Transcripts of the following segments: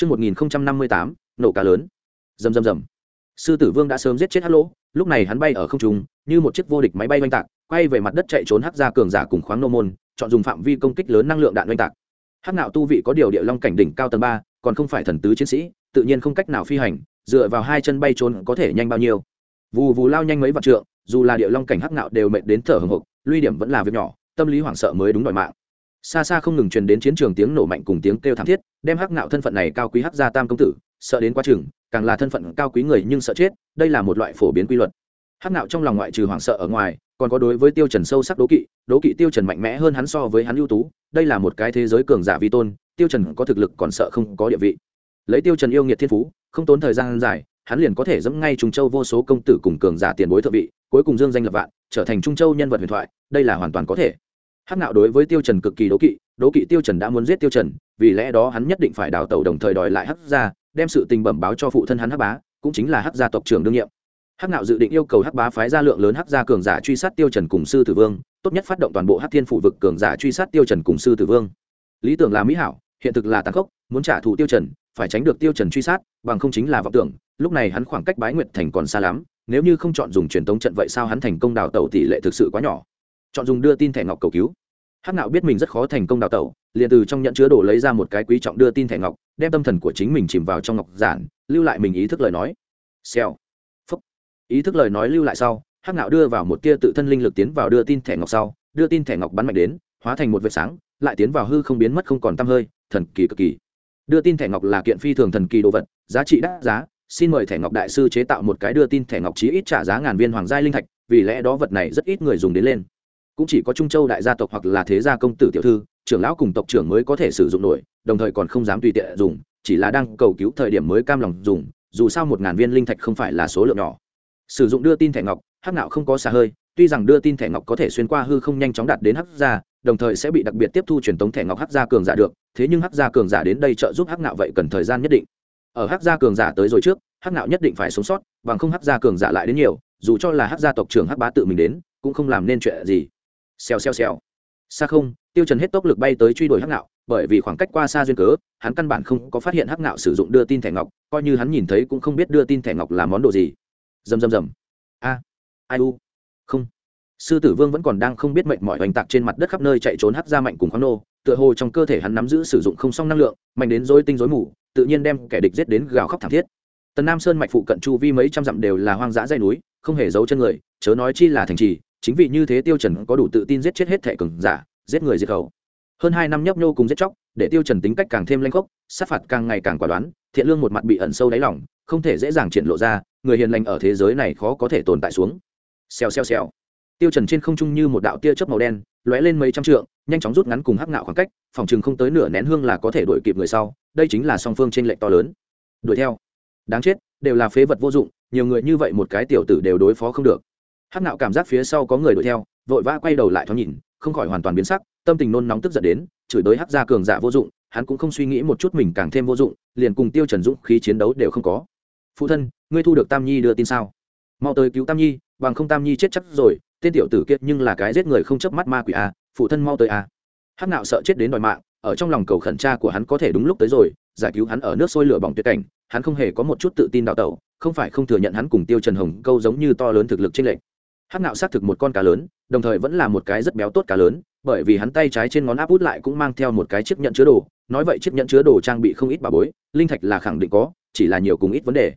Trước 1058, nổ cá lớn. Rầm rầm rầm. Sư tử vương đã sớm giết chết hắc lỗ, lúc này hắn bay ở không trung, như một chiếc vô địch máy bay oanh tạc, quay về mặt đất chạy trốn hắc ra cường giả cùng khoáng nô môn, chọn dùng phạm vi công kích lớn năng lượng đạn oanh tạc. Hắc nạo tu vị có điều địa long cảnh đỉnh cao tầng ba, còn không phải thần tứ chiến sĩ, tự nhiên không cách nào phi hành, dựa vào hai chân bay trốn có thể nhanh bao nhiêu. Vù vù lao nhanh mấy vạn trượng, dù là địa long cảnh hắc nạo đều mệt đến thở hổn hộc, luy điểm vẫn là việc nhỏ, tâm lý hoảng sợ mới đúng đòi mạng xa xa không ngừng truyền đến chiến trường tiếng nổ mạnh cùng tiếng kêu thảm thiết đem hắc nạo thân phận này cao quý hắc gia tam công tử, sợ đến quá chừng, càng là thân phận cao quý người nhưng sợ chết, đây là một loại phổ biến quy luật. Hắc nạo trong lòng ngoại trừ hoảng sợ ở ngoài, còn có đối với tiêu trần sâu sắc đố kỵ đố kỵ tiêu trần mạnh mẽ hơn hắn so với hắn ưu tú, đây là một cái thế giới cường giả vi tôn, tiêu trần có thực lực còn sợ không có địa vị. Lấy tiêu trần yêu nghiệt thiên phú, không tốn thời gian dài, hắn liền có thể dẫm ngay trung châu vô số công tử cùng cường giả tiền bối thượng vị, cuối cùng dương danh lập vạn, trở thành trung châu nhân vật huyền thoại, đây là hoàn toàn có thể. Hắc nạo đối với tiêu trần cực kỳ đố kỵ đố kỵ tiêu trần đã muốn giết tiêu trần vì lẽ đó hắn nhất định phải đào tẩu đồng thời đòi lại hắc gia, đem sự tình bẩm báo cho phụ thân hắn hắc bá, cũng chính là hắc gia tộc trưởng đương nhiệm. Hắc nạo dự định yêu cầu hắc bá phái ra lượng lớn hắc gia cường giả truy sát tiêu trần cùng sư tử vương, tốt nhất phát động toàn bộ hắc thiên phủ vực cường giả truy sát tiêu trần cùng sư tử vương. Lý tưởng là mỹ hảo, hiện thực là tàn khốc, muốn trả thù tiêu trần, phải tránh được tiêu trần truy sát, bằng không chính là vọng tưởng, lúc này hắn khoảng cách bái nguyệt thành còn xa lắm, nếu như không chọn dùng truyền tống trận vậy sao hắn thành công đào tẩu tỷ lệ thực sự quá nhỏ. Chọn dùng đưa tin thẻ ngọc cầu cứu hắc nạo biết mình rất khó thành công đào tẩu, liền từ trong nhận chứa đồ lấy ra một cái quý trọng đưa tin thẻ ngọc, đem tâm thần của chính mình chìm vào trong ngọc giản, lưu lại mình ý thức lời nói. Xèo. Phúc. Ý thức lời nói lưu lại sau hắc nạo đưa vào một tia tự thân linh lực tiến vào đưa tin thẻ ngọc sau, đưa tin thẻ ngọc bắn mạnh đến, hóa thành một vệt sáng, lại tiến vào hư không biến mất không còn tăm hơi, thần kỳ cực kỳ. Đưa tin thẻ ngọc là kiện phi thường thần kỳ đồ vật, giá trị đắt giá, xin mời thẻ ngọc đại sư chế tạo một cái đưa tin thẻ ngọc chí ít trả giá ngàn viên hoàng gia linh thạch, vì lẽ đó vật này rất ít người dùng đến lên cũng chỉ có trung châu đại gia tộc hoặc là thế gia công tử tiểu thư, trưởng lão cùng tộc trưởng mới có thể sử dụng nổi, đồng thời còn không dám tùy tiện dùng, chỉ là đang cầu cứu thời điểm mới cam lòng dùng, dù sao một ngàn viên linh thạch không phải là số lượng nhỏ. Sử dụng đưa tin thẻ ngọc, hắc nạo không có xa hơi, tuy rằng đưa tin thẻ ngọc có thể xuyên qua hư không nhanh chóng đạt đến hắc gia, đồng thời sẽ bị đặc biệt tiếp thu truyền tống thẻ ngọc hắc gia cường giả được, thế nhưng hắc gia cường giả đến đây trợ giúp hắc nạo vậy cần thời gian nhất định. Ở hắc gia cường giả tới rồi trước, hắc nạo nhất định phải sống sót, bằng không hắc gia cường giả lại đến nhiều, dù cho là hắc gia tộc trưởng hắc bá tự mình đến, cũng không làm nên chuyện gì xèo xèo xèo. Xa không, tiêu trần hết tốc lực bay tới truy đuổi hắc nạo bởi vì khoảng cách qua xa duyên cớ, hắn căn bản không có phát hiện hắc nạo sử dụng đưa tin thẻ ngọc, coi như hắn nhìn thấy cũng không biết đưa tin thẻ ngọc là món đồ gì. Rầm rầm rầm. A, ai u? Không. Sư tử vương vẫn còn đang không biết mệnh mọi hoành tạc trên mặt đất khắp nơi chạy trốn hắc ra mạnh cùng khoáng nô, tựa hồ trong cơ thể hắn nắm giữ sử dụng không song năng lượng, mạnh đến rối tinh rối mù, tự nhiên đem kẻ địch giết đến gào khóc thảm thiết. Tần nam sơn mạch phụ cận chu vi mấy trăm dặm đều là hoang dã dây núi, không hề giấu chân người, chớ nói chi là thành trì chính vì như thế tiêu trần có đủ tự tin giết chết hết thể cường giả, giết người diệt khẩu. Hơn hai năm nhấp nhô cùng giết chóc, để tiêu trần tính cách càng thêm lanh khốc, sát phạt càng ngày càng quả đoán, thiện lương một mặt bị ẩn sâu đáy lòng, không thể dễ dàng triển lộ ra, người hiền lành ở thế giới này khó có thể tồn tại xuống. Xèo xèo xèo. Tiêu trần trên không trung như một đạo tia chớp màu đen, lóe lên mấy trăm trượng, nhanh chóng rút ngắn cùng hắc ngạo khoảng cách, phòng trường không tới nửa nén hương là có thể đuổi kịp người sau, đây chính là song phương trên lệnh to lớn. Đuổi theo. Đáng chết, đều là phế vật vô dụng, nhiều người như vậy một cái tiểu tử đều đối phó không được hắc nạo cảm giác phía sau có người đuổi theo vội vã quay đầu lại thoáng nhìn không khỏi hoàn toàn biến sắc tâm tình nôn nóng tức giận đến chửi tới hắc gia cường giả vô dụng hắn cũng không suy nghĩ một chút mình càng thêm vô dụng liền cùng tiêu trần dũng khí chiến đấu đều không có. Phụ thân ngươi thu được tam nhi đưa tin sao? Mau tới cứu tam nhi bằng không tam nhi chết chắc rồi tên tiểu tử kiệt nhưng là cái giết người không chớp mắt ma quỷ a à, phụ thân mau tới a à. hắc nạo sợ chết đến đòi mạng ở trong lòng cầu khẩn cha của hắn có thể đúng lúc tới rồi giải cứu hắn ở nước sôi lửa bỏng tuyệt cảnh hắn không hề có một chút tự tin đào tẩu không phải không thừa nhận hắn cùng tiêu trần hồng câu giống như to lớn thực lực trên lệnh hắc nạo xác thực một con cá lớn, đồng thời vẫn là một cái rất béo tốt cá lớn, bởi vì hắn tay trái trên ngón áp út lại cũng mang theo một cái chiếc nhận chứa đồ. Nói vậy chiếc nhận chứa đồ trang bị không ít bà bối, linh thạch là khẳng định có, chỉ là nhiều cùng ít vấn đề.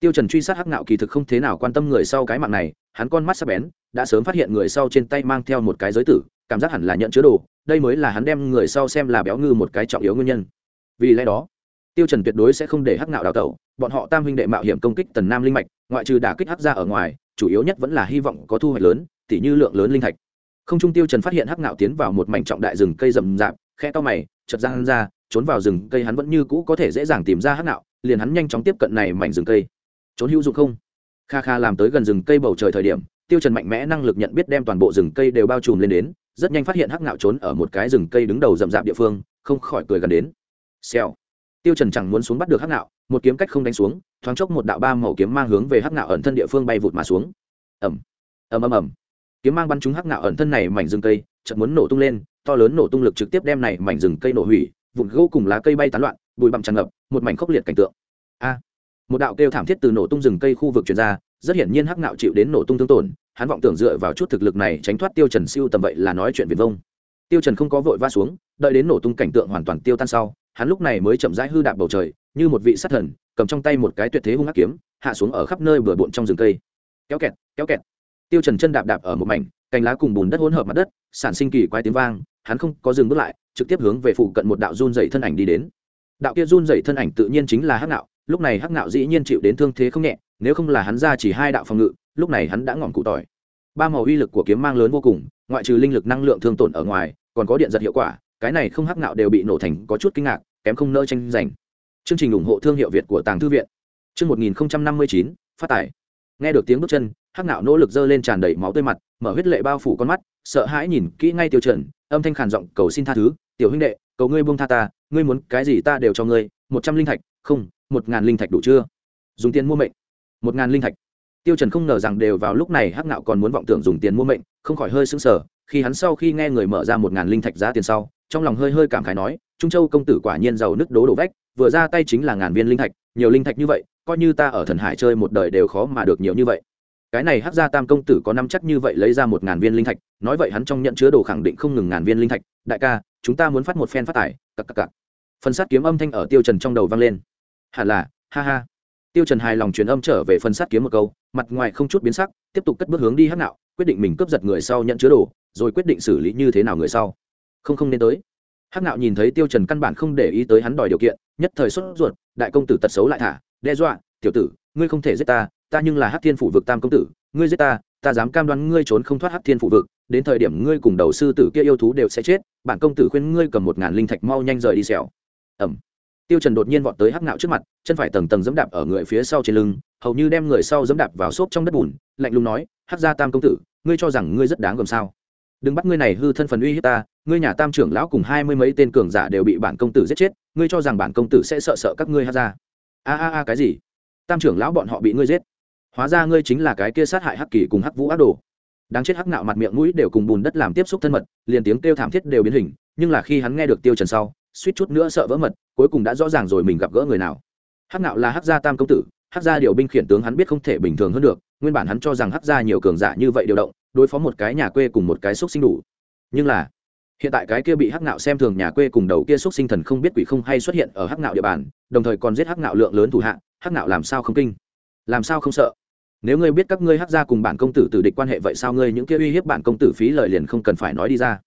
Tiêu trần truy sát hắc nạo kỳ thực không thế nào quan tâm người sau cái mạng này, hắn con mắt sắc bén, đã sớm phát hiện người sau trên tay mang theo một cái giới tử, cảm giác hẳn là nhận chứa đồ, đây mới là hắn đem người sau xem là béo ngư một cái trọng yếu nguyên nhân. Vì lẽ đó, tiêu trần tuyệt đối sẽ không để hắc nạo đào tẩu, bọn họ tam huynh đệ mạo hiểm công kích tần nam linh mạch, ngoại trừ đả kích hắc ra ở ngoài chủ yếu nhất vẫn là hy vọng có thu hoạch lớn tỉ như lượng lớn linh thạch. Không trung tiêu trần phát hiện hắc Ngạo tiến vào một mảnh trọng đại rừng cây rậm rạp khe to mày chợt ra hắn ra trốn vào rừng cây hắn vẫn như cũ có thể dễ dàng tìm ra hắc Ngạo, liền hắn nhanh chóng tiếp cận này mảnh rừng cây. Trốn hữu dụng không? Kha kha làm tới gần rừng cây bầu trời thời điểm tiêu trần mạnh mẽ năng lực nhận biết đem toàn bộ rừng cây đều bao trùm lên đến rất nhanh phát hiện hắc Ngạo trốn ở một cái rừng cây đứng đầu rậm rạp địa phương không khỏi cười gần đến. Xèo. Tiêu trần chẳng muốn xuống bắt được hắc Ngạo, một kiếm cách không đánh xuống thoáng chốc một đạo ba màu kiếm mang hướng về hắc nạo ẩn thân địa phương bay vụt mà xuống. Ầm ầm ầm ầm. Kiếm mang bắn trúng hắc nạo ẩn thân này mảnh rừng cây, chợt muốn nổ tung lên, to lớn nổ tung lực trực tiếp đem này mảnh rừng cây nổ hủy, vụn gỗ cùng lá cây bay tán loạn, bụi bặm tràn ngập, một mảnh khốc liệt cảnh tượng. A, một đạo kêu thảm thiết từ nổ tung rừng cây khu vực truyền ra, rất hiển nhiên hắc nạo chịu đến nổ tung thương tổn, hắn vọng tưởng dựa vào chút thực lực này tránh thoát tiêu trần siêu tầm vậy là nói chuyện viền vông. Tiêu trần không có vội va xuống, đợi đến nổ tung cảnh tượng hoàn toàn tiêu tan sau, hắn lúc này mới chậm rãi hư đạp bầu trời, như một vị sát thần cầm trong tay một cái tuyệt thế hung ác kiếm, hạ xuống ở khắp nơi bừa bộn trong rừng cây. Kéo kẹt kéo kẹt. Tiêu trần chân đạp đạp ở một mảnh, cành lá cùng bùn đất hỗn hợp mặt đất, sản sinh kỳ quái tiếng vang, hắn không có dừng bước lại, trực tiếp hướng về phụ cận một đạo run dày thân ảnh đi đến. Đạo kia run dày thân ảnh tự nhiên chính là hắc nạo, lúc này hắc nạo dĩ nhiên chịu đến thương thế không nhẹ, nếu không là hắn ra chỉ hai đạo phòng ngự, lúc này hắn đã ngọn cụ tỏi. Ba màu uy lực của kiếm mang lớn vô cùng, ngoại trừ linh lực năng lượng thương tổn ở ngoài, còn có điện giật hiệu quả, cái này không hắc nạo đều bị nổ thành có chút kinh ngạc, kém không nỡ tranh giành chương trình ủng hộ thương hiệu việt của tàng thư viện. Chương một nghìn năm mươi chín, phát tải. Nghe được tiếng bước chân, hắc nạo nỗ lực dơ lên tràn đầy máu tươi mặt, mở huyết lệ bao phủ con mắt, sợ hãi nhìn kỹ ngay tiêu trần, âm thanh khàn giọng cầu xin tha thứ, tiểu huynh đệ, cầu ngươi buông tha ta, ngươi muốn cái gì ta đều cho ngươi, một trăm linh thạch, không, một ngàn linh thạch đủ chưa? Dùng tiền mua mệnh. Một ngàn linh thạch. Tiêu trần không ngờ rằng đều vào lúc này hắc nạo còn muốn vọng tưởng dùng tiền mua mệnh, không khỏi hơi sững sờ, khi hắn sau khi nghe người mở ra một ngàn linh thạch giá tiền sau, trong lòng hơi hơi cảm khái nói trung châu công tử quả nhiên giàu nứt đố đổ vách, vừa ra tay chính là ngàn viên linh thạch, nhiều linh thạch như vậy, coi như ta ở thần hải chơi một đời đều khó mà được nhiều như vậy. Cái này hắc gia tam công tử có năm chắc như vậy lấy ra một ngàn viên linh thạch, nói vậy hắn trong nhận chứa đồ khẳng định không ngừng ngàn viên linh thạch. Đại ca, chúng ta muốn phát một phen phát tải cặc cặc cặc. Phần sát kiếm âm thanh ở tiêu trần trong đầu vang lên. Hẳn là, ha ha. Tiêu trần hài lòng truyền âm trở về phần sát kiếm một câu, mặt ngoài không chút biến sắc, tiếp tục cất bước hướng đi hắc nạo, quyết định mình cướp giật người sau nhận chứa đồ, rồi quyết định xử lý như thế nào người sau. Không không nên tới hắc nạo nhìn thấy tiêu trần căn bản không để ý tới hắn đòi điều kiện, nhất thời xuất ruột, đại công tử tật xấu lại thả, đe dọa, tiểu tử, ngươi không thể giết ta ta nhưng là hắc thiên phủ vực tam công tử, ngươi giết ta ta dám cam đoan ngươi trốn không thoát hắc thiên phủ vực, đến thời điểm ngươi cùng đầu sư tử kia yêu thú đều sẽ chết, bản công tử khuyên ngươi cầm một ngàn linh thạch mau nhanh rời đi xẻo. Ẩm tiêu trần đột nhiên vọt tới hắc nạo trước mặt, chân phải tầng tầng dẫm đạp ở người phía sau trên lưng, hầu như đem người sau dẫm đạp vào xốp trong đất bùn, lạnh lùng nói, hắc gia tam công tử, ngươi cho rằng ngươi rất đáng gờm sao? Đừng bắt ngươi này hư thân phần uy hiếp ta ngươi nhà tam trưởng lão cùng hai mươi mấy tên cường giả đều bị bản công tử giết chết, ngươi cho rằng bản công tử sẽ sợ sợ các ngươi hát ra. A a a, cái gì? Tam trưởng lão bọn họ bị ngươi giết. Hóa ra ngươi chính là cái kia sát hại hắc kỳ cùng hắc vũ ác đồ. Đáng chết hắc nạo mặt miệng mũi đều cùng bùn đất làm tiếp xúc thân mật, liền tiếng kêu thảm thiết đều biến hình, nhưng là khi hắn nghe được tiêu trần sau, suýt chút nữa sợ vỡ mật, cuối cùng đã rõ ràng rồi mình gặp gỡ người nào. Hắc nạo là hắc gia tam công tử, hắc gia điều binh khiển tướng hắn biết không thể bình thường hơn được, nguyên bản hắn cho rằng hắc gia nhiều cường giả như vậy điều động, đối phó một cái nhà quê cùng một cái xúc sinh đủ. Nhưng là hiện tại cái kia bị hắc nạo xem thường nhà quê cùng đầu kia xúc sinh thần không biết quỷ không hay xuất hiện ở hắc nạo địa bàn, đồng thời còn giết hắc nạo lượng lớn thủ hạ, hắc nạo làm sao không kinh? Làm sao không sợ? Nếu ngươi biết các ngươi hắc gia cùng bản công tử tử địch quan hệ vậy sao ngươi những kia uy hiếp bản công tử phí lời liền không cần phải nói đi ra?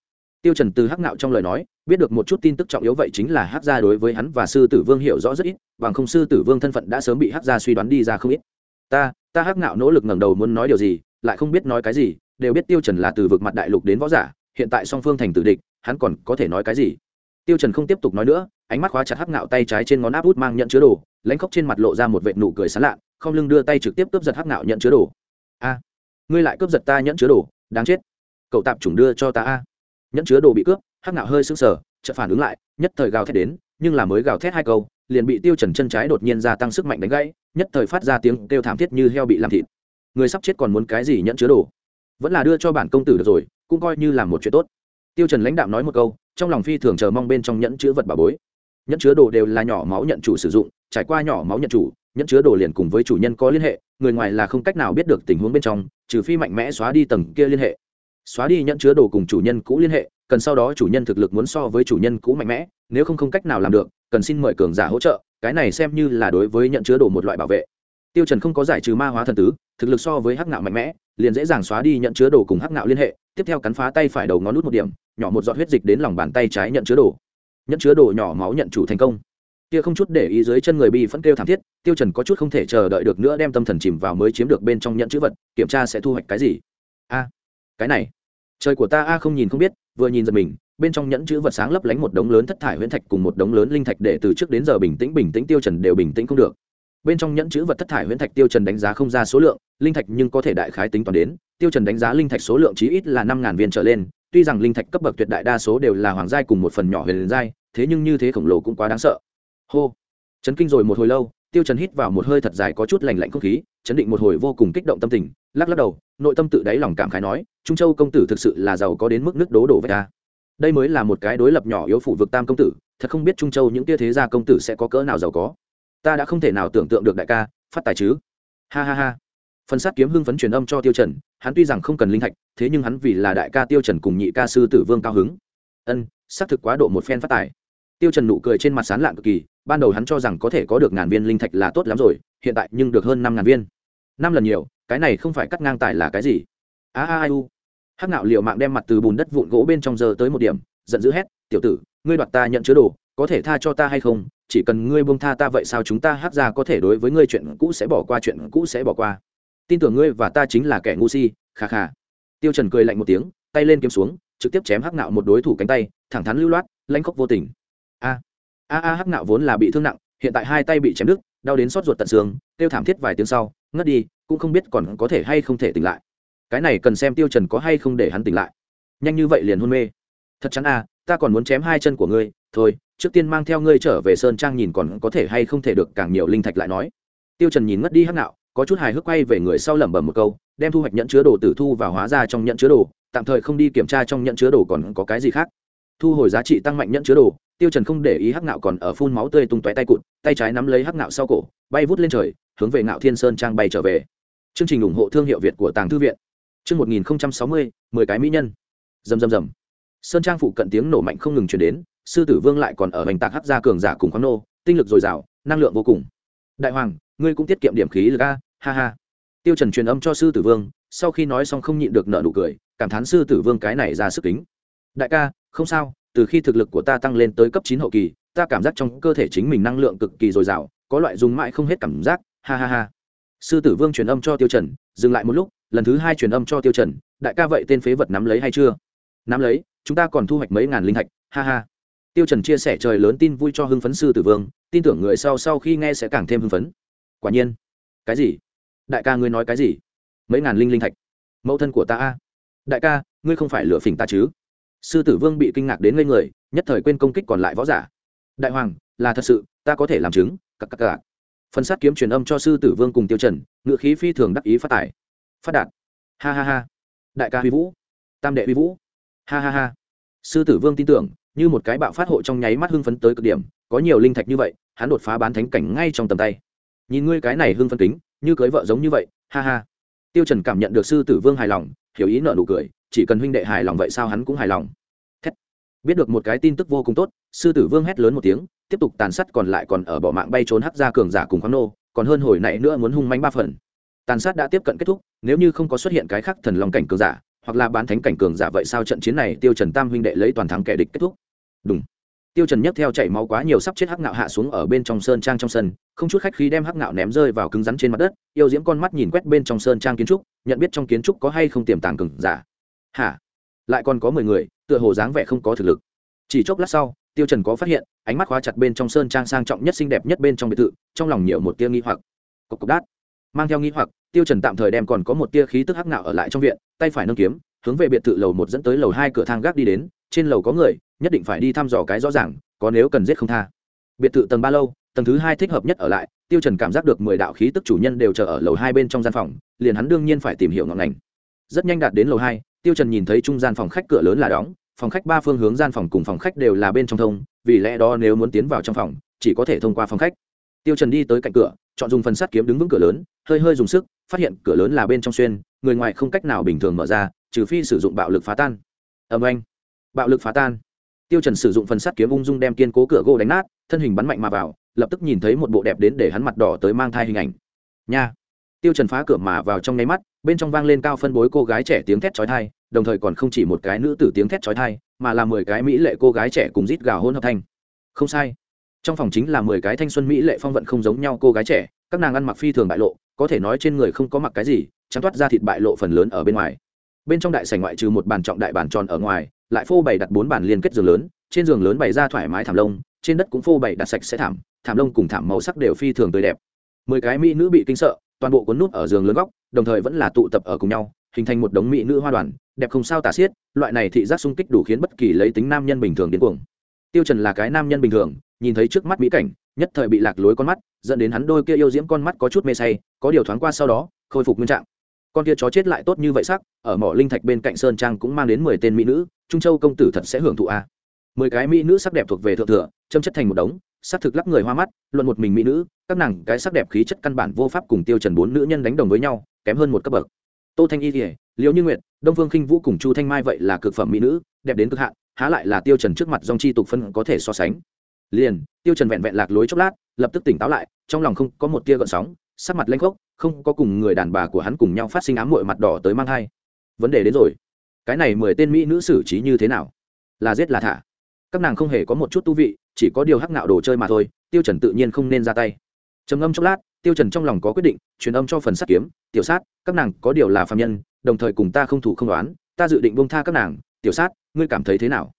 Tiêu trần từ hắc nạo trong lời nói, biết được một chút tin tức trọng yếu vậy chính là hắc gia đối với hắn và sư tử vương hiểu rõ rất ít, bằng không sư tử vương thân phận đã sớm bị hắc gia suy đoán đi ra không ít. Ta ta hắc nạo nỗ lực ngẩng đầu muốn nói điều gì, lại không biết nói cái gì, đều biết tiêu trần là từ vực mặt đại lục đến võ giả hiện tại song phương thành tử địch, hắn còn có thể nói cái gì? Tiêu trần không tiếp tục nói nữa, ánh mắt khóa chặt hắc ngạo tay trái trên ngón áp út mang nhận chứa đồ, lãnh khóc trên mặt lộ ra một vệt nụ cười sán lạ, không lưng đưa tay trực tiếp cướp giật hắc ngạo nhận chứa đồ. A, ngươi lại cướp giật ta nhận chứa đồ, đáng chết. Cậu tạm chủng đưa cho ta a. Nhẫn chứa đồ bị cướp, hắc ngạo hơi sững sờ, chợt phản ứng lại, nhất thời gào thét đến, nhưng là mới gào thét hai câu, liền bị tiêu trần chân trái đột nhiên gia tăng sức mạnh đánh gãy, nhất thời phát ra tiếng kêu thảm thiết như heo bị làm thịt. Người sắp chết còn muốn cái gì nhẫn chứa đồ? Vẫn là đưa cho bản công tử được rồi cũng coi như là một chuyện tốt. Tiêu trần lãnh đạm nói một câu, trong lòng phi thường chờ mong bên trong nhẫn chứa vật bà bối. Nhẫn chứa đồ đều là nhỏ máu nhận chủ sử dụng, trải qua nhỏ máu nhận chủ, nhẫn chứa đồ liền cùng với chủ nhân có liên hệ, người ngoài là không cách nào biết được tình huống bên trong, trừ phi mạnh mẽ xóa đi tầng kia liên hệ. Xóa đi nhẫn chứa đồ cùng chủ nhân cũ liên hệ, cần sau đó chủ nhân thực lực muốn so với chủ nhân cũ mạnh mẽ, nếu không không cách nào làm được, cần xin mời cường giả hỗ trợ, cái này xem như là đối với nhận chứa đồ một loại bảo vệ. Tiêu trần không có giải trừ ma hóa thần tứ, thực lực so với hắc ngạo mạnh mẽ, liền dễ dàng xóa đi nhận chứa đồ cùng hắc ngạo liên hệ tiếp theo cắn phá tay phải đầu ngón nút một điểm, nhỏ một giọt huyết dịch đến lòng bàn tay trái nhận chứa đồ. Nhận chứa đồ nhỏ máu nhận chủ thành công. Kia không chút để ý dưới chân người bị phẫn kêu thảm thiết, tiêu trần có chút không thể chờ đợi được nữa đem tâm thần chìm vào mới chiếm được bên trong nhận chữ vật, kiểm tra sẽ thu hoạch cái gì. A, cái này. Trời của ta a không nhìn không biết, vừa nhìn giật mình, bên trong nhẫn chữ vật sáng lấp lánh một đống lớn thất thải huyễn thạch cùng một đống lớn linh thạch để từ trước đến giờ bình tĩnh bình tĩnh tiêu trần đều bình tĩnh không được. Bên trong nhẫn chữ vật thất thải huyễn thạch tiêu trần đánh giá không ra số lượng, linh thạch nhưng có thể đại khái tính toán đến tiêu trần đánh giá linh thạch số lượng chí ít là năm ngàn viên trở lên, tuy rằng linh thạch cấp bậc tuyệt đại đa số đều là hoàng giai cùng một phần nhỏ huyền giai, thế nhưng như thế khổng lồ cũng quá đáng sợ. Hô. Chấn kinh rồi một hồi lâu, tiêu trần hít vào một hơi thật dài có chút lạnh lạnh không khí, chấn định một hồi vô cùng kích động tâm tình, lắc lắc đầu, nội tâm tự đáy lòng cảm khái nói, trung châu công tử thực sự là giàu có đến mức nước đố đổ vậy ta đây mới là một cái đối lập nhỏ yếu phụ vực tam công tử, thật không biết trung châu những tia thế gia công tử sẽ có cỡ nào giàu có. Ta đã không thể nào tưởng tượng được đại ca, phát tài chứ? Ha ha ha phần sát kiếm hưng phấn truyền âm cho tiêu trần, hắn tuy rằng không cần linh thạch, thế nhưng hắn vì là đại ca tiêu trần cùng nhị ca sư tử vương cao hứng. Ân, xác thực quá độ một phen phát tài. Tiêu trần nụ cười trên mặt sán lạn cực kỳ, ban đầu hắn cho rằng có thể có được ngàn viên linh thạch là tốt lắm rồi, hiện tại nhưng được hơn năm ngàn viên. Năm lần nhiều, cái này không phải cắt ngang tài là cái gì? A a a u. Hắc nạo liệu mạng đem mặt từ bùn đất vụn gỗ bên trong giờ tới một điểm, giận dữ hét, tiểu tử, ngươi đoạt ta nhận chứa đồ, có thể tha cho ta hay không? Chỉ cần ngươi buông tha ta vậy sao chúng ta hắc ra có thể đối với ngươi chuyện cũ sẽ bỏ qua, chuyện cũ sẽ bỏ qua tin tưởng ngươi và ta chính là kẻ ngu si khà khà tiêu trần cười lạnh một tiếng, tay lên kiếm xuống, trực tiếp chém hắc nạo một đối thủ cánh tay, thẳng thắn lưu loát, lãnh khốc vô tình. A a a, hắc nạo vốn là bị thương nặng, hiện tại hai tay bị chém đứt, đau đến xót ruột tận xương tiêu thảm thiết vài tiếng sau, ngất đi, cũng không biết còn có thể hay không thể tỉnh lại. Cái này cần xem tiêu trần có hay không để hắn tỉnh lại. Nhanh như vậy liền hôn mê. Thật chắn a, ta còn muốn chém hai chân của ngươi, thôi, trước tiên mang theo ngươi trở về sơn trang nhìn còn có thể hay không thể được, càng nhiều linh thạch lại nói. Tiêu trần nhìn ngất đi hắc nạo có chút hài hước quay về người sau lẩm bẩm một câu, đem thu hoạch nhận chứa đồ tử thu và hóa ra trong nhận chứa đồ, tạm thời không đi kiểm tra trong nhận chứa đồ còn có cái gì khác. Thu hồi giá trị tăng mạnh nhận chứa đồ, tiêu trần không để ý hắc nạo còn ở phun máu tươi tung tóe tay cụt, tay trái nắm lấy hắc nạo sau cổ, bay vút lên trời, hướng về ngạo thiên sơn trang bay trở về. Chương trình ủng hộ thương hiệu việt của tàng thư viện. Chương một nghìn sáu mươi, mười cái mỹ nhân. Rầm rầm rầm. Sơn trang phụ cận tiếng nổ mạnh không ngừng truyền đến, sư tử vương lại còn ở hành tạc hắc gia cường giả cùng khoáng nô, tinh lực dồi dào, năng lượng vô cùng. Đại hoàng, ngươi cũng tiết kiệm điểm khí lực a ha ha. Tiêu trần truyền âm cho sư tử vương, sau khi nói xong không nhịn được nở nụ cười, cảm thán sư tử vương cái này ra sức kính. Đại ca, không sao, từ khi thực lực của ta tăng lên tới cấp chín hậu kỳ, ta cảm giác trong cơ thể chính mình năng lượng cực kỳ dồi dào, có loại dùng mãi không hết cảm giác, ha ha ha. Sư tử vương truyền âm cho tiêu trần, dừng lại một lúc, lần thứ hai truyền âm cho tiêu trần, đại ca vậy tên phế vật nắm lấy hay chưa? Nắm lấy, chúng ta còn thu hoạch mấy ngàn linh thạch, ha ha. Tiêu trần chia sẻ trời lớn tin vui cho hưng phấn sư tử vương, tin tưởng người sau sau khi nghe sẽ càng thêm hưng phấn. Quả nhiên. Cái gì? Đại ca ngươi nói cái gì? Mấy ngàn linh linh thạch. Mẫu thân của ta a. Đại ca, ngươi không phải lừa phỉnh ta chứ? Sư tử vương bị kinh ngạc đến ngây người, nhất thời quên công kích còn lại võ giả. Đại hoàng, là thật sự, ta có thể làm chứng cặp cặp cặp phần sát kiếm truyền âm cho sư tử vương cùng tiêu trần ngựa khí phi thường đắc ý phát tải. phát đạt. Ha ha ha. Đại ca huy vũ. Tam đệ huy vũ. Ha ha ha. Sư tử vương tin tưởng, như một cái bạo phát hộ trong nháy mắt hưng phấn tới cực điểm, có nhiều linh thạch như vậy, hắn đột phá bán thánh cảnh ngay trong tầm tay. Nhìn ngươi cái này hưng phấn kính như cưới vợ giống như vậy, ha ha. Tiêu trần cảm nhận được sư tử vương hài lòng, hiểu ý nợ nụ cười, chỉ cần huynh đệ hài lòng vậy sao hắn cũng hài lòng. Thét. biết được một cái tin tức vô cùng tốt, sư tử vương hét lớn một tiếng, tiếp tục tàn sát còn lại còn ở bỏ mạng bay trốn hắc ra cường giả cùng khoáng nô, còn hơn hồi nãy nữa muốn hung manh ba phần. Tàn sát đã tiếp cận kết thúc, nếu như không có xuất hiện cái khác thần long cảnh cường giả, hoặc là bán thánh cảnh cường giả vậy sao trận chiến này tiêu trần tam huynh đệ lấy toàn thắng kẻ địch kết thúc. Đúng tiêu trần nhấc theo chảy máu quá nhiều sắp chết hắc ngạo hạ xuống ở bên trong sơn trang trong sân, không chút khách khí đem hắc ngạo ném rơi vào cứng rắn trên mặt đất, yêu diễm con mắt nhìn quét bên trong sơn trang kiến trúc, nhận biết trong kiến trúc có hay không tiềm tàng cường giả. Hả? Lại còn có mười người, tựa hồ dáng vẻ không có thực lực. Chỉ chốc lát sau, tiêu trần có phát hiện, ánh mắt khóa chặt bên trong sơn trang sang trọng nhất xinh đẹp nhất bên trong biệt thự, trong lòng nhiều một tia nghi hoặc. Cục cục đát. Mang theo nghi hoặc, tiêu trần tạm thời đem còn có một tia khí tức hắc ngạo ở lại trong viện, tay phải nâng kiếm, hướng về biệt thự lầu một dẫn tới lầu hai cửa thang gác đi đến, trên lầu có người nhất định phải đi thăm dò cái rõ ràng, có nếu cần giết không tha. Biệt thự tầng ba lâu, tầng thứ hai thích hợp nhất ở lại, tiêu trần cảm giác được mười đạo khí tức chủ nhân đều chờ ở lầu hai bên trong gian phòng, liền hắn đương nhiên phải tìm hiểu ngọn ngành. Rất nhanh đạt đến lầu hai, tiêu trần nhìn thấy trung gian phòng khách cửa lớn là đóng, phòng khách ba phương hướng gian phòng cùng phòng khách đều là bên trong thông, vì lẽ đó nếu muốn tiến vào trong phòng, chỉ có thể thông qua phòng khách. Tiêu trần đi tới cạnh cửa, chọn dùng phần sắt kiếm đứng vững cửa lớn, hơi hơi dùng sức, phát hiện cửa lớn là bên trong xuyên, người ngoài không cách nào bình thường mở ra, trừ phi sử dụng bạo lực phá tan. Ầm anh. Bạo lực phá tan tiêu trần sử dụng phần sắt kiếm ung dung đem kiên cố cửa gỗ đánh nát, thân hình bắn mạnh mà vào, lập tức nhìn thấy một bộ đẹp đến để hắn mặt đỏ tới mang thai hình ảnh. Nha! Tiêu trần phá cửa mà vào trong nháy mắt, bên trong vang lên cao phân bối cô gái trẻ tiếng thét chói tai, đồng thời còn không chỉ một cái nữ tử tiếng thét chói tai, mà là mười cái mỹ lệ cô gái trẻ cùng rít gào hôn hợp thanh không sai. Trong phòng chính là mười cái thanh xuân mỹ lệ phong vận không giống nhau cô gái trẻ, các nàng ăn mặc phi thường bại lộ, có thể nói trên người không có mặc cái gì, trắng toát ra thịt bại lộ phần lớn ở bên ngoài. Bên trong đại sảnh ngoại trừ một bàn trọng đại bàn tròn ở ngoài lại phô bày đặt bốn bàn liên kết giường lớn, trên giường lớn bày ra thoải mái thảm lông, trên đất cũng phô bày đặt sạch sẽ thảm thảm lông cùng thảm màu sắc đều phi thường tươi đẹp. Mười cái mỹ nữ bị kinh sợ, toàn bộ cuốn nút ở giường lớn góc, đồng thời vẫn là tụ tập ở cùng nhau, hình thành một đống mỹ nữ hoa đoàn, đẹp không sao tả xiết, loại này thị giác sung kích đủ khiến bất kỳ lấy tính nam nhân bình thường đến cuồng. Tiêu trần là cái nam nhân bình thường, nhìn thấy trước mắt mỹ cảnh, nhất thời bị lạc lối con mắt, dẫn đến hắn đôi kia yêu diễm con mắt có chút mê say, có điều thoáng qua sau đó, khôi phục nguyên trạng con kia chó chết lại tốt như vậy sắc, ở mỏ linh thạch bên cạnh sơn trang cũng mang đến mười tên mỹ nữ, trung châu công tử thật sẽ hưởng thụ a. Mười cái mỹ nữ sắc đẹp thuộc về thượng thừa, châm chất thành một đống, sắc thực lắp người hoa mắt, luận một mình mỹ nữ, các nàng cái sắc đẹp khí chất căn bản vô pháp cùng tiêu trần bốn nữ nhân đánh đồng với nhau, kém hơn một cấp bậc. Tô thanh y thì liễu như nguyệt, đông phương khinh vũ cùng chu thanh mai vậy là cực phẩm mỹ nữ, đẹp đến cực hạn, há lại là tiêu trần trước mặt dòng chi tục phân có thể so sánh. Liền, tiêu trần vẹn vẹn lạc lối chốc lát, lập tức tỉnh táo lại, trong lòng không có một tia gợn sóng sắc mặt lanh khốc, không có cùng người đàn bà của hắn cùng nhau phát sinh ám muội mặt đỏ tới mang hai vấn đề đến rồi. Cái này mười tên mỹ nữ xử trí như thế nào? Là giết là thả. Các nàng không hề có một chút tu vị, chỉ có điều hắc nạo đồ chơi mà thôi, tiêu trần tự nhiên không nên ra tay. Trầm ngâm chốc lát, tiêu trần trong lòng có quyết định, truyền âm cho phần sát kiếm, tiểu sát, các nàng có điều là phàm nhân, đồng thời cùng ta không thủ không đoán, ta dự định buông tha các nàng. Tiểu sát, ngươi cảm thấy thế nào?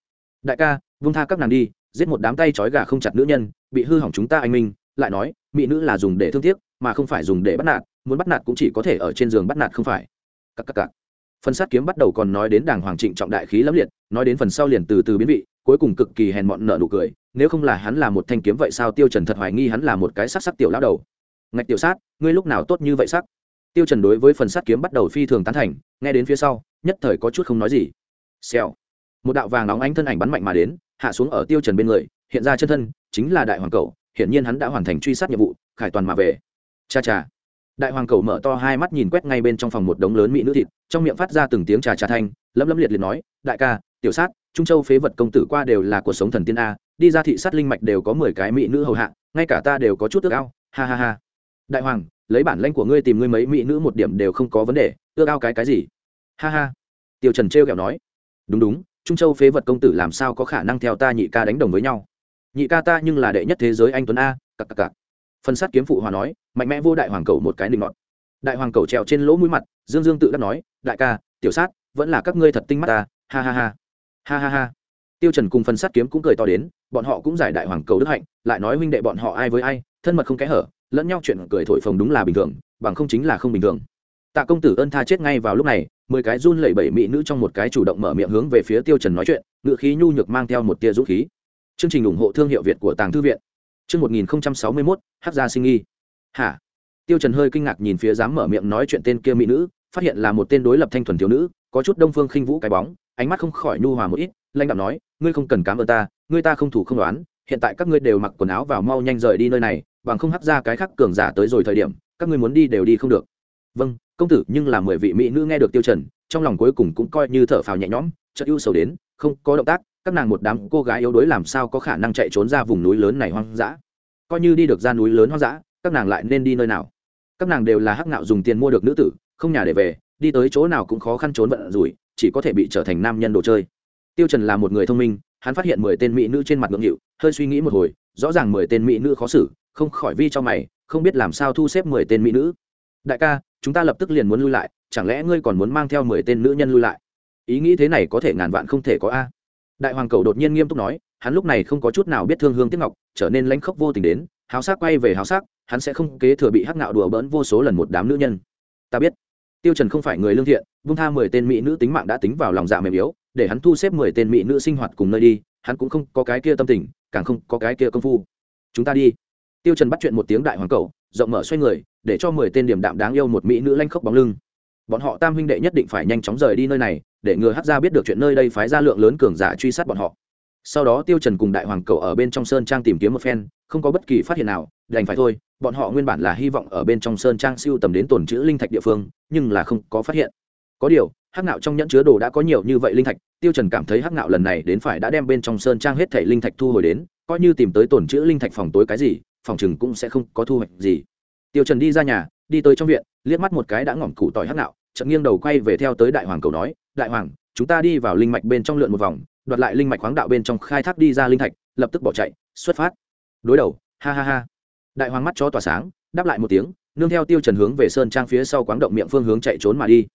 Đại ca, buông tha các nàng đi, giết một đám tay trói gà không chặt nữ nhân, bị hư hỏng chúng ta anh minh. Lại nói, mỹ nữ là dùng để thương tiếc mà không phải dùng để bắt nạt, muốn bắt nạt cũng chỉ có thể ở trên giường bắt nạt không phải. Các các các. phần sát kiếm bắt đầu còn nói đến đảng hoàng trịnh trọng đại khí lẫm liệt, nói đến phần sau liền từ từ biến vị, cuối cùng cực kỳ hèn mọn nợ nụ cười, nếu không là hắn là một thanh kiếm vậy sao tiêu trần thật hoài nghi hắn là một cái sắc sắc tiểu lão đầu. Ngạch tiểu sát, ngươi lúc nào tốt như vậy sắc? Tiêu trần đối với phần sát kiếm bắt đầu phi thường tán thành, nghe đến phía sau, nhất thời có chút không nói gì. Xèo. Một đạo vàng nóng ánh thân ảnh bắn mạnh mà đến, hạ xuống ở tiêu trần bên người, hiện ra chân thân, chính là đại hoàng cầu hiện nhiên hắn đã hoàn thành truy sát nhiệm vụ, khải toàn mà về cha cha. Đại hoàng cầu mở to hai mắt nhìn quét ngay bên trong phòng một đống lớn mỹ nữ thịt, trong miệng phát ra từng tiếng trà trà thanh, lấm lấm liệt liệt nói, đại ca, tiểu sát, trung châu phế vật công tử qua đều là cuộc sống thần tiên a, đi ra thị sát linh mạch đều có mười cái mỹ nữ hầu hạ, ngay cả ta đều có chút ước ao. Ha ha ha. Đại hoàng, lấy bản lãnh của ngươi tìm ngươi mấy mỹ nữ một điểm đều không có vấn đề, ước ao cái cái gì? Ha ha. Tiêu trần trêu kẹo nói, đúng đúng, trung châu phế vật công tử làm sao có khả năng theo ta nhị ca đánh đồng với nhau? Nhị ca ta nhưng là đệ nhất thế giới anh tuấn a, cặc cặc cặc. Phần sát kiếm phụ hòa nói, mạnh mẽ vô đại hoàng cầu một cái định ngọn đại hoàng cầu trèo trên lỗ mũi mặt, dương dương tự đắc nói, đại ca, tiểu sát, vẫn là các ngươi thật tinh mắt ta, ha ha ha. Ha ha ha. Tiêu trần cùng phần sát kiếm cũng cười to đến, bọn họ cũng giải đại hoàng cầu đức hạnh, lại nói huynh đệ bọn họ ai với ai, thân mật không kẽ hở, lẫn nhau chuyện cười thổi phồng đúng là bình thường, bằng không chính là không bình thường. Tạ công tử ơn tha chết ngay vào lúc này, mười cái run lẩy bẩy mỹ nữ trong một cái chủ động mở miệng hướng về phía tiêu trần nói chuyện ngựa khí nhu nhược mang theo một tia dũng khí. Chương trình ủng hộ thương hiệu việt của tàng thư viện chương 1061, Hắc gia sinh nghi. Hả? Tiêu trần hơi kinh ngạc nhìn phía dám mở miệng nói chuyện tên kia mỹ nữ phát hiện là một tên đối lập thanh thuần thiếu nữ có chút đông phương khinh vũ cái bóng ánh mắt không khỏi nhu hòa một ít lãnh đạm nói ngươi không cần cảm ơn ta ngươi ta không thủ không đoán hiện tại các ngươi đều mặc quần áo vào mau nhanh rời đi nơi này bằng không hắc ra cái khắc cường giả tới rồi thời điểm các ngươi muốn đi đều đi không được. Vâng công tử nhưng là mười vị mỹ nữ nghe được tiêu trần trong lòng cuối cùng cũng coi như thở phào nhẹ nhõm chợt ưu sầu đến không có động tác các nàng một đám cô gái yếu đuối làm sao có khả năng chạy trốn ra vùng núi lớn này hoang dã? Coi như đi được ra núi lớn hoang dã, các nàng lại nên đi nơi nào? Các nàng đều là hắc nạo dùng tiền mua được nữ tử, không nhà để về, đi tới chỗ nào cũng khó khăn trốn vận rủi, chỉ có thể bị trở thành nam nhân đồ chơi. Tiêu trần là một người thông minh, hắn phát hiện mười tên mỹ nữ trên mặt ngưỡng hiệu hơi suy nghĩ một hồi, rõ ràng mười tên mỹ nữ khó xử, không khỏi vi cho mày, không biết làm sao thu xếp mười tên mỹ nữ. Đại ca, chúng ta lập tức liền muốn lui lại, chẳng lẽ ngươi còn muốn mang theo mười tên nữ nhân lui lại? Ý nghĩ thế này có thể ngàn vạn không thể có a đại hoàng cầu đột nhiên nghiêm túc nói, hắn lúc này không có chút nào biết thương hương tiếc ngọc, trở nên lãnh khốc vô tình đến, háo sắc quay về háo sắc, hắn sẽ không kế thừa bị hắc nạo đùa bỡn vô số lần một đám nữ nhân. Ta biết, tiêu trần không phải người lương thiện, vung tha mười tên mỹ nữ tính mạng đã tính vào lòng dạ mềm yếu, để hắn thu xếp mười tên mỹ nữ sinh hoạt cùng nơi đi, hắn cũng không có cái kia tâm tình, càng không có cái kia công phu. Chúng ta đi. Tiêu trần bắt chuyện một tiếng đại hoàng cầu, rộng mở xoay người, để cho mười tên điểm đạm đáng yêu một mỹ nữ lanh khốc bóng lưng. Bọn họ tam huynh đệ nhất định phải nhanh chóng rời đi nơi này để ngừa hát ra biết được chuyện nơi đây phái ra lượng lớn cường giả truy sát bọn họ. Sau đó tiêu trần cùng đại hoàng cầu ở bên trong sơn trang tìm kiếm một phen, không có bất kỳ phát hiện nào, đành phải thôi, bọn họ nguyên bản là hy vọng ở bên trong sơn trang siêu tầm đến tổn chữ linh thạch địa phương, nhưng là không có phát hiện. Có điều, hắc nạo trong nhẫn chứa đồ đã có nhiều như vậy linh thạch, tiêu trần cảm thấy hắc nạo lần này đến phải đã đem bên trong sơn trang hết thảy linh thạch thu hồi đến, coi như tìm tới tổn chữ linh thạch phòng tối cái gì, phòng chừng cũng sẽ không có thu hoạch gì. Tiêu trần đi ra nhà, đi tới trong viện, liếc mắt một cái đã ngỏm củ tỏi hắc nạo chợt nghiêng đầu quay về theo tới đại hoàng cầu nói đại hoàng, chúng ta đi vào linh mạch bên trong lượn một vòng, đoạt lại linh mạch khoáng đạo bên trong khai thác đi ra linh thạch, lập tức bỏ chạy, xuất phát. Đối đầu, ha ha ha. Đại hoàng mắt cho tỏa sáng, đáp lại một tiếng, nương theo tiêu trần hướng về sơn trang phía sau quáng động miệng phương hướng chạy trốn mà đi.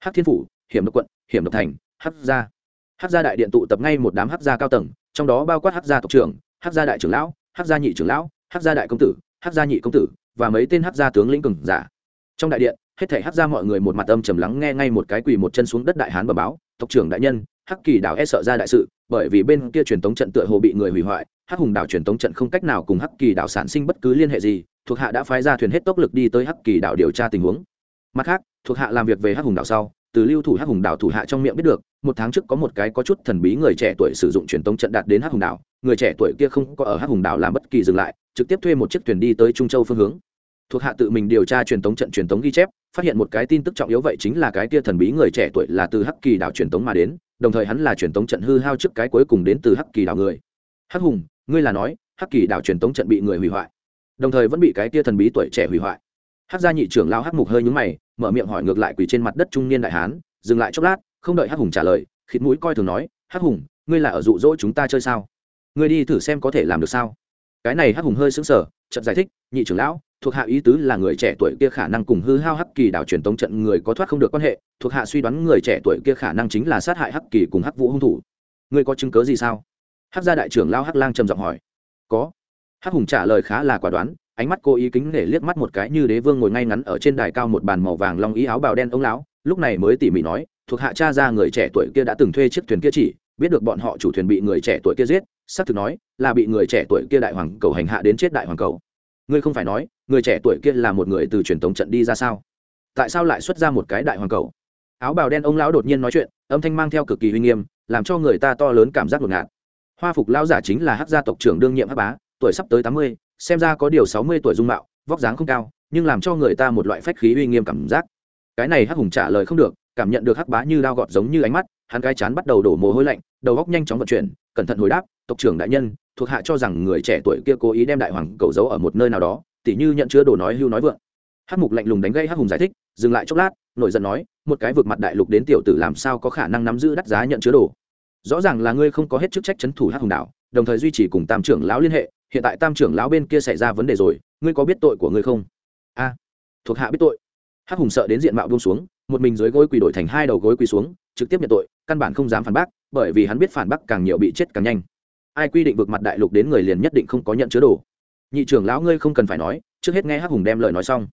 Hắc thiên phủ, hiểm độc quận, hiểm độc thành, hắc gia. Hắc gia đại điện tụ tập ngay một đám hắc gia cao tầng, trong đó bao quát hắc gia tộc trưởng, hắc gia đại trưởng lão, hắc gia nhị trưởng lão, hắc gia đại công tử, hắc gia nhị công tử và mấy tên hắc gia tướng lĩnh cường giả. Trong đại điện hết thảy hắc ra mọi người một mặt âm trầm lắng nghe ngay một cái quỳ một chân xuống đất đại hán bẩm báo, tộc trưởng đại nhân, hắc kỳ đảo e sợ ra đại sự, bởi vì bên kia truyền tống trận tựa hồ bị người hủy hoại, hắc hùng đảo truyền tống trận không cách nào cùng hắc kỳ đảo sản sinh bất cứ liên hệ gì, thuộc hạ đã phái ra thuyền hết tốc lực đi tới hắc kỳ đảo điều tra tình huống. Mặt khác, thuộc hạ làm việc về hắc hùng đảo sau, từ lưu thủ hắc hùng đảo thủ hạ trong miệng biết được, một tháng trước có một cái có chút thần bí người trẻ tuổi sử dụng truyền tống trận đạt đến hắc hùng đảo, người trẻ tuổi kia không có ở hắc hùng đảo làm bất kỳ dừng lại, trực tiếp thuê một chiếc thuyền đi tới trung châu phương hướng thuộc hạ tự mình điều tra truyền tống trận truyền tống ghi chép, phát hiện một cái tin tức trọng yếu vậy chính là cái kia thần bí người trẻ tuổi là từ hắc kỳ đảo truyền tống mà đến, đồng thời hắn là truyền tống trận hư hao trước cái cuối cùng đến từ hắc kỳ đảo người. Hắc hùng, ngươi là nói, hắc kỳ đảo truyền tống trận bị người hủy hoại. Đồng thời vẫn bị cái kia thần bí tuổi trẻ hủy hoại. Hắc gia nhị trưởng lao hắc mục hơi nhúng mày, mở miệng hỏi ngược lại quỳ trên mặt đất trung niên đại hán, dừng lại chốc lát, không đợi hắc hùng trả lời, khịt mũi coi thường nói, hắc hùng, ngươi là ở dụ dỗ chúng ta chơi sao? Ngươi đi thử xem có thể làm được sao? Cái này hắc hùng hơi sững sờ chậm giải thích, nhị trưởng lão, thuộc hạ ý tứ là người trẻ tuổi kia khả năng cùng hư hao hắc kỳ đảo truyền tống trận người có thoát không được quan hệ, thuộc hạ suy đoán người trẻ tuổi kia khả năng chính là sát hại hắc kỳ cùng hắc vũ hung thủ. Ngươi có chứng cớ gì sao? Hắc gia đại trưởng lao hắc lang trầm giọng hỏi. Có. Hắc hùng trả lời khá là quả đoán, ánh mắt cô ý kính để liếc mắt một cái như đế vương ngồi ngay ngắn ở trên đài cao một bàn màu vàng long ý áo bào đen ông lão, lúc này mới tỉ mỉ nói, thuộc hạ cha ra người trẻ tuổi kia đã từng thuê chiếc thuyền kia chỉ, biết được bọn họ chủ thuyền bị người trẻ tuổi kia giết xác thực nói, là bị người trẻ tuổi kia đại hoàng cầu hành hạ đến chết đại hoàng cầu. Ngươi không phải nói, người trẻ tuổi kia là một người từ truyền thống trận đi ra sao? Tại sao lại xuất ra một cái đại hoàng cầu? Áo bào đen ông lão đột nhiên nói chuyện, âm thanh mang theo cực kỳ uy nghiêm, làm cho người ta to lớn cảm giác ngột ngạt. Hoa phục lão giả chính là hắc gia tộc trưởng đương nhiệm hắc bá, tuổi sắp tới tám mươi, xem ra có điều sáu mươi tuổi dung mạo, vóc dáng không cao, nhưng làm cho người ta một loại phách khí uy nghiêm cảm giác. Cái này hắc hùng trả lời không được, cảm nhận được hắc bá như đao gọt giống như ánh mắt, hắn cái chán bắt đầu đổ mồ hôi lạnh, đầu góc nhanh chóng vận chuyển, cẩn thận hồi đáp tộc trưởng đại nhân, thuộc hạ cho rằng người trẻ tuổi kia cố ý đem đại hoàng cầu giấu ở một nơi nào đó, tỉ như nhận chứa đồ nói hưu nói vượng. Hắc mục lạnh lùng đánh gây hắc hùng giải thích, dừng lại chốc lát, nổi giận nói, một cái vượt mặt đại lục đến tiểu tử làm sao có khả năng nắm giữ đắt giá nhận chứa đồ? Rõ ràng là ngươi không có hết chức trách chấn thủ hắc hùng đảo đồng thời duy trì cùng tam trưởng lão liên hệ, hiện tại tam trưởng lão bên kia xảy ra vấn đề rồi, ngươi có biết tội của ngươi không? A, thuộc hạ biết tội. Hắc hùng sợ đến diện mạo buông xuống, một mình dưới gối quỳ đổi thành hai đầu gối quỳ xuống, trực tiếp nhận tội, căn bản không dám phản bác, bởi vì hắn biết phản bác càng nhiều bị chết càng nhanh ai quy định vực mặt đại lục đến người liền nhất định không có nhận chứa đồ. Nhị trưởng lão ngươi không cần phải nói, trước hết nghe hắc hùng đem lời nói xong.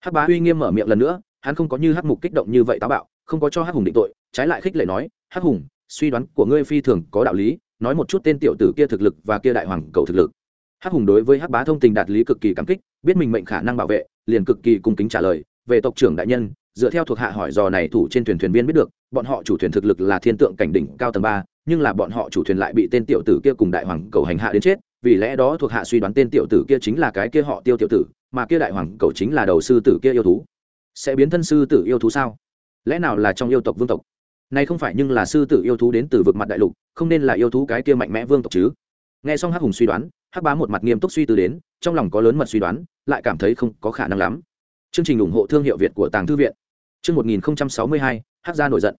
Hắc bá uy nghiêm mở miệng lần nữa, hắn không có như hắc mục kích động như vậy táo bạo, không có cho hắc hùng định tội, trái lại khích lệ nói, hắc hùng, suy đoán của ngươi phi thường có đạo lý, nói một chút tên tiểu tử kia thực lực và kia đại hoàng cầu thực lực. Hắc hùng đối với hắc bá thông tình đạt lý cực kỳ cảm kích, biết mình mệnh khả năng bảo vệ, liền cực kỳ cung kính trả lời, về tộc trưởng đại nhân, dựa theo thuộc hạ hỏi dò này thủ trên thuyền thuyền viên biết được bọn họ chủ thuyền thực lực là thiên tượng cảnh đỉnh cao tầng ba, nhưng là bọn họ chủ thuyền lại bị tên tiểu tử kia cùng đại hoàng cầu hành hạ đến chết, vì lẽ đó thuộc hạ suy đoán tên tiểu tử kia chính là cái kia họ tiêu tiểu tử, mà kia đại hoàng cầu chính là đầu sư tử kia yêu thú. Sẽ biến thân sư tử yêu thú sao? Lẽ nào là trong yêu tộc vương tộc? Này không phải nhưng là sư tử yêu thú đến từ vực mặt đại lục, không nên là yêu thú cái kia mạnh mẽ vương tộc chứ? Nghe xong hắc hùng suy đoán, hắc bá một mặt nghiêm túc suy tư đến, trong lòng có lớn mật suy đoán, lại cảm thấy không có khả năng lắm. Chương trình ủng hộ thương hiệu việt của tàng thư viện chương một nghìn sáu mươi hai, hắc gia nổi giận.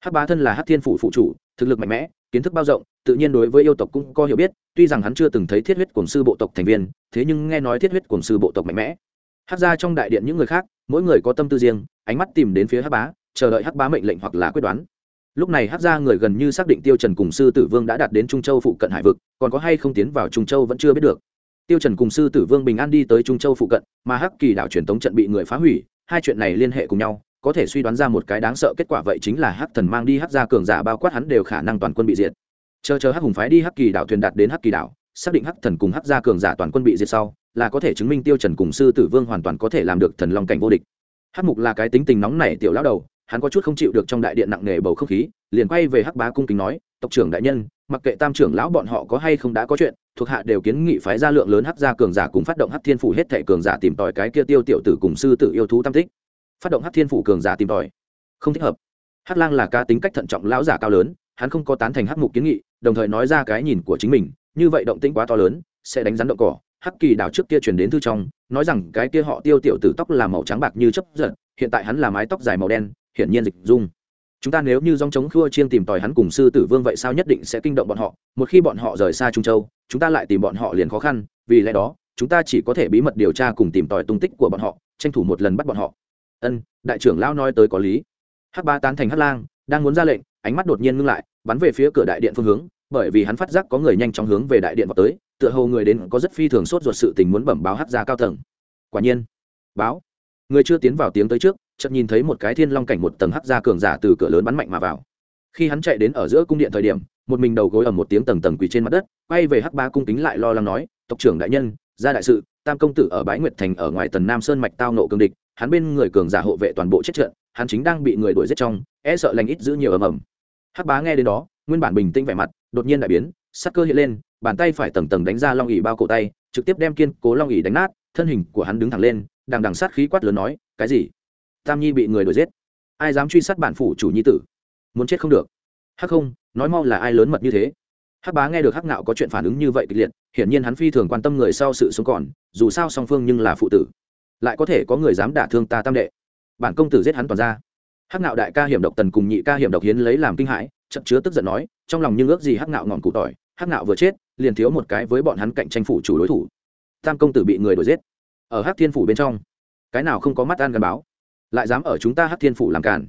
Hắc bá thân là hắc thiên phủ phụ chủ, thực lực mạnh mẽ, kiến thức bao rộng, tự nhiên đối với yêu tộc cũng có hiểu biết, tuy rằng hắn chưa từng thấy thiết huyết cổng sư bộ tộc thành viên, thế nhưng nghe nói thiết huyết cổng sư bộ tộc mạnh mẽ. Hắc gia trong đại điện những người khác, mỗi người có tâm tư riêng, ánh mắt tìm đến phía hắc bá, chờ đợi hắc bá mệnh lệnh hoặc là quyết đoán. Lúc này hắc gia người gần như xác định tiêu trần cùng sư tử vương đã đạt đến trung châu phụ cận hải vực, còn có hay không tiến vào trung châu vẫn chưa biết được. Tiêu trần cùng sư tử vương bình an đi tới trung châu phụ cận, mà hắc kỳ đảo truyền tống trận bị người phá hủy, hai chuyện này liên hệ cùng nhau có thể suy đoán ra một cái đáng sợ kết quả vậy chính là hắc thần mang đi hắc gia cường giả bao quát hắn đều khả năng toàn quân bị diệt. Chờ chờ hắc hùng phái đi hắc kỳ đảo thuyền đạt đến hắc kỳ đảo, xác định hắc thần cùng hắc gia cường giả toàn quân bị diệt sau, là có thể chứng minh tiêu trần cùng sư tử vương hoàn toàn có thể làm được thần long cảnh vô địch. Hắc mục là cái tính tình nóng nảy tiểu lão đầu, hắn có chút không chịu được trong đại điện nặng nề bầu không khí, liền quay về hắc bá cung kính nói, tộc trưởng đại nhân, mặc kệ tam trưởng lão bọn họ có hay không đã có chuyện, thuộc hạ đều kiến nghị phái ra lượng lớn hắc gia cường giả cùng phát động hắc thiên phủ hết thệ cường giả tìm tòi cái kia tiêu tiểu tử cùng sư tử yêu thú tam tích phát động hát thiên phủ cường giả tìm tòi. Không thích hợp. Hắc lang là ca tính cách thận trọng lão giả cao lớn, hắn không có tán thành hắc mục kiến nghị, đồng thời nói ra cái nhìn của chính mình, như vậy động tĩnh quá to lớn, sẽ đánh rắn động cỏ. Hắc kỳ đảo trước kia truyền đến thư trong, nói rằng cái kia họ tiêu tiểu tử tóc là màu trắng bạc như chấp giật, hiện tại hắn là mái tóc dài màu đen, hiển nhiên dịch dung. Chúng ta nếu như dòng chống khua chiên tìm tòi hắn cùng sư tử vương vậy sao nhất định sẽ kinh động bọn họ, một khi bọn họ rời xa trung châu, chúng ta lại tìm bọn họ liền khó khăn, vì lẽ đó, chúng ta chỉ có thể bí mật điều tra cùng tìm tòi tung tích của bọn họ, tranh thủ một lần bắt bọn họ ân, đại trưởng lão nói tới có lý. Hắc ba tán thành hắc lang, đang muốn ra lệnh, ánh mắt đột nhiên ngưng lại, bắn về phía cửa đại điện phương hướng, bởi vì hắn phát giác có người nhanh chóng hướng về đại điện vào tới, tựa hồ người đến có rất phi thường sốt ruột sự tình muốn bẩm báo hắc gia cao tầng. Quả nhiên, báo. Người chưa tiến vào tiếng tới trước, chợt nhìn thấy một cái thiên long cảnh một tầng hắc gia cường giả từ cửa lớn bắn mạnh mà vào. Khi hắn chạy đến ở giữa cung điện thời điểm, một mình đầu gối ở một tiếng tầng tầng quỳ trên mặt đất, quay về hắc ba cung kính lại lo lắng nói, tộc trưởng đại nhân, gia đại sự, tam công tử ở bái nguyệt thành ở ngoài tần nam sơn mạch tao nộ cương địch hắn bên người cường giả hộ vệ toàn bộ chết trận, hắn chính đang bị người đuổi giết trong e sợ lành ít giữ nhiều ầm ầm. Hắc bá nghe đến đó, nguyên bản bình tĩnh vẻ mặt, đột nhiên đại biến, sắc cơ hiện lên, bàn tay phải tầng tầng đánh ra long ỉ bao cổ tay, trực tiếp đem kiên cố long ỉ đánh nát, thân hình của hắn đứng thẳng lên, đằng đằng sát khí quát lớn nói, cái gì? Tam nhi bị người đuổi giết? Ai dám truy sát bản phủ chủ nhi tử? Muốn chết không được. Hắc không, nói mau là ai lớn mật như thế? Hắc bá nghe được hắc ngạo có chuyện phản ứng như vậy kịch liệt, hiển nhiên hắn phi thường quan tâm người sau sự sống còn, dù sao song phương nhưng là phụ tử lại có thể có người dám đả thương ta tam đệ. Bản công tử giết hắn toàn ra. Hắc ngạo đại ca hiểm độc tần cùng nhị ca hiểm độc hiến lấy làm kinh hãi chậm chứa tức giận nói, trong lòng nhưng ước gì hắc ngạo ngọn cụ tỏi, hắc ngạo vừa chết, liền thiếu một cái với bọn hắn cạnh tranh phủ chủ đối thủ. Tam công tử bị người đuổi giết. Ở hắc thiên phủ bên trong, cái nào không có mắt ăn gần báo? Lại dám ở chúng ta hắc thiên phủ làm cản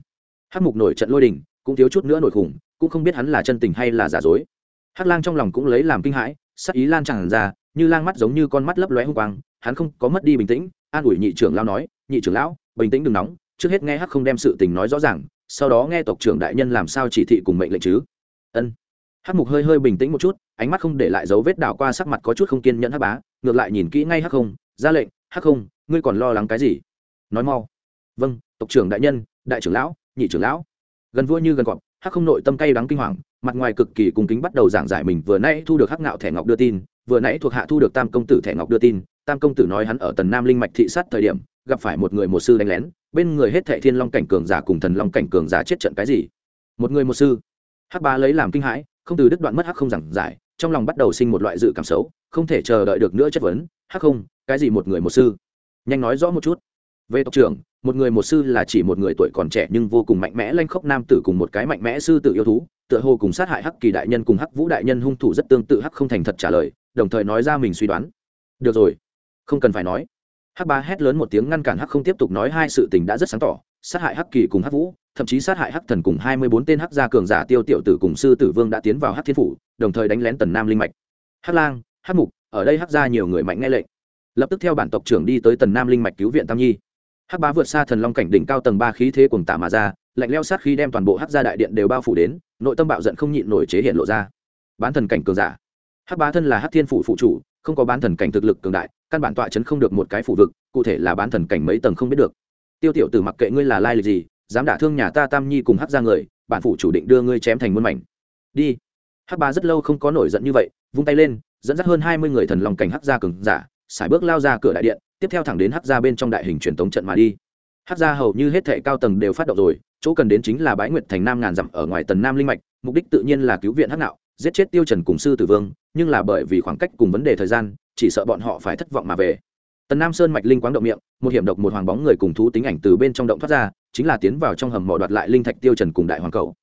hắc mục nổi trận lôi đình, cũng thiếu chút nữa nổi khủng, cũng không biết hắn là chân tình hay là giả dối. Hắc lang trong lòng cũng lấy làm kinh hãi, sắc ý lan tràn ra, như lang mắt giống như con mắt lấp lóe hung quang hắn không có mất đi bình tĩnh, an ủi nhị trưởng lão nói, nhị trưởng lão, bình tĩnh đừng nóng, trước hết nghe hắc không đem sự tình nói rõ ràng, sau đó nghe tộc trưởng đại nhân làm sao chỉ thị cùng mệnh lệnh chứ. Ân. Hắc mục hơi hơi bình tĩnh một chút, ánh mắt không để lại dấu vết đảo qua sắc mặt có chút không kiên nhẫn hắc bá, ngược lại nhìn kỹ ngay hắc không, ra lệnh, hắc không, ngươi còn lo lắng cái gì? Nói mau. Vâng tộc trưởng đại nhân, đại trưởng lão, nhị trưởng lão. Gần vua như gần cọp, hắc không nội tâm cay đắng kinh hoàng, mặt ngoài cực kỳ cung kính bắt đầu giảng giải mình vừa nãy thu được hắc ngạo thẻ ngọc đưa tin, vừa nãy thuộc hạ thu được tam công tử thẻ ngọc đưa tin tam công tử nói hắn ở tần nam linh mạch thị sát thời điểm, gặp phải một người một sư đánh lén, bên người hết thệ thiên long cảnh cường giả cùng thần long cảnh cường giả chết trận cái gì? Một người một sư. Hắc ba lấy làm kinh hãi, không từ đứt đoạn mất hắc không giảng giải, trong lòng bắt đầu sinh một loại dự cảm xấu, không thể chờ đợi được nữa chất vấn, hắc không, cái gì một người một sư? Nhanh nói rõ một chút. Về tộc trưởng, một người một sư là chỉ một người tuổi còn trẻ nhưng vô cùng mạnh mẽ lanh khốc nam tử cùng một cái mạnh mẽ sư tử yêu thú, tựa hồ cùng sát hại hắc kỳ đại nhân cùng hắc vũ đại nhân hung thủ rất tương tự, hắc không thành thật trả lời, đồng thời nói ra mình suy đoán. Được rồi không cần phải nói. Hắc ba hét lớn một tiếng ngăn cản hắc không tiếp tục nói hai sự tình đã rất sáng tỏ, sát hại hắc kỳ cùng hắc vũ, thậm chí sát hại hắc thần cùng hai mươi bốn tên hắc gia cường giả tiêu tiểu tử cùng sư tử vương đã tiến vào hắc thiên phủ, đồng thời đánh lén tần nam linh mạch. Hắc lang, hắc mục, ở đây hắc gia nhiều người mạnh nghe lệnh. Lập tức theo bản tộc trưởng đi tới tần nam linh mạch cứu viện tam nhi. Hắc bá vượt xa thần long cảnh đỉnh cao tầng ba khí thế cùng tả mà ra, lạnh leo sát khí đem toàn bộ hắc gia đại điện đều bao phủ đến, nội tâm bạo giận không nhịn nổi chế hiện lộ ra. Bán thần cảnh cường giả hắc bá thân là hắc thiên phủ phụ chủ, không có bán thần cảnh thực lực cường đại, căn bản tọa chấn không được một cái phủ vực, cụ thể là bán thần cảnh mấy tầng không biết được. Tiêu tiểu tử mặc kệ ngươi là lai lịch gì, dám đả thương nhà ta tam nhi cùng hắc ra người, bản phủ chủ định đưa ngươi chém thành muôn mảnh. Đi. Hắc bá rất lâu không có nổi giận như vậy, vung tay lên, dẫn dắt hơn hai mươi người thần lòng cảnh hắc gia cường giả, sải bước lao ra cửa đại điện, tiếp theo thẳng đến hắc gia bên trong đại hình truyền tống trận mà đi. Hắc gia hầu như hết thệ cao tầng đều phát động rồi, chỗ cần đến chính là bái nguyệt thành nam ngàn dặm ở ngoài tần nam linh mạch, mục đích tự nhiên là cứu viện hắc nạo giết chết tiêu trần cùng sư tử vương, nhưng là bởi vì khoảng cách cùng vấn đề thời gian, chỉ sợ bọn họ phải thất vọng mà về. Tần nam sơn mạch linh quáng động miệng, một hiểm độc một hoàng bóng người cùng thú tính ảnh từ bên trong động thoát ra, chính là tiến vào trong hầm mỏ đoạt lại linh thạch tiêu trần cùng đại hoàng cầu.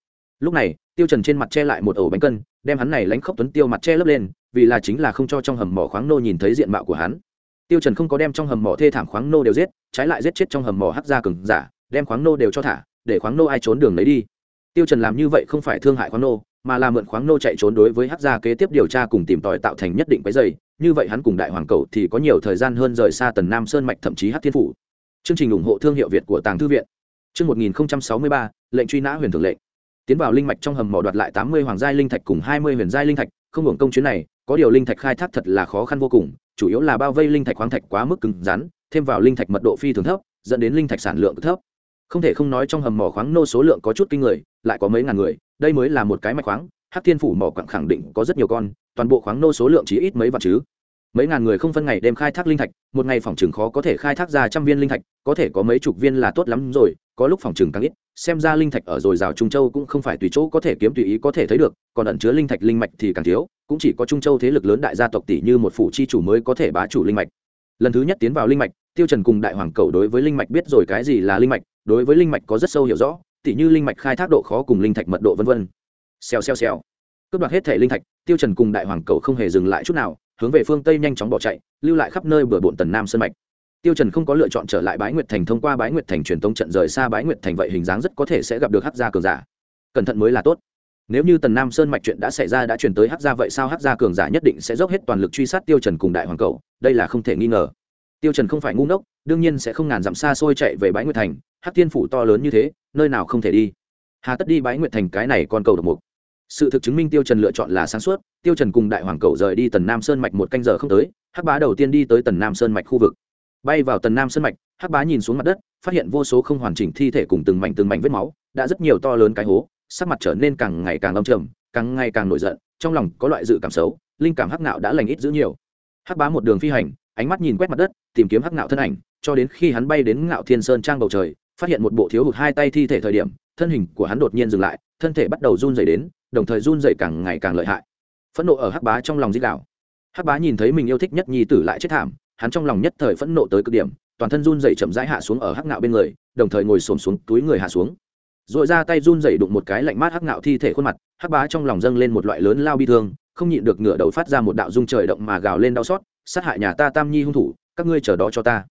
Lúc này, tiêu trần trên mặt che lại một ổ bánh cân, đem hắn này lánh khốc tuấn tiêu mặt che lấp lên, vì là chính là không cho trong hầm mỏ khoáng nô nhìn thấy diện mạo của hắn. Tiêu trần không có đem trong hầm mỏ thê thảm khoáng nô đều giết, trái lại giết chết trong hầm mỏ hắc gia cường giả, đem khoáng nô đều cho thả, để khoáng nô ai trốn đường lấy đi. Tiêu trần làm như vậy không phải thương hại khoáng nô mà là mượn khoáng nô chạy trốn đối với hắc gia kế tiếp điều tra cùng tìm tòi tạo thành nhất định cái dày. Như vậy hắn cùng đại hoàng cầu thì có nhiều thời gian hơn rời xa tần nam sơn mạch thậm chí hắc thiên phủ. Chương trình ủng hộ thương hiệu việt của tàng thư viện. Chương 1063 lệnh truy nã huyền Thượng lệnh. Tiến vào linh mạch trong hầm mỏ đoạt lại tám mươi hoàng giai linh thạch cùng hai mươi huyền giai linh thạch. Không hưởng công chuyến này, có điều linh thạch khai thác thật là khó khăn vô cùng, chủ yếu là bao vây linh thạch khoáng thạch quá mức cứng rắn, thêm vào linh thạch mật độ phi thường thấp, dẫn đến linh thạch sản lượng thấp không thể không nói trong hầm mỏ khoáng nô số lượng có chút kinh người, lại có mấy ngàn người, đây mới là một cái mạch khoáng, hắc thiên phủ mỏ quặng khẳng định có rất nhiều con, toàn bộ khoáng nô số lượng chỉ ít mấy vạn chứ. Mấy ngàn người không phân ngày đêm khai thác linh thạch, một ngày phòng chừng khó có thể khai thác ra trăm viên linh thạch, có thể có mấy chục viên là tốt lắm rồi, có lúc phòng chừng càng ít, xem ra linh thạch ở dồi dào trung châu cũng không phải tùy chỗ có thể kiếm tùy ý có thể thấy được, còn ẩn chứa linh thạch linh mạch thì càng thiếu, cũng chỉ có trung châu thế lực lớn đại gia tộc tỷ như một phủ chi chủ mới có thể bá chủ linh mạch. Lần thứ nhất tiến vào linh mạch tiêu trần cùng đại hoàng cầu đối với linh mạch biết rồi cái gì là linh mạch, đối với linh mạch có rất sâu hiểu rõ tỷ như linh mạch khai thác độ khó cùng linh thạch mật độ vân vân. Xèo xèo xèo. Cướp đoạt hết thể linh thạch, tiêu trần cùng đại hoàng cầu không hề dừng lại chút nào, hướng về phương tây nhanh chóng bỏ chạy, lưu lại khắp nơi bừa bộn tần nam sơn mạch. Tiêu trần không có lựa chọn trở lại bái nguyệt thành thông qua bái nguyệt thành truyền tống trận rời xa bái nguyệt thành vậy hình dáng rất có thể sẽ gặp được hắc gia cường giả. Cẩn thận mới là tốt. Nếu như tần nam sơn mạch chuyện đã xảy ra đã truyền tới hắc gia vậy sao hắc gia cường giả nhất định sẽ dốc hết toàn lực truy sát tiêu trần cùng đại hoàng cầu, đây là không thể nghi ngờ tiêu trần không phải ngu ngốc, đương nhiên sẽ không ngàn dặm xa xôi chạy về bãi nguyệt thành, hắc thiên phủ to lớn như thế, nơi nào không thể đi. Hà tất đi bãi nguyệt thành cái này con cầu độc mục. Sự thực chứng minh tiêu trần lựa chọn là sáng suốt, tiêu trần cùng đại hoàng cầu rời đi tần nam sơn mạch một canh giờ không tới, hắc bá đầu tiên đi tới tần nam sơn mạch khu vực. Bay vào tần nam sơn mạch, hắc bá nhìn xuống mặt đất, phát hiện vô số không hoàn chỉnh thi thể cùng từng mảnh từng mảnh vết máu, đã rất nhiều to lớn cái hố, sắc mặt trở nên càng ngày càng âm trầm, càng ngày càng nổi giận, trong lòng có loại dự cảm xấu, linh cảm hắc nạo đã lành ít dữ nhiều. Hắc bá một đường phi hành ánh mắt nhìn quét mặt đất, tìm kiếm hắc Ngạo thân ảnh, cho đến khi hắn bay đến ngạo thiên sơn trang bầu trời, phát hiện một bộ thiếu hụt hai tay thi thể thời điểm, thân hình của hắn đột nhiên dừng lại, thân thể bắt đầu run dày đến, đồng thời run dày càng ngày càng lợi hại. Phẫn nộ ở hắc bá trong lòng dích đạo. Hắc bá nhìn thấy mình yêu thích nhất nhi tử lại chết thảm, hắn trong lòng nhất thời phẫn nộ tới cực điểm, toàn thân run dày chậm rãi hạ xuống ở hắc Ngạo bên người, đồng thời ngồi xổm xuống, túi người hạ xuống. R ồ i ra tay run dày đụng một cái lạnh mát hắc Ngạo thi thể khuôn mặt, hắc bá trong lòng dâng lên một loại lớn lao bi thương, không nhịn được ngửa đầu phát ra một đạo dung trời động mà gào lên đau xót sát hại nhà ta tam nhi hung thủ, các ngươi chờ đó cho ta.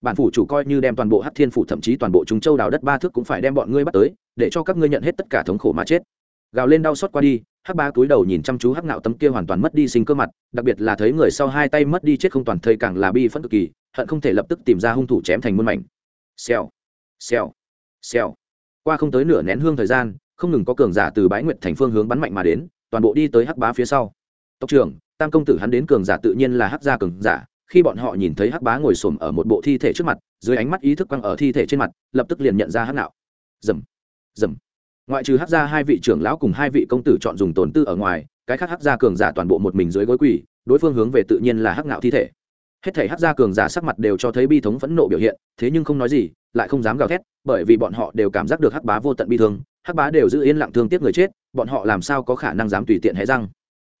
Bản phủ chủ coi như đem toàn bộ hắc thiên phủ, thậm chí toàn bộ chúng châu đào đất ba thước cũng phải đem bọn ngươi bắt tới, để cho các ngươi nhận hết tất cả thống khổ mà chết. Gào lên đau xót qua đi, hắc ba túi đầu nhìn chăm chú hắc ngạo tấm kia hoàn toàn mất đi sinh cơ mặt, đặc biệt là thấy người sau hai tay mất đi chết không toàn thây càng là bi phẫn cực kỳ, hận không thể lập tức tìm ra hung thủ chém thành muôn mảnh. Xèo xèo xèo. Qua không tới nửa nén hương thời gian, không ngừng có cường giả từ bái nguyệt thành phương hướng bắn mạnh mà đến, toàn bộ đi tới hắc bá phía sau. Tộc trưởng tam công tử hắn đến cường giả tự nhiên là hắc gia cường giả, khi bọn họ nhìn thấy hắc bá ngồi xổm ở một bộ thi thể trước mặt, dưới ánh mắt ý thức quăng ở thi thể trên mặt, lập tức liền nhận ra hắc nạo. Dầm dầm. Ngoại trừ hắc gia hai vị trưởng lão cùng hai vị công tử chọn dùng tồn tư ở ngoài, cái khác hắc gia cường giả toàn bộ một mình dưới gối quỳ, đối phương hướng về tự nhiên là hắc nạo thi thể. Hết thể hắc gia cường giả sắc mặt đều cho thấy bi thống phẫn nộ biểu hiện, thế nhưng không nói gì, lại không dám gào thét, bởi vì bọn họ đều cảm giác được hắc bá vô tận bi thương, hắc bá đều giữ yên lặng thương tiếc người chết, bọn họ làm sao có khả năng dám tùy tiện hé răng?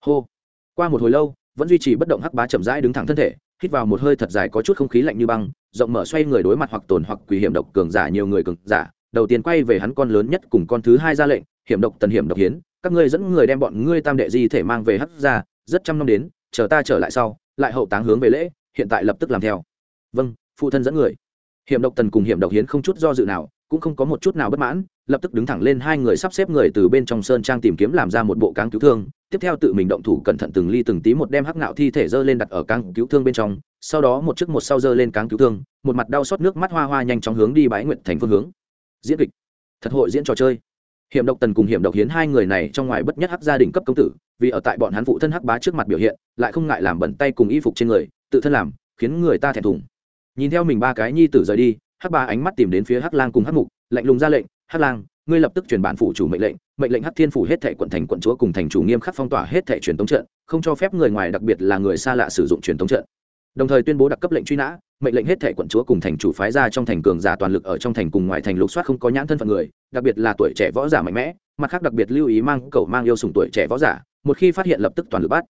Hô qua một hồi lâu, vẫn duy trì bất động hắc bá chậm rãi đứng thẳng thân thể, hít vào một hơi thật dài có chút không khí lạnh như băng, rộng mở xoay người đối mặt hoặc tồn hoặc quỷ hiểm độc cường giả nhiều người cường giả, đầu tiên quay về hắn con lớn nhất cùng con thứ hai ra lệnh, hiểm độc tần hiểm độc hiến, các ngươi dẫn người đem bọn ngươi tam đệ di thể mang về hắc ra rất trăm năm đến, chờ ta trở lại sau, lại hậu táng hướng về lễ, hiện tại lập tức làm theo. Vâng phụ thân dẫn người. Hiểm độc tần cùng hiểm độc hiến không chút do dự nào, cũng không có một chút nào bất mãn lập tức đứng thẳng lên hai người sắp xếp người từ bên trong sơn trang tìm kiếm làm ra một bộ cáng cứu thương. Tiếp theo tự mình động thủ cẩn thận từng ly từng tí một đem hắc ngạo thi thể dơ lên đặt ở cáng cứu thương bên trong. Sau đó một chiếc một sau dơ lên cáng cứu thương, một mặt đau xót nước mắt hoa hoa nhanh chóng hướng đi bái nguyện thành phương hướng. Diễn kịch, thật hội diễn trò chơi. Hiểm độc tần cùng hiểm độc hiến hai người này trong ngoài bất nhất hắc gia đình cấp công tử, vì ở tại bọn hắn phụ thân hắc bá trước mặt biểu hiện, lại không ngại làm bẩn tay cùng y phục trên người, tự thân làm, khiến người ta thẹn thùng. Nhìn theo mình ba cái nhi tử rời đi, hắc ba ánh mắt tìm đến phía hắc lang cùng hắc mục, lạnh lùng ra lệnh hắc lang, ngươi lập tức truyền bản phủ chủ mệnh lệnh mệnh lệnh hắc thiên phủ hết thệ quận thành quận chúa cùng thành chủ nghiêm khắc phong tỏa hết thệ truyền tống trận, không cho phép người ngoài, đặc biệt là người xa lạ sử dụng truyền tống trận. Đồng thời tuyên bố đặc cấp lệnh truy nã, mệnh lệnh hết thệ quận chúa cùng thành chủ phái ra trong thành cường giả toàn lực ở trong thành cùng ngoài thành lục soát không có nhãn thân phận người, đặc biệt là tuổi trẻ võ giả mạnh mẽ, mặt khác đặc biệt lưu ý mang, cầu mang yêu sùng tuổi trẻ võ giả, một khi phát hiện lập tức toàn lực bắt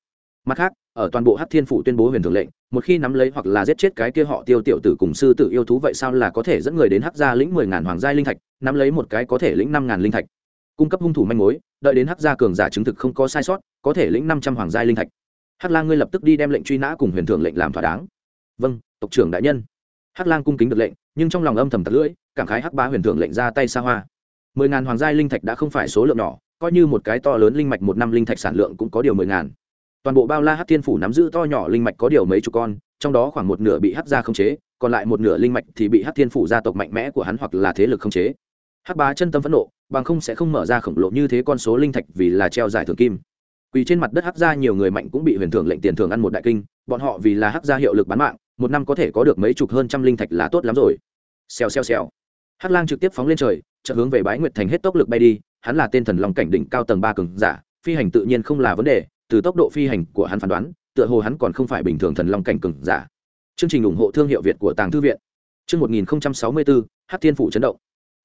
mặt khác, ở toàn bộ hát thiên phủ tuyên bố huyền thường lệnh, một khi nắm lấy hoặc là giết chết cái kia họ tiêu tiểu tử cùng sư tử yêu thú vậy sao là có thể dẫn người đến hắc gia lĩnh mười ngàn hoàng gia linh thạch, nắm lấy một cái có thể lĩnh năm ngàn linh thạch. Cung cấp hung thủ manh mối, đợi đến hắc gia cường giả chứng thực không có sai sót, có thể lĩnh năm trăm hoàng gia linh thạch. Hắc lang ngươi lập tức đi đem lệnh truy nã cùng huyền thường lệnh làm thỏa đáng. Vâng tộc trưởng đại nhân. Hắc lang cung kính được lệnh, nhưng trong lòng âm thầm tật lưỡi, cảm khái hắc ba huyền thường lệnh ra tay xa hoa. Mười ngàn hoàng gia linh thạch đã không phải số lượng nhỏ, coi như một cái to lớn linh mạch một năm linh thạch sản lượng cũng có điều mười ngàn toàn bộ bao la hát thiên phủ nắm giữ to nhỏ linh mạch có điều mấy chục con, trong đó khoảng một nửa bị hát gia không chế, còn lại một nửa linh mạch thì bị hát thiên phủ gia tộc mạnh mẽ của hắn hoặc là thế lực không chế. Hát bá chân tâm phẫn nộ, bằng không sẽ không mở ra khổng lồ như thế con số linh thạch vì là treo giải thưởng kim. Quỳ trên mặt đất hát gia nhiều người mạnh cũng bị huyền thưởng lệnh tiền thưởng ăn một đại kinh, bọn họ vì là hát gia hiệu lực bán mạng, một năm có thể có được mấy chục hơn trăm linh thạch là tốt lắm rồi. Xèo xèo xèo. Hát lang trực tiếp phóng lên trời, chợt hướng về bái nguyệt thành hết tốc lực bay đi, hắn là tên thần long cảnh đỉnh cao tầng ba cường giả, phi hành tự nhiên không là vấn đề từ tốc độ phi hành của hắn phán đoán, tựa hồ hắn còn không phải bình thường thần long cảnh cường giả. Chương trình ủng hộ thương hiệu việt của tàng thư viện. Chương một nghìn sáu mươi bốn hát thiên phủ chấn động.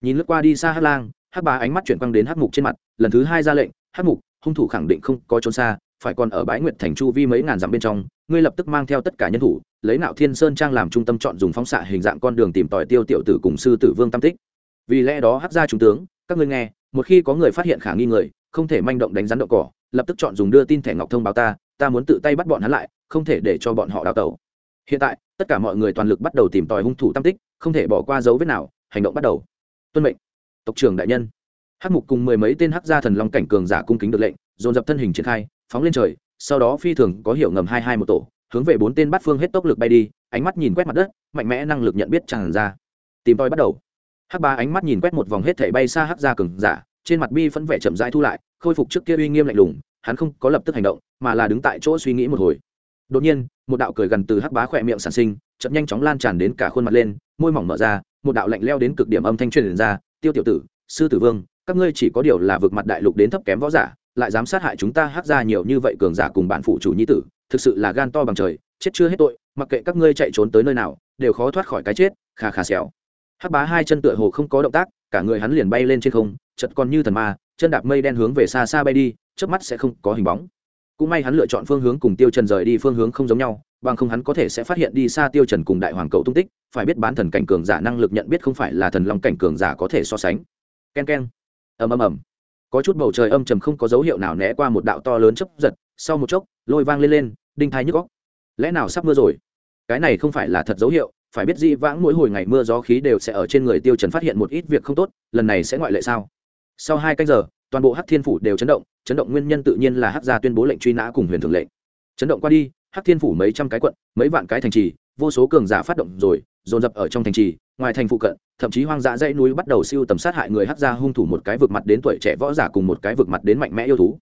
Nhìn lướt qua đi xa hát lang hát bá ánh mắt chuyển quang đến hát mục trên mặt, lần thứ hai ra lệnh hát mục, hung thủ khẳng định không có trốn xa, phải còn ở bãi nguyệt thành chu vi mấy ngàn dặm bên trong, ngươi lập tức mang theo tất cả nhân thủ, lấy nạo thiên sơn trang làm trung tâm chọn dùng phóng xạ hình dạng con đường tìm tòi tiêu tiểu tử cùng sư tử vương tam tích. Vì lẽ đó hát ra trung tướng, các ngươi nghe, một khi có người phát hiện khả nghi người, không thể manh động đánh rắn đậu cỏ lập tức chọn dùng đưa tin thẻ ngọc thông báo ta ta muốn tự tay bắt bọn hắn lại, không thể để cho bọn họ đào tẩu. Hiện tại, tất cả mọi người toàn lực bắt đầu tìm tòi hung thủ tam tích, không thể bỏ qua dấu vết nào, hành động bắt đầu. Tuân mệnh. Tộc trưởng đại nhân. Hắc mục cùng mười mấy tên hắc gia thần long cảnh cường giả cung kính được lệnh, dồn dập thân hình triển khai, phóng lên trời, sau đó phi thường có hiệu ngầm hai hai một tổ, hướng về bốn tên bắt phương hết tốc lực bay đi, ánh mắt nhìn quét mặt đất, mạnh mẽ năng lực nhận biết tràn ra. Tìm tòi bắt đầu. Hắc ba ánh mắt nhìn quét một vòng hết thể bay xa hắc gia cường giả, trên mặt bi phẫn vẻ chậm rãi thu lại khôi phục trước kia uy nghiêm lạnh lùng, hắn không có lập tức hành động, mà là đứng tại chỗ suy nghĩ một hồi. Đột nhiên, một đạo cười gần từ hắc bá khỏe miệng sản sinh chậm nhanh chóng lan tràn đến cả khuôn mặt lên, môi mỏng mở ra, một đạo lạnh leo đến cực điểm âm thanh truyền ra, tiêu tiểu tử, sư tử vương, các ngươi chỉ có điều là vượt mặt đại lục đến thấp kém võ giả, lại dám sát hại chúng ta hát ra nhiều như vậy cường giả cùng bạn phụ chủ nhi tử, thực sự là gan to bằng trời, chết chưa hết tội, mặc kệ các ngươi chạy trốn tới nơi nào, đều khó thoát khỏi cái chết khà khà xéo hắc bá hai chân tựa hồ không có động tác, cả người hắn liền bay lên trên không chật còn như thần ma chân đạp mây đen hướng về xa xa bay đi trước mắt sẽ không có hình bóng. Cũng may hắn lựa chọn phương hướng cùng tiêu trần rời đi phương hướng không giống nhau, bằng không hắn có thể sẽ phát hiện đi xa tiêu trần cùng đại hoàng cậu tung tích, phải biết bán thần cảnh cường giả năng lực nhận biết không phải là thần long cảnh cường giả có thể so sánh. Ken ken. Ầm ầm ầm. Có chút bầu trời âm trầm không có dấu hiệu nào né qua một đạo to lớn chớp giật, sau một chốc, lôi vang lên lên, đinh thai nhức óc. lẽ nào sắp mưa rồi? Cái này không phải là thật dấu hiệu, phải biết di vãng mỗi hồi ngày mưa gió khí đều sẽ ở trên người tiêu trần phát hiện một ít việc không tốt, lần này sẽ ngoại lệ sao? Sau hai canh giờ, toàn bộ hắc thiên phủ đều chấn động chấn động nguyên nhân tự nhiên là hắc gia tuyên bố lệnh truy nã cùng huyền thường lệnh. Chấn động qua đi, hắc thiên phủ mấy trăm cái quận, mấy vạn cái thành trì, vô số cường giả phát động rồi, dồn dập ở trong thành trì, ngoài thành phụ cận, thậm chí hoang dã dãy núi bắt đầu siêu tầm sát hại người hắc gia hung thủ một cái vực mặt đến tuổi trẻ võ giả cùng một cái vực mặt đến mạnh mẽ yêu thú.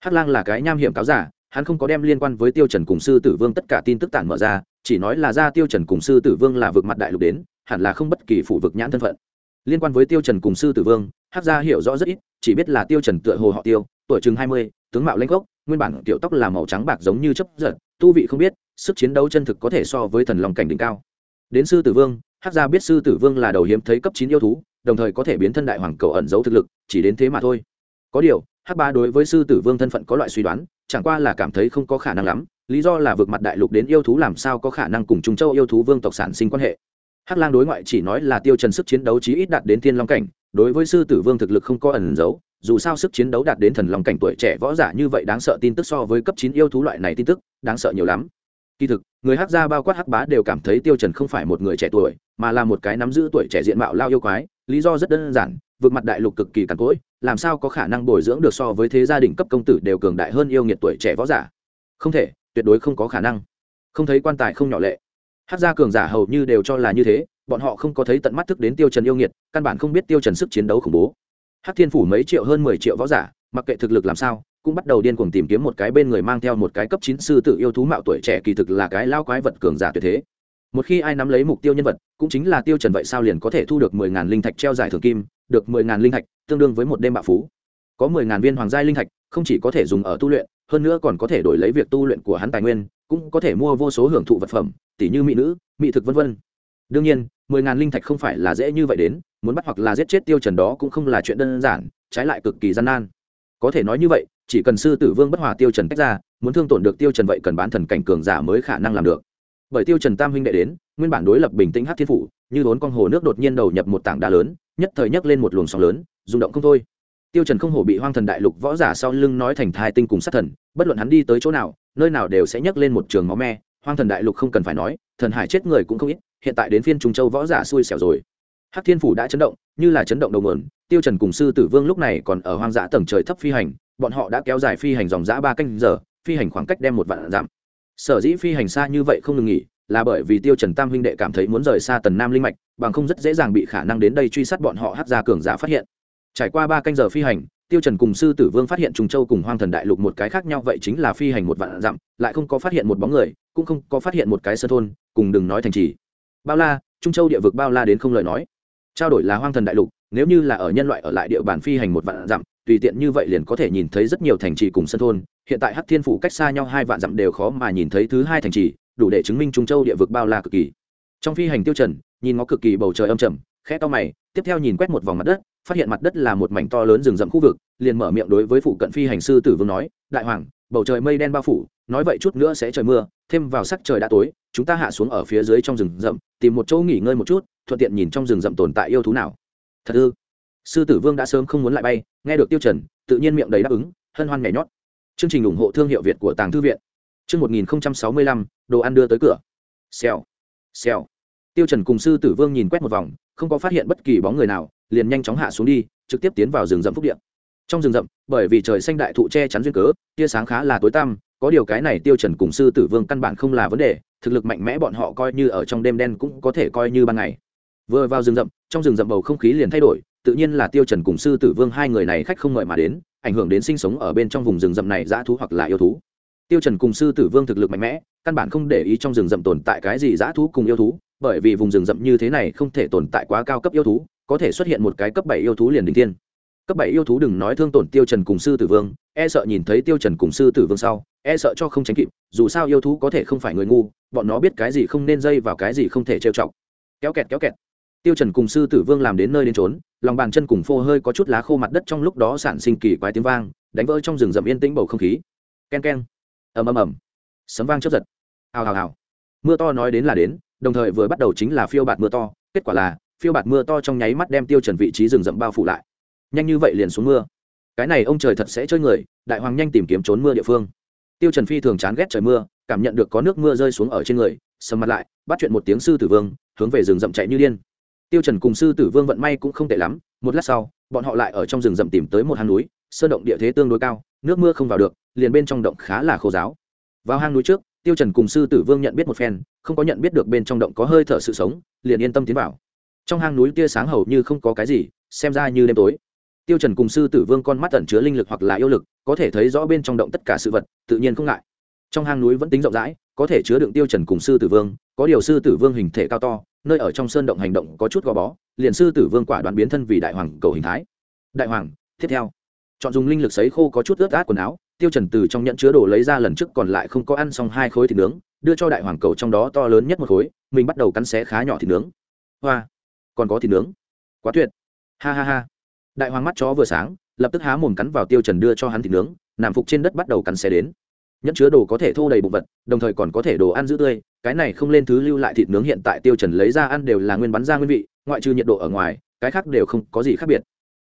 Hắc lang là cái nham hiểm cáo giả, hắn không có đem liên quan với tiêu trần cùng sư tử vương tất cả tin tức tản mở ra, chỉ nói là ra tiêu trần cùng sư tử vương là vực mặt đại lục đến, hẳn là không bất kỳ phụ vực nhãn thân phận liên quan với tiêu trần cùng sư tử vương hắc gia hiểu rõ rất ít chỉ biết là tiêu trần tựa hồ họ tiêu tuổi chừng mươi, tướng mạo lãnh gốc nguyên bản tiểu tóc là màu trắng bạc giống như chấp giật tu vị không biết sức chiến đấu chân thực có thể so với thần long cảnh đỉnh cao. Đến sư tử vương hắc gia biết sư tử vương là đầu hiếm thấy cấp chín yêu thú đồng thời có thể biến thân đại hoàng cầu ẩn giấu thực lực chỉ đến thế mà thôi. Có điều hắc ba đối với sư tử vương thân phận có loại suy đoán chẳng qua là cảm thấy không có khả năng lắm lý do là vượt mặt đại lục đến yêu thú làm sao có khả năng cùng trung châu yêu thú vương tộc sản sinh quan hệ hắc lang đối ngoại chỉ nói là tiêu trần sức chiến đấu chí ít đạt đến thiên long cảnh, đối với sư tử vương thực lực không có ẩn giấu, dù sao sức chiến đấu đạt đến thần long cảnh tuổi trẻ võ giả như vậy đáng sợ tin tức so với cấp chín yêu thú loại này tin tức, đáng sợ nhiều lắm. Kỳ thực, người hắc gia bao quát hắc bá đều cảm thấy tiêu trần không phải một người trẻ tuổi, mà là một cái nắm giữ tuổi trẻ diện mạo lao yêu quái, lý do rất đơn giản, vượt mặt đại lục cực kỳ cằn cỗi, làm sao có khả năng bồi dưỡng được so với thế gia đình cấp công tử đều cường đại hơn yêu nghiệt tuổi trẻ võ giả? Không thể, tuyệt đối không có khả năng. Không thấy quan tài không nhỏ lệ hát gia cường giả hầu như đều cho là như thế, bọn họ không có thấy tận mắt thức đến tiêu trần yêu nghiệt, căn bản không biết tiêu trần sức chiến đấu khủng bố. Hát thiên phủ mấy triệu hơn mười triệu võ giả, mặc kệ thực lực làm sao, cũng bắt đầu điên cuồng tìm kiếm một cái bên người mang theo một cái cấp chín sư tử yêu thú mạo tuổi trẻ kỳ thực là cái lao quái vật cường giả tuyệt thế. Một khi ai nắm lấy mục tiêu nhân vật, cũng chính là tiêu trần vậy sao liền có thể thu được mười ngàn linh thạch treo giải thưởng kim, được mười ngàn linh thạch, tương đương với một đêm bạo phú. Có mười ngàn viên hoàng gia linh thạch, không chỉ có thể dùng ở tu luyện, hơn nữa còn có thể đổi lấy việc tu luyện của hắn tài nguyên cũng có thể mua vô số hưởng thụ vật phẩm tỷ như mỹ nữ, mỹ thực vân vân. Đương nhiên, mười ngàn linh thạch không phải là dễ như vậy đến, muốn bắt hoặc là giết chết tiêu trần đó cũng không là chuyện đơn giản, trái lại cực kỳ gian nan. Có thể nói như vậy, chỉ cần sư tử vương bất hòa tiêu trần tách ra, muốn thương tổn được tiêu trần vậy cần bán thần cảnh cường giả mới khả năng làm được. Bởi tiêu trần tam huynh đệ đến, nguyên bản đối lập bình tĩnh hắc thiên phủ, như vốn con hồ nước đột nhiên đầu nhập một tảng đá lớn, nhất thời nhấc lên một luồng sóng lớn, rung động không thôi. Tiêu trần không hổ bị hoang thần đại lục võ giả sau lưng nói thành thai tinh cùng sát thần, bất luận hắn đi tới chỗ nào nơi nào đều sẽ nhấc lên một trường máu me, hoang thần đại lục không cần phải nói, thần hải chết người cũng không ít, hiện tại đến phiên trung châu võ giả xui xẻo rồi hắc thiên phủ đã chấn động, như là chấn động đầu nguồn, tiêu trần cùng sư tử vương lúc này còn ở hoang dã tầng trời thấp phi hành, bọn họ đã kéo dài phi hành dòng dã ba canh giờ, phi hành khoảng cách đem một vạn giảm. sở dĩ phi hành xa như vậy không ngừng nghỉ, là bởi vì tiêu trần tam huynh đệ cảm thấy muốn rời xa tần nam linh mạch, bằng không rất dễ dàng bị khả năng đến đây truy sát bọn họ hắc gia cường giả phát hiện trải qua ba canh giờ phi hành tiêu trần cùng sư tử vương phát hiện trùng châu cùng hoang thần đại lục một cái khác nhau, vậy chính là phi hành một vạn dặm, lại không có phát hiện một bóng người, cũng không có phát hiện một cái sơ thôn, cùng đừng nói thành trì. Bao la, trung châu địa vực bao la đến không lời nói. Trao đổi là hoang thần đại lục, nếu như là ở nhân loại ở lại địa bàn phi hành một vạn dặm, tùy tiện như vậy liền có thể nhìn thấy rất nhiều thành trì cùng sân thôn. Hiện tại hắc thiên phủ cách xa nhau hai vạn dặm đều khó mà nhìn thấy thứ hai thành trì, đủ để chứng minh trung châu địa vực bao la cực kỳ. Trong phi hành tiêu trần, nhìn ngó cực kỳ bầu trời âm trầm, khẽ to mày, tiếp theo nhìn quét một vòng mặt đất phát hiện mặt đất là một mảnh to lớn rừng rậm khu vực, liền mở miệng đối với phụ cận phi hành sư tử vương nói, đại hoàng, bầu trời mây đen bao phủ, nói vậy chút nữa sẽ trời mưa, thêm vào sắc trời đã tối, chúng ta hạ xuống ở phía dưới trong rừng rậm, tìm một chỗ nghỉ ngơi một chút, thuận tiện nhìn trong rừng rậm tồn tại yêu thú nào. Thật ư? Sư tử vương đã sớm không muốn lại bay, nghe được tiêu trần, tự nhiên miệng đầy đáp ứng, hân hoan nhảy nhót. Chương trình ủng hộ thương hiệu việt của tàng thư viện. Chương 1065 đồ ăn đưa tới cửa. Xèo xèo. Tiêu trần cùng sư tử vương nhìn quét một vòng, không có phát hiện bất kỳ bóng người nào liền nhanh chóng hạ xuống đi, trực tiếp tiến vào rừng rậm phúc điện trong rừng rậm, bởi vì trời xanh đại thụ che chắn duyên cớ, tia sáng khá là tối tăm, có điều cái này tiêu trần cùng sư tử vương căn bản không là vấn đề, thực lực mạnh mẽ bọn họ coi như ở trong đêm đen cũng có thể coi như ban ngày. Vừa vào rừng rậm, trong rừng rậm bầu không khí liền thay đổi, tự nhiên là tiêu trần cùng sư tử vương hai người này khách không mời mà đến, ảnh hưởng đến sinh sống ở bên trong vùng rừng rậm này dã thú hoặc là yêu thú. Tiêu trần cùng sư tử vương thực lực mạnh mẽ, căn bản không để ý trong rừng rậm tồn tại cái gì dã thú cùng yêu thú, bởi vì vùng rừng rậm như thế này không thể tồn tại quá cao cấp yêu thú có thể xuất hiện một cái cấp bảy yêu thú liền đình thiên. Cấp bảy yêu thú đừng nói thương tổn tiêu trần cùng sư tử vương e sợ nhìn thấy tiêu trần cùng sư tử vương sau e sợ cho không tránh kịp, dù sao yêu thú có thể không phải người ngu, bọn nó biết cái gì không nên dây vào cái gì không thể trêu chọc. Kéo kẹt kéo kẹt. Tiêu trần cùng sư tử vương làm đến nơi đến trốn lòng bàn chân cùng phô hơi có chút lá khô mặt đất trong lúc đó sản sinh kỳ quái tiếng vang, đánh vỡ trong rừng rậm yên tĩnh bầu không khí. Ken ken ầm ầm ầm. Sấm vang chớp giật. Hào hào hào. Mưa to nói đến là đến, đồng thời vừa bắt đầu chính là phiêu bạt mưa to, kết quả là phiêu bạt mưa to trong nháy mắt đem tiêu trần vị trí rừng rậm bao phủ lại. Nhanh như vậy liền xuống mưa. Cái này ông trời thật sẽ chơi người, đại hoàng nhanh tìm kiếm trốn mưa địa phương. Tiêu trần phi thường chán ghét trời mưa, cảm nhận được có nước mưa rơi xuống ở trên người, sầm mặt lại, bắt chuyện một tiếng sư tử vương, hướng về rừng rậm chạy như điên. Tiêu trần cùng sư tử vương vận may cũng không tệ lắm, một lát sau, bọn họ lại ở trong rừng rậm tìm tới một hang núi, sơn động địa thế tương đối cao, nước mưa không vào được, liền bên trong động khá là khô giáo. Vào hang núi trước, tiêu trần cùng sư tử vương nhận biết một phen, không có nhận biết được bên trong động có hơi thở sự sống, liền yên tâm tiến vào trong hang núi tia sáng hầu như không có cái gì, xem ra như đêm tối. Tiêu trần cùng sư tử vương con mắt ẩn chứa linh lực hoặc là yêu lực, có thể thấy rõ bên trong động tất cả sự vật, tự nhiên không ngại. Trong hang núi vẫn tính rộng rãi, có thể chứa đựng tiêu trần cùng sư tử vương, có điều sư tử vương hình thể cao to, nơi ở trong sơn động hành động có chút gò bó, liền sư tử vương quả đoán biến thân vì đại hoàng cầu hình thái. Đại hoàng, tiếp theo. Chọn dùng linh lực sấy khô có chút ướt át quần áo, tiêu trần từ trong nhận chứa đồ lấy ra lần trước còn lại không có ăn xong hai khối thịt nướng, đưa cho đại hoàng cầu trong đó to lớn nhất một khối, mình bắt đầu cắn xé khá nhỏ thịt nướng. Hoa còn có thịt nướng. Quá tuyệt. Ha ha ha. Đại hoàng mắt chó vừa sáng, lập tức há mồm cắn vào tiêu trần đưa cho hắn thịt nướng, nằm phục trên đất bắt đầu cắn xé đến. Nhẫn chứa đồ có thể thô đầy bụng vật, đồng thời còn có thể đồ ăn giữ tươi, cái này không lên thứ lưu lại thịt nướng hiện tại tiêu trần lấy ra ăn đều là nguyên bắn ra nguyên vị, ngoại trừ nhiệt độ ở ngoài, cái khác đều không có gì khác biệt.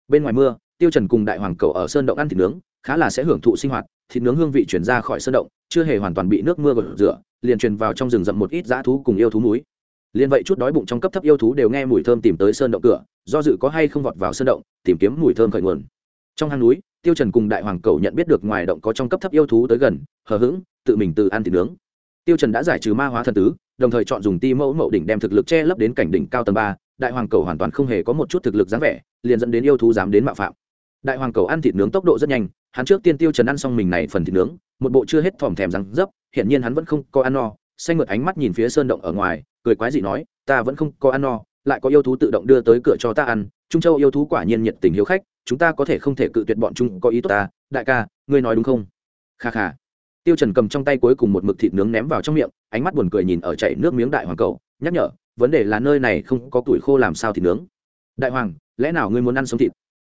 Bên ngoài mưa, tiêu trần cùng đại hoàng cầu ở sơn động ăn thịt nướng, khá là sẽ hưởng thụ sinh hoạt, thịt nướng hương vị truyền ra khỏi sơn động, chưa hề hoàn toàn bị nước mưa gột rửa, liền truyền vào trong rừng rậm một ít dã thú cùng yêu thú núi liền vậy chút đói bụng trong cấp thấp yêu thú đều nghe mùi thơm tìm tới sơn động cửa, do dự có hay không vọt vào sơn động, tìm kiếm mùi thơm khởi nguồn. Trong hang núi, tiêu trần cùng đại hoàng cầu nhận biết được ngoài động có trong cấp thấp yêu thú tới gần, hờ hững, tự mình tự ăn thịt nướng. Tiêu trần đã giải trừ ma hóa thần tứ, đồng thời chọn dùng ti mẫu mậu đỉnh đem thực lực che lấp đến cảnh đỉnh cao tầng ba, đại hoàng cầu hoàn toàn không hề có một chút thực lực dáng vẻ, liền dẫn đến yêu thú dám đến mạo phạm. Đại hoàng cầu ăn thịt nướng tốc độ rất nhanh, hắn trước tiên tiêu trần ăn xong mình này phần thịt nướng, một bộ chưa hết thòm thèm răng dấp hiện nhiên hắn vẫn không có ăn no xanh ngược ánh mắt nhìn phía sơn động ở ngoài cười quái dị nói, ta vẫn không có ăn no, lại có yêu thú tự động đưa tới cửa cho ta ăn. Trung châu yêu thú quả nhiên nhiệt tình hiếu khách, chúng ta có thể không thể cự tuyệt bọn chúng, có ý tốt ta. Đại ca, ngươi nói đúng không? Kha kha. Tiêu trần cầm trong tay cuối cùng một mực thịt nướng ném vào trong miệng, ánh mắt buồn cười nhìn ở chảy nước miếng đại hoàng cầu, nhắc nhở, vấn đề là nơi này không có tuổi khô làm sao thịt nướng. Đại hoàng, lẽ nào ngươi muốn ăn sống thịt?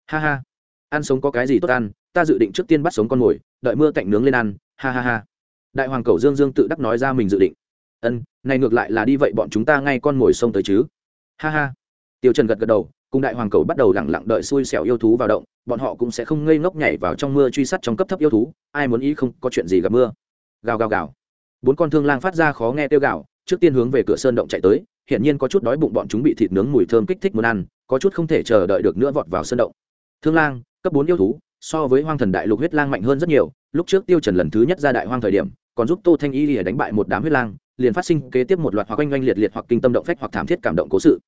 Ha ha, ăn sống có cái gì tốt ăn? Ta dự định trước tiên bắt sống con mồi, đợi mưa cạnh nướng lên ăn. Ha ha ha. Đại hoàng cầu dương dương tự đắc nói ra mình dự định ân, này ngược lại là đi vậy bọn chúng ta ngay con mồi xông tới chứ. Ha ha. Tiêu trần gật gật đầu, cùng đại hoàng cầu bắt đầu lặng lặng đợi xui xẻo yêu thú vào động, bọn họ cũng sẽ không ngây ngốc nhảy vào trong mưa truy sát trong cấp thấp yêu thú, ai muốn ý không có chuyện gì gặp mưa. Gào gào gào. Bốn con thương lang phát ra khó nghe tiêu gào, trước tiên hướng về cửa sơn động chạy tới hiện nhiên có chút đói bụng bọn chúng bị thịt nướng mùi thơm kích thích muốn ăn, có chút không thể chờ đợi được nữa vọt vào sơn động. Thương lang, cấp bốn yêu thú, so với hoang thần đại lục huyết lang mạnh hơn rất nhiều, lúc trước tiêu trần lần thứ nhất ra đại hoang thời điểm, còn giúp tô thanh y lìa đánh bại một đám huyết lang liền phát sinh kế tiếp một loạt hoặc oanh oanh liệt liệt hoặc kinh tâm động phách hoặc thảm thiết cảm động cố sự.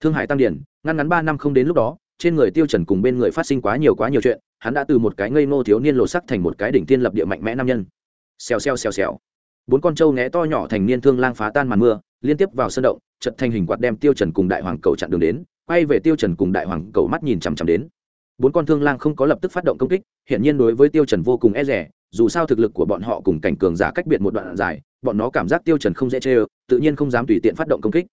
Thương hải tăng điển ngăn ngắn ba năm không đến lúc đó, trên người tiêu trần cùng bên người phát sinh quá nhiều quá nhiều chuyện, hắn đã từ một cái ngây ngô thiếu niên lộ sắc thành một cái đỉnh tiên lập địa mạnh mẽ nam nhân. Xèo xèo xèo xèo. Bốn con trâu né to nhỏ thành niên thương lang phá tan màn mưa, liên tiếp vào sân động chật thành hình quạt đem tiêu trần cùng đại hoàng cầu chặn đường đến, quay về tiêu trần cùng đại hoàng cầu mắt nhìn chằm chằm đến bốn con thương lang không có lập tức phát động công kích hiện nhiên đối với tiêu trần vô cùng e rẻ dù sao thực lực của bọn họ cùng cảnh cường giả cách biệt một đoạn dài, bọn nó cảm giác tiêu trần không dễ chơi tự nhiên không dám tùy tiện phát động công kích.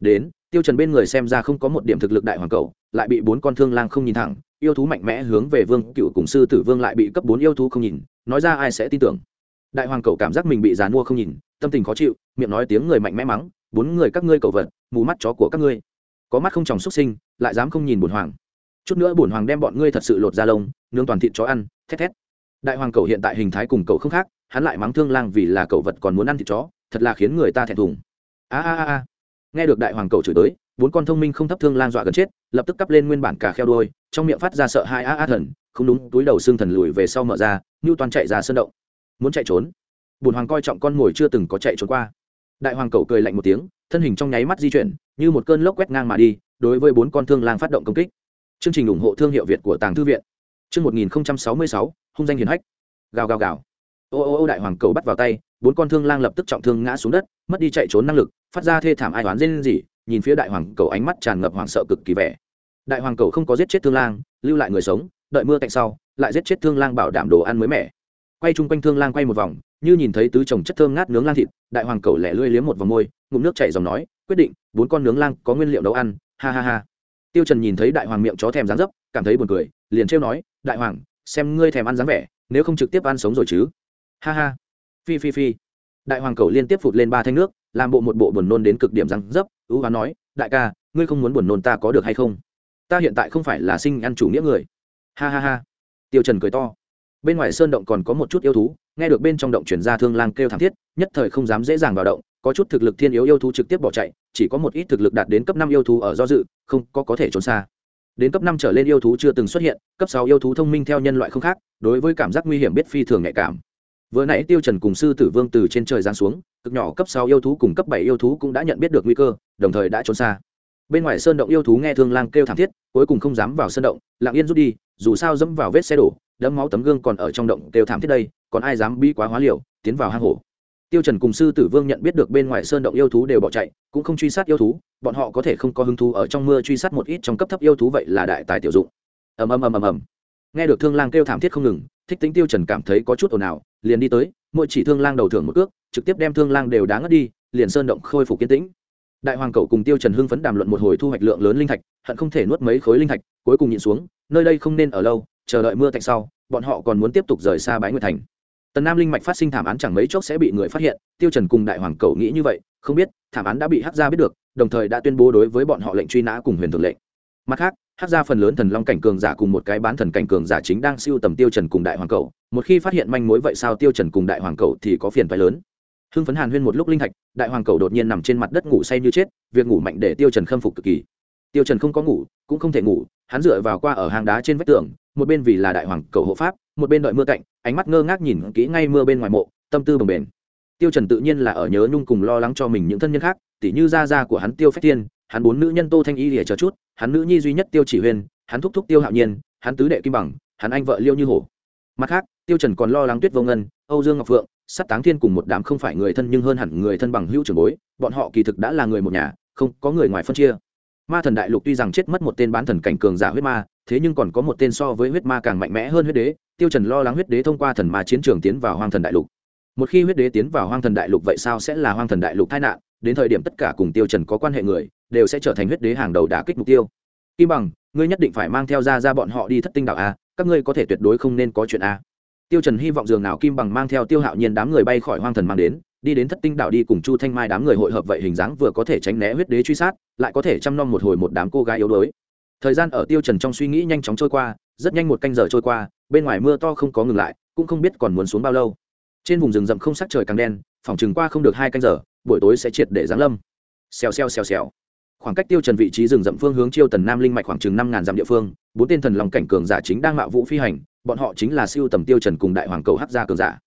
Đến, tiêu trần bên người xem ra không có một điểm thực lực đại hoàng cầu, lại bị bốn con thương lang không nhìn thẳng, yêu thú mạnh mẽ hướng về vương cựu cùng sư tử vương lại bị cấp bốn yêu thú không nhìn, nói ra ai sẽ tin tưởng. Đại hoàng cầu cảm giác mình bị giàn mua không nhìn, tâm tình khó chịu, miệng nói tiếng người mạnh mẽ mắng, bốn người các ngươi cầu vật, mù mắt chó của các ngươi. Có mắt không tròng xuất sinh, lại dám không nhìn bổn hoàng chút nữa bổn hoàng đem bọn ngươi thật sự lột ra lông, nướng toàn thịt chó ăn, thét thét. Đại hoàng cầu hiện tại hình thái cùng cậu không khác, hắn lại mắng thương lang vì là cậu vật còn muốn ăn thịt chó, thật là khiến người ta thẹn thùng. A a a nghe được đại hoàng cầu chửi tới, bốn con thông minh không thấp thương lang dọa gần chết, lập tức cắp lên nguyên bản cả kheo đôi trong miệng phát ra sợ hai a a thần, không đúng, túi đầu xương thần lùi về sau mở ra như toàn chạy ra sân động. Muốn chạy trốn? Bùn hoàng coi trọng con mồi chưa từng có chạy trốn qua. Đại hoàng cầu cười lạnh một tiếng, thân hình trong nháy mắt di chuyển, như một cơn lốc quét ngang mà đi, đối với bốn con thương lang phát động công kích chương trình ủng hộ thương hiệu việt của tàng thư viện. Chương một nghìn sáu mươi sáu, hung danh hiền hách. Gào gào gào. Ô ô ô đại hoàng cầu bắt vào tay, bốn con thương lang lập tức trọng thương ngã xuống đất, mất đi chạy trốn năng lực, phát ra thê thảm ai toán dên gì nhìn phía đại hoàng cầu ánh mắt tràn ngập hoảng sợ cực kỳ vẻ. Đại hoàng cầu không có giết chết thương lang, lưu lại người sống, đợi mưa cạnh sau, lại giết chết thương lang bảo đảm đồ ăn mới mẻ. Quay chung quanh thương lang quay một vòng, như nhìn thấy tứ chồng chất thơm ngát nướng lang thịt, đại hoàng cầu lẻ lươi liếm một vòng môi, ngụm nước chảy dòng nói, quyết định, bốn con nướng lang có nguyên liệu nấu ăn, ha ha ha tiêu trần nhìn thấy đại hoàng miệng chó thèm dáng dấp, cảm thấy buồn cười, liền trêu nói, đại hoàng, xem ngươi thèm ăn dáng vẻ, nếu không trực tiếp ăn sống rồi chứ. Ha ha. Phi phi phi. Đại hoàng cầu liên tiếp phụt lên ba thanh nước, làm bộ một bộ buồn nôn đến cực điểm răng dấp, ưu hoán nói, đại ca, ngươi không muốn buồn nôn ta có được hay không? Ta hiện tại không phải là sinh ăn chủ nghĩa người. Ha ha ha. Tiêu trần cười to. Bên ngoài sơn động còn có một chút yêu thú, nghe được bên trong động chuyển ra thương lang kêu thảm thiết, nhất thời không dám dễ dàng vào động, có chút thực lực thiên yếu yêu thú trực tiếp bỏ chạy chỉ có một ít thực lực đạt đến cấp năm yêu thú ở do dự, không có có thể trốn xa. Đến cấp năm trở lên yêu thú chưa từng xuất hiện, cấp sáu yêu thú thông minh theo nhân loại không khác, đối với cảm giác nguy hiểm biết phi thường nhạy cảm. Vừa nãy tiêu trần cùng sư tử vương từ trên trời giáng xuống, cực nhỏ cấp sáu yêu thú cùng cấp bảy yêu thú cũng đã nhận biết được nguy cơ, đồng thời đã trốn xa. Bên ngoài sơn động yêu thú nghe thương lang kêu thảm thiết, cuối cùng không dám vào sơn động, lặng yên rút đi, dù sao dẫm vào vết xe đổ, đẫm máu tấm gương còn ở trong động kêu thảm thiết đây, còn ai dám bi quá hóa liều, tiến vào hang hổ tiêu trần cùng sư tử vương nhận biết được bên ngoài sơn động yêu thú đều bỏ chạy, cũng không truy sát yêu thú, bọn họ có thể không có hứng thú ở trong mưa truy sát một ít trong cấp thấp yêu thú vậy là đại tài tiểu dụng. Ầm ầm ầm ầm ầm. Nghe được thương lang kêu thảm thiết không ngừng, thích tính tiêu trần cảm thấy có chút ồn ào, liền đi tới, mỗi chỉ thương lang đầu thưởng một cước, trực tiếp đem thương lang đều đá ngất đi, liền sơn động khôi phục kiên tĩnh. Đại hoàng cầu cùng tiêu trần hưng phấn đàm luận một hồi thu hoạch lượng lớn linh thạch, hận không thể nuốt mấy khối linh thạch, cuối cùng nhịn xuống, nơi đây không nên ở lâu, chờ đợi mưa tạnh sau, bọn họ còn muốn tiếp tục rời xa bái nguyệt thành tần nam linh mạch phát sinh thảm án chẳng mấy chốc sẽ bị người phát hiện, tiêu trần cùng đại hoàng cầu nghĩ như vậy, không biết, thảm án đã bị hắc gia biết được, đồng thời đã tuyên bố đối với bọn họ lệnh truy nã cùng huyền thường lệnh. Mặt khác, hắc gia phần lớn thần long cảnh cường giả cùng một cái bán thần cảnh cường giả chính đang siêu tầm tiêu trần cùng đại hoàng cầu, một khi phát hiện manh mối vậy sao tiêu trần cùng đại hoàng cầu thì có phiền phải lớn. Hưng phấn hàn huyên một lúc linh thạch, đại hoàng cầu đột nhiên nằm trên mặt đất ngủ say như chết, việc ngủ mạnh để tiêu trần khâm phục cực kỳ. Tiêu trần không có ngủ, cũng không thể ngủ, hắn dựa vào qua ở hang đá trên vách tường, một bên vì là đại hoàng cầu hộ pháp một bên đợi mưa cạnh, ánh mắt ngơ ngác nhìn kỹ ngay mưa bên ngoài mộ, tâm tư bồng bềnh. Tiêu trần tự nhiên là ở nhớ nhung cùng lo lắng cho mình những thân nhân khác tỷ như gia gia của hắn tiêu phách tiên hắn bốn nữ nhân tô thanh y lìa chờ chút, hắn nữ nhi duy nhất tiêu chỉ huyên hắn thúc thúc tiêu hạo nhiên, hắn tứ đệ kim bằng, hắn anh vợ liêu như hổ. Mặt khác, tiêu trần còn lo lắng tuyết vô ngân, âu dương ngọc phượng sát táng thiên cùng một đám không phải người thân nhưng hơn hẳn người thân bằng hữu trưởng bối, bọn họ kỳ thực đã là người một nhà, không có người ngoài phân chia. Ma thần đại lục tuy rằng chết mất một tên bán thần cảnh cường giả huyết ma thế nhưng còn có một tên so với huyết ma càng mạnh mẽ hơn huyết đế, tiêu trần lo lắng huyết đế thông qua thần ma chiến trường tiến vào hoang thần đại lục. Một khi huyết đế tiến vào hoang thần đại lục vậy sao sẽ là hoang thần đại lục tai nạn? Đến thời điểm tất cả cùng tiêu trần có quan hệ người, đều sẽ trở thành huyết đế hàng đầu đả kích mục tiêu. Kim bằng, ngươi nhất định phải mang theo ra ra bọn họ đi thất tinh đạo a, các ngươi có thể tuyệt đối không nên có chuyện a. Tiêu trần hy vọng dường nào kim bằng mang theo tiêu hạo nhiên đám người bay khỏi hoang thần mang đến, đi đến thất tinh đảo đi cùng chu thanh mai đám người hội hợp vậy hình dáng vừa có thể tránh né huyết đế truy sát, lại có thể chăm nom một hồi một đám cô gái yếu đuối thời gian ở tiêu trần trong suy nghĩ nhanh chóng trôi qua, rất nhanh một canh giờ trôi qua, bên ngoài mưa to không có ngừng lại, cũng không biết còn muốn xuống bao lâu. Trên vùng rừng rậm không sắc trời càng đen, phòng chừng qua không được hai canh giờ, buổi tối sẽ triệt để giáng lâm. Xèo xèo xèo xèo. Khoảng cách tiêu trần vị trí rừng rậm phương hướng chiêu tần nam linh mạch khoảng chừng năm ngàn dặm địa phương, bốn tên thần lòng cảnh cường giả chính đang mạo vũ phi hành, bọn họ chính là siêu tầm tiêu trần cùng đại hoàng cầu hắc gia cường giả.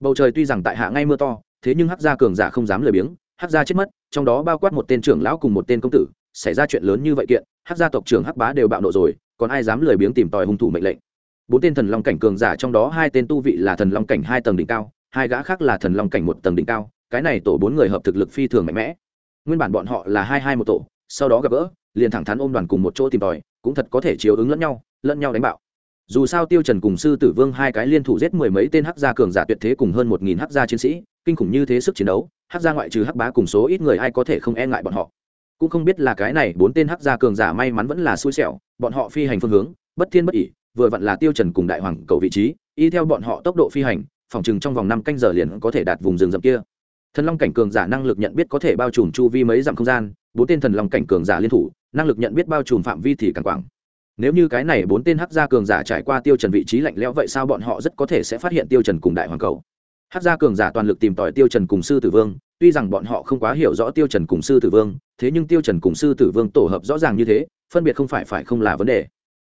Bầu trời tuy rằng tại hạ ngay mưa to, thế nhưng hắc gia cường giả không dám lười biếng, hắc gia chết mất, trong đó bao quát một tên trưởng lão cùng một tên công tử xảy ra chuyện lớn như vậy kiện, hắc gia tộc trưởng hắc bá đều bạo nộ rồi, còn ai dám lười biếng tìm tòi hung thủ mệnh lệnh? Bốn tên thần long cảnh cường giả trong đó hai tên tu vị là thần long cảnh hai tầng đỉnh cao, hai gã khác là thần long cảnh một tầng đỉnh cao, cái này tổ bốn người hợp thực lực phi thường mạnh mẽ. Nguyên bản bọn họ là hai hai một tổ, sau đó gặp gỡ, liền thẳng thắn ôm đoàn cùng một chỗ tìm tòi, cũng thật có thể chiếu ứng lẫn nhau lẫn nhau đánh bạo. Dù sao tiêu trần cùng sư tử vương hai cái liên thủ giết mười mấy tên hắc gia cường giả tuyệt thế cùng hơn một nghìn hắc gia chiến sĩ, kinh khủng như thế sức chiến đấu, hắc gia ngoại trừ hắc bá cùng số ít người ai có thể không e ngại bọn họ cũng không biết là cái này bốn tên hắc gia cường giả may mắn vẫn là xui xẻo, bọn họ phi hành phương hướng, bất thiên bất ỉ vừa vặn là tiêu trần cùng đại hoàng cầu vị trí, y theo bọn họ tốc độ phi hành, phòng chừng trong vòng năm canh giờ liền có thể đạt vùng rừng rậm kia. Thần long cảnh cường giả năng lực nhận biết có thể bao trùm chu vi mấy dặm không gian, bốn tên thần long cảnh cường giả liên thủ, năng lực nhận biết bao trùm phạm vi thì càng quảng. Nếu như cái này bốn tên hắc gia cường giả trải qua tiêu trần vị trí lạnh lẽo vậy sao bọn họ rất có thể sẽ phát hiện tiêu trần cùng đại hoàng cầu. Hắc gia cường giả toàn lực tìm tòi tiêu trần cùng sư tử vương tuy rằng bọn họ không quá hiểu rõ tiêu trần cùng sư tử vương, thế nhưng tiêu trần cùng sư tử vương tổ hợp rõ ràng như thế, phân biệt không phải phải không là vấn đề.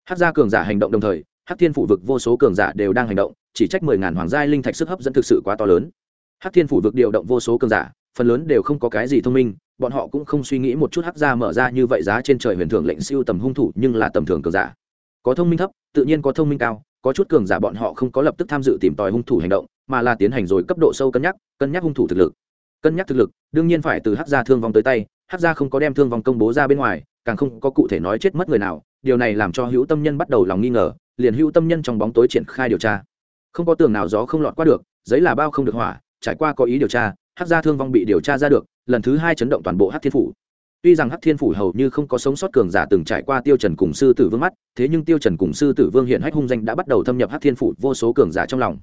Hắc gia cường giả hành động đồng thời, hắc thiên phủ vực vô số cường giả đều đang hành động, chỉ trách mười ngàn hoàng giai linh thạch sức hấp dẫn thực sự quá to lớn. Hắc thiên phủ vực điều động vô số cường giả, phần lớn đều không có cái gì thông minh, bọn họ cũng không suy nghĩ một chút hắc gia mở ra như vậy giá trên trời huyền thường lệnh siêu tầm hung thủ nhưng là tầm thường cường giả. Có thông minh thấp, tự nhiên có thông minh cao, có chút cường giả bọn họ không có lập tức tham dự tìm tòi hung thủ hành động, mà là tiến hành rồi cấp độ sâu cân nhắc cân nhắc hung thủ thực lực cân nhắc thực lực, đương nhiên phải từ hắc gia thương vong tới tay, hắc gia không có đem thương vong công bố ra bên ngoài, càng không có cụ thể nói chết mất người nào, điều này làm cho hữu tâm nhân bắt đầu lòng nghi ngờ, liền hữu tâm nhân trong bóng tối triển khai điều tra. Không có tường nào gió không lọt qua được, giấy là bao không được hỏa, trải qua có ý điều tra, hắc gia thương vong bị điều tra ra được, lần thứ hai chấn động toàn bộ hắc thiên phủ. Tuy rằng hắc thiên phủ hầu như không có sống sót cường giả từng trải qua tiêu trần cùng sư tử vương mắt, thế nhưng tiêu trần cùng sư tử vương hiện hách hung danh đã bắt đầu thâm nhập hắc thiên phủ vô số cường giả trong lòng.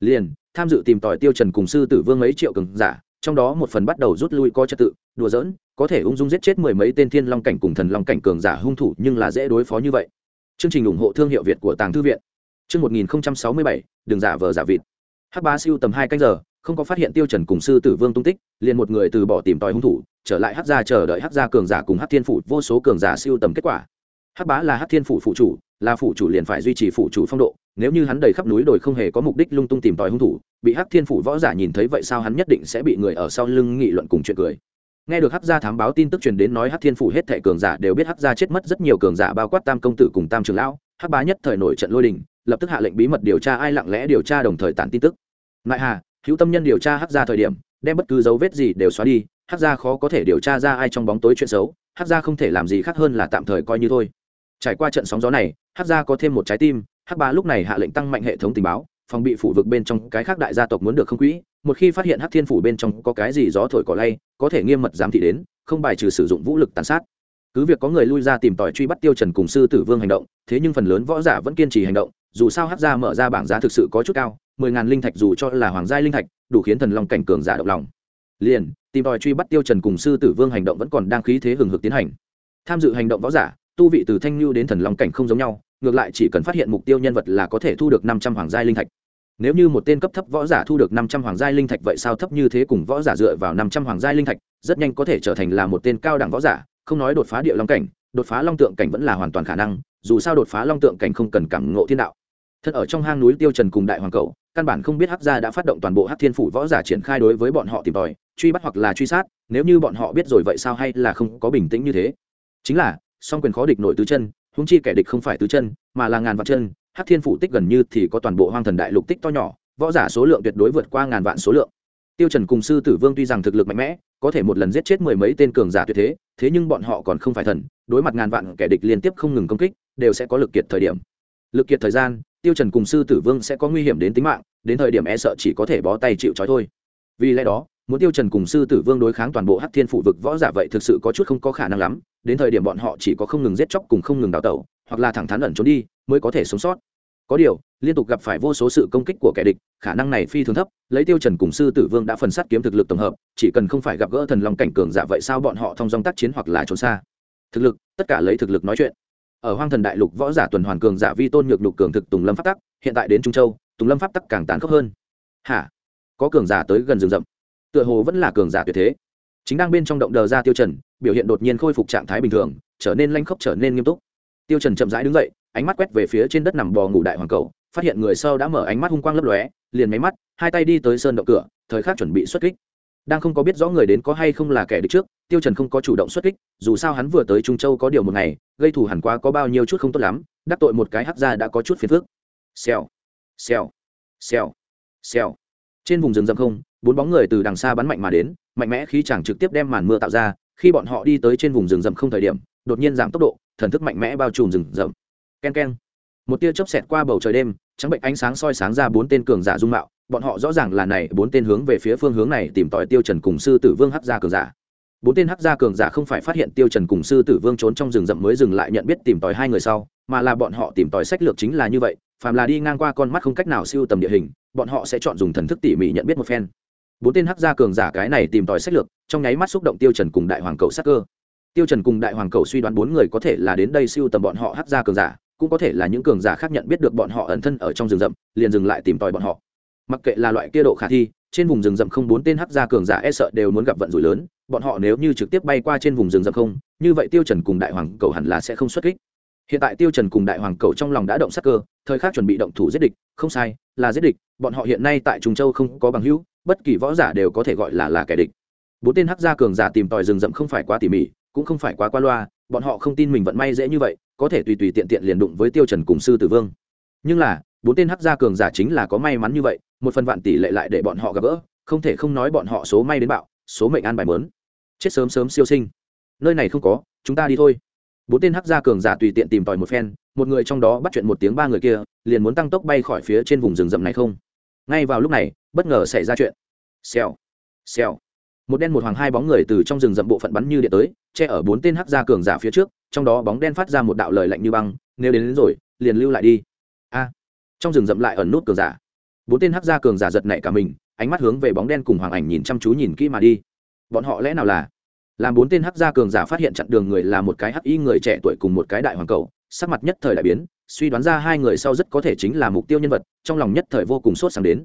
Liền, tham dự tìm tòi tiêu trần cùng sư tử vương mấy triệu cường giả trong đó một phần bắt đầu rút lui có trật tự, đùa giỡn, có thể ung dung giết chết mười mấy tên thiên long cảnh cùng thần long cảnh cường giả hung thủ nhưng là dễ đối phó như vậy. Chương trình ủng hộ thương hiệu việt của tàng thư viện. Chương một nghìn sáu mươi bảy, đừng giả vờ giả vịt. Hắc bá siêu tầm hai canh giờ, không có phát hiện tiêu trần cùng sư tử vương tung tích, liền một người từ bỏ tìm tòi hung thủ, trở lại hắc gia chờ đợi hắc gia cường giả cùng hắc thiên phủ, vô số cường giả siêu tầm kết quả. Hắc bá là hắc thiên phủ phụ chủ, là phụ chủ liền phải duy trì phụ chủ phong độ nếu như hắn đầy khắp núi đồi không hề có mục đích lung tung tìm tòi hung thủ, bị hắc thiên phủ võ giả nhìn thấy vậy sao hắn nhất định sẽ bị người ở sau lưng nghị luận cùng chuyện cười. Nghe được hắc gia thám báo tin tức truyền đến nói hắc thiên phủ hết thệ cường giả đều biết hắc gia chết mất, rất nhiều cường giả bao quát tam công tử cùng tam trường lão, hắc bá nhất thời nổi trận lôi đình, lập tức hạ lệnh bí mật điều tra ai lặng lẽ điều tra đồng thời tản tin tức. Nại hà, hữu tâm nhân điều tra hắc gia thời điểm, đem bất cứ dấu vết gì đều xóa đi, hắc gia khó có thể điều tra ra ai trong bóng tối chuyện xấu, hắc gia không thể làm gì khác hơn là tạm thời coi như thôi. Trải qua trận sóng gió này, hắc gia có thêm một trái tim hắc Bá lúc này hạ lệnh tăng mạnh hệ thống tình báo, phòng bị phủ vực bên trong cái khác đại gia tộc muốn được không quỹ, một khi phát hiện hắc thiên phủ bên trong có cái gì gió thổi cỏ lay, có thể nghiêm mật giám thị đến, không bài trừ sử dụng vũ lực tàn sát. Cứ việc có người lui ra tìm tòi truy bắt tiêu trần cùng sư tử vương hành động, thế nhưng phần lớn võ giả vẫn kiên trì hành động, dù sao hắc gia mở ra bảng giá thực sự có chút cao, mười ngàn linh thạch dù cho là hoàng gia linh thạch, đủ khiến thần long cảnh cường giả động lòng. Liền, tìm tòi truy bắt tiêu trần cùng sư tử vương hành động vẫn còn đang khí thế hừng hực tiến hành. Tham dự hành động võ giả, tu vị từ thanh lưu đến thần long cảnh không giống nhau ngược lại chỉ cần phát hiện mục tiêu nhân vật là có thể thu được năm trăm hoàng gia linh thạch. Nếu như một tên cấp thấp võ giả thu được năm trăm hoàng gia linh thạch vậy sao thấp như thế cùng võ giả dựa vào năm trăm hoàng gia linh thạch, rất nhanh có thể trở thành là một tên cao đẳng võ giả, không nói đột phá địa long cảnh, đột phá long tượng cảnh vẫn là hoàn toàn khả năng, dù sao đột phá long tượng cảnh không cần cảm ngộ thiên đạo. Thật ở trong hang núi tiêu trần cùng đại hoàng cầu căn bản không biết hắc gia đã phát động toàn bộ hắc thiên phủ võ giả triển khai đối với bọn họ tìm tòi, truy bắt hoặc là truy sát, nếu như bọn họ biết rồi vậy sao hay là không có bình tĩnh như thế. Chính là, song quyền khó địch nội tứ chân huống chi kẻ địch không phải tứ chân, mà là ngàn vạn chân, hắc thiên phủ tích gần như thì có toàn bộ hoang thần đại lục tích to nhỏ, võ giả số lượng tuyệt đối vượt qua ngàn vạn số lượng. Tiêu trần cùng sư tử vương tuy rằng thực lực mạnh mẽ, có thể một lần giết chết mười mấy tên cường giả tuyệt thế thế nhưng bọn họ còn không phải thần, đối mặt ngàn vạn kẻ địch liên tiếp không ngừng công kích, đều sẽ có lực kiệt thời điểm. Lực kiệt thời gian, tiêu trần cùng sư tử vương sẽ có nguy hiểm đến tính mạng, đến thời điểm e sợ chỉ có thể bó tay chịu trói thôi. Vì lẽ đó, muốn tiêu trần cùng sư tử vương đối kháng toàn bộ hắc thiên phụ vực võ giả vậy thực sự có chút không có khả năng lắm đến thời điểm bọn họ chỉ có không ngừng giết chóc cùng không ngừng đào tẩu, hoặc là thẳng thắn ẩn trốn đi, mới có thể sống sót. Có điều, liên tục gặp phải vô số sự công kích của kẻ địch, khả năng này phi thường thấp, lấy tiêu trần cùng sư tử vương đã phần sát kiếm thực lực tổng hợp, chỉ cần không phải gặp gỡ thần long cảnh cường giả vậy sao bọn họ thông dong tác chiến hoặc là trốn xa? Thực lực, tất cả lấy thực lực nói chuyện. Ở hoang thần đại lục võ giả tuần hoàn cường giả vi tôn nhược lục cường thực tùng lâm pháp tắc, hiện tại đến trung châu, tùng lâm pháp tắc càng tàn khốc hơn. Hả? Có cường giả tới gần rừng rậm. Tựa hồ vẫn là cường giả tuyệt thế. Chính đang bên trong động đờ ra tiêu trần biểu hiện đột nhiên khôi phục trạng thái bình thường, trở nên lanh khốc, trở nên nghiêm túc. Tiêu trần chậm rãi đứng dậy, ánh mắt quét về phía trên đất nằm bò ngủ đại hoàng cầu, phát hiện người sau đã mở ánh mắt hung quang lấp lóe, liền máy mắt, hai tay đi tới sơn động cửa, thời khắc chuẩn bị xuất kích. Đang không có biết rõ người đến có hay không là kẻ địch trước, tiêu trần không có chủ động xuất kích, dù sao hắn vừa tới trung châu có điều một ngày, gây thù hẳn quá có bao nhiêu chút không tốt lắm, đắc tội một cái hắc ra đã có chút phiền phức. Xèo xèo xèo xèo. Trên vùng rừng rậm không, bốn bóng người từ đằng xa bắn mạnh mà đến, mạnh mẽ khí chẳng trực tiếp đem màn mưa tạo ra khi bọn họ đi tới trên vùng rừng rậm không thời điểm, đột nhiên giảm tốc độ, thần thức mạnh mẽ bao trùm rừng rậm. Ken ken một tia chớp xẹt qua bầu trời đêm, trắng bệnh ánh sáng soi sáng ra bốn tên cường giả dung mạo. Bọn họ rõ ràng là này, bốn tên hướng về phía phương hướng này tìm tòi tiêu trần cùng sư tử vương hắc gia cường giả. Bốn tên hắc gia cường giả không phải phát hiện tiêu trần cùng sư tử vương trốn trong rừng rậm mới dừng lại nhận biết tìm tòi hai người sau, mà là bọn họ tìm tòi sách lược chính là như vậy, phàm là đi ngang qua con mắt không cách nào siêu tầm địa hình, bọn họ sẽ chọn dùng thần thức tỉ mỉ nhận biết một phen bốn tên hắc gia cường giả cái này tìm tòi sách lược, trong nháy mắt xúc động tiêu trần cùng đại hoàng cầu sát cơ. Tiêu trần cùng đại hoàng cầu suy đoán bốn người có thể là đến đây siêu tầm bọn họ hắc gia cường giả, cũng có thể là những cường giả khác nhận biết được bọn họ ẩn thân ở trong rừng rậm, liền dừng lại tìm tòi bọn họ. Mặc kệ là loại kia độ khả thi, trên vùng rừng rậm không bốn tên hắc gia cường giả e sợ đều muốn gặp vận rủi lớn, bọn họ nếu như trực tiếp bay qua trên vùng rừng rậm không, như vậy tiêu trần cùng đại hoàng cầu hẳn là sẽ không xuất kích. Hiện tại tiêu trần cùng đại hoàng cầu trong lòng đã động sát cơ, thời khắc chuẩn bị động thủ giết địch, không sai, là giết địch, bọn họ hiện nay tại trung châu không có bằng hữu bất kỳ võ giả đều có thể gọi là là kẻ địch. Bốn tên hắc gia cường giả tìm tòi rừng rậm không phải quá tỉ mỉ, cũng không phải quá qua loa, bọn họ không tin mình vận may dễ như vậy, có thể tùy tùy tiện tiện liền đụng với tiêu trần cùng sư tử vương. Nhưng là, bốn tên hắc gia cường giả chính là có may mắn như vậy, một phần vạn tỷ lệ lại để bọn họ gặp gỡ, không thể không nói bọn họ số may đến bạo, số mệnh an bài mớn. Chết sớm sớm siêu sinh. Nơi này không có, chúng ta đi thôi. Bốn tên hắc gia cường giả tùy tiện tìm tòi một phen, một người trong đó bắt chuyện một tiếng ba người kia, liền muốn tăng tốc bay khỏi phía trên vùng rừng rậm này không? Ngay vào lúc này bất ngờ xảy ra chuyện. Xèo xèo. Một đen một hoàng hai bóng người từ trong rừng rậm bộ phận bắn như điện tới che ở bốn tên hắc gia cường giả phía trước trong đó bóng đen phát ra một đạo lời lạnh như băng nếu đến, đến rồi liền lưu lại đi. A. Trong rừng rậm lại ẩn nút cường giả. Bốn tên hắc gia cường giả giật nảy cả mình ánh mắt hướng về bóng đen cùng hoàng ảnh nhìn chăm chú nhìn kỹ mà đi. Bọn họ lẽ nào là? Làm bốn tên hắc gia cường giả phát hiện chặn đường người là một cái hắc y người trẻ tuổi cùng một cái đại hoàng cầu sắc mặt nhất thời đại biến suy đoán ra hai người sau rất có thể chính là mục tiêu nhân vật trong lòng nhất thời vô cùng sốt sáng đến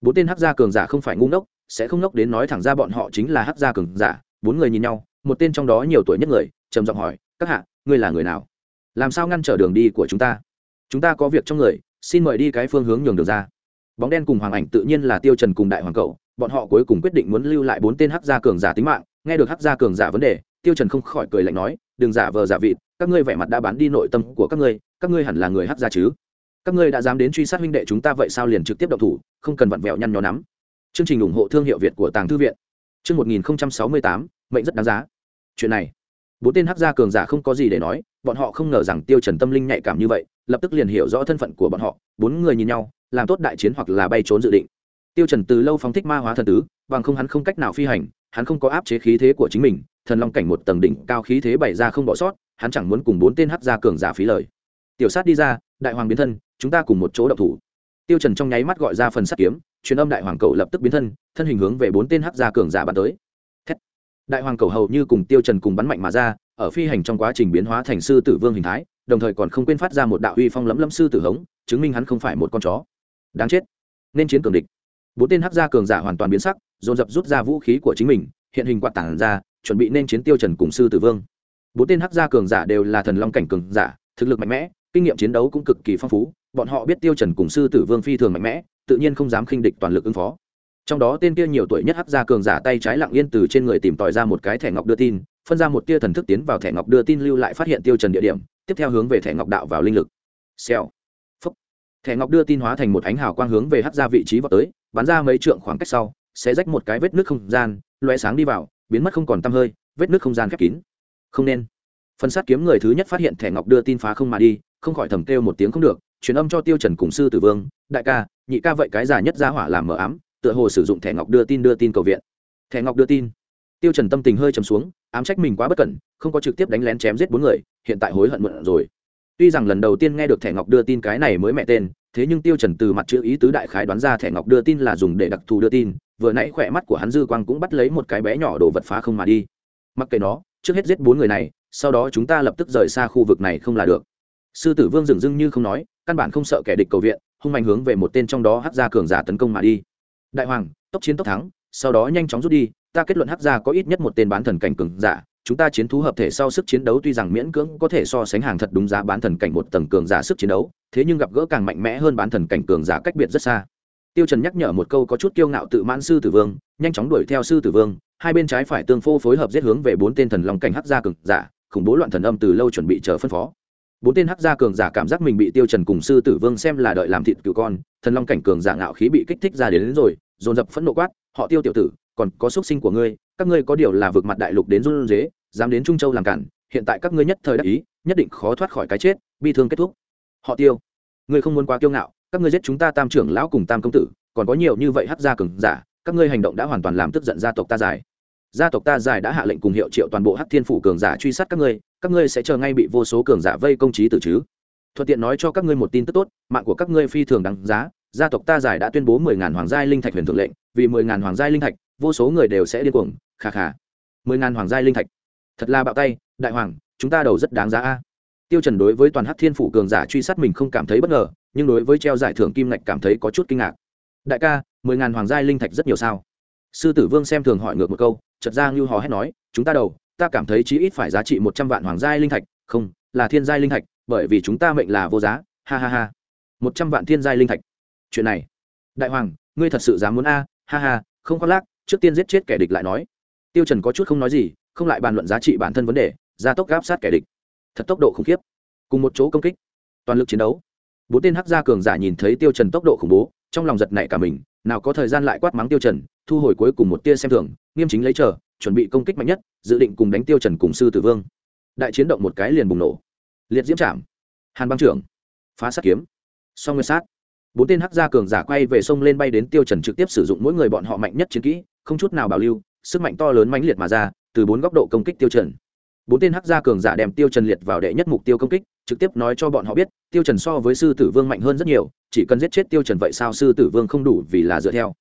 bốn tên hắc gia cường giả không phải ngu ngốc, sẽ không ngốc đến nói thẳng ra bọn họ chính là hắc gia cường giả. Bốn người nhìn nhau, một tên trong đó nhiều tuổi nhất người, trầm giọng hỏi, các hạ, ngươi là người nào? Làm sao ngăn trở đường đi của chúng ta? Chúng ta có việc trong người, xin mời đi cái phương hướng nhường đường ra. Bóng đen cùng hoàng ảnh tự nhiên là tiêu trần cùng đại hoàng cậu bọn họ cuối cùng quyết định muốn lưu lại bốn tên hắc gia cường giả tính mạng. Nghe được hắc gia cường giả vấn đề, tiêu trần không khỏi cười lạnh nói, đừng giả vờ giả vịt, các ngươi vẻ mặt đã bán đi nội tâm của các ngươi các ngươi hẳn là người hắc gia chứ? Các ngươi đã dám đến truy sát huynh đệ chúng ta vậy sao liền trực tiếp động thủ, không cần vặn vẹo nhăn nhó nắm. Chương trình ủng hộ thương hiệu việt của tàng thư viện. Chương 1068 mệnh rất đáng giá. Chuyện này, bốn tên hắc gia cường giả không có gì để nói, bọn họ không ngờ rằng tiêu trần tâm linh nhạy cảm như vậy, lập tức liền hiểu rõ thân phận của bọn họ, bốn người nhìn nhau, làm tốt đại chiến hoặc là bay trốn dự định. Tiêu trần từ lâu phóng thích ma hóa thần tứ, bằng không hắn không cách nào phi hành, hắn không có áp chế khí thế của chính mình, thần long cảnh một tầng đỉnh cao khí thế bày ra không bỏ sót, hắn chẳng muốn cùng bốn tên hắc gia cường giả phí lời tiểu sát đi ra, đại hoàng biến thân, chúng ta cùng một chỗ động thủ. Tiêu trần trong nháy mắt gọi ra phần sắt kiếm, truyền âm đại hoàng cầu lập tức biến thân thân hình hướng về bốn tên hắc gia cường giả bắn tới. Thét. đại hoàng cầu hầu như cùng tiêu trần cùng bắn mạnh mà ra, ở phi hành trong quá trình biến hóa thành sư tử vương hình thái, đồng thời còn không quên phát ra một đạo uy phong lẫm lẫm sư tử hống, chứng minh hắn không phải một con chó. Đáng chết. Nên chiến cường địch. Bốn tên hắc gia cường giả hoàn toàn biến sắc, dồn dập rút ra vũ khí của chính mình, hiện hình quạt tản ra, chuẩn bị nên chiến tiêu trần cùng sư tử vương. Bốn tên hắc gia cường giả đều là thần long cảnh cường giả, thực lực mạnh mẽ kinh nghiệm chiến đấu cũng cực kỳ phong phú, bọn họ biết tiêu trần cùng sư tử vương phi thường mạnh mẽ, tự nhiên không dám khinh địch toàn lực ứng phó. Trong đó tên kia nhiều tuổi nhất hắc gia cường giả tay trái lặng yên từ trên người tìm tòi ra một cái thẻ ngọc đưa tin, phân ra một tia thần thức tiến vào thẻ ngọc đưa tin lưu lại phát hiện tiêu trần địa điểm, tiếp theo hướng về thẻ ngọc đạo vào linh lực. Xèo. Phúc. Thẻ ngọc đưa tin hóa thành một ánh hào quang hướng về hắc gia vị trí vào tới, bắn ra mấy trượng khoảng cách sau, sẽ rách một cái vết nước không gian loé sáng đi vào, biến mất không còn tăm hơi, vết nước không gian khép kín. Không nên. Phân sát kiếm người thứ nhất phát hiện thẻ ngọc đưa tin phá không mà đi không khỏi thầm kêu một tiếng không được, truyền âm cho tiêu trần cùng sư tử vương, đại ca, nhị ca vậy cái già nhất gia hỏa làm mờ ám, tựa hồ sử dụng thẻ ngọc đưa tin đưa tin cầu viện. Thẻ ngọc đưa tin? Tiêu trần tâm tình hơi trầm xuống, ám trách mình quá bất cẩn, không có trực tiếp đánh lén chém giết bốn người, hiện tại hối hận muộn rồi. Tuy rằng lần đầu tiên nghe được thẻ ngọc đưa tin cái này mới mẹ tên, thế nhưng tiêu trần từ mặt chữ ý tứ đại khái đoán ra thẻ ngọc đưa tin là dùng để đặc thù đưa tin, vừa nãy khỏe mắt của hắn dư quang cũng bắt lấy một cái bé nhỏ đồ vật phá không mà đi. Mặc kệ nó, trước hết giết bốn người này, sau đó chúng ta lập tức rời xa khu vực này không là được sư tử vương dừng dưng như không nói, căn bản không sợ kẻ địch cầu viện, hung mạnh hướng về một tên trong đó hắc gia cường giả tấn công mà đi. Đại hoàng, tốc chiến tốc thắng, sau đó nhanh chóng rút đi, ta kết luận hắc gia có ít nhất một tên bán thần cảnh cường giả, chúng ta chiến thú hợp thể sau sức chiến đấu tuy rằng miễn cưỡng có thể so sánh hàng thật đúng giá bán thần cảnh một tầng cường giả sức chiến đấu, thế nhưng gặp gỡ càng mạnh mẽ hơn bán thần cảnh cường giả cách biệt rất xa. Tiêu trần nhắc nhở một câu có chút kiêu ngạo tự mãn sư tử vương, nhanh chóng đuổi theo sư tử vương, hai bên trái phải tương phô phối hợp giết hướng về bốn tên thần long cảnh hắc gia cường giả, khủng bố loạn thần âm từ lâu chuẩn bị chờ phân phó bốn tên hắc gia cường giả cảm giác mình bị tiêu trần cùng sư tử vương xem là đợi làm thịt cựu con thần long cảnh cường giả ngạo khí bị kích thích ra đến, đến rồi dồn dập phẫn nộ quát họ tiêu tiểu tử còn có xuất sinh của ngươi các ngươi có điều là vượt mặt đại lục đến run rế dám đến trung châu làm cản hiện tại các ngươi nhất thời đắc ý nhất định khó thoát khỏi cái chết bi thương kết thúc. Họ tiêu ngươi không muốn quá kiêu ngạo các ngươi giết chúng ta tam trưởng lão cùng tam công tử còn có nhiều như vậy hắc gia cường giả các ngươi hành động đã hoàn toàn làm tức giận gia tộc ta giải gia tộc ta giải đã hạ lệnh cùng hiệu triệu toàn bộ hắc thiên phủ cường giả truy sát các ngươi các ngươi sẽ chờ ngay bị vô số cường giả vây công trí tử chứ? Thuận tiện nói cho các ngươi một tin tức tốt, mạng của các ngươi phi thường đáng giá, gia tộc ta giải đã tuyên bố mười ngàn hoàng gia linh thạch huyền thượng lệnh, vì mười ngàn hoàng gia linh thạch, vô số người đều sẽ điên cuồng khà khà mười ngàn hoàng gia linh thạch. Thật là bạo tay, đại hoàng, chúng ta đầu rất đáng giá a. Tiêu trần đối với toàn hắc thiên phủ cường giả truy sát mình không cảm thấy bất ngờ, nhưng đối với treo giải thưởng kim ngạch cảm thấy có chút kinh ngạc. Đại ca, mười ngàn hoàng gia linh thạch rất nhiều sao? Sư tử vương xem thường hỏi ngược một câu, chợt ra như hò hét nói, chúng ta đầu ta cảm thấy chí ít phải giá trị một trăm vạn hoàng giai linh thạch. Không, là thiên giai linh thạch, bởi vì chúng ta mệnh là vô giá. Ha ha ha. Một trăm vạn thiên giai linh thạch. Chuyện này. Đại hoàng, ngươi thật sự dám muốn a? Ha ha, không khoác lác, trước tiên giết chết kẻ địch lại nói. Tiêu trần có chút không nói gì, không lại bàn luận giá trị bản thân vấn đề, gia tốc gáp sát kẻ địch. Thật tốc độ khủng khiếp. Cùng một chỗ công kích. Toàn lực chiến đấu. Bốn tên hắc gia cường giả nhìn thấy tiêu trần tốc độ khủng bố, trong lòng giật nảy cả mình, nào có thời gian lại quát mắng tiêu trần, thu hồi cuối cùng một tia xem thường, nghiêm chính lấy chờ chuẩn bị công kích mạnh nhất, dự định cùng đánh tiêu trần cùng sư tử vương. Đại chiến động một cái liền bùng nổ. Liệt diễm chạm hàn băng trưởng. Phá sát kiếm. Song nguyên sát. Bốn tên hắc gia cường giả quay về sông lên bay đến tiêu trần trực tiếp sử dụng mỗi người bọn họ mạnh nhất chiến kỹ, không chút nào bảo lưu, sức mạnh to lớn mãnh liệt mà ra, từ bốn góc độ công kích tiêu trần. Bốn tên hắc gia cường giả đem tiêu trần liệt vào đệ nhất mục tiêu công kích, trực tiếp nói cho bọn họ biết, tiêu trần so với sư tử vương mạnh hơn rất nhiều, chỉ cần giết chết tiêu trần vậy sao sư tử vương không đủ vì là dựa theo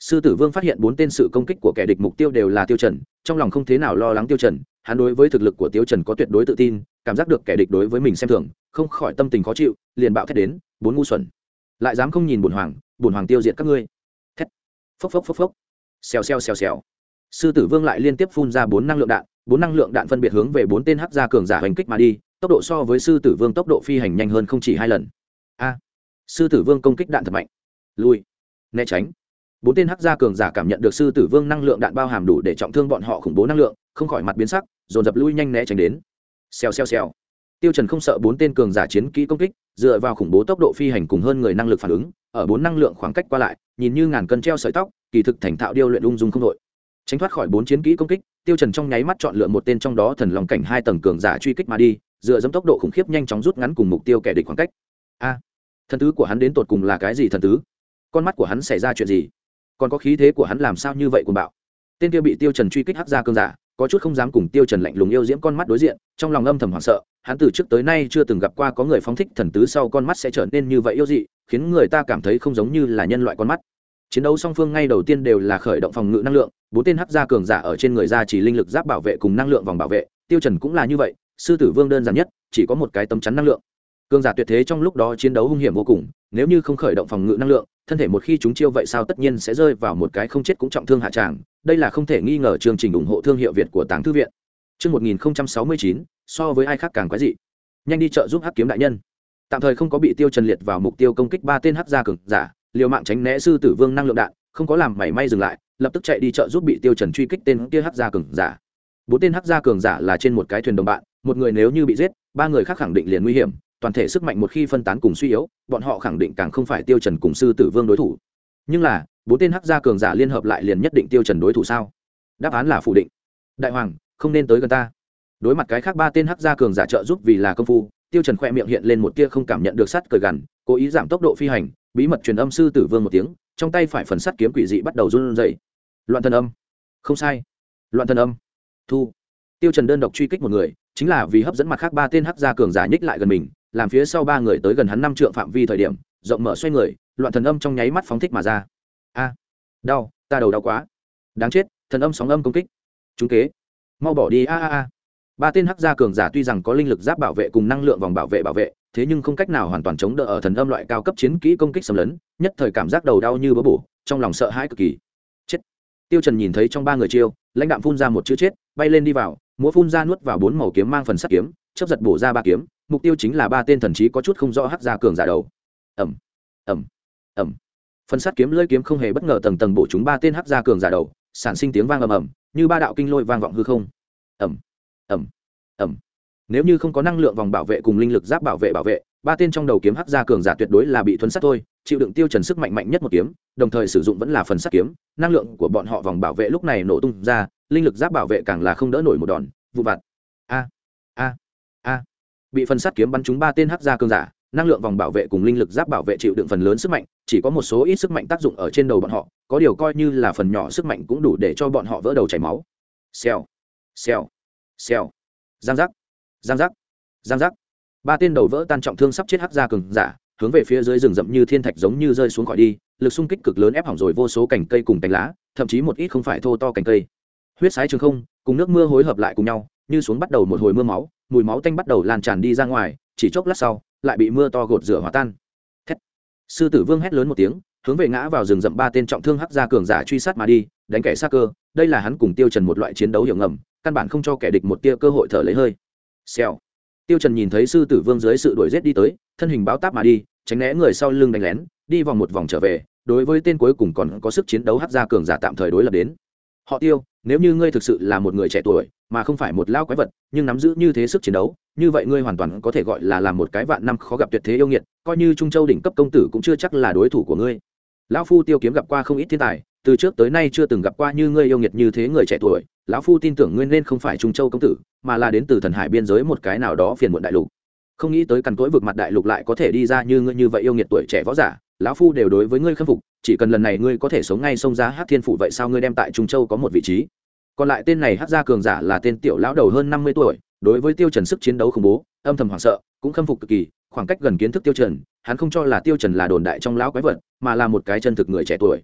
sư tử vương phát hiện bốn tên sự công kích của kẻ địch mục tiêu đều là tiêu trần, trong lòng không thế nào lo lắng tiêu trần, hắn đối với thực lực của tiêu trần có tuyệt đối tự tin, cảm giác được kẻ địch đối với mình xem thường, không khỏi tâm tình khó chịu, liền bạo thét đến, bốn ngu xuẩn. Lại dám không nhìn bổn hoàng bổn hoàng tiêu diệt các ngươi. Thét. Phốc phốc phốc phốc. Xèo xèo xèo xèo. Sư tử vương lại liên tiếp phun ra bốn năng lượng đạn, bốn năng lượng đạn phân biệt hướng về bốn tên hắc gia cường giả hành kích mà đi, tốc độ so với sư tử vương tốc độ phi hành nhanh hơn không chỉ hai lần. A. Sư tử vương công kích đạn thật mạnh. Lui. Né tránh bốn tên hắc gia cường giả cảm nhận được sư tử vương năng lượng đạn bao hàm đủ để trọng thương bọn họ khủng bố năng lượng, không khỏi mặt biến sắc, dồn dập lui nhanh né tránh đến. Xèo xèo xèo. Tiêu trần không sợ bốn tên cường giả chiến kỹ công kích, dựa vào khủng bố tốc độ phi hành cùng hơn người năng lực phản ứng, ở bốn năng lượng khoảng cách qua lại, nhìn như ngàn cân treo sợi tóc, kỳ thực thành thạo điêu luyện ung dung không đội. Tránh thoát khỏi bốn chiến kỹ công kích, tiêu trần trong nháy mắt chọn lựa một tên trong đó thần lòng cảnh hai tầng cường giả truy kích mà đi, dựa dẫm tốc độ khủng khiếp nhanh chóng rút ngắn cùng mục tiêu kẻ địch khoảng cách. A, thần tứ của hắn đến tột cùng là cái gì thần tứ? Con mắt của hắn xảy ra chuyện gì? Còn có khí thế của hắn làm sao như vậy cuồng bạo? Tên kia bị tiêu trần truy kích hắc ra cương giả, có chút không dám cùng tiêu trần lạnh lùng yêu diễm con mắt đối diện, trong lòng âm thầm hoảng sợ, hắn từ trước tới nay chưa từng gặp qua có người phóng thích thần tứ sau con mắt sẽ trở nên như vậy yêu dị, khiến người ta cảm thấy không giống như là nhân loại con mắt. Chiến đấu song phương ngay đầu tiên đều là khởi động phòng ngự năng lượng, bốn tên hắc gia cường giả ở trên người ra chỉ linh lực giáp bảo vệ cùng năng lượng vòng bảo vệ, tiêu trần cũng là như vậy, sư tử vương đơn giản nhất, chỉ có một cái tấm chắn năng lượng. Cường giả tuyệt thế trong lúc đó chiến đấu hung hiểm vô cùng, nếu như không khởi động phòng ngự năng lượng thân thể một khi chúng chiêu vậy sao tất nhiên sẽ rơi vào một cái không chết cũng trọng thương hạ tràng đây là không thể nghi ngờ chương trình ủng hộ thương hiệu việt của tàng thư viện Trước 1069, so với ai khác càng quái dị. Nhanh đi chợ giúp hắc kiếm đại nhân. Tạm thời không có bị tiêu trần liệt vào mục tiêu công kích ba tên hắc gia cường giả, liều mạng tránh né sư tử vương năng lượng đạn, không có làm mảy may dừng lại, lập tức chạy đi chợ giúp bị tiêu trần truy kích tên kia hắc gia cường giả. Bốn tên hắc gia cường giả là trên một cái thuyền đồng bạn, một người nếu như bị giết, ba người khác khẳng định liền nguy hiểm, toàn thể sức mạnh một khi phân tán cùng suy yếu, bọn họ khẳng định càng không phải tiêu trần cùng sư tử vương đối thủ. Nhưng là, bốn tên hắc gia cường giả liên hợp lại liền nhất định tiêu trần đối thủ sao? Đáp án là phủ định. Đại hoàng, không nên tới gần ta. Đối mặt cái khác ba tên hắc gia cường giả trợ giúp vì là công phu, tiêu trần khoe miệng hiện lên một tia không cảm nhận được sát cởi gằn, cố ý giảm tốc độ phi hành, bí mật truyền âm sư tử vương một tiếng, trong tay phải phần sắt kiếm quỷ dị bắt đầu run rẩy. Loạn thần âm. Không sai. Loạn thần âm. Thu. Tiêu trần đơn độc truy kích một người, chính là vì hấp dẫn mặt khác ba tên hắc gia cường giả nhích lại gần mình làm phía sau ba người tới gần hắn năm trượng phạm vi thời điểm, rộng mở xoay người, loạn thần âm trong nháy mắt phóng thích mà ra. A à, đau, ta đầu đau quá. Đáng chết, thần âm sóng âm công kích. Chúng kế. Mau bỏ đi, a a a. Ba tên hắc gia cường giả tuy rằng có linh lực giáp bảo vệ cùng năng lượng vòng bảo vệ bảo vệ, thế nhưng không cách nào hoàn toàn chống đỡ ở thần âm loại cao cấp chiến kỹ công kích xâm lấn, nhất thời cảm giác đầu đau như bỡ bổ, trong lòng sợ hãi cực kỳ. Chết. Tiêu trần nhìn thấy trong ba người chiêu, lãnh đạm phun ra một chữ chết, bay lên đi vào, múa phun ra nuốt vào bốn màu kiếm mang phần sắt kiếm chấp giật bổ ra ba kiếm, mục tiêu chính là ba tên thần trí có chút không rõ hắc gia cường giả đầu. Ẩm ẩm ẩm phần sắt kiếm lưỡi kiếm không hề bất ngờ tầng tầng bổ chúng ba tên hắc gia cường giả đầu, sản sinh tiếng vang ầm ầm, như ba đạo kinh lôi vang vọng hư không. Ẩm ẩm ẩm nếu như không có năng lượng vòng bảo vệ cùng linh lực giáp bảo vệ bảo vệ, ba tên trong đầu kiếm hắc gia cường giả tuyệt đối là bị thuấn sát thôi, chịu đựng tiêu trần sức mạnh mạnh nhất một kiếm, đồng thời sử dụng vẫn là phần sắt kiếm, năng lượng của bọn họ vòng bảo vệ lúc này nổ tung ra, linh lực giáp bảo vệ càng là không đỡ nổi một đòn, vụ vặt. A a bị phần sắt kiếm bắn trúng ba tên hắc gia cường giả, năng lượng vòng bảo vệ cùng linh lực giáp bảo vệ chịu đựng phần lớn sức mạnh, chỉ có một số ít sức mạnh tác dụng ở trên đầu bọn họ, có điều coi như là phần nhỏ sức mạnh cũng đủ để cho bọn họ vỡ đầu chảy máu. Xèo xèo xèo. Giang giác giang giác giang giác. Ba tên đầu vỡ tan trọng thương sắp chết hắc gia cường giả, hướng về phía dưới rừng rậm như thiên thạch giống như rơi xuống khỏi đi, lực xung kích cực lớn ép hỏng rồi vô số cành cây cùng cành lá, thậm chí một ít không phải thô to cành cây. Huyết sái trường không, cùng nước mưa hối hợp lại cùng nhau, như xuống bắt đầu một hồi mưa máu mùi máu tanh bắt đầu lan tràn đi ra ngoài, chỉ chốc lát sau, lại bị mưa to gột rửa hòa tan. Thét. sư tử vương hét lớn một tiếng, hướng về ngã vào rừng rậm ba tên trọng thương hắc gia cường giả truy sát mà đi, đánh kẻ xa cơ, đây là hắn cùng tiêu trần một loại chiến đấu hiểu ngầm, căn bản không cho kẻ địch một tia cơ hội thở lấy hơi. Xèo. Tiêu trần nhìn thấy sư tử vương dưới sự đuổi giết đi tới, thân hình báo táp mà đi, tránh né người sau lưng đánh lén, đi vòng một vòng trở về, đối với tên cuối cùng còn có sức chiến đấu hắc gia cường giả tạm thời đối lập đến. Họ tiêu, nếu như ngươi thực sự là một người trẻ tuổi mà không phải một lao quái vật, nhưng nắm giữ như thế sức chiến đấu, như vậy ngươi hoàn toàn có thể gọi là làm một cái vạn năm khó gặp tuyệt thế yêu nghiệt, coi như trung châu đỉnh cấp công tử cũng chưa chắc là đối thủ của ngươi. Lão phu tiêu kiếm gặp qua không ít thiên tài, từ trước tới nay chưa từng gặp qua như ngươi yêu nghiệt như thế người trẻ tuổi, lão phu tin tưởng ngươi nên không phải trung châu công tử, mà là đến từ thần hải biên giới một cái nào đó phiền muộn đại lục. Không nghĩ tới cằn cỗi vực mặt đại lục lại có thể đi ra như ngươi như vậy yêu nghiệt tuổi trẻ võ giả, lão phu đều đối với ngươi khâm phục, chỉ cần lần này ngươi có thể sống ngay sông ra hát thiên phủ vậy sao ngươi đem tại trung châu có một vị trí? Còn lại tên này hát ra cường giả là tên tiểu lão đầu hơn năm mươi tuổi, đối với tiêu trần sức chiến đấu khủng bố, âm thầm hoảng sợ, cũng khâm phục cực kỳ, khoảng cách gần kiến thức tiêu trần, hắn không cho là tiêu trần là đồn đại trong lão quái vật, mà là một cái chân thực người trẻ tuổi.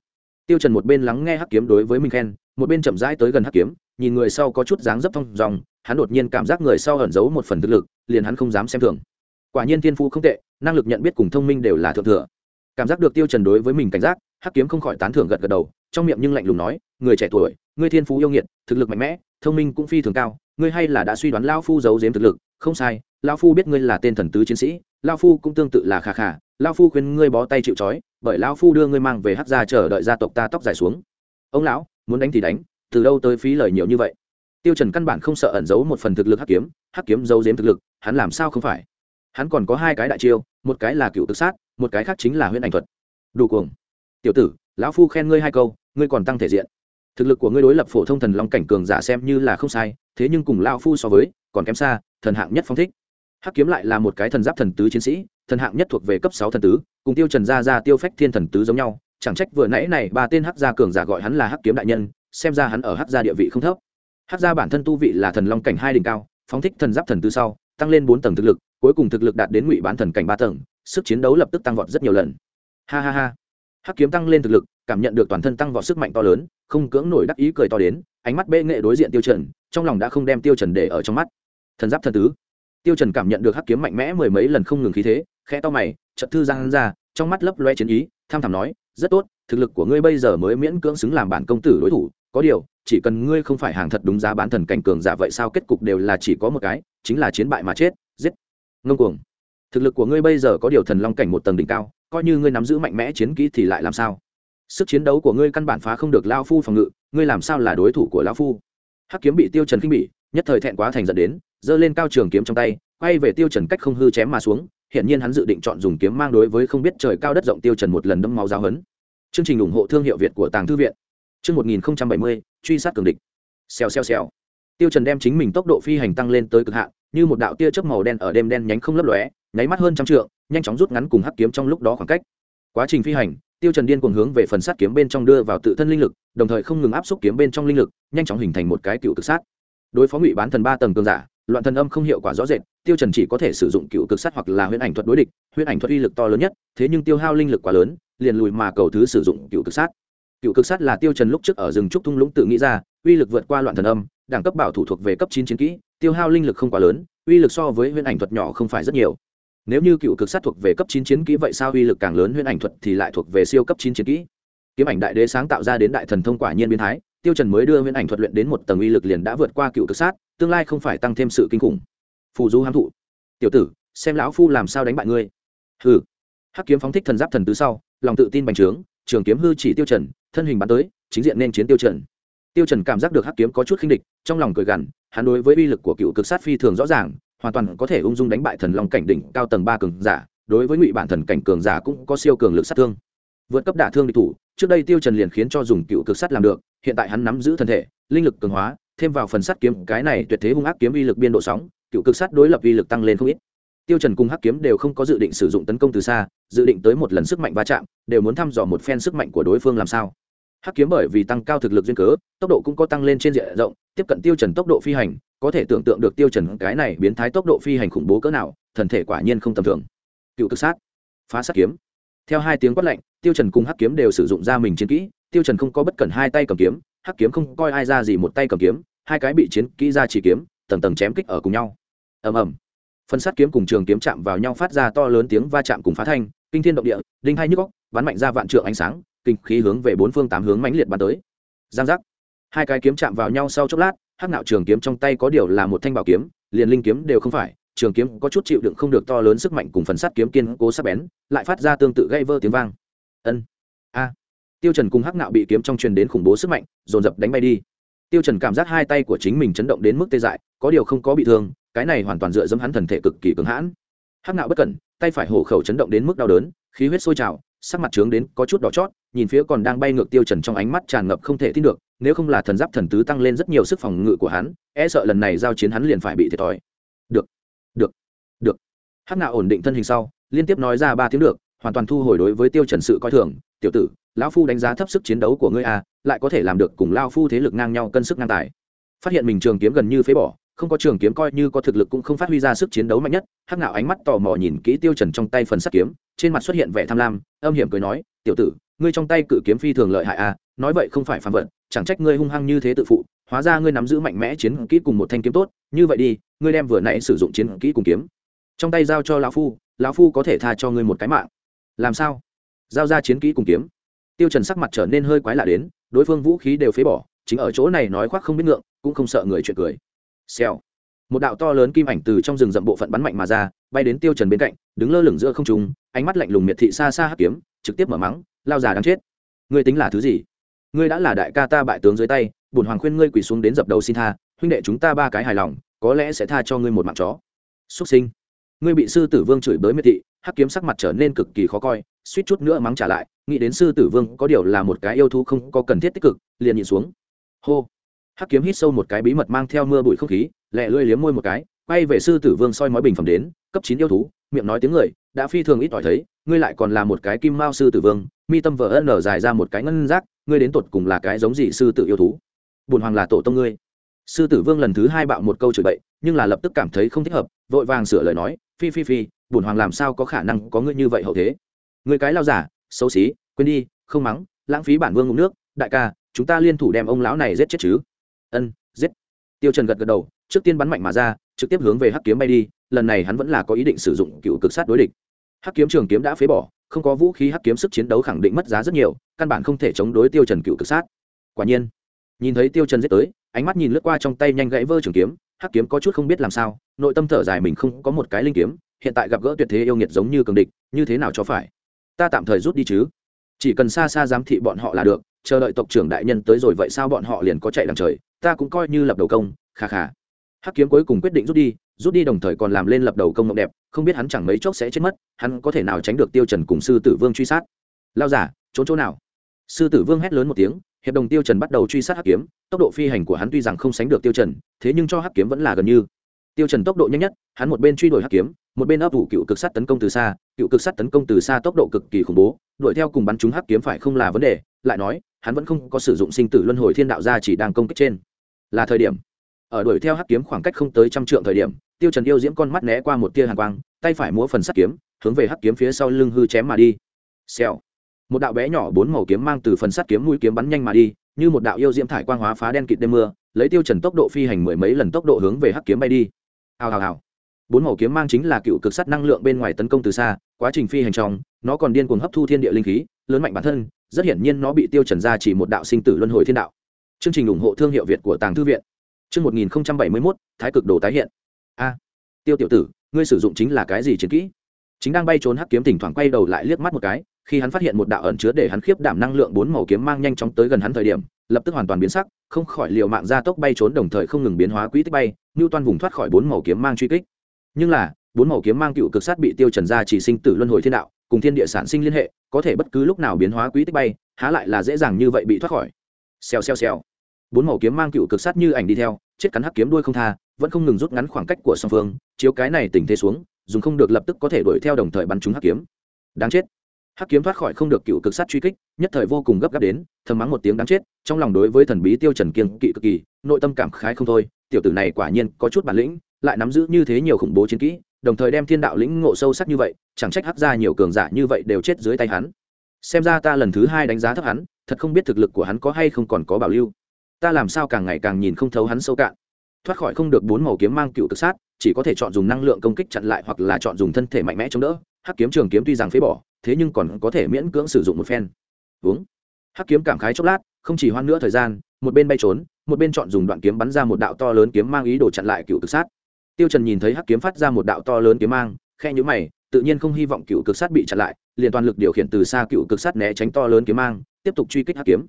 Tiêu trần một bên lắng nghe hắc kiếm đối với mình khen, một bên chậm rãi tới gần hắc kiếm, nhìn người sau có chút dáng dấp thông dòng, hắn đột nhiên cảm giác người sau ẩn giấu một phần thực lực, liền hắn không dám xem thường. Quả nhiên thiên phú không tệ, năng lực nhận biết cùng thông minh đều là thượng thừa. Cảm giác được tiêu trần đối với mình cảnh giác, hắc kiếm không khỏi tán thưởng gật gật đầu, trong miệng nhưng lạnh lùng nói, người trẻ tuổi ngươi thiên phú yêu nghiệt, thực lực mạnh mẽ, thông minh cũng phi thường cao, ngươi hay là đã suy đoán lão phu giấu giếm thực lực, không sai, lão phu biết ngươi là tên thần tứ chiến sĩ, lão phu cũng tương tự là khà khà, lão phu khuyên ngươi bó tay chịu trói, bởi lão phu đưa ngươi mang về hắc gia chờ đợi gia tộc ta tóc dài xuống. Ông lão, muốn đánh thì đánh, từ đâu tới phí lời nhiều như vậy? Tiêu trần căn bản không sợ ẩn giấu một phần thực lực hắc kiếm hắc kiếm giấu giếm thực lực, hắn làm sao không phải? Hắn còn có hai cái đại chiêu, một cái là cựu tự sát, một cái khác chính là huyễn ảnh thuật. Đủ cuồng. Tiểu tử, lão phu khen ngươi hai câu, ngươi còn tăng thể diện thực lực của ngươi đối lập phổ thông thần long cảnh cường giả xem như là không sai, thế nhưng cùng lao phu so với, còn kém xa, thần hạng nhất phong thích. Hắc kiếm lại là một cái thần giáp thần tứ chiến sĩ, thần hạng nhất thuộc về cấp sáu thần tứ, cùng tiêu trần gia gia tiêu phách thiên thần tứ giống nhau. Chẳng trách vừa nãy này ba tên hắc gia cường giả gọi hắn là hắc kiếm đại nhân, xem ra hắn ở hắc gia địa vị không thấp. Hắc gia bản thân tu vị là thần long cảnh hai đỉnh cao, phóng thích thần giáp thần tứ sau, tăng lên bốn tầng thực lực, cuối cùng thực lực đạt đến ngụy bán thần cảnh ba tầng, sức chiến đấu lập tức tăng vọt rất nhiều lần. Ha ha ha. Hắc kiếm tăng lên thực lực, cảm nhận được toàn thân tăng vọt sức mạnh to lớn không cưỡng nổi đắc ý cười to đến, ánh mắt bệ nghệ đối diện tiêu trần, trong lòng đã không đem tiêu trần để ở trong mắt. Thần giáp thần tứ. Tiêu trần cảm nhận được hắc kiếm mạnh mẽ mười mấy lần không ngừng khí thế, khẽ to mày, chợt thư giang ra, trong mắt lấp loe chiến ý, tham thẳm nói, rất tốt, thực lực của ngươi bây giờ mới miễn cưỡng xứng làm bản công tử đối thủ, có điều, chỉ cần ngươi không phải hàng thật đúng giá bán thần cảnh cường giả vậy sao kết cục đều là chỉ có một cái, chính là chiến bại mà chết, giết. Ngông cuồng. Thực lực của ngươi bây giờ có điều thần long cảnh một tầng đỉnh cao, coi như ngươi nắm giữ mạnh mẽ chiến kỹ thì lại làm sao? Sức chiến đấu của ngươi căn bản phá không được lao phu phòng ngự, ngươi làm sao là đối thủ của lao phu? Hắc kiếm bị tiêu trần kinh bỉ, nhất thời thẹn quá thành giận đến, giơ lên cao trường kiếm trong tay, quay về tiêu trần cách không hư chém mà xuống hiện nhiên hắn dự định chọn dùng kiếm mang đối với không biết trời cao đất rộng tiêu trần một lần đâm máu giáo hấn chương trình ủng hộ thương hiệu việt của tàng thư viện. Chương 1070 truy sát cường địch. Xèo xèo xèo. Tiêu trần đem chính mình tốc độ phi hành tăng lên tới cực hạn, như một đạo tia chớp màu đen ở đêm đen nhánh không lấp lóe, nháy mắt hơn trăm trượng, nhanh chóng rút ngắn cùng hắc kiếm trong lúc đó khoảng cách. Quá trình phi hành tiêu trần điên cuồng hướng về phần sát kiếm bên trong đưa vào tự thân linh lực, đồng thời không ngừng áp xúc kiếm bên trong linh lực, nhanh chóng hình thành một cái cựu cực sát. Đối phó ngụy bán thần ba tầng cường giả, loạn thần âm không hiệu quả rõ rệt, tiêu trần chỉ có thể sử dụng cựu cực sát hoặc là huyễn ảnh thuật đối địch, huyễn ảnh thuật uy lực to lớn nhất, thế nhưng tiêu hao linh lực quá lớn, liền lùi mà cầu thứ sử dụng cựu cực sát. Cựu cực sát là tiêu trần lúc trước ở rừng trúc thung lũng tự nghĩ ra, uy lực vượt qua loạn thần âm, đẳng cấp bảo thủ thuộc về cấp chín chiến kỹ, tiêu hao linh lực không quá lớn, uy lực so với huyễn ảnh thuật nhỏ không phải rất nhiều nếu như cựu cực sát thuộc về cấp chín chiến kỹ vậy sao uy lực càng lớn huyễn ảnh thuật thì lại thuộc về siêu cấp chín chiến kỹ? Kiếm ảnh đại đế sáng tạo ra đến đại thần thông quả nhiên biến thái, tiêu trần mới đưa huyễn ảnh thuật luyện đến một tầng uy lực liền đã vượt qua cựu cực sát, tương lai không phải tăng thêm sự kinh khủng. Phù du hám thụ. Tiểu tử, xem lão phu làm sao đánh bại ngươi. Hừ. Hắc kiếm phóng thích thần giáp thần tứ sau, lòng tự tin bành trướng, trường kiếm hư chỉ tiêu trần, thân hình bắn tới, chính diện nên chiến tiêu trần. Tiêu trần cảm giác được hắc kiếm có chút khinh địch, trong lòng cười gằn, hắn đối với uy lực của cựu cực sát phi thường rõ ràng hoàn toàn có thể ung dung đánh bại thần long cảnh đỉnh cao tầng ba cường giả, đối với ngụy bản thần cảnh cường giả cũng có siêu cường lực sát thương. Vượt cấp đả thương địch thủ, trước đây tiêu trần liền khiến cho dùng cựu cực Sắt làm được, hiện tại hắn nắm giữ thân thể, linh lực cường hóa, thêm vào phần sắt kiếm, cái này tuyệt thế hung ác kiếm uy lực biên độ sóng, cựu cực Sắt đối lập uy lực tăng lên không ít. Tiêu trần cùng hắc kiếm đều không có dự định sử dụng tấn công từ xa, dự định tới một lần sức mạnh va chạm, đều muốn thăm dò một phen sức mạnh của đối phương làm sao. Hắc kiếm bởi vì tăng cao thực lực duyên cớ, tốc độ cũng có tăng lên trên diện rộng, tiếp cận tiêu trần tốc độ phi hành có thể tưởng tượng được tiêu trần cái này biến thái tốc độ phi hành khủng bố cỡ nào, thần thể quả nhiên không tầm thường. Cựu cực sát, phá sát kiếm. Theo hai tiếng quát lệnh tiêu trần cùng hắc kiếm đều sử dụng ra mình chiến kỹ, tiêu trần không có bất cẩn hai tay cầm kiếm, hắc kiếm không coi ai ra gì một tay cầm kiếm, hai cái bị chiến kỹ ra chỉ kiếm, tầng tầng chém kích ở cùng nhau. Ầm ầm. Phân sát kiếm cùng trường kiếm chạm vào nhau phát ra to lớn tiếng va chạm cùng phá thanh, kinh thiên động địa, đinh hai nhức óc, bắn mạnh ra vạn trượng ánh sáng, kinh khí hướng về bốn phương tám hướng mãnh liệt bắn tới. Giang giác. Hai cái kiếm chạm vào nhau sau chốc lát hắc nạo trường kiếm trong tay có điều là một thanh bảo kiếm, liền linh kiếm đều không phải, trường kiếm có chút chịu đựng không được to lớn sức mạnh cùng phần sắt kiếm kiên cố sắc bén, lại phát ra tương tự gây vơ tiếng vang. Ân. A. Tiêu trần cùng hắc nạo bị kiếm trong truyền đến khủng bố sức mạnh, dồn dập đánh bay đi. Tiêu trần cảm giác hai tay của chính mình chấn động đến mức tê dại, có điều không có bị thương, cái này hoàn toàn dựa dẫm hắn thần thể cực kỳ cứng hãn. Hắc nạo bất cẩn, tay phải hổ khẩu chấn động đến mức đau đớn, khí huyết sôi trào sắc mặt trướng đến có chút đỏ chót nhìn phía còn đang bay ngược tiêu trần trong ánh mắt tràn ngập không thể tin được nếu không là thần giáp thần tứ tăng lên rất nhiều sức phòng ngự của hắn e sợ lần này giao chiến hắn liền phải bị thiệt thòi. Được được được. Hắc nạo ổn định thân hình sau liên tiếp nói ra ba tiếng được hoàn toàn thu hồi đối với tiêu trần sự coi thường. Tiểu tử lão phu đánh giá thấp sức chiến đấu của ngươi a, lại có thể làm được cùng lão phu thế lực ngang nhau cân sức ngang tài. Phát hiện mình trường kiếm gần như phế bỏ không có trường kiếm coi như có thực lực cũng không phát huy ra sức chiến đấu mạnh nhất, hắc ngạo ánh mắt tò mò nhìn kỹ tiêu trần trong tay phần sắt kiếm, trên mặt xuất hiện vẻ tham lam, âm hiểm cười nói, tiểu tử, ngươi trong tay cự kiếm phi thường lợi hại à nói vậy không phải phàm vật, chẳng trách ngươi hung hăng như thế tự phụ, hóa ra ngươi nắm giữ mạnh mẽ chiến kỹ cùng một thanh kiếm tốt, như vậy đi, ngươi đem vừa nãy sử dụng chiến kỹ cùng kiếm trong tay giao cho lão phu lão phu có thể tha cho ngươi một cái mạng. Làm sao? Giao ra chiến kỹ cùng kiếm. Tiêu trần sắc mặt trở nên hơi quái lạ đến, đối phương vũ khí đều phế bỏ, chính ở chỗ này nói khoác không biết ngượng, cũng không sợ người chuyện cười xèo. Một đạo to lớn kim ảnh từ trong rừng rậm bộ phận bắn mạnh mà ra, bay đến tiêu trần bên cạnh, đứng lơ lửng giữa không trung, ánh mắt lạnh lùng miệt thị xa xa hắc kiếm, trực tiếp mở mắng, lao già đáng chết! Ngươi tính là thứ gì? Ngươi đã là đại ca ta bại tướng dưới tay, bổn hoàng khuyên ngươi quỳ xuống đến dập đầu xin tha, huynh đệ chúng ta ba cái hài lòng, có lẽ sẽ tha cho ngươi một mạng chó. Xuất sinh. Ngươi bị sư tử vương chửi bới miệt thị, hắc kiếm sắc mặt trở nên cực kỳ khó coi, suýt chút nữa mắng trả lại, nghĩ đến sư tử vương có điều là một cái yêu thú không có cần thiết tích cực, liền nhìn xuống. Hô hắc kiếm hít sâu một cái bí mật mang theo mưa bụi không khí, lẹ lưỡi liếm môi một cái, quay về sư tử vương soi mói bình phẩm đến, cấp chín yêu thú, miệng nói tiếng người, đã phi thường ít ỏi thấy, ngươi lại còn là một cái kim mao sư tử vương, mi tâm vợ ân nở dài ra một cái ngân rác ngươi đến tột cùng là cái giống gì sư tử yêu thú? Bùn hoàng là tổ tông ngươi. Sư tử vương lần thứ hai bạo một câu chửi bậy, nhưng là lập tức cảm thấy không thích hợp, vội vàng sửa lời nói, phi phi phi, bùn hoàng làm sao có khả năng có ngươi như vậy hậu thế? Người cái lao giả, xấu xí, quên đi, không mắng, lãng phí bản vương ngụm nước, đại ca, chúng ta liên thủ đem ông lão này giết chết chứ? Ân, giết. Tiêu trần gật gật đầu, trước tiên bắn mạnh mà ra, trực tiếp hướng về hắc kiếm bay đi, lần này hắn vẫn là có ý định sử dụng cựu cực sát đối địch. Hắc kiếm trường kiếm đã phế bỏ, không có vũ khí, hắc kiếm sức chiến đấu khẳng định mất giá rất nhiều, căn bản không thể chống đối tiêu trần cựu cực sát. Quả nhiên, nhìn thấy tiêu trần giết tới, ánh mắt nhìn lướt qua trong tay nhanh gãy vơ trường kiếm, hắc kiếm có chút không biết làm sao, nội tâm thở dài mình không có một cái linh kiếm, hiện tại gặp gỡ tuyệt thế yêu nghiệt giống như cường địch, như thế nào cho phải? Ta tạm thời rút đi chứ. Chỉ cần xa xa giám thị bọn họ là được chờ đợi tộc trưởng đại nhân tới rồi vậy sao bọn họ liền có chạy đằng trời, ta cũng coi như lập đầu công, kha kha. Hắc kiếm cuối cùng quyết định rút đi rút đi đồng thời còn làm lên lập đầu công mộng đẹp, không biết hắn chẳng mấy chốc sẽ chết mất, hắn có thể nào tránh được tiêu trần cùng sư tử vương truy sát. Lao giả, trốn chỗ nào? Sư tử vương hét lớn một tiếng, hiệp đồng tiêu trần bắt đầu truy sát hắc kiếm, tốc độ phi hành của hắn tuy rằng không sánh được tiêu trần, thế nhưng cho hắc kiếm vẫn là gần như. Tiêu trần tốc độ nhanh nhất, hắn một bên truy đuổi hắc kiếm, một bên ấp ủ cựu cực sát tấn công từ xa, cựu cực sát tấn công từ xa tốc độ cực kỳ khủng bố, đuổi theo cùng bắn trúng hắc kiếm phải không là vấn đề lại nói, hắn vẫn không có sử dụng sinh tử luân hồi thiên đạo ra chỉ đang công kích trên. Là thời điểm. Ở đuổi theo hắc kiếm khoảng cách không tới trăm trượng thời điểm, tiêu trần yêu diễm con mắt né qua một tia hàn quang, tay phải múa phần sắt kiếm, hướng về hắc kiếm phía sau lưng hư chém mà đi. Xèo. Một đạo bé nhỏ bốn màu kiếm mang từ phần sắt kiếm mũi kiếm bắn nhanh mà đi, như một đạo yêu diễm thải quang hóa phá đen kịt đêm mưa, lấy tiêu trần tốc độ phi hành mười mấy lần tốc độ hướng về hắc kiếm bay đi. Hào hào hào. Bốn màu kiếm mang chính là cựu cực sắt năng lượng bên ngoài tấn công từ xa, quá trình phi hành trong, nó còn điên cuồng hấp thu thiên địa linh khí, lớn mạnh bản thân rất hiển nhiên nó bị tiêu trần ra chỉ một đạo sinh tử luân hồi thiên đạo. Chương trình ủng hộ thương hiệu việt của tàng thư viện. Chương một nghìn bảy mươi mốt, thái cực đồ tái hiện. A, tiêu tiểu tử, ngươi sử dụng chính là cái gì chiến kỹ? Chính đang bay trốn hắc kiếm thỉnh thoảng quay đầu lại liếc mắt một cái, khi hắn phát hiện một đạo ẩn chứa để hắn khiếp đảm năng lượng bốn màu kiếm mang nhanh chóng tới gần hắn thời điểm, lập tức hoàn toàn biến sắc, không khỏi liều mạng ra tốc bay trốn đồng thời không ngừng biến hóa quỹ tích bay như toan vùng thoát khỏi bốn màu kiếm mang truy kích. Nhưng là, bốn màu kiếm mang cựu cực sát bị tiêu trần ra chỉ sinh tử luân hồi thiên đạo cùng thiên địa sản sinh liên hệ, có thể bất cứ lúc nào biến hóa quỹ tích bay, há lại là dễ dàng như vậy bị thoát khỏi. Xèo xèo xèo. Bốn màu kiếm mang cựu cực sát như ảnh đi theo, chết cắn hắc kiếm đuôi không tha, vẫn không ngừng rút ngắn khoảng cách của song phương, chiếu cái này tình thế xuống, dùng không được lập tức có thể đuổi theo đồng thời bắn trúng hắc kiếm. Đáng chết. Hắc kiếm thoát khỏi không được cựu cực sát truy kích, nhất thời vô cùng gấp gáp đến, thầm mắng một tiếng đáng chết, trong lòng đối với thần bí tiêu trần kiên kỵ cực kỳ, nội tâm cảm khái không thôi, tiểu tử này quả nhiên có chút bản lĩnh, lại nắm giữ như thế nhiều khủng bố chiến kỹ đồng thời đem thiên đạo lĩnh ngộ sâu sắc như vậy, chẳng trách hắc ra nhiều cường giả như vậy đều chết dưới tay hắn. Xem ra ta lần thứ hai đánh giá thấp hắn, thật không biết thực lực của hắn có hay không còn có bảo lưu. Ta làm sao càng ngày càng nhìn không thấu hắn sâu cạn. Thoát khỏi không được bốn màu kiếm mang cựu tự sát, chỉ có thể chọn dùng năng lượng công kích chặn lại hoặc là chọn dùng thân thể mạnh mẽ chống đỡ. Hắc kiếm trường kiếm tuy rằng phế bỏ, thế nhưng còn có thể miễn cưỡng sử dụng một phen. Uống. Hắc kiếm cảm khái chốc lát, không chỉ hoan nữa thời gian, một bên bay trốn, một bên chọn dùng đoạn kiếm bắn ra một đạo to lớn kiếm mang ý đồ chặn lại cựu tự sát tiêu trần nhìn thấy hắc kiếm phát ra một đạo to lớn kiếm mang khe nhíu mày, tự nhiên không hy vọng cựu cực sát bị chặn lại, liền toàn lực điều khiển từ xa cựu cực sát né tránh to lớn kiếm mang, tiếp tục truy kích hắc kiếm.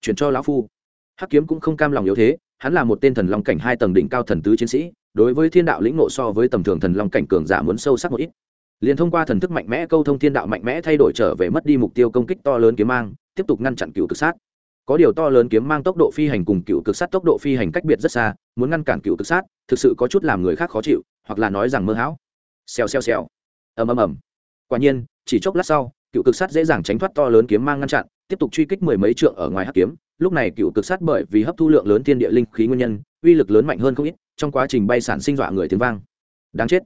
Chuyển cho lão phu. Hắc kiếm cũng không cam lòng yếu thế, hắn là một tên thần long cảnh hai tầng đỉnh cao thần tứ chiến sĩ, đối với thiên đạo lĩnh ngộ so với tầm thường thần long cảnh cường giả muốn sâu sắc một ít. Liền thông qua thần thức mạnh mẽ câu thông thiên đạo mạnh mẽ thay đổi trở về mất đi mục tiêu công kích to lớn kiếm mang, tiếp tục ngăn chặn cựu cực sát có điều to lớn kiếm mang tốc độ phi hành cùng cựu cực sát tốc độ phi hành cách biệt rất xa, muốn ngăn cản cựu cực sát, thực sự có chút làm người khác khó chịu, hoặc là nói rằng mơ hão. Xèo xèo xèo. Ầm ầm ầm. Quả nhiên, chỉ chốc lát sau, cựu cực sát dễ dàng tránh thoát to lớn kiếm mang ngăn chặn, tiếp tục truy kích mười mấy trượng ở ngoài hắc kiếm. Lúc này cựu cực sát bởi vì hấp thu lượng lớn thiên địa linh khí nguyên nhân, uy lực lớn mạnh hơn không ít, trong quá trình bay sản sinh dọa người tiếng vang. Đáng chết.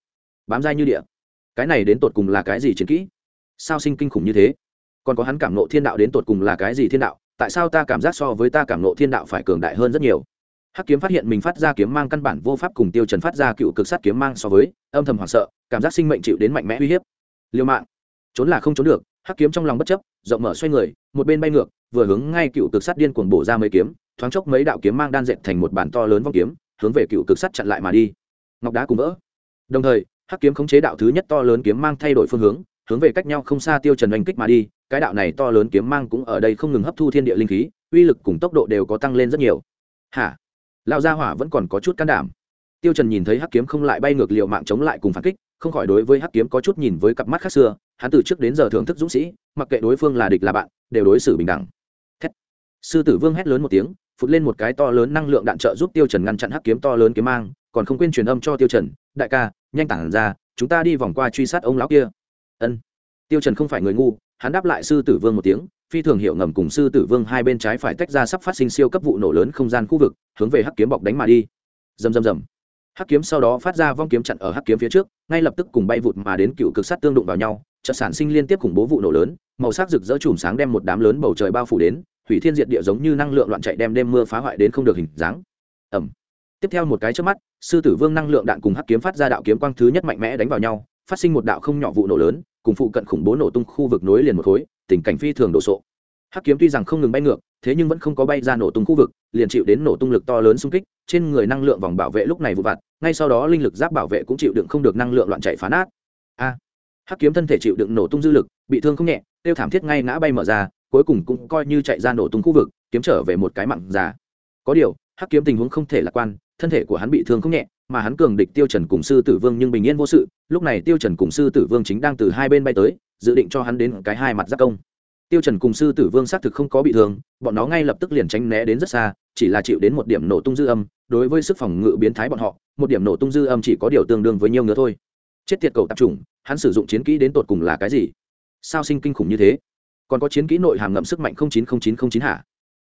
Bám dai như địa. Cái này đến tột cùng là cái gì chiến kỹ? Sao sinh kinh khủng như thế? Còn có hắn cảm nộ thiên đạo đến tột cùng là cái gì thiên đạo? Tại sao ta cảm giác so với ta cảm nộ thiên đạo phải cường đại hơn rất nhiều? Hắc kiếm phát hiện mình phát ra kiếm mang căn bản vô pháp cùng tiêu trần phát ra cựu cực sát kiếm mang so với, âm thầm hoảng sợ, cảm giác sinh mệnh chịu đến mạnh mẽ uy hiếp. Liều mạng. Trốn là không trốn được, hắc kiếm trong lòng bất chấp, rộng mở xoay người, một bên bay ngược, vừa hướng ngay cựu cực sát điên cuồng bổ ra mấy kiếm, thoáng chốc mấy đạo kiếm mang đan dệt thành một bản to lớn vong kiếm, hướng về cựu cực sát chặn lại mà đi. Ngọc đá cùng vỡ. Đồng thời, hắc kiếm khống chế đạo thứ nhất to lớn kiếm mang thay đổi phương hướng hướng về cách nhau không xa tiêu trần đánh kích mà đi, cái đạo này to lớn kiếm mang cũng ở đây không ngừng hấp thu thiên địa linh khí, uy lực cùng tốc độ đều có tăng lên rất nhiều. Hả? Lão gia hỏa vẫn còn có chút can đảm. Tiêu trần nhìn thấy hắc kiếm không lại bay ngược liều mạng chống lại cùng phản kích, không khỏi đối với hắc kiếm có chút nhìn với cặp mắt khác xưa, hắn từ trước đến giờ thưởng thức dũng sĩ, mặc kệ đối phương là địch là bạn, đều đối xử bình đẳng. Thét. sư tử vương hét lớn một tiếng, phụt lên một cái to lớn năng lượng đạn trợ giúp tiêu trần ngăn chặn hắc kiếm to lớn kiếm mang, còn không quên truyền âm cho tiêu trần, đại ca, nhanh tản ra, chúng ta đi vòng qua truy sát ông lão kia ân. Tiêu trần không phải người ngu, hắn đáp lại sư tử vương một tiếng, phi thường hiệu ngầm cùng sư tử vương hai bên trái phải tách ra sắp phát sinh siêu cấp vụ nổ lớn không gian khu vực, hướng về hắc kiếm bọc đánh mà đi. Rầm rầm rầm. Hắc kiếm sau đó phát ra vong kiếm chặn ở hắc kiếm phía trước, ngay lập tức cùng bay vụt mà đến cựu cực sát tương đụng vào nhau, chợt sản sinh liên tiếp khủng bố vụ nổ lớn, màu sắc rực rỡ chùm sáng đem một đám lớn bầu trời bao phủ đến, hủy thiên diệt địa giống như năng lượng loạn chạy đem đêm mưa phá hoại đến không được hình dáng. Ẩm tiếp theo một cái trước mắt, sư tử vương năng lượng đạn cùng hắc kiếm phát ra đạo kiếm quang thứ nhất mạnh mẽ đánh vào nhau phát sinh một đạo không nhỏ vụ nổ lớn, cùng phụ cận khủng bố nổ tung khu vực nối liền một khối, tình cảnh phi thường đổ sộ. Hắc kiếm tuy rằng không ngừng bay ngược, thế nhưng vẫn không có bay ra nổ tung khu vực, liền chịu đến nổ tung lực to lớn xung kích, trên người năng lượng vòng bảo vệ lúc này vụ vặt, ngay sau đó linh lực giáp bảo vệ cũng chịu đựng không được năng lượng loạn chạy phá nát. A! Hắc kiếm thân thể chịu đựng nổ tung dư lực, bị thương không nhẹ, tiêu thảm thiết ngay ngã bay mở ra, cuối cùng cũng coi như chạy ra nổ tung khu vực, kiếm trở về một cái mặn già. Có điều, hắc kiếm tình huống không thể lạc quan, thân thể của hắn bị thương không nhẹ mà hắn cường địch tiêu trần cùng sư tử vương nhưng bình yên vô sự, lúc này tiêu trần cùng sư tử vương chính đang từ hai bên bay tới, dự định cho hắn đến cái hai mặt giáp công. Tiêu trần cùng sư tử vương xác thực không có bị thương, bọn nó ngay lập tức liền tránh né đến rất xa, chỉ là chịu đến một điểm nổ tung dư âm, đối với sức phòng ngự biến thái bọn họ, một điểm nổ tung dư âm chỉ có điều tương đương với nhiều ngứa thôi. Chết tiệt cầu tạp trùng hắn sử dụng chiến kỹ đến tột cùng là cái gì? Sao sinh kinh khủng như thế? Còn có chiến kỹ nội hàm ngậm sức mạnh không chín không chín không chín hả?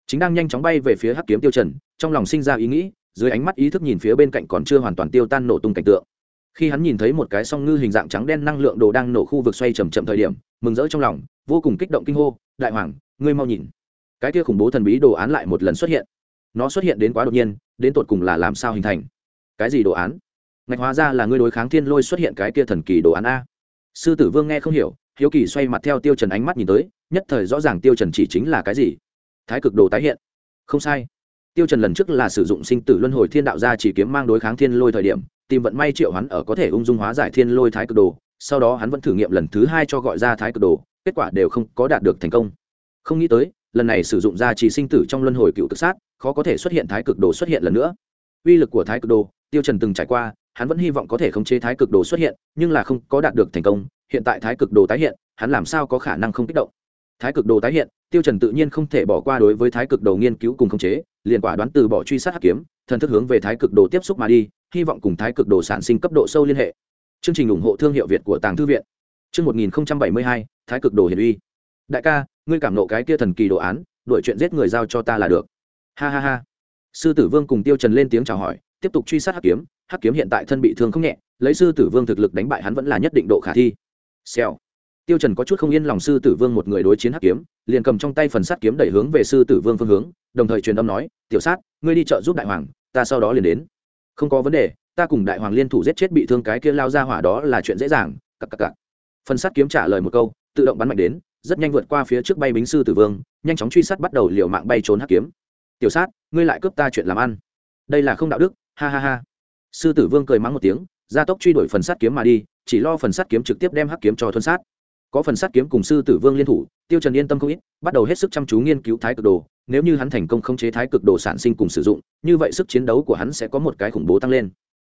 Chính đang nhanh chóng bay về phía hắc kiếm tiêu trần, trong lòng sinh ra ý nghĩ dưới ánh mắt ý thức nhìn phía bên cạnh còn chưa hoàn toàn tiêu tan nổ tung cảnh tượng. Khi hắn nhìn thấy một cái song ngư hình dạng trắng đen năng lượng đồ đang nổ khu vực xoay chậm chậm thời điểm, mừng rỡ trong lòng, vô cùng kích động kinh hô, đại hoàng, ngươi mau nhìn. Cái kia khủng bố thần bí đồ án lại một lần xuất hiện. Nó xuất hiện đến quá đột nhiên, đến tột cùng là làm sao hình thành? Cái gì đồ án? Ngạch hóa ra là ngươi đối kháng thiên lôi xuất hiện cái kia thần kỳ đồ án a. Sư tử vương nghe không hiểu, hiếu kỳ xoay mặt theo tiêu trần ánh mắt nhìn tới, nhất thời rõ ràng tiêu trần chỉ chính là cái gì? Thái cực đồ tái hiện. Không sai tiêu trần lần trước là sử dụng sinh tử luân hồi thiên đạo ra chỉ kiếm mang đối kháng thiên lôi thời điểm, tìm vận may triệu hắn ở có thể ung dung hóa giải thiên lôi thái cực đồ, sau đó hắn vẫn thử nghiệm lần thứ hai cho gọi ra thái cực đồ, kết quả đều không có đạt được thành công. Không nghĩ tới, lần này sử dụng ra chỉ sinh tử trong luân hồi cựu cực sát, khó có thể xuất hiện thái cực đồ xuất hiện lần nữa. Uy lực của thái cực đồ, tiêu trần từng trải qua, hắn vẫn hy vọng có thể khống chế thái cực đồ xuất hiện, nhưng là không có đạt được thành công, hiện tại thái cực đồ tái hiện, hắn làm sao có khả năng không kích động? Thái cực đồ tái hiện, tiêu trần tự nhiên không thể bỏ qua đối với thái cực đồ nghiên cứu cùng khống chế liền quả đoán từ bỏ truy sát hắc kiếm, thần thức hướng về thái cực đồ tiếp xúc mà đi, hy vọng cùng thái cực đồ sản sinh cấp độ sâu liên hệ. Chương trình ủng hộ thương hiệu việt của tàng thư viện. Chương 1072 thái cực đồ hiển uy. Đại ca, ngươi cảm nộ cái kia thần kỳ đồ án, đuổi chuyện giết người giao cho ta là được. Ha ha ha. Sư tử vương cùng tiêu trần lên tiếng chào hỏi, tiếp tục truy sát hắc kiếm. Hắc kiếm hiện tại thân bị thương không nhẹ, lấy sư tử vương thực lực đánh bại hắn vẫn là nhất định độ khả thi. Xèo. Tiêu trần có chút không yên lòng sư tử vương một người đối chiến hắc kiếm, liền cầm trong tay phần sắt kiếm đẩy hướng về sư tử vương phương hướng đồng thời truyền âm nói, tiểu sát, ngươi đi chợ giúp đại hoàng, ta sau đó liền đến. Không có vấn đề, ta cùng đại hoàng liên thủ giết chết bị thương cái kia lao ra hỏa đó là chuyện dễ dàng. Cặc cặc cặc. Phần sát kiếm trả lời một câu, tự động bắn mạnh đến, rất nhanh vượt qua phía trước bay bính sư tử vương, nhanh chóng truy sát bắt đầu liều mạng bay trốn hắc kiếm. Tiểu sát, ngươi lại cướp ta chuyện làm ăn. Đây là không đạo đức, ha ha ha. Sư tử vương cười mắng một tiếng gia tốc truy đuổi phần sát kiếm mà đi, chỉ lo phần sát kiếm trực tiếp đem hắc kiếm cho thuân sát có phần sát kiếm cùng sư tử vương liên thủ, tiêu trần yên tâm không ít, bắt đầu hết sức chăm chú nghiên cứu thái cực đồ, nếu như hắn thành công khống chế thái cực đồ sản sinh cùng sử dụng, như vậy sức chiến đấu của hắn sẽ có một cái khủng bố tăng lên.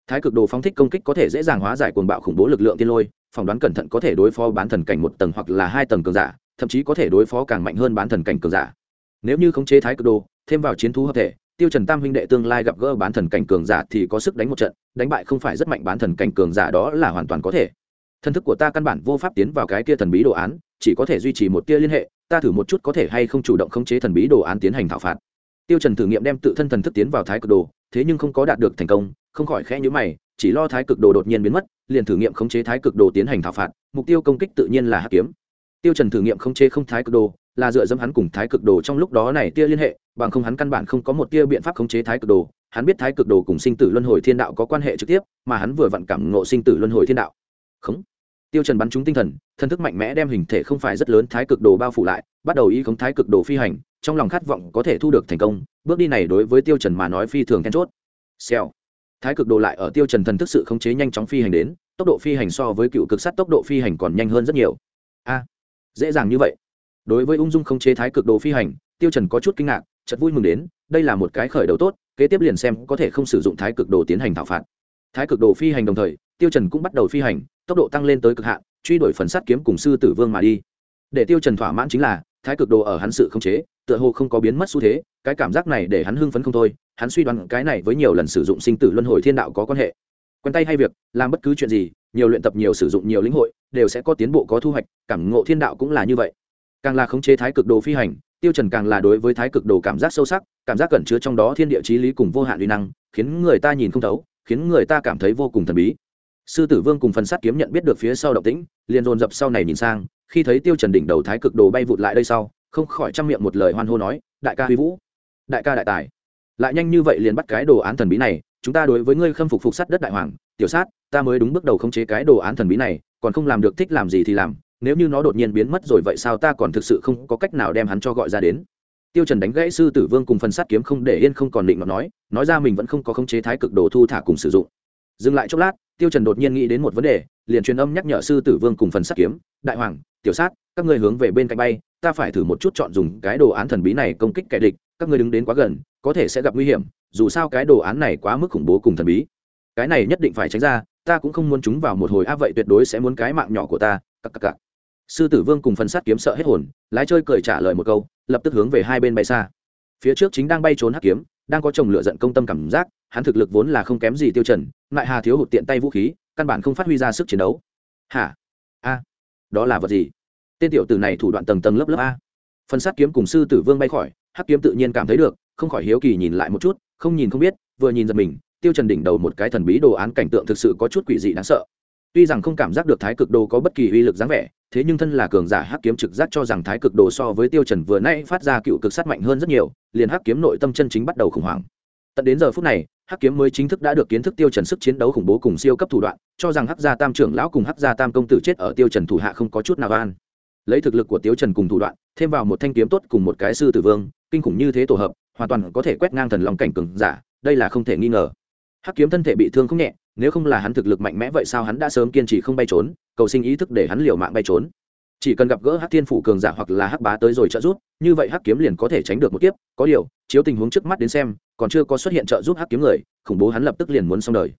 Thái cực đồ phóng thích công kích có thể dễ dàng hóa giải cuồng bạo khủng bố lực lượng tiên lôi, phỏng đoán cẩn thận có thể đối phó bán thần cảnh một tầng hoặc là hai tầng cường giả, thậm chí có thể đối phó càng mạnh hơn bán thần cảnh cường giả. Nếu như khống chế thái cực đồ, thêm vào chiến thú hợp thể, tiêu trần tam huynh đệ tương lai gặp gỡ bán thần cảnh cường giả thì có sức đánh một trận, đánh bại không phải rất mạnh bán thần cảnh cường giả đó là hoàn toàn có thể thân thức của ta căn bản vô pháp tiến vào cái kia thần bí đồ án, chỉ có thể duy trì một tia liên hệ, ta thử một chút có thể hay không chủ động khống chế thần bí đồ án tiến hành thảo phạt. Tiêu trần thử nghiệm đem tự thân thần thức tiến vào thái cực đồ, thế nhưng không có đạt được thành công, không khỏi khẽ nhíu mày, chỉ lo thái cực đồ đột nhiên biến mất, liền thử nghiệm khống chế thái cực đồ tiến hành thảo phạt, mục tiêu công kích tự nhiên là hắc kiếm. Tiêu trần thử nghiệm khống chế không thái cực đồ, là dựa dẫm hắn cùng thái cực đồ trong lúc đó này tia liên hệ, bằng không hắn căn bản không có một tia biện pháp khống chế thái cực đồ. Hắn biết thái cực đồ cùng sinh tử luân hồi thiên đạo có quan hệ trực tiếp, mà hắn vừa vặn cảm ngộ sinh tử luân hồi thiên đạo khống. Tiêu trần bắn trúng tinh thần thần thức mạnh mẽ đem hình thể không phải rất lớn thái cực đồ bao phủ lại, bắt đầu y khống thái cực đồ phi hành, trong lòng khát vọng có thể thu được thành công, bước đi này đối với tiêu trần mà nói phi thường then chốt. Xèo. Thái cực đồ lại ở tiêu trần thần thức sự khống chế nhanh chóng phi hành đến, tốc độ phi hành so với cựu cực sắt tốc độ phi hành còn nhanh hơn rất nhiều. A. Dễ dàng như vậy. Đối với ung dung khống chế thái cực đồ phi hành, tiêu trần có chút kinh ngạc, chợt vui mừng đến, đây là một cái khởi đầu tốt, kế tiếp liền xem có thể không sử dụng thái cực đồ tiến hành thảo phạt. Thái cực đồ phi hành đồng thời, tiêu trần cũng bắt đầu phi hành tốc độ tăng lên tới cực hạn, truy đuổi phần sắt kiếm cùng sư tử vương mà đi. Để tiêu trần thỏa mãn chính là, thái cực đồ ở hắn sự không chế, tựa hồ không có biến mất xu thế, cái cảm giác này để hắn hưng phấn không thôi, hắn suy đoán cái này với nhiều lần sử dụng sinh tử luân hồi thiên đạo có quan hệ. Quen tay hay việc, làm bất cứ chuyện gì, nhiều luyện tập nhiều sử dụng nhiều lĩnh hội, đều sẽ có tiến bộ có thu hoạch, cảm ngộ thiên đạo cũng là như vậy. Càng là khống chế thái cực đồ phi hành, tiêu trần càng là đối với thái cực đồ cảm giác sâu sắc, cảm giác cẩn chứa trong đó thiên địa trí lý cùng vô hạn uy năng, khiến người ta nhìn không thấu, khiến người ta cảm thấy vô cùng thần bí sư tử vương cùng phần sắt kiếm nhận biết được phía sau động tĩnh, liền dồn dập sau này nhìn sang, khi thấy tiêu trần đỉnh đầu thái cực đồ bay vụt lại đây sau, không khỏi trăm miệng một lời hoan hô nói, đại ca huy vũ, đại ca đại tài. Lại nhanh như vậy liền bắt cái đồ án thần bí này, chúng ta đối với ngươi khâm phục phục sát đất đại hoàng, tiểu sát, ta mới đúng bước đầu khống chế cái đồ án thần bí này, còn không làm được thích làm gì thì làm, nếu như nó đột nhiên biến mất rồi vậy sao ta còn thực sự không có cách nào đem hắn cho gọi ra đến. Tiêu trần đánh gãy sư tử vương cùng phần sát kiếm không để yên không còn định mà nói nói ra mình vẫn không có khống chế thái cực đồ thu thả cùng sử dụng dừng lại chốc lát, tiêu trần đột nhiên nghĩ đến một vấn đề, liền truyền âm nhắc nhở sư tử vương cùng phần sát kiếm, đại hoàng, tiểu sát, các ngươi hướng về bên cạnh bay, ta phải thử một chút chọn dùng cái đồ án thần bí này công kích kẻ địch, các ngươi đứng đến quá gần, có thể sẽ gặp nguy hiểm, dù sao cái đồ án này quá mức khủng bố cùng thần bí. Cái này nhất định phải tránh ra, ta cũng không muốn chúng vào một hồi áp vậy tuyệt đối sẽ muốn cái mạng nhỏ của ta. Cặc cặc cặc. Sư tử vương cùng phần sát kiếm sợ hết hồn, lái chơi cười trả lời một câu, lập tức hướng về hai bên bay xa. Phía trước chính đang bay trốn hắc kiếm, đang có chồng lửa giận công tâm cảm giác hắn thực lực vốn là không kém gì tiêu trần lại hà thiếu hụt tiện tay vũ khí, căn bản không phát huy ra sức chiến đấu. Hả? A, đó là vật gì? Tên tiểu tử này thủ đoạn tầng tầng lớp lớp a. Phần sát kiếm cùng sư tử vương bay khỏi, hắc kiếm tự nhiên cảm thấy được, không khỏi hiếu kỳ nhìn lại một chút, không nhìn không biết, vừa nhìn giật mình, tiêu trần đỉnh đầu một cái thần bí đồ án cảnh tượng thực sự có chút quỷ dị đáng sợ. Tuy rằng không cảm giác được thái cực đồ có bất kỳ uy lực dáng vẻ, thế nhưng thân là cường giả hắc kiếm trực giác cho rằng thái cực đồ so với tiêu trần vừa nãy phát ra cựu cực sát mạnh hơn rất nhiều, liền hắc kiếm nội tâm chân chính bắt đầu khủng hoảng. Tận đến giờ phút này hắc kiếm mới chính thức đã được kiến thức tiêu trần sức chiến đấu khủng bố cùng siêu cấp thủ đoạn, cho rằng hắc gia tam trưởng lão cùng hắc gia tam công tử chết ở tiêu trần thủ hạ không có chút nào an lấy thực lực của tiêu trần cùng thủ đoạn, thêm vào một thanh kiếm tốt cùng một cái sư tử vương, kinh khủng như thế tổ hợp, hoàn toàn có thể quét ngang thần long cảnh cường giả, đây là không thể nghi ngờ. Hắc kiếm thân thể bị thương không nhẹ, nếu không là hắn thực lực mạnh mẽ vậy sao hắn đã sớm kiên trì không bay trốn, cầu sinh ý thức để hắn liều mạng bay trốn. Chỉ cần gặp gỡ hắc thiên phủ cường giả hoặc là hắc bá tới rồi trợ giúp, như vậy hắc kiếm liền có thể tránh được một kiếp. Có điều, chiếu tình huống trước mắt đến xem còn chưa có xuất hiện trợ giúp hắc kiếm người, khủng bố hắn lập tức liền muốn xong đời.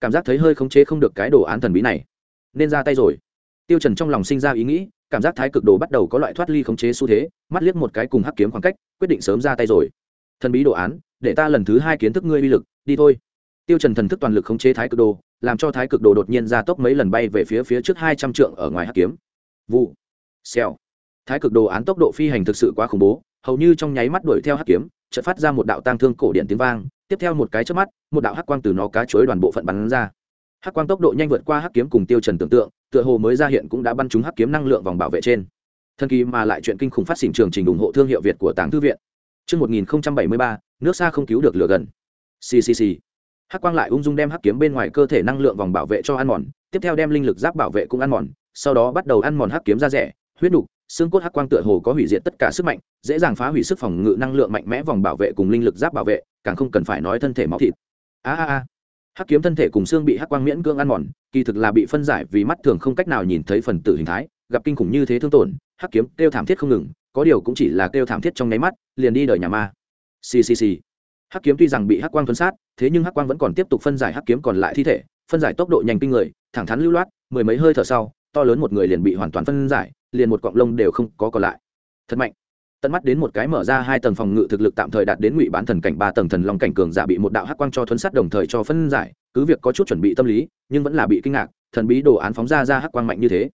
Cảm giác thấy hơi khống chế không được cái đồ án thần bí này, nên ra tay rồi. Tiêu trần trong lòng sinh ra ý nghĩ, cảm giác thái cực đồ bắt đầu có loại thoát ly khống chế xu thế, mắt liếc một cái cùng hắc kiếm khoảng cách, quyết định sớm ra tay rồi. Thần bí đồ án, để ta lần thứ hai kiến thức ngươi uy lực, đi thôi. Tiêu trần thần thức toàn lực khống chế thái cực đồ, làm cho thái cực đồ đột nhiên ra tốc mấy lần bay về phía phía trước hai trăm trượng ở ngoài hắc kiếm. Vụ. Xèo. Thái cực đồ án tốc độ phi hành thực sự quá khủng bố, hầu như trong nháy mắt đuổi theo hắc kiếm chợt phát ra một đạo tang thương cổ điện tiếng vang tiếp theo một cái chớp mắt một đạo hắc quang từ nó cá chuối đoàn bộ phận bắn ra hắc quang tốc độ nhanh vượt qua hắc kiếm cùng tiêu trần tưởng tượng tựa hồ mới ra hiện cũng đã bắn trúng hắc kiếm năng lượng vòng bảo vệ trên thần kỳ mà lại chuyện kinh khủng phát sinh trường trình ủng hộ thương hiệu việt của tàng thư viện Trước 1073, nước xa không cứu được lửa gần. CCC. Hắc quang lại ung dung đem hắc kiếm bên ngoài cơ thể năng lượng vòng bảo vệ cho ăn mòn, tiếp theo đem linh lực giáp bảo vệ cũng ăn mòn, sau đó bắt đầu ăn mòn hắc kiếm ra rẻ, huyết đủ xương cốt hắc quang tựa hồ có hủy diệt tất cả sức mạnh, dễ dàng phá hủy sức phòng ngự năng lượng mạnh mẽ vòng bảo vệ cùng linh lực giáp bảo vệ, càng không cần phải nói thân thể máu thịt. A a a. Hắc kiếm thân thể cùng xương bị hắc quang miễn cưỡng ăn mòn, kỳ thực là bị phân giải vì mắt thường không cách nào nhìn thấy phần tử hình thái, gặp kinh khủng như thế thương tổn, hắc kiếm kêu thảm thiết không ngừng, có điều cũng chỉ là kêu thảm thiết trong nháy mắt, liền đi đời nhà ma. ccc hắc kiếm tuy rằng bị hắc quang tuấn sát thế nhưng hắc quang vẫn còn tiếp tục phân giải hắc kiếm còn lại thi thể phân giải tốc độ nhanh kinh người thẳng thắn lưu loát mười mấy hơi thở sau to lớn một người liền bị hoàn toàn phân giải, liền một cọng lông đều không có còn lại. Thật mạnh. Tận mắt đến một cái mở ra hai tầng phòng ngự thực lực tạm thời đạt đến ngụy bán thần cảnh, ba tầng thần long cảnh cường giả bị một đạo hắc quang cho thuấn sát đồng thời cho phân giải, cứ việc có chút chuẩn bị tâm lý, nhưng vẫn là bị kinh ngạc, thần bí đồ án phóng ra ra hắc quang mạnh như thế.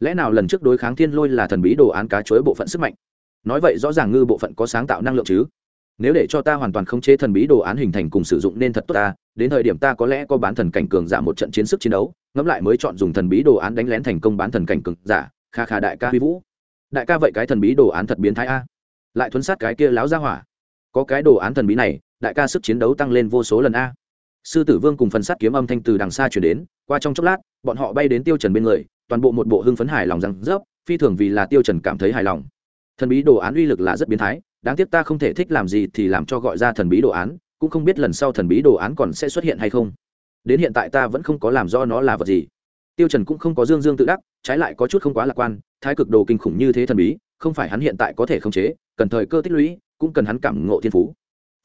Lẽ nào lần trước đối kháng thiên lôi là thần bí đồ án cá chuối bộ phận sức mạnh? Nói vậy rõ ràng ngư bộ phận có sáng tạo năng lượng chứ? Nếu để cho ta hoàn toàn khống chế thần bí đồ án hình thành cùng sử dụng nên thật tốt ta, đến thời điểm ta có lẽ có bán thần cảnh cường giả một trận chiến sức chiến đấu ngẫm lại mới chọn dùng thần bí đồ án đánh lén thành công bán thần cảnh cực giả, kha kha đại ca huy vũ. Đại ca vậy cái thần bí đồ án thật biến thái a. Lại thuấn sát cái kia láo ra hỏa. Có cái đồ án thần bí này, đại ca sức chiến đấu tăng lên vô số lần a. Sư tử vương cùng phần sát kiếm âm thanh từ đằng xa chuyển đến, qua trong chốc lát, bọn họ bay đến tiêu trần bên người, toàn bộ một bộ hưng phấn hài lòng rằng, rớp, phi thường vì là tiêu trần cảm thấy hài lòng. Thần bí đồ án uy lực là rất biến thái, đáng tiếc ta không thể thích làm gì thì làm cho gọi ra thần bí đồ án, cũng không biết lần sau thần bí đồ án còn sẽ xuất hiện hay không đến hiện tại ta vẫn không có làm do nó là vật gì. Tiêu trần cũng không có dương dương tự đắc, trái lại có chút không quá lạc quan, thái cực đồ kinh khủng như thế thần bí, không phải hắn hiện tại có thể khống chế, cần thời cơ tích lũy, cũng cần hắn cảm ngộ thiên phú.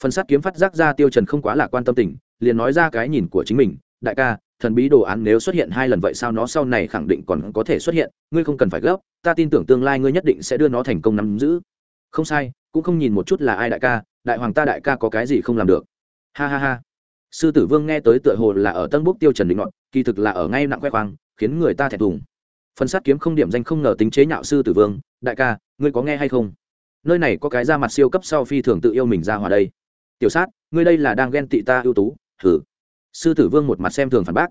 Phần sát kiếm phát giác ra tiêu trần không quá lạc quan tâm tình, liền nói ra cái nhìn của chính mình, đại ca, thần bí đồ án nếu xuất hiện hai lần vậy sao nó sau này khẳng định còn có thể xuất hiện, ngươi không cần phải gấp, ta tin tưởng tương lai ngươi nhất định sẽ đưa nó thành công nắm giữ. Không sai, cũng không nhìn một chút là ai đại ca, đại hoàng ta đại ca có cái gì không làm được. Ha ha ha sư tử vương nghe tới tựa hồ là ở tân bốc tiêu trần định ngọn, kỳ thực là ở ngay nặng khoe khoang, khiến người ta thẹn thùng. Phần sát kiếm không điểm danh không ngờ tính chế nhạo sư tử vương, đại ca, ngươi có nghe hay không? Nơi này có cái ra mặt siêu cấp sau phi thường tự yêu mình ra hòa đây. Tiểu sát, ngươi đây là đang ghen tị ta ưu tú thử sư tử vương một mặt xem thường phản bác.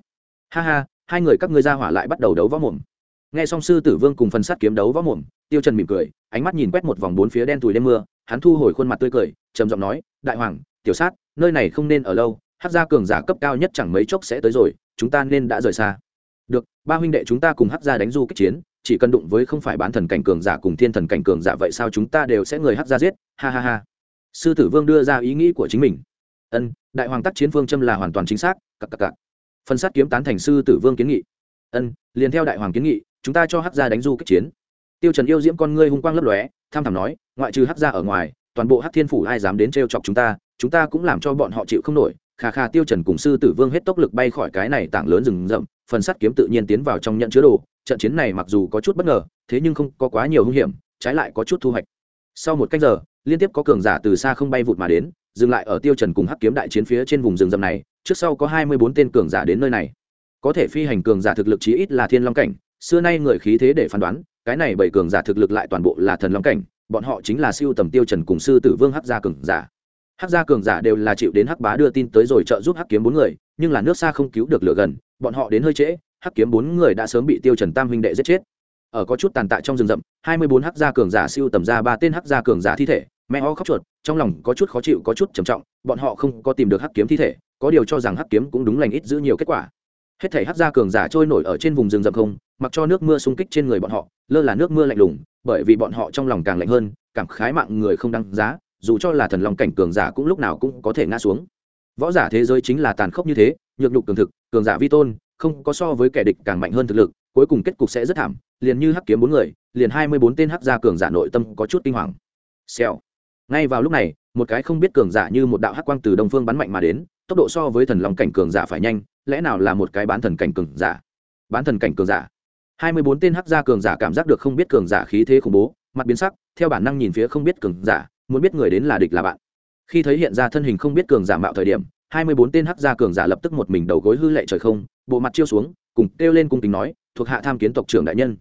Ha ha, hai người các ngươi ra hỏa lại bắt đầu đấu võ mồm. Nghe xong sư tử vương cùng phần sát kiếm đấu võ mồm, tiêu trần mỉm cười, ánh mắt nhìn quét một vòng bốn phía đen tối đêm mưa, hắn thu hồi khuôn mặt tươi cười, trầm giọng nói, đại hoàng, tiểu sát, nơi này không nên ở lâu hát gia cường giả cấp cao nhất chẳng mấy chốc sẽ tới rồi, chúng ta nên đã rời xa. Được, ba huynh đệ chúng ta cùng hát gia đánh du kích chiến, chỉ cần đụng với không phải bán thần cảnh cường giả cùng thiên thần cảnh cường giả vậy sao chúng ta đều sẽ người hát gia giết? Ha ha ha. Sư tử vương đưa ra ý nghĩ của chính mình. Ân, đại hoàng tắc chiến phương châm là hoàn toàn chính xác. Cặp cặp cặp phân sát kiếm tán thành sư tử vương kiến nghị. Ân, liền theo đại hoàng kiến nghị, chúng ta cho hát gia đánh du kích chiến. Tiêu trần yêu diễm con ngươi hung quang lấp lóe, tham thẳm nói, ngoại trừ hát gia ở ngoài, toàn bộ hát thiên phủ ai dám đến trêu chọc chúng ta chúng ta cũng làm cho bọn họ chịu không nổi khà khà tiêu trần cùng sư tử vương hết tốc lực bay khỏi cái này tảng lớn rừng rậm, phần sắt kiếm tự nhiên tiến vào trong nhận chứa đồ. Trận chiến này mặc dù có chút bất ngờ, thế nhưng không có quá nhiều hung hiểm, trái lại có chút thu hoạch. Sau một cách giờ, liên tiếp có cường giả từ xa không bay vụt mà đến, dừng lại ở tiêu trần cùng hắc kiếm đại chiến phía trên vùng rừng rậm này. Trước sau có hai mươi bốn tên cường giả đến nơi này. Có thể phi hành cường giả thực lực chí ít là thiên long cảnh. Xưa nay người khí thế để phán đoán, cái này bảy cường giả thực lực lại toàn bộ là thần long cảnh. Bọn họ chính là siêu tầm tiêu trần cùng sư tử vương hắc gia cường giả hắc gia cường giả đều là chịu đến hắc bá đưa tin tới rồi trợ giúp hắc kiếm bốn người, nhưng là nước xa không cứu được lửa gần, bọn họ đến hơi trễ, hắc kiếm bốn người đã sớm bị tiêu trần tam huynh đệ giết chết. Ở có chút tàn tạ trong rừng rậm, hai mươi bốn hắc gia cường giả siêu tầm ra ba tên hắc gia cường giả thi thể, mẹ ho khóc chuột, trong lòng có chút khó chịu, có chút trầm trọng, bọn họ không có tìm được hắc kiếm thi thể, có điều cho rằng hắc kiếm cũng đúng lành ít giữ nhiều kết quả. Hết thảy hắc gia cường giả trôi nổi ở trên vùng rừng rậm không, mặc cho nước mưa xung kích trên người bọn họ, lơ là nước mưa lạnh lùng, bởi vì bọn họ trong lòng càng lạnh hơn, cảm khái mạng người không đăng giá dù cho là thần lòng cảnh cường giả cũng lúc nào cũng có thể ngã xuống. Võ giả thế giới chính là tàn khốc như thế, nhược nhục cường thực, cường giả vi tôn, không có so với kẻ địch càng mạnh hơn thực lực, cuối cùng kết cục sẽ rất thảm, liền như hắc kiếm bốn người, liền hai mươi bốn tên hắc gia cường giả nội tâm có chút kinh hoàng. Xèo. Ngay vào lúc này, một cái không biết cường giả như một đạo hắc quang từ đông phương bắn mạnh mà đến, tốc độ so với thần lòng cảnh cường giả phải nhanh, lẽ nào là một cái bán thần cảnh cường giả? Bán thần cảnh cường giả. Hai mươi bốn tên hắc gia cường giả cảm giác được không biết cường giả khí thế khủng bố, mặt biến sắc, theo bản năng nhìn phía không biết cường giả muốn biết người đến là địch là bạn. Khi thấy hiện ra thân hình không biết cường giả mạo thời điểm, hai mươi bốn tên hắc gia cường giả lập tức một mình đầu gối hư lệ trời không, bộ mặt chiêu xuống, cùng kêu lên cung kính nói, thuộc hạ tham kiến tộc trưởng đại nhân.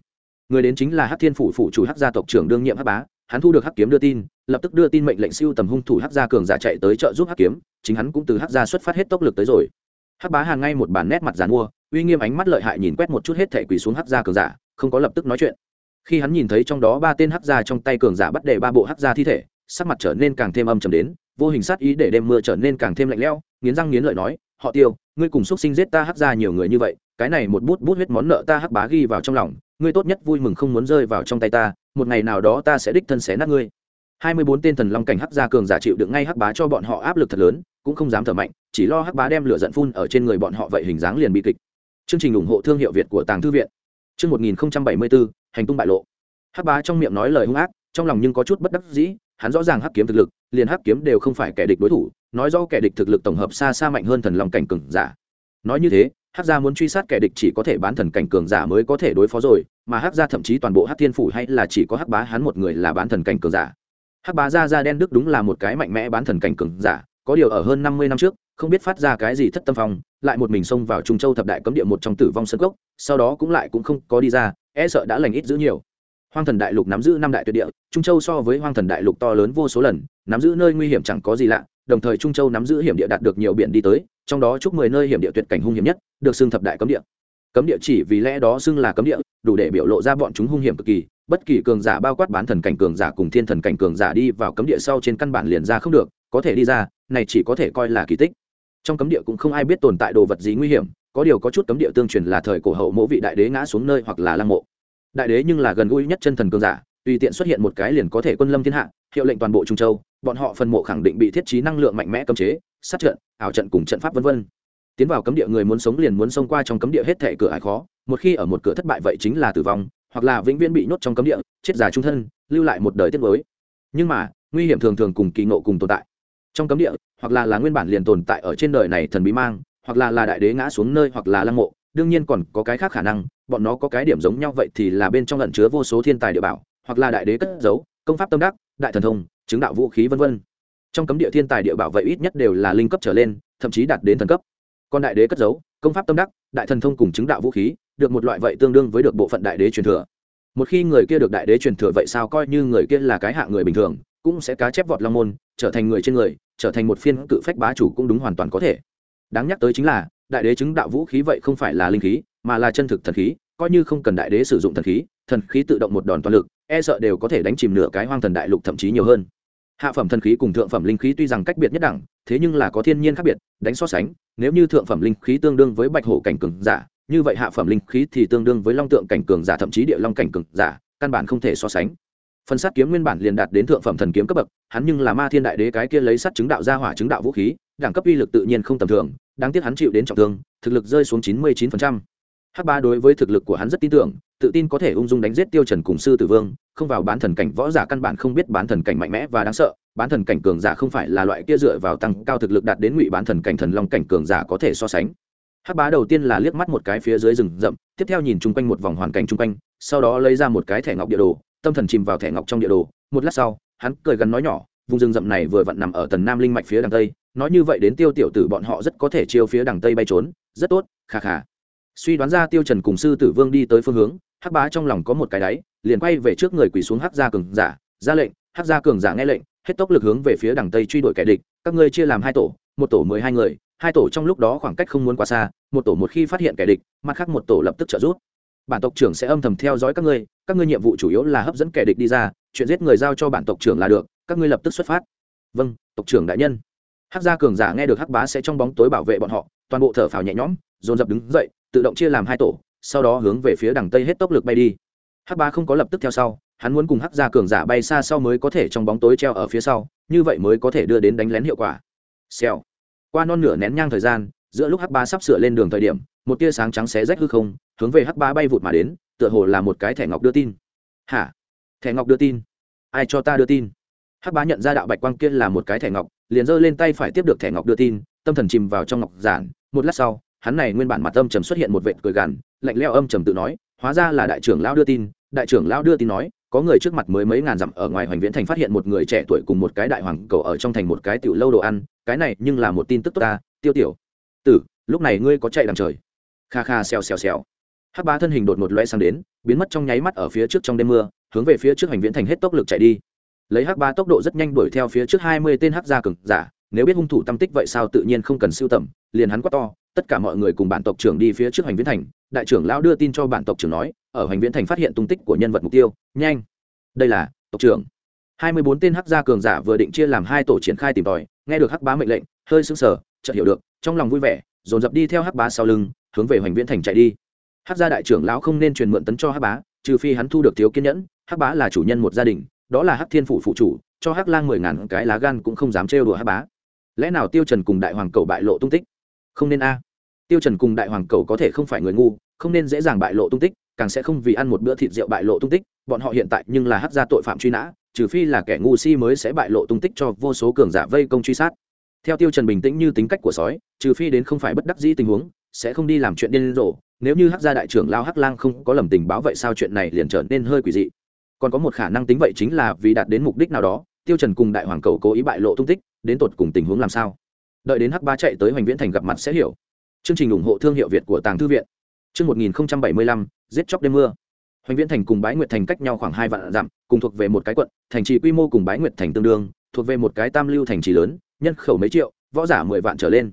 Người đến chính là hắc thiên phủ phủ chủ hắc gia tộc trưởng đương nhiệm hắc bá, hắn thu được hắc kiếm đưa tin, lập tức đưa tin mệnh lệnh siêu tầm hung thủ hắc gia cường giả chạy tới trợ giúp hắc kiếm, chính hắn cũng từ hắc gia xuất phát hết tốc lực tới rồi. Hắc bá hàng ngay một bản nét mặt giàn mua, uy nghiêm ánh mắt lợi hại nhìn quét một chút hết thảy quỳ xuống hắc gia cường giả, không có lập tức nói chuyện. Khi hắn nhìn thấy trong đó ba tên hắc gia trong tay cường giả bắt để ba bộ hắc gia thi thể sắc mặt trở nên càng thêm âm trầm đến, vô hình sát ý để đêm mưa trở nên càng thêm lạnh lẽo, nghiến răng nghiến lợi nói, họ tiêu, ngươi cùng xúc sinh giết ta hắc gia nhiều người như vậy, cái này một bút bút huyết món nợ ta hắc bá ghi vào trong lòng, ngươi tốt nhất vui mừng không muốn rơi vào trong tay ta, một ngày nào đó ta sẽ đích thân xé nát ngươi. Hai mươi bốn tên thần long cảnh hắc gia cường giả chịu đựng ngay hắc bá cho bọn họ áp lực thật lớn, cũng không dám thở mạnh, chỉ lo hắc bá đem lửa giận phun ở trên người bọn họ vậy hình dáng liền bị kịch. Chương trình ủng hộ thương hiệu việt của tàng thư viện. Chương một nghìn bảy mươi bốn, hành tung bại lộ. Hắc bá trong miệng nói lời hung ác, trong lòng nhưng có chút bất đắc dĩ hắn rõ ràng hắc kiếm thực lực liền hắc kiếm đều không phải kẻ địch đối thủ nói rõ kẻ địch thực lực tổng hợp xa xa mạnh hơn thần long cảnh cường giả. Nói như thế hắc gia muốn truy sát kẻ địch chỉ có thể bán thần cảnh cường giả mới có thể đối phó rồi mà hắc gia thậm chí toàn bộ hắc thiên phủ hay là chỉ có hắc bá hắn một người là bán thần cảnh cường giả. Hắc bá gia gia đen đức đúng là một cái mạnh mẽ bán thần cảnh cường giả có điều ở hơn năm mươi năm trước không biết phát ra cái gì thất tâm phong lại một mình xông vào trung châu thập đại cấm địa một trong tử vong sân cốc, sau đó cũng lại cũng không có đi ra e sợ đã lành ít giữ nhiều hoang thần đại lục nắm giữ năm đại tuyệt địa, trung châu so với hoang thần đại lục to lớn vô số lần, nắm giữ nơi nguy hiểm chẳng có gì lạ, đồng thời trung châu nắm giữ hiểm địa đạt được nhiều biển đi tới, trong đó chúc mười nơi hiểm địa tuyệt cảnh hung hiểm nhất, được xưng thập đại cấm địa. Cấm địa chỉ vì lẽ đó xưng là cấm địa, đủ để biểu lộ ra bọn chúng hung hiểm cực kỳ, bất kỳ cường giả bao quát bán thần cảnh cường giả cùng thiên thần cảnh cường giả đi vào cấm địa sau trên căn bản liền ra không được, có thể đi ra, này chỉ có thể coi là kỳ tích. Trong cấm địa cũng không ai biết tồn tại đồ vật gì nguy hiểm, có điều có chút cấm địa tương truyền là thời cổ hậu mỗ vị đại đế ngã xuống nơi hoặc là lăng mộ đại đế nhưng là gần gũi nhất chân thần cường giả, tùy tiện xuất hiện một cái liền có thể quân lâm thiên hạ, hiệu lệnh toàn bộ trung châu, bọn họ phần mộ khẳng định bị thiết trí năng lượng mạnh mẽ cấm chế, sát trận, ảo trận cùng trận pháp vân vân. Tiến vào cấm địa người muốn sống liền muốn xông qua trong cấm địa hết thể cửa ải khó, một khi ở một cửa thất bại vậy chính là tử vong, hoặc là vĩnh viễn bị nhốt trong cấm địa, chết già trung thân, lưu lại một đời tiết mới nhưng mà, nguy hiểm thường thường cùng kỳ ngộ cùng tồn tại. Trong cấm địa, hoặc là là nguyên bản liền tồn tại ở trên đời này thần bí mang, hoặc là là đại đế ngã xuống nơi hoặc là lăng mộ, đương nhiên còn có cái khác khả năng bọn nó có cái điểm giống nhau vậy thì là bên trong lẩn chứa vô số thiên tài địa bảo, hoặc là đại đế cất giấu, công pháp tâm đắc, đại thần thông, chứng đạo vũ khí vân vân. Trong cấm địa thiên tài địa bảo vậy ít nhất đều là linh cấp trở lên, thậm chí đạt đến thần cấp. Còn đại đế cất giấu, công pháp tâm đắc, đại thần thông cùng chứng đạo vũ khí, được một loại vậy tương đương với được bộ phận đại đế truyền thừa. Một khi người kia được đại đế truyền thừa vậy sao coi như người kia là cái hạng người bình thường, cũng sẽ cá chép vọt long môn, trở thành người trên người, trở thành một phiên cự phách bá chủ cũng đúng hoàn toàn có thể. Đáng nhắc tới chính là, đại đế chứng đạo vũ khí vậy không phải là linh khí mà là chân thực thần khí, coi như không cần đại đế sử dụng thần khí thần khí tự động một đòn toàn lực e sợ đều có thể đánh chìm nửa cái hoang thần đại lục thậm chí nhiều hơn. Hạ phẩm thần khí cùng thượng phẩm linh khí tuy rằng cách biệt nhất đẳng, thế nhưng là có thiên nhiên khác biệt, đánh so sánh, nếu như thượng phẩm linh khí tương đương với bạch hổ cảnh cường giả, như vậy hạ phẩm linh khí thì tương đương với long tượng cảnh cường giả thậm chí địa long cảnh cường giả, căn bản không thể so sánh. Phần sát kiếm nguyên bản liền đạt đến thượng phẩm thần kiếm cấp bậc, hắn nhưng là ma thiên đại đế cái kia lấy sắt chứng đạo ra hỏa chứng đạo vũ khí, đẳng cấp uy lực tự nhiên không tầm thường, đáng tiếc hắn chịu đến trọng thương, thực lực rơi xuống chín mươi chín phần trăm hắc ba đối với thực lực của hắn rất tin tưởng, tự tin có thể ung dung đánh giết tiêu trần cùng sư tử vương, không vào bán thần cảnh võ giả căn bản không biết bán thần cảnh mạnh mẽ và đáng sợ, bán thần cảnh cường giả không phải là loại kia dựa vào tăng cao thực lực đạt đến ngụy bán thần cảnh thần long cảnh cường giả có thể so sánh. Hắc bá đầu tiên là liếc mắt một cái phía dưới rừng rậm, tiếp theo nhìn chung quanh một vòng hoàn cảnh chung quanh, sau đó lấy ra một cái thẻ ngọc địa đồ, tâm thần chìm vào thẻ ngọc trong địa đồ. Một lát sau, hắn cười gần nói nhỏ, vùng rừng rậm này vừa vặn nằm ở tần nam linh mạch phía đằng tây, nói như vậy đến tiêu tiểu tử bọn họ rất có thể chiêu phía đằng tây bay trốn, rất tốt khà khà suy đoán ra tiêu trần cùng sư tử vương đi tới phương hướng, hắc bá trong lòng có một cái đáy, liền quay về trước người quỳ xuống hắc gia cường giả, ra lệnh, hắc gia cường giả nghe lệnh, hết tốc lực hướng về phía đằng tây truy đuổi kẻ địch, các ngươi chia làm hai tổ, một tổ mười hai người, hai tổ trong lúc đó khoảng cách không muốn quá xa, một tổ một khi phát hiện kẻ địch, mặt khác một tổ lập tức trợ giúp. Bản tộc trưởng sẽ âm thầm theo dõi các ngươi các ngươi nhiệm vụ chủ yếu là hấp dẫn kẻ địch đi ra, chuyện giết người giao cho bản tộc trưởng là được, các ngươi lập tức xuất phát. Vâng tộc trưởng đại nhân. Hắc gia cường giả nghe được hắc bá sẽ trong bóng tối bảo vệ bọn họ, toàn bộ thở phào nhẹ nhõm, dồn dập đứng dậy tự động chia làm hai tổ, sau đó hướng về phía đằng tây hết tốc lực bay đi. Hắc Ba không có lập tức theo sau, hắn muốn cùng hắc gia cường giả bay xa sau mới có thể trong bóng tối treo ở phía sau, như vậy mới có thể đưa đến đánh lén hiệu quả. Xèo. Qua non nửa nén nhang thời gian, giữa lúc hắc Ba sắp sửa lên đường thời điểm, một tia sáng trắng xé rách hư không, hướng về hắc Ba bay vụt mà đến, tựa hồ là một cái thẻ ngọc đưa tin. Hả? Thẻ ngọc đưa tin. Ai cho ta đưa tin? Hắc bá nhận ra đạo bạch quang kia là một cái thẻ ngọc, liền giơ lên tay phải tiếp được thẻ ngọc đưa tin, tâm thần chìm vào trong ngọc giản. Một lát sau hắn này nguyên bản mặt âm trầm xuất hiện một vệt cười gằn, lạnh leo âm trầm tự nói, hóa ra là đại trưởng lão đưa tin, đại trưởng lão đưa tin nói, có người trước mặt mới mấy ngàn dặm ở ngoài hoành viễn thành phát hiện một người trẻ tuổi cùng một cái đại hoàng cầu ở trong thành một cái tiểu lâu đồ ăn, cái này nhưng là một tin tức tốt ta, tiêu tiểu. Tử, lúc này ngươi có chạy đằng trời. Kha kha xèo xèo xèo. Hắc bá thân hình đột ngột loe sang đến, biến mất trong nháy mắt ở phía trước trong đêm mưa, hướng về phía trước hoành viễn thành hết tốc lực chạy đi. Lấy hắc bá tốc độ rất nhanh đuổi theo phía trước hai mươi tên hắc gia cường giả, nếu biết hung thủ tâm tích vậy sao tự nhiên không cần siêu tầm liền hắn quá to, tất cả mọi người cùng bản tộc trưởng đi phía trước hành viễn thành, đại trưởng lão đưa tin cho bản tộc trưởng nói, ở hành viễn thành phát hiện tung tích của nhân vật mục tiêu, nhanh. Đây là, tộc trưởng. Hai mươi bốn tên hắc gia cường giả vừa định chia làm hai tổ triển khai tìm tòi, nghe được hắc bá mệnh lệnh, hơi sững sờ, chợt hiểu được, trong lòng vui vẻ, dồn dập đi theo hắc bá sau lưng, hướng về hành viễn thành chạy đi. Hắc gia đại trưởng lão không nên truyền mượn tấn cho hắc bá, trừ phi hắn thu được thiếu kiên nhẫn, hắc bá là chủ nhân một gia đình, đó là hắc thiên phủ phụ chủ, cho hắc lang mười ngàn cái lá gan cũng không dám trêu đùa hắc bá. Lẽ nào tiêu trần cùng đại hoàng cầu bại lộ tung tích? Không nên a. Tiêu trần cùng đại hoàng cầu có thể không phải người ngu, không nên dễ dàng bại lộ tung tích, càng sẽ không vì ăn một bữa thịt rượu bại lộ tung tích, bọn họ hiện tại nhưng là hắc gia tội phạm truy nã, trừ phi là kẻ ngu si mới sẽ bại lộ tung tích cho vô số cường giả vây công truy sát. Theo tiêu trần bình tĩnh như tính cách của sói, trừ phi đến không phải bất đắc dĩ tình huống, sẽ không đi làm chuyện điên rồ, nếu như hắc gia đại trưởng lao hắc lang không có lầm tình báo vậy sao chuyện này liền trở nên hơi quỷ dị. Còn có một khả năng tính vậy chính là vì đạt đến mục đích nào đó, tiêu trần cùng đại hoàng cầu cố ý bại lộ tung tích, đến tột cùng tình huống làm sao? Đợi đến hắc ba chạy tới hoành viễn thành gặp mặt sẽ hiểu. Chương trình ủng hộ thương hiệu việt của tàng thư viện. Chương 1075 giết chóc đêm mưa. Hoành viễn thành cùng bái nguyệt thành cách nhau khoảng hai vạn dặm, cùng thuộc về một cái quận, thành trì quy mô cùng bái nguyệt thành tương đương, thuộc về một cái tam lưu thành trì lớn, nhân khẩu mấy triệu, võ giả mười vạn trở lên.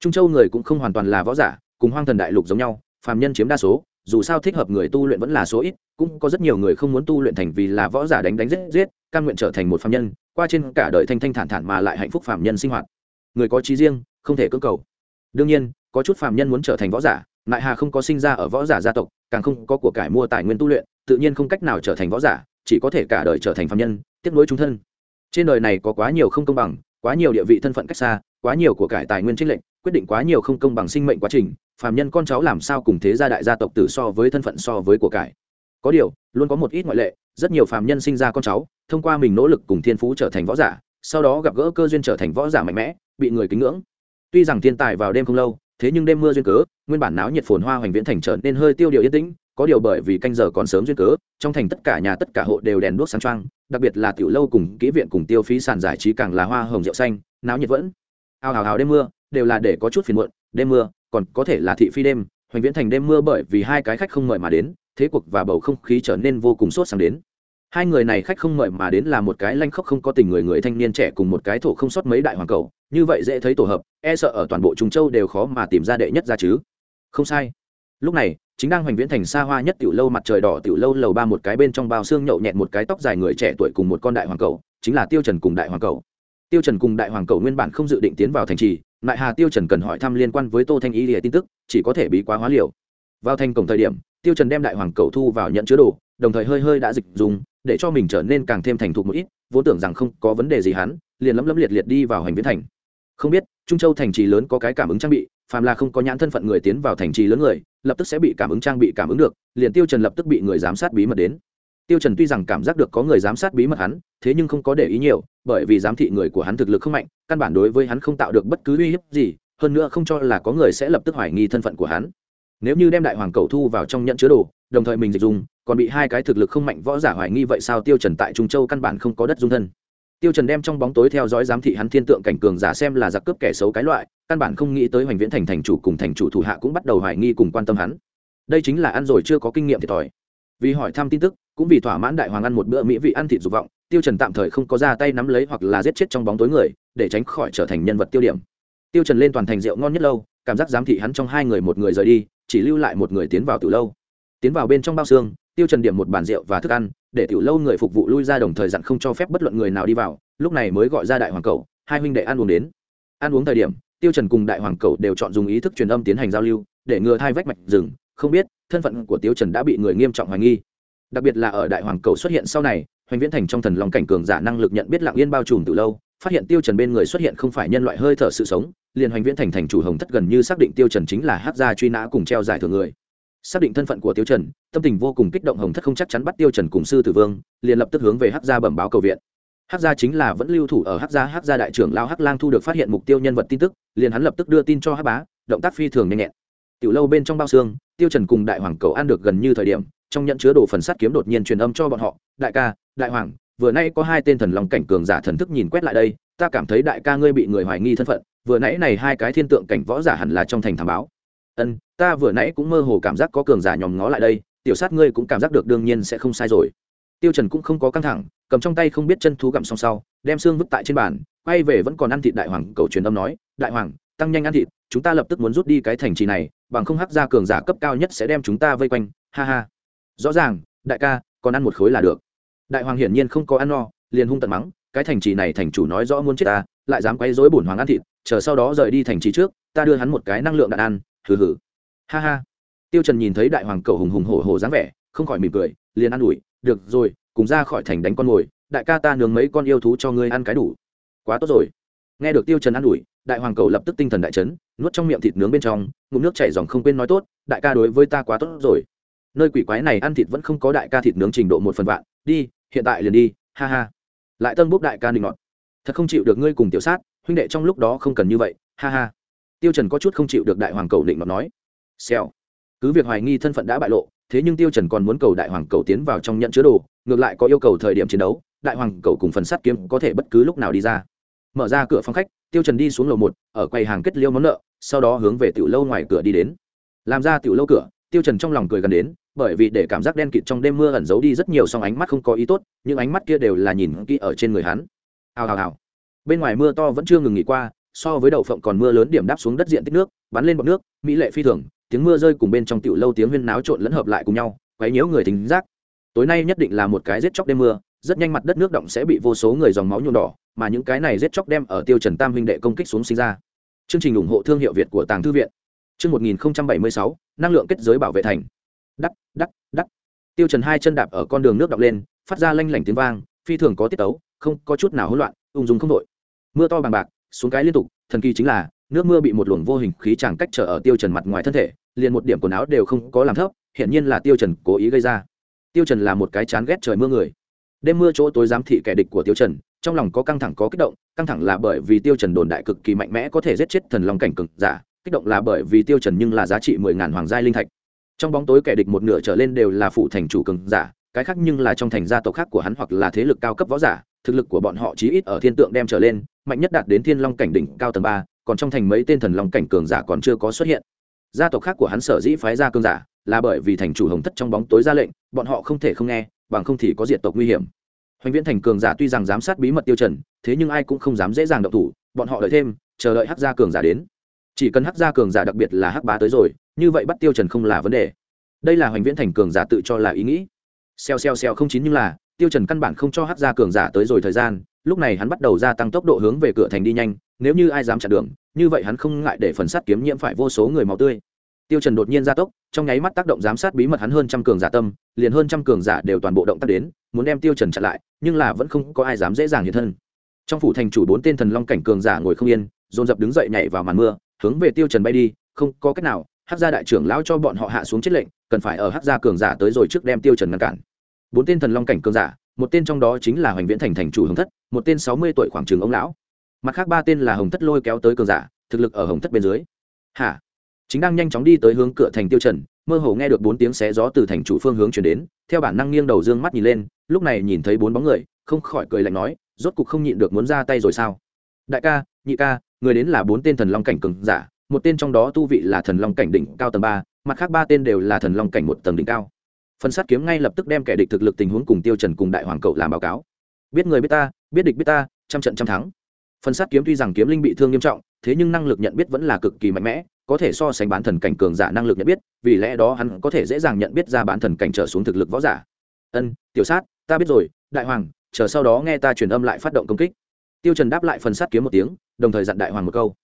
Trung châu người cũng không hoàn toàn là võ giả, cùng hoang thần đại lục giống nhau, phàm nhân chiếm đa số, dù sao thích hợp người tu luyện vẫn là số ít, cũng có rất nhiều người không muốn tu luyện thành vì là võ giả đánh đánh giết giết căn nguyện trở thành một phàm nhân, qua trên cả đời thanh thanh thản thản mà lại hạnh phúc phàm nhân sinh hoạt người có trí riêng, không thể cưỡng cầu. Đương nhiên, có chút phàm nhân muốn trở thành võ giả nại hà không có sinh ra ở võ giả gia tộc, càng không có của cải mua tài nguyên tu luyện, tự nhiên không cách nào trở thành võ giả, chỉ có thể cả đời trở thành phàm nhân, tiếp nối chúng thân. Trên đời này có quá nhiều không công bằng, quá nhiều địa vị thân phận cách xa, quá nhiều của cải tài nguyên trích lệnh quyết định quá nhiều không công bằng sinh mệnh quá trình, phàm nhân con cháu làm sao cùng thế gia đại gia tộc tử so với thân phận so với của cải. Có điều, luôn có một ít ngoại lệ, rất nhiều phàm nhân sinh ra con cháu, thông qua mình nỗ lực cùng thiên phú trở thành võ giả, sau đó gặp gỡ cơ duyên trở thành võ giả mạnh mẽ bị người kính ngưỡng. Tuy rằng thiên tài vào đêm không lâu, thế nhưng đêm mưa duyên cớ, nguyên bản náo nhiệt phồn hoa hoành viễn thành trở nên hơi tiêu điều yên tĩnh, có điều bởi vì canh giờ còn sớm duyên cớ, trong thành tất cả nhà tất cả hộ đều đèn đuốc sáng trăng đặc biệt là tiểu lâu cùng kỹ viện cùng tiêu phí sàn giải trí càng là hoa hồng rượu xanh, náo nhiệt vẫn. Ao hào hào đêm mưa, đều là để có chút phiền muộn, đêm mưa, còn có thể là thị phi đêm, hoành viễn thành đêm mưa bởi vì hai cái khách không mời mà đến, thế cuộc và bầu không khí trở nên vô cùng sốt sáng đến hai người này khách không mời mà đến là một cái lanh khóc không có tình người người thanh niên trẻ cùng một cái thổ không sót mấy đại hoàng cầu, như vậy dễ thấy tổ hợp e sợ ở toàn bộ trung châu đều khó mà tìm ra đệ nhất ra chứ. Không sai. Lúc này, chính đang hoành viễn thành xa hoa nhất tiểu lâu mặt trời đỏ tiểu lâu lầu ba một cái bên trong bao xương nhậu nhẹt một cái tóc dài người trẻ tuổi cùng một con đại hoàng cầu, chính là tiêu trần cùng đại hoàng cầu. Tiêu trần cùng đại hoàng cầu nguyên bản không dự định tiến vào thành trì lại hà tiêu trần cần hỏi thăm liên quan với tô thanh ý lìa tin tức, chỉ có thể bí quá hóa liều. Vào thành cổng thời điểm, tiêu trần đem đại hoàng cầu thu vào nhận chứa đồ, đồng thời hơi hơi đã dịch dùng để cho mình trở nên càng thêm thành thục một ít, vốn tưởng rằng không có vấn đề gì hắn, liền lấm lấm liệt liệt đi vào hành viễn thành. Không biết, trung châu thành trì lớn có cái cảm ứng trang bị, phàm là không có nhãn thân phận người tiến vào thành trì lớn người, lập tức sẽ bị cảm ứng trang bị cảm ứng được, liền tiêu trần lập tức bị người giám sát bí mật đến. Tiêu trần tuy rằng cảm giác được có người giám sát bí mật hắn, thế nhưng không có để ý nhiều, bởi vì giám thị người của hắn thực lực không mạnh, căn bản đối với hắn không tạo được bất cứ uy hiếp gì, hơn nữa không cho là có người sẽ lập tức hoài nghi thân phận của hắn. Nếu như đem đại hoàng cầu thu vào trong nhận chứa đồ, đồng thời mình dịch dùng còn bị hai cái thực lực không mạnh võ giả hoài nghi vậy sao tiêu trần tại trung châu căn bản không có đất dung thân tiêu trần đem trong bóng tối theo dõi giám thị hắn thiên tượng cảnh cường giả xem là giặc cướp kẻ xấu cái loại căn bản không nghĩ tới hoành viễn thành thành chủ cùng thành chủ thủ hạ cũng bắt đầu hoài nghi cùng quan tâm hắn đây chính là ăn rồi chưa có kinh nghiệm thiệt thòi vì hỏi thăm tin tức cũng vì thỏa mãn đại hoàng ăn một bữa mỹ vị ăn thịt dục vọng tiêu trần tạm thời không có ra tay nắm lấy hoặc là giết chết trong bóng tối người để tránh khỏi trở thành nhân vật tiêu điểm tiêu trần lên toàn thành rượu ngon nhất lâu cảm giác giám thị hắn trong hai người một người rời đi chỉ lưu lại một người tiến vào từ lâu tiến vào bên trong bao xương tiêu trần điểm một bàn rượu và thức ăn, để tiểu lâu người phục vụ lui ra đồng thời dặn không cho phép bất luận người nào đi vào, lúc này mới gọi ra đại hoàng cầu hai huynh đệ ăn uống đến. Ăn uống thời điểm, tiêu trần cùng đại hoàng cầu đều chọn dùng ý thức truyền âm tiến hành giao lưu, để ngừa thai vách mạch rừng, không biết, thân phận của tiêu trần đã bị người nghiêm trọng hoài nghi. Đặc biệt là ở đại hoàng cầu xuất hiện sau này, hoành viễn thành trong thần long cảnh cường giả năng lực nhận biết lặng yên bao trùm từ lâu, phát hiện tiêu trần bên người xuất hiện không phải nhân loại hơi thở sự sống, liền hoành viễn thành thành chủ hồng thất gần như xác định tiêu trần chính là hát gia truy nã cùng treo giải thưởng người xác định thân phận của tiêu trần, tâm tình vô cùng kích động hồng thất không chắc chắn bắt tiêu trần cùng sư tử vương, liền lập tức hướng về hắc gia bẩm báo cầu viện. Hắc gia chính là vẫn lưu thủ ở hắc gia hắc gia đại trưởng lao hắc lang thu được phát hiện mục tiêu nhân vật tin tức, liền hắn lập tức đưa tin cho hắc bá, động tác phi thường nhanh nhẹn. Tiểu lâu bên trong bao xương, tiêu trần cùng đại hoàng cầu ăn được gần như thời điểm, trong nhận chứa đồ phần sắt kiếm đột nhiên truyền âm cho bọn họ, đại ca, đại hoàng, vừa nãy có hai tên thần long cảnh cường giả thần thức nhìn quét lại đây, ta cảm thấy đại ca ngươi bị người hoài nghi thân phận, vừa nãy này hai cái thiên tượng cảnh võ giả hẳn là trong thành thám báo ân, ta vừa nãy cũng mơ hồ cảm giác có cường giả nhòm ngó lại đây, tiểu sát ngươi cũng cảm giác được đương nhiên sẽ không sai rồi. Tiêu trần cũng không có căng thẳng, cầm trong tay không biết chân thú gặm xong sau, đem xương vứt tại trên bàn, quay về vẫn còn ăn thịt đại hoàng, cầu truyền âm nói, đại hoàng, tăng nhanh ăn thịt, chúng ta lập tức muốn rút đi cái thành trì này, bằng không hắc ra cường giả cấp cao nhất sẽ đem chúng ta vây quanh. Ha ha. Rõ ràng, đại ca, còn ăn một khối là được. Đại hoàng hiển nhiên không có ăn no, liền hung tận mắng, cái thành trì này thành chủ nói rõ muốn chết ta, lại dám quay rối bổn hoàng ăn thịt, chờ sau đó rời đi thành trì trước, ta đưa hắn một cái năng lượng đạn ăn hừ hừ. Ha ha. Tiêu trần nhìn thấy đại hoàng cầu hùng hùng hổ hổ dáng vẻ, không khỏi mỉm cười, liền ăn ủi, được rồi, cùng ra khỏi thành đánh con mồi, đại ca ta nướng mấy con yêu thú cho ngươi ăn cái đủ. Quá tốt rồi. Nghe được tiêu trần ăn ủi, đại hoàng cầu lập tức tinh thần đại chấn, nuốt trong miệng thịt nướng bên trong, ngụm nước chảy dòng không quên nói tốt, đại ca đối với ta quá tốt rồi. Nơi quỷ quái này ăn thịt vẫn không có đại ca thịt nướng trình độ một phần vạn, đi, hiện tại liền đi, ha ha. Lại tân bốc đại ca định ngọt thật không chịu được ngươi cùng tiểu sát, huynh đệ trong lúc đó không cần như vậy, ha ha tiêu trần có chút không chịu được đại hoàng cầu định mà nói. Xèo. Cứ việc hoài nghi thân phận đã bại lộ, thế nhưng tiêu trần còn muốn cầu đại hoàng cầu tiến vào trong nhận chứa đồ, ngược lại có yêu cầu thời điểm chiến đấu, đại hoàng cầu cùng phần sắt kiếm có thể bất cứ lúc nào đi ra. Mở ra cửa phòng khách, tiêu trần đi xuống lầu một, ở quầy hàng kết liêu món nợ, sau đó hướng về tiểu lâu ngoài cửa đi đến. Làm ra tiểu lâu cửa, tiêu trần trong lòng cười gần đến, bởi vì để cảm giác đen kịt trong đêm mưa ẩn giấu đi rất nhiều song ánh mắt không có ý tốt nhưng ánh mắt kia đều là nhìn kỹ ở trên người hắn. Hào hào hào. Bên ngoài mưa to vẫn chưa ngừng nghỉ qua so với đậu phộng còn mưa lớn điểm đáp xuống đất diện tích nước, bắn lên bọt nước, mỹ lệ phi thường, tiếng mưa rơi cùng bên trong tiểu lâu tiếng huyên náo trộn lẫn hợp lại cùng nhau, quấy nhiễu người thính giác. Tối nay nhất định là một cái giết chóc đêm mưa, rất nhanh mặt đất nước động sẽ bị vô số người dòng máu nhuộm đỏ, mà những cái này giết chóc đem ở tiêu trần tam huynh đệ công kích xuống sinh ra. Chương trình ủng hộ thương hiệu việt của tàng thư viện. Chương 1076 năng lượng kết giới bảo vệ thành. Đắc đắc đắc. Tiêu trần hai chân đạp ở con đường nước động lên, phát ra lanh lảnh tiếng vang, phi thường có tiết tấu, không có chút nào hỗn loạn, ung dung không đội. Mưa to bằng bạc xuống cái liên tục, thần kỳ chính là, nước mưa bị một luồng vô hình khí chẳng cách trở ở tiêu trần mặt ngoài thân thể, liền một điểm quần áo đều không có làm thấp hiện nhiên là tiêu trần cố ý gây ra. Tiêu trần là một cái chán ghét trời mưa người. Đêm mưa chỗ tối giám thị kẻ địch của tiêu trần, trong lòng có căng thẳng có kích động, căng thẳng là bởi vì tiêu trần đồn đại cực kỳ mạnh mẽ có thể giết chết thần long cảnh cực giả, kích động là bởi vì tiêu trần nhưng là giá trị mười ngàn hoàng giai linh thạch. Trong bóng tối kẻ địch một nửa trở lên đều là phụ thành chủ cường giả, cái khác nhưng là trong thành gia tộc khác của hắn hoặc là thế lực cao cấp võ giả, thực lực của bọn họ chí ít ở thiên tượng đem trở lên mạnh nhất đạt đến thiên long cảnh đỉnh cao tầng ba, còn trong thành mấy tên thần long cảnh cường giả còn chưa có xuất hiện. Gia tộc khác của hắn sở dĩ phái ra cường giả là bởi vì thành chủ hồng thất trong bóng tối ra lệnh, bọn họ không thể không nghe, bằng không thì có diệt tộc nguy hiểm. Hoành viễn thành cường giả tuy rằng giám sát bí mật tiêu trần, thế nhưng ai cũng không dám dễ dàng động thủ, bọn họ đợi thêm, chờ đợi hắc gia cường giả đến. Chỉ cần hắc gia cường giả đặc biệt là hắc bá tới rồi, như vậy bắt tiêu trần không là vấn đề. Đây là hoành viễn thành cường giả tự cho là ý nghĩ. Xeo xeo xeo không chín nhưng là, tiêu trần căn bản không cho hắc gia cường giả tới rồi thời gian lúc này hắn bắt đầu gia tăng tốc độ hướng về cửa thành đi nhanh, nếu như ai dám chặn đường, như vậy hắn không ngại để phần sát kiếm nhiễm phải vô số người máu tươi. Tiêu trần đột nhiên gia tốc, trong nháy mắt tác động giám sát bí mật hắn hơn trăm cường giả tâm, liền hơn trăm cường giả đều toàn bộ động tác đến, muốn đem tiêu trần chặn lại, nhưng là vẫn không có ai dám dễ dàng hiện thân. Trong phủ thành chủ bốn tên thần long cảnh cường giả ngồi không yên, dồn dập đứng dậy nhảy vào màn mưa, hướng về tiêu trần bay đi, không có cách nào, hắc gia đại trưởng lão cho bọn họ hạ xuống chết lệnh, cần phải ở hắc gia cường giả tới rồi trước đem tiêu trần ngăn cản. Bốn tên thần long cảnh cường giả một tên trong đó chính là hoành viễn thành thành chủ hồng thất, một tên sáu mươi tuổi khoảng trường ông lão. Mặt khác ba tên là hồng thất lôi kéo tới cường giả, thực lực ở hồng thất bên dưới. Hả? Chính đang nhanh chóng đi tới hướng cửa thành tiêu trần, mơ hồ nghe được bốn tiếng xé gió từ thành chủ phương hướng truyền đến, theo bản năng nghiêng đầu dương mắt nhìn lên, lúc này nhìn thấy bốn bóng người, không khỏi cười lạnh nói, rốt cục không nhịn được muốn ra tay rồi sao? Đại ca, nhị ca, người đến là bốn tên thần long cảnh cường giả, một tên trong đó tu vị là thần long cảnh đỉnh cao tầng ba, mặt khác ba tên đều là thần long cảnh một tầng đỉnh cao phần sát kiếm ngay lập tức đem kẻ địch thực lực tình huống cùng tiêu trần cùng đại hoàng cậu làm báo cáo. Biết người biết ta, biết địch biết ta, trăm trận trăm thắng. Phần sát kiếm tuy rằng kiếm linh bị thương nghiêm trọng, thế nhưng năng lực nhận biết vẫn là cực kỳ mạnh mẽ, có thể so sánh bán thần cảnh cường giả năng lực nhận biết, vì lẽ đó hắn có thể dễ dàng nhận biết ra bán thần cảnh trở xuống thực lực võ giả. Ân, tiểu sát, ta biết rồi, đại hoàng, chờ sau đó nghe ta truyền âm lại phát động công kích. Tiêu trần đáp lại phần sát kiếm một tiếng, đồng thời dặn đại hoàng một câu.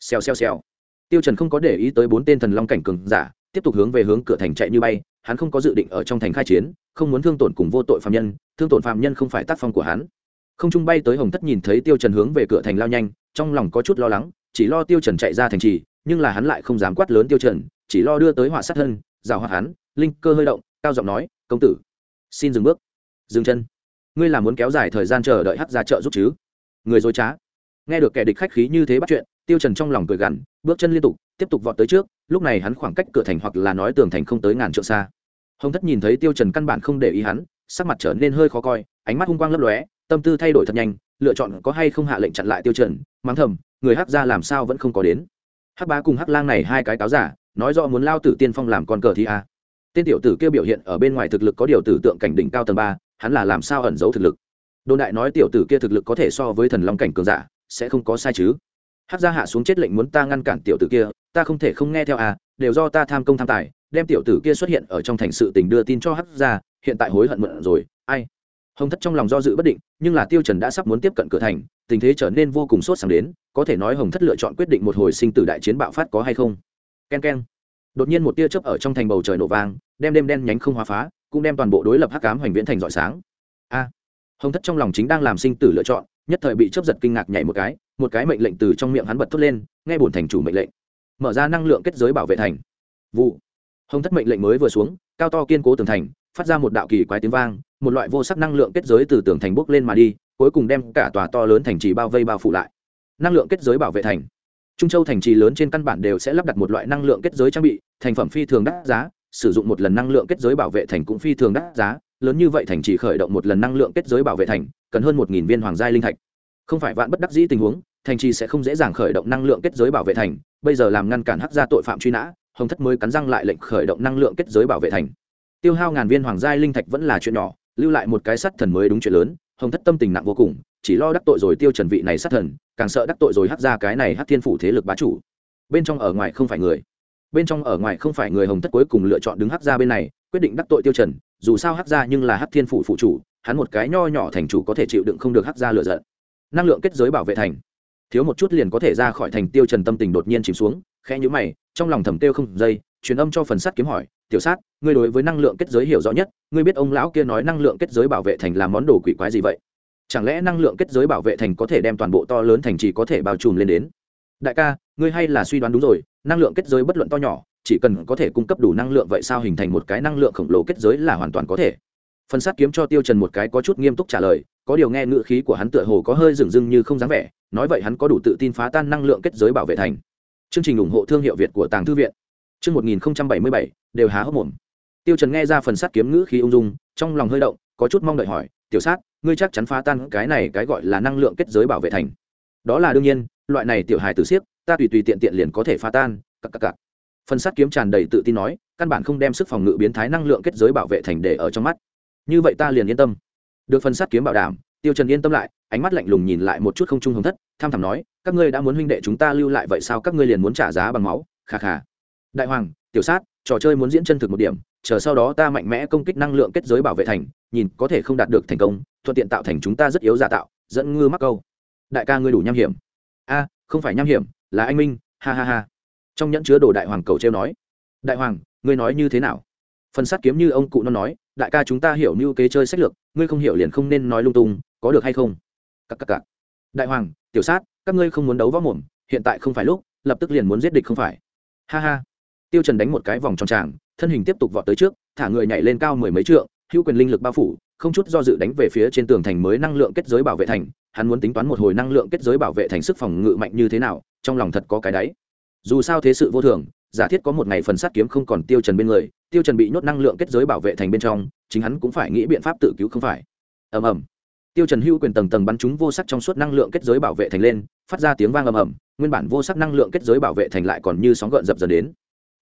Xèo xèo xèo. Tiêu trần không có để ý tới bốn tên thần long cảnh cường giả, tiếp tục hướng về hướng cửa thành chạy như bay hắn không có dự định ở trong thành khai chiến, không muốn thương tổn cùng vô tội phạm nhân, thương tổn phạm nhân không phải tác phong của hắn. Không trung bay tới hồng thất nhìn thấy tiêu trần hướng về cửa thành lao nhanh, trong lòng có chút lo lắng, chỉ lo tiêu trần chạy ra thành trì, nhưng là hắn lại không dám quát lớn tiêu trần, chỉ lo đưa tới họa sát thân rào hoạt hắn, linh cơ hơi động, cao giọng nói, công tử, xin dừng bước. Dừng chân. Ngươi là muốn kéo dài thời gian chờ đợi hắc ra chợ giúp chứ? Người dối trá. Nghe được kẻ địch khách khí như thế bắt chuyện, tiêu trần trong lòng cười gằn bước chân liên tục, tiếp tục vọt tới trước, lúc này hắn khoảng cách cửa thành hoặc là nói tường thành không tới ngàn trượng xa. Hồng thất nhìn thấy tiêu trần căn bản không để ý hắn, sắc mặt trở nên hơi khó coi, ánh mắt hung quang lấp lóe, tâm tư thay đổi thật nhanh, lựa chọn có hay không hạ lệnh chặn lại tiêu trần, mắng thầm, người hắc gia làm sao vẫn không có đến. Hắc bá cùng hắc lang này hai cái cáo giả, nói rõ muốn lao tử tiên phong làm con cờ thì a. Tên tiểu tử kia biểu hiện ở bên ngoài thực lực có điều tử tượng cảnh đỉnh cao tầng ba, hắn là làm sao ẩn giấu thực lực? Đồn đại nói tiểu tử kia thực lực có thể so với thần long cảnh cường giả, sẽ không có sai chứ hắc gia hạ xuống chết lệnh muốn ta ngăn cản tiểu tử kia, ta không thể không nghe theo à đều do ta tham công tham tài, đem tiểu tử kia xuất hiện ở trong thành sự tình đưa tin cho hắc gia hiện tại hối hận mượn rồi, ai? Hồng thất trong lòng do dự bất định, nhưng là tiêu trần đã sắp muốn tiếp cận cửa thành, tình thế trở nên vô cùng sốt sắng đến, có thể nói hồng thất lựa chọn quyết định một hồi sinh tử đại chiến bạo phát có hay không? Ken ken. Đột nhiên một tia chớp ở trong thành bầu trời nổ vang, đem đêm đen nhánh không hóa phá, cũng đem toàn bộ đối lập hắc ám hoành viễn thành rọi sáng. A. Hồng thất trong lòng chính đang làm sinh tử lựa chọn, nhất thời bị chớp giật kinh ngạc nhảy một cái một cái mệnh lệnh từ trong miệng hắn bật thốt lên, nghe bổn thành chủ mệnh lệnh. Mở ra năng lượng kết giới bảo vệ thành. Vụ. Hồng thất mệnh lệnh mới vừa xuống, cao to kiên cố tường thành, phát ra một đạo kỳ quái tiếng vang, một loại vô sắc năng lượng kết giới từ tường thành bốc lên mà đi, cuối cùng đem cả tòa to lớn thành trì bao vây bao phủ lại. Năng lượng kết giới bảo vệ thành. Trung châu thành trì lớn trên căn bản đều sẽ lắp đặt một loại năng lượng kết giới trang bị, thành phẩm phi thường đắt giá, sử dụng một lần năng lượng kết giới bảo vệ thành cũng phi thường đắt giá, lớn như vậy thành trì khởi động một lần năng lượng kết giới bảo vệ thành, cần hơn một viên hoàng gia linh thạch. Không phải vạn bất đắc dĩ tình huống thành trì sẽ không dễ dàng khởi động năng lượng kết giới bảo vệ thành, bây giờ làm ngăn cản hắc gia tội phạm truy nã, hồng thất mới cắn răng lại lệnh khởi động năng lượng kết giới bảo vệ thành. Tiêu hao ngàn viên hoàng gia linh thạch vẫn là chuyện nhỏ, lưu lại một cái sắt thần mới đúng chuyện lớn, hồng thất tâm tình nặng vô cùng, chỉ lo đắc tội rồi tiêu trần vị này sát thần, càng sợ đắc tội rồi hắc ra cái này hắc thiên phủ thế lực bá chủ. Bên trong ở ngoài không phải người. Bên trong ở ngoài không phải người hồng thất cuối cùng lựa chọn đứng hắc ra bên này, quyết định đắc tội tiêu trần, dù sao hắc ra nhưng là hắc thiên phủ phụ chủ, hắn một cái nho nhỏ thành chủ có thể chịu đựng không được hắc ra lựa giận. Năng lượng kết giới bảo vệ thành thiếu một chút liền có thể ra khỏi thành tiêu trần tâm tình đột nhiên chìm xuống, khẽ nhíu mày, trong lòng thầm tiêu không dây, truyền âm cho phần sát kiếm hỏi, tiểu sát, ngươi đối với năng lượng kết giới hiểu rõ nhất, ngươi biết ông lão kia nói năng lượng kết giới bảo vệ thành là món đồ quỷ quái gì vậy? Chẳng lẽ năng lượng kết giới bảo vệ thành có thể đem toàn bộ to lớn thành trì có thể bao trùm lên đến? Đại ca, ngươi hay là suy đoán đúng rồi, năng lượng kết giới bất luận to nhỏ, chỉ cần có thể cung cấp đủ năng lượng vậy sao hình thành một cái năng lượng khổng lồ kết giới là hoàn toàn có thể? Phần sát kiếm cho tiêu trần một cái có chút nghiêm túc trả lời, có điều nghe ngữ khí của hắn tựa hồ có hơi dừng dưng như không dáng vẻ nói vậy hắn có đủ tự tin phá tan năng lượng kết giới bảo vệ thành. Chương trình ủng hộ thương hiệu việt của tàng thư viện. Chương 1077 đều há hốc mồm. Tiêu trần nghe ra phần sát kiếm ngữ khí ung dung, trong lòng hơi động, có chút mong đợi hỏi, tiểu sát, ngươi chắc chắn phá tan cái này cái gọi là năng lượng kết giới bảo vệ thành? Đó là đương nhiên, loại này tiểu hài tử siếc, ta tùy tùy tiện tiện liền có thể phá tan. Cặc cặc cặc. Phần sát kiếm tràn đầy tự tin nói, căn bản không đem sức phòng ngự biến thái năng lượng kết giới bảo vệ thành để ở trong mắt. Như vậy ta liền yên tâm. Được phần sát kiếm bảo đảm, tiêu trần yên tâm lại ánh mắt lạnh lùng nhìn lại một chút không trung hồng thất, tham thẳm nói, các ngươi đã muốn huynh đệ chúng ta lưu lại vậy sao các ngươi liền muốn trả giá bằng máu? Khà khà đại hoàng, tiểu sát, trò chơi muốn diễn chân thực một điểm, chờ sau đó ta mạnh mẽ công kích năng lượng kết giới bảo vệ thành, nhìn có thể không đạt được thành công, thuận tiện tạo thành chúng ta rất yếu giả tạo, dẫn ngư mắc câu. Đại ca ngươi đủ nham hiểm. A, không phải nham hiểm, là anh minh, ha ha ha. Trong nhẫn chứa đồ đại hoàng cầu treo nói. Đại hoàng, ngươi nói như thế nào? Phần sát kiếm như ông cụ nó nói, đại ca chúng ta hiểu như kế chơi sách lược, ngươi không hiểu liền không nên nói lung tung, có được hay không? Các các các đại hoàng, tiểu sát, các ngươi không muốn đấu võ mồm, hiện tại không phải lúc, lập tức liền muốn giết địch không phải. Ha ha. Tiêu trần đánh một cái vòng tròn tràng, thân hình tiếp tục vọt tới trước, thả người nhảy lên cao mười mấy trượng, hữu quyền linh lực bao phủ, không chút do dự đánh về phía trên tường thành mới năng lượng kết giới bảo vệ thành, hắn muốn tính toán một hồi năng lượng kết giới bảo vệ thành sức phòng ngự mạnh như thế nào, trong lòng thật có cái đáy. Dù sao thế sự vô thường, giả thiết có một ngày phần sát kiếm không còn tiêu trần bên người, tiêu trần bị nhốt năng lượng kết giới bảo vệ thành bên trong, chính hắn cũng phải nghĩ biện pháp tự cứu không phải. Ầm ầm tiêu trần hưu quyền tầng tầng bắn chúng vô sắc trong suốt năng lượng kết giới bảo vệ thành lên, phát ra tiếng vang ầm ầm, nguyên bản vô sắc năng lượng kết giới bảo vệ thành lại còn như sóng gợn dập dần đến.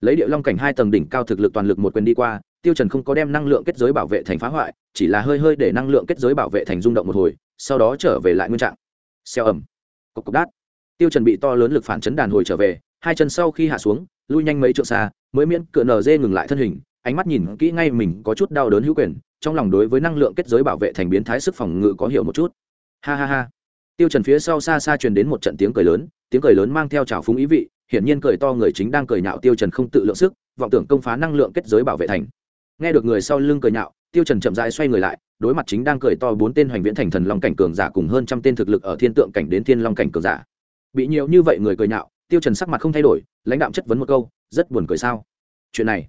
Lấy địa long cảnh hai tầng đỉnh cao thực lực toàn lực một quyền đi qua, tiêu trần không có đem năng lượng kết giới bảo vệ thành phá hoại, chỉ là hơi hơi để năng lượng kết giới bảo vệ thành rung động một hồi, sau đó trở về lại nguyên trạng. Xeo ẩm cục cục đát. Tiêu trần bị to lớn lực phản chấn đàn hồi trở về, hai chân sau khi hạ xuống, lui nhanh mấy trượng xa, mới miễn cựa nở dê ngừng lại thân hình ánh mắt nhìn kỹ ngay mình có chút đau đớn hữu quyền, trong lòng đối với năng lượng kết giới bảo vệ thành biến thái sức phòng ngự có hiểu một chút. Ha ha ha. Tiêu trần phía sau xa xa truyền đến một trận tiếng cười lớn, tiếng cười lớn mang theo trào phúng ý vị, hiển nhiên cười to người chính đang cười nhạo tiêu trần không tự lượng sức, vọng tưởng công phá năng lượng kết giới bảo vệ thành. Nghe được người sau lưng cười nhạo, tiêu trần chậm rãi xoay người lại, đối mặt chính đang cười to bốn tên hoành viễn thành thần long cảnh cường giả cùng hơn trăm tên thực lực ở thiên tượng cảnh đến thiên long cảnh cường giả. Bị nhiều như vậy người cười nhạo, tiêu trần sắc mặt không thay đổi, lãnh đạm chất vấn một câu, rất buồn cười sao? Chuyện này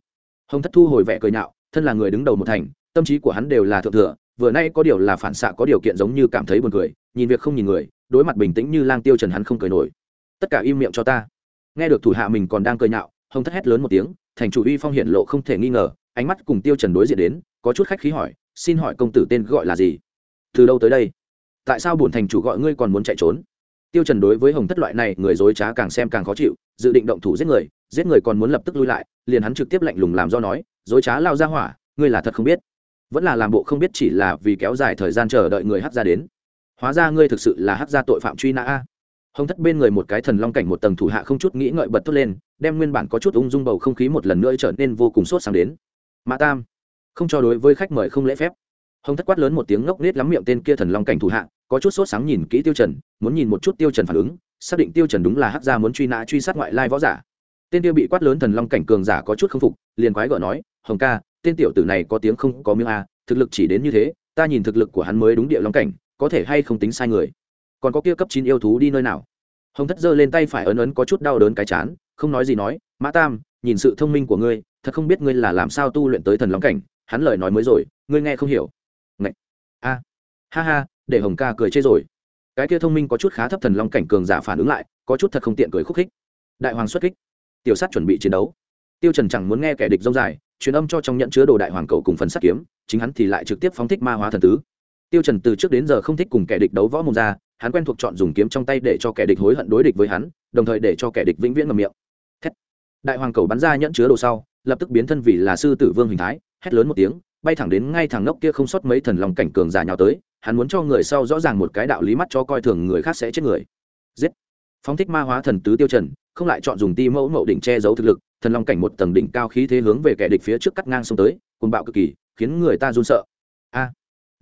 hồng thất thu hồi vẻ cười nhạo, thân là người đứng đầu một thành, tâm trí của hắn đều là thượng thừa, vừa nay có điều là phản xạ có điều kiện giống như cảm thấy buồn cười, nhìn việc không nhìn người, đối mặt bình tĩnh như lang tiêu trần hắn không cười nổi. Tất cả im miệng cho ta. Nghe được thủ hạ mình còn đang cười nhạo, hồng thất hét lớn một tiếng, thành chủ uy phong hiển lộ không thể nghi ngờ, ánh mắt cùng tiêu trần đối diện đến, có chút khách khí hỏi, xin hỏi công tử tên gọi là gì? Từ đâu tới đây? Tại sao bổn thành chủ gọi ngươi còn muốn chạy trốn? Tiêu trần đối với hồng thất loại này người dối trá càng xem càng khó chịu, dự định động thủ giết người giết người còn muốn lập tức lui lại, liền hắn trực tiếp lạnh lùng làm do nói, dối trá lao ra hỏa, ngươi là thật không biết. Vẫn là làm bộ không biết chỉ là vì kéo dài thời gian chờ đợi người hắc ra đến. Hóa ra ngươi thực sự là hắc gia tội phạm truy nã a. Hồng thất bên người một cái thần long cảnh một tầng thủ hạ không chút nghĩ ngợi bật thốt lên, đem nguyên bản có chút ung dung bầu không khí một lần nữa trở nên vô cùng sốt sáng đến. Mã tam, không cho đối với khách mời không lễ phép. Hồng thất quát lớn một tiếng ngốc nết lắm miệng tên kia thần long cảnh thủ hạ, có chút sốt sáng nhìn kỹ tiêu trần, muốn nhìn một chút tiêu trần phản ứng, xác định tiêu trần đúng là hắc gia muốn truy nã truy sát ngoại lai võ giả tên kia bị quát lớn thần long cảnh cường giả có chút không phục, liền quái gở nói, hồng ca, tên tiểu tử này có tiếng không có miếng a, thực lực chỉ đến như thế, ta nhìn thực lực của hắn mới đúng địa long cảnh, có thể hay không tính sai người? Còn có kia cấp chín yêu thú đi nơi nào? Hồng thất giơ lên tay phải ấn ấn có chút đau đớn cái chán, không nói gì nói, mã tam, nhìn sự thông minh của ngươi, thật không biết ngươi là làm sao tu luyện tới thần long cảnh, hắn lời nói mới rồi, ngươi nghe không hiểu. Ngậy. a. Ha ha, để hồng ca cười chê rồi. Cái kia thông minh có chút khá thấp thần long cảnh cường giả phản ứng lại, có chút thật không tiện cười khúc khích. Đại hoàng xuất kích tiểu sát chuẩn bị chiến đấu. Tiêu trần chẳng muốn nghe kẻ địch rông dài, truyền âm cho trong nhận chứa đồ đại hoàng cầu cùng phần sắt kiếm, chính hắn thì lại trực tiếp phóng thích ma hóa thần tứ. Tiêu trần từ trước đến giờ không thích cùng kẻ địch đấu võ mồm ra, hắn quen thuộc chọn dùng kiếm trong tay để cho kẻ địch hối hận đối địch với hắn, đồng thời để cho kẻ địch vĩnh viễn ngậm miệng. Thét. đại hoàng cầu bắn ra nhẫn chứa đồ sau, lập tức biến thân vì là sư tử vương hình thái, hét lớn một tiếng, bay thẳng đến ngay thẳng nóc kia không sót mấy thần lòng cảnh cường giả nhào tới, hắn muốn cho người sau rõ ràng một cái đạo lý mắt cho coi thường người khác sẽ chết người. Giết. Phóng thích ma hóa thần tứ tiêu trần không lại chọn dùng ti mẫu mậu đỉnh che giấu thực lực, thần long cảnh một tầng đỉnh cao khí thế hướng về kẻ địch phía trước cắt ngang xông tới, cuồng bạo cực kỳ, khiến người ta run sợ. A,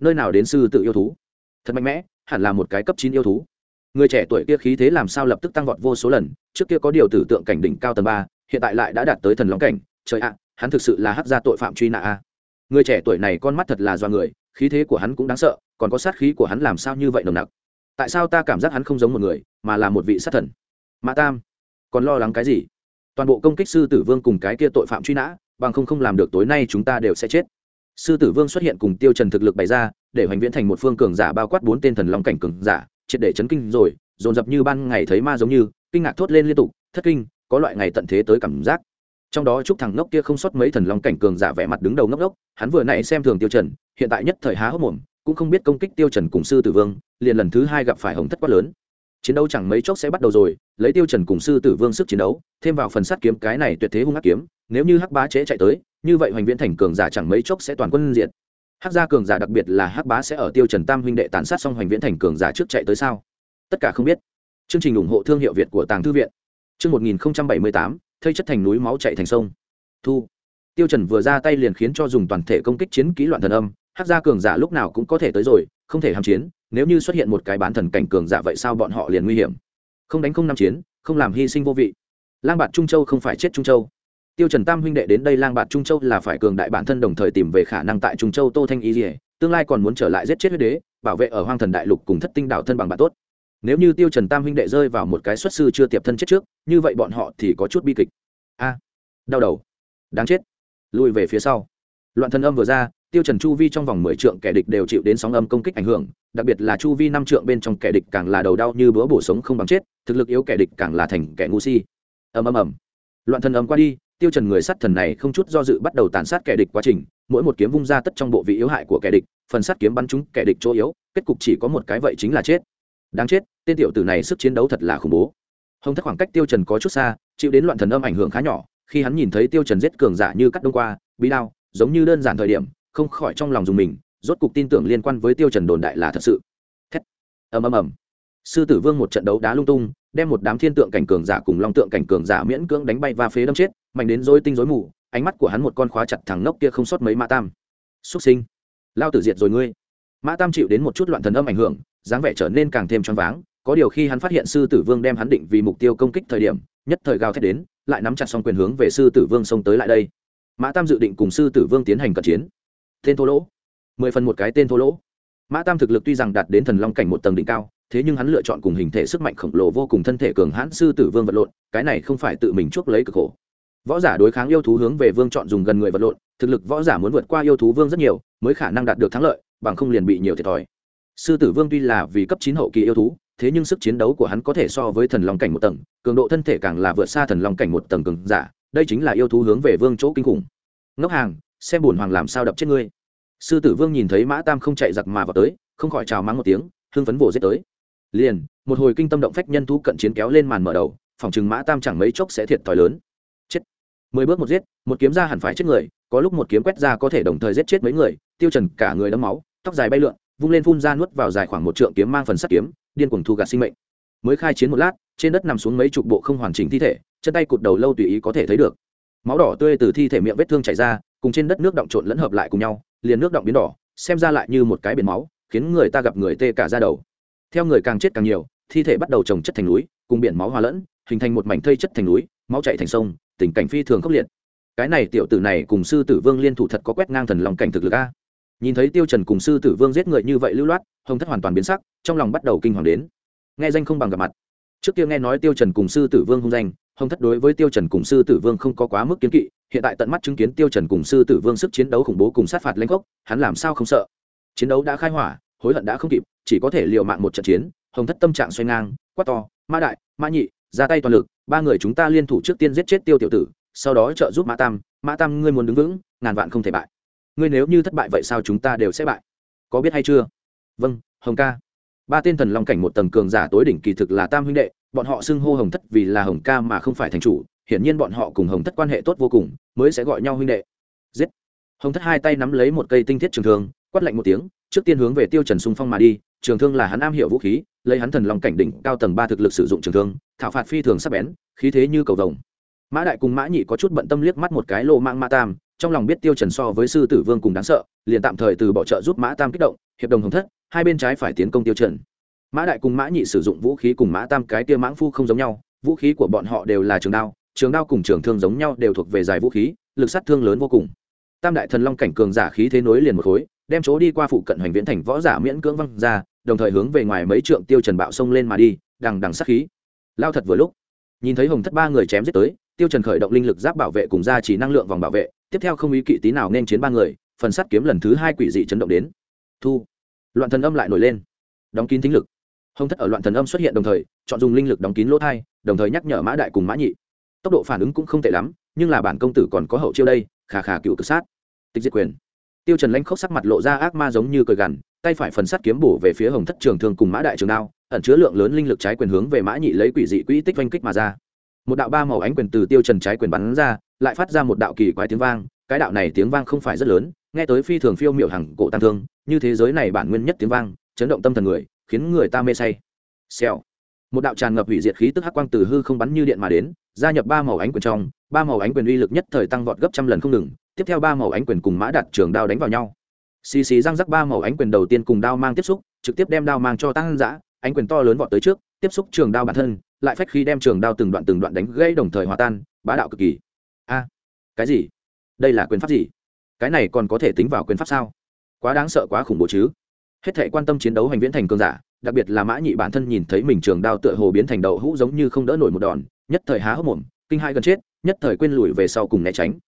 nơi nào đến sư tự yêu thú? Thật mạnh mẽ, hẳn là một cái cấp chín yêu thú. Người trẻ tuổi kia khí thế làm sao lập tức tăng vọt vô số lần, trước kia có điều tử tượng cảnh đỉnh cao tầng ba, hiện tại lại đã đạt tới thần long cảnh. Trời ạ, hắn thực sự là hắc gia tội phạm truy nã a. Người trẻ tuổi này con mắt thật là do người, khí thế của hắn cũng đáng sợ, còn có sát khí của hắn làm sao như vậy nồng nặc? Tại sao ta cảm giác hắn không giống một người, mà là một vị sát thần? Mã tam còn lo lắng cái gì? Toàn bộ công kích sư tử vương cùng cái kia tội phạm truy nã, bằng không không làm được tối nay chúng ta đều sẽ chết. Sư tử vương xuất hiện cùng tiêu trần thực lực bày ra, để hoành viễn thành một phương cường giả bao quát bốn tên thần long cảnh cường giả, triệt để chấn kinh rồi, dồn dập như ban ngày thấy ma giống như, kinh ngạc thốt lên liên tục, thất kinh, có loại ngày tận thế tới cảm giác. Trong đó chúc thằng ngốc kia không sót mấy thần long cảnh cường giả vẻ mặt đứng đầu ngốc ngốc, hắn vừa nãy xem thường tiêu trần, hiện tại nhất thời há hốc mồm, cũng không biết công kích tiêu trần cùng sư tử vương, liền lần thứ hai gặp phải hồng thất quá lớn chiến đấu chẳng mấy chốc sẽ bắt đầu rồi, lấy tiêu trần cùng sư tử vương sức chiến đấu, thêm vào phần sát kiếm cái này tuyệt thế hung ác kiếm, nếu như hắc bá chế chạy tới, như vậy hoành viễn thành cường giả chẳng mấy chốc sẽ toàn quân diệt. Hắc gia cường giả đặc biệt là hắc bá sẽ ở tiêu trần tam huynh đệ tàn sát xong hoành viễn thành cường giả trước chạy tới sao? Tất cả không biết. Chương trình ủng hộ thương hiệu việt của tàng thư viện. Chương 1078 thây chất thành núi máu chảy thành sông. Thu. Tiêu trần vừa ra tay liền khiến cho dùng toàn thể công kích chiến kỹ loạn thần âm, hắc gia cường giả lúc nào cũng có thể tới rồi, không thể ham chiến nếu như xuất hiện một cái bán thần cảnh cường giả vậy sao bọn họ liền nguy hiểm? Không đánh không năm chiến, không làm hy sinh vô vị. Lang bạt trung châu không phải chết trung châu. Tiêu trần tam huynh đệ đến đây lang bạt trung châu là phải cường đại bản thân đồng thời tìm về khả năng tại trung châu tô thanh y dỉa tương lai còn muốn trở lại giết chết huyết đế, bảo vệ ở hoang thần đại lục cùng thất tinh đảo thân bằng bạn tốt. Nếu như tiêu trần tam huynh đệ rơi vào một cái xuất sư chưa tiệp thân chết trước, như vậy bọn họ thì có chút bi kịch. A, đau đầu. Đáng chết. Lùi về phía sau. Loạn thần âm vừa ra tiêu trần chu vi trong vòng mười trượng kẻ địch đều chịu đến sóng âm công kích ảnh hưởng, đặc biệt là chu vi năm trượng bên trong kẻ địch càng là đầu đau như bữa bổ sống không bằng chết, thực lực yếu kẻ địch càng là thành kẻ ngu si. Ầm ầm ầm. Loạn thần âm qua đi, tiêu trần người sát thần này không chút do dự bắt đầu tàn sát kẻ địch quá trình, mỗi một kiếm vung ra tất trong bộ vị yếu hại của kẻ địch, phần sát kiếm bắn trúng kẻ địch chỗ yếu, kết cục chỉ có một cái vậy chính là chết. Đáng chết, tên tiểu tử này sức chiến đấu thật là khủng bố. Hồng thất khoảng cách tiêu trần có chút xa, chịu đến loạn thần âm ảnh hưởng khá nhỏ, khi hắn nhìn thấy tiêu trần giết cường giả như cắt đông qua, bí đao, giống như đơn giản thời điểm không khỏi trong lòng dùng mình, rốt cục tin tưởng liên quan với tiêu trần đồn đại là thật sự. Thét. Ầm ầm ầm. Sư tử vương một trận đấu đá lung tung, đem một đám thiên tượng cảnh cường giả cùng long tượng cảnh cường giả miễn cưỡng đánh bay và phế đâm chết, mạnh đến rối tinh rối mù, ánh mắt của hắn một con khóa chặt thằng nốc kia không sót mấy mã tam. Xuất sinh. Lao tử diệt rồi ngươi. Mã tam chịu đến một chút loạn thần âm ảnh hưởng, dáng vẻ trở nên càng thêm choáng váng, có điều khi hắn phát hiện sư tử vương đem hắn định vì mục tiêu công kích thời điểm, nhất thời gào thét đến, lại nắm chặt xong quyền hướng về sư tử vương xông tới lại đây. Mã tam dự định cùng sư tử vương tiến hành cận chiến tên thô lỗ. Mười phần một cái tên thô lỗ. Mã tam thực lực tuy rằng đạt đến thần long cảnh một tầng đỉnh cao, thế nhưng hắn lựa chọn cùng hình thể sức mạnh khổng lồ vô cùng thân thể cường hãn sư tử vương vật lộn, cái này không phải tự mình chuốc lấy cực khổ. Võ giả đối kháng yêu thú hướng về vương chọn dùng gần người vật lộn, thực lực võ giả muốn vượt qua yêu thú vương rất nhiều, mới khả năng đạt được thắng lợi, bằng không liền bị nhiều thiệt thòi. Sư tử vương tuy là vì cấp chín hậu kỳ yêu thú, thế nhưng sức chiến đấu của hắn có thể so với thần long cảnh một tầng, cường độ thân thể càng là vượt xa thần long cảnh một tầng cường giả, đây chính là yêu thú hướng về vương chỗ kinh khủng. Ngốc hàng xem bổn hoàng làm sao đập chết ngươi. Sư tử vương nhìn thấy mã tam không chạy giặc mà vào tới, không khỏi chào mắng một tiếng, hưng phấn vồ giết tới. Liền, một hồi kinh tâm động phách nhân thú cận chiến kéo lên màn mở đầu, phòng chừng mã tam chẳng mấy chốc sẽ thiệt thòi lớn. Chết. Mười bước một giết, một kiếm ra hẳn phải chết người, có lúc một kiếm quét ra có thể đồng thời giết chết mấy người, tiêu trần cả người đẫm máu, tóc dài bay lượn, vung lên phun ra nuốt vào dài khoảng một trượng kiếm mang phần sắt kiếm, điên cuồng thu gạt sinh mệnh. Mới khai chiến một lát, trên đất nằm xuống mấy chục bộ không hoàn chỉnh thi thể, chân tay cụt đầu lâu tùy ý có thể thấy được. Máu đỏ tươi từ thi thể miệng vết thương chảy ra cùng trên đất nước động trộn lẫn hợp lại cùng nhau, liền nước động biến đỏ, xem ra lại như một cái biển máu, khiến người ta gặp người tê cả ra đầu. Theo người càng chết càng nhiều, thi thể bắt đầu trồng chất thành núi, cùng biển máu hòa lẫn, hình thành một mảnh thây chất thành núi, máu chạy thành sông, tình cảnh phi thường khốc liệt. Cái này tiểu tử này cùng sư tử vương liên thủ thật có quét ngang thần lòng cảnh thực lực a. Nhìn thấy tiêu trần cùng sư tử vương giết người như vậy lưu loát, hồng thất hoàn toàn biến sắc, trong lòng bắt đầu kinh hoàng đến. Nghe danh không bằng gặp mặt. Trước kia nghe nói tiêu trần cùng sư tử vương hung danh, hồng thất đối với tiêu trần cùng sư tử vương không có quá mức kiến kỵ hiện tại tận mắt chứng kiến tiêu trần cùng sư tử vương sức chiến đấu khủng bố cùng sát phạt lãnh gốc, hắn làm sao không sợ? Chiến đấu đã khai hỏa, hối hận đã không kịp, chỉ có thể liều mạng một trận chiến, hồng thất tâm trạng xoay ngang, quát to mã đại mã nhị, ra tay toàn lực, ba người chúng ta liên thủ trước tiên giết chết tiêu tiểu tử, sau đó trợ giúp mã tam mã tam ngươi muốn đứng vững, ngàn vạn không thể bại. Ngươi nếu như thất bại vậy sao chúng ta đều sẽ bại? Có biết hay chưa? Vâng hồng ca. Ba tên thần long cảnh một tầng cường giả tối đỉnh kỳ thực là tam huynh đệ, bọn họ xưng hô hồng thất vì là hồng ca mà không phải thành chủ hiển nhiên bọn họ cùng hồng thất quan hệ tốt vô cùng, mới sẽ gọi nhau huynh đệ. Giết. Hồng thất hai tay nắm lấy một cây tinh thiết trường thương, quát lạnh một tiếng, trước tiên hướng về tiêu trần xung phong mà đi, trường thương là hắn am hiểu vũ khí, lấy hắn thần long cảnh đỉnh cao tầng ba thực lực sử dụng trường thương, thảo phạt phi thường sắc bén, khí thế như cầu vồng. Mã đại cùng mã nhị có chút bận tâm liếc mắt một cái lô mang mã tam, trong lòng biết tiêu trần so với sư tử vương cùng đáng sợ, liền tạm thời từ bỏ trợ giúp mã tam kích động, hiệp đồng hồng thất, hai bên trái phải tiến công tiêu trần. Mã đại cùng mã nhị sử dụng vũ khí cùng mã tam cái kia mãng phu không giống nhau, vũ khí của bọn họ đều là trường đao trường đao cùng trường thương giống nhau đều thuộc về dài vũ khí, lực sát thương lớn vô cùng. Tam đại thần long cảnh cường giả khí thế nối liền một khối, đem chỗ đi qua phụ cận hoành viễn thành võ giả miễn cưỡng văng ra, đồng thời hướng về ngoài mấy trượng tiêu trần bạo xông lên mà đi, đằng đằng sát khí. Lao thật vừa lúc, nhìn thấy hồng thất ba người chém giết tới, tiêu trần khởi động linh lực giáp bảo vệ cùng ra chỉ năng lượng vòng bảo vệ, tiếp theo không ý kỵ tí nào nên chiến ba người, phần sắt kiếm lần thứ hai quỷ dị chấn động đến. Thu, loạn thần âm lại nổi lên. Đóng kín thính lực. Hồng thất ở loạn thần âm xuất hiện đồng thời, chọn dùng linh lực đóng kín lỗ thai, đồng thời nhắc nhở mã đại cùng mã nhị tốc độ phản ứng cũng không tệ lắm, nhưng là bản công tử còn có hậu chiêu đây, khà khà cựu cực sát. Tịch diệt quyền. Tiêu trần lãnh khốc sắc mặt lộ ra ác ma giống như cười gằn, tay phải phần sắt kiếm bổ về phía hồng thất trường thương cùng mã đại trường đao, ẩn chứa lượng lớn linh lực trái quyền hướng về mã nhị lấy quỷ dị quỹ tích vanh kích mà ra. Một đạo ba màu ánh quyền từ tiêu trần trái quyền bắn ra, lại phát ra một đạo kỳ quái tiếng vang, cái đạo này tiếng vang không phải rất lớn, nghe tới phi thường phiêu miểu hằng cổ tăng thương, như thế giới này bản nguyên nhất tiếng vang, chấn động tâm thần người, khiến người ta mê say. Xèo. Một đạo tràn ngập hủy diệt khí tức hắc quang từ hư không bắn như điện mà đến gia nhập ba màu ánh quyền trong, ba màu ánh quyền uy lực nhất thời tăng vọt gấp trăm lần không ngừng, tiếp theo ba màu ánh quyền cùng mã đặt trường đao đánh vào nhau. Xì xì răng rắc ba màu ánh quyền đầu tiên cùng đao mang tiếp xúc, trực tiếp đem đao mang cho tăng giã ánh quyền to lớn vọt tới trước, tiếp xúc trường đao bản thân, lại phách khi đem trường đao từng đoạn từng đoạn đánh gây đồng thời hòa tan, bá đạo cực kỳ. A, cái gì? Đây là quyền pháp gì? Cái này còn có thể tính vào quyền pháp sao? Quá đáng sợ, quá khủng bố chứ. Hết thể quan tâm chiến đấu hành viễn thành cường giả, đặc biệt là mã nhị bản thân nhìn thấy mình trường đao tựa hồ biến thành đậu hũ giống như không đỡ nổi một đòn nhất thời há hốc mồm, kinh hai gần chết, nhất thời quên lùi về sau cùng né tránh.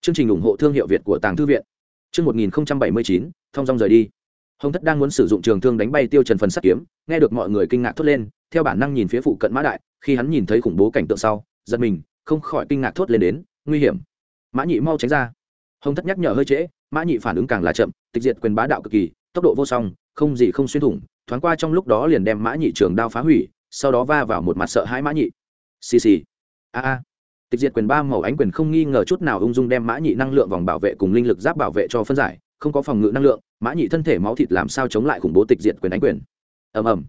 Chương trình ủng hộ thương hiệu việt của tàng thư viện. Chương một nghìn bảy mươi chín thông dong rời đi. Hồng thất đang muốn sử dụng trường thương đánh bay tiêu trần phần sắt kiếm, nghe được mọi người kinh ngạc thốt lên, theo bản năng nhìn phía phụ cận mã đại, khi hắn nhìn thấy khủng bố cảnh tượng sau, giật mình, không khỏi kinh ngạc thốt lên đến, nguy hiểm. Mã nhị mau tránh ra. Hồng thất nhắc nhở hơi trễ, mã nhị phản ứng càng là chậm, tịch diệt quyền bá đạo cực kỳ, tốc độ vô song, không gì không xuyên thủng, thoáng qua trong lúc đó liền đem mã nhị trường đao phá hủy, sau đó va vào một mặt sợ hãi mã nhị xì xì. A a. Tịch diệt quyền ba màu ánh quyền không nghi ngờ chút nào ung dung đem mã nhị năng lượng vòng bảo vệ cùng linh lực giáp bảo vệ cho phân giải, không có phòng ngự năng lượng, mã nhị thân thể máu thịt làm sao chống lại khủng bố tịch diệt quyền ánh quyền. Ầm ầm.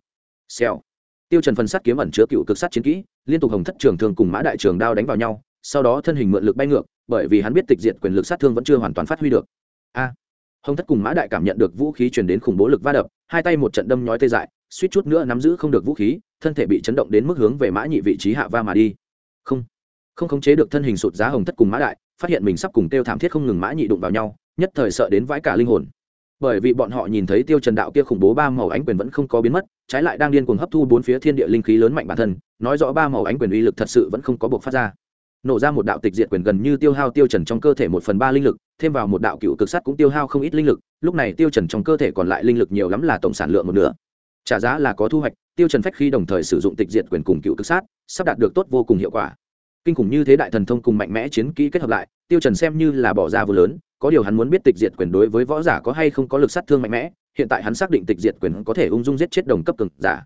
Xèo. Tiêu trần phần sắt kiếm ẩn chứa cựu cực sát chiến kỹ, liên tục hồng thất trường thương cùng mã đại trường đao đánh vào nhau, sau đó thân hình mượn lực bay ngược, bởi vì hắn biết tịch diệt quyền lực sát thương vẫn chưa hoàn toàn phát huy được. A. Hồng thất cùng mã đại cảm nhận được vũ khí truyền đến khủng bố lực va đập, hai tay một trận đâm nhói tê dại, suýt chút nữa nắm giữ không được vũ khí thân thể bị chấn động đến mức hướng về mã nhị vị trí hạ va mà đi. Không không khống chế được thân hình sụt giá hồng thất cùng mã đại, phát hiện mình sắp cùng tiêu thảm thiết không ngừng mã nhị đụng vào nhau, nhất thời sợ đến vãi cả linh hồn. Bởi vì bọn họ nhìn thấy tiêu trần đạo kia khủng bố ba màu ánh quyền vẫn không có biến mất, trái lại đang điên cuồng hấp thu bốn phía thiên địa linh khí lớn mạnh bản thân, nói rõ ba màu ánh quyền uy lực thật sự vẫn không có buộc phát ra. Nổ ra một đạo tịch diệt quyền gần như tiêu hao tiêu trần trong cơ thể một phần ba linh lực, thêm vào một đạo cựu cực sắt cũng tiêu hao không ít linh lực, lúc này tiêu trần trong cơ thể còn lại linh lực nhiều lắm là tổng sản lượng một nửa trả giá là có thu hoạch, tiêu trần phách khi đồng thời sử dụng tịch diệt quyền cùng cựu cực sát, sắp đạt được tốt vô cùng hiệu quả. Kinh khủng như thế đại thần thông cùng mạnh mẽ chiến kỹ kết hợp lại, tiêu trần xem như là bỏ ra vô lớn, có điều hắn muốn biết tịch diệt quyền đối với võ giả có hay không có lực sát thương mạnh mẽ, hiện tại hắn xác định tịch diệt quyền có thể ung dung giết chết đồng cấp cường giả.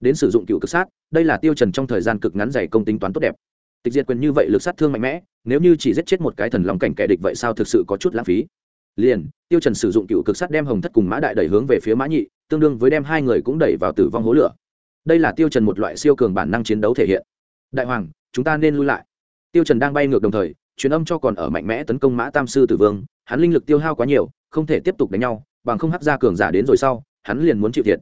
Đến sử dụng cựu cực sát, đây là tiêu trần trong thời gian cực ngắn dày công tính toán tốt đẹp. Tịch diệt quyền như vậy lực sát thương mạnh mẽ, nếu như chỉ giết chết một cái thần long cảnh kẻ địch vậy sao thực sự có chút lãng phí? Liền, tiêu trần sử dụng cựu cực sát đem hồng thất cùng mã đại đẩy hướng về phía mã nhị, tương đương với đem hai người cũng đẩy vào tử vong hố lửa. Đây là tiêu trần một loại siêu cường bản năng chiến đấu thể hiện. Đại hoàng, chúng ta nên lui lại. Tiêu trần đang bay ngược đồng thời, truyền âm cho còn ở mạnh mẽ tấn công mã tam sư tử vương, hắn linh lực tiêu hao quá nhiều, không thể tiếp tục đánh nhau, bằng không hấp ra cường giả đến rồi sau, hắn liền muốn chịu thiệt.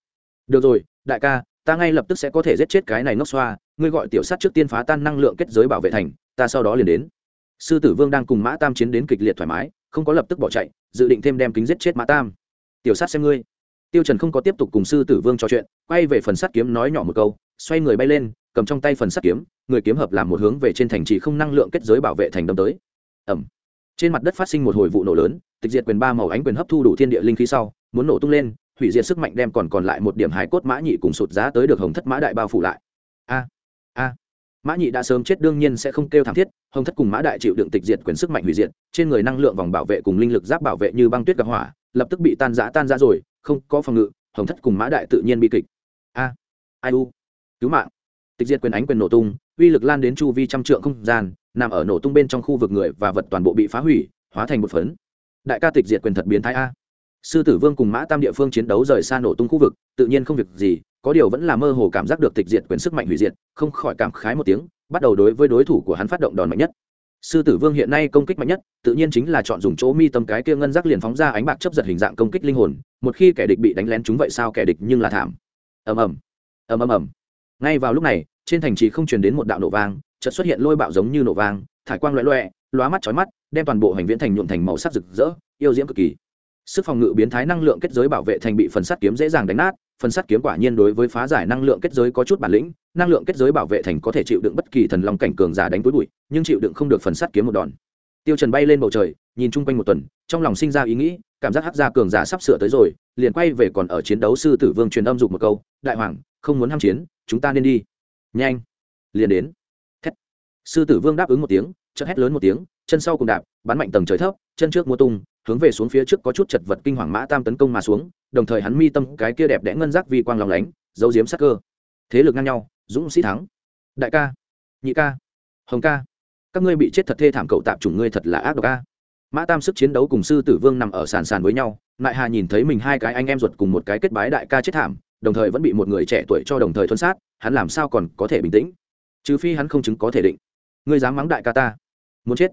Được rồi, đại ca, ta ngay lập tức sẽ có thể giết chết cái này nóc xoa, ngươi gọi tiểu sát trước tiên phá tan năng lượng kết giới bảo vệ thành, ta sau đó liền đến. Sư tử vương đang cùng mã tam chiến đến kịch liệt thoải mái không có lập tức bỏ chạy, dự định thêm đem kính giết chết mã tam. Tiểu sát xem ngươi. Tiêu trần không có tiếp tục cùng sư tử vương trò chuyện, quay về phần sắt kiếm nói nhỏ một câu, xoay người bay lên, cầm trong tay phần sắt kiếm, người kiếm hợp làm một hướng về trên thành trì không năng lượng kết giới bảo vệ thành đâm tới. Ẩm trên mặt đất phát sinh một hồi vụ nổ lớn, tịch diệt quyền ba màu ánh quyền hấp thu đủ thiên địa linh khí sau, muốn nổ tung lên, hủy diệt sức mạnh đem còn còn lại một điểm hài cốt mã nhị cùng sụt giá tới được hồng thất mã đại bao phủ lại mã nhị đã sớm chết đương nhiên sẽ không kêu thảm thiết, hồng thất cùng mã đại chịu đựng tịch diệt quyền sức mạnh hủy diệt, trên người năng lượng vòng bảo vệ cùng linh lực giáp bảo vệ như băng tuyết gặp hỏa, lập tức bị tan giã tan ra rồi, không có phòng ngự, hồng thất cùng mã đại tự nhiên bị kịch. A, ai u? Cứu mạng. Tịch diệt quyền ánh quyền nổ tung, uy lực lan đến chu vi trăm trượng không gian, nằm ở nổ tung bên trong khu vực người và vật toàn bộ bị phá hủy, hóa thành một phấn. Đại ca tịch diệt quyền thật biến thái a. Sư tử vương cùng mã tam địa phương chiến đấu rời xa nổ tung khu vực, tự nhiên không việc gì có điều vẫn là mơ hồ cảm giác được tịch diệt quyền sức mạnh hủy diệt, không khỏi cảm khái một tiếng, bắt đầu đối với đối thủ của hắn phát động đòn mạnh nhất. Sư tử vương hiện nay công kích mạnh nhất, tự nhiên chính là chọn dùng chỗ mi tâm cái kia ngân giác liền phóng ra ánh bạc chấp giật hình dạng công kích linh hồn, một khi kẻ địch bị đánh lén chúng vậy sao kẻ địch nhưng là thảm. Ầm ầm ầm ầm ầm. Ngay vào lúc này, trên thành trì không truyền đến một đạo nổ vang, chợt xuất hiện lôi bạo giống như nổ vang, thải quang loẹ loẹ, lóa mắt chói mắt, đem toàn bộ hành viễn thành nhuộm thành màu sắc rực rỡ, yêu diễm cực kỳ. Sức phòng ngự biến thái năng lượng kết giới bảo vệ thành bị phần sắt kiếm dễ dàng đánh nát phần sắt kiếm quả nhiên đối với phá giải năng lượng kết giới có chút bản lĩnh, năng lượng kết giới bảo vệ thành có thể chịu đựng bất kỳ thần long cảnh cường giả đánh túi bụi, nhưng chịu đựng không được phần sắt kiếm một đòn. Tiêu trần bay lên bầu trời, nhìn chung quanh một tuần, trong lòng sinh ra ý nghĩ, cảm giác hắc gia cường giả sắp sửa tới rồi, liền quay về còn ở chiến đấu sư tử vương truyền âm dục một câu, đại hoàng, không muốn ham chiến, chúng ta nên đi. Nhanh, liền đến. Thét. Sư tử vương đáp ứng một tiếng, chợt hét lớn một tiếng, chân sau cùng đạp, bắn mạnh tầng trời thấp, chân trước mua tung hướng về xuống phía trước có chút chật vật kinh hoàng mã tam tấn công mà xuống, đồng thời hắn mi tâm cái kia đẹp đẽ ngân giác vi quang lòng lánh dấu diếm sắc cơ. Thế lực ngang nhau, dũng sĩ thắng. Đại ca, nhị ca, hồng ca, các ngươi bị chết thật thê thảm cậu tạp chủng ngươi thật là ác độc ca mã tam sức chiến đấu cùng sư tử vương nằm ở sàn sàn với nhau nại hà nhìn thấy mình hai cái anh em ruột cùng một cái kết bái đại ca chết thảm, đồng thời vẫn bị một người trẻ tuổi cho đồng thời thuân sát, hắn làm sao còn có thể bình tĩnh? Trừ phi hắn không chứng có thể định. Ngươi dám mắng đại ca ta, muốn chết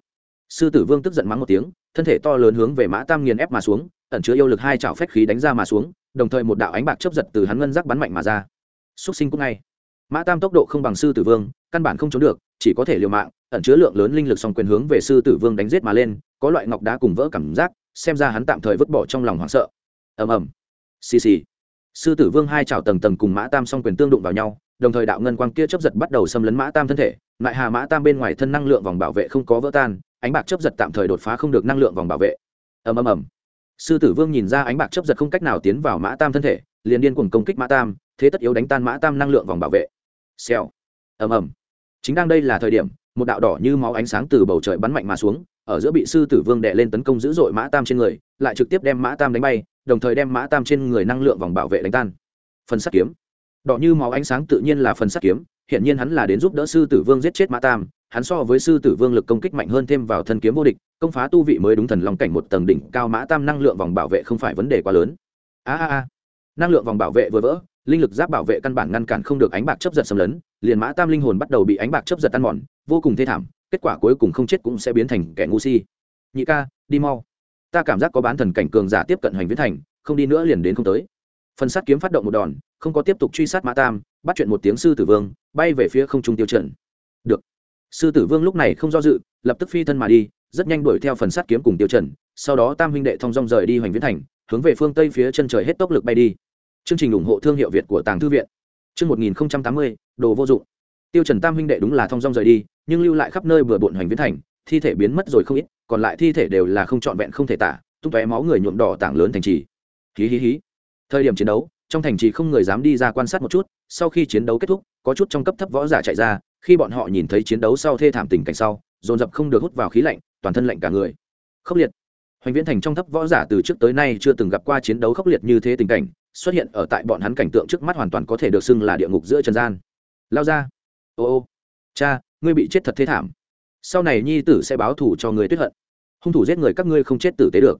sư tử vương tức giận mắng một tiếng, thân thể to lớn hướng về mã tam nghiền ép mà xuống, ẩn chứa yêu lực hai chảo phách khí đánh ra mà xuống, đồng thời một đạo ánh bạc chấp giật từ hắn ngân giác bắn mạnh mà ra. Xúc sinh cũng ngay. Mã tam tốc độ không bằng sư tử vương, căn bản không trốn được, chỉ có thể liều mạng, ẩn chứa lượng lớn linh lực song quyền hướng về sư tử vương đánh giết mà lên, có loại ngọc đá cùng vỡ cảm giác, xem ra hắn tạm thời vứt bỏ trong lòng hoảng sợ. Ầm ầm. Xì xì. Sư tử vương hai chảo tầng tầng cùng mã tam song quyền tương đụng vào nhau, đồng thời đạo ngân quang kia chấp giật bắt đầu xâm lấn mã tam thân thể, lại hà mã tam bên ngoài thân năng lượng vòng bảo vệ không có vỡ tan ánh bạc chấp giật tạm thời đột phá không được năng lượng vòng bảo vệ. Ầm ầm ầm. Sư tử vương nhìn ra ánh bạc chấp giật không cách nào tiến vào mã tam thân thể, liền điên cuồng công kích mã tam, thế tất yếu đánh tan mã tam năng lượng vòng bảo vệ. Xèo. Ầm ầm. Chính đang đây là thời điểm, một đạo đỏ như máu ánh sáng từ bầu trời bắn mạnh mà xuống, ở giữa bị sư tử vương đệ lên tấn công dữ dội mã tam trên người, lại trực tiếp đem mã tam đánh bay, đồng thời đem mã tam trên người năng lượng vòng bảo vệ đánh tan. Phần sắt kiếm. Đỏ như máu ánh sáng tự nhiên là phần sắt kiếm hiện nhiên hắn là đến giúp đỡ sư tử vương giết chết mã tam hắn so với sư tử vương lực công kích mạnh hơn thêm vào thân kiếm vô địch, công phá tu vị mới đúng thần lòng cảnh một tầng đỉnh cao mã tam năng lượng vòng bảo vệ không phải vấn đề quá lớn. A a a, năng lượng vòng bảo vệ vừa vỡ, linh lực giáp bảo vệ căn bản ngăn cản không được ánh bạc chấp giật xâm lấn, liền mã tam linh hồn bắt đầu bị ánh bạc chấp giật ăn mòn, vô cùng thê thảm, kết quả cuối cùng không chết cũng sẽ biến thành kẻ ngu si. Nhị ca, đi mau. Ta cảm giác có bán thần cảnh cường giả tiếp cận hành viễn thành, không đi nữa liền đến không tới. Phần sát kiếm phát động một đòn, không có tiếp tục truy sát mã tam, bắt chuyện một tiếng sư tử vương, bay về phía không trung tiêu chuẩn được sư tử vương lúc này không do dự, lập tức phi thân mà đi, rất nhanh đuổi theo phần sát kiếm cùng tiêu trần, sau đó tam huynh đệ thong dong rời đi hoành viễn thành, hướng về phương tây phía chân trời hết tốc lực bay đi. Chương trình ủng hộ thương hiệu việt của tàng thư viện. Chương một nghìn tám mươi, đồ vô dụng. Tiêu trần tam huynh đệ đúng là thong dong rời đi, nhưng lưu lại khắp nơi vừa bộn hoành viễn thành, thi thể biến mất rồi không ít, còn lại thi thể đều là không trọn vẹn không thể tả, tung tóe máu người nhuộm đỏ tảng lớn thành trì. Hí hí hí. Thời điểm chiến đấu, trong thành trì không người dám đi ra quan sát một chút, sau khi chiến đấu kết thúc, có chút trong cấp thấp võ giả chạy ra khi bọn họ nhìn thấy chiến đấu sau thê thảm tình cảnh sau, dồn dập không được hút vào khí lạnh, toàn thân lạnh cả người. Khốc liệt. Hoành viễn thành trong thấp võ giả từ trước tới nay chưa từng gặp qua chiến đấu khốc liệt như thế tình cảnh, xuất hiện ở tại bọn hắn cảnh tượng trước mắt hoàn toàn có thể được xưng là địa ngục giữa trần gian. Lao ra. Ô ô. Cha, ngươi bị chết thật thế thảm. Sau này nhi tử sẽ báo thù cho người tuyết hận. Hung thủ giết người các ngươi không chết tử tế được.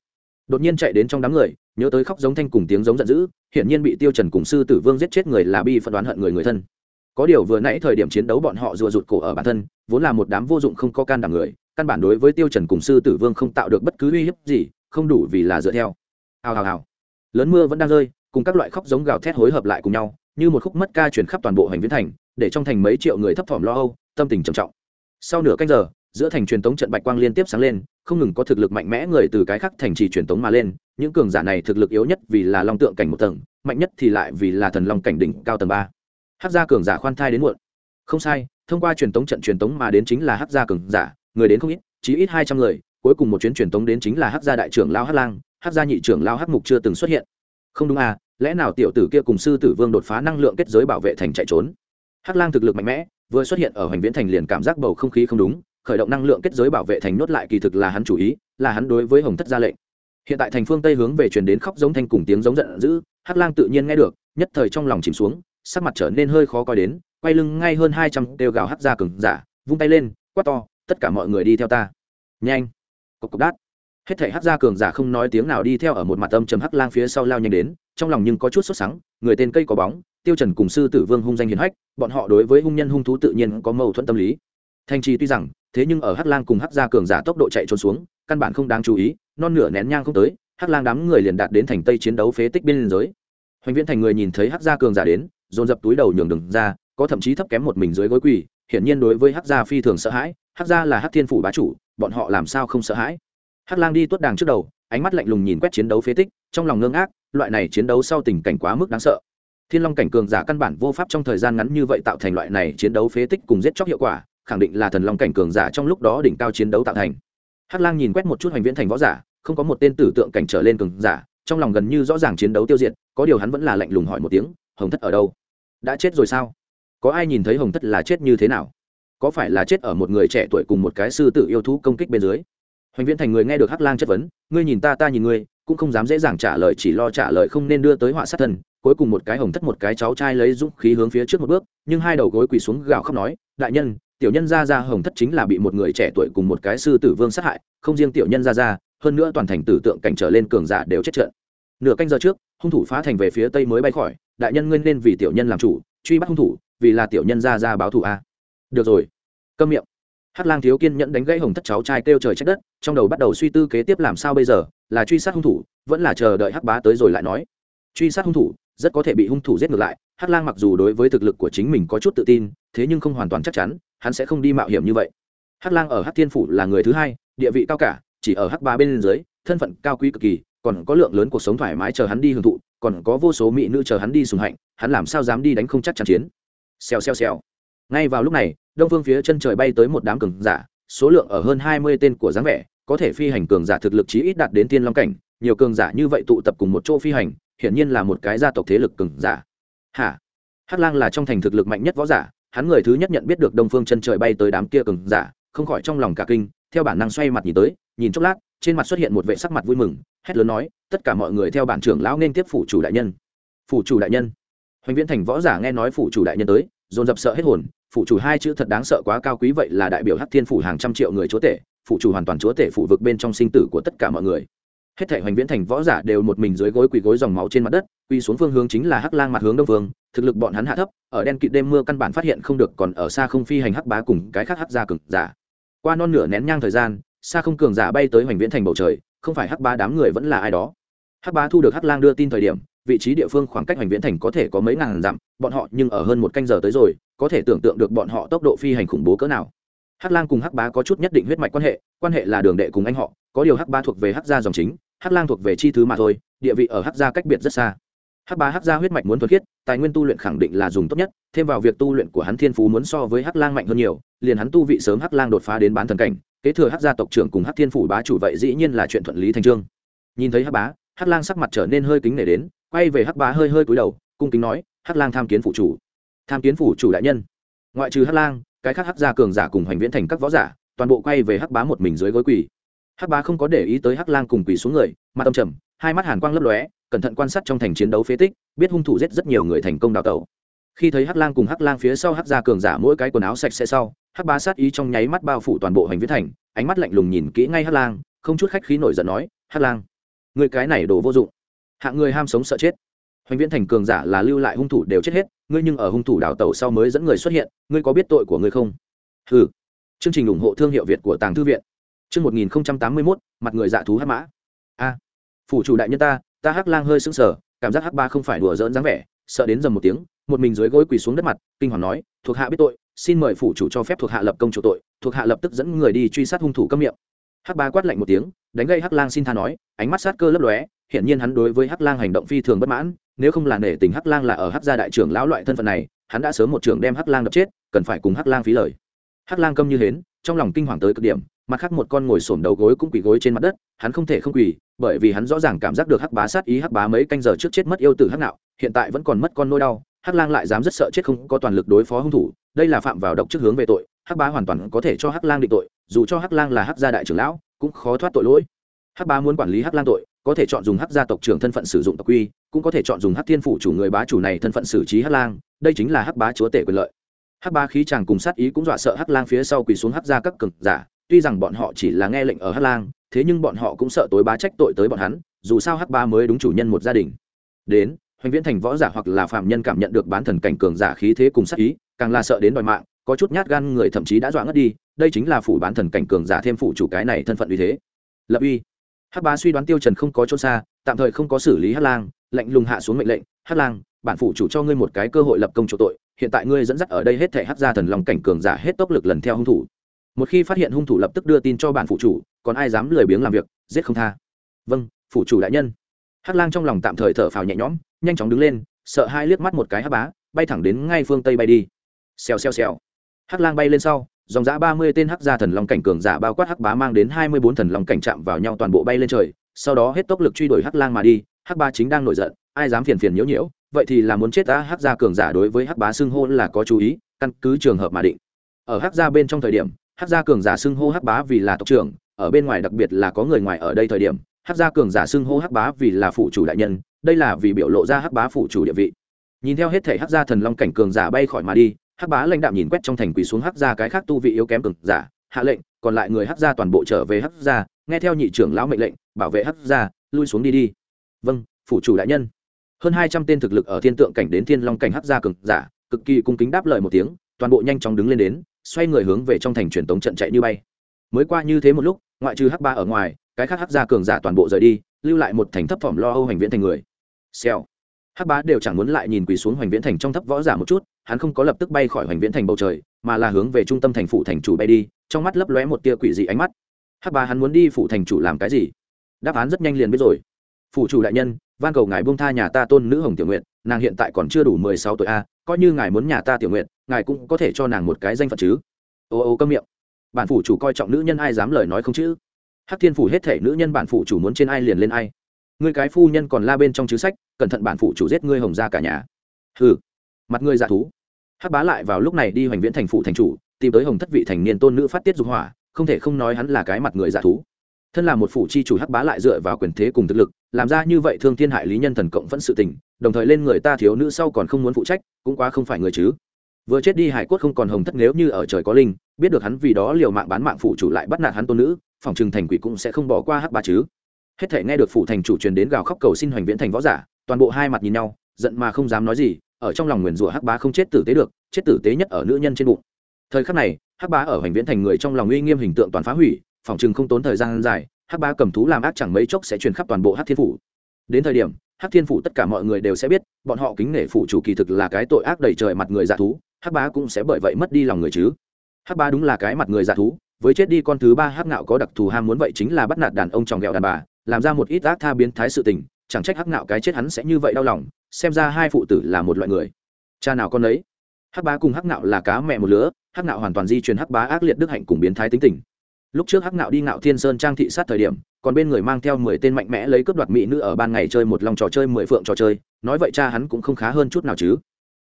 Đột nhiên chạy đến trong đám người, nhớ tới khóc giống thanh cùng tiếng giống giận dữ, hiển nhiên bị tiêu trần cùng sư tử vương giết chết người là bi phận đoán hận người người thân có điều vừa nãy thời điểm chiến đấu bọn họ rùa rụt cổ ở bản thân, vốn là một đám vô dụng không có can đảm người, căn bản đối với tiêu trần cùng sư tử vương không tạo được bất cứ uy hiếp gì, không đủ vì là dựa theo. Hào hào hào. Lớn mưa vẫn đang rơi, cùng các loại khóc giống gào thét hối hợp lại cùng nhau, như một khúc mất ca truyền khắp toàn bộ hành viễn thành, để trong thành mấy triệu người thấp thỏm lo âu, tâm tình trầm trọng. Sau nửa canh giờ, giữa thành truyền tống trận bạch quang liên tiếp sáng lên, không ngừng có thực lực mạnh mẽ người từ cái khác thành trì truyền tống mà lên, những cường giả này thực lực yếu nhất vì là long tượng cảnh một tầng, mạnh nhất thì lại vì là thần long cảnh đỉnh cao tầng ba hát gia cường giả khoan thai đến muộn. Không sai, thông qua truyền tống trận truyền tống mà đến chính là hát gia cường giả, người đến không ít chỉ ít hai trăm người, cuối cùng một chuyến truyền tống đến chính là hát gia đại trưởng lao hát lang, hát gia nhị trưởng lao hát mục chưa từng xuất hiện. Không đúng à lẽ nào tiểu tử kia cùng sư tử vương đột phá năng lượng kết giới bảo vệ thành chạy trốn? Hắc lang thực lực mạnh mẽ, vừa xuất hiện ở hành viễn thành liền cảm giác bầu không khí không đúng, khởi động năng lượng kết giới bảo vệ thành nốt lại kỳ thực là hắn chủ ý, là hắn đối với hồng thất ra lệnh. Hiện tại thành phương tây hướng về truyền đến khóc giống thanh cùng tiếng giống giận dữ, hắc lang tự nhiên nghe được, nhất thời trong lòng chìm xuống sắc mặt trở nên hơi khó coi đến, quay lưng ngay hơn hai trăm đều gào hắt ra cừng giả, vung tay lên, quát to, tất cả mọi người đi theo ta. Nhanh. Cộc cộc đát. Hết thảy hắc gia cường giả không nói tiếng nào đi theo ở một mặt âm trầm hắc lang phía sau lao nhanh đến, trong lòng nhưng có chút sốt sắng, người tên cây có bóng, tiêu trần cùng sư tử vương hung danh hiền hách, bọn họ đối với hung nhân hung thú tự nhiên có mâu thuẫn tâm lý. Thanh trì tuy rằng, thế nhưng ở hắc lang cùng hắc gia cường giả tốc độ chạy trốn xuống, căn bản không đáng chú ý, non nửa nén nhang không tới, hắc lang đám người liền đạt đến thành tây chiến đấu phế tích biên giới hoành viễn thành người nhìn thấy hắc gia cường giả đến, dồn dập túi đầu nhường đường ra, có thậm chí thấp kém một mình dưới gối quỳ, hiển nhiên đối với hắc gia phi thường sợ hãi, hắc gia là hắc thiên phủ bá chủ, bọn họ làm sao không sợ hãi? Hắc lang đi tuốt đàng trước đầu, ánh mắt lạnh lùng nhìn quét chiến đấu phế tích, trong lòng ngơ ngác loại này chiến đấu sau tình cảnh quá mức đáng sợ. Thiên long cảnh cường giả căn bản vô pháp trong thời gian ngắn như vậy tạo thành loại này chiến đấu phế tích cùng giết chóc hiệu quả, khẳng định là thần long cảnh cường giả trong lúc đó đỉnh cao chiến đấu tạo thành. Hắc lang nhìn quét một chút hoành viễn thành võ giả, không có một tên tử tượng cảnh trở lên cường giả, trong lòng gần như rõ ràng chiến đấu tiêu diệt có điều hắn vẫn là lạnh lùng hỏi một tiếng, hồng thất ở đâu? Đã chết rồi sao? Có ai nhìn thấy hồng thất là chết như thế nào? Có phải là chết ở một người trẻ tuổi cùng một cái sư tử yêu thú công kích bên dưới? Hoành viễn thành người nghe được hắc lang chất vấn, ngươi nhìn ta ta nhìn ngươi, cũng không dám dễ dàng trả lời, chỉ lo trả lời không nên đưa tới họa sát thân cuối cùng một cái hồng thất một cái cháu trai lấy dũng khí hướng phía trước một bước, nhưng hai đầu gối quỳ xuống gào khóc nói, đại nhân, tiểu nhân gia gia hồng thất chính là bị một người trẻ tuổi cùng một cái sư tử vương sát hại, không riêng tiểu nhân gia gia hơn nữa toàn thành tử tượng cảnh trở lên cường giả đều chết trận. Nửa canh giờ trước hung thủ phá thành về phía tây mới bay khỏi, đại nhân ngươi nên vì tiểu nhân làm chủ, truy bắt hung thủ, vì là tiểu nhân ra ra báo thù a. Được rồi. Câm miệng. Hắc lang thiếu kiên nhẫn đánh gãy hồng thất cháu trai kêu trời trách đất, trong đầu bắt đầu suy tư kế tiếp làm sao bây giờ, là truy sát hung thủ, vẫn là chờ đợi hắc bá tới rồi lại nói. Truy sát hung thủ, rất có thể bị hung thủ giết ngược lại, hắc lang mặc dù đối với thực lực của chính mình có chút tự tin, thế nhưng không hoàn toàn chắc chắn, hắn sẽ không đi mạo hiểm như vậy. Hắc lang ở hắc thiên phủ là người thứ hai, địa vị cao cả, chỉ ở hắc ba bên dưới, thân phận cao quý cực kỳ còn có lượng lớn cuộc sống thoải mái chờ hắn đi hưởng thụ, còn có vô số mỹ nữ chờ hắn đi sùng hạnh, hắn làm sao dám đi đánh không chắc chắn chiến. Xèo xèo xèo. Ngay vào lúc này, đông phương phía chân trời bay tới một đám cường giả, số lượng ở hơn hai mươi tên của dáng vẻ, có thể phi hành cường giả thực lực chí ít đạt đến tiên long cảnh, nhiều cường giả như vậy tụ tập cùng một chỗ phi hành, hiển nhiên là một cái gia tộc thế lực cường giả. Hả? Hắc lang là trong thành thực lực mạnh nhất võ giả, hắn người thứ nhất nhận biết được đông phương chân trời bay tới đám kia cường giả, không khỏi trong lòng cả kinh, theo bản năng xoay mặt nhìn tới nhìn chốc lát, trên mặt xuất hiện một vệ sắc mặt vui mừng, hét lớn nói, tất cả mọi người theo bản trưởng lão nên tiếp phủ chủ đại nhân. Phủ chủ đại nhân? Hoành viễn thành võ giả nghe nói phủ chủ đại nhân tới, dồn dập sợ hết hồn, phủ chủ hai chữ thật đáng sợ quá, cao quý vậy là đại biểu hắc thiên phủ hàng trăm triệu người chúa tể, phủ chủ hoàn toàn chúa tể phủ vực bên trong sinh tử của tất cả mọi người. Hết thể hoành viễn thành võ giả đều một mình dưới gối quỳ gối dòng máu trên mặt đất, quỳ xuống phương hướng chính là hắc lang mặt hướng đông phương thực lực bọn hắn hạ thấp, ở đen kịt đêm mưa căn bản phát hiện không được còn ở xa không phi hành hắc bá cùng cái khác hắc gia cực giả. Qua non nửa nén nhang thời gian xa không cường giả bay tới hoành viễn thành bầu trời, không phải hắc bá đám người vẫn là ai đó. Hắc bá thu được hắc lang đưa tin thời điểm, vị trí địa phương khoảng cách hoành viễn thành có thể có mấy ngàn dặm, bọn họ nhưng ở hơn một canh giờ tới rồi, có thể tưởng tượng được bọn họ tốc độ phi hành khủng bố cỡ nào. Hắc lang cùng hắc bá có chút nhất định huyết mạch quan hệ quan hệ là đường đệ cùng anh họ, có điều hắc bá thuộc về hắc gia dòng chính, hắc lang thuộc về chi thứ mà thôi, địa vị ở hắc gia cách biệt rất xa. Hắc bá, hắc gia huyết mạch muốn thuật khiết, tài nguyên tu luyện khẳng định là dùng tốt nhất, thêm vào việc tu luyện của hắn thiên phú muốn so với hắc lang mạnh hơn nhiều, liền hắn tu vị sớm hắc lang đột phá đến bán thần cảnh kế thừa hát gia tộc trưởng cùng hát thiên phủ bá chủ vậy dĩ nhiên là chuyện thuận lý thành trương. Nhìn thấy hát bá hát lang sắc mặt trở nên hơi kính nể đến, quay về hát bá hơi hơi cúi đầu, cung kính nói hát lang tham kiến phụ chủ. Tham kiến phủ chủ đại nhân. Ngoại trừ hát lang, cái khác hát gia cường giả cùng hoành viễn thành các võ giả, toàn bộ quay về hắc bá một mình dưới gối quỳ. Hắc bá không có để ý tới hắc lang cùng quỳ xuống người mà tâm trầm, hai mắt hàn quang lấp lóe, cẩn thận quan sát trong thành chiến đấu phế tích, biết hung thủ giết rất nhiều người thành công đào tẩu. Khi thấy hắc lang cùng hắc lang phía sau hắc gia cường giả mỗi cái quần áo sạch sẽ sau hắc bá sát ý trong nháy mắt bao phủ toàn bộ hành viễn thành, ánh mắt lạnh lùng nhìn kỹ ngay hắc lang, không chút khách khí nổi giận nói, hắc lang người cái này đồ vô dụng. Hạng người ham sống sợ chết. Hoành viễn thành cường giả là lưu lại hung thủ đều chết hết, ngươi nhưng ở hung thủ đào tẩu sau mới dẫn người xuất hiện, ngươi có biết tội của ngươi không? Ừ chương trình ủng hộ thương hiệu việt của tàng thư viện. Chương một nghìn tám mươi mốt, mặt người dạ thú hắc mã. A. Phủ chủ đại nhân ta ta hắc lang hơi sững sờ, cảm giác hắc ba không phải đùa dỡn dáng vẻ, sợ đến dầm một tiếng, một mình dưới gối quỳ xuống đất mặt, kinh hoàng nói, thuộc hạ biết tội xin mời phủ chủ cho phép thuộc hạ lập công chủ tội, thuộc hạ lập tức dẫn người đi truy sát hung thủ cấm miệng. Hắc ba quát lạnh một tiếng, đánh gây hắc lang xin tha nói, ánh mắt sát cơ lấp lóe hiện nhiên hắn đối với hắc lang hành động phi thường bất mãn, nếu không là nể tình hắc lang là ở hắc gia đại trưởng lão loại thân phận này, hắn đã sớm một trưởng đem hắc lang đập chết, cần phải cùng hắc lang phí lời. Hắc lang câm như hến, trong lòng kinh hoàng tới cực điểm, mặt khác một con ngồi xổm đầu gối cũng quỳ gối trên mặt đất, hắn không thể không quỳ, bởi vì hắn rõ ràng cảm giác được hắc bá sát ý hắc bá mấy canh giờ trước chết mất yêu tử hắc nạo, hiện tại vẫn còn mất con nỗi đau, hắc lang lại dám rất sợ chết không có toàn lực đối phó hung thủ đây là phạm vào độc trước hướng về tội, hắc bá hoàn toàn có thể cho hắc lang định tội, dù cho hắc lang là hắc gia đại trưởng lão, cũng khó thoát tội lỗi. Hắc bá muốn quản lý hắc lang tội, có thể chọn dùng hắc gia tộc trưởng thân phận sử dụng tộc quy, cũng có thể chọn dùng hắc thiên phủ chủ người bá chủ này thân phận xử trí hắc lang, đây chính là hắc bá chúa tể quyền lợi. Hắc bá khí chàng cùng sát ý cũng dọa sợ hắc lang phía sau quỳ xuống hắc gia các cực giả, tuy rằng bọn họ chỉ là nghe lệnh ở hắc lang, thế nhưng bọn họ cũng sợ tối bá trách tội tới bọn hắn, dù sao hắc bá mới đúng chủ nhân một gia đình. Đến, hoành viễn thành võ giả hoặc là phạm nhân cảm nhận được bán thần cảnh cường giả khí thế cùng sát ý càng là sợ đến đòi mạng, có chút nhát gan người thậm chí đã dọa ngất đi, đây chính là phủ bán thần cảnh cường giả thêm phủ chủ cái này thân phận uy thế. Lập uy. Hắc bá suy đoán tiêu trần không có chỗ xa, tạm thời không có xử lý hắc lang, lạnh lùng hạ xuống mệnh lệnh, hắc lang, bản phủ chủ cho ngươi một cái cơ hội lập công chỗ tội, hiện tại ngươi dẫn dắt ở đây hết thể hắc gia thần long cảnh cường giả hết tốc lực lần theo hung thủ. Một khi phát hiện hung thủ lập tức đưa tin cho bản phủ chủ, còn ai dám lười biếng làm việc, giết không tha. Vâng phủ chủ đại nhân. Hắc lang trong lòng tạm thời thở phào nhẹ nhõm, nhanh chóng đứng lên, sợ hai liếc mắt một cái hắc bá, bay thẳng đến ngay phương tây bay đi xèo xèo xèo. Hắc lang bay lên sau, dòng giã ba mươi tên hắc gia thần long cảnh cường giả bao quát hắc bá mang đến hai mươi bốn thần long cảnh chạm vào nhau toàn bộ bay lên trời, sau đó hết tốc lực truy đuổi hắc lang mà đi, hắc bá chính đang nổi giận, ai dám phiền phiền nhiễu nhiễu, vậy thì là muốn chết ta, hắc gia cường giả đối với hắc bá xưng hô là có chú ý, căn cứ trường hợp mà định. Ở hắc gia bên trong thời điểm, hắc gia cường giả xưng hô hắc bá vì là tộc trưởng, ở bên ngoài đặc biệt là có người ngoài ở đây thời điểm, hắc gia cường giả xưng hô hắc bá vì là phụ chủ đại nhân, đây là vì biểu lộ ra hắc bá phụ chủ địa vị. Nhìn theo hết thể hắc gia thần long cảnh cường giả bay khỏi mà đi hắc bá lãnh đạm nhìn quét trong thành quỳ xuống hắc gia cái khác tu vị yếu kém cực giả, hạ lệnh, còn lại người hắc gia toàn bộ trở về hắc gia, nghe theo nhị trưởng lão mệnh lệnh, bảo vệ hắc gia, lui xuống đi đi. Vâng phủ chủ đại nhân. Hơn hai trăm tên thực lực ở thiên tượng cảnh đến thiên long cảnh hắc gia cực giả, cực kỳ cung kính đáp lời một tiếng, toàn bộ nhanh chóng đứng lên đến, xoay người hướng về trong thành truyền tống trận chạy như bay. Mới qua như thế một lúc, ngoại trừ hắc ba ở ngoài, cái khác hắc gia cường giả toàn bộ rời đi, lưu lại một thành thấp phẩm lo âu hành viễn thành người. Xèo. Hắc bá đều chẳng muốn lại nhìn quỳ xuống hoành viễn thành trong thấp võ giả một chút hắn không có lập tức bay khỏi hoành viễn thành bầu trời, mà là hướng về trung tâm thành phủ thành chủ bay đi, trong mắt lấp lóe một tia quỷ dị ánh mắt. Hắc Ba hắn muốn đi phủ thành chủ làm cái gì? Đáp án rất nhanh liền biết rồi. Phủ chủ đại nhân, van cầu ngài buông tha nhà ta tôn nữ hồng tiểu nguyện nàng hiện tại còn chưa đủ mười sáu tuổi a, coi như ngài muốn nhà ta tiểu nguyện ngài cũng có thể cho nàng một cái danh phận chứ. Ô ô, câm miệng. Bản phủ chủ coi trọng nữ nhân ai dám lời nói không chứ? Hắc thiên phủ hết thể nữ nhân bản phủ chủ muốn trên ai liền lên ai. Ngươi cái phu nhân còn la bên trong chứ sách, cẩn thận bản phụ chủ giết ngươi hồng ra cả nhà. Hừ mặt người dạ thú. Hắc bá lại vào lúc này đi hoành viễn thành phụ thành chủ, tìm tới hồng thất vị thành niên tôn nữ phát tiết dục hỏa, không thể không nói hắn là cái mặt người dạ thú. Thân là một phủ chi chủ hắc bá lại dựa vào quyền thế cùng thực lực, làm ra như vậy thương thiên hại lý nhân thần cộng vẫn sự tình, đồng thời lên người ta thiếu nữ sau còn không muốn phụ trách, cũng quá không phải người chứ. Vừa chết đi hải cốt không còn hồng thất nếu như ở trời có linh, biết được hắn vì đó liều mạng bán mạng phụ chủ lại bắt nạt hắn tôn nữ, phòng trừng thành quỷ cũng sẽ không bỏ qua hắc bá chứ. Hết thể nghe được phủ thành chủ truyền đến gào khóc cầu xin hoành viễn thành võ giả, toàn bộ hai mặt nhìn nhau, giận mà không dám nói gì ở trong lòng nguyền rủa hắc bá không chết tử tế được, chết tử tế nhất ở nữ nhân trên bụng. Thời khắc này, hắc bá ở hoành viễn thành người trong lòng uy nghiêm hình tượng toàn phá hủy, phòng chừng không tốn thời gian dài, hắc bá cầm thú làm ác chẳng mấy chốc sẽ truyền khắp toàn bộ hắc thiên phủ. Đến thời điểm, hắc thiên phủ tất cả mọi người đều sẽ biết, bọn họ kính nể phủ chủ kỳ thực là cái tội ác đầy trời mặt người dạ thú, hắc bá cũng sẽ bởi vậy mất đi lòng người chứ. Hắc bá đúng là cái mặt người dạ thú, với chết đi con thứ ba hắc ngạo có đặc thù ham muốn vậy chính là bắt nạt đàn ông tròng ghẹo đàn bà, làm ra một ít ác tha biến thái sự tình, chẳng trách hắc Ngạo cái chết hắn sẽ như vậy đau lòng xem ra hai phụ tử là một loại người. Cha nào con ấy hắc bá cùng hắc nạo là cá mẹ một lứa, hắc nạo hoàn toàn di truyền hắc bá ác liệt đức hạnh cùng biến thái tính tình. Lúc trước hắc nạo đi ngạo thiên sơn trang thị sát thời điểm, còn bên người mang theo mười tên mạnh mẽ lấy cướp đoạt mỹ nữ ở ban ngày chơi một lòng trò chơi, mười phượng trò chơi, nói vậy cha hắn cũng không khá hơn chút nào chứ.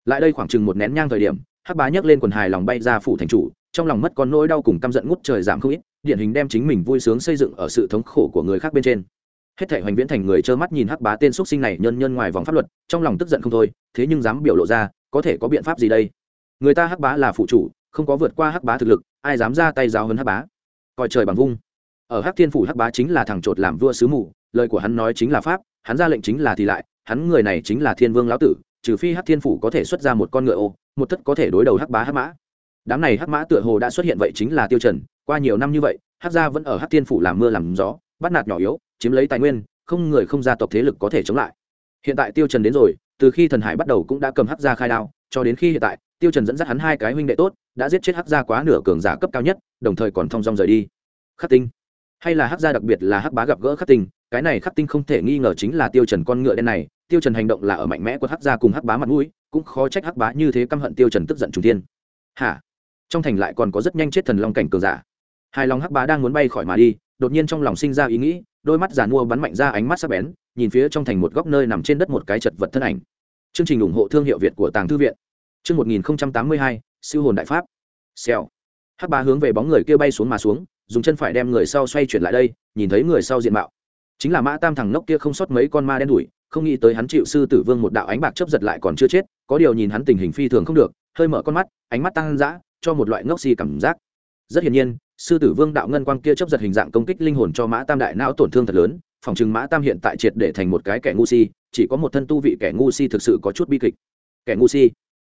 Lại đây khoảng chừng một nén nhang thời điểm, hắc bá nhấc lên quần hài lòng bay ra phủ thành chủ, trong lòng mất con nỗi đau cùng căm giận ngút trời giảm không ít, điển hình đem chính mình vui sướng xây dựng ở sự thống khổ của người khác bên trên hết thể hoành viễn thành người trơ mắt nhìn hắc bá tên x sinh này nhân nhân ngoài vòng pháp luật, trong lòng tức giận không thôi, thế nhưng dám biểu lộ ra, có thể có biện pháp gì đây? Người ta hắc bá là phụ chủ, không có vượt qua hắc bá thực lực, ai dám ra tay giáo hơn hắc bá? Coi trời bằng vung. Ở hắc thiên phủ hắc bá chính là thằng chột làm vua sứ mù, lời của hắn nói chính là pháp, hắn ra lệnh chính là thì lại, hắn người này chính là thiên vương lão tử, trừ phi hắc thiên phủ có thể xuất ra một con ngựa ô, một thất có thể đối đầu hắc bá hắc mã. Đám này hắc mã tựa hồ đã xuất hiện vậy chính là tiêu trần, qua nhiều năm như vậy, hắc gia vẫn ở hắc thiên phủ làm mưa làm gió, bắt nạt nhỏ yếu chiếm lấy tài nguyên, không người không gia tộc thế lực có thể chống lại. Hiện tại tiêu trần đến rồi, từ khi thần hải bắt đầu cũng đã cầm hắc gia khai đao, cho đến khi hiện tại, tiêu trần dẫn dắt hắn hai cái huynh đệ tốt, đã giết chết hắc gia quá nửa cường giả cấp cao nhất, đồng thời còn thông dong rời đi. Khắc tinh. Hay là hắc gia đặc biệt là hắc bá gặp gỡ khắc tinh, cái này khắc tinh không thể nghi ngờ chính là tiêu trần con ngựa đen này, tiêu trần hành động là ở mạnh mẽ của hắc gia cùng hắc bá mặt mũi, cũng khó trách hắc bá như thế căm hận tiêu trần tức giận trùng thiên. Hả? Trong thành lại còn có rất nhanh chết thần long cảnh cường giả. Hai lòng hắc bá đang muốn bay khỏi mà đi, đột nhiên trong lòng sinh ra ý nghĩ đôi mắt giàn mua bắn mạnh ra ánh mắt sắc bén, nhìn phía trong thành một góc nơi nằm trên đất một cái chật vật thân ảnh. Chương trình ủng hộ thương hiệu việt của tàng thư viện. Chương một nghìn tám mươi hai, siêu hồn đại pháp. Xèo. Hắc ba hướng về bóng người kia bay xuống mà xuống, dùng chân phải đem người sau xoay chuyển lại đây, nhìn thấy người sau diện mạo. Chính là mã tam thằng nốc kia không sót mấy con ma đen đủi không nghĩ tới hắn chịu sư tử vương một đạo ánh bạc chấp giật lại còn chưa chết, có điều nhìn hắn tình hình phi thường không được, hơi mở con mắt, ánh mắt tăng dã, cho một loại ngốc xì cảm giác. Rất hiển nhiên sư tử vương đạo ngân quang kia chấp giật hình dạng công kích linh hồn cho mã tam đại não tổn thương thật lớn, phòng chừng mã tam hiện tại triệt để thành một cái kẻ ngu si, chỉ có một thân tu vị kẻ ngu si thực sự có chút bi kịch. Kẻ ngu si?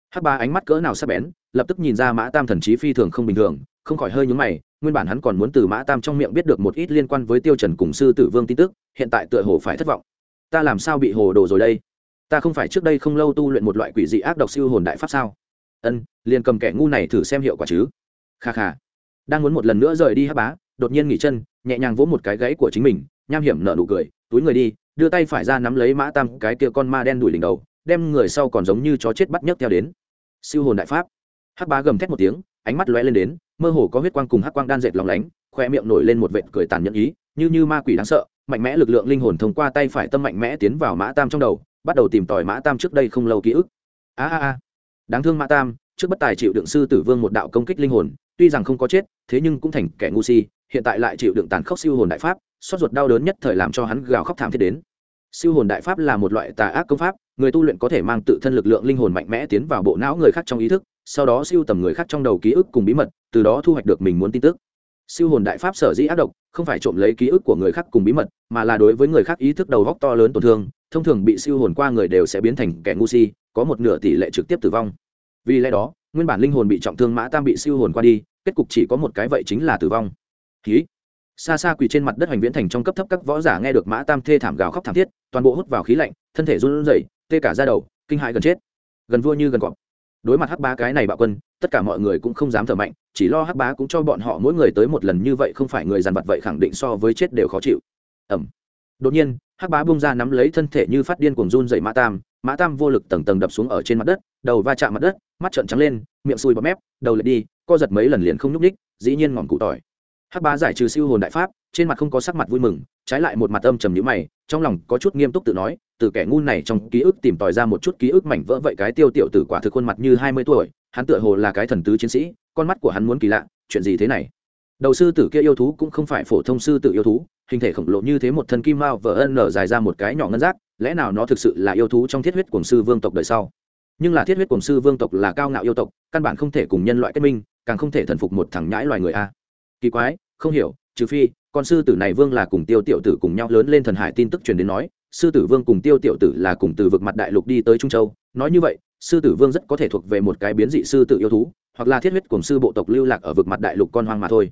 Hắc ba ánh mắt cỡ nào sắc bén, lập tức nhìn ra mã tam thần trí phi thường không bình thường, không khỏi hơi nhúng mày, nguyên bản hắn còn muốn từ mã tam trong miệng biết được một ít liên quan với tiêu trần cùng sư tử vương tin tức, hiện tại tựa hồ phải thất vọng. Ta làm sao bị hồ đồ rồi đây? Ta không phải trước đây không lâu tu luyện một loại quỷ dị ác độc siêu hồn đại pháp sao? Ân, liền cầm kẻ ngu này thử xem hiệu quả chứ. Kha kha đang muốn một lần nữa rời đi hắc bá, đột nhiên nghỉ chân, nhẹ nhàng vỗ một cái gáy của chính mình, nham hiểm nở nụ cười, túi người đi, đưa tay phải ra nắm lấy mã tam cái kia con ma đen đuổi đỉnh đầu, đem người sau còn giống như chó chết bắt nhấc theo đến. Siêu hồn đại pháp. Hắc bá gầm thét một tiếng, ánh mắt lóe lên đến, mơ hồ có huyết quang cùng hắc quang đan dệt lòng lánh khoe miệng nổi lên một vệt cười tàn nhẫn ý, như như ma quỷ đáng sợ, mạnh mẽ lực lượng linh hồn thông qua tay phải tâm mạnh mẽ tiến vào mã tam trong đầu, bắt đầu tìm tòi mã tam trước đây không lâu ký ức. A a a. Đáng thương mã tam, trước bất tài chịu đựng sư tử vương một đạo công kích linh hồn tuy rằng không có chết, thế nhưng cũng thành kẻ ngu si, hiện tại lại chịu đựng tàn khốc siêu hồn đại pháp xót ruột đau đớn nhất thời làm cho hắn gào khóc thảm thiết đến. Siêu hồn đại pháp là một loại tà ác công pháp, người tu luyện có thể mang tự thân lực lượng linh hồn mạnh mẽ tiến vào bộ não người khác trong ý thức, sau đó siêu tầm người khác trong đầu ký ức cùng bí mật, từ đó thu hoạch được mình muốn tin tức. Siêu hồn đại pháp sở dĩ ác độc, không phải trộm lấy ký ức của người khác cùng bí mật, mà là đối với người khác ý thức đầu góc to lớn tổn thương, thông thường bị siêu hồn qua người đều sẽ biến thành kẻ ngu si, có một nửa tỷ lệ trực tiếp tử vong vì lẽ đó, nguyên bản linh hồn bị trọng thương mã tam bị siêu hồn qua đi, kết cục chỉ có một cái vậy chính là tử vong. Ký xa xa quỳ trên mặt đất hoành viễn thành trong cấp thấp các võ giả nghe được mã tam thê thảm gào khóc thảm thiết, toàn bộ hút vào khí lạnh, thân thể run rẩy, tê cả ra đầu, kinh hại gần chết. Gần vua như gần cọp. Đối mặt hắc bá cái này bạo quân, tất cả mọi người cũng không dám thở mạnh, chỉ lo hắc bá cũng cho bọn họ mỗi người tới một lần như vậy không phải người dàn vật vậy khẳng định so với chết đều khó chịu. Ẩm. Đột nhiên, hắc bá bung ra nắm lấy thân thể như phát điên cuồng run dậy mã tam mã tam vô lực tầng tầng đập xuống ở trên mặt đất, đầu va chạm mặt đất, mắt trợn trắng lên, miệng sùi bọt mép, đầu lệch đi, co giật mấy lần liền không nhúc ních dĩ nhiên ngọn cụ tỏi. Hắc bá giải trừ siêu hồn đại pháp, trên mặt không có sắc mặt vui mừng, trái lại một mặt âm trầm nhữ mày, trong lòng có chút nghiêm túc tự nói, từ kẻ ngu này trong ký ức tìm tòi ra một chút ký ức mảnh vỡ vậy cái tiêu tiểu tử quả thực khuôn mặt như hai mươi tuổi, hắn tựa hồ là cái thần tứ chiến sĩ, con mắt của hắn muốn kỳ lạ, chuyện gì thế này? Đầu sư tử kia yêu thú cũng không phải phổ thông sư tử yêu thú, hình thể khổng lồ như thế một thân kim mao vỡ ân nở dài ra một cái nhỏ ngân rác lẽ nào nó thực sự là yêu thú trong thiết huyết của sư vương tộc đời sau? Nhưng là thiết huyết của sư vương tộc là cao ngạo yêu tộc, căn bản không thể cùng nhân loại kết minh, càng không thể thần phục một thằng nhãi loài người a. Kỳ quái, không hiểu, trừ phi, con sư tử này vương là cùng tiêu tiểu tử cùng nhau lớn lên thần hải tin tức truyền đến nói, sư tử vương cùng tiêu tiểu tử là cùng từ vực mặt đại lục đi tới trung châu. Nói như vậy, sư tử vương rất có thể thuộc về một cái biến dị sư tử yêu thú, hoặc là thiết huyết cùng sư bộ tộc lưu lạc ở vực mặt đại lục con hoang mà thôi.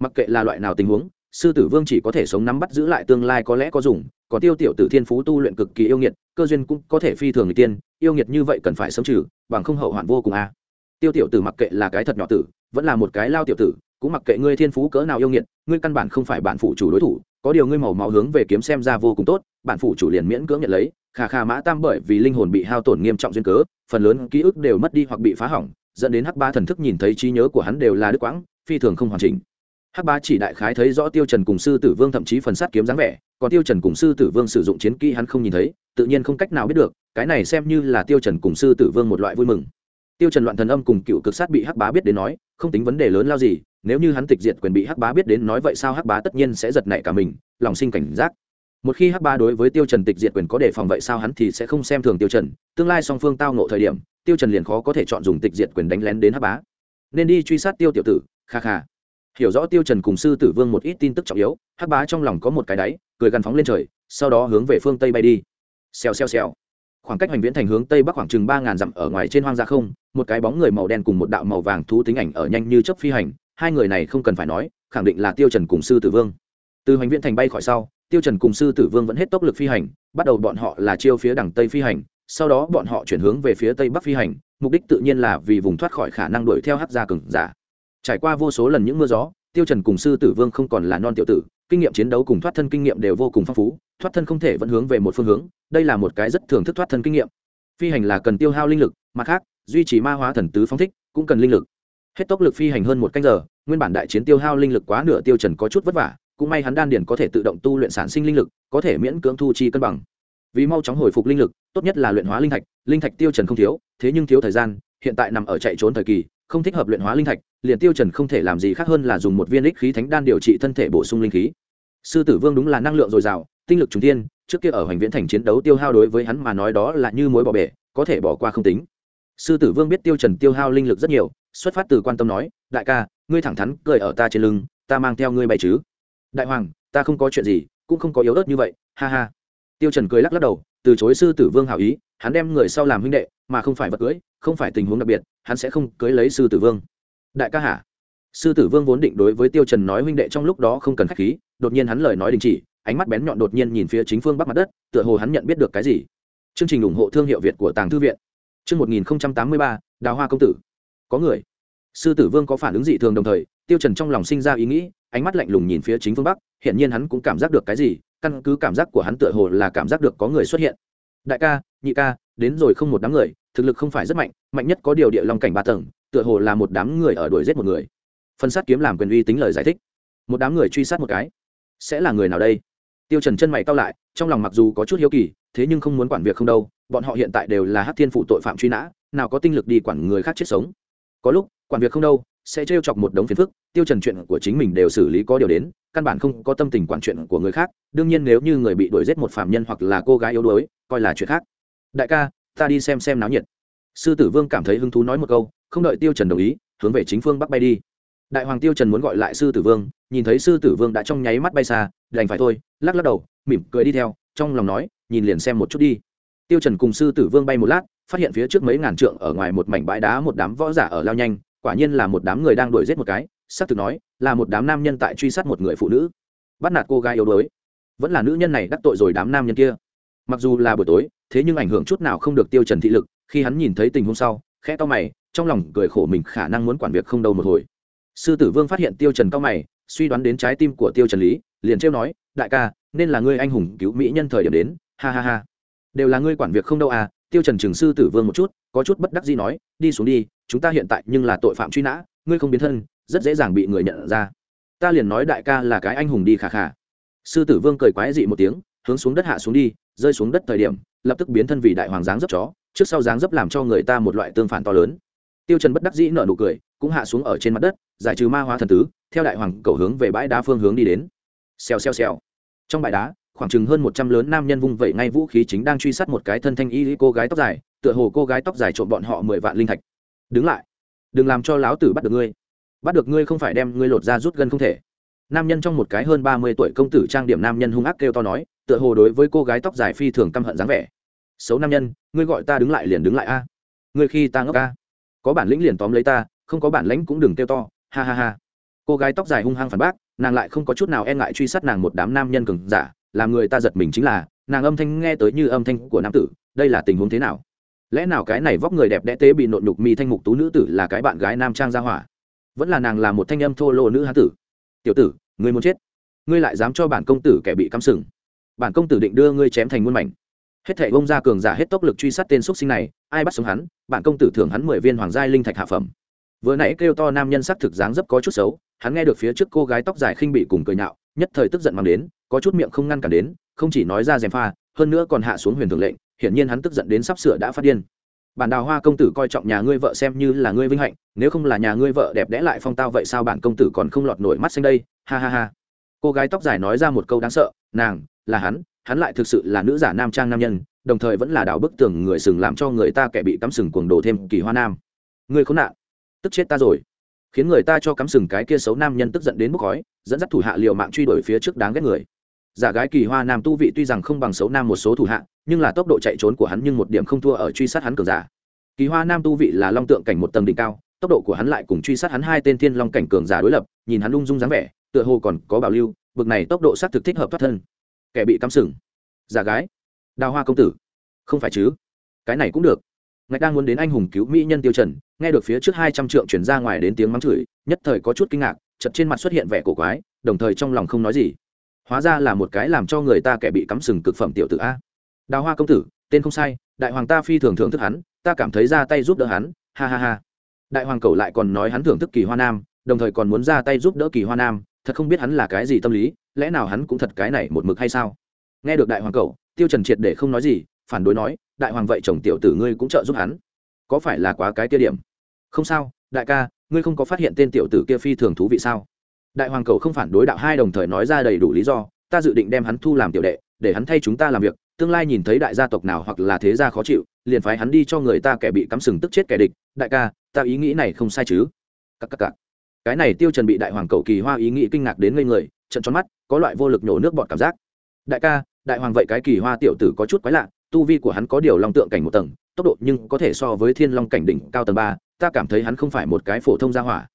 Mặc kệ là loại nào tình huống, sư tử vương chỉ có thể sống nắm bắt giữ lại tương lai có lẽ có dùng còn tiêu tiểu tử thiên phú tu luyện cực kỳ yêu nghiệt, cơ duyên cũng có thể phi thường người tiên, yêu nghiệt như vậy cần phải sống trừ, bằng không hậu hoạn vô cùng a. Tiêu tiểu tử mặc kệ là cái thật nhỏ tử, vẫn là một cái lao tiểu tử, cũng mặc kệ ngươi thiên phú cỡ nào yêu nghiệt, ngươi căn bản không phải bạn phụ chủ đối thủ, có điều ngươi màu máu hướng về kiếm xem ra vô cùng tốt bạn phụ chủ liền miễn cưỡng nhận lấy khà khà mã tam bởi vì linh hồn bị hao tổn nghiêm trọng duyên cớ, phần lớn ký ức đều mất đi hoặc bị phá hỏng, dẫn đến hắc ba thần thức nhìn thấy trí nhớ của hắn đều là đứt quãng, phi thường không hoàn chỉnh hắc Bá chỉ đại khái thấy rõ tiêu trần cùng sư tử vương thậm chí phần sát kiếm dáng vẻ, còn tiêu trần cùng sư tử vương sử dụng chiến kỹ hắn không nhìn thấy, tự nhiên không cách nào biết được, cái này xem như là tiêu trần cùng sư tử vương một loại vui mừng. Tiêu trần loạn thần âm cùng cựu cực sát bị hắc bá biết đến nói, không tính vấn đề lớn lao gì, nếu như hắn tịch diệt quyền bị hắc bá biết đến nói vậy sao hắc bá tất nhiên sẽ giật nảy cả mình, lòng sinh cảnh giác. Một khi hắc bá đối với tiêu trần tịch diệt quyền có đề phòng vậy sao hắn thì sẽ không xem thường tiêu trần, tương lai song phương tao ngộ thời điểm, tiêu trần liền khó có thể chọn dùng tịch diệt quyền đánh lén đến hắc bá. Nên đi truy sát tiêu tiểu tử, kha kha hiểu rõ tiêu trần cùng sư tử vương một ít tin tức trọng yếu, hắc bá trong lòng có một cái đáy, cười gần phóng lên trời, sau đó hướng về phương tây bay đi. Xèo xèo xèo. Khoảng cách hành viễn thành hướng tây bắc khoảng chừng ba ngàn dặm ở ngoài trên hoang dã không, một cái bóng người màu đen cùng một đạo màu vàng thú tính ảnh ở nhanh như chớp phi hành, hai người này không cần phải nói, khẳng định là tiêu trần cùng sư tử vương. Từ hành viễn thành bay khỏi sau, tiêu trần cùng sư tử vương vẫn hết tốc lực phi hành, bắt đầu bọn họ là chiêu phía đằng tây phi hành, sau đó bọn họ chuyển hướng về phía tây bắc phi hành, mục đích tự nhiên là vì vùng thoát khỏi khả năng đuổi theo hắc gia cường giả trải qua vô số lần những mưa gió, tiêu trần cùng sư tử vương không còn là non tiểu tử, kinh nghiệm chiến đấu cùng thoát thân kinh nghiệm đều vô cùng phong phú, thoát thân không thể vẫn hướng về một phương hướng, đây là một cái rất thường thức thoát thân kinh nghiệm. Phi hành là cần tiêu hao linh lực, mặt khác, duy trì ma hóa thần tứ phóng thích, cũng cần linh lực. Hết tốc lực phi hành hơn một canh giờ, nguyên bản đại chiến tiêu hao linh lực quá nửa tiêu trần có chút vất vả, cũng may hắn đan điền có thể tự động tu luyện sản sinh linh lực, có thể miễn cưỡng thu chi cân bằng. Vì mau chóng hồi phục linh lực, tốt nhất là luyện hóa linh thạch linh thạch tiêu trần không thiếu, thế nhưng thiếu thời gian, hiện tại nằm ở chạy trốn thời kỳ không thích hợp luyện hóa linh thạch, liền tiêu trần không thể làm gì khác hơn là dùng một viên ích khí thánh đan điều trị thân thể bổ sung linh khí. Sư tử vương đúng là năng lượng dồi dào, tinh lực trùng tiên trước kia ở hoành viễn thành chiến đấu tiêu hao đối với hắn mà nói đó là như mối bỏ bể, có thể bỏ qua không tính. Sư tử vương biết tiêu trần tiêu hao linh lực rất nhiều, xuất phát từ quan tâm nói, đại ca, ngươi thẳng thắn cười ở ta trên lưng, ta mang theo ngươi bay chứ. Đại hoàng, ta không có chuyện gì, cũng không có yếu ớt như vậy, ha ha. Tiêu trần cười lắc lắc đầu, từ chối sư tử vương hảo ý hắn đem người sau làm huynh đệ, mà không phải vật cưới, không phải tình huống đặc biệt, hắn sẽ không cưới lấy sư tử vương. Đại ca hả? Sư tử vương vốn định đối với tiêu trần nói huynh đệ trong lúc đó không cần khách khí, đột nhiên hắn lời nói đình chỉ, ánh mắt bén nhọn đột nhiên nhìn phía chính phương bắc mặt đất, tựa hồ hắn nhận biết được cái gì. Chương trình ủng hộ thương hiệu việt của tàng thư viện. Chương 1083 đào hoa công tử. Có người. Sư tử vương có phản ứng dị thường đồng thời, tiêu trần trong lòng sinh ra ý nghĩ, ánh mắt lạnh lùng nhìn phía chính phương bắc hiện nhiên hắn cũng cảm giác được cái gì, căn cứ cảm giác của hắn tựa hồ là cảm giác được có người xuất hiện. Đại ca nhị ca, đến rồi không một đám người, thực lực không phải rất mạnh mạnh nhất có điều địa long cảnh ba tầng, tựa hồ là một đám người ở đuổi giết một người. Phân sát kiếm làm quyền uy tính lời giải thích. Một đám người truy sát một cái. Sẽ là người nào đây? Tiêu trần chân mày cao lại, trong lòng mặc dù có chút hiếu kỳ, thế nhưng không muốn quản việc không đâu, bọn họ hiện tại đều là hắc thiên phụ tội phạm truy nã, nào có tinh lực đi quản người khác chết sống. Có lúc, quản việc không đâu, sẽ trêu chọc một đống phiền phức, tiêu trần chuyện của chính mình đều xử lý có điều đến, căn bản không có tâm tình quản chuyện của người khác, đương nhiên nếu như người bị đuổi giết một phạm nhân hoặc là cô gái yếu đuối, coi là chuyện khác đại ca, ta đi xem xem náo nhiệt. Sư tử vương cảm thấy hứng thú nói một câu, không đợi tiêu trần đồng ý, hướng về chính phương bắc bay đi. Đại hoàng tiêu trần muốn gọi lại sư tử vương, nhìn thấy sư tử vương đã trong nháy mắt bay xa, đành phải thôi, lắc lắc đầu, mỉm cười đi theo, trong lòng nói, nhìn liền xem một chút đi. Tiêu trần cùng sư tử vương bay một lát, phát hiện phía trước mấy ngàn trượng ở ngoài một mảnh bãi đá một đám võ giả ở lao nhanh, quả nhiên là một đám người đang đuổi giết một cái sắc thực nói, là một đám nam nhân tại truy sát một người phụ nữ. Bắt nạt cô gái yếu đuối. Vẫn là nữ nhân này đắc tội rồi đám nam nhân kia mặc dù là buổi tối, thế nhưng ảnh hưởng chút nào không được tiêu trần thị lực, khi hắn nhìn thấy tình huống sau, khẽ to mày, trong lòng cười khổ mình khả năng muốn quản việc không đâu một hồi. Sư tử vương phát hiện tiêu trần cao mày, suy đoán đến trái tim của tiêu trần lý, liền trêu nói, đại ca, nên là ngươi anh hùng cứu mỹ nhân thời điểm đến, ha ha ha. Đều là ngươi quản việc không đâu à tiêu trần trường sư tử vương một chút, có chút bất đắc dĩ nói, đi xuống đi, chúng ta hiện tại nhưng là tội phạm truy nã, ngươi không biến thân, rất dễ dàng bị người nhận ra. Ta liền nói đại ca là cái anh hùng đi khà khà. Sư tử vương cười quái dị một tiếng, hướng xuống đất hạ xuống đi rơi xuống đất thời điểm, lập tức biến thân vì đại hoàng dáng dấp chó, trước sau dáng dấp làm cho người ta một loại tương phản to lớn. Tiêu trần bất đắc dĩ nở nụ cười, cũng hạ xuống ở trên mặt đất, giải trừ ma hóa thần tứ, theo đại hoàng cầu hướng về bãi đá phương hướng đi đến. Xèo xèo xèo. Trong bãi đá, khoảng chừng hơn một trăm lớn nam nhân vung vẩy ngay vũ khí chính đang truy sát một cái thân thanh y cô gái tóc dài, tựa hồ cô gái tóc dài trộm bọn họ mười vạn linh thạch. Đứng lại, đừng làm cho láo tử bắt được ngươi. Bắt được ngươi không phải đem ngươi lột ra rút gân không thể. Nam nhân trong một cái hơn ba mươi tuổi công tử trang điểm nam nhân hung ác kêu to nói tựa hồ đối với cô gái tóc dài phi thường căm hận dáng vẻ. Xấu nam nhân, ngươi gọi ta đứng lại liền đứng lại a. Ngươi khi ta ngốc a. Có bản lĩnh liền tóm lấy ta, không có bản lĩnh cũng đừng kêu to, ha ha ha. Cô gái tóc dài hung hăng phản bác, nàng lại không có chút nào e ngại truy sát nàng một đám nam nhân cường giả, làm người ta giật mình chính là, nàng âm thanh nghe tới như âm thanh của nam tử, đây là tình huống thế nào? Lẽ nào cái này vóc người đẹp đẽ tế bị nộn nhục mi thanh mục tú nữ tử là cái bạn gái nam trang gia hỏa? Vẫn là nàng là một thanh âm thô lô nữ hán tử. Tiểu tử, ngươi muốn chết. Ngươi lại dám cho bản công tử kẻ bị cắm sừng bản công tử định đưa ngươi chém thành muôn mảnh. Hết thảy bông ra cường giả hết tốc lực truy sát tên x sinh này, ai bắt sống hắn? Bản công tử thưởng hắn mười viên hoàng giai linh thạch hạ phẩm. Vừa nãy kêu to nam nhân sắc thực dáng dấp có chút xấu, hắn nghe được phía trước cô gái tóc dài khinh bị cùng cười nhạo, nhất thời tức giận mang đến, có chút miệng không ngăn cản đến, không chỉ nói ra dèm pha, hơn nữa còn hạ xuống huyền thường lệnh, hiển nhiên hắn tức giận đến sắp sửa đã phát điên. Bản đào hoa công tử coi trọng nhà ngươi vợ xem như là ngươi vinh hạnh, nếu không là nhà ngươi vợ đẹp đẽ lại phong tao vậy sao bản công tử còn không lọt nổi mắt xanh đây? Ha ha ha cô gái tóc dài nói ra một câu đáng sợ, nàng, là hắn hắn lại thực sự là nữ giả nam trang nam nhân, đồng thời vẫn là đảo bức tường người sừng làm cho người ta kẻ bị cắm sừng cuồng đồ thêm kỳ hoa nam. Người khốn nạn, tức chết ta rồi. Khiến người ta cho cắm sừng cái kia xấu nam nhân tức giận đến bốc khói, dẫn dắt thủ hạ liều mạng truy đuổi phía trước đáng ghét người. Giả gái kỳ hoa nam tu vị tuy rằng không bằng xấu nam một số thủ hạ, nhưng là tốc độ chạy trốn của hắn nhưng một điểm không thua ở truy sát hắn cường giả. Kỳ hoa nam tu vị là long tượng cảnh một tầng đỉnh cao, tốc độ của hắn lại cùng truy sát hắn hai tên thiên long cảnh cường giả đối lập, nhìn hắn lung dung dáng vẻ tựa hồ còn có bảo lưu, bực này tốc độ xác thực thích hợp thoát thân. Kẻ bị cắm sừng. Giả gái. Đào hoa công tử. Không phải chứ? Cái này cũng được. Ngạch đang muốn đến anh hùng cứu mỹ nhân tiêu trần, nghe được phía trước hai trăm trượng chuyển ra ngoài đến tiếng mắng chửi, nhất thời có chút kinh ngạc chật trên mặt xuất hiện vẻ cổ quái, đồng thời trong lòng không nói gì. Hóa ra là một cái làm cho người ta kẻ bị cắm sừng cực phẩm tiểu tử a. Đào hoa công tử, tên không sai, đại hoàng ta phi thường thưởng thức hắn, ta cảm thấy ra tay giúp đỡ hắn, ha ha ha. Đại hoàng cầu lại còn nói hắn thưởng thức kỳ hoa nam, đồng thời còn muốn ra tay giúp đỡ kỳ hoa nam thật không biết hắn là cái gì tâm lý, lẽ nào hắn cũng thật cái này một mực hay sao? Nghe được đại hoàng cậu, tiêu trần triệt để không nói gì, phản đối nói, đại hoàng vậy chồng tiểu tử ngươi cũng trợ giúp hắn. Có phải là quá cái kia điểm? Không sao, đại ca, ngươi không có phát hiện tên tiểu tử kia phi thường thú vị sao? Đại hoàng cầu không phản đối đạo hai đồng thời nói ra đầy đủ lý do, ta dự định đem hắn thu làm tiểu đệ, để hắn thay chúng ta làm việc, tương lai nhìn thấy đại gia tộc nào hoặc là thế gia khó chịu, liền phái hắn đi cho người ta kẻ bị cắm sừng tức chết kẻ địch. Đại ca, ta ý nghĩ này không sai chứ? Cắc cắc cắc cái này tiêu trần bị đại hoàng cầu kỳ hoa ý nghĩ kinh ngạc đến ngây người, trận tròn mắt, có loại vô lực nhổ nước bọt cảm giác. Đại ca, đại hoàng vậy cái kỳ hoa tiểu tử có chút quái lạ, tu vi của hắn có điều long tượng cảnh một tầng, tốc độ nhưng có thể so với thiên long cảnh đỉnh cao tầng ba, ta cảm thấy hắn không phải một cái phổ thông gia hỏa.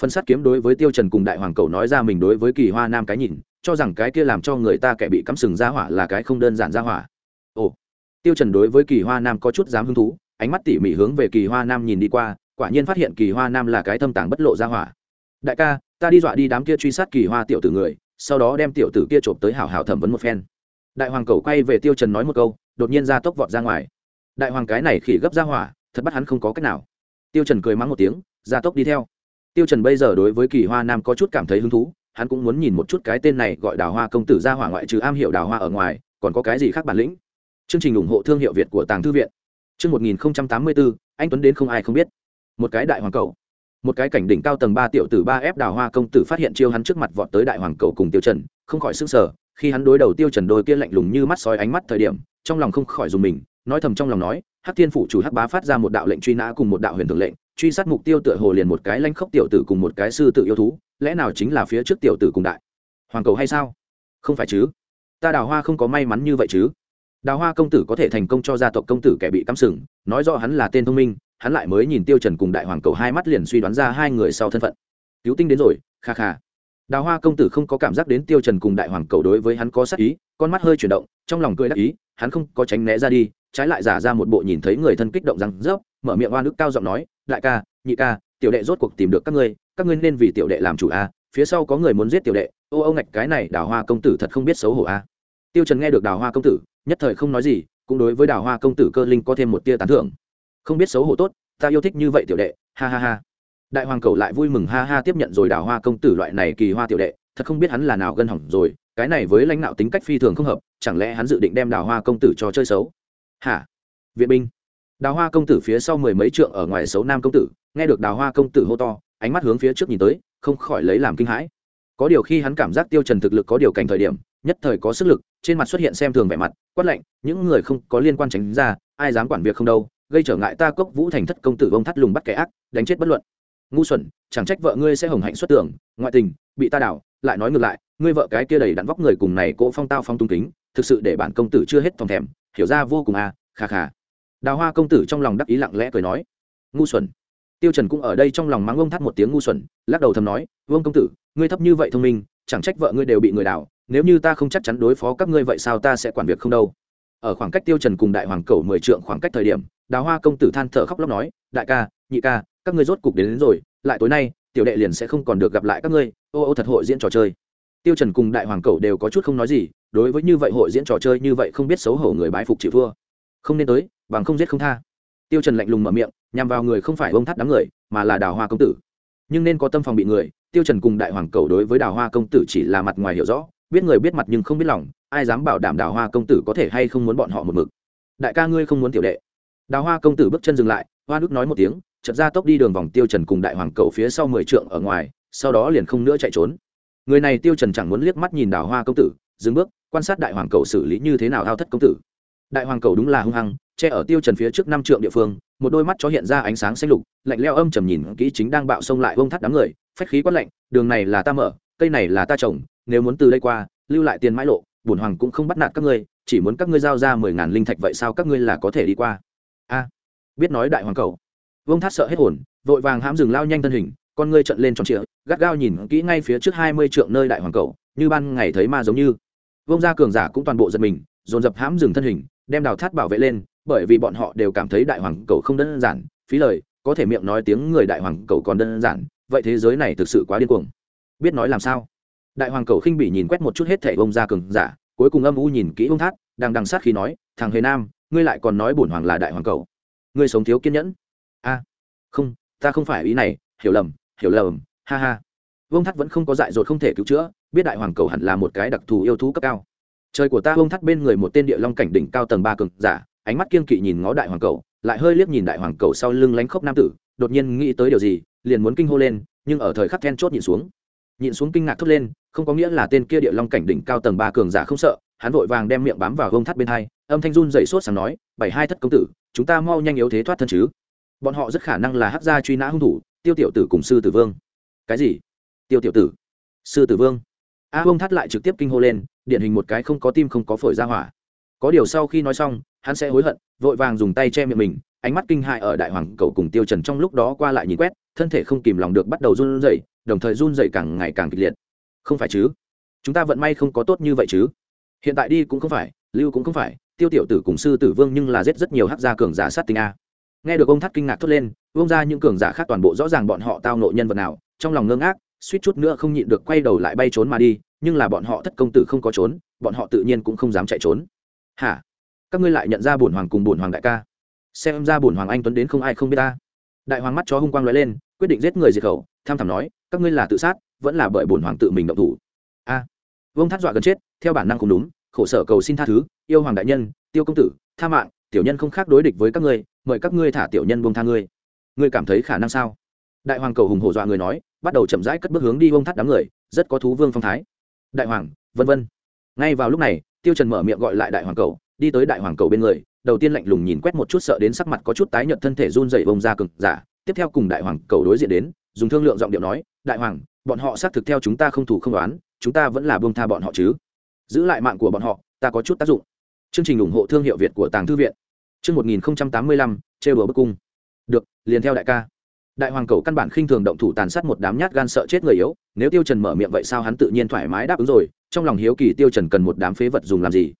Phân sát kiếm đối với tiêu trần cùng đại hoàng cầu nói ra mình đối với kỳ hoa nam cái nhìn, cho rằng cái kia làm cho người ta kẻ bị cắm sừng gia hỏa là cái không đơn giản gia hỏa. Ồ, tiêu trần đối với kỳ hoa nam có chút dám hứng thú, ánh mắt tỉ mỉ hướng về kỳ hoa nam nhìn đi qua, quả nhiên phát hiện kỳ hoa nam là cái thâm tàng bất lộ gia hỏa đại ca, ta đi dọa đi đám kia truy sát kỳ hoa tiểu tử người, sau đó đem tiểu tử kia trộm tới hảo hảo thẩm vấn một phen. Đại hoàng cầu quay về tiêu trần nói một câu, đột nhiên ra tốc vọt ra ngoài. Đại hoàng cái này khỉ gấp ra hỏa, thật bắt hắn không có cách nào. Tiêu trần cười mắng một tiếng, ra tốc đi theo. Tiêu trần bây giờ đối với kỳ hoa nam có chút cảm thấy hứng thú, hắn cũng muốn nhìn một chút cái tên này gọi đào hoa công tử ra hỏa ngoại trừ am hiểu đào hoa ở ngoài, còn có cái gì khác bản lĩnh. Chương trình ủng hộ thương hiệu việt của tàng thư viện. Chương 1084 anh tuấn đến không ai không biết. Một cái đại hoàng cầu một cái cảnh đỉnh cao tầng ba tiểu tử ba ép đào hoa công tử phát hiện chiêu hắn trước mặt vọt tới đại hoàng cầu cùng tiêu trần, không khỏi sững sờ. Khi hắn đối đầu tiêu trần đôi kia lạnh lùng như mắt sói ánh mắt thời điểm, trong lòng không khỏi dùng mình, nói thầm trong lòng nói, hắc thiên phủ chủ hắc bá phát ra một đạo lệnh truy nã cùng một đạo huyền thường lệnh, truy sát mục tiêu tựa hồ liền một cái lanh khốc tiểu tử cùng một cái sư tự yêu thú, lẽ nào chính là phía trước tiểu tử cùng đại hoàng cầu hay sao? Không phải chứ. Ta đào hoa không có may mắn như vậy chứ. Đào hoa công tử có thể thành công cho gia tộc công tử kẻ bị cắm sừng, nói rõ hắn là tên thông minh hắn lại mới nhìn tiêu trần cùng đại hoàng cầu hai mắt liền suy đoán ra hai người sau thân phận. Cứu tinh đến rồi, kha kha. Đào hoa công tử không có cảm giác đến tiêu trần cùng đại hoàng cầu đối với hắn có sát ý, con mắt hơi chuyển động, trong lòng cười đắc ý, hắn không có tránh né ra đi, trái lại giả ra một bộ nhìn thấy người thân kích động rằng rớp, mở miệng oan ức cao giọng nói, đại ca, nhị ca, tiểu đệ rốt cuộc tìm được các ngươi các ngươi nên vì tiểu đệ làm chủ a, phía sau có người muốn giết tiểu đệ, ô ô ngạch cái này đào hoa công tử thật không biết xấu hổ a. Tiêu trần nghe được đào hoa công tử, nhất thời không nói gì, cũng đối với đào hoa công tử cơ linh có thêm một tia tán thưởng không biết xấu hổ tốt, ta yêu thích như vậy tiểu đệ, ha ha ha. Đại hoàng cầu lại vui mừng, ha ha, tiếp nhận rồi đào hoa công tử loại này kỳ hoa tiểu đệ, thật không biết hắn là nào gân hỏng rồi, cái này với lãnh đạo tính cách phi thường không hợp, chẳng lẽ hắn dự định đem đào hoa công tử cho chơi xấu? Hả? Viện binh. Đào hoa công tử phía sau mười mấy trượng ở ngoài xấu nam công tử, nghe được đào hoa công tử hô to, ánh mắt hướng phía trước nhìn tới, không khỏi lấy làm kinh hãi. Có điều khi hắn cảm giác tiêu trần thực lực có điều cảnh thời điểm, nhất thời có sức lực, trên mặt xuất hiện xem thường vẻ mặt, quát lạnh, những người không có liên quan tránh ra, ai dám quản việc không đâu gây trở ngại ta cốc vũ thành thất công tử vông thắt lùng bắt kẻ ác, đánh chết bất luận. Ngu xuẩn, chẳng trách vợ ngươi sẽ hồng hạnh xuất tưởng ngoại tình, bị ta đảo, lại nói ngược lại, ngươi vợ cái kia đầy đặn vóc người cùng này cỗ phong tao phong tung kính, thực sự để bản công tử chưa hết thòng thèm, hiểu ra vô cùng à khà khà đào hoa công tử trong lòng đắc ý lặng lẽ cười nói. Ngu xuẩn. Tiêu trần cũng ở đây trong lòng mắng ông thắt một tiếng ngu xuẩn, lắc đầu thầm nói, vương công tử, ngươi thấp như vậy thông minh, chẳng trách vợ ngươi đều bị người đảo, nếu như ta không chắc chắn đối phó các ngươi vậy sao ta sẽ quản việc không đâu? Ở khoảng cách tiêu trần cùng đại hoàng cầu mười trượng khoảng cách thời điểm đào hoa công tử than thở khóc lóc nói đại ca nhị ca các ngươi rốt cục đến, đến rồi lại tối nay tiểu đệ liền sẽ không còn được gặp lại các ngươi ô ô thật hội diễn trò chơi. Tiêu trần cùng đại hoàng cầu đều có chút không nói gì đối với như vậy hội diễn trò chơi như vậy không biết xấu hổ người bái phục chịu thua. Không nên tới bằng không giết không tha. Tiêu trần lạnh lùng mở miệng nhằm vào người không phải ông thắt đám người mà là đào hoa công tử. Nhưng nên có tâm phòng bị người tiêu trần cùng đại hoàng cầu đối với đào hoa công tử chỉ là mặt ngoài hiểu rõ biết người biết mặt nhưng không biết lòng ai dám bảo đảm đào hoa công tử có thể hay không muốn bọn họ một mực? Đại ca ngươi không muốn tiểu đệ. Đào hoa công tử bước chân dừng lại, hoa nước nói một tiếng, chợt ra tốc đi đường vòng tiêu trần cùng đại hoàng cầu phía sau mười trượng ở ngoài, sau đó liền không nữa chạy trốn. Người này tiêu trần chẳng muốn liếc mắt nhìn đào hoa công tử, dừng bước, quan sát đại hoàng cầu xử lý như thế nào thao thất công tử. Đại hoàng cầu đúng là hung hăng, che ở tiêu trần phía trước năm trượng địa phương, một đôi mắt chó hiện ra ánh sáng xanh lục, lạnh leo âm trầm nhìn kỹ chính đang bạo xông lại vông thắt đám người, phách khí quát lạnh, đường này là ta mở, cây này là ta trồng, nếu muốn từ đây qua, lưu lại tiền mãi lộ bổn hoàng cũng không bắt nạt các ngươi, chỉ muốn các ngươi giao ra mười ngàn linh thạch vậy sao các ngươi là có thể đi qua? A, biết nói đại hoàng cầu. Vương thát sợ hết hồn, vội vàng hãm dừng lao nhanh thân hình, con ngươi trợn lên tròn trịa, gắt gao nhìn kỹ ngay phía trước hai mươi trượng nơi đại hoàng cầu, như ban ngày thấy ma giống như. Vương gia cường giả cũng toàn bộ giật mình, dồn dập hãm dừng thân hình, đem đào thát bảo vệ lên, bởi vì bọn họ đều cảm thấy đại hoàng cầu không đơn giản, phí lời, có thể miệng nói tiếng người đại hoàng cầu còn đơn giản, vậy thế giới này thực sự quá điên cuồng. Biết nói làm sao? Đại hoàng cầu khinh bỉ nhìn quét một chút hết thẻ bông ra cường giả, cuối cùng âm u nhìn kỹ bông thát, đang đằng sát khi nói, thằng hề nam, ngươi lại còn nói bổn hoàng là đại hoàng cầu. Ngươi sống thiếu kiên nhẫn. A, không, ta không phải ý này, hiểu lầm hiểu lầm, ha ha. Vương thắt vẫn không có dại dột không thể cứu chữa, biết đại hoàng cầu hẳn là một cái đặc thù yêu thú cấp cao. Trời của ta, vương thắt bên người một tên địa long cảnh đỉnh cao tầng ba cực giả, ánh mắt kiên kỵ nhìn ngó đại hoàng cầu, lại hơi liếc nhìn đại hoàng cầu sau lưng lánh khốc nam tử, đột nhiên nghĩ tới điều gì, liền muốn kinh hô lên, nhưng ở thời khắc then chốt nhìn xuống nhìn xuống kinh ngạc thốt lên không có nghĩa là tên kia địa long cảnh đỉnh cao tầng ba cường giả không sợ hắn vội vàng đem miệng bám vào gông thắt bên hai âm thanh run dậy sốt sáng nói bảy hai thất công tử chúng ta mau nhanh yếu thế thoát thân chứ. Bọn họ rất khả năng là hát gia truy nã hung thủ tiêu tiểu tử cùng sư tử vương. Cái gì? Tiêu tiểu tử? Sư tử vương. A à, bông thắt lại trực tiếp kinh hô lên điển hình một cái không có tim không có phổi ra hỏa. Có điều sau khi nói xong hắn sẽ hối hận vội vàng dùng tay che miệng mình ánh mắt kinh hại ở đại hoàng cầu cùng tiêu trần trong lúc đó qua lại nhìn quét, thân thể không kìm lòng được bắt đầu run rẩy, đồng thời run rẩy càng ngày càng kịch liệt. Không phải chứ? Chúng ta vận may không có tốt như vậy chứ? Hiện tại đi cũng không phải, lưu cũng không phải, tiêu tiểu tử cùng sư tử vương nhưng là giết rất nhiều hắc gia cường giả sát tinh a. Nghe được ông thắt kinh ngạc thốt lên vương ra những cường giả khác toàn bộ rõ ràng bọn họ tao nộ nhân vật nào, trong lòng ngơ ngác, suýt chút nữa không nhịn được quay đầu lại bay trốn mà đi, nhưng là bọn họ thất công tử không có trốn, bọn họ tự nhiên cũng không dám chạy trốn. Hả? Các ngươi lại nhận ra bổn hoàng cùng bổn hoàng đại ca? Xem ra bổn hoàng anh tuấn đến không ai không biết ta. Đại hoàng mắt chó hung quang lóe lên quyết định giết người diệt khẩu tham thảm nói các ngươi là tự sát vẫn là bởi bổn hoàng tự mình động thủ. A. À, vương thắt dọa gần chết theo bản năng không đúng khổ sở cầu xin tha thứ yêu hoàng đại nhân tiêu công tử tha mạng tiểu nhân không khác đối địch với các ngươi mời các ngươi thả tiểu nhân buông tha ngươi. Ngươi cảm thấy khả năng sao? Đại hoàng cầu hùng hổ dọa người nói bắt đầu chậm rãi cất bước hướng đi vương thắt đám người rất có thú vương phong thái. Đại hoàng vân vân. Ngay vào lúc này tiêu trần mở miệng gọi lại đại hoàng cầu đi tới đại hoàng cầu bên người đầu tiên lạnh lùng nhìn quét một chút sợ đến sắc mặt có chút tái nhợt thân thể run rẩy bông ra cực giả. Tiếp theo cùng đại hoàng cầu đối diện đến, dùng thương lượng giọng điệu nói, đại hoàng, bọn họ xác thực theo chúng ta không thủ không đoán, chúng ta vẫn là buông tha bọn họ chứ. Giữ lại mạng của bọn họ, ta có chút tác dụng. Chương trình ủng hộ thương hiệu việt của tàng thư viện. Chương một nghìn tám mươi lăm, trêu bờ bức cung. Được, liền theo đại ca. Đại hoàng cầu căn bản khinh thường động thủ tàn sát một đám nhát gan sợ chết người yếu, nếu tiêu trần mở miệng vậy sao hắn tự nhiên thoải mái đáp ứng rồi, trong lòng hiếu kỳ tiêu trần cần một đám phế vật dùng làm gì?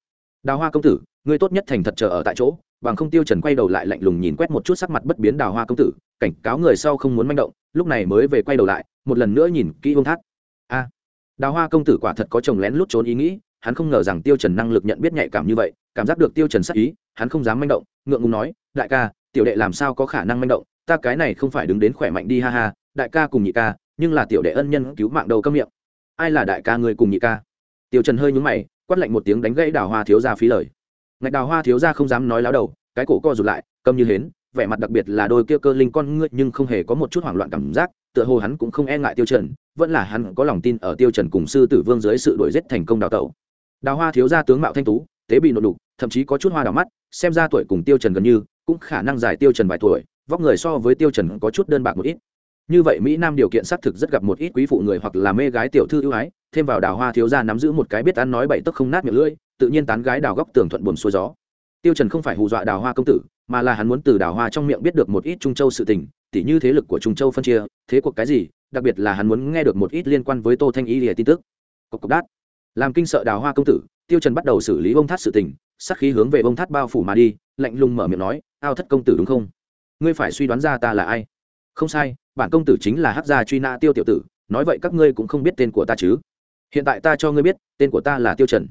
Đào hoa công tử, ngươi tốt nhất thành thật chờ ở tại chỗ, bằng không tiêu trần quay đầu lại lạnh lùng nhìn quét một chút sắc mặt bất biến đào hoa công tử, cảnh cáo người sau không muốn manh động, lúc này mới về quay đầu lại, một lần nữa nhìn kỹ vương thác a, đào hoa công tử quả thật có chồng lén lút trốn ý nghĩ, hắn không ngờ rằng tiêu trần năng lực nhận biết nhạy cảm như vậy, cảm giác được tiêu trần sắc ý, hắn không dám manh động, ngượng ngùng nói, đại ca, tiểu đệ làm sao có khả năng manh động, ta cái này không phải đứng đến khỏe mạnh đi ha ha, đại ca cùng nhị ca, nhưng là tiểu đệ ân nhân cứu mạng đầu câm miệng. Ai là đại ca người cùng nhị ca? Tiêu trần hơi nhướng mày quát lạnh một tiếng đánh gãy đào hoa thiếu gia phí lời. Ngạch đào hoa thiếu gia không dám nói láo đầu, cái cổ co rụt lại, câm như hến, vẻ mặt đặc biệt là đôi kia cơ linh con ngươi nhưng không hề có một chút hoảng loạn cảm giác, tựa hồ hắn cũng không e ngại tiêu trần, vẫn là hắn có lòng tin ở tiêu trần cùng sư tử vương dưới sự đuổi giết thành công đào tẩu. Đào hoa thiếu gia tướng mạo thanh tú, tế bị nộn đục, thậm chí có chút hoa đào mắt, xem ra tuổi cùng tiêu trần gần như, cũng khả năng dài tiêu trần vài tuổi, vóc người so với tiêu trần có chút đơn bạc một ít. Như vậy mỹ nam điều kiện xác thực rất gặp một ít quý phụ người hoặc là mê gái tiểu thư ưu ái thêm vào đào hoa thiếu gia nắm giữ một cái biết ăn nói bậy tức không nát miệng lưỡi, tự nhiên tán gái đào góc tường thuận buồn xuôi gió. Tiêu trần không phải hù dọa đào hoa công tử, mà là hắn muốn từ đào hoa trong miệng biết được một ít trung châu sự tình, tỉ như thế lực của trung châu phân chia, thế cuộc cái gì, đặc biệt là hắn muốn nghe được một ít liên quan với tô thanh y lìa tin tức. Cộc cộc đát. Làm kinh sợ đào hoa công tử, tiêu trần bắt đầu xử lý bông thát sự tình sắc khí hướng về bông thát bao phủ mà đi, lạnh lùng mở miệng nói, ao thất công tử đúng không? Ngươi phải suy đoán ra ta là ai. Không sai, bản công tử chính là hắc gia truy nã tiêu tiểu tử, nói vậy các ngươi cũng không biết tên của ta chứ hiện tại ta cho ngươi biết, tên của ta là tiêu trần.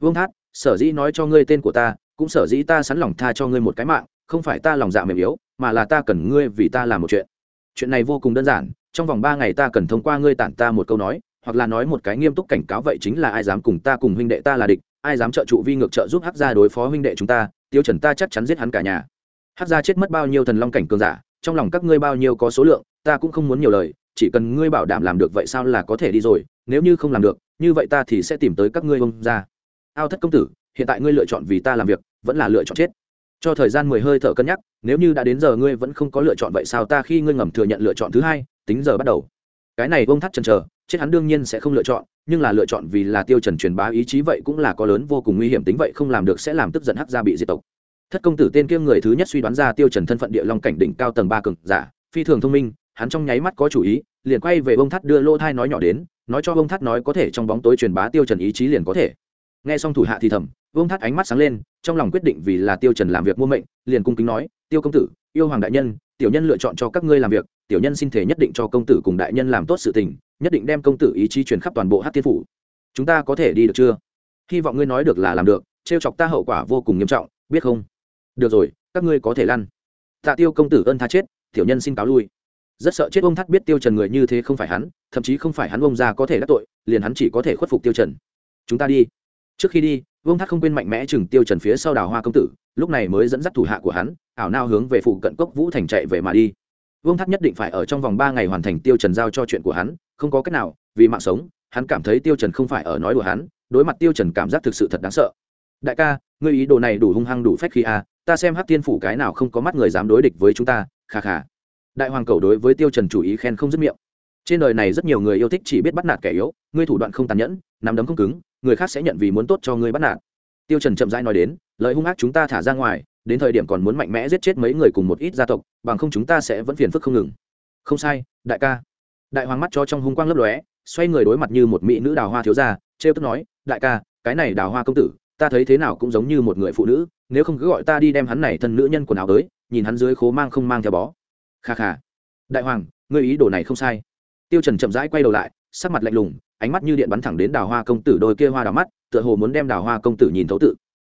Vương thát, sở dĩ nói cho ngươi tên của ta, cũng sở dĩ ta sẵn lòng tha cho ngươi một cái mạng, không phải ta lòng dạ mềm yếu, mà là ta cần ngươi vì ta làm một chuyện. Chuyện này vô cùng đơn giản, trong vòng ba ngày ta cần thông qua ngươi tản ta một câu nói, hoặc là nói một cái nghiêm túc cảnh cáo vậy chính là ai dám cùng ta cùng huynh đệ ta là địch, ai dám trợ trụ vi ngược trợ giúp hắc gia đối phó huynh đệ chúng ta, tiêu trần ta chắc chắn giết hắn cả nhà. Hắc gia chết mất bao nhiêu thần long cảnh cường giả, trong lòng các ngươi bao nhiêu có số lượng, ta cũng không muốn nhiều lời, chỉ cần ngươi bảo đảm làm được vậy sao là có thể đi rồi nếu như không làm được, như vậy ta thì sẽ tìm tới các ngươi ông ra. Ao thất công tử, hiện tại ngươi lựa chọn vì ta làm việc, vẫn là lựa chọn chết. Cho thời gian mười hơi thở cân nhắc, nếu như đã đến giờ ngươi vẫn không có lựa chọn vậy sao ta khi ngươi ngầm thừa nhận lựa chọn thứ hai, tính giờ bắt đầu. Cái này ông thắt chần chờ, chết hắn đương nhiên sẽ không lựa chọn, nhưng là lựa chọn vì là tiêu trần truyền bá ý chí vậy cũng là có lớn vô cùng nguy hiểm tính vậy không làm được sẽ làm tức giận hắc gia bị diệt tộc. Thất công tử tên kia người thứ nhất suy đoán ra tiêu trần thân phận địa long cảnh đỉnh cao tầng ba cường giả, phi thường thông minh, hắn trong nháy mắt có chủ ý, liền quay về ông thắt đưa lô thai nói nhỏ đến nói cho Vương thắt nói có thể trong bóng tối truyền bá tiêu trần ý chí liền có thể. Nghe xong thủ hạ thì thầm, Vương thắt ánh mắt sáng lên, trong lòng quyết định vì là tiêu trần làm việc mua mệnh, liền cung kính nói, tiêu công tử, yêu hoàng đại nhân, tiểu nhân lựa chọn cho các ngươi làm việc, tiểu nhân xin thể nhất định cho công tử cùng đại nhân làm tốt sự tình, nhất định đem công tử ý chí truyền khắp toàn bộ hát thiên phủ. Chúng ta có thể đi được chưa? Hy vọng ngươi nói được là làm được, trêu chọc ta hậu quả vô cùng nghiêm trọng, biết không? Được rồi, các ngươi có thể lăn. Tạ tiêu công tử ơn tha chết, tiểu nhân xin cáo lui rất sợ chết ông thắt biết tiêu trần người như thế không phải hắn thậm chí không phải hắn ông già có thể đắc tội liền hắn chỉ có thể khuất phục tiêu trần. Chúng ta đi. Trước khi đi vương thác không quên mạnh mẽ chừng tiêu trần phía sau đào hoa công tử lúc này mới dẫn dắt thủ hạ của hắn ảo nao hướng về phụ cận cốc vũ thành chạy về mà đi. Vương thác nhất định phải ở trong vòng ba ngày hoàn thành tiêu trần giao cho chuyện của hắn không có cách nào vì mạng sống hắn cảm thấy tiêu trần không phải ở nói đùa hắn đối mặt tiêu trần cảm giác thực sự thật đáng sợ. Đại ca ngươi ý đồ này đủ hung hăng đủ phách khi a à, ta xem hắc tiên phủ cái nào không có mắt người dám đối địch với chúng ta kha kha đại hoàng cầu đối với tiêu trần chủ ý khen không dứt miệng. Trên đời này rất nhiều người yêu thích chỉ biết bắt nạt kẻ yếu, ngươi thủ đoạn không tàn nhẫn, nắm đấm không cứng, người khác sẽ nhận vì muốn tốt cho ngươi bắt nạt. Tiêu trần chậm rãi nói đến, lời hung ác chúng ta thả ra ngoài, đến thời điểm còn muốn mạnh mẽ giết chết mấy người cùng một ít gia tộc, bằng không chúng ta sẽ vẫn phiền phức không ngừng. Không sai, đại ca. Đại hoàng mắt cho trong hung quang lấp lóe, xoay người đối mặt như một mỹ nữ đào hoa thiếu gia, trêu tức nói, đại ca, cái này đào hoa công tử, ta thấy thế nào cũng giống như một người phụ nữ, nếu không cứ gọi ta đi đem hắn này thân nữ nhân quần áo tới, nhìn hắn dưới khố mang không mang theo bó kha kha. Đại hoàng, ngươi ý đồ này không sai. Tiêu trần chậm rãi quay đầu lại, sắc mặt lạnh lùng, ánh mắt như điện bắn thẳng đến đào hoa công tử đôi kia hoa đào mắt, tựa hồ muốn đem đào hoa công tử nhìn thấu tự.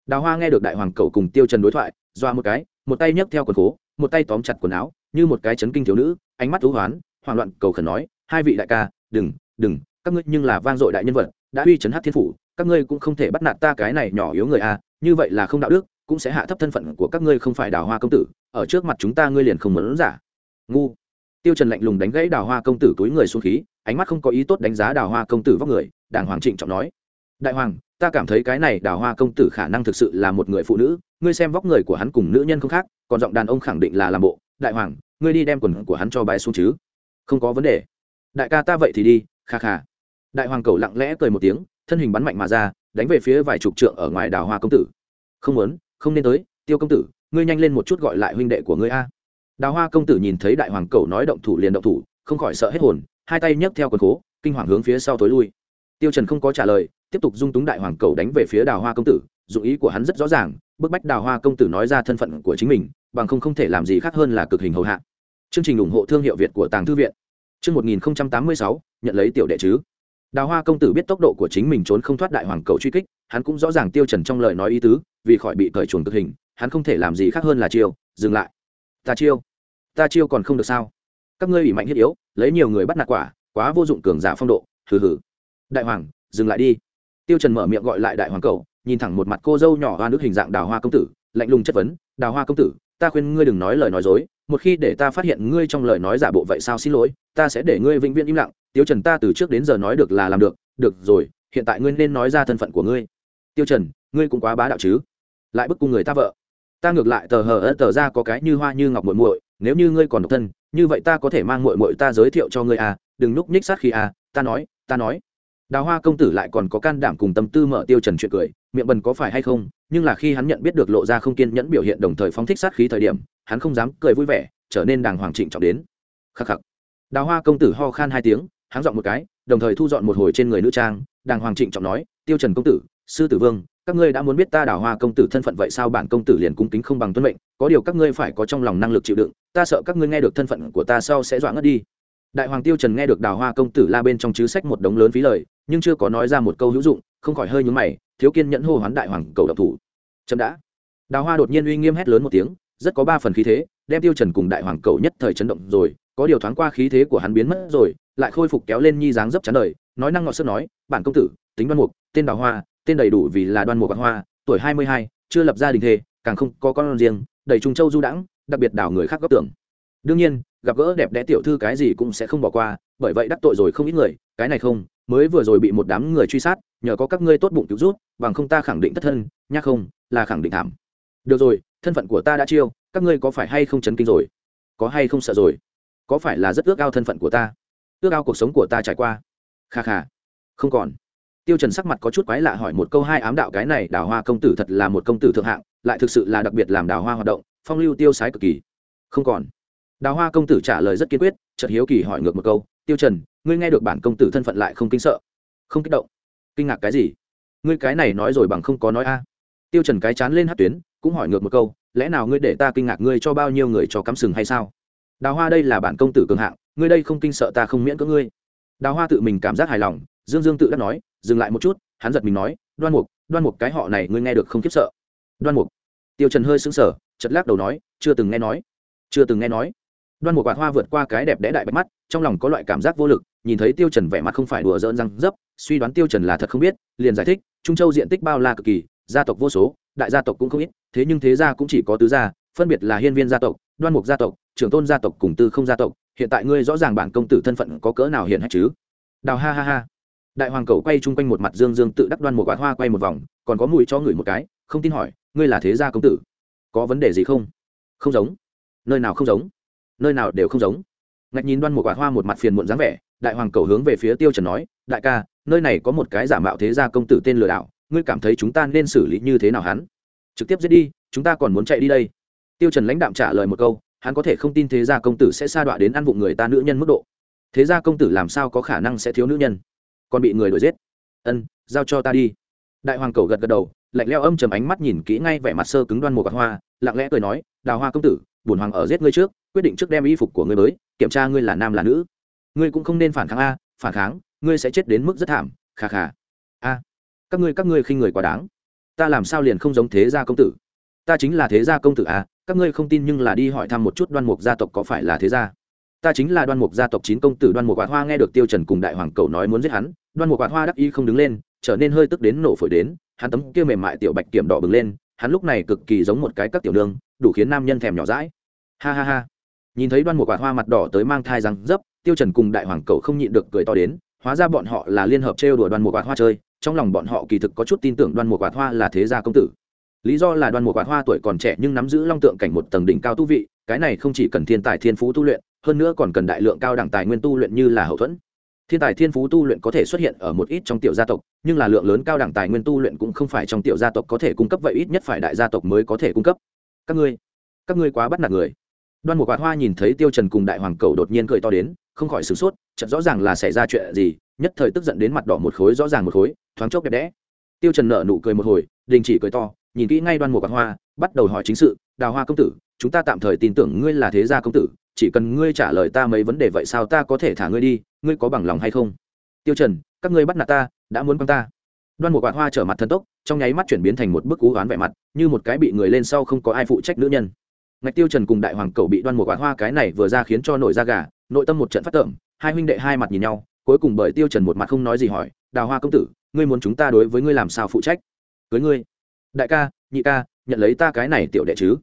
Đào hoa nghe được đại hoàng cầu cùng tiêu trần đối thoại, doa một cái, một tay nhấc theo quần khố, một tay tóm chặt quần áo, như một cái chấn kinh thiếu nữ, ánh mắt thú hoán, hoảng loạn, cầu khẩn nói, hai vị đại ca, đừng đừng, các ngươi nhưng là vang dội đại nhân vật, đã uy chấn hát thiên phủ, các ngươi cũng không thể bắt nạt ta cái này nhỏ yếu người a, như vậy là không đạo đức, cũng sẽ hạ thấp thân phận của các ngươi không phải đào hoa công tử, ở trước mặt chúng ta ngươi liền không muốn giả ngu. Tiêu trần lạnh lùng đánh gãy đào hoa công tử túi người xuống khí, ánh mắt không có ý tốt đánh giá đào hoa công tử vóc người, đàng hoàng trịnh trọng nói. Đại hoàng, ta cảm thấy cái này đào hoa công tử khả năng thực sự là một người phụ nữ, ngươi xem vóc người của hắn cùng nữ nhân không khác, còn giọng đàn ông khẳng định là làm bộ. Đại hoàng, ngươi đi đem quần của hắn cho bái xuống chứ? Không có vấn đề. Đại ca ta vậy thì đi, kha kha. Đại hoàng cầu lặng lẽ cười một tiếng, thân hình bắn mạnh mà ra, đánh về phía vài chục trượng ở ngoài đào hoa công tử. Không muốn, không nên tới, tiêu công tử, ngươi nhanh lên một chút gọi lại huynh đệ của ngươi a đào hoa công tử nhìn thấy đại hoàng cầu nói động thủ liền động thủ, không khỏi sợ hết hồn, hai tay nhấc theo quần khố, kinh hoàng hướng phía sau tối lui. Tiêu trần không có trả lời, tiếp tục dung túng đại hoàng cầu đánh về phía đào hoa công tử dụng ý của hắn rất rõ ràng, bức bách đào hoa công tử nói ra thân phận của chính mình, bằng không không thể làm gì khác hơn là cực hình hầu hạ. Chương trình ủng hộ thương hiệu việt của tàng thư viện. Chương 1086 nhận lấy tiểu đệ chứ. Đào hoa công tử biết tốc độ của chính mình trốn không thoát đại hoàng cầu truy kích, hắn cũng rõ ràng tiêu trần trong lời nói ý tứ, vì khỏi bị cởi chuồn cực hình, hắn không thể làm gì khác hơn là chiêu, dừng lại ta chiêu. Ta chiêu còn không được sao? Các ngươi bị mạnh thiết yếu, lấy nhiều người bắt nạt quả, quá vô dụng cường giả phong độ, hừ hừ. Đại hoàng, dừng lại đi. Tiêu trần mở miệng gọi lại đại hoàng cầu nhìn thẳng một mặt cô dâu nhỏ hoa nước hình dạng đào hoa công tử, lạnh lùng chất vấn, đào hoa công tử, ta khuyên ngươi đừng nói lời nói dối, một khi để ta phát hiện ngươi trong lời nói giả bộ vậy sao xin lỗi, ta sẽ để ngươi vĩnh viễn im lặng, tiêu trần ta từ trước đến giờ nói được là làm được được rồi, hiện tại ngươi nên nói ra thân phận của ngươi. Tiêu trần, ngươi cũng quá bá đạo chứ. Lại bức cung người ta vợ ta ngược lại tờ hờ ớt tờ ra có cái như hoa như ngọc muội muội, nếu như ngươi còn độc thân, như vậy ta có thể mang muội muội ta giới thiệu cho ngươi à đừng núp nhích sát khi à ta nói ta nói. Đào hoa công tử lại còn có can đảm cùng tâm tư mở tiêu trần chuyện cười, miệng bần có phải hay không, nhưng là khi hắn nhận biết được lộ ra không kiên nhẫn biểu hiện đồng thời phóng thích sát khí thời điểm, hắn không dám cười vui vẻ, trở nên đàng hoàng trịnh trọng đến. Khắc khắc. Đào hoa công tử ho khan hai tiếng, hắn dọn một cái, đồng thời thu dọn một hồi trên người nữ trang, đàng hoàng trịnh trọng nói, tiêu trần công tử, sư tử vương các ngươi đã muốn biết ta đào hoa công tử thân phận vậy sao bản công tử liền cung kính không bằng tuân mệnh, có điều các ngươi phải có trong lòng năng lực chịu đựng, ta sợ các ngươi nghe được thân phận của ta sau sẽ dọa ngất đi. Đại hoàng tiêu trần nghe được đào hoa công tử la bên trong chứ sách một đống lớn phí lời, nhưng chưa có nói ra một câu hữu dụng, không khỏi hơi nhướng mày, thiếu kiên nhẫn hô hoán đại hoàng cầu độc thủ. Chậm đã. Đào hoa đột nhiên uy nghiêm hét lớn một tiếng, rất có ba phần khí thế, đem tiêu trần cùng đại hoàng cầu nhất thời chấn động rồi, có điều thoáng qua khí thế của hắn biến mất rồi, lại khôi phục kéo lên nhi dáng dấp chán đời, nói năng ngọt sớt nói, bản công tử, tính đoan mục, tên đào hoa tên đầy đủ vì là đoan mục hoa, tuổi hai mươi hai, chưa lập gia đình thê càng không có con riêng, đầy trung châu du đãng, đặc biệt đảo người khác góp tưởng. Đương nhiên, gặp gỡ đẹp đẽ tiểu thư cái gì cũng sẽ không bỏ qua, bởi vậy đắc tội rồi không ít người, cái này không, mới vừa rồi bị một đám người truy sát, nhờ có các ngươi tốt bụng cứu rút bằng không ta khẳng định thất thân nha không, là khẳng định thảm. Được rồi, thân phận của ta đã chiêu, các ngươi có phải hay không chấn kinh rồi? Có hay không sợ rồi? Có phải là rất ước ao thân phận của ta? Ước ao cuộc sống của ta trải qua? Kha kha, không còn tiêu trần sắc mặt có chút quái lạ hỏi một câu hai ám đạo cái này, đào hoa công tử thật là một công tử thượng hạng, lại thực sự là đặc biệt làm đào hoa hoạt động, phong lưu tiêu sái cực kỳ. Không còn. Đào hoa công tử trả lời rất kiên quyết, chợt hiếu kỳ hỏi ngược một câu, tiêu trần, ngươi nghe được bản công tử thân phận lại không kinh sợ? Không kích động. Kinh ngạc cái gì? Ngươi cái này nói rồi bằng không có nói a. Tiêu trần cái chán lên hát tuyến, cũng hỏi ngược một câu, lẽ nào ngươi để ta kinh ngạc ngươi cho bao nhiêu người cho cắm sừng hay sao? Đào hoa đây là bản công tử cường hạng, ngươi đây không kinh sợ ta không miễn cưỡng ngươi. Đào hoa tự mình cảm giác hài lòng, dương dương tự đã nói dừng lại một chút, hắn giật mình nói, đoan mục đoan mục, cái họ này ngươi nghe được không khiếp sợ? Đoan mục. Tiêu trần hơi sững sờ chật lắc đầu nói, chưa từng nghe nói, chưa từng nghe nói. Đoan Mục quạt hoa vượt qua cái đẹp đẽ đại bạch mắt, trong lòng có loại cảm giác vô lực, nhìn thấy tiêu trần vẻ mặt không phải đùa giỡn răng dấp, suy đoán tiêu trần là thật không biết, liền giải thích, trung châu diện tích bao la cực kỳ, gia tộc vô số, đại gia tộc cũng không ít, thế nhưng thế gia cũng chỉ có tứ gia, phân biệt là hiên viên gia tộc, đoan mục gia tộc, trưởng tôn gia tộc cùng tư không gia tộc, hiện tại ngươi rõ ràng bản công tử thân phận có cỡ nào hiện hay chứ? Đào ha ha ha đại hoàng cầu quay chung quanh một mặt dương dương tự đắc đoan một quạt hoa quay một vòng, còn có mùi cho người một cái, không tin hỏi, ngươi là thế gia công tử? Có vấn đề gì không? Không giống. Nơi nào không giống? Nơi nào đều không giống. Ngạch nhìn đoan một quạt hoa một mặt phiền muộn dáng vẻ, đại hoàng cầu hướng về phía tiêu trần nói, đại ca, nơi này có một cái giả mạo thế gia công tử tên lừa đảo, ngươi cảm thấy chúng ta nên xử lý như thế nào hắn? Trực tiếp giết đi, chúng ta còn muốn chạy đi đây. Tiêu trần lãnh đạm trả lời một câu, hắn có thể không tin thế gia công tử sẽ sa đọa đến ăn vụng người ta nữ nhân mức độ. Thế gia công tử làm sao có khả năng sẽ thiếu nữ nhân? Còn bị người đuổi giết. Ân, giao cho ta đi. Đại hoàng cầu gật gật đầu, lạnh leo âm trầm ánh mắt nhìn kỹ ngay vẻ mặt sơ cứng đoan một gạt hoa, lặng lẽ cười nói, đào hoa công tử, bổn hoàng ở giết ngươi trước, quyết định trước đem y phục của ngươi mới, kiểm tra ngươi là nam là nữ. Ngươi cũng không nên phản kháng a, phản kháng, ngươi sẽ chết đến mức rất thảm khà khà a, các ngươi các ngươi khinh người quá đáng. Ta làm sao liền không giống thế gia công tử? Ta chính là thế gia công tử a các ngươi không tin nhưng là đi hỏi thăm một chút đoan mục gia tộc có phải là thế gia? Ta chính là đoan mục gia tộc chín công tử đoan mục quạt hoa nghe được tiêu trần cùng đại hoàng cầu nói muốn giết hắn, đoan mục quạt hoa đắc ý không đứng lên, trở nên hơi tức đến nổ phổi đến, hắn tấm kia mềm mại tiểu bạch kiểm đỏ bừng lên, hắn lúc này cực kỳ giống một cái các tiểu đường đủ khiến nam nhân thèm nhỏ dãi. Ha ha ha. Nhìn thấy đoan mục quạt hoa mặt đỏ tới mang thai răng dấp, tiêu trần cùng đại hoàng cầu không nhịn được cười to đến, hóa ra bọn họ là liên hợp trêu đùa đoan mục quạt hoa chơi, trong lòng bọn họ kỳ thực có chút tin tưởng đoan mục quạt hoa là thế gia công tử. Lý do là đoan mục quạt hoa tuổi còn trẻ nhưng nắm giữ long tượng cảnh một tầng đỉnh cao tu vị, cái này không chỉ cần thiên tài thiên phú tu luyện hơn nữa còn cần đại lượng cao đẳng tài nguyên tu luyện như là hậu thuẫn. Thiên tài thiên phú tu luyện có thể xuất hiện ở một ít trong tiểu gia tộc, nhưng là lượng lớn cao đẳng tài nguyên tu luyện cũng không phải trong tiểu gia tộc có thể cung cấp vậy, ít nhất phải đại gia tộc mới có thể cung cấp. Các ngươi các ngươi quá bắt nạt người. Đoan một quạt hoa nhìn thấy tiêu trần cùng đại hoàng cầu đột nhiên cười to đến, không khỏi sửng sốt, chợt rõ ràng là xảy ra chuyện gì, nhất thời tức giận đến mặt đỏ một khối, rõ ràng một khối, thoáng chốc đẹp đẽ. Tiêu trần nở nụ cười một hồi, đình chỉ cười to, nhìn kỹ ngay đoan một quạt hoa, bắt đầu hỏi chính sự, đào hoa công tử, chúng ta tạm thời tin tưởng ngươi là thế gia công tử chỉ cần ngươi trả lời ta mấy vấn đề vậy sao ta có thể thả ngươi đi, ngươi có bằng lòng hay không? Tiêu trần, các ngươi bắt nạt ta, đã muốn quăng ta. Đoan một quạt hoa trở mặt thần tốc, trong nháy mắt chuyển biến thành một bức cú oán vẻ mặt, như một cái bị người lên sau không có ai phụ trách nữ nhân. Ngạch tiêu trần cùng đại hoàng cầu bị đoan một quạt hoa cái này vừa ra khiến cho nổi da gà, nội tâm một trận phát tởm, hai huynh đệ hai mặt nhìn nhau, cuối cùng bởi tiêu trần một mặt không nói gì hỏi, đào hoa công tử, ngươi muốn chúng ta đối với ngươi làm sao phụ trách? Cưới ngươi. Đại ca, nhị ca, nhận lấy ta cái này tiểu đệ chứ?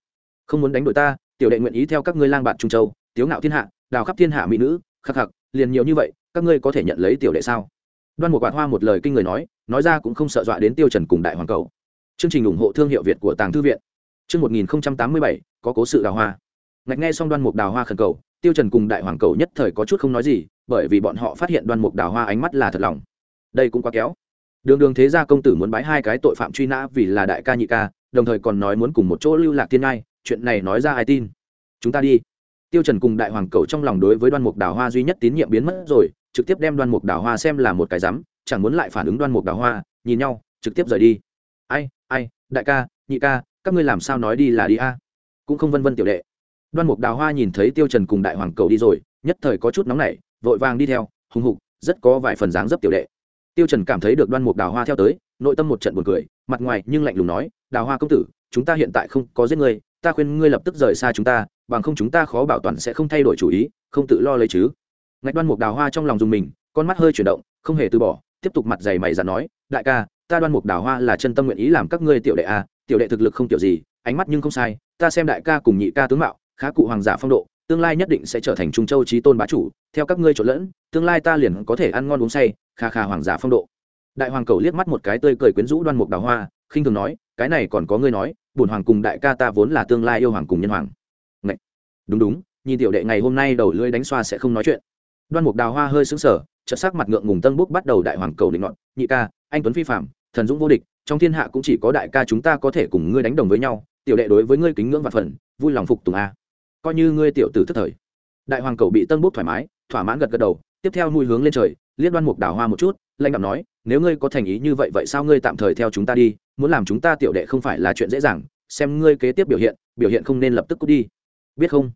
Không muốn đánh đổi ta, tiểu đệ nguyện ý theo các ngươi lang bạn trung châu tiếu ngạo thiên hạ, đào khắp thiên hạ mỹ nữ, khắc khắc, liền nhiều như vậy, các ngươi có thể nhận lấy tiểu đệ sao? Đoan một quạt hoa một lời kinh người nói nói ra cũng không sợ dọa đến tiêu trần cùng đại hoàng cầu. Chương trình ủng hộ thương hiệu việt của tàng thư viện. Chương một nghìn tám mươi bảy, có cố sự đào hoa. Ngạch nghe xong đoan mục đào hoa khẩn cầu, tiêu trần cùng đại hoàng cầu nhất thời có chút không nói gì, bởi vì bọn họ phát hiện đoan mục đào hoa ánh mắt là thật lòng. Đây cũng quá kéo. Đường đường thế gia công tử muốn bái hai cái tội phạm truy nã vì là đại ca nhị ca, đồng thời còn nói muốn cùng một chỗ lưu lạc thiên ngai, chuyện này nói ra ai tin? Chúng ta đi tiêu trần cùng đại hoàng cầu trong lòng đối với đoan mục đào hoa duy nhất tín nhiệm biến mất rồi, trực tiếp đem đoan mục đào hoa xem là một cái rắm chẳng muốn lại phản ứng đoan mục đào hoa, nhìn nhau, trực tiếp rời đi. Ai ai, đại ca, nhị ca, các ngươi làm sao nói đi là đi a? Cũng không vân vân tiểu đệ. Đoan mục đào hoa nhìn thấy tiêu trần cùng đại hoàng cầu đi rồi, nhất thời có chút nóng nảy, vội vàng đi theo, hùng hục, rất có vài phần dáng dấp tiểu đệ. Tiêu trần cảm thấy được đoan mục đào hoa theo tới, nội tâm một trận buồn cười, mặt ngoài nhưng lạnh lùng nói, đào hoa công tử, chúng ta hiện tại không có giết ngươi ta khuyên ngươi lập tức rời xa chúng ta bằng không chúng ta khó bảo toàn sẽ không thay đổi chủ ý không tự lo lấy chứ. Ngạch đoan mục đào hoa trong lòng dùng mình con mắt hơi chuyển động không hề từ bỏ tiếp tục mặt dày mày dặn nói đại ca ta đoan mục đào hoa là chân tâm nguyện ý làm các ngươi tiểu đệ a à, tiểu đệ thực lực không tiểu gì ánh mắt nhưng không sai ta xem đại ca cùng nhị ca tướng mạo khá cụ hoàng giả phong độ tương lai nhất định sẽ trở thành trung châu trí tôn bá chủ theo các ngươi trộn lẫn tương lai ta liền có thể ăn ngon uống say kha kha hoàng giả phong độ. Đại hoàng cầu liếc mắt một cái tươi cười quyến rũ đoan mục đào hoa khinh thường nói, cái này còn có ngươi nói, bổn hoàng cùng đại ca ta vốn là tương lai yêu hoàng cùng nhân hoàng. Ngậy! đúng đúng, nhìn tiểu đệ ngày hôm nay đầu lưỡi đánh xoa sẽ không nói chuyện. Đoan mục đào hoa hơi sững sờ, chợt sắc mặt ngượng ngùng tân bút bắt đầu đại hoàng cầu định ngọn nhị ca, anh tuấn phi phạm, thần dũng vô địch, trong thiên hạ cũng chỉ có đại ca chúng ta có thể cùng ngươi đánh đồng với nhau, tiểu đệ đối với ngươi kính ngưỡng và phần, vui lòng phục tùng a. Coi như ngươi tiểu tử thất thời. Đại hoàng cầu bị tân bút thoải mái, thỏa mãn gật gật đầu, tiếp theo nuôi hướng lên trời, liếc đoan mục đào hoa một chút lanh đạm nói, nếu ngươi có thành ý như vậy vậy sao ngươi tạm thời theo chúng ta đi muốn làm chúng ta tiểu đệ không phải là chuyện dễ dàng, xem ngươi kế tiếp biểu hiện biểu hiện không nên lập tức cút đi. Biết không?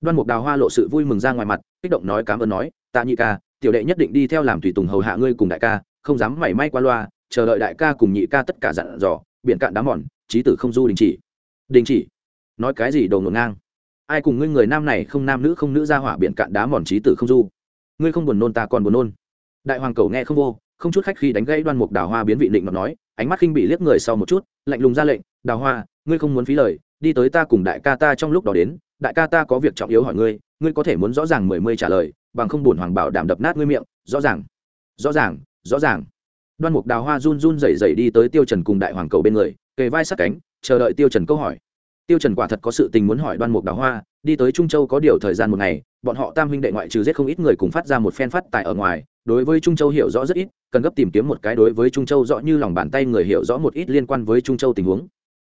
Đoan mục đào hoa lộ sự vui mừng ra ngoài mặt, kích động nói cảm ơn nói tạ nhị ca, tiểu đệ nhất định đi theo làm tùy tùng hầu hạ ngươi cùng đại ca, không dám mảy may qua loa, chờ đợi đại ca cùng nhị ca tất cả dặn dò, biển cạn đá mòn trí tử không du đình chỉ. Đình chỉ? Nói cái gì đầu ngổn ngang? Ai cùng ngươi người nam này không nam nữ không nữ ra hỏa biển cạn đá mòn trí tử không du? Ngươi không buồn nôn ta còn buồn nôn. Đại hoàng cầu nghe không vô, không chút khách khi đánh gãy đoan mục đào hoa biến vị định mà nói ánh mắt khinh bị liếc người sau một chút, lạnh lùng ra lệnh, đào hoa, ngươi không muốn phí lời, đi tới ta cùng đại ca ta trong lúc đó đến, đại ca ta có việc trọng yếu hỏi ngươi ngươi có thể muốn rõ ràng mười mươi trả lời, bằng không buồn hoàng bảo đảm đập nát ngươi miệng, rõ ràng rõ ràng rõ ràng. Đoan mục đào hoa run run rẩy rẩy đi tới tiêu trần cùng đại hoàng cầu bên người, kề vai sát cánh, chờ đợi tiêu trần câu hỏi. Tiêu trần quả thật có sự tình muốn hỏi đoan mục đào hoa, đi tới trung châu có điều thời gian một ngày, bọn họ tam huynh đệ ngoại trừ giết không ít người cùng phát ra một phen phát tại ở ngoài đối với trung châu hiểu rõ rất ít, cần gấp tìm kiếm một cái đối với trung châu rõ như lòng bàn tay người hiểu rõ một ít liên quan với trung châu tình huống.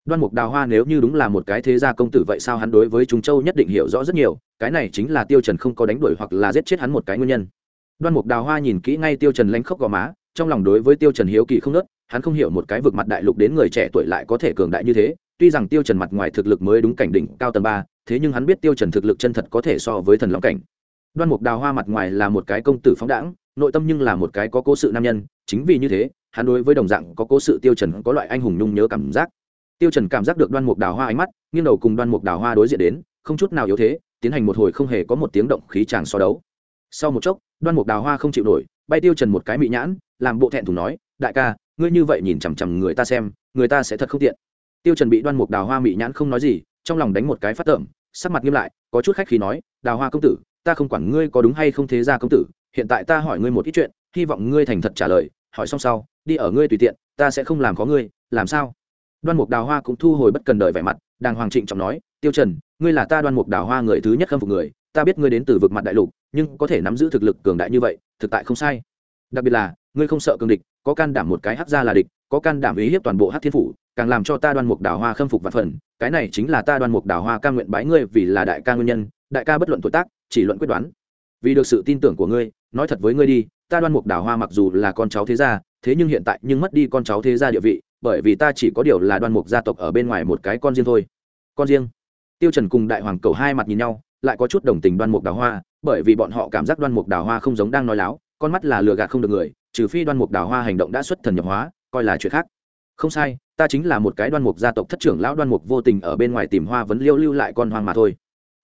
Đoan mục đào hoa nếu như đúng là một cái thế gia công tử vậy sao hắn đối với trung châu nhất định hiểu rõ rất nhiều, cái này chính là tiêu trần không có đánh đuổi hoặc là giết chết hắn một cái nguyên nhân. Đoan mục đào hoa nhìn kỹ ngay tiêu trần lánh khóc gò má, trong lòng đối với tiêu trần hiếu kỳ không nớt hắn không hiểu một cái vực mặt đại lục đến người trẻ tuổi lại có thể cường đại như thế, tuy rằng tiêu trần mặt ngoài thực lực mới đúng cảnh đỉnh cao tầng ba, thế nhưng hắn biết tiêu trần thực lực chân thật có thể so với thần long cảnh. Đoan mục đào hoa mặt ngoài là một cái công tử phóng đãng nội tâm nhưng là một cái có cố sự nam nhân, chính vì như thế, hắn đối với đồng dạng có cố sự tiêu trần có loại anh hùng nhung nhớ cảm giác. Tiêu trần cảm giác được đoan mục đào hoa ánh mắt, nghiêng đầu cùng đoan mục đào hoa đối diện đến, không chút nào yếu thế, tiến hành một hồi không hề có một tiếng động khí chàng so đấu. Sau một chốc, đoan mục đào hoa không chịu nổi, bay tiêu trần một cái mị nhãn, làm bộ thẹn thùng nói, đại ca, ngươi như vậy nhìn chằm chằm người ta xem, người ta sẽ thật không tiện. Tiêu trần bị đoan mục đào hoa mị nhãn không nói gì, trong lòng đánh một cái phát tởm, sắc mặt nghiêm lại, có chút khách khí nói, đào hoa công tử, ta không quản ngươi có đúng hay không thế gia công tử hiện tại ta hỏi ngươi một ít chuyện, hy vọng ngươi thành thật trả lời, hỏi xong sau, đi ở ngươi tùy tiện, ta sẽ không làm có ngươi, làm sao? Đoan mục đào hoa cũng thu hồi bất cần đợi vẻ mặt, đàng hoàng trịnh trọng nói, tiêu trần, ngươi là ta đoan mục đào hoa người thứ nhất khâm phục người, ta biết ngươi đến từ vực mặt đại lục, nhưng có thể nắm giữ thực lực cường đại như vậy, thực tại không sai. Đặc biệt là, ngươi không sợ cường địch, có can đảm một cái hắc ra là địch, có can đảm ý hiếp toàn bộ hắc thiên phủ, càng làm cho ta đoan mục đào hoa khâm phục vạn phần, cái này chính là ta đoan mục đào hoa ca nguyện bái ngươi vì là đại ca nguyên nhân, đại ca bất luận tuổi tác, chỉ luận quyết đoán. Vì được sự tin tưởng của ngươi nói thật với ngươi đi, ta đoan mục đào hoa mặc dù là con cháu thế gia, thế nhưng hiện tại nhưng mất đi con cháu thế gia địa vị, bởi vì ta chỉ có điều là đoan mục gia tộc ở bên ngoài một cái con riêng thôi. Con riêng. Tiêu trần cùng đại hoàng cầu hai mặt nhìn nhau, lại có chút đồng tình đoan mục đào hoa, bởi vì bọn họ cảm giác đoan mục đào hoa không giống đang nói láo, con mắt là lừa gạt không được người, trừ phi đoan mục đào hoa hành động đã xuất thần nhập hóa, coi là chuyện khác. Không sai, ta chính là một cái đoan mục gia tộc thất trưởng lão đoan mục vô tình ở bên ngoài tìm hoa vấn liêu lưu lại con hoang mà thôi.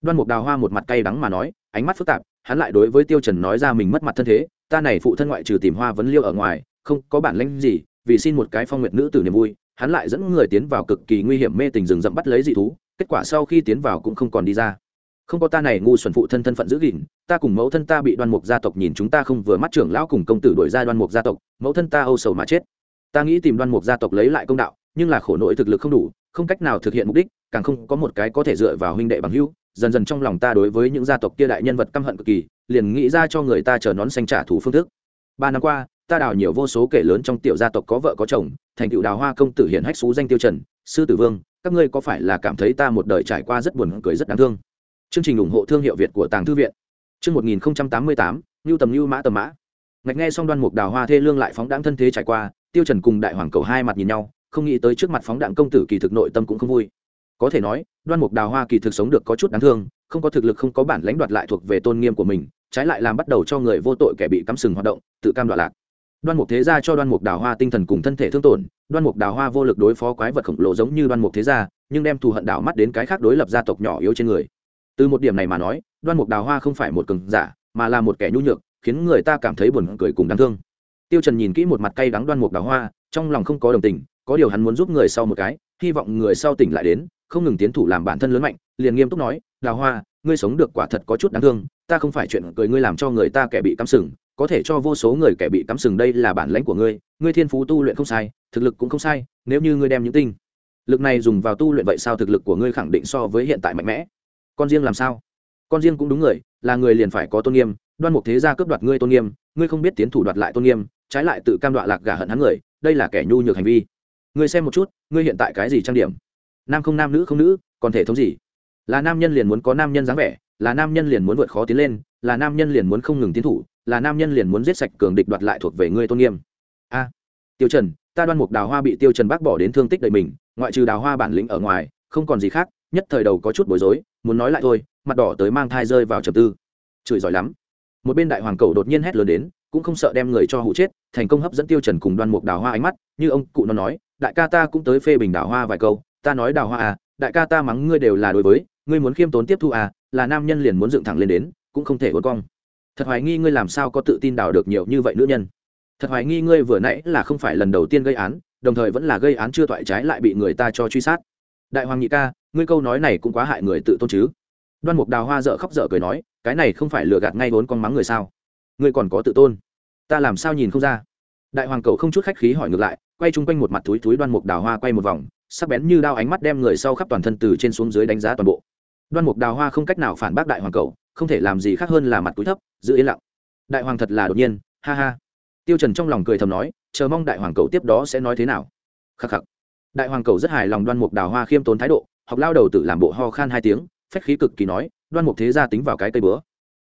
Đoan mục đào hoa một mặt cay đắng mà nói, ánh mắt phức tạp hắn lại đối với tiêu trần nói ra mình mất mặt thân thế, ta này phụ thân ngoại trừ tìm hoa vấn liêu ở ngoài, không có bản lĩnh gì, vì xin một cái phong nguyệt nữ tử niềm vui, hắn lại dẫn người tiến vào cực kỳ nguy hiểm mê tình rừng rậm bắt lấy dị thú, kết quả sau khi tiến vào cũng không còn đi ra. Không có ta này ngu xuẩn phụ thân thân phận giữ gìn, ta cùng mẫu thân ta bị đoan mục gia tộc nhìn chúng ta không vừa mắt trưởng lão cùng công tử đổi ra đoan mục gia tộc, mẫu thân ta âu sầu mà chết. Ta nghĩ tìm đoan mục gia tộc lấy lại công đạo, nhưng là khổ nỗi thực lực không đủ, không cách nào thực hiện mục đích càng không có một cái có thể dựa vào huynh đệ bằng hữu, dần dần trong lòng ta đối với những gia tộc kia đại nhân vật căm hận cực kỳ, liền nghĩ ra cho người ta chờ nón xanh trả thù phương thức. Ba năm qua, ta đào nhiều vô số kể lớn trong tiểu gia tộc có vợ có chồng, thành tựu đào hoa công tử hiển hách xú danh tiêu trần, sư tử vương, các ngươi có phải là cảm thấy ta một đời trải qua rất buồn cười rất đáng thương? Chương trình ủng hộ thương hiệu việt của tàng thư viện. Chương một nghìn tám mươi tám ngưu tầm ngưu mã tầm mã. Ngạch nghe xong đoan mục đào hoa thê lương lại phóng đãng thân thế trải qua, tiêu trần cùng đại hoàng cầu hai mặt nhìn nhau, không nghĩ tới trước mặt phóng đạn công tử kỳ thực nội tâm cũng không vui có thể nói, đoan mục đào hoa kỳ thực sống được có chút đáng thương, không có thực lực, không có bản lãnh đoạt lại thuộc về tôn nghiêm của mình, trái lại làm bắt đầu cho người vô tội kẻ bị cắm sừng hoạt động, tự cam đoạt lạc. Đoan mục thế gia cho đoan mục đào hoa tinh thần cùng thân thể thương tổn, đoan mục đào hoa vô lực đối phó quái vật khổng lồ giống như đoan mục thế gia, nhưng đem thù hận đảo mắt đến cái khác đối lập gia tộc nhỏ yếu trên người. Từ một điểm này mà nói, đoan mục đào hoa không phải một cường giả, mà là một kẻ nhu nhược, khiến người ta cảm thấy buồn cười cùng đáng thương. Tiêu trần nhìn kỹ một mặt cay đắng đoan mục đào hoa, trong lòng không có đồng tình, có điều hắn muốn giúp người sau một cái, hy vọng người sau tỉnh lại đến không ngừng tiến thủ làm bản thân lớn mạnh, liền nghiêm túc nói, đào hoa, ngươi sống được quả thật có chút đáng thương, ta không phải chuyện cười ngươi làm cho người ta kẻ bị cắm sừng, có thể cho vô số người kẻ bị cắm sừng đây là bản lãnh của ngươi ngươi thiên phú tu luyện không sai, thực lực cũng không sai, nếu như ngươi đem những tinh lực này dùng vào tu luyện vậy sao thực lực của ngươi khẳng định so với hiện tại mạnh mẽ? Con riêng làm sao? Con riêng cũng đúng người, là người liền phải có tôn nghiêm, đoan mục thế gia cướp đoạt ngươi tôn nghiêm, ngươi không biết tiến thủ đoạt lại tôn nghiêm, trái lại tự cam đoạ lạc gả hận hắn người, đây là kẻ nhu nhược hành vi. Ngươi xem một chút, ngươi hiện tại cái gì trang điểm? Nam không nam nữ không nữ, còn thể thống gì? Là nam nhân liền muốn có nam nhân dáng vẻ, là nam nhân liền muốn vượt khó tiến lên, là nam nhân liền muốn không ngừng tiến thủ, là nam nhân liền muốn giết sạch cường địch đoạt lại thuộc về ngươi tôn nghiêm. A, tiêu trần, ta đoan mục đào hoa bị tiêu trần bác bỏ đến thương tích đầy mình, ngoại trừ đào hoa bản lĩnh ở ngoài, không còn gì khác, nhất thời đầu có chút bối rối, muốn nói lại thôi, mặt đỏ tới mang thai rơi vào trầm tư. Chửi giỏi lắm. Một bên đại hoàng cầu đột nhiên hét lớn đến, cũng không sợ đem người cho hụ chết, thành công hấp dẫn tiêu trần cùng đoan mục đào hoa ánh mắt, như ông cụ nó nói, đại ca ta cũng tới phê bình đào hoa vài câu ta nói đào hoa à đại ca ta mắng ngươi đều là đối với, ngươi muốn khiêm tốn tiếp thu à là nam nhân liền muốn dựng thẳng lên đến, cũng không thể uốn cong. Thật hoài nghi ngươi làm sao có tự tin đào được nhiều như vậy nữ nhân. Thật hoài nghi ngươi vừa nãy là không phải lần đầu tiên gây án, đồng thời vẫn là gây án chưa toại trái lại bị người ta cho truy sát. Đại hoàng nhị ca, ngươi câu nói này cũng quá hại người tự tôn chứ. Đoan mục đào hoa dợ khóc dở cười nói, cái này không phải lừa gạt ngay vốn con mắng người sao? Ngươi còn có tự tôn. Ta làm sao nhìn không ra? Đại hoàng cầu không chút khách khí hỏi ngược lại, quay chung quanh một mặt túi túi đoan mục đào hoa quay một vòng sắc bén như đao ánh mắt đem người sau khắp toàn thân từ trên xuống dưới đánh giá toàn bộ. Đoan mục đào hoa không cách nào phản bác đại hoàng cầu không thể làm gì khác hơn là mặt túi thấp, giữ yên lặng. Đại hoàng thật là đột nhiên, ha ha. Tiêu trần trong lòng cười thầm nói, chờ mong đại hoàng cầu tiếp đó sẽ nói thế nào. Khắc khắc. Đại hoàng cầu rất hài lòng đoan mục đào hoa khiêm tốn thái độ, học lao đầu tự làm bộ ho khan hai tiếng, phách khí cực kỳ nói, đoan mục thế gia tính vào cái cây bữa.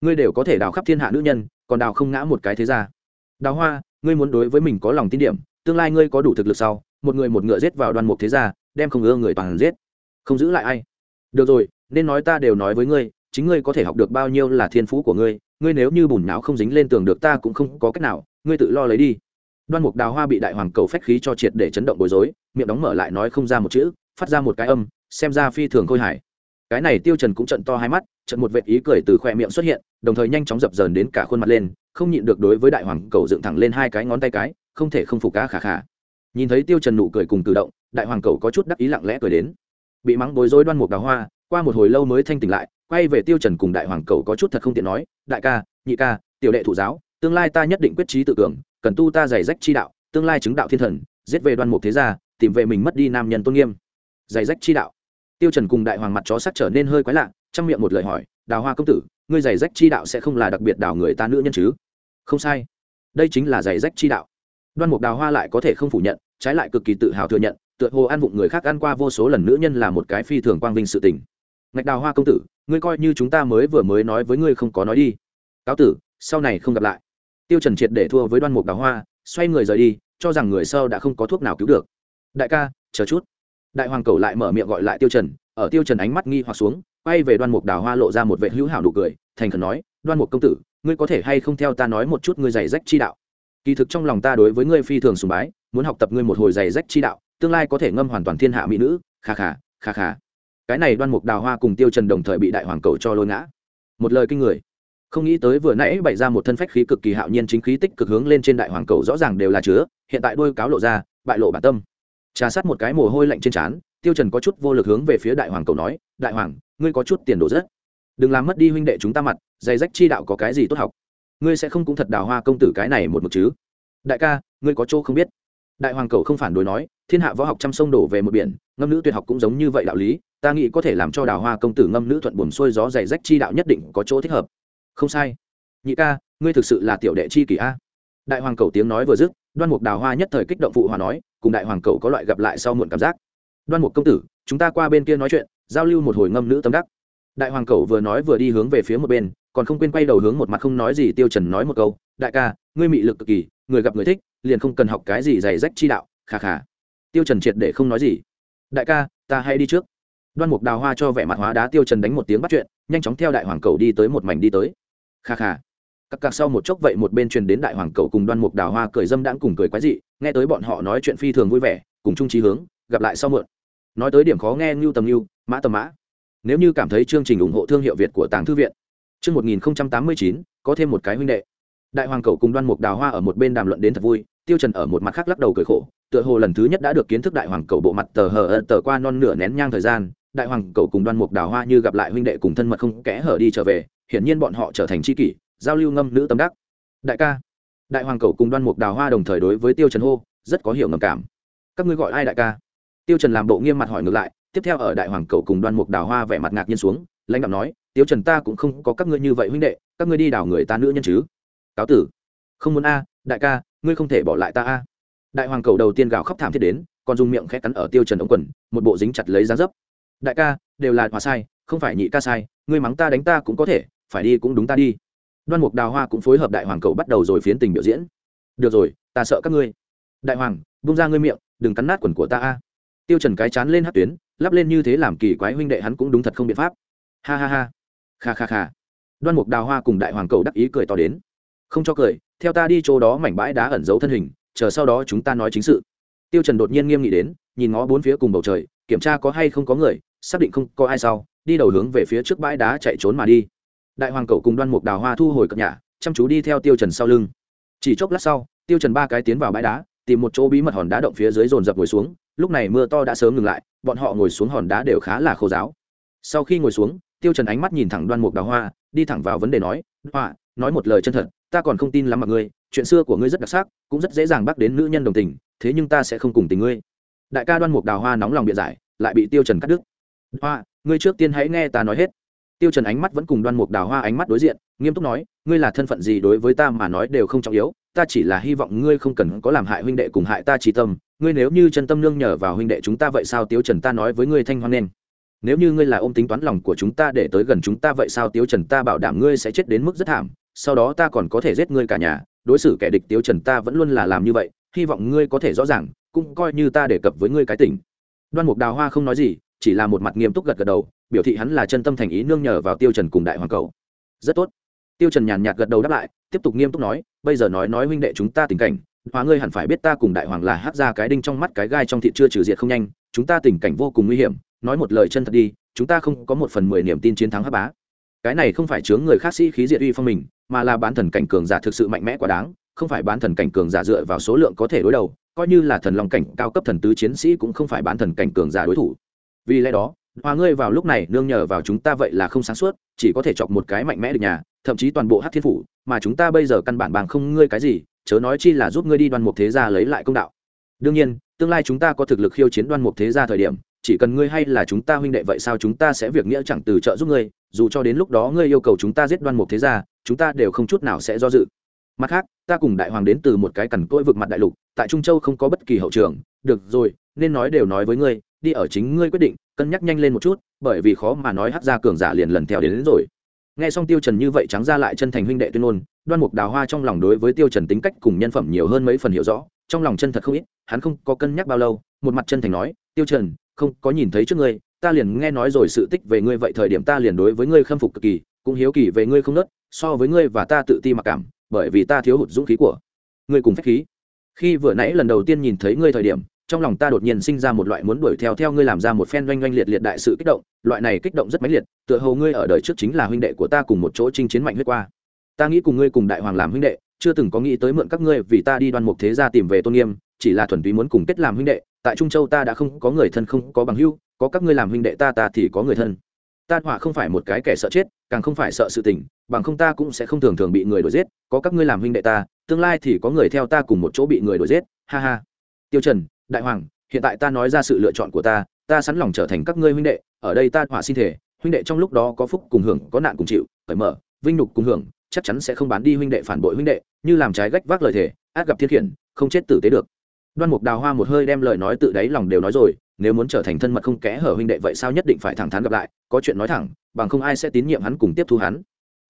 Ngươi đều có thể đào khắp thiên hạ nữ nhân, còn đào không ngã một cái thế gia. Đào hoa, ngươi muốn đối với mình có lòng tin điểm tương lai ngươi có đủ thực lực sau, một người một ngựa giết vào đoan mục thế gia, đem không ưa người toàn giết. Không giữ lại ai. Được rồi, nên nói ta đều nói với ngươi, chính ngươi có thể học được bao nhiêu là thiên phú của ngươi ngươi nếu như bùn não không dính lên tường được ta cũng không có cách nào, ngươi tự lo lấy đi. Đoan mục đào hoa bị đại hoàng cầu phách khí cho triệt để chấn động bối rối, miệng đóng mở lại nói không ra một chữ, phát ra một cái âm, xem ra phi thường khôi hài. Cái này tiêu trần cũng trận to hai mắt, trận một vệt ý cười từ khoe miệng xuất hiện, đồng thời nhanh chóng dập dờn đến cả khuôn mặt lên, không nhịn được đối với đại hoàng cầu dựng thẳng lên hai cái ngón tay cái không thể không phục cá khả khả. Nhìn thấy tiêu trần nụ cười cùng tự động, đại hoàng cầu có chút đắc ý lặng lẽ cười đến. Bị mắng bối rối đoan mục đào hoa, qua một hồi lâu mới thanh tỉnh lại, quay về tiêu trần cùng đại hoàng cầu có chút thật không tiện nói, đại ca, nhị ca, tiểu đệ thủ giáo, tương lai ta nhất định quyết trí tự cường, cần tu ta giày rách chi đạo, tương lai chứng đạo thiên thần, giết về đoan mục thế gia, tìm về mình mất đi nam nhân tôn nghiêm. Giày rách chi đạo. Tiêu trần cùng đại hoàng mặt chó sắc trở nên hơi quái lạ, trong miệng một lời hỏi, đào hoa công tử, ngươi giày rách chi đạo sẽ không là đặc biệt đào người ta nữ nhân chứ? Không sai. Đây chính là giày rách chi đạo đoan mục đào hoa lại có thể không phủ nhận, trái lại cực kỳ tự hào thừa nhận, tựa hồ ăn vụng người khác ăn qua vô số lần nữ nhân là một cái phi thường quang vinh sự tình. Ngạch đào hoa công tử, ngươi coi như chúng ta mới vừa mới nói với ngươi không có nói đi. Cáo tử, sau này không gặp lại. Tiêu trần triệt để thua với đoan mục đào hoa, xoay người rời đi, cho rằng người sau đã không có thuốc nào cứu được. Đại ca, chờ chút. Đại hoàng cầu lại mở miệng gọi lại tiêu trần, ở tiêu trần ánh mắt nghi hoặc xuống, quay về đoan mục đào hoa lộ ra một vệ hữu hảo nụ cười, thành khẩn nói, đoan mục công tử, ngươi có thể hay không theo ta nói một chút ngươi giày rách chi đạo? Kỳ thực trong lòng ta đối với ngươi phi thường sùng bái, muốn học tập ngươi một hồi giày rách chi đạo, tương lai có thể ngâm hoàn toàn thiên hạ mỹ nữ, kha kha kha kha. Cái này đoan mục đào hoa cùng tiêu trần đồng thời bị đại hoàng cầu cho lôi ngã. Một lời kinh người. Không nghĩ tới vừa nãy bày ra một thân phách khí cực kỳ hạo nhiên chính khí tích cực hướng lên trên đại hoàng cầu rõ ràng đều là chứa, hiện tại đôi cáo lộ ra, bại lộ bản tâm. Trà sát một cái mồ hôi lạnh trên trán, tiêu trần có chút vô lực hướng về phía đại hoàng cầu nói, đại hoàng, ngươi có chút tiền đồ rất. Đừng làm mất đi huynh đệ chúng ta mặt dày rách chi đạo có cái gì tốt học? Ngươi sẽ không cũng thật đào hoa công tử cái này một mực chứ? Đại ca, ngươi có chỗ không biết. Đại hoàng cầu không phản đối nói, thiên hạ võ học trăm sông đổ về một biển, ngâm nữ tuyệt học cũng giống như vậy đạo lý, ta nghĩ có thể làm cho đào hoa công tử ngâm nữ thuận buồm xuôi gió dày rách chi đạo nhất định có chỗ thích hợp. Không sai. Nhị ca, ngươi thực sự là tiểu đệ chi kỷ a. Đại hoàng cầu tiếng nói vừa dứt, đoan mục đào hoa nhất thời kích động phụ hòa nói, cùng đại hoàng cầu có loại gặp lại sau muộn cảm giác. Đoan mục công tử, chúng ta qua bên kia nói chuyện, giao lưu một hồi ngâm nữ tâm đắc. Đại hoàng cầu vừa nói vừa đi hướng về phía một bên còn không quên quay đầu hướng một mặt không nói gì tiêu trần nói một câu, đại ca, ngươi mị lực cực kỳ, người gặp người thích, liền không cần học cái gì giày rách chi đạo khà khà tiêu trần triệt để không nói gì. Đại ca, ta hãy đi trước. Đoan mục đào hoa cho vẻ mặt hóa đá tiêu trần đánh một tiếng bắt chuyện, nhanh chóng theo đại hoàng cầu đi tới một mảnh đi tới. Kha kha. Cặc cặc sau một chốc vậy một bên truyền đến đại hoàng cầu cùng đoan mục đào hoa cười dâm đãng cùng cười quái dị, nghe tới bọn họ nói chuyện phi thường vui vẻ, cùng chung trí hướng, gặp lại sau mượn nói tới điểm khó nghe ngưu tầm ngưu, mã tầm mã. Nếu như cảm thấy chương trình ủng hộ thương hiệu việt của tàng thư viện chương một nghìn tám mươi chín, có thêm một cái huynh đệ. Đại hoàng cầu cùng đoan mục đào hoa ở một bên đàm luận đến thật vui, tiêu trần ở một mặt khác lắc đầu cười khổ, tựa hồ lần thứ nhất đã được kiến thức đại hoàng cầu bộ mặt tờ hờ tờ qua non nửa nén nhang thời gian, đại hoàng cầu cùng đoan mục đào hoa như gặp lại huynh đệ cùng thân mật không kẽ hở đi trở về, hiển nhiên bọn họ trở thành tri kỷ, giao lưu ngâm nữ tâm đắc. Đại ca, đại hoàng cầu cùng đoan mục đào hoa đồng thời đối với tiêu trần hô, rất có hiểu ngầm cảm. Các ngươi gọi ai đại ca? Tiêu trần làm bộ nghiêm mặt hỏi ngược lại, tiếp theo ở đại hoàng cầu cùng đoan mục đào hoa vẻ mặt ngạc nhiên xuống lãnh đạo nói tiêu trần ta cũng không có các ngươi như vậy huynh đệ, các ngươi đi đào người ta nữ nhân chứ. Cáo tử. Không muốn a, đại ca, ngươi không thể bỏ lại ta a. Đại hoàng cầu đầu tiên gào khóc thảm thiết đến, còn dùng miệng khẽ cắn ở tiêu trần ống quần, một bộ dính chặt lấy giá dấp. Đại ca, đều là hòa sai, không phải nhị ca sai, ngươi mắng ta đánh ta cũng có thể, phải đi cũng đúng ta đi. Đoan mục đào hoa cũng phối hợp đại hoàng cầu bắt đầu rồi phiến tình biểu diễn. Được rồi, ta sợ các ngươi. Đại hoàng bung ra ngươi miệng, đừng cắn nát quần của ta a. Tiêu trần cái chán lên hát tuyến, lắp lên như thế làm kỳ quái huynh đệ hắn cũng đúng thật không biện pháp ha ha ha. Kha kha kha. Đoan mục đào hoa cùng đại hoàng cầu đắc ý cười to đến. Không cho cười, theo ta đi chỗ đó mảnh bãi đá ẩn giấu thân hình, chờ sau đó chúng ta nói chính sự. Tiêu trần đột nhiên nghiêm nghị đến, nhìn ngó bốn phía cùng bầu trời, kiểm tra có hay không có người, xác định không có ai sau, đi đầu hướng về phía trước bãi đá chạy trốn mà đi. Đại hoàng Cầu cùng đoan mục đào hoa thu hồi cập nhà chăm chú đi theo tiêu trần sau lưng. Chỉ chốc lát sau, tiêu trần ba cái tiến vào bãi đá, tìm một chỗ bí mật hòn đá động phía dưới dồn dập ngồi xuống, lúc này mưa to đã sớm ngừng lại, bọn họ ngồi xuống hòn đá đều khá là khô giáo sau khi ngồi xuống tiêu trần ánh mắt nhìn thẳng đoan mục đào hoa, đi thẳng vào vấn đề nói, hoa, nói một lời chân thật, ta còn không tin lắm mà ngươi, chuyện xưa của ngươi rất đặc sắc, cũng rất dễ dàng bắt đến nữ nhân đồng tình, thế nhưng ta sẽ không cùng tình ngươi. Đại ca đoan mục đào hoa nóng lòng biện giải, lại bị tiêu trần cắt đứt. Hoa, ngươi trước tiên hãy nghe ta nói hết. Tiêu trần ánh mắt vẫn cùng đoan mục đào hoa ánh mắt đối diện, nghiêm túc nói, ngươi là thân phận gì đối với ta mà nói đều không trọng yếu, ta chỉ là hy vọng ngươi không cần có làm hại huynh đệ cùng hại ta trí tâm, ngươi nếu như chân tâm nương nhờ vào huynh đệ chúng ta vậy sao tiêu trần ta nói với ngươi thanh hoan nên? Nếu như ngươi là ôm tính toán lòng của chúng ta để tới gần chúng ta vậy sao tiêu trần ta bảo đảm ngươi sẽ chết đến mức rất thảm, sau đó ta còn có thể giết ngươi cả nhà. Đối xử kẻ địch tiêu trần ta vẫn luôn là làm như vậy, hy vọng ngươi có thể rõ ràng, cũng coi như ta đề cập với ngươi cái tình. Đoan mục đào hoa không nói gì, chỉ là một mặt nghiêm túc gật gật đầu, biểu thị hắn là chân tâm thành ý nương nhờ vào tiêu trần cùng đại hoàng cầu. Rất tốt. Tiêu trần nhàn nhạt gật đầu đáp lại, tiếp tục nghiêm túc nói, bây giờ nói nói huynh đệ chúng ta tình cảnh, hóa ngươi hẳn phải biết ta cùng đại hoàng là hát ra cái đinh trong mắt cái gai trong thịt chưa trừ diệt không nhanh, chúng ta tình cảnh vô cùng nguy hiểm nói một lời chân thật đi, chúng ta không có một phần mười niềm tin chiến thắng hắc bá. Cái này không phải chướng người khác sĩ khí diệt uy phong mình, mà là bán thần cảnh cường giả thực sự mạnh mẽ quá đáng, không phải bán thần cảnh cường giả dựa vào số lượng có thể đối đầu, coi như là thần long cảnh cao cấp thần tứ chiến sĩ cũng không phải bán thần cảnh cường giả đối thủ. Vì lẽ đó, hòa ngươi vào lúc này nương nhờ vào chúng ta vậy là không sáng suốt, chỉ có thể chọc một cái mạnh mẽ được nhà, thậm chí toàn bộ hát thiên phủ, mà chúng ta bây giờ căn bản bằng không ngươi cái gì, chớ nói chi là giúp ngươi đi đoan mục thế gia lấy lại công đạo. Đương nhiên, tương lai chúng ta có thực lực khiêu chiến đoan mục thế gia thời điểm chỉ cần ngươi hay là chúng ta huynh đệ vậy sao chúng ta sẽ việc nghĩa chẳng từ trợ giúp ngươi dù cho đến lúc đó ngươi yêu cầu chúng ta giết đoan mục thế gia chúng ta đều không chút nào sẽ do dự. Mặt khác ta cùng đại hoàng đến từ một cái cằn cỗi vực mặt đại lục tại trung châu không có bất kỳ hậu trường. Được rồi nên nói đều nói với ngươi đi ở chính ngươi quyết định cân nhắc nhanh lên một chút bởi vì khó mà nói hát ra cường giả liền lần theo đến, đến rồi. Nghe xong tiêu trần như vậy trắng ra lại chân thành huynh đệ tuyên ngôn đoan mục đào hoa trong lòng đối với tiêu trần tính cách cùng nhân phẩm nhiều hơn mấy phần hiểu rõ trong lòng chân thật không ít hắn không có cân nhắc bao lâu một mặt chân thành nói tiêu trần không có nhìn thấy trước ngươi, ta liền nghe nói rồi sự tích về ngươi vậy thời điểm ta liền đối với ngươi khâm phục cực kỳ, cũng hiếu kỳ về ngươi không nớt, so với ngươi và ta tự ti mặc cảm, bởi vì ta thiếu hụt dũng khí của ngươi cùng phách khí. Khi vừa nãy lần đầu tiên nhìn thấy ngươi thời điểm, trong lòng ta đột nhiên sinh ra một loại muốn đuổi theo theo ngươi làm ra một phen oanh oanh liệt liệt đại sự kích động, loại này kích động rất mãnh liệt, tựa hồ ngươi ở đời trước chính là huynh đệ của ta cùng một chỗ chinh chiến mạnh huyết qua. Ta nghĩ cùng ngươi cùng đại hoàng làm huynh đệ, chưa từng có nghĩ tới mượn các ngươi vì ta đi đoan mục thế gia tìm về tôn nghiêm, chỉ là thuần túy muốn cùng kết làm huynh đệ tại trung châu ta đã không có người thân không có bằng hưu, có các ngươi làm huynh đệ ta ta thì có người thân. Ta họa không phải một cái kẻ sợ chết, càng không phải sợ sự tình, bằng không ta cũng sẽ không thường thường bị người đuổi giết, có các ngươi làm huynh đệ ta, tương lai thì có người theo ta cùng một chỗ bị người đuổi giết, ha ha. Tiêu trần, đại hoàng, hiện tại ta nói ra sự lựa chọn của ta ta sẵn lòng trở thành các ngươi huynh đệ, ở đây ta họa xin thể huynh đệ trong lúc đó có phúc cùng hưởng, có nạn cùng chịu, cởi mở, vinh nhục cùng hưởng, chắc chắn sẽ không bán đi huynh đệ phản bội huynh đệ, như làm trái gách vác lời thể át gặp thiên khiển, không chết tử tế được đoan mục đào hoa một hơi đem lời nói tự đáy lòng đều nói rồi, nếu muốn trở thành thân mật không kẽ hở huynh đệ vậy sao nhất định phải thẳng thắn gặp lại, có chuyện nói thẳng, bằng không ai sẽ tín nhiệm hắn cùng tiếp thu hắn.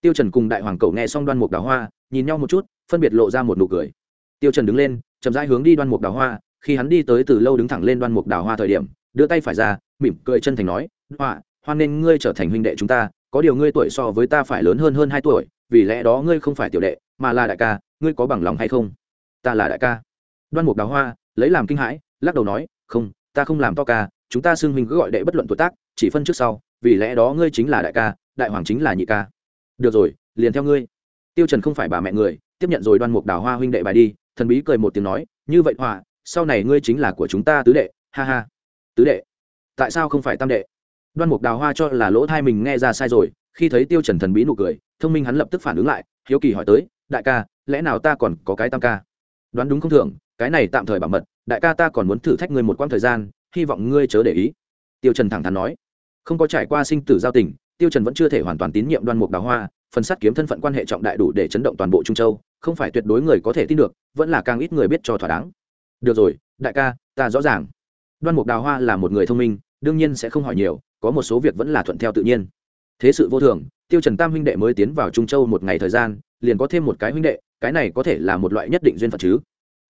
Tiêu trần cùng đại hoàng cầu nghe xong đoan mục đào hoa, nhìn nhau một chút, phân biệt lộ ra một nụ cười. Tiêu trần đứng lên, chậm rãi hướng đi đoan mục đào hoa, khi hắn đi tới từ lâu đứng thẳng lên đoan mục đào hoa thời điểm, đưa tay phải ra, mỉm cười chân thành nói, hoa, hoan nên ngươi trở thành huynh đệ chúng ta, có điều ngươi tuổi so với ta phải lớn hơn hơn hai tuổi, vì lẽ đó ngươi không phải tiểu đệ, mà là đại ca, ngươi có bằng lòng hay không? Ta là đại ca đoan mục đào hoa lấy làm kinh hãi, lắc đầu nói, không, ta không làm to ca, chúng ta xưng huynh cứ gọi đệ bất luận tuổi tác, chỉ phân trước sau, vì lẽ đó ngươi chính là đại ca, đại hoàng chính là nhị ca. Được rồi, liền theo ngươi. Tiêu trần không phải bà mẹ người, tiếp nhận rồi đoan mục đào hoa huynh đệ bài đi, thần bí cười một tiếng nói, như vậy hòa sau này ngươi chính là của chúng ta tứ đệ, ha ha. Tứ đệ? Tại sao không phải tam đệ? Đoan mục đào hoa cho là lỗ thai mình nghe ra sai rồi, khi thấy tiêu trần thần bí nụ cười, thông minh hắn lập tức phản ứng lại, hiếu kỳ hỏi tới, đại ca, lẽ nào ta còn có cái tam ca? Đoán đúng không thường cái này tạm thời bảo mật, đại ca ta còn muốn thử thách ngươi một quãng thời gian, hy vọng ngươi chớ để ý. Tiêu trần thẳng thắn nói. Không có trải qua sinh tử giao tình, tiêu trần vẫn chưa thể hoàn toàn tín nhiệm đoan mục đào hoa, phần sát kiếm thân phận quan hệ trọng đại đủ để chấn động toàn bộ trung châu, không phải tuyệt đối người có thể tin được, vẫn là càng ít người biết cho thỏa đáng. Được rồi, đại ca, ta rõ ràng. Đoan mục đào hoa là một người thông minh, đương nhiên sẽ không hỏi nhiều, có một số việc vẫn là thuận theo tự nhiên. Thế sự vô thường, tiêu trần tam huynh đệ mới tiến vào trung châu một ngày thời gian, liền có thêm một cái huynh đệ, cái này có thể là một loại nhất định duyên phận chứ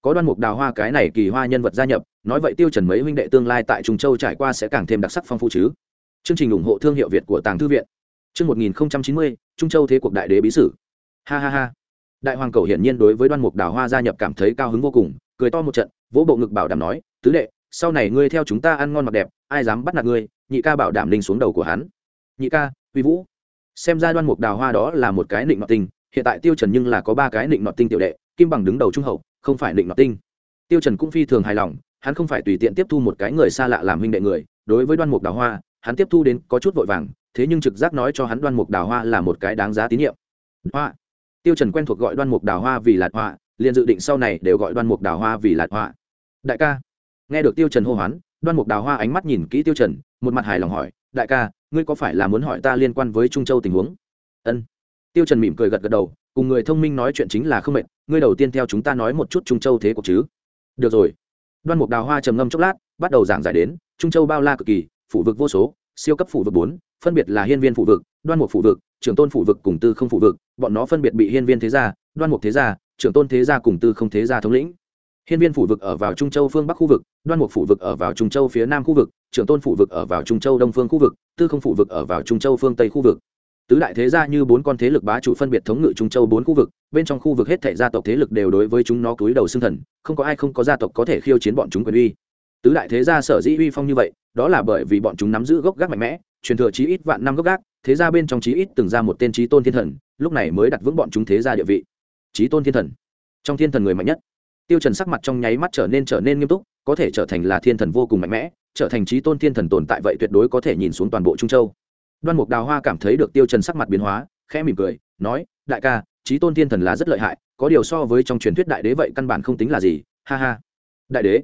có đoan mục đào hoa cái này kỳ hoa nhân vật gia nhập, nói vậy tiêu trần mấy huynh đệ tương lai tại trung châu trải qua sẽ càng thêm đặc sắc phong phú chứ. Chương trình ủng hộ thương hiệu việt của tàng thư viện. Chương 1090 trung châu thế cuộc đại đế bí sử. Ha ha ha. Đại hoàng cầu hiển nhiên đối với đoan mục đào hoa gia nhập cảm thấy cao hứng vô cùng, cười to một trận, vỗ bộ ngực bảo đảm nói, tứ đệ, sau này ngươi theo chúng ta ăn ngon mặc đẹp, ai dám bắt nạt ngươi, nhị ca bảo đảm linh xuống đầu của hắn. Nhị ca, uy vũ. Xem ra đoan mục đào hoa đó là một cái nịnh nọ tình, hiện tại tiêu trần nhưng là có ba cái nịnh nọ tinh tiểu đệ, kim bằng đứng đầu trung hậu không phải định nọ tinh. Tiêu trần cũng phi thường hài lòng, hắn không phải tùy tiện tiếp thu một cái người xa lạ làm huynh đệ người, đối với đoan mục đào hoa, hắn tiếp thu đến có chút vội vàng, thế nhưng trực giác nói cho hắn đoan mục đào hoa là một cái đáng giá tín nhiệm. Hoa. Tiêu trần quen thuộc gọi đoan mục đào hoa vì là hoa, liền dự định sau này đều gọi đoan mục đào hoa vì là hoa. Đại ca. Nghe được tiêu trần hô hoán, đoan mục đào hoa ánh mắt nhìn kỹ tiêu trần, một mặt hài lòng hỏi, đại ca, ngươi có phải là muốn hỏi ta liên quan với trung châu tình huống? Ân tiêu trần mỉm cười gật gật đầu, cùng người thông minh nói chuyện chính là không mệt, ngươi đầu tiên theo chúng ta nói một chút trung châu thế cuộc chứ. Được rồi. Đoan mục đào hoa trầm ngâm chốc lát, bắt đầu giảng giải đến, trung châu bao la cực kỳ, phủ vực vô số, siêu cấp phủ vực bốn, phân biệt là hiên viên phủ vực, đoan mục phủ vực trưởng tôn phủ vực cùng tư không phủ vực, bọn nó phân biệt bị hiên viên thế gia, đoan mục thế gia trưởng tôn thế gia cùng tư không thế gia thống lĩnh. Hiên viên phủ vực ở vào trung châu phương bắc khu vực, đoan mục phủ vực ở vào trung châu phía nam khu vực trưởng tôn phủ vực ở vào trung châu đông phương khu vực, tư không phủ vực ở vào trung châu phương tây khu vực tứ đại thế gia như bốn con thế lực bá chủ phân biệt thống ngự trung châu bốn khu vực, bên trong khu vực hết thể gia tộc thế lực đều đối với chúng nó cúi đầu xưng thần, không có ai không có gia tộc có thể khiêu chiến bọn chúng quyền uy. Tứ đại thế gia sở dĩ uy phong như vậy, đó là bởi vì bọn chúng nắm giữ gốc gác mạnh mẽ, truyền thừa chí ít vạn năm gốc gác, thế gia bên trong chí ít từng ra một tên chí tôn thiên thần, lúc này mới đặt vững bọn chúng thế gia địa vị. Chí tôn thiên thần. Trong thiên thần người mạnh nhất. Tiêu trần sắc mặt trong nháy mắt trở nên trở nên nghiêm túc, có thể trở thành là thiên thần vô cùng mạnh mẽ, trở thành chí tôn thiên thần tồn tại vậy tuyệt đối có thể nhìn xuống toàn bộ trung châu đoan mục đào hoa cảm thấy được tiêu trần sắc mặt biến hóa, khẽ mỉm cười, nói, đại ca, chí tôn thiên thần là rất lợi hại, có điều so với trong truyền thuyết đại đế vậy căn bản không tính là gì, ha ha. Đại đế?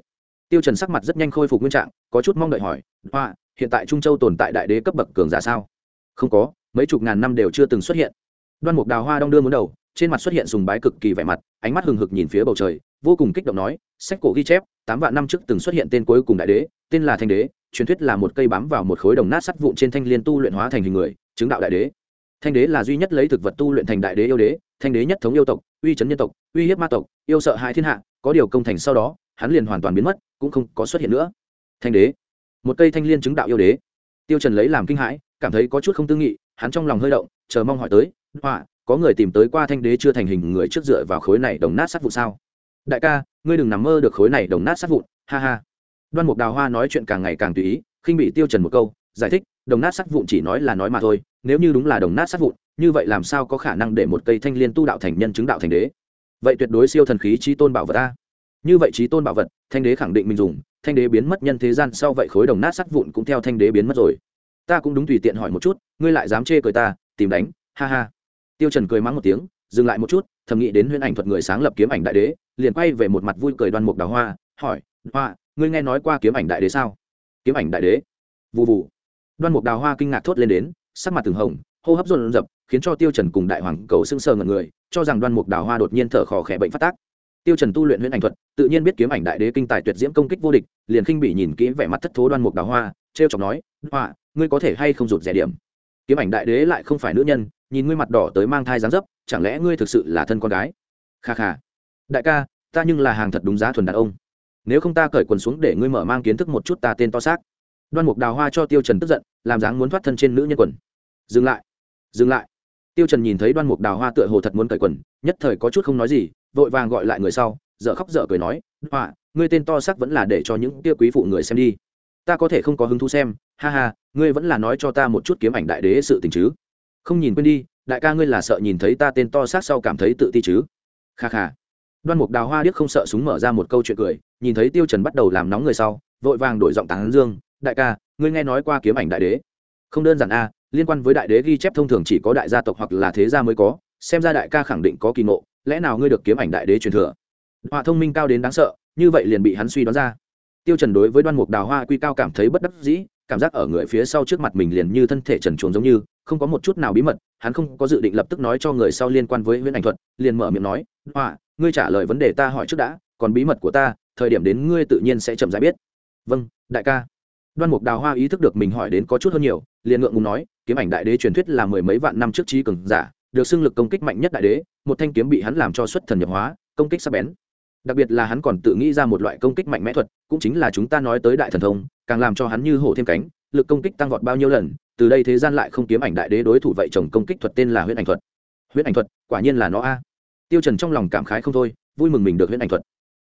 Tiêu trần sắc mặt rất nhanh khôi phục nguyên trạng, có chút mong đợi hỏi, hoa, hiện tại trung châu tồn tại đại đế cấp bậc cường giả sao? Không có, mấy chục ngàn năm đều chưa từng xuất hiện. Đoan mục đào hoa đong đưa muốn đầu, trên mặt xuất hiện sùng bái cực kỳ vẻ mặt, ánh mắt hừng hực nhìn phía bầu trời, vô cùng kích động nói, sách cổ ghi chép, tám vạn năm trước từng xuất hiện tên cuối cùng đại đế, tên là thanh đế truyền thuyết là một cây bám vào một khối đồng nát sắt vụn trên thanh liên tu luyện hóa thành hình người, chứng đạo đại đế. Thanh đế là duy nhất lấy thực vật tu luyện thành đại đế yêu đế, thanh đế nhất thống yêu tộc, uy chấn nhân tộc, uy hiếp ma tộc, yêu sợ hai thiên hạ, có điều công thành sau đó, hắn liền hoàn toàn biến mất, cũng không có xuất hiện nữa. Thanh đế, một cây thanh liên chứng đạo yêu đế. Tiêu trần lấy làm kinh hãi, cảm thấy có chút không tư nghị, hắn trong lòng hơi động, chờ mong hỏi tới, họa, có người tìm tới qua thanh đế chưa thành hình người trước dựa vào khối này đồng nát sắt vụn sao? Đại ca, ngươi đừng nằm mơ được khối này đồng nát sắt vụn, ha ha đoan mục đào hoa nói chuyện càng ngày càng tùy ý, khinh bị tiêu trần một câu, giải thích, đồng nát sắt vụn chỉ nói là nói mà thôi, nếu như đúng là đồng nát sắt vụn, như vậy làm sao có khả năng để một cây thanh liên tu đạo thành nhân chứng đạo thành đế? Vậy tuyệt đối siêu thần khí trí tôn bảo vật ta như vậy trí tôn bảo vật, thanh đế khẳng định mình dùng, thanh đế biến mất nhân thế gian sau vậy khối đồng nát sắt vụn cũng theo thanh đế biến mất rồi. Ta cũng đúng tùy tiện hỏi một chút, ngươi lại dám chê cười ta, tìm đánh, ha ha. Tiêu trần cười mắng một tiếng, dừng lại một chút, thầm nghĩ đến huyễn ảnh thuật người sáng lập kiếm ảnh đại đế, liền quay về một mặt vui cười đoan mục đào hoa, hỏi, hoa ngươi nghe nói qua kiếm ảnh đại đế sao? Kiếm ảnh đại đế? Vụ vụ đoan mục đào hoa kinh ngạc thốt lên đến, sắc mặt từng hồng, hô hấp dồn dập, khiến cho tiêu trần cùng đại hoàng cầu sưng sờ ngẩn người, cho rằng đoan mục đào hoa đột nhiên thở khò khẽ bệnh phát tác. Tiêu trần tu luyện huyễn ảnh thuật, tự nhiên biết kiếm ảnh đại đế kinh tài tuyệt diễm công kích vô địch, liền khinh bị nhìn kỹ vẻ mặt thất thố đoan mục đào hoa treo chọc nói, hoa, ngươi có thể hay không rụt rẻ điểm? Kiếm ảnh đại đế lại không phải nữ nhân, nhìn ngươi mặt đỏ tới mang thai dáng dấp, chẳng lẽ ngươi thực sự là thân con gái? Kha kha. Đại ca, ta nhưng là hàng thật đúng giá thuần đàn ông nếu không ta cởi quần xuống để ngươi mở mang kiến thức một chút ta tên to xác. Đoan mục đào hoa cho tiêu trần tức giận, làm dáng muốn thoát thân trên nữ nhân quần. Dừng lại dừng lại. Tiêu trần nhìn thấy đoan mục đào hoa tựa hồ thật muốn cởi quần, nhất thời có chút không nói gì, vội vàng gọi lại người sau, dở khóc dở cười nói, hoa, ngươi tên to xác vẫn là để cho những kia quý phụ người xem đi. Ta có thể không có hứng thú xem, ha ha, ngươi vẫn là nói cho ta một chút kiếm ảnh đại đế sự tình chứ. Không nhìn quên đi, đại ca ngươi là sợ nhìn thấy ta tên to xác sau cảm thấy tự ti chứ. Kha kha đoan mục đào hoa điếc không sợ súng mở ra một câu chuyện cười, nhìn thấy tiêu trần bắt đầu làm nóng người sau, vội vàng đổi giọng tán dương, đại ca, ngươi nghe nói qua kiếm ảnh đại đế? Không đơn giản a, liên quan với đại đế ghi chép thông thường chỉ có đại gia tộc hoặc là thế gia mới có, xem ra đại ca khẳng định có kỳ ngộ, lẽ nào ngươi được kiếm ảnh đại đế truyền thừa? Họa thông minh cao đến đáng sợ, như vậy liền bị hắn suy đoán ra. Tiêu trần đối với đoan mục đào hoa quy cao cảm thấy bất đắc dĩ, cảm giác ở người phía sau trước mặt mình liền như thân thể trần truồng giống như không có một chút nào bí mật, hắn không có dự định lập tức nói cho người sau liên quan với huyễn ảnh thuật, liền mở miệng nói họa ngươi trả lời vấn đề ta hỏi trước đã, còn bí mật của ta, thời điểm đến ngươi tự nhiên sẽ chậm rãi biết. Vâng đại ca. Đoan mục đào hoa ý thức được mình hỏi đến có chút hơn nhiều, liền ngượng ngùng nói, kiếm ảnh đại đế truyền thuyết là mười mấy vạn năm trước trí cường giả, được xưng lực công kích mạnh nhất đại đế, một thanh kiếm bị hắn làm cho xuất thần nhập hóa, công kích sắc bén. Đặc biệt là hắn còn tự nghĩ ra một loại công kích mạnh mẽ thuật, cũng chính là chúng ta nói tới đại thần thông, càng làm cho hắn như hổ thêm cánh lực công kích tăng vọt bao nhiêu lần, từ đây thế gian lại không kiếm ảnh đại đế đối thủ vậy chồng công kích thuật tên là huyễn ảnh thuật. Huyễn ảnh thuật, quả nhiên là nó a. Tiêu trần trong lòng cảm khái không thôi, vui mừng mình được huyễn ảnh thuật.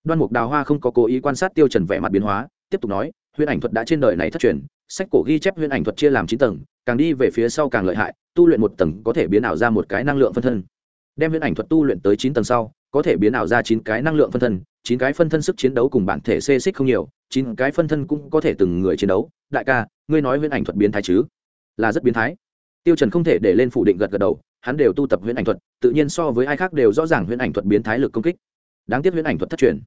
Đoan mục đào hoa không có cố ý quan sát tiêu trần vẻ mặt biến hóa, tiếp tục nói, huyễn ảnh thuật đã trên đời này thất truyền, sách cổ ghi chép huyễn ảnh thuật chia làm chín tầng, càng đi về phía sau càng lợi hại, tu luyện một tầng có thể biến ảo ra một cái năng lượng phân thân. Đem huyễn ảnh thuật tu luyện tới chín tầng sau, có thể biến ảo ra chín cái năng lượng phân thân, chín cái phân thân sức chiến đấu cùng bản thể xê xích không nhiều chín cái phân thân cũng có thể từng người chiến đấu. Đại ca, ngươi nói huyễn ảnh thuật biến thái chứ? Là rất biến thái. Tiêu trần không thể để lên phủ định gật gật đầu, hắn đều tu tập huyễn ảnh thuật, tự nhiên so với ai khác đều rõ ràng huyễn ảnh thuật biến thái lực công kích. Đáng tiếc huyễn ảnh thuật thất truyền.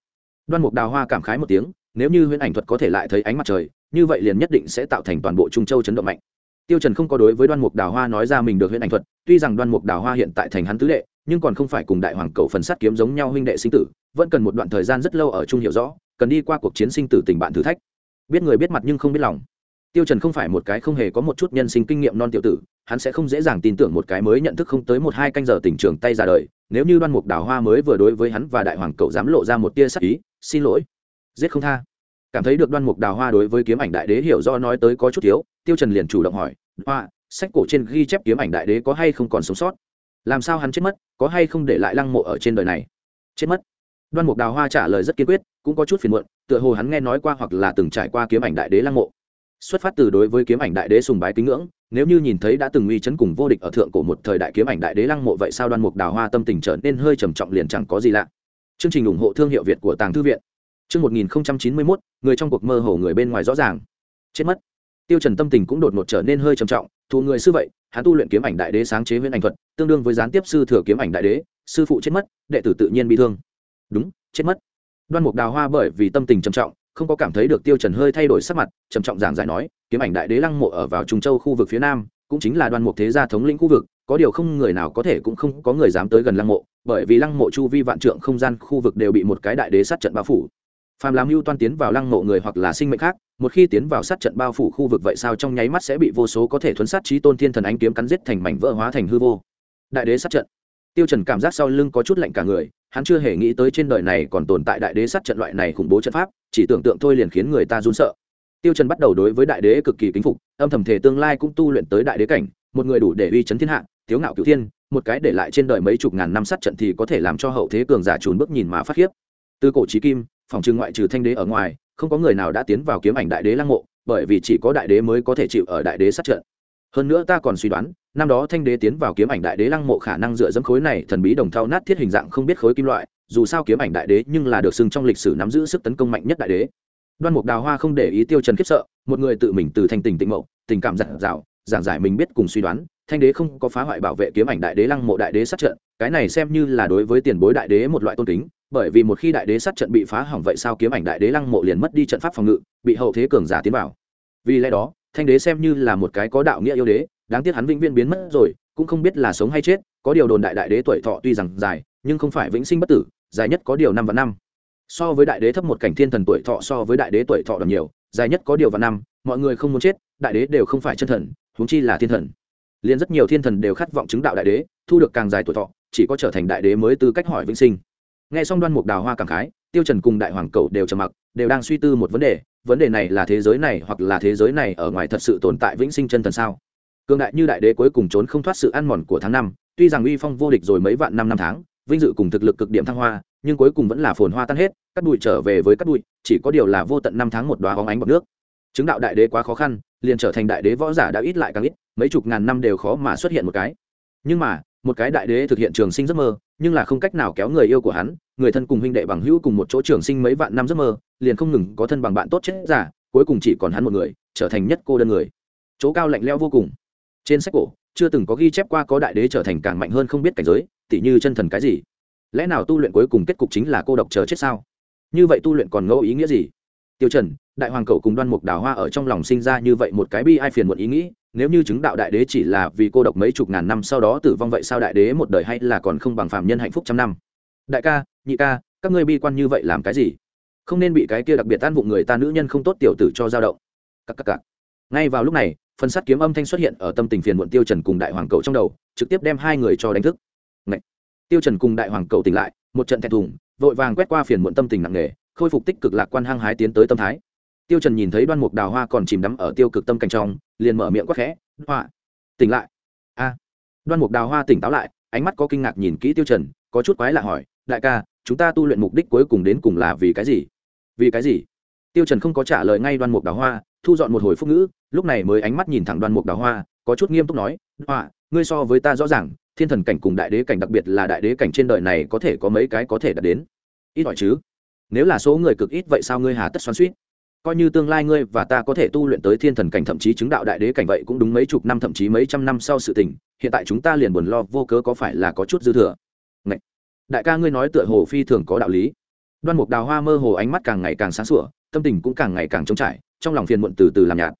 Đoan mục đào hoa cảm khái một tiếng, nếu như huyễn ảnh thuật có thể lại thấy ánh mặt trời, như vậy liền nhất định sẽ tạo thành toàn bộ trung châu chấn động mạnh. Tiêu trần không có đối với đoan mục đào hoa nói ra mình được huyễn ảnh thuật, tuy rằng đoan mục đào hoa hiện tại thành hắn tứ đệ nhưng còn không phải cùng đại hoàng cầu phần sát kiếm giống nhau huynh đệ sinh tử, vẫn cần một đoạn thời gian rất lâu ở chung hiểu rõ, cần đi qua cuộc chiến sinh tử tình bạn thử thách. Biết người biết mặt nhưng không biết lòng. Tiêu trần không phải một cái không hề có một chút nhân sinh kinh nghiệm non tiểu tử, hắn sẽ không dễ dàng tin tưởng một cái mới nhận thức không tới một hai canh giờ tình trường tay ra đời, nếu như đoan mục đào hoa mới vừa đối với hắn và đại hoàng cậu dám lộ ra một tia sắc ý, xin lỗi. Giết không tha. Cảm thấy được đoan mục đào hoa đối với kiếm ảnh đại đế hiểu do nói tới có chút thiếu, tiêu trần liền chủ động hỏi, hoa, sách cổ trên ghi chép kiếm ảnh đại đế có hay không còn sống sót? Làm sao hắn chết mất, có hay không để lại lăng mộ ở trên đời này? Chết mất. Đoan mục đào hoa trả lời rất kiên quyết, cũng có chút phiền muộn, tựa hồ hắn nghe nói qua hoặc là từng trải qua kiếm ảnh đại đế lăng mộ. Xuất phát từ đối với kiếm ảnh đại đế sùng bái kính ngưỡng, nếu như nhìn thấy đã từng uy chấn cùng vô địch ở thượng cổ một thời đại kiếm ảnh đại đế lăng mộ vậy sao đoan mục đào hoa tâm tình trở nên hơi trầm trọng liền chẳng có gì lạ. Chương trình ủng hộ thương hiệu việt của tàng thư viện. Chương một nghìn chín mươi mốt, người trong cuộc mơ hồ người bên ngoài rõ ràng. Chết mất. Tiêu trần tâm tình cũng đột ngột trở nên hơi trầm trọng thù người sư vậy, hắn tu luyện kiếm ảnh đại đế sáng chế huyễn ảnh thuật tương đương với gián tiếp sư thừa kiếm ảnh đại đế, sư phụ chết mất, đệ tử tự nhiên bị thương. Đúng, chết mất. Đoan mục đào hoa bởi vì tâm tình trầm trọng, không có cảm thấy được tiêu trần hơi thay đổi sắc mặt, trầm trọng giảng giải nói, kiếm ảnh đại đế lăng mộ ở vào trung châu khu vực phía nam, cũng chính là đoan mục thế gia thống lĩnh khu vực, có điều không người nào có thể cũng không có người dám tới gần lăng mộ, bởi vì lăng mộ chu vi vạn trượng không gian khu vực đều bị một cái đại đế sát trận bao phủ. Phàm làm mưu toan tiến vào lăng mộ người hoặc là sinh mệnh khác, một khi tiến vào sát trận bao phủ khu vực vậy sao trong nháy mắt sẽ bị vô số có thể thuấn sát trí tôn thiên thần ánh kiếm cắn giết thành mảnh vỡ hóa thành hư vô đại đế sát trận. Tiêu trần cảm giác sau lưng có chút lạnh cả người, hắn chưa hề nghĩ tới trên đời này còn tồn tại đại đế sát trận loại này khủng bố trận pháp, chỉ tưởng tượng thôi liền khiến người ta run sợ. Tiêu trần bắt đầu đối với đại đế cực kỳ kính phục, âm thầm thể tương lai cũng tu luyện tới đại đế cảnh, một người đủ để uy chấn thiên hạ thiếu ngạo cửu thiên, một cái để lại trên đời mấy chục ngàn năm sát trận thì có thể làm cho hậu thế cường giả trốn bước nhìn mà phát khiếp. Từ cổ chí kim, phòng trừ ngoại trừ thanh đế ở ngoài, không có người nào đã tiến vào kiếm ảnh đại đế lăng mộ, bởi vì chỉ có đại đế mới có thể chịu ở đại đế sát trận. Hơn nữa ta còn suy đoán năm đó thanh đế tiến vào kiếm ảnh đại đế lăng mộ khả năng dựa dẫm khối này thần bí đồng thau nát thiết hình dạng không biết khối kim loại, dù sao kiếm ảnh đại đế nhưng là được xưng trong lịch sử nắm giữ sức tấn công mạnh nhất đại đế. Đoan mục đào hoa không để ý tiêu trần khiếp sợ, một người tự mình từ thanh tình tịnh mộ, tình cảm giản dạo giảng giải mình biết cùng suy đoán, thanh đế không có phá hoại bảo vệ kiếm ảnh đại đế lăng mộ đại đế sát trận, cái này xem như là đối với tiền bối đại đế một loại tôn kính, bởi vì một khi đại đế sát trận bị phá hỏng vậy sao kiếm ảnh đại đế lăng mộ liền mất đi trận pháp phòng ngự, bị hậu thế cường giả tiến vào. Vì lẽ đó, thanh đế xem như là một cái có đạo nghĩa yêu đế đáng tiếc hắn vĩnh viễn biến mất rồi, cũng không biết là sống hay chết, có điều đồn đại đại đế tuổi thọ tuy rằng dài, nhưng không phải vĩnh sinh bất tử, dài nhất có điều năm và năm. So với đại đế thấp một cảnh thiên thần tuổi thọ so với đại đế tuổi thọ đ nhiều, dài nhất có điều và năm, mọi người không muốn chết, đại đế đều không phải chân thần, huống chi là thiên thần. Liền rất nhiều thiên thần đều khát vọng chứng đạo đại đế, thu được càng dài tuổi thọ, chỉ có trở thành đại đế mới tư cách hỏi vĩnh sinh. Nghe xong đoan mục đào hoa cảm khái, tiêu trần cùng đại hoàng cầu đều trầm mặc, đều đang suy tư một vấn đề vấn đề này là thế giới này hoặc là thế giới này ở ngoài thật sự tồn tại vĩnh sinh chân thần sao? Cường đại như đại đế cuối cùng trốn không thoát sự ăn mòn của tháng năm, tuy rằng uy phong vô địch rồi mấy vạn năm năm tháng, vinh dự cùng thực lực cực điểm thăng hoa, nhưng cuối cùng vẫn là phồn hoa tan hết, cắt bụi trở về với cắt bụi, chỉ có điều là vô tận năm tháng một đoá hóng ánh bọc nước. Chứng đạo đại đế quá khó khăn, liền trở thành đại đế võ giả đã ít lại càng ít, mấy chục ngàn năm đều khó mà xuất hiện một cái. Nhưng mà, một cái đại đế thực hiện trường sinh giấc mơ, nhưng là không cách nào kéo người yêu của hắn, người thân cùng huynh đệ bằng hữu cùng một chỗ trường sinh mấy vạn năm giấc mơ, liền không ngừng có thân bằng bạn tốt chết giả, cuối cùng chỉ còn hắn một người, trở thành nhất cô đơn người. Chỗ cao lạnh leo vô cùng trên sách cổ, chưa từng có ghi chép qua có đại đế trở thành càng mạnh hơn không biết cảnh giới, tỉ như chân thần cái gì. Lẽ nào tu luyện cuối cùng kết cục chính là cô độc chờ chết sao? Như vậy tu luyện còn ngẫu ý nghĩa gì? Tiêu trần, đại hoàng cậu cùng đoan mục đào hoa ở trong lòng sinh ra như vậy một cái bi ai phiền một ý nghĩ, nếu như chứng đạo đại đế chỉ là vì cô độc mấy chục ngàn năm sau đó tử vong vậy sao đại đế một đời hay là còn không bằng phàm nhân hạnh phúc trăm năm? Đại ca, nhị ca, các ngươi bi quan như vậy làm cái gì? Không nên bị cái kia đặc biệt tan vụ người ta nữ nhân không tốt tiểu tử cho dao động. Các các cắc. ngay vào lúc này phần sắt kiếm âm thanh xuất hiện ở tâm tình phiền muộn tiêu trần cùng đại hoàng cậu trong đầu, trực tiếp đem hai người cho đánh thức. Ngậy. tiêu trần cùng đại hoàng cậu tỉnh lại, một trận thẹn thùng, vội vàng quét qua phiền muộn tâm tình nặng nề, khôi phục tích cực lạc quan hăng hái tiến tới tâm thái. Tiêu trần nhìn thấy đoan mục đào hoa còn chìm đắm ở tiêu cực tâm cảnh trong, liền mở miệng quát khẽ, hoa! Tỉnh lại! A! Đoan mục đào hoa tỉnh táo lại, ánh mắt có kinh ngạc nhìn kỹ tiêu trần, có chút quái lạ hỏi, đại ca, chúng ta tu luyện mục đích cuối cùng đến cùng là vì cái gì? Vì cái gì? Tiêu trần không có trả lời ngay đoan mục đào hoa thu dọn một hồi phúc ngữ, lúc này mới ánh mắt nhìn thẳng đoan mục đào hoa, có chút nghiêm túc nói, hoa, ngươi so với ta rõ ràng, thiên thần cảnh cùng đại đế cảnh đặc biệt là đại đế cảnh trên đời này có thể có mấy cái có thể đạt đến. Ít hỏi chứ? Nếu là số người cực ít vậy sao ngươi hà tất xoắn suýt coi như tương lai ngươi và ta có thể tu luyện tới thiên thần cảnh thậm chí chứng đạo đại đế cảnh vậy cũng đúng mấy chục năm thậm chí mấy trăm năm sau sự tình, hiện tại chúng ta liền buồn lo vô cớ có phải là có chút dư thừa? Ngậy! đại ca ngươi nói tựa hồ phi thường có đạo lý. Đoan mục đào hoa mơ hồ ánh mắt càng ngày càng sáng sủa, tâm tình cũng càng ngày càng trống trải trong lòng phiền muộn từ từ làm nhạt.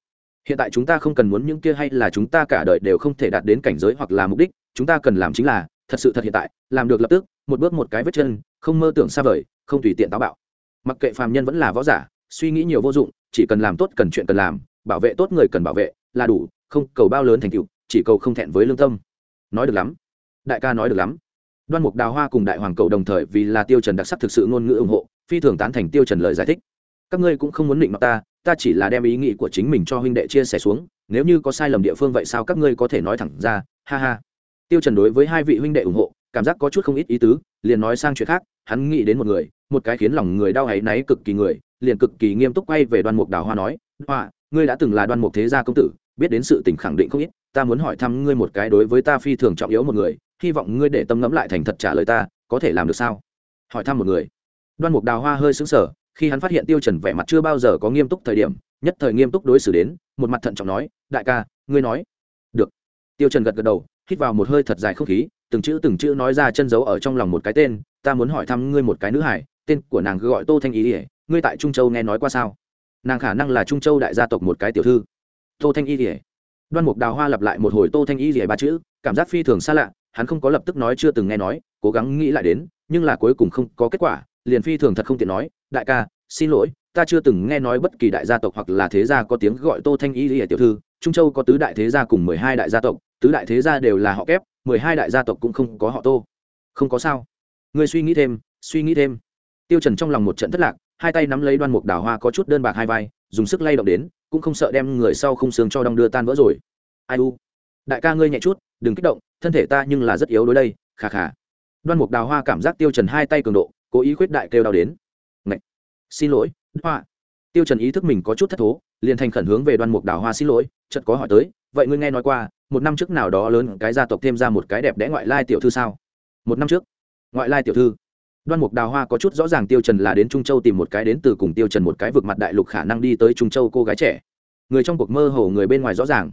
Hiện tại chúng ta không cần muốn những kia hay là chúng ta cả đời đều không thể đạt đến cảnh giới hoặc là mục đích, chúng ta cần làm chính là, thật sự thật hiện tại, làm được lập tức, một bước một cái vết chân, không mơ tưởng xa vời, không tùy tiện táo bạo. Mặc kệ phàm nhân vẫn là võ giả, suy nghĩ nhiều vô dụng, chỉ cần làm tốt cần chuyện cần làm, bảo vệ tốt người cần bảo vệ, là đủ, không cầu bao lớn thành tựu, chỉ cầu không thẹn với lương tâm. Nói được lắm. Đại ca nói được lắm. Đoan mục đào hoa cùng đại hoàng cầu đồng thời vì là tiêu trần đặc sắc thực sự ngôn ngữ ủng hộ, phi thường tán thành tiêu trần lời giải thích. Các ngươi cũng không muốn định mặt ta ta chỉ là đem ý nghĩ của chính mình cho huynh đệ chia sẻ xuống, nếu như có sai lầm địa phương vậy sao các ngươi có thể nói thẳng ra, ha ha. Tiêu trần đối với hai vị huynh đệ ủng hộ, cảm giác có chút không ít ý tứ, liền nói sang chuyện khác, hắn nghĩ đến một người, một cái khiến lòng người đau ấy náy cực kỳ người, liền cực kỳ nghiêm túc quay về đoan mục đào hoa nói, hoa, ngươi đã từng là đoan mục thế gia công tử, biết đến sự tình khẳng định không ít, ta muốn hỏi thăm ngươi một cái đối với ta phi thường trọng yếu một người, hy vọng ngươi để tâm ngẫm lại thành thật trả lời ta, có thể làm được sao? Hỏi thăm một người. Đoan mục đào hoa hơi sững sờ khi hắn phát hiện tiêu trần vẻ mặt chưa bao giờ có nghiêm túc thời điểm, nhất thời nghiêm túc đối xử đến, một mặt thận trọng nói, đại ca, ngươi nói. Được. Tiêu trần gật gật đầu, hít vào một hơi thật dài không khí, từng chữ từng chữ nói ra chân dấu ở trong lòng một cái tên, ta muốn hỏi thăm ngươi một cái nữ hải, tên của nàng cứ gọi tô thanh ý ỉa ngươi tại trung châu nghe nói qua sao? Nàng khả năng là trung châu đại gia tộc một cái tiểu thư. Tô thanh y ỉa đoan mục đào hoa lặp lại một hồi tô thanh y ỉa ba chữ, cảm giác phi thường xa lạ, hắn không có lập tức nói chưa từng nghe nói, cố gắng nghĩ lại đến, nhưng là cuối cùng không có kết quả liền phi thường thật không tiện nói, đại ca, xin lỗi, ta chưa từng nghe nói bất kỳ đại gia tộc hoặc là thế gia có tiếng gọi tô thanh y lìa tiểu thư. Trung châu có tứ đại thế gia cùng mười hai đại gia tộc, tứ đại thế gia đều là họ kép, mười hai đại gia tộc cũng không có họ tô. Không có sao. Ngươi suy nghĩ thêm, suy nghĩ thêm. Tiêu trần trong lòng một trận thất lạc, hai tay nắm lấy đoan mục đào hoa có chút đơn bạc hai vai, dùng sức lay động đến, cũng không sợ đem người sau không xương cho đong đưa tan vỡ rồi. Ai u, đại ca ngươi nhẹ chút, đừng kích động, thân thể ta nhưng là rất yếu đối đây khà khà đoan mục đào hoa cảm giác tiêu trần hai tay cường độ cố ý khuyết đại kêu đau đến. Ngậy. xin lỗi hoa. Tiêu trần ý thức mình có chút thất thố, liền thành khẩn hướng về đoan mục đào hoa xin lỗi, chợt có hỏi tới, vậy ngươi nghe nói qua, một năm trước nào đó lớn cái gia tộc thêm ra một cái đẹp đẽ ngoại lai tiểu thư sao? Một năm trước? Ngoại lai tiểu thư? Đoan mục đào hoa có chút rõ ràng tiêu trần là đến trung châu tìm một cái đến từ cùng tiêu trần một cái vực mặt đại lục khả năng đi tới trung châu cô gái trẻ. Người trong cuộc mơ hồ người bên ngoài rõ ràng.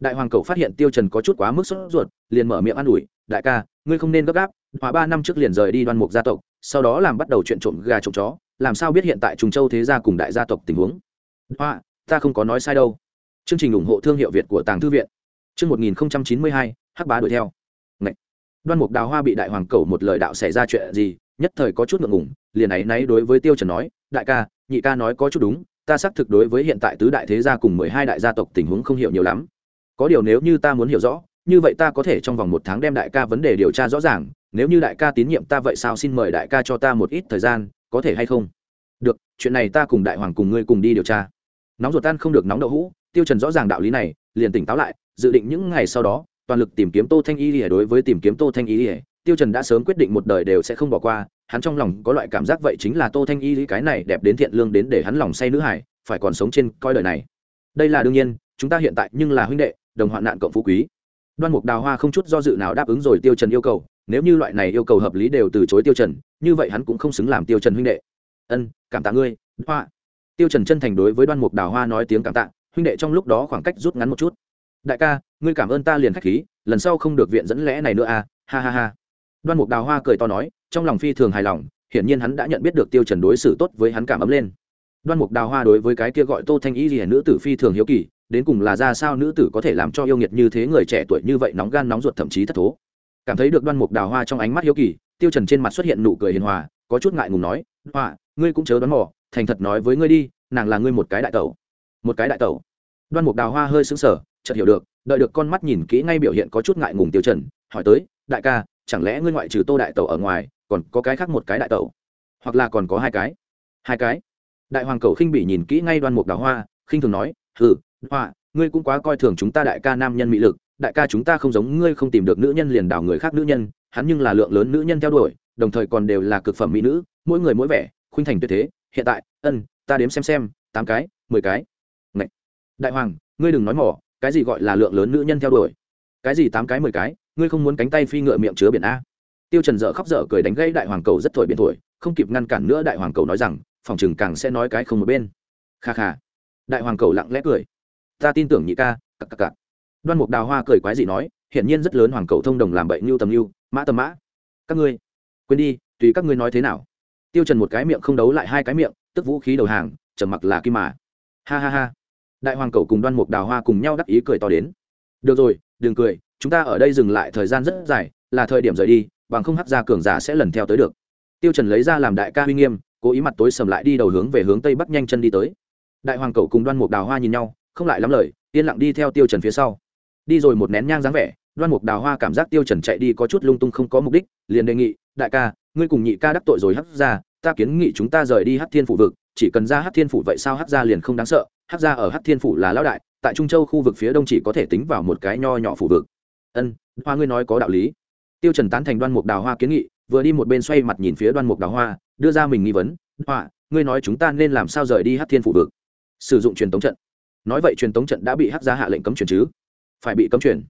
Đại hoàng cầu phát hiện tiêu trần có chút quá mức sốt ruột, liền mở miệng an ủi, đại ca, ngươi không nên gấp gáp hòa ba năm trước liền rời đi đoan mục gia tộc, sau đó làm bắt đầu chuyện trộm gà trộm chó, làm sao biết hiện tại Trùng châu thế gia cùng đại gia tộc tình huống? Hoa ta không có nói sai đâu. Chương trình ủng hộ thương hiệu việt của tàng thư viện. Chương một nghìn chín mươi hai, hắc bá đuổi theo. Ngậy. đoan mục đào hoa bị đại hoàng cầu một lời đạo xảy ra chuyện gì, nhất thời có chút ngượng ngùng, liền ấy náy đối với tiêu trần nói, đại ca, nhị ca nói có chút đúng, ta xác thực đối với hiện tại tứ đại thế gia cùng mười hai đại gia tộc tình huống không hiểu nhiều lắm. Có điều nếu như ta muốn hiểu rõ như vậy ta có thể trong vòng một tháng đem đại ca vấn đề điều tra rõ ràng, nếu như đại ca tín nhiệm ta vậy sao? Xin mời đại ca cho ta một ít thời gian, có thể hay không? Được, chuyện này ta cùng đại hoàng cùng ngươi cùng đi điều tra. Nóng ruột tan không được nóng đậu hũ, tiêu trần rõ ràng đạo lý này, liền tỉnh táo lại, dự định những ngày sau đó, toàn lực tìm kiếm tô thanh y lìa đối với tìm kiếm tô thanh y lìa. Tiêu trần đã sớm quyết định một đời đều sẽ không bỏ qua, hắn trong lòng có loại cảm giác vậy chính là tô thanh y cái này đẹp đến thiện lương đến để hắn lòng say nữ hải phải còn sống trên coi đời này. Đây là đương nhiên, chúng ta hiện tại nhưng là huynh đệ, đồng hoạn nạn cộng phú quý đoan mục đào hoa không chút do dự nào đáp ứng rồi tiêu trần yêu cầu, nếu như loại này yêu cầu hợp lý đều từ chối tiêu trần, như vậy hắn cũng không xứng làm tiêu trần huynh đệ. Ân, cảm tạ ngươi, hoa. Tiêu trần chân thành đối với đoan mục đào hoa nói tiếng cảm tạ, huynh đệ trong lúc đó khoảng cách rút ngắn một chút. Đại ca, ngươi cảm ơn ta liền khách khí, lần sau không được viện dẫn lẽ này nữa à ha ha ha. Đoan mục đào hoa cười to nói, trong lòng phi thường hài lòng, hiển nhiên hắn đã nhận biết được tiêu trần đối xử tốt với hắn cảm ấm lên. Đoan mục đào hoa đối với cái kia gọi tô thanh y gì nữ tử phi thường hiếu kỳ đến cùng là ra sao nữ tử có thể làm cho yêu nghiệt như thế người trẻ tuổi như vậy nóng gan nóng ruột thậm chí thất thố. Cảm thấy được đoan mục đào hoa trong ánh mắt hiếu kỳ, tiêu trần trên mặt xuất hiện nụ cười hiền hòa, có chút ngại ngùng nói, hoa, ngươi cũng chớ đoán mò, thành thật nói với ngươi đi, nàng là ngươi một cái đại tẩu. Một cái đại tẩu? Đoan mục đào hoa hơi sững sờ, chợt hiểu được, đợi được con mắt nhìn kỹ ngay biểu hiện có chút ngại ngùng tiêu trần, hỏi tới, đại ca, chẳng lẽ ngươi ngoại trừ tô đại tẩu ở ngoài, còn có cái khác một cái đại tẩu? Hoặc là còn có hai cái? Hai cái. Đại hoàng cầu khinh bỉ nhìn kỹ ngay đoan mục đào hoa, khinh thường nói, hừ họa, ngươi cũng quá coi thường chúng ta đại ca nam nhân mỹ lực, đại ca chúng ta không giống ngươi không tìm được nữ nhân liền đào người khác nữ nhân, hắn nhưng là lượng lớn nữ nhân theo đuổi, đồng thời còn đều là cực phẩm mỹ nữ, mỗi người mỗi vẻ, khuynh thành tuyệt thế, hiện tại, ân, ta đếm xem xem, tám cái, mười cái. Ngậy. đại hoàng, ngươi đừng nói mỏ, cái gì gọi là lượng lớn nữ nhân theo đuổi? Cái gì tám cái, mười cái, ngươi không muốn cánh tay phi ngựa miệng chứa biển a? Tiêu trần dở khóc dở cười đánh gây đại hoàng cầu rất thổi biển thổi, không kịp ngăn cản nữa đại hoàng cầu nói rằng, phòng chừng càng sẽ nói cái không một bên. Kha kha. Đại hoàng cầu lặng lẽ cười ta tin tưởng nhị ca, cặc cặc cặc. Đoan mục đào hoa cười quái gì nói, hiển nhiên rất lớn hoàng cầu thông đồng làm bậy như tầm như mã tầm mã. Các ngươi, quên đi, tùy các ngươi nói thế nào. Tiêu trần một cái miệng không đấu lại hai cái miệng, tức vũ khí đầu hàng, trầm mặc là kim mà. Ha ha ha. Đại hoàng cầu cùng đoan mục đào hoa cùng nhau đắc ý cười to đến. Được rồi, đừng cười, chúng ta ở đây dừng lại thời gian rất dài, là thời điểm rời đi, bằng không hắc ra cường giả sẽ lần theo tới được. Tiêu trần lấy ra làm đại ca uy nghiêm, cố ý mặt tối sầm lại đi đầu hướng về hướng tây bắc nhanh chân đi tới. Đại hoàng cầu cùng đoan mục đào hoa nhìn nhau không lại lắm lời, yên lặng đi theo tiêu trần phía sau. Đi rồi một nén nhang dáng vẻ, đoan mục đào hoa cảm giác tiêu trần chạy đi có chút lung tung không có mục đích, liền đề nghị, đại ca, ngươi cùng nhị ca đắc tội rồi hắc ra ta kiến nghị chúng ta rời đi hắc thiên phủ vực, chỉ cần ra hắc thiên phủ vậy sao hắc ra liền không đáng sợ, hắc ra ở hắc thiên phủ là lão đại, tại trung châu khu vực phía đông chỉ có thể tính vào một cái nho nhỏ phủ vực. Ân, hoa ngươi nói có đạo lý. Tiêu trần tán thành đoan mục đào hoa kiến nghị, vừa đi một bên xoay mặt nhìn phía đoan mục đào hoa, đưa ra mình nghi vấn, hoa, ngươi nói chúng ta nên làm sao rời đi hắc thiên phủ vực? Sử dụng truyền tống trận nói vậy truyền tống trận đã bị hắc gia hạ lệnh cấm truyền chứ? Phải bị cấm truyền.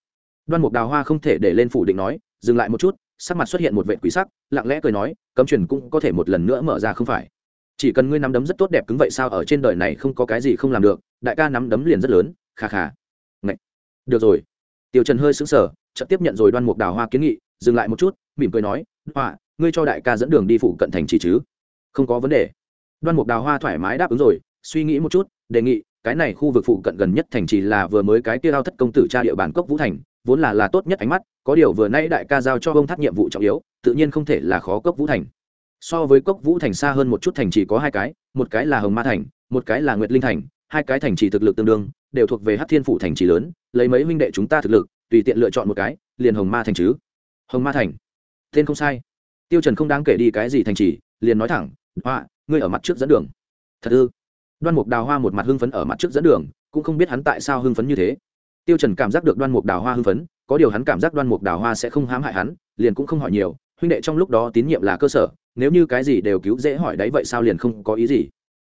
Đoan mục đào hoa không thể để lên phủ định nói, dừng lại một chút, sắc mặt xuất hiện một vệ quỷ sắc, lặng lẽ cười nói, cấm truyền cũng có thể một lần nữa mở ra không phải. Chỉ cần ngươi nắm đấm rất tốt đẹp cứng vậy sao ở trên đời này không có cái gì không làm được, đại ca nắm đấm liền rất lớn, kha kha. Ngậy. được rồi. Tiêu trần hơi sững sờ, chợt tiếp nhận rồi đoan mục đào hoa kiến nghị, dừng lại một chút, mỉm cười nói, hoa, ngươi cho đại ca dẫn đường đi phụ cận thành chỉ chứ? Không có vấn đề. Đoan mục đào hoa thoải mái đáp ứng rồi, suy nghĩ một chút, đề nghị cái này khu vực phụ cận gần nhất thành trì là vừa mới cái kia ao thất công tử tra địa bàn cốc vũ thành, vốn là là tốt nhất ánh mắt, có điều vừa nay đại ca giao cho ông thắt nhiệm vụ trọng yếu, tự nhiên không thể là khó cốc vũ thành. So với cốc vũ thành xa hơn một chút thành trì có hai cái, một cái là hồng ma thành, một cái là nguyệt linh thành, hai cái thành trì thực lực tương đương, đều thuộc về hát thiên phủ thành trì lớn, lấy mấy huynh đệ chúng ta thực lực, tùy tiện lựa chọn một cái, liền hồng ma thành chứ. Hồng ma thành. Tên không sai. Tiêu trần không đáng kể đi cái gì thành trì, liền nói thẳng, họa, ngươi ở mặt trước dẫn đường. Thật ư? Đoan mục đào hoa một mặt hưng phấn ở mặt trước dẫn đường, cũng không biết hắn tại sao hưng phấn như thế. Tiêu trần cảm giác được đoan mục đào hoa hưng phấn, có điều hắn cảm giác đoan mục đào hoa sẽ không hãm hại hắn, liền cũng không hỏi nhiều, huynh đệ trong lúc đó tín nhiệm là cơ sở, nếu như cái gì đều cứu dễ hỏi đấy vậy sao liền không có ý gì.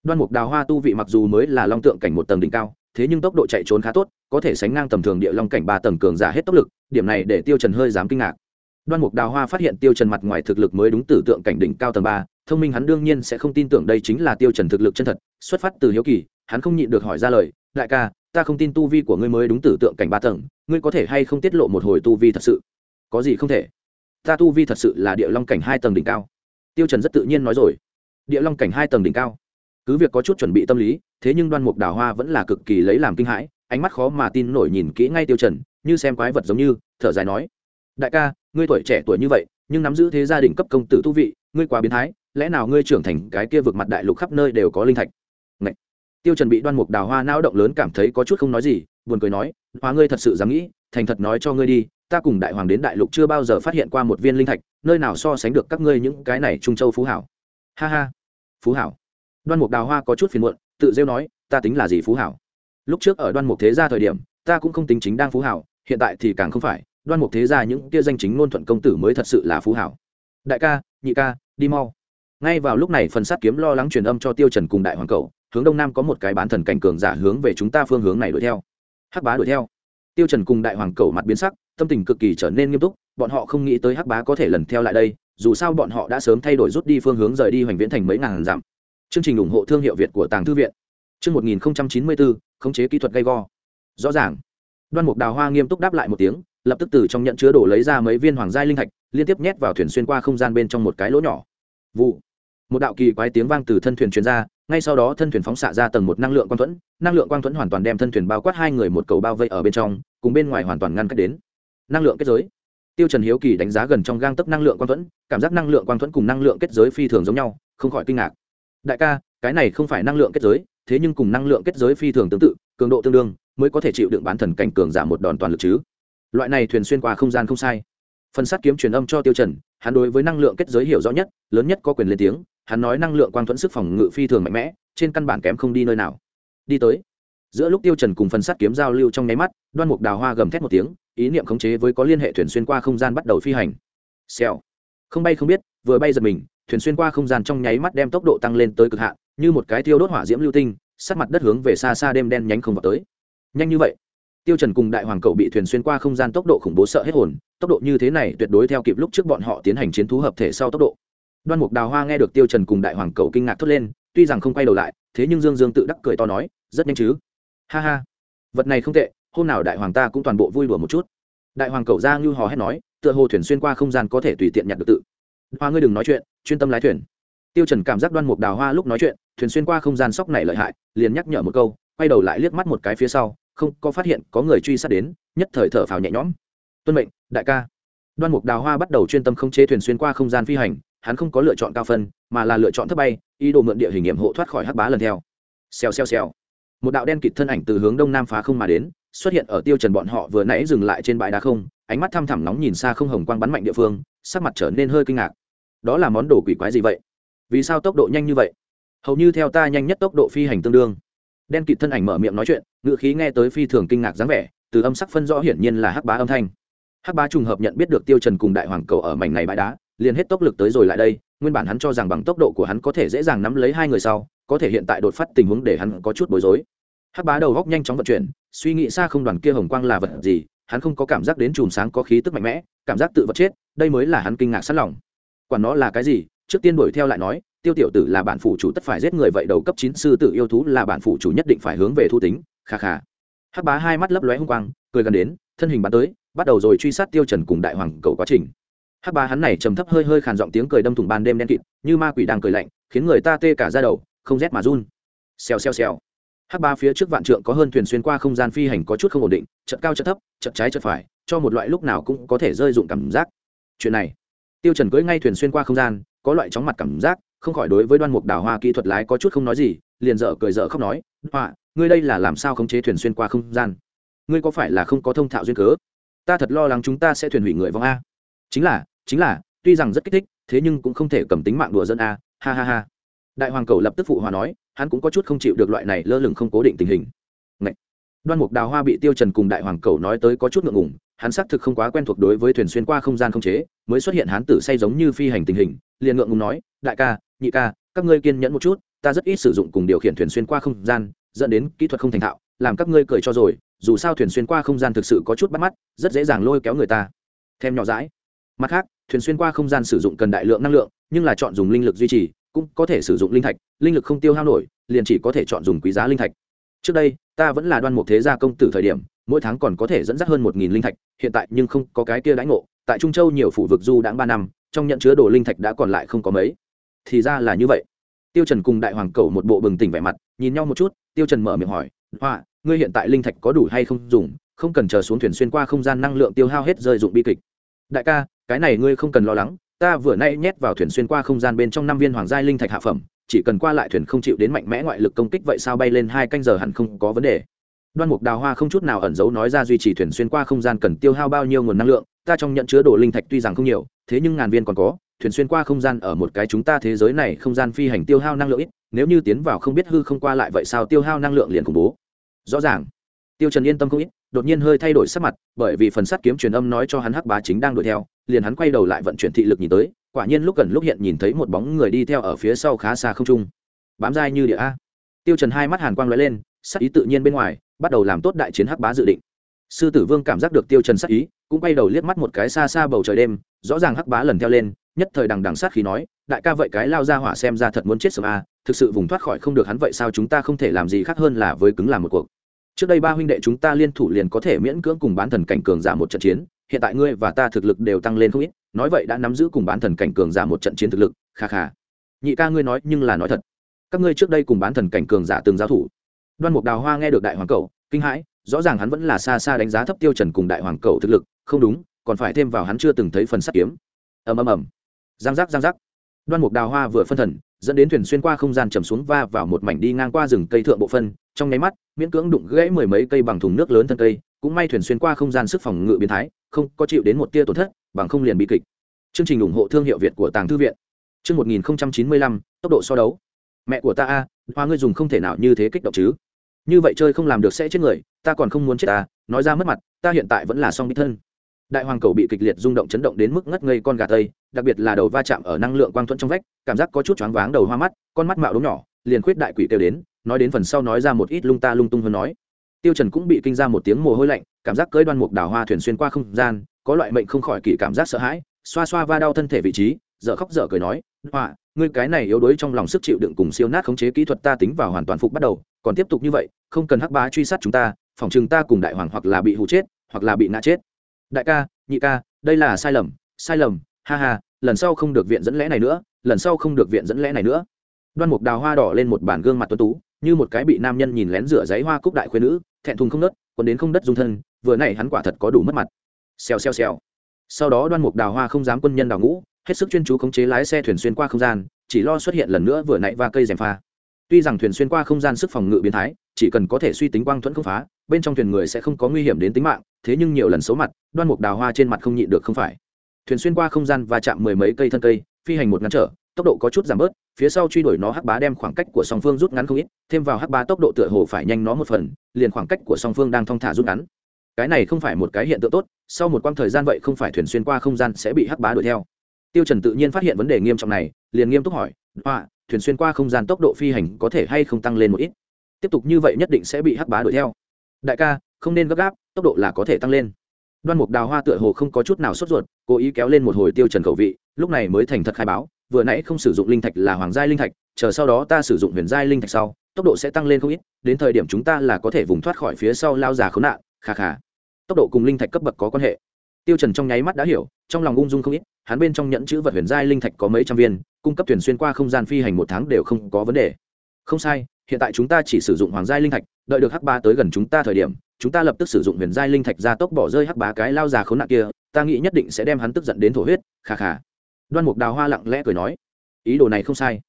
Đoan mục đào hoa tu vị mặc dù mới là long tượng cảnh một tầng đỉnh cao, thế nhưng tốc độ chạy trốn khá tốt, có thể sánh ngang tầm thường địa long cảnh ba tầng cường giả hết tốc lực, điểm này để tiêu trần hơi dám kinh ngạc. Đoan mục đào hoa phát hiện tiêu trần mặt ngoài thực lực mới đúng tử tượng cảnh đỉnh cao tầng ba thông minh hắn đương nhiên sẽ không tin tưởng đây chính là tiêu trần thực lực chân thật, xuất phát từ hiếu kỳ, hắn không nhịn được hỏi ra lời, đại ca, ta không tin tu vi của ngươi mới đúng tử tượng cảnh ba tầng, ngươi có thể hay không tiết lộ một hồi tu vi thật sự? Có gì không thể. Ta tu vi thật sự là địa long cảnh hai tầng đỉnh cao. Tiêu trần rất tự nhiên nói rồi. Địa long cảnh hai tầng đỉnh cao? Cứ việc có chút chuẩn bị tâm lý, thế nhưng đoan mục đào hoa vẫn là cực kỳ lấy làm kinh hãi, ánh mắt khó mà tin nổi nhìn kỹ ngay tiêu trần, như xem quái vật giống như, thở dài nói, đại ca, ngươi tuổi trẻ tuổi như vậy, nhưng nắm giữ thế gia đình cấp công tử tu vị, ngươi quá biến thái lẽ nào ngươi trưởng thành cái kia vực mặt đại lục khắp nơi đều có linh thạch? Ngậy. tiêu trần bị đoan mục đào hoa não động lớn cảm thấy có chút không nói gì, buồn cười nói, hoa ngươi thật sự dám nghĩ, thành thật nói cho ngươi đi, ta cùng đại hoàng đến đại lục chưa bao giờ phát hiện qua một viên linh thạch, nơi nào so sánh được các ngươi những cái này trung châu phú hảo. Ha ha, phú hảo. Đoan mục đào hoa có chút phiền muộn, tự rêu nói, ta tính là gì phú hảo? Lúc trước ở đoan mục thế gia thời điểm, ta cũng không tính chính đang phú hảo, hiện tại thì càng không phải, đoan mục thế gia những kia danh chính ngôn thuận công tử mới thật sự là phú hảo. Đại ca, nhị ca, đi mau ngay vào lúc này phần sát kiếm lo lắng truyền âm cho tiêu trần cùng đại hoàng cầu hướng đông nam có một cái bán thần cảnh cường giả hướng về chúng ta phương hướng này đuổi theo. Hắc bá đuổi theo. Tiêu trần cùng đại hoàng cầu mặt biến sắc, tâm tình cực kỳ trở nên nghiêm túc, bọn họ không nghĩ tới hắc bá có thể lần theo lại đây, dù sao bọn họ đã sớm thay đổi rút đi phương hướng rời đi hoành viễn thành mấy ngàn dặm. Chương trình ủng hộ thương hiệu việt của tàng thư viện. Chương 1094 khống chế kỹ thuật gây go. Rõ ràng. Đoan mục đào hoa nghiêm túc đáp lại một tiếng, lập tức từ trong nhận chứa đổ lấy ra mấy viên hoàng gia linh thạch, liên tiếp nhét vào thuyền xuyên qua không gian bên trong một cái lỗ nhỏ. Vụ một đạo kỳ quái tiếng vang từ thân thuyền truyền ra, ngay sau đó thân thuyền phóng xạ ra tầng một năng lượng quang thuẫn, năng lượng quang thuẫn hoàn toàn đem thân thuyền bao quát hai người một cầu bao vây ở bên trong, cùng bên ngoài hoàn toàn ngăn cách đến. Năng lượng kết giới. Tiêu trần hiếu kỳ đánh giá gần trong gang tấc năng lượng quang thuẫn, cảm giác năng lượng quang thuẫn cùng năng lượng kết giới phi thường giống nhau, không khỏi kinh ngạc. Đại ca, cái này không phải năng lượng kết giới, thế nhưng cùng năng lượng kết giới phi thường tương tự, cường độ tương đương, mới có thể chịu đựng bán thần cảnh cường giảm một đòn toàn lực chứ. Loại này thuyền xuyên qua không gian không sai phần sát kiếm truyền âm cho tiêu trần, hắn đối với năng lượng kết giới hiểu rõ nhất, lớn nhất có quyền lên tiếng, hắn nói năng lượng quang thuẫn sức phòng ngự phi thường mạnh mẽ, trên căn bản kém không đi nơi nào. Đi tới. Giữa lúc tiêu trần cùng phần sát kiếm giao lưu trong nháy mắt, đoan mục đào hoa gầm thét một tiếng, ý niệm khống chế với có liên hệ thuyền xuyên qua không gian bắt đầu phi hành. Xèo. Không bay không biết, vừa bay giật mình, thuyền xuyên qua không gian trong nháy mắt đem tốc độ tăng lên tới cực hạn, như một cái thiêu đốt hỏa diễm lưu tinh sát mặt đất hướng về xa xa đêm đen nhánh không vào tới. Nhanh như vậy tiêu trần cùng đại hoàng cầu bị thuyền xuyên qua không gian tốc độ khủng bố sợ hết hồn, tốc độ như thế này tuyệt đối theo kịp lúc trước bọn họ tiến hành chiến thú hợp thể sau tốc độ. Đoan mục đào hoa nghe được tiêu trần cùng đại hoàng cầu kinh ngạc thốt lên, tuy rằng không quay đầu lại, thế nhưng dương dương tự đắc cười to nói, rất nhanh chứ? Ha ha, vật này không tệ, hôm nào đại hoàng ta cũng toàn bộ vui đùa một chút. Đại hoàng cầu ra như hò hét nói, tựa hồ thuyền xuyên qua không gian có thể tùy tiện nhặt được tự. Hoa ngươi đừng nói chuyện, chuyên tâm lái thuyền. Tiêu trần cảm giác đoan mục đào hoa lúc nói chuyện, thuyền xuyên qua không gian sóc này lợi hại, liền nhắc nhở một câu, quay đầu lại liếc mắt một cái phía sau không có phát hiện có người truy sát đến, nhất thời thở phào nhẹ nhõm. Tuân mệnh, đại ca. Đoan mục đào hoa bắt đầu chuyên tâm khống chế thuyền xuyên qua không gian phi hành, hắn không có lựa chọn cao phân, mà là lựa chọn thấp bay, ý đồ mượn địa hình nghiệm hộ thoát khỏi hắc bá lần theo. Xèo xèo xèo. Một đạo đen kịt thân ảnh từ hướng đông nam phá không mà đến, xuất hiện ở tiêu trần bọn họ vừa nãy dừng lại trên bãi đá không, ánh mắt thăm thẳm nóng nhìn xa không hồng quang bắn mạnh địa phương, sắc mặt trở nên hơi kinh ngạc. Đó là món đồ quỷ quái gì vậy? Vì sao tốc độ nhanh như vậy? Hầu như theo ta nhanh nhất tốc độ phi hành tương đương đen kịt thân ảnh mở miệng nói chuyện ngựa khí nghe tới phi thường kinh ngạc dáng vẻ, từ âm sắc phân rõ hiển nhiên là hắc bá âm thanh. Hắc bá trùng hợp nhận biết được tiêu trần cùng đại hoàng cầu ở mảnh này bãi đá, liền hết tốc lực tới rồi lại đây, nguyên bản hắn cho rằng bằng tốc độ của hắn có thể dễ dàng nắm lấy hai người sau, có thể hiện tại đột phát tình huống để hắn có chút bối rối. Hắc bá đầu góc nhanh chóng vận chuyển, suy nghĩ xa không đoàn kia hồng quang là vật gì, hắn không có cảm giác đến chùm sáng có khí tức mạnh mẽ, cảm giác tự vật chết, đây mới là hắn kinh ngạc sẵn lòng. Quản nó là cái gì, trước tiên đuổi theo lại nói tiêu tiểu tử là bản phủ chủ tất phải giết người vậy đầu cấp chín sư tử yêu thú là bản phủ chủ nhất định phải hướng về thu tính, kha kha. Hắc bá hai mắt lấp lóe hung quang, cười gần đến, thân hình bắn tới, bắt đầu rồi truy sát tiêu trần cùng đại hoàng cầu quá trình. Hắc bá hắn này trầm thấp hơi hơi khàn giọng tiếng cười đâm thủng ban đêm đen kịt, như ma quỷ đang cười lạnh, khiến người ta tê cả da đầu, không rét mà run. Xèo xèo xèo. Hắc bá phía trước vạn trượng có hơn thuyền xuyên qua không gian phi hành có chút không ổn định, chợt cao chợt thấp, chợt trái chợt phải, cho một loại lúc nào cũng có thể rơi dụng cảm giác. Chuyện này, tiêu trần cưỡi ngay thuyền xuyên qua không gian, có loại chóng mặt cảm giác không khỏi đối với đoan mục đào hoa kỹ thuật lái có chút không nói gì, liền dở cười dở khóc nói họa ngươi đây là làm sao khống chế thuyền xuyên qua không gian? Ngươi có phải là không có thông thạo duyên cớ? Ta thật lo lắng chúng ta sẽ thuyền hủy người vong a. Chính là chính là, tuy rằng rất kích thích, thế nhưng cũng không thể cầm tính mạng đùa dân a. Ha ha ha. Đại hoàng cầu lập tức phụ hòa nói, hắn cũng có chút không chịu được loại này lơ lửng không cố định tình hình. Ngậy! đoan mục đào hoa bị tiêu trần cùng đại hoàng cầu nói tới có chút ngượng ngùng hắn xác thực không quá quen thuộc đối với thuyền xuyên qua không gian không chế, mới xuất hiện hán tử say giống như phi hành tình hình, liền ngượng ngùng nói, đại ca, nhị ca, các ngươi kiên nhẫn một chút, ta rất ít sử dụng cùng điều khiển thuyền xuyên qua không gian, dẫn đến kỹ thuật không thành thạo, làm các ngươi cười cho rồi, dù sao thuyền xuyên qua không gian thực sự có chút bắt mắt, rất dễ dàng lôi kéo người ta. Thêm nhỏ dãi. Mặt khác, thuyền xuyên qua không gian sử dụng cần đại lượng năng lượng, nhưng là chọn dùng linh lực duy trì, cũng có thể sử dụng linh thạch, linh lực không tiêu hao nổi, liền chỉ có thể chọn dùng quý giá linh thạch. Trước đây, ta vẫn là đoan mục thế gia công tử thời điểm mỗi tháng còn có thể dẫn dắt hơn một nghìn linh thạch, hiện tại nhưng không có cái kia đãi ngộ. Tại trung châu nhiều phủ vực du đã ba năm, trong nhận chứa đồ linh thạch đã còn lại không có mấy. Thì ra là như vậy. Tiêu trần cùng đại hoàng cầu một bộ bừng tỉnh vẻ mặt, nhìn nhau một chút, tiêu trần mở miệng hỏi, hoa, ngươi hiện tại linh thạch có đủ hay không dùng? Không cần chờ xuống thuyền xuyên qua không gian năng lượng tiêu hao hết rơi dụng bi kịch. Đại ca, cái này ngươi không cần lo lắng, ta vừa nay nhét vào thuyền xuyên qua không gian bên trong năm viên hoàng giai linh thạch hạ phẩm, chỉ cần qua lại thuyền không chịu đến mạnh mẽ ngoại lực công kích vậy sao bay lên hai canh giờ hẳn không có vấn đề đoan mục đào hoa không chút nào ẩn giấu nói ra duy trì thuyền xuyên qua không gian cần tiêu hao bao nhiêu nguồn năng lượng, ta trong nhận chứa đồ linh thạch tuy rằng không nhiều, thế nhưng ngàn viên còn có, thuyền xuyên qua không gian ở một cái chúng ta thế giới này không gian phi hành tiêu hao năng lượng ít, nếu như tiến vào không biết hư không qua lại vậy sao tiêu hao năng lượng liền khủng bố. Rõ ràng, tiêu trần yên tâm không ít, đột nhiên hơi thay đổi sắc mặt, bởi vì phần sắt kiếm truyền âm nói cho hắn hắc bá chính đang đuổi theo, liền hắn quay đầu lại vận chuyển thị lực nhìn tới, quả nhiên lúc gần lúc hiện nhìn thấy một bóng người đi theo ở phía sau khá xa không trung. Bám dai như địa a. Tiêu trần hai mắt hàn quang lóe lên, sắc ý tự nhiên bên ngoài bắt đầu làm tốt đại chiến hắc bá dự định. Sư tử vương cảm giác được tiêu trần sắc ý, cũng quay đầu liếc mắt một cái xa xa bầu trời đêm, rõ ràng hắc bá lần theo lên, nhất thời đằng đằng sát khí nói, đại ca vậy cái lao ra hỏa xem ra thật muốn chết sớm a thực sự vùng thoát khỏi không được hắn vậy sao chúng ta không thể làm gì khác hơn là với cứng làm một cuộc. Trước đây ba huynh đệ chúng ta liên thủ liền có thể miễn cưỡng cùng bán thần cảnh cường giả một trận chiến, hiện tại ngươi và ta thực lực đều tăng lên không ít, nói vậy đã nắm giữ cùng bán thần cảnh cường giả một trận chiến thực lực, kha kha. Nhị ca ngươi nói nhưng là nói thật. Các ngươi trước đây cùng bán thần cảnh cường giả từng giao thủ. Đoan mục đào hoa nghe được đại hoàng cầu kinh hãi, rõ ràng hắn vẫn là xa xa đánh giá thấp tiêu trần cùng đại hoàng cầu thực lực, không đúng, còn phải thêm vào hắn chưa từng thấy phần sắt kiếm. Ầm ầm ầm. Giang giác giang giác. Đoan mục đào hoa vừa phân thần, dẫn đến thuyền xuyên qua không gian trầm xuống va vào một mảnh đi ngang qua rừng cây thượng bộ phân, trong nháy mắt, miễn cưỡng đụng gãy mười mấy cây bằng thùng nước lớn thân cây, cũng may thuyền xuyên qua không gian sức phòng ngự biến thái, không có chịu đến một tia tổn thất, bằng không liền bị kịch. Chương trình ủng hộ thương hiệu việt của tàng thư viện. Chương một nghìn chín mươi lăm, tốc độ so đấu. Mẹ của ta a, hoa ngươi dùng không thể nào như thế kích động chứ như vậy chơi không làm được sẽ chết người, ta còn không muốn chết ta nói ra mất mặt, ta hiện tại vẫn là song đích thân. Đại hoàng cầu bị kịch liệt rung động chấn động đến mức ngất ngây con gà tây, đặc biệt là đầu va chạm ở năng lượng quang thuẫn trong vách, cảm giác có chút choáng váng đầu hoa mắt, con mắt mạo đống nhỏ, liền khuyết đại quỷ kêu đến, nói đến phần sau nói ra một ít lung ta lung tung hơn nói. Tiêu trần cũng bị kinh ra một tiếng mồ hôi lạnh, cảm giác cưỡi đoan mục đào hoa thuyền xuyên qua không gian, có loại mệnh không khỏi kỳ cảm giác sợ hãi, xoa xoa va đau thân thể vị trí, dở khóc dở cười nói hoa ngươi cái này yếu đuối trong lòng sức chịu đựng cùng siêu nát khống chế kỹ thuật ta tính vào hoàn toàn phục bắt đầu còn tiếp tục như vậy, không cần hắc bá truy sát chúng ta, phòng chừng ta cùng đại hoàng hoặc là bị hụ chết, hoặc là bị ngã chết. Đại ca, nhị ca, đây là sai lầm sai lầm, ha ha, lần sau không được viện dẫn lẽ này nữa, lần sau không được viện dẫn lẽ này nữa. Đoan mục đào hoa đỏ lên một bản gương mặt tuấn tú, như một cái bị nam nhân nhìn lén rửa giấy hoa cúc đại khuyên nữ, thẹn thùng không nớt còn đến không đất dung thân, vừa này hắn quả thật có đủ mất mặt. Xèo xèo xèo. Sau đó đoan mục đào hoa không dám quân nhân đào ngũ, hết sức chuyên chú khống chế lái xe thuyền xuyên qua không gian, chỉ lo xuất hiện lần nữa vừa nãy va cây rèm pha tuy rằng thuyền xuyên qua không gian sức phòng ngự biến thái, chỉ cần có thể suy tính quang thuẫn không phá, bên trong thuyền người sẽ không có nguy hiểm đến tính mạng, thế nhưng nhiều lần xấu mặt, đoan mục đào hoa trên mặt không nhịn được không phải. Thuyền xuyên qua không gian và chạm mười mấy cây thân cây, phi hành một ngăn trở, tốc độ có chút giảm bớt, phía sau truy đuổi nó hắc bá đem khoảng cách của song phương rút ngắn không ít, thêm vào hắc bá tốc độ tựa hồ phải nhanh nó một phần, liền khoảng cách của song phương đang thong thả rút ngắn. Cái này không phải một cái hiện tượng tốt, sau một quãng thời gian vậy không phải thuyền xuyên qua không gian sẽ bị hắc bá đuổi theo. Tiêu trần tự nhiên phát hiện vấn đề nghiêm trọng này, liền nghiêm túc hỏi, hoa thuyền xuyên qua không gian tốc độ phi hành có thể hay không tăng lên một ít. Tiếp tục như vậy nhất định sẽ bị hắc bá đuổi theo. Đại ca, không nên gấp gáp, tốc độ là có thể tăng lên. Đoan mục đào hoa tựa hồ không có chút nào sốt ruột, cố ý kéo lên một hồi tiêu trần cầu vị, lúc này mới thành thật khai báo, vừa nãy không sử dụng linh thạch là hoàng giai linh thạch, chờ sau đó ta sử dụng huyền giai linh thạch sau, tốc độ sẽ tăng lên không ít, đến thời điểm chúng ta là có thể vùng thoát khỏi phía sau lao già khốn nạn khà khà tốc độ cùng linh thạch cấp bậc có quan hệ. Tiêu trần trong nháy mắt đã hiểu, trong lòng ung dung không ít, hắn bên trong nhẫn chữ vật huyền giai linh thạch có mấy trăm viên cung cấp thuyền xuyên qua không gian phi hành một tháng đều không có vấn đề. Không sai, hiện tại chúng ta chỉ sử dụng hoàng giai linh thạch, đợi được hắc ba tới gần chúng ta thời điểm, chúng ta lập tức sử dụng huyền giai linh thạch ra tốc bỏ rơi hắc bá cái lao già khốn nạn kia, ta nghĩ nhất định sẽ đem hắn tức giận đến thổ huyết khà khà đoan mục đào hoa lặng lẽ cười nói, ý đồ này không sai.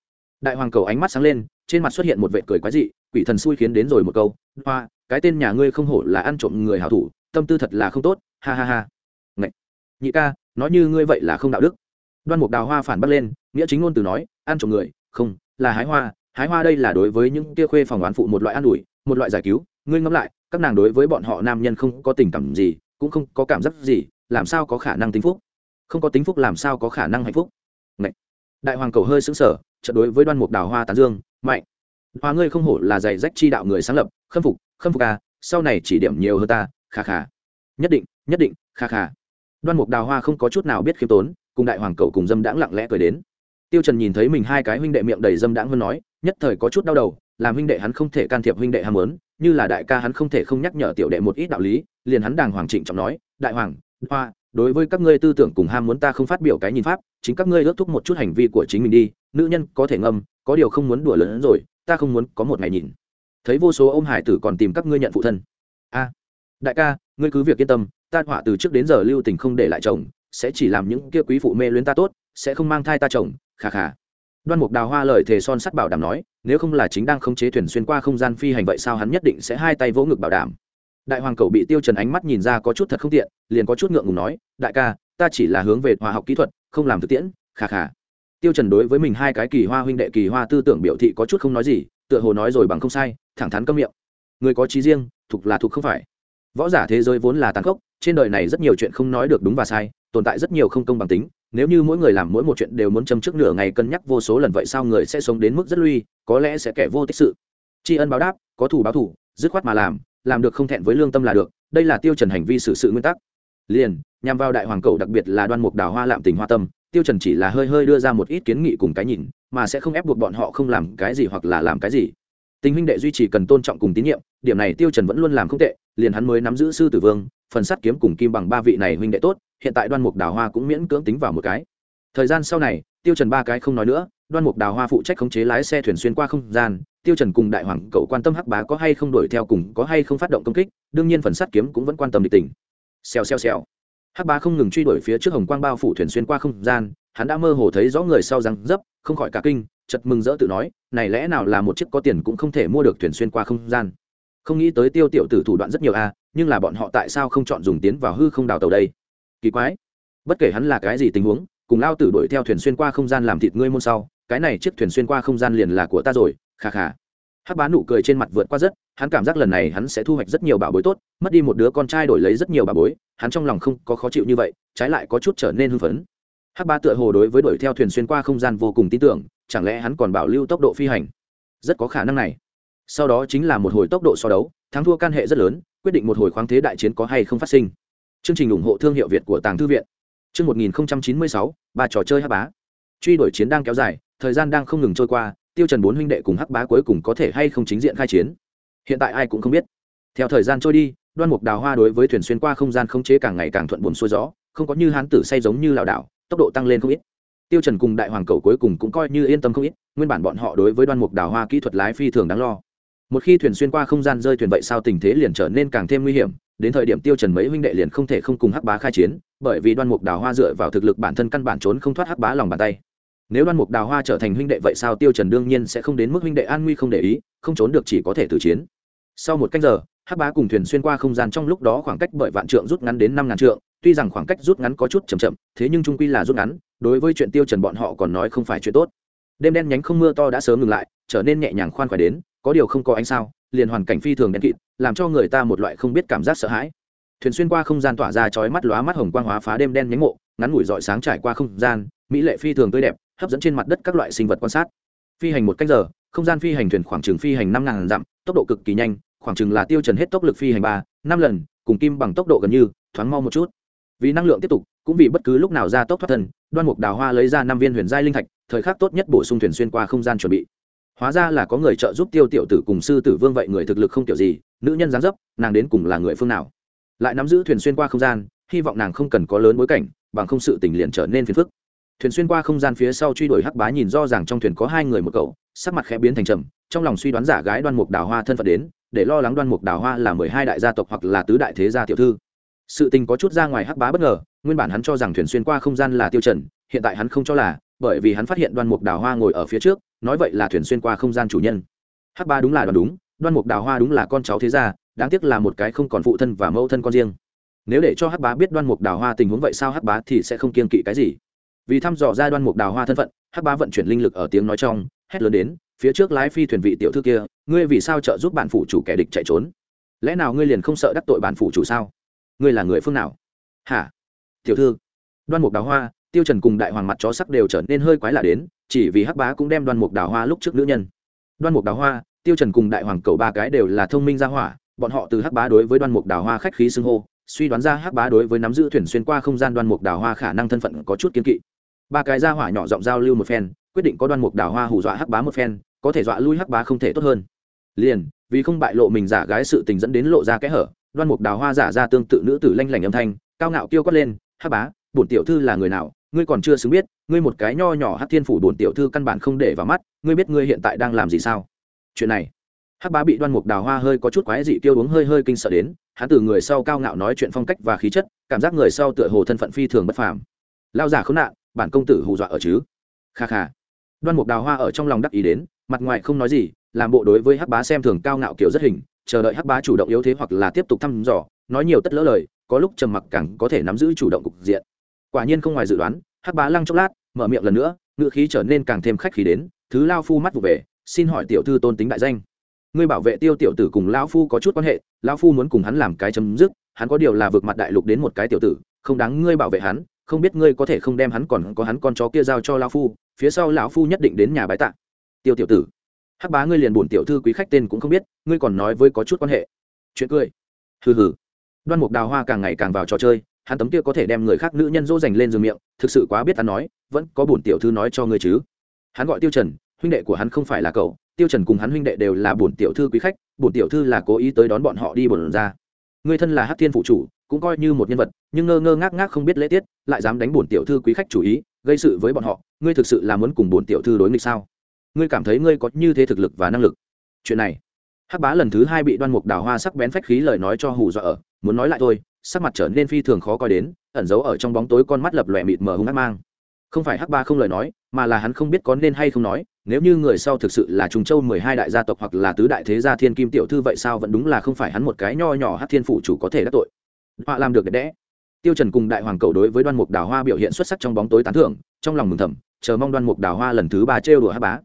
Đại hoàng cầu ánh mắt sáng lên, trên mặt xuất hiện một vệ cười quái dị, quỷ thần xui khiến đến rồi một câu, hoa, cái tên nhà ngươi không hổ là ăn trộm người hảo thủ, tâm tư thật là không tốt, ha ha ha. Ngậy. nhị ca, nói như ngươi vậy là không đạo đức đoan mục đào hoa phản bác lên, nghĩa chính ngôn từ nói, ăn trộm người, không, là hái hoa. Hái hoa đây là đối với những tia khuê phòng đoán phụ một loại an ủi, một loại giải cứu. Ngươi ngẫm lại, các nàng đối với bọn họ nam nhân không có tình cảm gì, cũng không có cảm giác gì, làm sao có khả năng tính phúc? Không có tính phúc làm sao có khả năng hạnh phúc? Ngậy. đại hoàng cầu hơi xứng sở trận đối với đoan mục đào hoa tán dương, mạnh, hoa ngươi không hổ là giày rách chi đạo người sáng lập, khâm phục khâm phục à sau này chỉ điểm nhiều hơn ta khà khà nhất định nhất định khà khà đoan mục đào hoa không có chút nào biết khiêm tốn cùng đại hoàng cầu cùng dâm đãng lặng lẽ cười đến. Tiêu trần nhìn thấy mình hai cái huynh đệ miệng đầy dâm đãng hơn nói, nhất thời có chút đau đầu, làm huynh đệ hắn không thể can thiệp huynh đệ ham muốn, như là đại ca hắn không thể không nhắc nhở tiểu đệ một ít đạo lý, liền hắn đàng hoàng trịnh trọng nói, đại hoàng, hoa, đối với các ngươi tư tưởng cùng ham muốn ta không phát biểu cái nhìn pháp, chính các ngươi ước thúc một chút hành vi của chính mình đi, nữ nhân có thể ngâm, có điều không muốn đùa lớn rồi, ta không muốn có một ngày nhìn. Thấy vô số ôm hải tử còn tìm các ngươi nhận phụ thân. A, đại ca, ngươi cứ việc yên tâm, ta họa từ trước đến giờ lưu tình không để lại chồng sẽ chỉ làm những kia quý phụ mê luyến ta tốt, sẽ không mang thai ta chồng, khà khà. Đoan mục đào hoa lời thề son sắt bảo đảm nói, nếu không là chính đang khống chế thuyền xuyên qua không gian phi hành vậy sao hắn nhất định sẽ hai tay vỗ ngực bảo đảm. Đại hoàng cầu bị tiêu trần ánh mắt nhìn ra có chút thật không tiện, liền có chút ngượng ngùng nói, đại ca, ta chỉ là hướng về hòa học kỹ thuật, không làm thực tiễn, khà khà. Tiêu trần đối với mình hai cái kỳ hoa huynh đệ kỳ hoa tư tưởng biểu thị có chút không nói gì, tựa hồ nói rồi bằng không sai, thẳng thắn câm miệng. Người có trí riêng thuộc là thuộc không phải. Võ giả thế giới vốn là tàn khốc trên đời này rất nhiều chuyện không nói được đúng và sai, tồn tại rất nhiều không công bằng tính. Nếu như mỗi người làm mỗi một chuyện đều muốn châm trước nửa ngày cân nhắc vô số lần vậy sao người sẽ sống đến mức rất lui, có lẽ sẽ kẻ vô tích sự. Tri ân báo đáp, có thủ báo thủ, dứt khoát mà làm làm được không thẹn với lương tâm là được, đây là tiêu trần hành vi xử sự nguyên tắc. Liền, nhằm vào đại hoàng cầu đặc biệt là đoan mục đào hoa lạm tình hoa tâm, tiêu trần chỉ là hơi hơi đưa ra một ít kiến nghị cùng cái nhìn, mà sẽ không ép buộc bọn họ không làm cái gì hoặc là làm cái gì. Tình huynh đệ duy trì cần tôn trọng cùng tín nhiệm, điểm này tiêu trần vẫn luôn làm không tệ, liền hắn mới nắm giữ sư tử vương phần sắt kiếm cùng kim bằng ba vị này huynh đệ tốt, hiện tại đoan mục đào hoa cũng miễn cưỡng tính vào một cái. Thời gian sau này, tiêu trần ba cái không nói nữa, đoan mục đào hoa phụ trách khống chế lái xe thuyền xuyên qua không gian, tiêu trần cùng đại hoàng cậu quan tâm hắc bá có hay không đuổi theo cùng có hay không phát động công kích, đương nhiên phần sắt kiếm cũng vẫn quan tâm địch tình. Xèo xèo xèo. Hắc bá không ngừng truy đuổi phía trước hồng quang bao phủ thuyền xuyên qua không gian, hắn đã mơ hồ thấy rõ người sau răng dấp, không khỏi cả kinh chật mừng rỡ tự nói, này lẽ nào là một chiếc có tiền cũng không thể mua được thuyền xuyên qua không gian? Không nghĩ tới tiêu tiểu tử thủ đoạn rất nhiều a nhưng là bọn họ tại sao không chọn dùng tiến vào hư không đào tàu đây? Kỳ quái. Bất kể hắn là cái gì tình huống, cùng lao tử đuổi theo thuyền xuyên qua không gian làm thịt ngươi môn sau, cái này chiếc thuyền xuyên qua không gian liền là của ta rồi khà khà hắc bá nụ cười trên mặt vượt qua rất, hắn cảm giác lần này hắn sẽ thu hoạch rất nhiều bảo bối tốt, mất đi một đứa con trai đổi lấy rất nhiều bảo bối, hắn trong lòng không có khó chịu như vậy, trái lại có chút trở nên hưng phấn. Hắc bá tựa hồ đối với đuổi theo thuyền xuyên qua không gian vô cùng tin tưởng, chẳng lẽ hắn còn bảo lưu tốc độ phi hành? Rất có khả năng này. Sau đó chính là một hồi tốc độ so đấu, thắng thua can hệ rất lớn quyết định một hồi khoáng thế đại chiến có hay không phát sinh. Chương trình ủng hộ thương hiệu việt của tàng thư viện. Chương một nghìn chín mươi sáu, ba trò chơi hắc bá. Truy đuổi chiến đang kéo dài, thời gian đang không ngừng trôi qua, tiêu trần bốn huynh đệ cùng hắc bá cuối cùng có thể hay không chính diện khai chiến? Hiện tại ai cũng không biết. Theo thời gian trôi đi, đoan mục đào hoa đối với thuyền xuyên qua không gian không chế càng ngày càng thuận buồm xuôi gió, không có như hán tử say giống như lảo đảo, tốc độ tăng lên không ít. Tiêu trần cùng đại hoàng cầu cuối cùng cũng coi như yên tâm không ít, nguyên bản bọn họ đối với đoan mục đào hoa kỹ thuật lái phi thường đáng lo một khi thuyền xuyên qua không gian rơi thuyền vậy sao tình thế liền trở nên càng thêm nguy hiểm? Đến thời điểm tiêu trần mấy huynh đệ liền không thể không cùng hắc bá khai chiến, bởi vì đoan mục đào hoa dựa vào thực lực bản thân căn bản trốn không thoát hắc bá lòng bàn tay. Nếu đoan mục đào hoa trở thành huynh đệ vậy sao tiêu trần đương nhiên sẽ không đến mức huynh đệ an nguy không để ý, không trốn được chỉ có thể tử chiến. Sau một canh giờ, hắc bá cùng thuyền xuyên qua không gian trong lúc đó khoảng cách bởi vạn trượng rút ngắn đến năm ngàn trượng, tuy rằng khoảng cách rút ngắn có chút chậm chậm, thế nhưng trung quy là rút ngắn, đối với chuyện tiêu trần bọn họ còn nói không phải chuyện tốt. Đêm đen nhánh không mưa to đã sớm ngừng lại, trở nên nhẹ nhàng khoan khoái đến có điều không có ánh sao liền hoàn cảnh phi thường đen kịt làm cho người ta một loại không biết cảm giác sợ hãi. Thuyền xuyên qua không gian tỏa ra chói mắt lóa mắt hồng quang hóa phá đêm đen nhánh mộ ngắn ngủi dọi sáng trải qua không gian mỹ lệ phi thường tươi đẹp hấp dẫn trên mặt đất các loại sinh vật quan sát. Phi hành một cách giờ không gian phi hành thuyền khoảng trường phi hành năm ngàn dặm tốc độ cực kỳ nhanh khoảng chừng là tiêu trần hết tốc lực phi hành ba năm lần cùng kim bằng tốc độ gần như thoáng mau một chút. Vì năng lượng tiếp tục cũng vì bất cứ lúc nào ra tốc thoát thần, đoan mục đào hoa lấy ra năm viên huyền giai linh thạch thời khắc tốt nhất bổ sung thuyền xuyên qua không gian chuẩn bị hóa ra là có người trợ giúp tiêu tiểu tử cùng sư tử vương vậy người thực lực không kiểu gì, nữ nhân dáng dấp, nàng đến cùng là người phương nào? Lại nắm giữ thuyền xuyên qua không gian, hy vọng nàng không cần có lớn bối cảnh, bằng không sự tình liền trở nên phiền phức. Thuyền xuyên qua không gian phía sau truy đuổi hắc bá nhìn do rằng trong thuyền có hai người một cậu, sắc mặt khẽ biến thành trầm, trong lòng suy đoán giả gái đoan mục đào hoa thân phận đến, để lo lắng đoan mục đào hoa là mười hai đại gia tộc hoặc là tứ đại thế gia tiểu thư. Sự tình có chút ra ngoài hắc bá bất ngờ, nguyên bản hắn cho rằng thuyền xuyên qua không gian là tiêu trần, hiện tại hắn không cho là, bởi vì hắn phát hiện đoan mục đào hoa ngồi ở phía trước nói vậy là thuyền xuyên qua không gian chủ nhân. Hắc ba đúng là đoán đúng, đoan mục đào hoa đúng là con cháu thế gia, đáng tiếc là một cái không còn phụ thân và mẫu thân con riêng. Nếu để cho hắc bá biết đoan mục đào hoa tình huống vậy sao hắc bá thì sẽ không kiên kỵ cái gì. Vì thăm dò ra đoan mục đào hoa thân phận, hắc bá vận chuyển linh lực ở tiếng nói trong, hét lớn đến, phía trước lái phi thuyền vị tiểu thư kia, ngươi vì sao trợ giúp bản phủ chủ kẻ địch chạy trốn? Lẽ nào ngươi liền không sợ đắc tội bản phủ chủ sao? Ngươi là người phương nào? Hả? Tiểu thư. Đoan mục đào hoa, tiêu trần cùng đại hoàng mặt chó sắc đều trở nên hơi quái lạ đến chỉ vì hắc bá cũng đem đoan mục đào hoa lúc trước nữ nhân. Đoan mục đào hoa, tiêu trần cùng đại hoàng cầu ba cái đều là thông minh gia hỏa, bọn họ từ hắc bá đối với đoan mục đào hoa khách khí xưng hô, suy đoán ra hắc bá đối với nắm giữ thuyền xuyên qua không gian đoan mục đào hoa khả năng thân phận có chút kiên kỵ. Ba cái gia hỏa nhỏ giọng giao lưu một phen, quyết định có đoan mục đào hoa hù dọa hắc bá một phen, có thể dọa lui hắc bá không thể tốt hơn. Liền, vì không bại lộ mình giả gái sự tình dẫn đến lộ ra kẽ hở, đoan mục đào hoa giả ra tương tự nữ tử lanh lảnh âm thanh, cao ngạo kêu quát lên, hắc bá, bổn tiểu thư là người nào? Ngươi còn chưa xứng biết, ngươi một cái nho nhỏ hắc thiên phủ bổn tiểu thư căn bản không để vào mắt, ngươi biết ngươi hiện tại đang làm gì sao? Chuyện này, hắc bá bị đoan mục đào hoa hơi có chút quái dị tiêu uống hơi hơi kinh sợ đến, hắn từ người sau cao ngạo nói chuyện phong cách và khí chất, cảm giác người sau tựa hồ thân phận phi thường bất phàm. Lao giả khốn nạn, bản công tử hù dọa ở chứ? Kha kha. Đoan mục đào hoa ở trong lòng đắc ý đến, mặt ngoài không nói gì, làm bộ đối với hắc bá xem thường cao ngạo kiểu rất hình, chờ đợi hắc bá chủ động yếu thế hoặc là tiếp tục thăm dò, nói nhiều tất lỡ lời, có lúc trầm mặc càng có thể nắm giữ chủ động cục diện quả nhiên không ngoài dự đoán, hắc bá lăng chốc lát, mở miệng lần nữa ngựa khí trở nên càng thêm khách khí đến, thứ lao phu mắt vụ về, xin hỏi tiểu thư tôn tính đại danh. Ngươi bảo vệ tiêu tiểu tử cùng lão phu có chút quan hệ lão phu muốn cùng hắn làm cái chấm dứt, hắn có điều là vượt mặt đại lục đến một cái tiểu tử, không đáng ngươi bảo vệ hắn, không biết ngươi có thể không đem hắn còn có hắn con chó kia giao cho lão phu, phía sau lão phu nhất định đến nhà bái tạ. Tiêu tiểu tử, hắc bá ngươi liền buồn tiểu thư quý khách tên cũng không biết, ngươi còn nói với có chút quan hệ. Chuyện cười. Hừ hừ. Đoan mục đào hoa càng ngày càng vào trò chơi hắn tấm kia có thể đem người khác nữ nhân dỗ dành lên giường miệng, thực sự quá biết ăn nói, vẫn có bổn tiểu thư nói cho ngươi chứ. Hắn gọi tiêu trần, huynh đệ của hắn không phải là cậu, tiêu trần cùng hắn huynh đệ đều là bổn tiểu thư quý khách, bổn tiểu thư là cố ý tới đón bọn họ đi bổn ra. Ngươi thân là hắc thiên phụ chủ, cũng coi như một nhân vật, nhưng ngơ ngơ ngác ngác không biết lễ tiết, lại dám đánh bổn tiểu thư quý khách chủ ý, gây sự với bọn họ, ngươi thực sự là muốn cùng bổn tiểu thư đối nghịch sao? Ngươi cảm thấy ngươi có như thế thực lực và năng lực? Chuyện này, hắc bá lần thứ hai bị đoan mục đào hoa sắc bén phách khí lời nói cho hù dọa ở, muốn nói lại thôi sắc mặt trở nên phi thường khó coi đến, ẩn giấu ở trong bóng tối con mắt lập lòe mịt mờ hung ác mang. Không phải hắc ba không lời nói, mà là hắn không biết có nên hay không nói, nếu như người sau thực sự là trùng châu mười hai đại gia tộc hoặc là tứ đại thế gia thiên kim tiểu thư vậy sao vẫn đúng là không phải hắn một cái nho nhỏ hát thiên phụ chủ có thể đắc tội. Họa làm được đẹp đẽ. Tiêu trần cùng đại hoàng cầu đối với đoan mục đào hoa biểu hiện xuất sắc trong bóng tối tán thưởng, trong lòng mừng thầm, chờ mong đoan mục đào hoa lần thứ ba trêu đùa hát bá.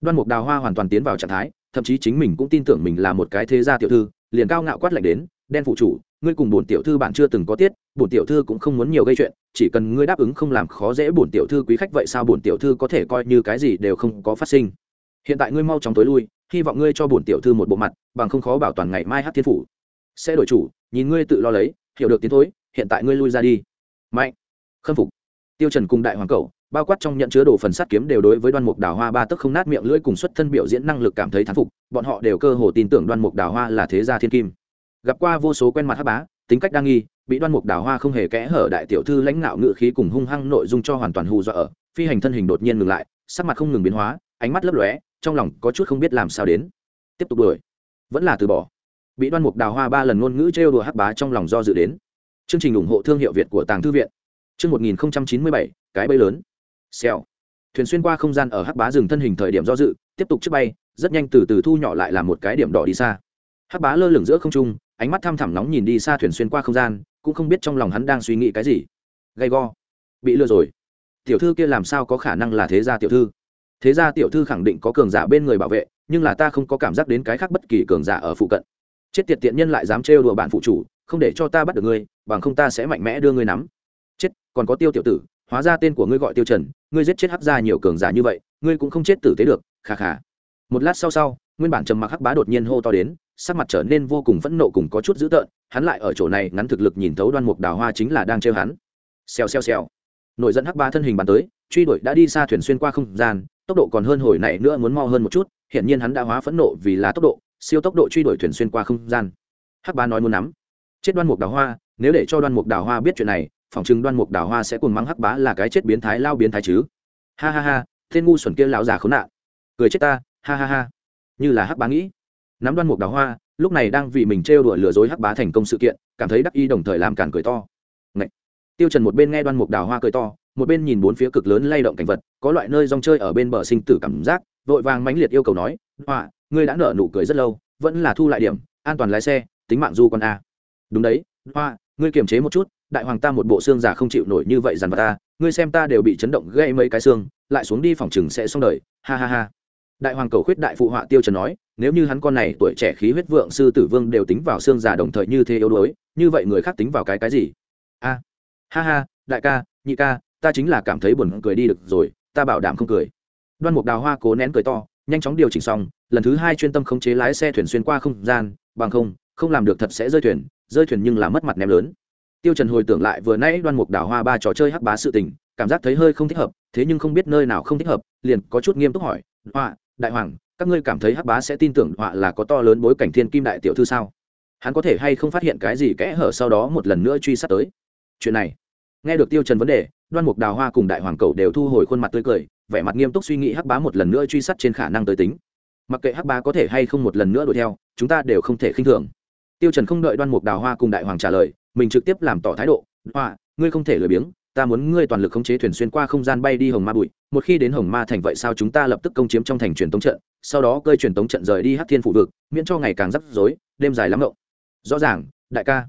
Đoan mục đào hoa hoàn toàn tiến vào trạng thái, thậm chí chính mình cũng tin tưởng mình là một cái thế gia tiểu thư, liền cao ngạo quát lạnh đến, đen phụ chủ ngươi cùng bổn tiểu thư bạn chưa từng có tiết, bổn tiểu thư cũng không muốn nhiều gây chuyện, chỉ cần ngươi đáp ứng không làm khó dễ bổn tiểu thư quý khách vậy sao bổn tiểu thư có thể coi như cái gì đều không có phát sinh. Hiện tại ngươi mau chóng tối lui, hy vọng ngươi cho bổn tiểu thư một bộ mặt, bằng không khó bảo toàn ngày mai hát thiên phủ. Sẽ đổi chủ, nhìn ngươi tự lo lấy, hiểu được tiến thối, hiện tại ngươi lui ra đi. Mạnh. Khâm phục. Tiêu trần cùng đại hoàng cẩu, bao quát trong nhận chứa đồ phần sắt kiếm đều đối với đoan mục đào hoa ba tức không nát miệng lưỡi cùng xuất thân biểu diễn năng lực cảm thấy thán phục, bọn họ đều cơ hồ tin tưởng đoan mục đào hoa là thế gia thiên kim gặp qua vô số quen mặt hắc bá, tính cách đa nghi, bị đoan mục đào hoa không hề kẽ hở đại tiểu thư lãnh đạo ngự khí cùng hung hăng nội dung cho hoàn toàn hù dọa ở, phi hành thân hình đột nhiên ngừng lại, sắc mặt không ngừng biến hóa, ánh mắt lấp lóe, trong lòng có chút không biết làm sao đến. Tiếp tục đuổi. Vẫn là từ bỏ. Bị đoan mục đào hoa ba lần ngôn ngữ trêu đùa hắc bá trong lòng do dự đến. Chương trình ủng hộ thương hiệu việt của tàng thư viện. Chương một nghìn chín mươi bảy, cái bẫy lớn. Xèo. Thuyền xuyên qua không gian ở hắc bá dừng thân hình thời điểm do dự, tiếp tục trước bay, rất nhanh từ từ thu nhỏ lại là một cái điểm đỏ đi xa. Hắc bá lơ lửng giữa không trung ánh mắt thăm thẳm nóng nhìn đi xa thuyền xuyên qua không gian, cũng không biết trong lòng hắn đang suy nghĩ cái gì. Gay go. Bị lừa rồi. Tiểu thư kia làm sao có khả năng là thế gia tiểu thư? Thế gia tiểu thư khẳng định có cường giả bên người bảo vệ, nhưng là ta không có cảm giác đến cái khác bất kỳ cường giả ở phụ cận. Chết tiệt tiện nhân lại dám trêu đùa bạn phụ chủ, không để cho ta bắt được ngươi, bằng không ta sẽ mạnh mẽ đưa ngươi nắm. Chết, còn có tiêu tiểu tử, hóa ra tên của ngươi gọi tiêu trần, ngươi giết chết hắc gia nhiều cường giả như vậy, ngươi cũng không chết tử tế được khà khà một lát sau sau, nguyên bản trầm mặc hắc bá đột nhiên hô to đến sắc mặt trở nên vô cùng phẫn nộ cùng có chút dữ tợn, hắn lại ở chỗ này ngắn thực lực nhìn thấu đoan mục đào hoa chính là đang trêu hắn. Xèo xèo xèo. Nội dẫn hắc ba thân hình bắn tới, truy đuổi đã đi xa thuyền xuyên qua không gian, tốc độ còn hơn hồi này nữa muốn mo hơn một chút hiện nhiên hắn đã hóa phẫn nộ vì là tốc độ, siêu tốc độ truy đuổi thuyền xuyên qua không gian. Hắc ba nói muốn nắm. Chết đoan mục đào hoa, nếu để cho đoan mục đào hoa biết chuyện này, phòng chừng đoan mục đào hoa sẽ cùng mắng hắc bá là cái chết biến thái lao biến thái chứ. Ha ha ha, tên ngu xuẩn kia lão già khốn nạn. Cười chết ta, ha ha ha. Như là hắc bá nghĩ nắm đoan mục đào hoa, lúc này đang vì mình trêu đùa lừa dối hắc bá thành công sự kiện, cảm thấy đắc y đồng thời làm cản cười to. Ngậy! tiêu trần một bên nghe đoan mục đào hoa cười to, một bên nhìn bốn phía cực lớn lay động cảnh vật, có loại nơi rong chơi ở bên bờ sinh tử cảm giác, vội vàng mãnh liệt yêu cầu nói, hoa, ngươi đã nở nụ cười rất lâu, vẫn là thu lại điểm, an toàn lái xe, tính mạng du con a. Đúng đấy, hoa, ngươi kiềm chế một chút, đại hoàng ta một bộ xương giả không chịu nổi như vậy dằn vào ta, ngươi xem ta đều bị chấn động gây mấy cái xương, lại xuống đi phòng chừng sẽ xong đời, ha ha ha đại hoàng cầu khuyết đại phụ họa tiêu trần nói, nếu như hắn con này tuổi trẻ khí huyết vượng sư tử vương đều tính vào xương già đồng thời như thế yếu đuối, như vậy người khác tính vào cái cái gì? A, ha ha, đại ca, nhị ca, ta chính là cảm thấy buồn cười đi được rồi, ta bảo đảm không cười. Đoan mục đào hoa cố nén cười to, nhanh chóng điều chỉnh xong, lần thứ hai chuyên tâm khống chế lái xe thuyền xuyên qua không gian, bằng không không làm được thật sẽ rơi thuyền rơi thuyền nhưng là mất mặt ném lớn. Tiêu trần hồi tưởng lại vừa nãy đoan mục đào hoa ba trò chơi hắc bá sự tình, cảm giác thấy hơi không thích hợp, thế nhưng không biết nơi nào không thích hợp, liền có chút nghiêm túc hỏi, hoa đại hoàng, các ngươi cảm thấy hắc bá sẽ tin tưởng họa là có to lớn bối cảnh thiên kim đại tiểu thư sao? Hắn có thể hay không phát hiện cái gì kẽ hở sau đó một lần nữa truy sát tới? Chuyện này, nghe được tiêu trần vấn đề, đoan mục đào hoa cùng đại hoàng cầu đều thu hồi khuôn mặt tươi cười, vẻ mặt nghiêm túc suy nghĩ hắc bá một lần nữa truy sát trên khả năng tới tính. Mặc kệ hắc bá có thể hay không một lần nữa đuổi theo, chúng ta đều không thể khinh thường. Tiêu trần không đợi đoan mục đào hoa cùng đại hoàng trả lời, mình trực tiếp làm tỏ thái độ, hoa, ngươi không thể lười biếng ta muốn ngươi toàn lực khống chế thuyền xuyên qua không gian bay đi hồng ma bụi, một khi đến hồng ma thành vậy sao chúng ta lập tức công chiếm trong thành truyền tống trận, sau đó cơi truyền tống trận rời đi hát thiên phụ vực, miễn cho ngày càng rắc rối, đêm dài lắm rộng rõ ràng, đại ca.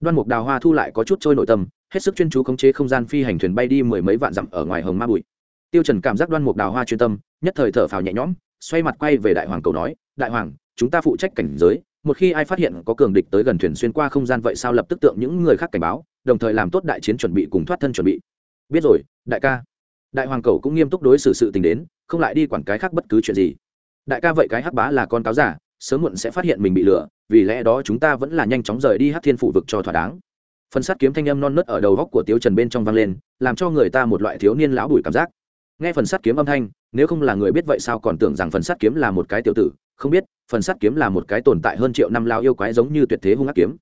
Đoan mục đào hoa thu lại có chút trôi nội tâm, hết sức chuyên chú khống chế không gian phi hành thuyền bay đi mười mấy vạn dặm ở ngoài hồng ma bụi. Tiêu trần cảm giác đoan mục đào hoa chuyên tâm, nhất thời thở phào nhẹ nhõm, xoay mặt quay về đại hoàng cầu nói, đại hoàng, chúng ta phụ trách cảnh giới một khi ai phát hiện có cường địch tới gần thuyền xuyên qua không gian vậy sao lập tức tượng những người khác cảnh báo, đồng thời làm tốt đại chiến chuẩn bị cùng thoát thân chuẩn bị. Biết rồi, đại ca. Đại hoàng cầu cũng nghiêm túc đối xử sự tình đến, không lại đi quản cái khác bất cứ chuyện gì. Đại ca vậy cái hắc bá là con cáo giả, sớm muộn sẽ phát hiện mình bị lừa, vì lẽ đó chúng ta vẫn là nhanh chóng rời đi hắc thiên phủ vực cho thỏa đáng. Phần sát kiếm thanh âm non nớt ở đầu góc của tiêu trần bên trong vang lên, làm cho người ta một loại thiếu niên lão bùi cảm giác. Nghe phần sát kiếm âm thanh, nếu không là người biết vậy sao còn tưởng rằng phần sát kiếm là một cái tiểu tử không biết, phần sát kiếm là một cái tồn tại hơn triệu năm lao yêu quái giống như tuyệt thế hung ác kiếm.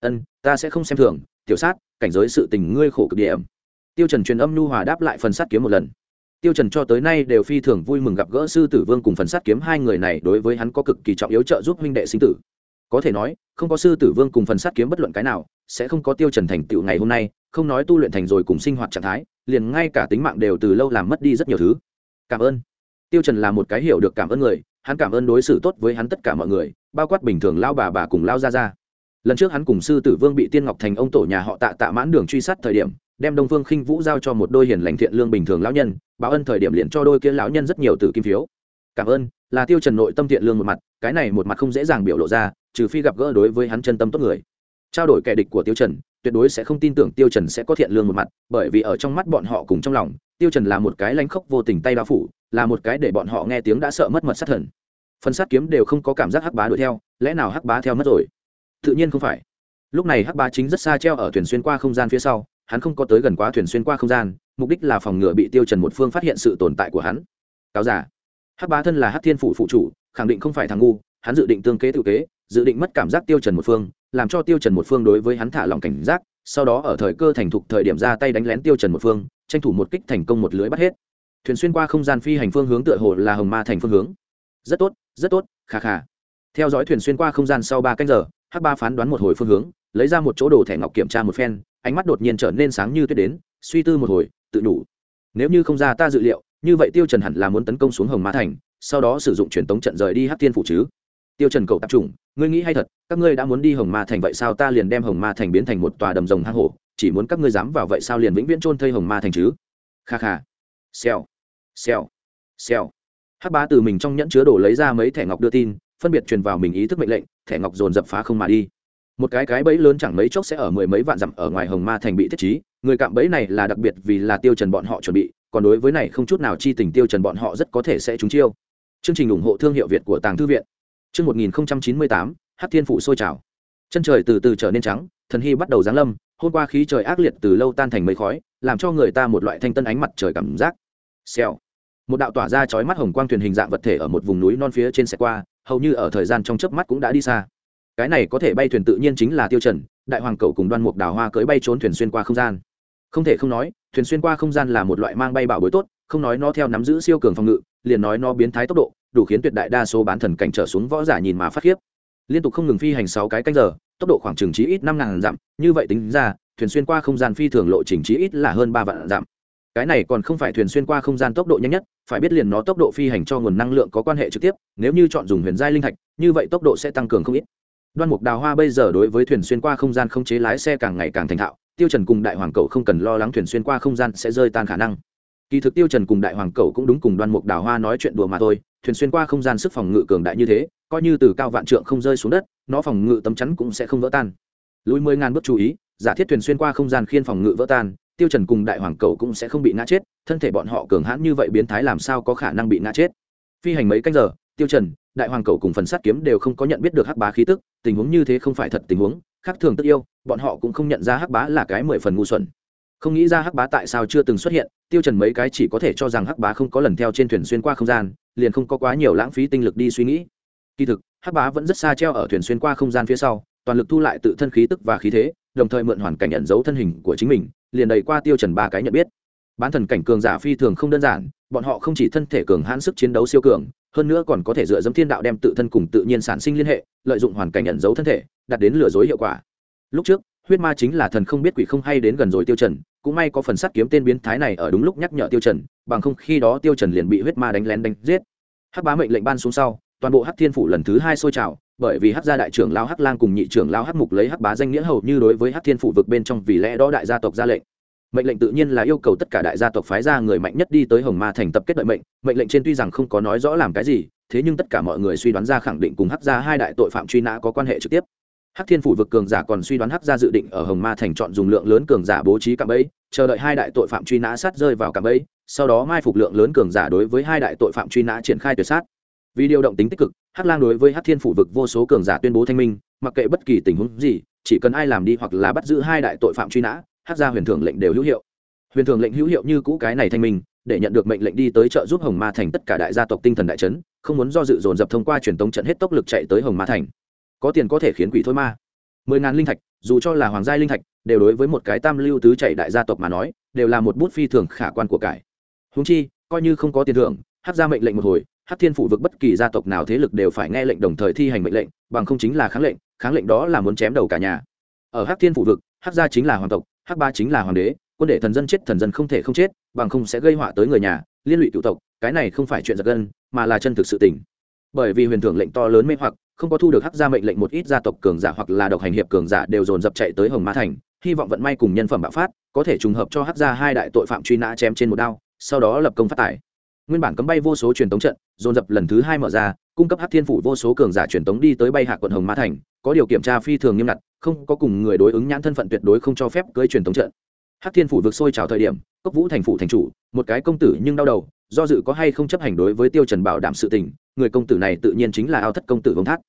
Ân, ta sẽ không xem thường, tiểu sát, cảnh giới sự tình ngươi khổ cực điểm tiêu trần truyền âm nhu hòa đáp lại phần sát kiếm một lần. Tiêu trần cho tới nay đều phi thường vui mừng gặp gỡ sư tử vương cùng phần sát kiếm hai người này đối với hắn có cực kỳ trọng yếu trợ giúp huynh đệ sinh tử. Có thể nói, không có sư tử vương cùng phần sát kiếm bất luận cái nào, sẽ không có tiêu trần thành tựu ngày hôm nay, không nói tu luyện thành rồi cùng sinh hoạt trạng thái, liền ngay cả tính mạng đều từ lâu làm mất đi rất nhiều thứ. Cảm ơn. Tiêu trần là một cái hiểu được cảm ơn người hắn cảm ơn đối xử tốt với hắn tất cả mọi người, bao quát bình thường lao bà bà cùng lao ra ra lần trước hắn cùng sư tử vương bị tiên ngọc thành ông tổ nhà họ tạ tạ mãn đường truy sát thời điểm, đem đông phương khinh vũ giao cho một đôi hiền lành thiện lương bình thường lão nhân, báo ân thời điểm liền cho đôi kia lão nhân rất nhiều từ kim phiếu. Cảm ơn, là tiêu trần nội tâm thiện lương một mặt, cái này một mặt không dễ dàng biểu lộ ra, trừ phi gặp gỡ đối với hắn chân tâm tốt người. Trao đổi kẻ địch của tiêu trần tuyệt đối sẽ không tin tưởng tiêu trần sẽ có thiện lương một mặt, bởi vì ở trong mắt bọn họ cùng trong lòng, tiêu trần là một cái lánh khốc vô tình tay bao phủ, là một cái để bọn họ nghe tiếng đã sợ mất mật sát thần. Phần sát kiếm đều không có cảm giác hắc bá đuổi theo, lẽ nào hắc bá theo mất rồi? Tự nhiên không phải. Lúc này hắc bá chính rất xa treo ở thuyền xuyên qua không gian phía sau, hắn không có tới gần quá thuyền xuyên qua không gian, mục đích là phòng ngừa bị tiêu trần một phương phát hiện sự tồn tại của hắn. Cáo giả. Hắc bá thân là hắc thiên phủ phụ chủ, khẳng định không phải thằng ngu, hắn dự định tương kế tự kế, dự định mất cảm giác tiêu trần một phương làm cho tiêu trần một phương đối với hắn thả lòng cảnh giác, sau đó ở thời cơ thành thục thời điểm ra tay đánh lén tiêu trần một phương, tranh thủ một kích thành công một lưới bắt hết. Thuyền xuyên qua không gian phi hành phương hướng tựa hồ là hồng ma thành phương hướng. Rất tốt rất tốt khà khà theo dõi thuyền xuyên qua không gian sau ba canh giờ, hắc ba phán đoán một hồi phương hướng, lấy ra một chỗ đồ thẻ ngọc kiểm tra một phen, ánh mắt đột nhiên trở nên sáng như tuyết đến, suy tư một hồi, tự đủ. Nếu như không ra ta dự liệu, như vậy tiêu trần hẳn là muốn tấn công xuống hồng ma thành, sau đó sử dụng truyền tống trận rời đi hắc thiên phủ chứ tiêu trần cầu tập trung, ngươi nghĩ hay thật, các ngươi đã muốn đi hồng ma thành vậy sao ta liền đem hồng ma thành biến thành một tòa đầm rồng hang hổ, chỉ muốn các ngươi dám vào vậy sao liền vĩnh viễn trôn thây hồng ma thành chứ? Kha kha. Xèo. Xèo. Xèo. Hắc bá từ mình trong nhẫn chứa đồ lấy ra mấy thẻ ngọc đưa tin, phân biệt truyền vào mình ý thức mệnh lệnh, thẻ ngọc dồn dập phá không mà đi. Một cái cái bẫy lớn chẳng mấy chốc sẽ ở mười mấy vạn dặm ở ngoài hồng ma thành bị thiết trí, người cạm bẫy này là đặc biệt vì là tiêu trần bọn họ chuẩn bị, còn đối với này không chút nào chi tình tiêu trần bọn họ rất có thể sẽ trúng chiêu. Chương trình ủng hộ thương hiệu việt của tàng thư viện chương một nghìn chín mươi tám, hắc thiên phụ sôi trào. Chân trời từ từ trở nên trắng, thần hy bắt đầu giáng lâm, hôm qua khí trời ác liệt từ lâu tan thành mây khói, làm cho người ta một loại thanh tân ánh mặt trời cảm giác. Xèo. Một đạo tỏa ra chói mắt hồng quang thuyền hình dạng vật thể ở một vùng núi non phía trên xe qua, hầu như ở thời gian trong chớp mắt cũng đã đi xa. Cái này có thể bay thuyền tự nhiên chính là tiêu trần, đại hoàng cầu cùng đoan mục đào hoa cưỡi bay trốn thuyền xuyên qua không gian. Không thể không nói, thuyền xuyên qua không gian là một loại mang bay bảo bối tốt, không nói nó theo nắm giữ siêu cường phòng ngự, liền nói nó biến thái tốc độ đủ khiến tuyệt đại đa số bán thần cảnh trở xuống võ giả nhìn mà phát khiếp. Liên tục không ngừng phi hành sáu cái canh giờ, tốc độ khoảng chừng chí ít năm ngàn dặm, như vậy tính ra, thuyền xuyên qua không gian phi thường lộ trình chí ít là hơn ba vạn dặm. Cái này còn không phải thuyền xuyên qua không gian tốc độ nhanh nhất, phải biết liền nó tốc độ phi hành cho nguồn năng lượng có quan hệ trực tiếp, nếu như chọn dùng huyền giai linh thạch, như vậy tốc độ sẽ tăng cường không ít. Đoan mục đào hoa bây giờ đối với thuyền xuyên qua không gian không chế lái xe càng ngày càng thành thạo, tiêu trần cùng đại hoàng cẩu không cần lo lắng thuyền xuyên qua không gian sẽ rơi tan khả năng kỳ thực tiêu trần cùng đại hoàng cầu cũng đúng cùng đoan mục đào hoa nói chuyện đùa mà thôi, thuyền xuyên qua không gian sức phòng ngự cường đại như thế, coi như từ cao vạn trượng không rơi xuống đất, nó phòng ngự tấm chắn cũng sẽ không vỡ tan. Lùi mười ngàn bước chú ý, giả thiết thuyền xuyên qua không gian khiên phòng ngự vỡ tan, tiêu trần cùng đại hoàng cầu cũng sẽ không bị ngã chết, thân thể bọn họ cường hãn như vậy biến thái làm sao có khả năng bị ngã chết? Phi hành mấy canh giờ, tiêu trần, đại hoàng cầu cùng phần sát kiếm đều không có nhận biết được hắc bá khí tức, tình huống như thế không phải thật tình huống, khác thường tất yêu, bọn họ cũng không nhận ra hắc bá là cái mười phần ngu xuẩn không nghĩ ra hắc bá tại sao chưa từng xuất hiện, tiêu trần mấy cái chỉ có thể cho rằng hắc bá không có lần theo trên thuyền xuyên qua không gian, liền không có quá nhiều lãng phí tinh lực đi suy nghĩ. Kỳ thực, hắc bá vẫn rất xa treo ở thuyền xuyên qua không gian phía sau, toàn lực thu lại tự thân khí tức và khí thế, đồng thời mượn hoàn cảnh nhận dấu thân hình của chính mình, liền đầy qua tiêu trần ba cái nhận biết. Bán thần cảnh cường giả phi thường không đơn giản, bọn họ không chỉ thân thể cường hãn sức chiến đấu siêu cường, hơn nữa còn có thể dựa dẫm thiên đạo đem tự thân cùng tự nhiên sản sinh liên hệ, lợi dụng hoàn cảnh nhận dấu thân thể, đạt đến lừa dối hiệu quả. Lúc trước huyết ma chính là thần không biết quỷ không hay đến gần rồi tiêu trần, cũng may có phần sắt kiếm tên biến thái này ở đúng lúc nhắc nhở tiêu trần, bằng không khi đó tiêu trần liền bị huyết ma đánh lén đánh giết. Hắc bá mệnh lệnh ban xuống sau, toàn bộ hắc thiên phủ lần thứ hai sôi trào, bởi vì hắc gia đại trưởng lao hắc lang cùng nhị trưởng lao hắc mục lấy hắc bá danh nghĩa hầu như đối với hắc thiên phủ vực bên trong vì lẽ đó đại gia tộc ra lệnh. Mệnh lệnh tự nhiên là yêu cầu tất cả đại gia tộc phái ra người mạnh nhất đi tới hồng ma thành tập kết đợi mệnh mệnh lệnh trên tuy rằng không có nói rõ làm cái gì, thế nhưng tất cả mọi người suy đoán ra khẳng định cùng hắc gia hai đại tội phạm truy nã có quan hệ trực tiếp hắc thiên phủ vực cường giả còn suy đoán hắc gia dự định ở hồng ma thành chọn dùng lượng lớn cường giả bố trí cạm bẫy, chờ đợi hai đại tội phạm truy nã sát rơi vào cạm bẫy, sau đó mai phục lượng lớn cường giả đối với hai đại tội phạm truy nã triển khai tuyệt sát. Vì điều động tính tích cực, hắc lang đối với hắc thiên phủ vực vô số cường giả tuyên bố thanh minh, mặc kệ bất kỳ tình huống gì, chỉ cần ai làm đi hoặc là bắt giữ hai đại tội phạm truy nã, hắc gia huyền thưởng lệnh đều hữu hiệu. Huyền thưởng lệnh hữu hiệu như cũ cái này thanh minh, để nhận được mệnh lệnh đi tới trợ giúp hồng ma thành tất cả đại gia tộc tinh thần đại trấn không muốn do dự dồn dập thông qua truyền tống trận hết tốc lực chạy tới hồng ma thành có tiền có thể khiến quỷ thôi ma. Mười ngàn linh thạch, dù cho là hoàng gia linh thạch, đều đối với một cái tam lưu tứ chạy đại gia tộc mà nói, đều là một bút phi thường khả quan của cải. Húng chi, coi như không có tiền thưởng, hát ra mệnh lệnh một hồi, hát thiên phủ vực bất kỳ gia tộc nào thế lực đều phải nghe lệnh đồng thời thi hành mệnh lệnh, bằng không chính là kháng lệnh kháng lệnh đó là muốn chém đầu cả nhà. Ở hát thiên phủ vực, hát gia chính là hoàng tộc, hát ba chính là hoàng đế, quân để thần dân chết thần dân không thể không chết, bằng không sẽ gây họa tới người nhà, liên lụy cựu tộc, cái này không phải chuyện giật gân, mà là chân thực sự tình. Bởi vì huyền thưởng lệnh to lớn mê hoặc không có thu được hắc gia mệnh lệnh một ít gia tộc cường giả hoặc là độc hành hiệp cường giả đều dồn dập chạy tới hồng ma thành, hy vọng vận may cùng nhân phẩm bạo phát, có thể trùng hợp cho hắc gia hai đại tội phạm truy nã chém trên một đao, sau đó lập công phát tài nguyên bản cấm bay vô số truyền tống trận, dồn dập lần thứ hai mở ra, cung cấp hắc thiên phủ vô số cường giả truyền tống đi tới bay hạ quận hồng ma thành, có điều kiểm tra phi thường nghiêm ngặt, không có cùng người đối ứng nhãn thân phận tuyệt đối không cho phép cưới truyền tống trận hắc thiên phủ vượt sôi trào thời điểm, cốc vũ thành phủ thành chủ, một cái công tử nhưng đau đầu, do dự có hay không chấp hành đối với tiêu trần bảo đảm sự tình, người công tử này tự nhiên chính là ao thất công tử vương thác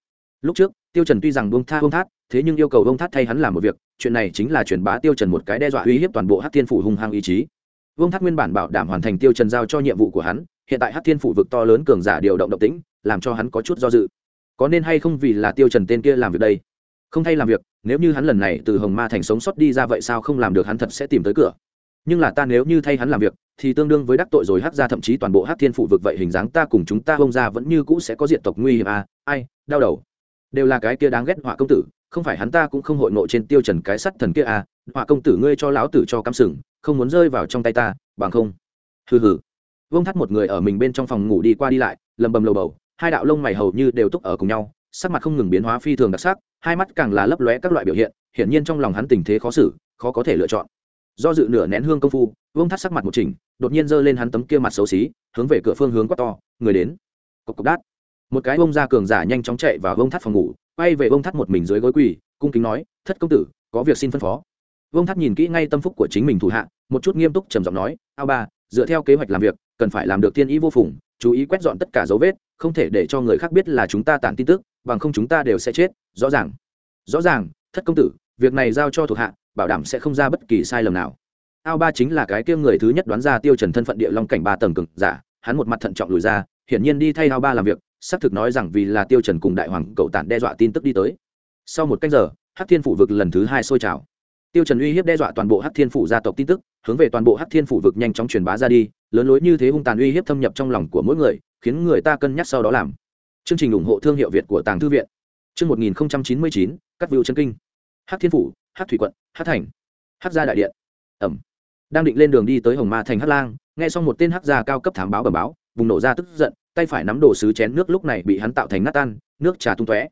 lúc trước, tiêu trần tuy rằng vương tha, buông thát, thế nhưng yêu cầu vương thát thay hắn làm một việc, chuyện này chính là truyền bá tiêu trần một cái đe dọa uy hiếp toàn bộ hắc thiên phủ hung hăng ý chí. Vương thát nguyên bản bảo đảm hoàn thành tiêu trần giao cho nhiệm vụ của hắn, hiện tại hắc thiên phủ vực to lớn cường giả điều động động tĩnh, làm cho hắn có chút do dự. Có nên hay không vì là tiêu trần tên kia làm việc đây? Không thay làm việc, nếu như hắn lần này từ hồng ma thành sống sót đi ra vậy sao không làm được hắn thật sẽ tìm tới cửa. Nhưng là ta nếu như thay hắn làm việc, thì tương đương với đắc tội rồi hắc ra thậm chí toàn bộ hắc thiên phụ vực vậy hình dáng ta cùng chúng ta bông ra vẫn như cũ sẽ có diện tộc nguy hiểm à? Ai, đau đầu đều là cái kia đáng ghét họa công tử, không phải hắn ta cũng không hội ngộ trên tiêu trần cái sắt thần kia à họa công tử ngươi cho lão tử cho cắm sừng, không muốn rơi vào trong tay ta, bằng không. Hừ hừ. Vương thắt một người ở mình bên trong phòng ngủ đi qua đi lại, lầm bầm lầu bầu, hai đạo lông mày hầu như đều túc ở cùng nhau, sắc mặt không ngừng biến hóa phi thường đặc sắc, hai mắt càng là lấp lóe các loại biểu hiện, hiển nhiên trong lòng hắn tình thế khó xử, khó có thể lựa chọn. Do dự nửa nén hương công phu, vương thắt sắc mặt một chỉnh, đột nhiên giơ lên hắn tấm kia mặt xấu xí, hướng về cửa phương hướng quát to, người đến. Cộc cộc đát một cái bông ra cường giả nhanh chóng chạy vào bông thắt phòng ngủ, quay về bông thắt một mình dưới gối quỳ, cung kính nói, thất công tử, có việc xin phân phó. Bông thắt nhìn kỹ ngay tâm phúc của chính mình thủ hạ, một chút nghiêm túc trầm giọng nói, ao ba, dựa theo kế hoạch làm việc, cần phải làm được tiên ý vô phùng, chú ý quét dọn tất cả dấu vết, không thể để cho người khác biết là chúng ta tản tin tức, bằng không chúng ta đều sẽ chết. Rõ ràng. Rõ ràng, thất công tử, việc này giao cho thuộc hạ, bảo đảm sẽ không ra bất kỳ sai lầm nào. Ao ba chính là cái kia người thứ nhất đoán ra tiêu trần thân phận địa long cảnh ba tầng cực giả, hắn một mặt thận trọng lùi ra, hiển nhiên đi thay ao ba làm việc xác thực nói rằng vì là tiêu trần cùng đại hoàng cậu tản đe dọa tin tức đi tới. Sau một cách giờ hắc thiên phủ vực lần thứ hai sôi trào. Tiêu trần uy hiếp đe dọa toàn bộ hắc thiên phủ gia tộc tin tức hướng về toàn bộ hắc thiên phủ vực nhanh chóng truyền bá ra đi lớn lối như thế hung tàn uy hiếp thâm nhập trong lòng của mỗi người khiến người ta cân nhắc sau đó làm. Chương trình ủng hộ thương hiệu việt của tàng thư viện. Chương 1099, cắt view chân kinh. Hắc thiên phủ hắc thủy quận hắc thành. Hắc gia đại điện. Ẩm. Đang định lên đường đi tới hồng ma thành hắc lang nghe xong một tên hắc gia cao cấp thám báo bẩm báo vùng nổ ra tức giận tay phải nắm đồ sứ chén nước lúc này bị hắn tạo thành nát tan, nước trà tung tóe.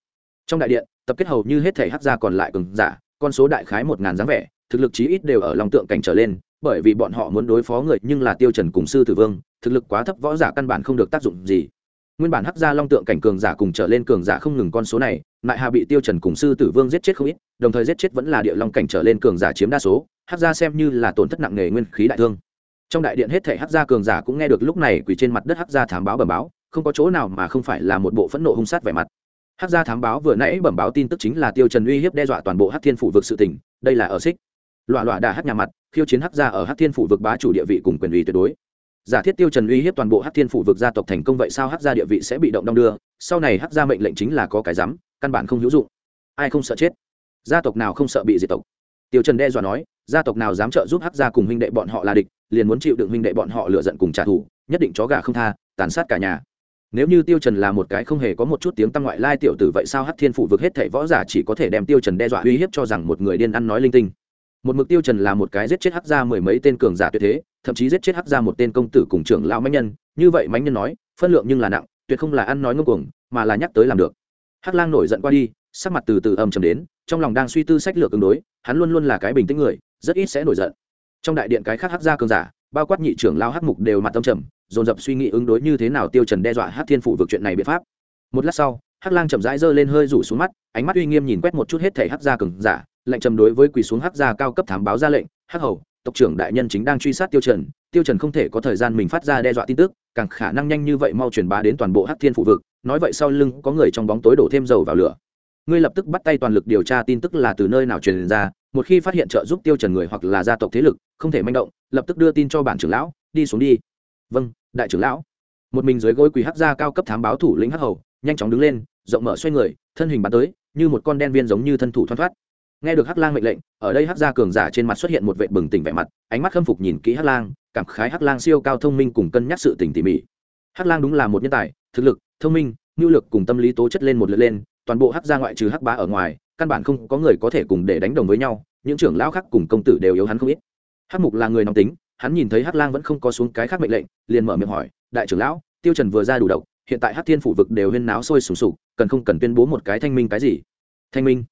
Trong đại điện, tập kết hầu như hết thể hắc gia còn lại cường giả, con số đại khái một ngàn dáng vẻ, thực lực chí ít đều ở lòng tượng cảnh trở lên, bởi vì bọn họ muốn đối phó người nhưng là tiêu trần cùng sư tử vương, thực lực quá thấp võ giả căn bản không được tác dụng gì. Nguyên bản hắc gia long tượng cảnh cường giả cùng trở lên cường giả không ngừng con số này, lại hà bị tiêu trần cùng sư tử vương giết chết không ít, đồng thời giết chết vẫn là địa long cảnh trở lên cường giả chiếm đa số, hắc gia xem như là tổn thất nặng nề nguyên khí đại thương trong đại điện hết thể hắc gia cường giả cũng nghe được lúc này quỳ trên mặt đất hắc gia thám báo bẩm báo, không có chỗ nào mà không phải là một bộ phẫn nộ hung sát vẻ mặt. Hắc gia thám báo vừa nãy bẩm báo tin tức chính là tiêu trần uy hiếp đe dọa toàn bộ hắc thiên phủ vực sự tình, đây là ở xích. Loa loa đã hắc nhà mặt, khiêu chiến hắc gia ở hắc thiên phủ vực bá chủ địa vị cùng quyền uy tuyệt đối. Giả thiết tiêu trần uy hiếp toàn bộ hắc thiên phủ vực gia tộc thành công vậy sao hắc gia địa vị sẽ bị động đong đưa? Sau này hắc gia mệnh lệnh chính là có cái dám căn bản không hữu dụng. Ai không sợ chết? Gia tộc nào không sợ bị diệt tộc? Tiêu trần đe dọa nói, gia tộc nào dám trợ giúp hắc gia cùng huynh đệ bọn họ là địch? Liền muốn chịu đựng huynh đệ bọn họ lựa giận cùng trả thù, nhất định chó gà không tha, tàn sát cả nhà. Nếu như tiêu trần là một cái không hề có một chút tiếng tăng ngoại lai tiểu tử vậy sao hắc thiên phủ vực hết thảy võ giả chỉ có thể đem tiêu trần đe dọa uy hiếp cho rằng một người điên ăn nói linh tinh? Một mực tiêu trần là một cái giết chết hắc gia mười mấy tên cường giả tuyệt thế, thậm chí giết chết hắc gia một tên công tử cùng trưởng lão mãnh nhân. Như vậy mãnh nhân nói, phân lượng nhưng là nặng, tuyệt không là ăn nói ngông cuồng, mà là nhắc tới làm được. Hắc lang nổi giận qua đi, sắc mặt từ từ âm trầm đến, trong lòng đang suy tư sách lược ứng đối, hắn luôn luôn là cái bình tĩnh người, rất ít sẽ nổi giận trong đại điện cái khác hắc gia cường giả, bao quát nhị trưởng lao hát mục đều mặt tâm trầm, dồn dập suy nghĩ ứng đối như thế nào tiêu trần đe dọa hắc thiên phủ vực chuyện này biện pháp. Một lát sau, hắc lang chậm rãi giơ lên hơi rủ xuống mắt, ánh mắt uy nghiêm nhìn quét một chút hết thể hắc gia cường giả lệnh trầm đối với quỳ xuống hắc gia cao cấp thám báo ra lệnh, hắc hầu, tộc trưởng đại nhân chính đang truy sát tiêu trần tiêu trần không thể có thời gian mình phát ra đe dọa tin tức, càng khả năng nhanh như vậy mau truyền bá đến toàn bộ hắc thiên phủ vực. Nói vậy sau lưng có người trong bóng tối đổ thêm dầu vào lửa. Ngươi lập tức bắt tay toàn lực điều tra tin tức là từ nơi nào truyền ra một khi phát hiện trợ giúp tiêu trần người hoặc là gia tộc thế lực không thể manh động, lập tức đưa tin cho bản trưởng lão, đi xuống đi. Vâng đại trưởng lão. Một mình dưới gối quỳ hắc gia cao cấp thám báo thủ lĩnh hắc hầu, nhanh chóng đứng lên, rộng mở xoay người, thân hình bắn tới, như một con đen viên giống như thân thủ thoăn thoát. Nghe được hắc lang mệnh lệnh, ở đây hắc gia cường giả trên mặt xuất hiện một vệ bừng tỉnh vẻ mặt, ánh mắt khâm phục nhìn kỹ hắc lang, cảm khái hắc lang siêu cao thông minh cùng cân nhắc sự tỉnh tỉ mỉ. Hắc lang đúng là một nhân tài, thực lực, thông minh nhu lực cùng tâm lý tố chất lên một lượt lên toàn bộ hắc gia ngoại trừ hắc bá ở ngoài, căn bản không có người có thể cùng để đánh đồng với nhau, những trưởng lão khác cùng công tử đều yếu hắn không ít. Hắc mục là người nóng tính, hắn nhìn thấy hắc lang vẫn không có xuống cái khác mệnh lệnh, liền mở miệng hỏi, đại trưởng lão, tiêu trần vừa ra đủ độc, hiện tại hắc thiên phủ vực đều huyên náo sôi sùng sục, cần không cần tuyên bố một cái thanh minh cái gì? Thanh minh?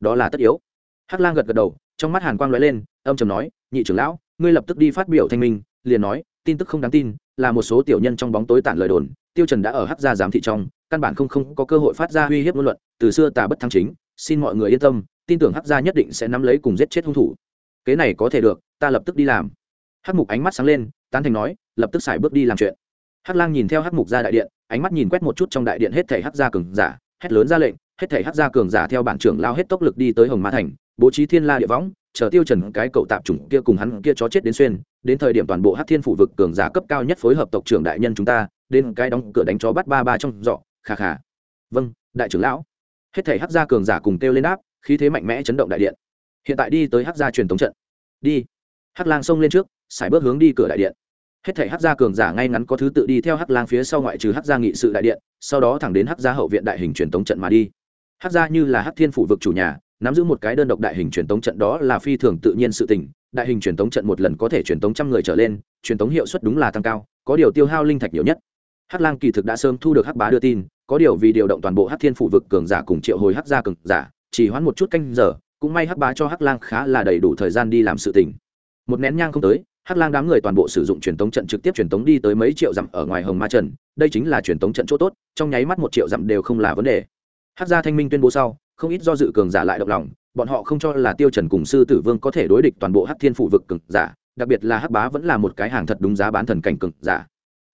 Đó là tất yếu. Hắc lang gật gật đầu, trong mắt hàn quang lóe lên, âm trầm nói, nhị trưởng lão, ngươi lập tức đi phát biểu thanh minh, liền nói, tin tức không đáng tin, là một số tiểu nhân trong bóng tối tản lời đồn tiêu trần đã ở hắc gia giám thị trong, căn bản không không có cơ hội phát ra uy hiếp ngôn luận, từ xưa tà bất thắng chính, xin mọi người yên tâm, tin tưởng hắc gia nhất định sẽ nắm lấy cùng giết chết hung thủ. Kế này có thể được, ta lập tức đi làm. Hắc mục ánh mắt sáng lên, tán thành nói, lập tức xài bước đi làm chuyện. Hắc lang nhìn theo hắc mục ra đại điện, ánh mắt nhìn quét một chút trong đại điện hết thảy hắc gia cường giả, hét lớn ra lệnh, hết thảy hắc gia cường giả theo bản trưởng lao hết tốc lực đi tới hồng ma thành, bố trí thiên la địa võng, chờ tiêu trần cái cậu tạm chủng kia cùng hắn kia chó chết đến xuyên, đến thời điểm toàn bộ hắc thiên phủ vực cường giả cấp cao nhất phối hợp tộc trưởng đại nhân chúng ta đến cái đóng cửa đánh chó bắt ba ba trong dọ khà khà vâng đại trưởng lão. Hết thảy hắc gia cường giả cùng kêu lên đáp, khí thế mạnh mẽ chấn động đại điện. Hiện tại đi tới hắc gia truyền thống trận. Đi. Hắc lang xông lên trước xài bước hướng đi cửa đại điện. Hết thảy hắc gia cường giả ngay ngắn có thứ tự đi theo hắc lang phía sau ngoại trừ hắc gia nghị sự đại điện, sau đó thẳng đến hắc gia hậu viện đại hình truyền thống trận mà đi. Hắc gia như là hắc thiên phủ vực chủ nhà, nắm giữ một cái đơn độc đại hình truyền thống trận đó là phi thường tự nhiên sự tình. Đại hình truyền thống trận một lần có thể truyền thống trăm người trở lên, truyền thống hiệu suất đúng là tăng cao, có điều tiêu hao linh thạch nhiều nhất hắc lang kỳ thực đã sớm thu được hắc bá đưa tin, có điều vì điều động toàn bộ hắc thiên phủ vực cường giả cùng triệu hồi hắc gia cường giả, chỉ hoãn một chút canh giờ, cũng may hắc bá cho hắc lang khá là đầy đủ thời gian đi làm sự tình. Một nén nhang không tới, hắc lang đám người toàn bộ sử dụng truyền tống trận trực tiếp truyền tống đi tới mấy triệu dặm ở ngoài hồng ma trần, đây chính là truyền tống trận chỗ tốt, trong nháy mắt một triệu dặm đều không là vấn đề. Hắc gia thanh minh tuyên bố sau, không ít do dự cường giả lại động lòng, bọn họ không cho là tiêu trần cùng sư tử vương có thể đối địch toàn bộ hắc thiên phủ vực cường giả, đặc biệt là hắc bá vẫn là một cái hàng thật đúng giá bán thần cảnh cường giả.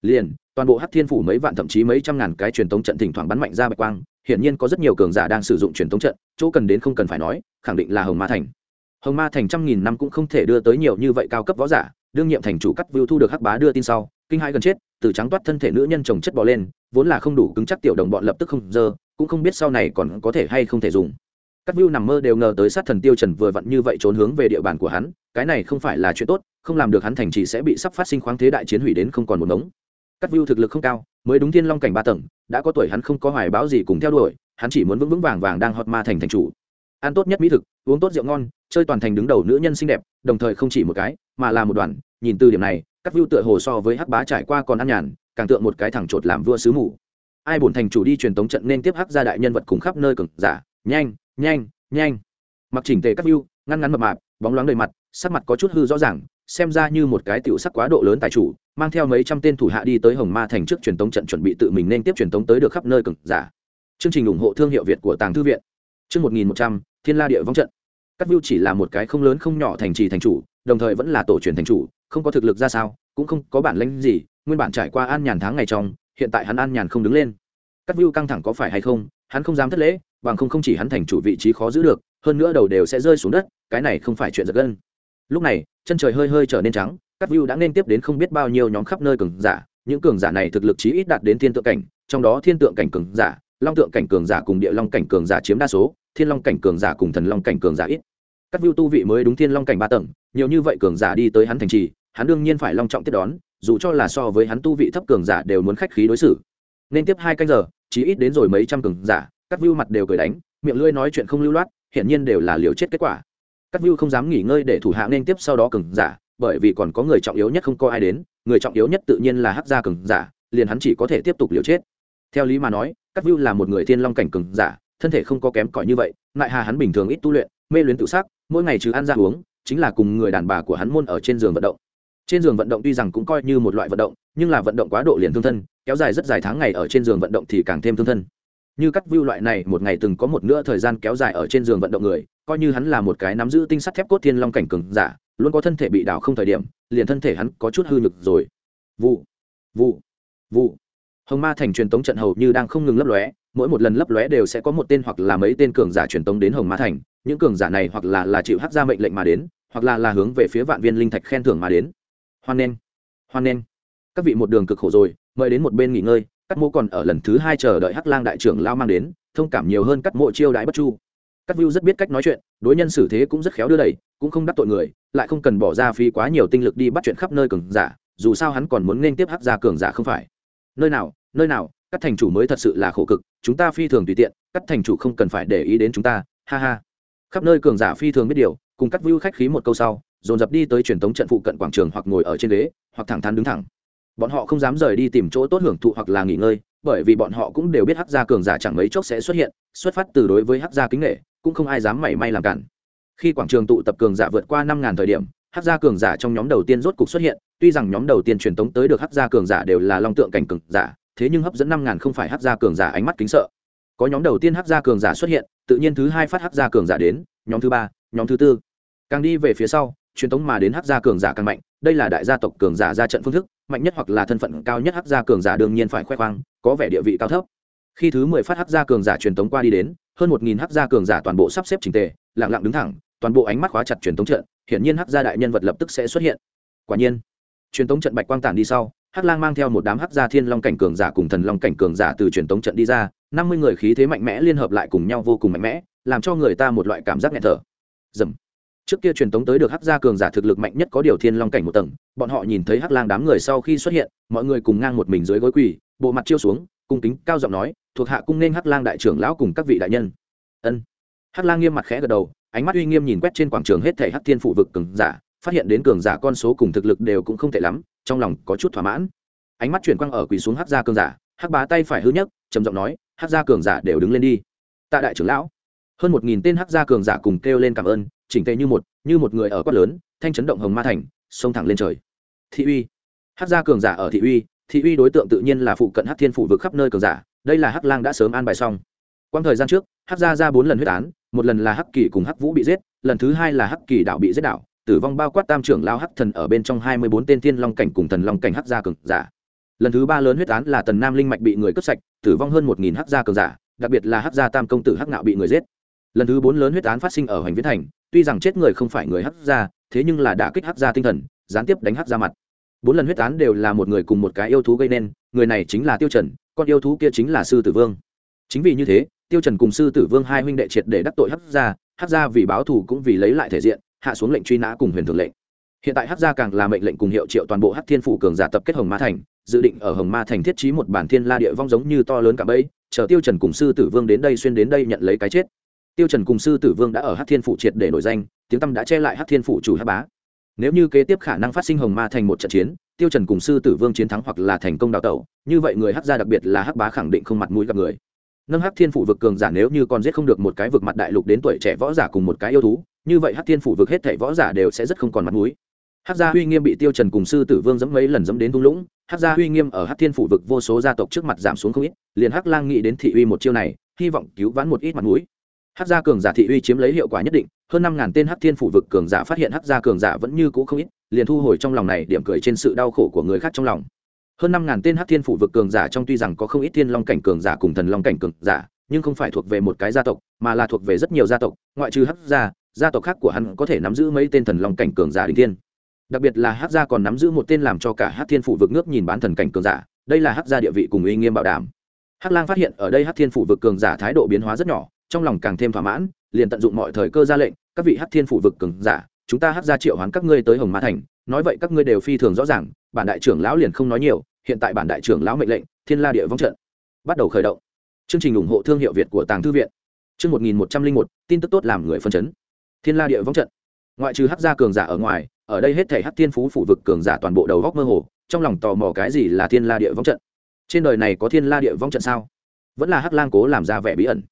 Liền toàn bộ hắc thiên phủ mấy vạn thậm chí mấy trăm ngàn cái truyền tống trận thỉnh thoảng bắn mạnh ra bạch quang, hiển nhiên có rất nhiều cường giả đang sử dụng truyền tống trận, chỗ cần đến không cần phải nói, khẳng định là hồng ma thành. Hồng ma thành trăm nghìn năm cũng không thể đưa tới nhiều như vậy cao cấp võ giả, đương nhiệm thành chủ cắt vưu thu được hắc bá đưa tin sau, kinh hai gần chết, từ trắng toát thân thể nữ nhân chồng chất bò lên, vốn là không đủ cứng chắc tiểu đồng bọn lập tức không dơ, cũng không biết sau này còn có thể hay không thể dùng. Các view nằm mơ đều ngờ tới sát thần tiêu trần vừa vặn như vậy trốn hướng về địa bàn của hắn, cái này không phải là chuyện tốt, không làm được hắn thành chỉ sẽ bị sắp phát sinh khoáng thế đại chiến hủy đến không còn một ngống cắt view thực lực không cao, mới đúng thiên long cảnh ba tầng, đã có tuổi hắn không có hoài báo gì cùng theo đuổi, hắn chỉ muốn vững vững vàng vàng đang hot ma thành thành chủ. Ăn tốt nhất mỹ thực, uống tốt rượu ngon, chơi toàn thành đứng đầu nữ nhân xinh đẹp, đồng thời không chỉ một cái, mà là một đoàn, nhìn từ điểm này các view tựa hồ so với hắc bá trải qua còn ăn nhàn, càng tượng một cái thẳng chột làm vua sứ mù. Ai bổn thành chủ đi truyền tống trận nên tiếp hắc gia đại nhân vật cùng khắp nơi cực giả, nhanh nhanh nhanh. Mặc chỉnh tề các view, ngăn ngắn mập mạp, bóng loáng đầy mặt, sắc mặt có chút hư rõ ràng xem ra như một cái tiểu sắc quá độ lớn tài chủ, mang theo mấy trăm tên thủ hạ đi tới hồng ma thành trước truyền tống trận chuẩn bị tự mình nên tiếp truyền tống tới được khắp nơi cực giả. Chương trình ủng hộ thương hiệu việt của tàng thư viện. Chương một nghìn một trăm, thiên la địa vong trận. Các view chỉ là một cái không lớn không nhỏ thành trì thành chủ, đồng thời vẫn là tổ truyền thành chủ, không có thực lực ra sao, cũng không có bản lĩnh gì, nguyên bản trải qua an nhàn tháng ngày trong, hiện tại hắn an nhàn không đứng lên. Các view căng thẳng có phải hay không, hắn không dám thất lễ, bằng không không chỉ hắn thành chủ vị trí khó giữ được, hơn nữa đầu đều sẽ rơi xuống đất, cái này không phải chuyện giật gân lúc này, chân trời hơi hơi trở nên trắng, các view đã nên tiếp đến không biết bao nhiêu nhóm khắp nơi cường giả, những cường giả này thực lực chí ít đạt đến thiên tượng cảnh, trong đó thiên tượng cảnh cường giả, long tượng cảnh cường giả cùng địa long cảnh cường giả chiếm đa số, thiên long cảnh cường giả cùng thần long cảnh cường giả ít. Các view tu vị mới đúng thiên long cảnh ba tầng, nhiều như vậy cường giả đi tới hắn thành trì, hắn đương nhiên phải long trọng tiếp đón, dù cho là so với hắn tu vị thấp cường giả đều muốn khách khí đối xử. Nên tiếp hai canh giờ, chí ít đến rồi mấy trăm cường giả, các view mặt đều cười đánh, miệng lưỡi nói chuyện không lưu loát, hiển nhiên đều là liều chết kết quả các view không dám nghỉ ngơi để thủ hạ nên tiếp sau đó cường giả, bởi vì còn có người trọng yếu nhất không có ai đến, người trọng yếu nhất tự nhiên là hắc gia cường giả, liền hắn chỉ có thể tiếp tục liều chết. Theo lý mà nói các view là một người thiên long cảnh cường giả, thân thể không có kém cỏi như vậy, ngại hà hắn bình thường ít tu luyện, mê luyến tự sắc, mỗi ngày trừ ăn ra uống, chính là cùng người đàn bà của hắn môn ở trên giường vận động. Trên giường vận động tuy rằng cũng coi như một loại vận động, nhưng là vận động quá độ liền thương thân, kéo dài rất dài tháng ngày ở trên giường vận động thì càng thêm thương thân như cắt view loại này, một ngày từng có một nửa thời gian kéo dài ở trên giường vận động người, coi như hắn là một cái nắm giữ tinh sắt thép cốt thiên long cảnh cường giả, luôn có thân thể bị đảo không thời điểm, liền thân thể hắn có chút hư nhược rồi. Vụ vụ vụ. Hồng ma thành truyền tống trận hầu như đang không ngừng lấp lóe, mỗi một lần lấp lóe đều sẽ có một tên hoặc là mấy tên cường giả truyền tống đến hồng ma thành, những cường giả này hoặc là là chịu hắc ra mệnh lệnh mà đến, hoặc là là hướng về phía vạn viên linh thạch khen thưởng mà đến. Hoan nghênh hoan nghênh. Các vị một đường cực khổ rồi, mời đến một bên nghỉ ngơi cắt mô còn ở lần thứ hai chờ đợi hắc lang đại trưởng lao mang đến, thông cảm nhiều hơn cắt mộ chiêu đại bất chu. Cắt view rất biết cách nói chuyện, đối nhân xử thế cũng rất khéo đưa đẩy, cũng không đắc tội người, lại không cần bỏ ra phí quá nhiều tinh lực đi bắt chuyện khắp nơi cường giả, dù sao hắn còn muốn nên tiếp hắc ra cường giả không phải. Nơi nào nơi nào các thành chủ mới thật sự là khổ cực, chúng ta phi thường tùy tiện các thành chủ không cần phải để ý đến chúng ta, ha ha. Khắp nơi cường giả phi thường biết điều, cùng cắt view khách khí một câu sau, dồn dập đi tới truyền thống trận phụ cận quảng trường hoặc ngồi ở trên ghế, hoặc thẳng thắn đứng thẳng bọn họ không dám rời đi tìm chỗ tốt hưởng thụ hoặc là nghỉ ngơi, bởi vì bọn họ cũng đều biết hắc gia cường giả chẳng mấy chốc sẽ xuất hiện, xuất phát từ đối với hắc gia kính nghệ cũng không ai dám mảy may làm cản. Khi quảng trường tụ tập cường giả vượt qua năm ngàn thời điểm, hắc gia cường giả trong nhóm đầu tiên rốt cục xuất hiện, tuy rằng nhóm đầu tiên truyền tống tới được hắc gia cường giả đều là long tượng cảnh cường giả, thế nhưng hấp dẫn năm ngàn không phải hắc gia cường giả ánh mắt kính sợ. Có nhóm đầu tiên hắc gia cường giả xuất hiện, tự nhiên thứ hai phát hắc gia cường giả đến, nhóm thứ ba, nhóm thứ tư. Càng đi về phía sau, truyền thống mà đến hắc gia cường giả càng mạnh, đây là đại gia tộc cường giả ra trận phương thức mạnh nhất hoặc là thân phận cao nhất hắc gia cường giả đương nhiên phải khoe khoang, có vẻ địa vị cao thấp. Khi thứ mười phát hắc gia cường giả truyền thống qua đi đến, hơn một nghìn hắc gia cường giả toàn bộ sắp xếp trình tề, lặng lặng đứng thẳng, toàn bộ ánh mắt khóa chặt truyền thống trận, hiển nhiên hắc gia đại nhân vật lập tức sẽ xuất hiện. Quả nhiên, truyền thống trận bạch quang tản đi sau, hắc lang mang theo một đám hắc gia thiên long cảnh cường giả cùng thần long cảnh cường giả từ truyền thống trận đi ra, năm mươi người khí thế mạnh mẽ liên hợp lại cùng nhau vô cùng mạnh mẽ, làm cho người ta một loại cảm giác nghẹt thở. Dầm trước kia truyền thống tới được hắc gia cường giả thực lực mạnh nhất có điều thiên long cảnh một tầng, bọn họ nhìn thấy hắc lang đám người sau khi xuất hiện, mọi người cùng ngang một mình dưới gối quỳ, bộ mặt chiêu xuống, cung kính cao giọng nói, thuộc hạ cung nên hắc lang đại trưởng lão cùng các vị đại nhân. Ân. Hắc lang nghiêm mặt khẽ gật đầu, ánh mắt uy nghiêm nhìn quét trên quảng trường hết thể hắc thiên phụ vực cường giả, phát hiện đến cường giả con số cùng thực lực đều cũng không tệ lắm, trong lòng có chút thỏa mãn. Ánh mắt chuyển quang ở quỳ xuống hắc gia cường giả, hắc bá tay phải hư nhất trầm giọng nói, hắc gia cường giả đều đứng lên đi. Tạ đại trưởng lão. Hơn một nghìn tên hắc gia cường giả cùng kêu lên cảm ơn chỉnh tề như một như một người ở quát lớn, thanh chấn động hồng ma thành xông thẳng lên trời. Thị uy. Hắc gia cường giả ở thị uy thị uy đối tượng tự nhiên là phụ cận hắc thiên phủ vực khắp nơi cường giả, đây là hắc lang đã sớm an bài xong. Quang thời gian trước hắc gia ra bốn lần huyết án, một lần là hắc kỳ cùng hắc vũ bị giết, lần thứ hai là hắc kỳ đạo bị giết đạo, tử vong bao quát tam trưởng lao hắc thần ở bên trong hai mươi bốn tên thiên long cảnh cùng thần long cảnh hắc gia cường giả. Lần thứ ba lớn huyết án là tần nam linh mạch bị người cướp sạch, tử vong hơn một nghìn hắc gia cường giả, đặc biệt là hắc gia tam công tử hắc nạo bị người giết. Lần thứ bốn lớn huyết án phát sinh ở hoành viễn thành tuy rằng chết người không phải người hắc gia, thế nhưng là đã kích hắc gia tinh thần, gián tiếp đánh hắc gia mặt. Bốn lần huyết án đều là một người cùng một cái yêu thú gây nên, người này chính là tiêu trần, con yêu thú kia chính là sư tử vương. Chính vì như thế, tiêu trần cùng sư tử vương hai huynh đệ triệt để đắc tội hắc gia hắc gia vì báo thù cũng vì lấy lại thể diện, hạ xuống lệnh truy nã cùng huyền thường lệnh. Hiện tại hắc gia càng là mệnh lệnh cùng hiệu triệu toàn bộ hắc thiên phủ cường giả tập kết hồng ma thành, dự định ở hồng ma thành thiết trí một bản thiên la địa vong giống như to lớn cả bấy chờ tiêu trần cùng sư tử vương đến đây xuyên đến đây nhận lấy cái chết tiêu trần cùng sư tử vương đã ở hắc thiên phủ triệt để nổi danh, tiếng tâm đã che lại hắc thiên phủ chủ hắc bá. Nếu như kế tiếp khả năng phát sinh hồng ma thành một trận chiến, tiêu trần cùng sư tử vương chiến thắng hoặc là thành công đào tẩu, như vậy người hắc gia đặc biệt là hắc bá khẳng định không mặt mũi gặp người. Nâng hắc thiên phủ vực cường giả nếu như còn giết không được một cái vực mặt đại lục đến tuổi trẻ võ giả cùng một cái yêu thú, như vậy hắc thiên phủ vực hết thảy võ giả đều sẽ rất không còn mặt mũi. Hắc gia huy nghiêm bị tiêu trần cùng sư tử vương dẫm mấy lần dẫm đến thung lũng, hắc gia huy nghiêm ở hắc thiên phủ vực vô số gia tộc trước mặt giảm xuống không ít, liền hắc lang nghĩ đến thị uy một chiêu này, hy vọng cứu vãn một ít mặt mũi hắc gia cường giả thị uy chiếm lấy hiệu quả nhất định, hơn năm ngàn tên hắc thiên phủ vực cường giả phát hiện hắc gia cường giả vẫn như cũ không ít, liền thu hồi trong lòng này điểm cười trên sự đau khổ của người khác trong lòng. Hơn năm ngàn tên hắc thiên phủ vực cường giả trong tuy rằng có không ít thiên long cảnh cường giả cùng thần long cảnh cường giả, nhưng không phải thuộc về một cái gia tộc, mà là thuộc về rất nhiều gia tộc, ngoại trừ hắc gia gia tộc khác của hắn có thể nắm giữ mấy tên thần long cảnh cường giả đình thiên. Đặc biệt là hắc gia còn nắm giữ một tên làm cho cả hắc thiên phủ vực nước nhìn bán thần cảnh cường giả, đây là hắc gia địa vị cùng uy nghiêm bảo đảm. Hắc lang phát hiện ở đây hắc thiên phủ vực cường giả thái độ biến hóa rất nhỏ trong lòng càng thêm thỏa mãn, liền tận dụng mọi thời cơ ra lệnh, các vị hắc thiên phủ vực cường giả, chúng ta hát ra triệu hoán các ngươi tới hồng mã thành, nói vậy các ngươi đều phi thường rõ ràng, bản đại trưởng lão liền không nói nhiều, hiện tại bản đại trưởng lão mệnh lệnh, thiên la địa vong trận bắt đầu khởi động. Chương trình ủng hộ thương hiệu việt của tàng thư viện. Chương một nghìn một trăm linh một, tin tức tốt làm người phân chấn. Thiên la địa vong trận. Ngoại trừ hát gia cường giả ở ngoài, ở đây hết thể hát thiên phú phủ vực cường giả toàn bộ đầu góc mơ hồ, trong lòng tò mò cái gì là thiên la địa vong trận. Trên đời này có thiên la địa vong trận sao? Vẫn là hắc lang cố làm ra vẻ bí ẩn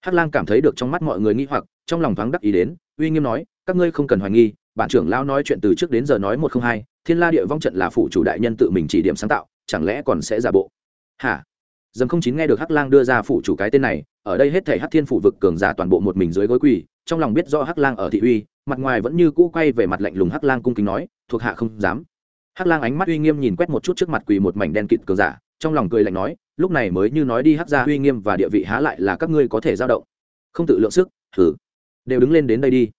hắc lang cảm thấy được trong mắt mọi người nghi hoặc, trong lòng thoáng đắc ý đến, uy nghiêm nói, các ngươi không cần hoài nghi, bản trưởng lão nói chuyện từ trước đến giờ nói một không hai, thiên la địa vong trận là phủ chủ đại nhân tự mình chỉ điểm sáng tạo, chẳng lẽ còn sẽ giả bộ? Hả? Dầm không chín nghe được hắc lang đưa ra phủ chủ cái tên này, ở đây hết thể hắc thiên phủ vực cường giả toàn bộ một mình dưới gối quỳ, trong lòng biết do hắc lang ở thị uy, mặt ngoài vẫn như cũ quay về mặt lạnh lùng hắc lang cung kính nói, thuộc hạ không dám. Hắc lang ánh mắt uy nghiêm nhìn quét một chút trước mặt quỳ một mảnh đen kịt cường giả, trong lòng cười lạnh nói lúc này mới như nói đi hắc ra uy nghiêm và địa vị há lại là các ngươi có thể giao động. Không tự lượng sức thử đều đứng lên đến đây đi.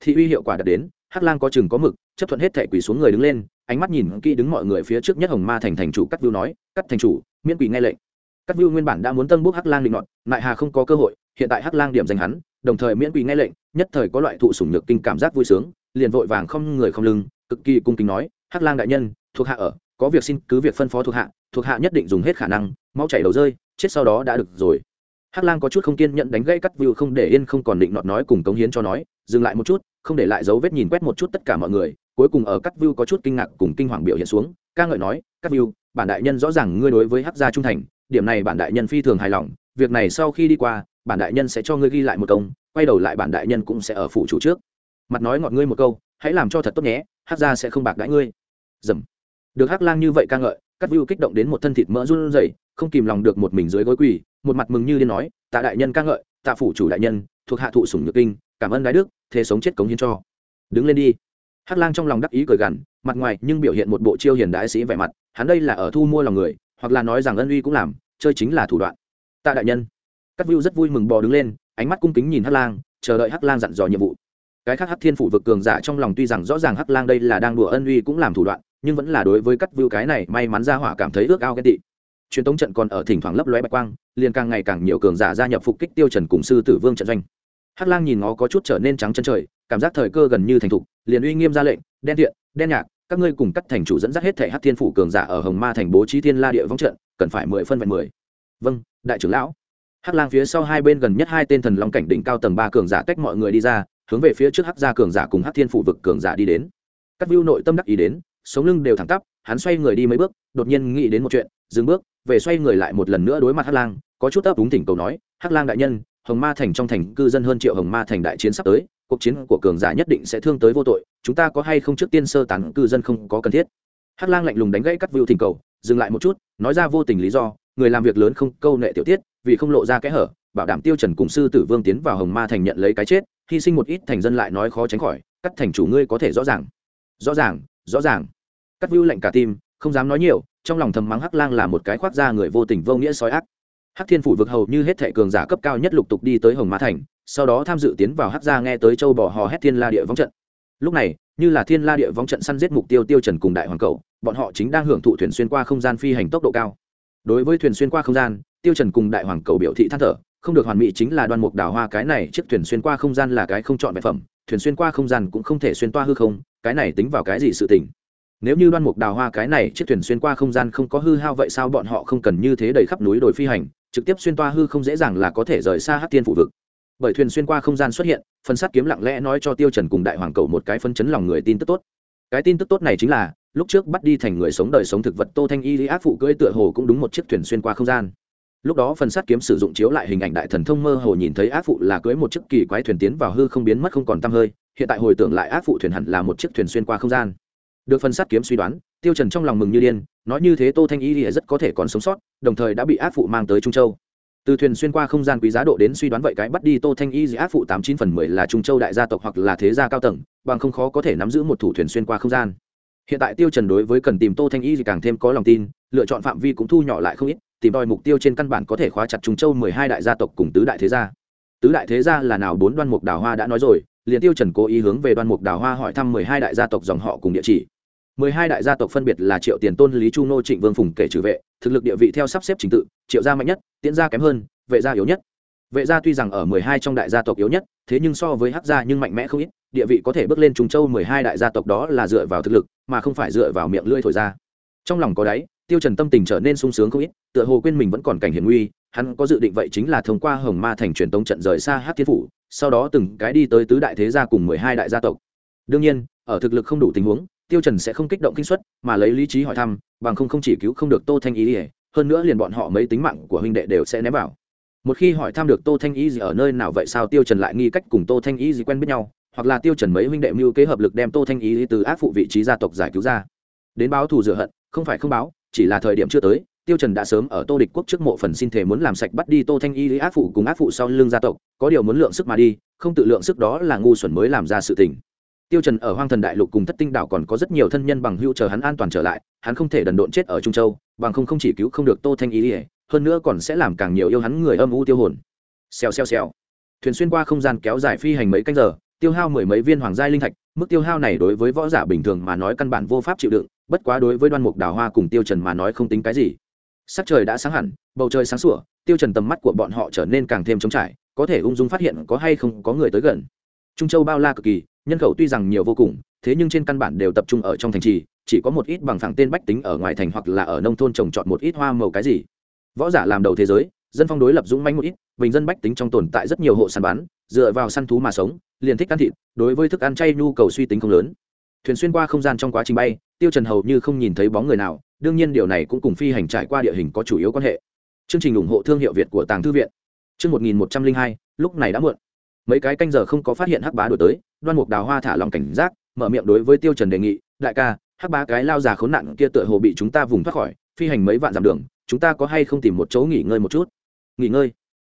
Thị uy hiệu quả đạt đến, hắc lang có chừng có mực, chấp thuận hết thẻ quỳ xuống người đứng lên, ánh mắt nhìn kỹ đứng mọi người phía trước nhất hồng ma thành thành chủ cắt view nói cắt thành chủ, miễn quỳ nghe lệnh. Cắt view nguyên bản đã muốn tân bút hắc lang định nọt, lại hà không có cơ hội, hiện tại hắc lang điểm danh hắn, đồng thời miễn quỳ nghe lệnh, nhất thời có loại thụ sủng nhược kinh cảm giác vui sướng, liền vội vàng không người không lưng, cực kỳ cung kính nói, hắc lang đại nhân, thuộc hạ ở, có việc xin cứ việc phân phó thuộc hạ thuộc hạ nhất định dùng hết khả năng mau chảy đầu rơi, chết sau đó đã được rồi. Hắc lang có chút không kiên nhận đánh gãy cắt view không để yên không còn định nọt nói cùng cống hiến cho nói, dừng lại một chút, không để lại dấu vết nhìn quét một chút tất cả mọi người, cuối cùng ở cắt view có chút kinh ngạc cùng kinh hoàng biểu hiện xuống, ca ngợi nói, cắt view, bản đại nhân rõ ràng ngươi đối với hắc gia trung thành, điểm này bản đại nhân phi thường hài lòng, việc này sau khi đi qua, bản đại nhân sẽ cho ngươi ghi lại một công, quay đầu lại bản đại nhân cũng sẽ ở phủ chủ trước. Mặt nói ngọt ngươi một câu, hãy làm cho thật tốt nhé, hắc gia sẽ không bạc đãi ngươi. Dầm. Được hắc lang như vậy ca ngợi cắt view kích động đến một thân thịt mỡ run rẩy, không kìm lòng được một mình dưới gối quỳ, một mặt mừng như điên nói, tạ đại nhân ca ngợi, tạ phủ chủ đại nhân, thuộc hạ thụ sủng nhược kinh, cảm ơn gái đức, thế sống chết cống hiến cho. Đứng lên đi. Hắc lang trong lòng đắc ý cười gằn, mặt ngoài nhưng biểu hiện một bộ chiêu hiền đại sĩ vẻ mặt, hắn đây là ở thu mua lòng người, hoặc là nói rằng ân uy cũng làm, chơi chính là thủ đoạn. Tạ đại nhân. Các view rất vui mừng bò đứng lên, ánh mắt cung kính nhìn hắc lang, chờ đợi hắc lang dặn dò nhiệm vụ. Cái khác hắc thiên phủ vực cường giả trong lòng tuy rằng rõ ràng hắc lang đây là đang đùa ân uy cũng làm thủ đoạn nhưng vẫn là đối với cắt view cái này may mắn ra hỏa cảm thấy ước ao ghen tị. Truyền tống trận còn ở thỉnh thoảng lấp lóe bạch quang, liền càng ngày càng nhiều cường giả gia nhập phục kích tiêu trần cùng sư tử vương trận doanh. Hắc lang nhìn nó có chút trở nên trắng chân trời, cảm giác thời cơ gần như thành thục, liền uy nghiêm ra lệnh, đen thiện đen nhạc, các ngươi cùng cắt thành chủ dẫn dắt hết thể hắc thiên phủ cường giả ở hồng ma thành bố trí thiên la địa vong trận, cần phải mười phân vẹn mười. Vâng đại trưởng lão. Hắc lang phía sau hai bên gần nhất hai tên thần long cảnh đỉnh cao tầng ba cường giả tách mọi người đi ra, hướng về phía trước hắc gia cường giả cùng hắc thiên phủ vực cường giả đi đến. Các view nội tâm đắc ý đến sống lưng đều thẳng tắp, hắn xoay người đi mấy bước, đột nhiên nghĩ đến một chuyện, dừng bước, về xoay người lại một lần nữa đối mặt hắc lang, có chút ấp úng thỉnh cầu nói, hắc lang đại nhân, hồng ma thành trong thành cư dân hơn triệu hồng ma thành đại chiến sắp tới, cuộc chiến của cường giả nhất định sẽ thương tới vô tội, chúng ta có hay không trước tiên sơ tán cư dân không có cần thiết. Hắc lang lạnh lùng đánh gãy cắt vưu thỉnh cầu, dừng lại một chút, nói ra vô tình lý do, người làm việc lớn không câu nệ tiểu tiết, vì không lộ ra kẽ hở, bảo đảm tiêu trần cùng sư tử vương tiến vào hồng ma thành nhận lấy cái chết, hy sinh một ít thành dân lại nói khó tránh khỏi, cắt thành chủ ngươi có thể rõ ràng. Rõ ràng rõ ràng. Cắt vưu lạnh cả tim, không dám nói nhiều, trong lòng thầm mắng hắc lang là một cái khoác ra người vô tình vô nghĩa sói ác. Hắc thiên phủ vực hầu như hết thệ cường giả cấp cao nhất lục tục đi tới hồng ma thành, sau đó tham dự tiến vào hắc gia nghe tới châu bò hò hét thiên la địa vong trận. Lúc này, như là thiên la địa vong trận săn giết mục tiêu tiêu trần cùng đại hoàng cầu bọn họ chính đang hưởng thụ thuyền xuyên qua không gian phi hành tốc độ cao. Đối với thuyền xuyên qua không gian, tiêu trần cùng đại hoàng cầu biểu thị than thở, không được hoàn mỹ chính là đoan mục đào hoa cái này, chiếc thuyền xuyên qua không gian là cái không chọn vẹn phẩm, thuyền xuyên qua không gian cũng không thể xuyên toa hư không cái này tính vào cái gì sự tình? Nếu như đoan mục đào hoa cái này chiếc thuyền xuyên qua không gian không có hư hao vậy sao bọn họ không cần như thế đầy khắp núi đồi phi hành, trực tiếp xuyên toa hư không dễ dàng là có thể rời xa hát tiên phụ vực. Bởi thuyền xuyên qua không gian xuất hiện phần sát kiếm lặng lẽ nói cho tiêu trần cùng đại hoàng cầu một cái phân chấn lòng người tin tức tốt. Cái tin tức tốt này chính là, lúc trước bắt đi thành người sống đời sống thực vật tô thanh y lý ác phụ cưỡi tựa hồ cũng đúng một chiếc thuyền xuyên qua không gian. Lúc đó phần sát kiếm sử dụng chiếu lại hình ảnh đại thần thông mơ hồ nhìn thấy ác phụ là cưỡi một chiếc kỳ quái thuyền tiến vào hư không biến mất không còn tăm hơi hiện tại hồi tưởng lại ác phụ thuyền hẳn là một chiếc thuyền xuyên qua không gian. Được phần sát kiếm suy đoán, tiêu trần trong lòng mừng như điên, nói như thế tô thanh y rất có thể còn sống sót, đồng thời đã bị ác phụ mang tới trung châu. Từ thuyền xuyên qua không gian quý giá độ đến suy đoán vậy cái bắt đi tô thanh y gì ác phụ tám chín phần mười là trung châu đại gia tộc hoặc là thế gia cao tầng, bằng không khó có thể nắm giữ một thủ thuyền xuyên qua không gian. Hiện tại tiêu trần đối với cần tìm tô thanh y thì càng thêm có lòng tin, lựa chọn phạm vi cũng thu nhỏ lại không ít, tìm đòi mục tiêu trên căn bản có thể khóa chặt trung châu mười hai đại gia tộc cùng tứ đại thế gia. Tứ đại thế gia là nào? Bốn đoan mục đào hoa đã nói rồi liền tiêu trần cố ý hướng về đoan mục đào hoa hỏi thăm mười hai đại gia tộc dòng họ cùng địa chỉ. mười hai đại gia tộc phân biệt là triệu tiền tôn, lý chu nô, trịnh vương phùng kể trừ vệ. thực lực địa vị theo sắp xếp trình tự, triệu gia mạnh nhất, tiễn gia kém hơn, vệ gia yếu nhất. vệ gia tuy rằng ở mười hai trong đại gia tộc yếu nhất, thế nhưng so với hắc gia nhưng mạnh mẽ không ít, địa vị có thể bước lên trung châu mười hai đại gia tộc đó là dựa vào thực lực, mà không phải dựa vào miệng lưỡi thổi ra. trong lòng có đáy tiêu trần tâm tình trở nên sung sướng không ít, tựa hồ quên mình vẫn còn cảnh hiểm nguy, hắn có dự định vậy chính là thông qua hồng ma thành truyền tống trận rời xa hắc thiên phủ, sau đó từng cái đi tới tứ đại thế gia cùng mười hai đại gia tộc. Đương nhiên, ở thực lực không đủ tình huống, tiêu trần sẽ không kích động kinh suất, mà lấy lý trí hỏi thăm, bằng không không chỉ cứu không được tô thanh ý ỉa hơn nữa liền bọn họ mấy tính mạng của huynh đệ đều sẽ ném vào. Một khi hỏi thăm được tô thanh ý gì ở nơi nào vậy sao tiêu trần lại nghi cách cùng tô thanh ý gì quen biết nhau, hoặc là tiêu trần mấy huynh đệ mưu kế hợp lực đem tô thanh ý từ ác phụ vị trí gia tộc giải cứu ra. Đến báo thù rửa hận, không phải không báo chỉ là thời điểm chưa tới tiêu trần đã sớm ở tô địch quốc trước mộ phần xin thể muốn làm sạch bắt đi tô thanh y lý ác phụ cùng ác phụ sau lưng gia tộc có điều muốn lượng sức mà đi không tự lượng sức đó là ngu xuẩn mới làm ra sự tình. Tiêu trần ở hoang thần đại lục cùng thất tinh đảo còn có rất nhiều thân nhân bằng hữu chờ hắn an toàn trở lại hắn không thể đần độn chết ở trung châu bằng không không chỉ cứu không được tô thanh y lý, hơn nữa còn sẽ làm càng nhiều yêu hắn người âm u tiêu hồn. Xèo xèo xèo. Thuyền xuyên qua không gian kéo dài phi hành mấy canh giờ tiêu hao mười mấy viên hoàng gia linh thạch mức tiêu hao này đối với võ giả bình thường mà nói căn bản vô pháp chịu đựng bất quá đối với đoan mục đào hoa cùng tiêu trần mà nói không tính cái gì. Sắc trời đã sáng hẳn, bầu trời sáng sủa, tiêu trần tầm mắt của bọn họ trở nên càng thêm trống trải, có thể ung dung phát hiện có hay không có người tới gần. Trung châu bao la cực kỳ, nhân khẩu tuy rằng nhiều vô cùng, thế nhưng trên căn bản đều tập trung ở trong thành trì, chỉ có một ít bằng phẳng tên bách tính ở ngoài thành hoặc là ở nông thôn trồng trọt một ít hoa màu cái gì. Võ giả làm đầu thế giới, dân phong đối lập dũng mãnh một ít, bình dân bách tính trong tồn tại rất nhiều hộ săn bán dựa vào săn thú mà sống, liền thích ăn thịt, đối với thức ăn chay nhu cầu suy tính không lớn. Thuyền xuyên qua không gian trong quá trình bay tiêu trần hầu như không nhìn thấy bóng người nào đương nhiên điều này cũng cùng phi hành trải qua địa hình có chủ yếu quan hệ. Chương trình ủng hộ thương hiệu việt của tàng thư viện. Chương 1102, lúc này đã muộn. Mấy cái canh giờ không có phát hiện hắc bá đổi tới đoan mục đào hoa thả lòng cảnh giác mở miệng đối với tiêu trần đề nghị đại ca hắc bá cái lao già khốn nạn kia tựa hồ bị chúng ta vùng thoát khỏi phi hành mấy vạn dặm đường chúng ta có hay không tìm một chỗ nghỉ ngơi một chút? Nghỉ ngơi?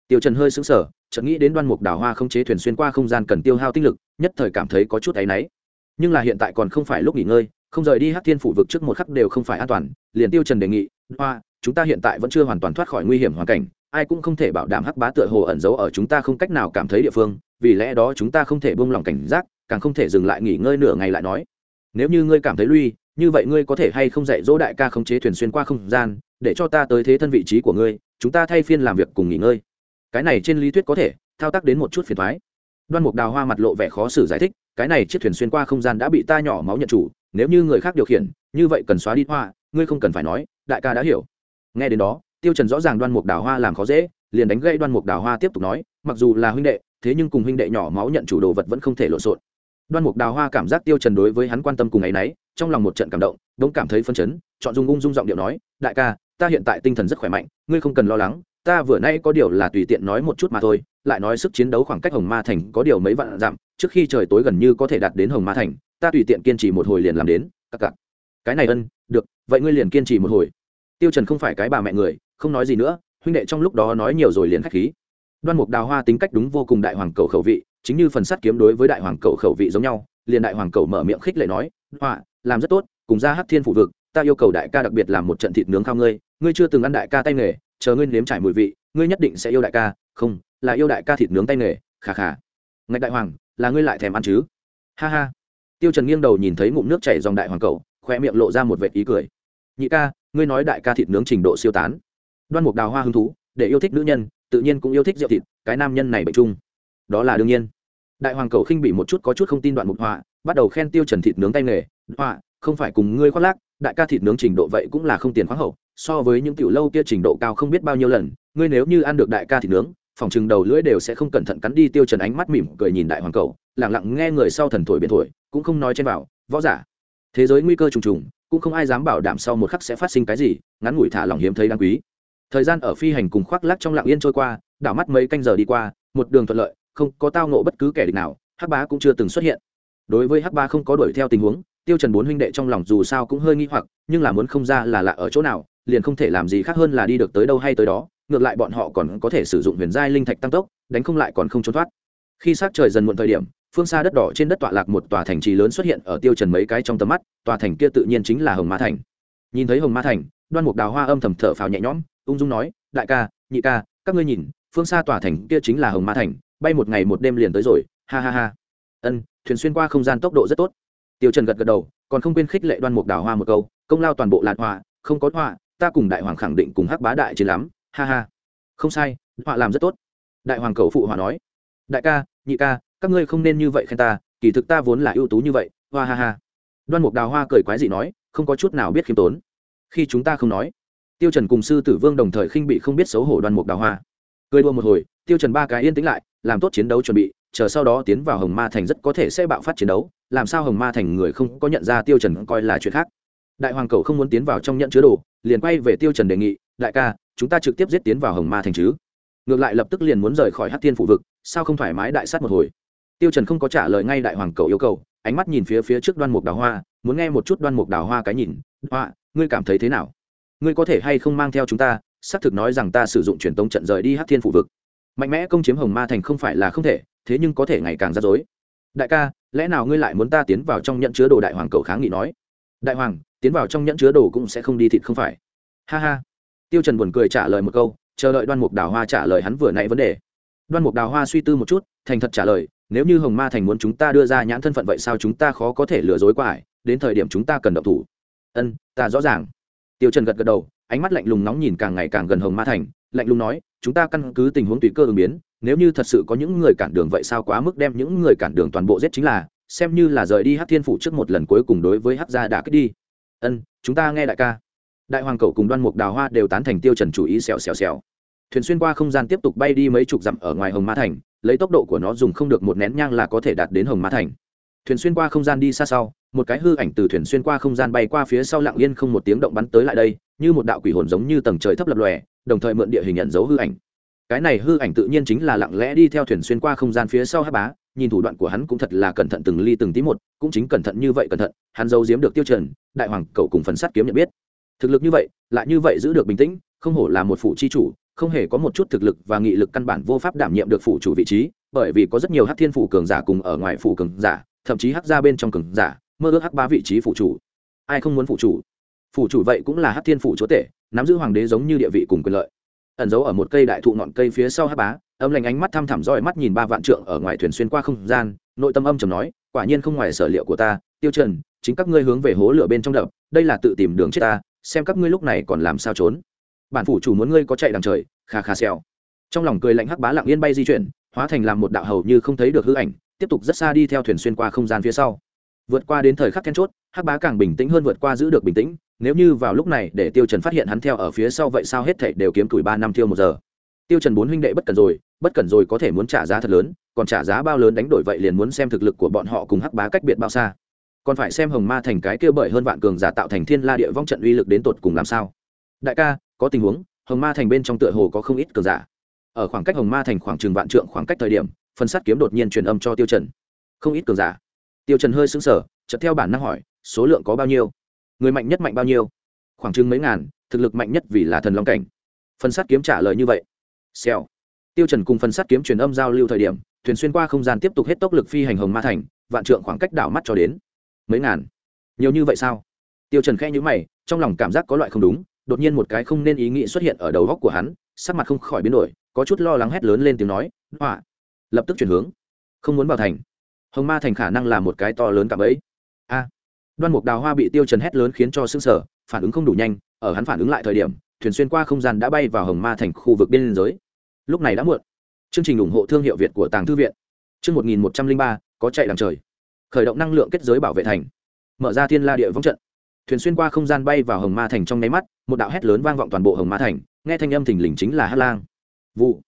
Tiêu trần hơi sững sờ chợt nghĩ đến đoan mục đào hoa không chế thuyền xuyên qua không gian cần tiêu hao tinh lực nhất thời cảm thấy có chút áy náy. Nhưng là hiện tại còn không phải lúc nghỉ ngơi không rời đi hát thiên phủ vực trước một khắc đều không phải an toàn, liền tiêu trần đề nghị, hoa, chúng ta hiện tại vẫn chưa hoàn toàn thoát khỏi nguy hiểm hoàn cảnh, ai cũng không thể bảo đảm hắc bá tựa hồ ẩn giấu ở chúng ta không cách nào cảm thấy địa phương, vì lẽ đó chúng ta không thể buông lỏng cảnh giác, càng không thể dừng lại nghỉ ngơi nửa ngày lại nói. Nếu như ngươi cảm thấy lui, như vậy ngươi có thể hay không dạy dỗ đại ca khống chế thuyền xuyên qua không gian, để cho ta tới thế thân vị trí của ngươi, chúng ta thay phiên làm việc cùng nghỉ ngơi. Cái này trên lý thuyết có thể, thao tác đến một chút phiền thoái. Đoan mục đào hoa mặt lộ vẻ khó xử giải thích, cái này chiếc thuyền xuyên qua không gian đã bị ta nhỏ máu nhận chủ nếu như người khác điều khiển, như vậy cần xóa đi hoa, ngươi không cần phải nói, đại ca đã hiểu. Nghe đến đó, tiêu trần rõ ràng đoan mục đào hoa làm khó dễ, liền đánh gãy đoan mục đào hoa tiếp tục nói, mặc dù là huynh đệ, thế nhưng cùng huynh đệ nhỏ máu nhận chủ đồ vật vẫn không thể lộn xộn. Đoan mục đào hoa cảm giác tiêu trần đối với hắn quan tâm cùng ấy nấy, trong lòng một trận cảm động đống cảm thấy phân chấn, chọn dung ung dung giọng điệu nói, đại ca, ta hiện tại tinh thần rất khỏe mạnh, ngươi không cần lo lắng, ta vừa nay có điều là tùy tiện nói một chút mà thôi, lại nói sức chiến đấu khoảng cách hồng ma thành có điều mấy vạn dặm, trước khi trời tối gần như có thể đạt đến hồng ma thành ta tùy tiện kiên trì một hồi liền làm đến, các cặp cái này ân, được, vậy ngươi liền kiên trì một hồi. Tiêu trần không phải cái bà mẹ người, không nói gì nữa, huynh đệ trong lúc đó nói nhiều rồi liền khách khí. Đoan mục đào hoa tính cách đúng vô cùng đại hoàng cầu khẩu vị, chính như phần sắt kiếm đối với đại hoàng cầu khẩu vị giống nhau, liền đại hoàng cầu mở miệng khích lệ nói, hoa, làm rất tốt, cùng ra hắc thiên phụ vực, ta yêu cầu đại ca đặc biệt làm một trận thịt nướng khao ngươi ngươi chưa từng ăn đại ca tay nghề, chờ ngươi nếm trải mùi vị, ngươi nhất định sẽ yêu đại ca, không, là yêu đại ca thịt nướng tay nghề khà khà ngạch đại hoàng, là ngươi lại thèm ăn chứ? Ha ha tiêu trần nghiêng đầu nhìn thấy ngụm nước chảy dòng đại hoàng cầu khoe miệng lộ ra một vệt ý cười. Nhị ca, ngươi nói đại ca thịt nướng trình độ siêu tán. Đoan mục đào hoa hứng thú, để yêu thích nữ nhân, tự nhiên cũng yêu thích rượu thịt, cái nam nhân này bệnh chung. Đó là đương nhiên. Đại hoàng cầu khinh bị một chút có chút không tin đoạn mục họa bắt đầu khen tiêu trần thịt nướng tay nghề. Họa không phải cùng ngươi khoác lác, đại ca thịt nướng trình độ vậy cũng là không tiền khoáng hậu, so với những tiểu lâu kia trình độ cao không biết bao nhiêu lần, ngươi nếu như ăn được đại ca thịt nướng, phòng chừng đầu lưỡi đều sẽ không cẩn thận cắn đi. Tiêu trần ánh mắt mỉm cười nhìn đại hoàng cầu, lặng lặng nghe người sau thần thổi biển thổi cũng không nói trên vào võ giả. Thế giới nguy cơ trùng trùng, cũng không ai dám bảo đảm sau một khắc sẽ phát sinh cái gì, ngắn ngủi thả lòng hiếm thấy đáng quý. Thời gian ở phi hành cùng khoác lắc trong lặng yên trôi qua, đảo mắt mấy canh giờ đi qua, một đường thuận lợi, không có tao nộ bất cứ kẻ địch nào, hắc bá cũng chưa từng xuất hiện. Đối với hắc bá không có đuổi theo tình huống, tiêu trần bốn huynh đệ trong lòng dù sao cũng hơi nghi hoặc, nhưng là muốn không ra là lạ ở chỗ nào, liền không thể làm gì khác hơn là đi được tới đâu hay tới đó, ngược lại bọn họ còn có thể sử dụng huyền giai linh thạch tăng tốc, đánh không lại còn không trốn thoát. Khi sát trời dần muộn thời điểm phương xa đất đỏ trên đất tọa lạc một tòa thành trì lớn xuất hiện ở tiêu trần mấy cái trong tầm mắt, tòa thành kia tự nhiên chính là hồng ma thành. Nhìn thấy hồng ma thành, đoan mục đào hoa âm thầm thở phào nhẹ nhõm, ung dung nói, đại ca, nhị ca, các ngươi nhìn, phương xa tòa thành kia chính là hồng ma thành, bay một ngày một đêm liền tới rồi, ha ha ha. Ân, thuyền xuyên qua không gian tốc độ rất tốt. Tiêu trần gật gật đầu, còn không quên khích lệ đoan mục đào hoa một câu, công lao toàn bộ lạt họa, không có họa, ta cùng đại hoàng khẳng định cùng hắc bá đại chiến lắm, ha ha. Không sai, họa làm rất tốt. Đại hoàng cầu phụ họa nói, đại ca, nhị ca các ngươi không nên như vậy khen ta, kỳ thực ta vốn là ưu tú như vậy, hoa ha ha. Đoan mục đào hoa cười quái dị nói, không có chút nào biết khiêm tốn. Khi chúng ta không nói, tiêu trần cùng sư tử vương đồng thời khinh bị không biết xấu hổ đoan mục đào hoa. Cười đua một hồi, tiêu trần ba cái yên tĩnh lại, làm tốt chiến đấu chuẩn bị, chờ sau đó tiến vào hồng ma thành rất có thể sẽ bạo phát chiến đấu, làm sao hồng ma thành người không có nhận ra tiêu trần coi là chuyện khác. Đại hoàng cầu không muốn tiến vào trong nhận chứa đồ, liền quay về tiêu trần đề nghị, đại ca, chúng ta trực tiếp giết tiến vào hồng ma thành chứ. Ngược lại lập tức liền muốn rời khỏi hắc thiên phụ vực, sao không thoải mái đại sát một hồi? Tiêu trần không có trả lời ngay đại hoàng cầu yêu cầu, ánh mắt nhìn phía phía trước đoan mục đào hoa, muốn nghe một chút đoan mục đào hoa cái nhìn. Hoa, ngươi cảm thấy thế nào? Ngươi có thể hay không mang theo chúng ta? Xác thực nói rằng ta sử dụng truyền tống trận rời đi hắc thiên phụ vực. Mạnh mẽ công chiếm hồng ma thành không phải là không thể, thế nhưng có thể ngày càng rắc rối. Đại ca, lẽ nào ngươi lại muốn ta tiến vào trong nhận chứa đồ? Đại hoàng cầu kháng nghị nói. Đại hoàng, tiến vào trong nhẫn chứa đồ cũng sẽ không đi thịt không phải. Ha ha. Tiêu trần buồn cười trả lời một câu, chờ đợi đoan mục đào hoa trả lời hắn vừa nãy vấn đề. Đoan mục đào hoa suy tư một chút, thành thật trả lời nếu như hồng ma thành muốn chúng ta đưa ra nhãn thân phận vậy sao chúng ta khó có thể lừa dối qua ải đến thời điểm chúng ta cần động thủ. Ân, ta rõ ràng. Tiêu trần gật gật đầu, ánh mắt lạnh lùng nóng nhìn càng ngày càng gần hồng ma thành, lạnh lùng nói, chúng ta căn cứ tình huống tùy cơ ứng biến, nếu như thật sự có những người cản đường vậy sao quá mức đem những người cản đường toàn bộ giết chính là, xem như là rời đi hát thiên phủ trước một lần cuối cùng đối với hát gia đã kích đi. Ân, chúng ta nghe đại ca. Đại hoàng cầu cùng đoan mục đào hoa đều tán thành tiêu trần chủ ý xèo xèo xèo thuyền xuyên qua không gian tiếp tục bay đi mấy chục dặm ở ngoài hồng ma thành, lấy tốc độ của nó dùng không được một nén nhang là có thể đạt đến hồng ma thành. Thuyền xuyên qua không gian đi xa sau, một cái hư ảnh từ thuyền xuyên qua không gian bay qua phía sau lặng yên không một tiếng động bắn tới lại đây, như một đạo quỷ hồn giống như tầng trời thấp lập lòe, đồng thời mượn địa hình nhận dấu hư ảnh. Cái này hư ảnh tự nhiên chính là lặng lẽ đi theo thuyền xuyên qua không gian phía sau hát bá, nhìn thủ đoạn của hắn cũng thật là cẩn thận từng ly từng tí một, cũng chính cẩn thận như vậy cẩn thận, hắn giấu giếm được tiêu trần, đại hoàng cậu cùng phần sắt kiếm nhận biết. Thực lực như vậy, lại như vậy giữ được bình tĩnh, không hổ là một phủ chi chủ không hề có một chút thực lực và nghị lực căn bản vô pháp đảm nhiệm được phủ chủ vị trí, bởi vì có rất nhiều hát thiên phủ cường giả cùng ở ngoài phủ cường giả, thậm chí hắc ra bên trong cường giả, mơ ước hắc ba vị trí phủ chủ. Ai không muốn phủ chủ? Phủ chủ vậy cũng là hắc thiên phủ chúa tể, nắm giữ hoàng đế giống như địa vị cùng quyền lợi. Ẩn giấu ở một cây đại thụ ngọn cây phía sau hắc bá, âm lành ánh mắt thăm thẳm roi mắt nhìn ba vạn trượng ở ngoài thuyền xuyên qua không gian, nội tâm âm trầm nói, quả nhiên không ngoài sở liệu của ta, tiêu trần, chính các ngươi hướng về hố lửa bên trong đập, đây là tự tìm đường chết ta, xem các ngươi lúc này còn làm sao trốn bản phủ chủ muốn ngươi có chạy đằng trời, kha kha xèo. Trong lòng cười lạnh hắc bá lặng yên bay di chuyển, hóa thành làm một đạo hầu như không thấy được hư ảnh, tiếp tục rất xa đi theo thuyền xuyên qua không gian phía sau. Vượt qua đến thời khắc then chốt, hắc bá càng bình tĩnh hơn vượt qua giữ được bình tĩnh, nếu như vào lúc này để tiêu trần phát hiện hắn theo ở phía sau vậy sao hết thảy đều kiếm tuổi ba năm tiêu một giờ. Tiêu trần bốn huynh đệ bất cần rồi, bất cần rồi có thể muốn trả giá thật lớn, còn trả giá bao lớn đánh đổi vậy liền muốn xem thực lực của bọn họ cùng hắc bá cách biệt bao xa. Còn phải xem hồng ma thành cái kia bởi hơn vạn cường giả tạo thành thiên la địa vong trận uy lực đến tột cùng làm sao. Đại ca có tình huống, hồng ma thành bên trong tựa hồ có không ít cường giả. Ở khoảng cách hồng ma thành khoảng chừng vạn trượng khoảng cách thời điểm, phần sắt kiếm đột nhiên truyền âm cho tiêu trần. Không ít cường giả. Tiêu trần hơi sững sờ, chợt theo bản năng hỏi, số lượng có bao nhiêu? Người mạnh nhất mạnh bao nhiêu? Khoảng chừng mấy ngàn, thực lực mạnh nhất vì là thần long cảnh. Phần sắt kiếm trả lời như vậy. Xèo. Tiêu trần cùng phần sắt kiếm truyền âm giao lưu thời điểm, thuyền xuyên qua không gian tiếp tục hết tốc lực phi hành hồng ma thành, vạn trượng khoảng cách đảo mắt cho đến mấy ngàn. Nhiều như vậy sao? Tiêu trần khẽ nhíu mày, trong lòng cảm giác có loại không đúng đột nhiên một cái không nên ý nghĩ xuất hiện ở đầu góc của hắn, sắc mặt không khỏi biến đổi, có chút lo lắng hét lớn lên tiếng nói, họa! Lập tức chuyển hướng. Không muốn vào thành. Hồng ma thành khả năng là một cái to lớn cả bấy a! Đoan mục đào hoa bị tiêu trần hét lớn khiến cho sưng sở phản ứng không đủ nhanh, ở hắn phản ứng lại thời điểm, thuyền xuyên qua không gian đã bay vào hồng ma thành khu vực biên giới. Lúc này đã muộn. Chương trình ủng hộ thương hiệu việt của tàng thư viện. Chương một nghìn một trăm linh ba, có chạy đằng trời. Khởi động năng lượng kết giới bảo vệ thành. Mở ra thiên la địa vong trận thuyền xuyên qua không gian bay vào hồng ma thành trong nháy mắt, một đạo hét lớn vang vọng toàn bộ hồng ma thành, nghe thanh âm thình lình chính là hát lang. Vụ.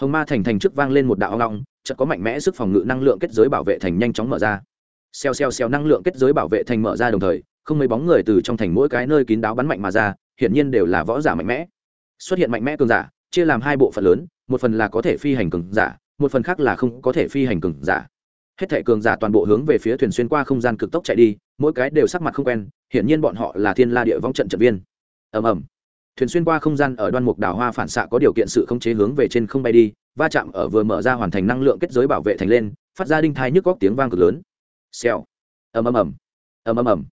Hồng ma thành thành trước vang lên một đạo hoang long chợt có mạnh mẽ sức phòng ngự năng lượng kết giới bảo vệ thành nhanh chóng mở ra. Xeo xeo xeo năng lượng kết giới bảo vệ thành mở ra đồng thời, không mấy bóng người từ trong thành mỗi cái nơi kín đáo bắn mạnh mà ra, hiển nhiên đều là võ giả mạnh mẽ. Xuất hiện mạnh mẽ cường giả, chia làm hai bộ phận lớn, một phần là có thể phi hành cường giả, một phần khác là không có thể phi hành cường giả. Hết thảy cường giả toàn bộ hướng về phía thuyền xuyên qua không gian cực tốc chạy đi mỗi cái đều sắc mặt không quen, hiển nhiên bọn họ là thiên la địa vong trận trận viên. Ầm ầm. Thuyền xuyên qua không gian ở đoan mục đảo hoa phản xạ có điều kiện sự không chế hướng về trên không bay đi, va chạm ở vừa mở ra hoàn thành năng lượng kết giới bảo vệ thành lên, phát ra đinh thai nhức góc tiếng vang cực lớn. Xèo. Ầm ầm ầm. Ầm ầm ầm.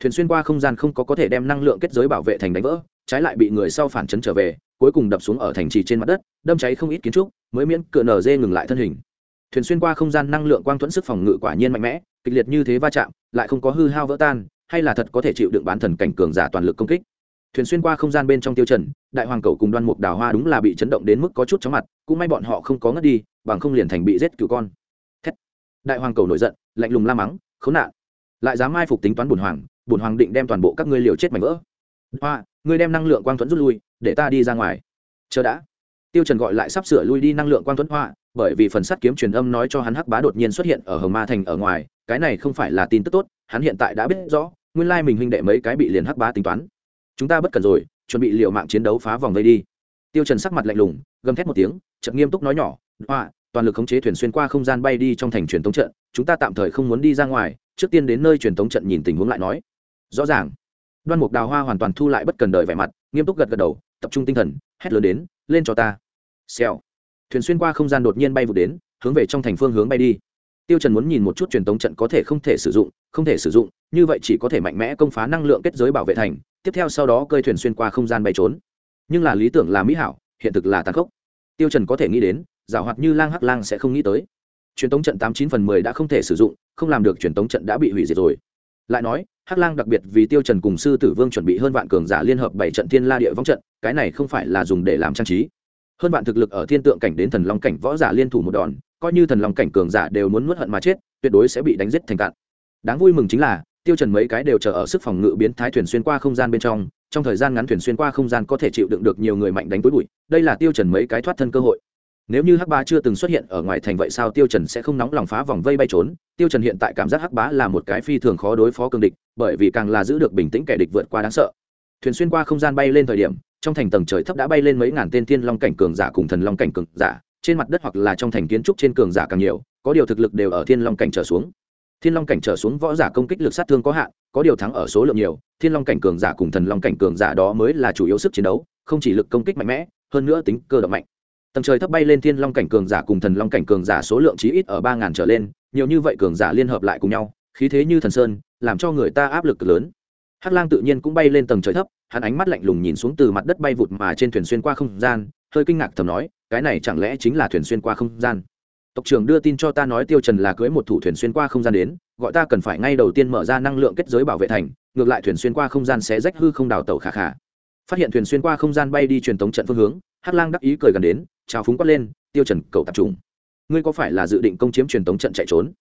Thuyền xuyên qua không gian không có có thể đem năng lượng kết giới bảo vệ thành đánh vỡ, trái lại bị người sau phản chấn trở về, cuối cùng đập xuống ở thành trì trên mặt đất, đâm cháy không ít kiến trúc, mới miễn cựa nở dê ngừng lại thân hình thuyền xuyên qua không gian năng lượng quang thuẫn sức phòng ngự quả nhiên mạnh mẽ, kịch liệt như thế va chạm, lại không có hư hao vỡ tan, hay là thật có thể chịu đựng bán thần cảnh cường giả toàn lực công kích. Thuyền xuyên qua không gian bên trong tiêu trần, đại hoàng cầu cùng đoan mục đào hoa đúng là bị chấn động đến mức có chút chóng mặt, cũng may bọn họ không có ngất đi, bằng không liền thành bị giết cứu con. Thét. đại hoàng cầu nổi giận, lạnh lùng la mắng, khốn nạn! Lại dám mai phục tính toán bùn hoàng bùn hoàng định đem toàn bộ các ngươi liều chết mảnh vỡ. Hoa, ngươi đem năng lượng quang thuẫn rút lui, để ta đi ra ngoài. Chờ đã. Tiêu trần gọi lại sắp sửa lui đi năng lượng quang thuẫn, hoa bởi vì phần sắt kiếm truyền âm nói cho hắn hắc bá đột nhiên xuất hiện ở hồng ma thành ở ngoài, cái này không phải là tin tức tốt, hắn hiện tại đã biết rõ, nguyên lai mình huynh đệ mấy cái bị liền hắc bá tính toán. Chúng ta bất cần rồi, chuẩn bị liệu mạng chiến đấu phá vòng vây đi. Tiêu trần sắc mặt lạnh lùng, gầm thét một tiếng, chợt nghiêm túc nói nhỏ, hoa, toàn lực khống chế thuyền xuyên qua không gian bay đi trong thành truyền tống trận, chúng ta tạm thời không muốn đi ra ngoài, trước tiên đến nơi truyền tống trận nhìn tình huống lại nói. Rõ ràng, đoan mục đào hoa hoàn toàn thu lại bất cần đời vẻ mặt, nghiêm túc gật gật đầu, tập trung tinh thần, hét lớn đến, lên cho ta. Xèo thuyền xuyên qua không gian đột nhiên bay vụt đến, hướng về trong thành phương hướng bay đi. Tiêu trần muốn nhìn một chút truyền tống trận có thể không thể sử dụng, không thể sử dụng, như vậy chỉ có thể mạnh mẽ công phá năng lượng kết giới bảo vệ thành, tiếp theo sau đó cơi thuyền xuyên qua không gian bay trốn. Nhưng là lý tưởng là mỹ hảo, hiện thực là tàn khốc. Tiêu trần có thể nghĩ đến giả hoạt như lang hắc lang sẽ không nghĩ tới. Truyền tống trận tám chín phần mười đã không thể sử dụng, không làm được truyền tống trận đã bị hủy diệt rồi. Lại nói, hắc lang đặc biệt vì tiêu trần cùng sư tử vương chuẩn bị hơn vạn cường giả liên hợp bảy trận thiên la địa vong trận, cái này không phải là dùng để làm trang trí hơn bạn thực lực ở thiên tượng cảnh đến thần long cảnh võ giả liên thủ một đòn, coi như thần long cảnh cường giả đều muốn nuốt hận mà chết, tuyệt đối sẽ bị đánh giết thành cạn. Đáng vui mừng chính là, tiêu trần mấy cái đều chờ ở sức phòng ngự biến thái thuyền xuyên qua không gian bên trong trong thời gian ngắn thuyền xuyên qua không gian có thể chịu đựng được nhiều người mạnh đánh túi bụi, đây là tiêu trần mấy cái thoát thân cơ hội. Nếu như hắc bá chưa từng xuất hiện ở ngoài thành vậy sao tiêu trần sẽ không nóng lòng phá vòng vây bay trốn? Tiêu trần hiện tại cảm giác hắc bá là một cái phi thường khó đối phó cường địch, bởi vì càng là giữ được bình tĩnh kẻ địch vượt qua đáng sợ. Thuyền xuyên qua không gian bay lên thời điểm trong thành tầng trời thấp đã bay lên mấy ngàn tên thiên long cảnh cường giả cùng thần long cảnh cường giả, trên mặt đất hoặc là trong thành kiến trúc trên cường giả càng nhiều, có điều thực lực đều ở thiên long cảnh trở xuống. Thiên long cảnh trở xuống võ giả công kích lực sát thương có hạn, có điều thắng ở số lượng nhiều, thiên long cảnh cường giả cùng thần long cảnh cường giả đó mới là chủ yếu sức chiến đấu, không chỉ lực công kích mạnh mẽ, hơn nữa tính cơ động mạnh. Tầng trời thấp bay lên thiên long cảnh cường giả cùng thần long cảnh cường giả số lượng chí ít ở ba ngàn trở lên, nhiều như vậy cường giả liên hợp lại cùng nhau, khí thế như thần sơn, làm cho người ta áp lực lớn. Hắc lang tự nhiên cũng bay lên tầng trời thấp hắn ánh mắt lạnh lùng nhìn xuống từ mặt đất bay vụt mà trên thuyền xuyên qua không gian, hơi kinh ngạc thầm nói, cái này chẳng lẽ chính là thuyền xuyên qua không gian? Tộc trưởng đưa tin cho ta nói tiêu trần là cưới một thủ thuyền xuyên qua không gian đến, gọi ta cần phải ngay đầu tiên mở ra năng lượng kết giới bảo vệ thành, ngược lại thuyền xuyên qua không gian sẽ rách hư không đào tẩu khả khả. Phát hiện thuyền xuyên qua không gian bay đi truyền tống trận phương hướng, hắc lang đắc ý cười gần đến, chào phúng quát lên, tiêu trần, cậu tập trung. Ngươi có phải là dự định công chiếm truyền tống trận chạy trốn?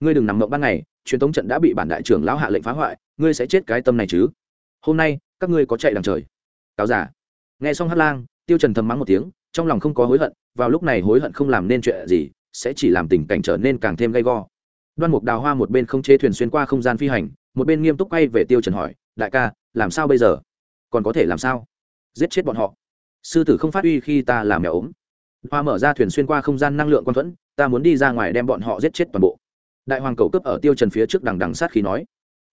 Ngươi đừng nằm mộng ban ngày, truyền tống trận đã bị bản đại trưởng lão hạ lệnh phá hoại, ngươi sẽ chết cái tâm này chứ? Hôm nay các ngươi có chạy đằng trời. Cáo giả. Nghe xong hát lang, tiêu trần thầm mắng một tiếng, trong lòng không có hối hận, vào lúc này hối hận không làm nên chuyện gì, sẽ chỉ làm tình cảnh trở nên càng thêm gay go. Đoan mục đào hoa một bên không chế thuyền xuyên qua không gian phi hành, một bên nghiêm túc quay về tiêu trần hỏi, đại ca, làm sao bây giờ? Còn có thể làm sao? Giết chết bọn họ. Sư tử không phát uy khi ta làm mèo ốm. Hoa mở ra thuyền xuyên qua không gian năng lượng quan thuẫn, ta muốn đi ra ngoài đem bọn họ giết chết toàn bộ. Đại hoàng cầu cấp ở tiêu trần phía trước đằng đằng sát khí nói,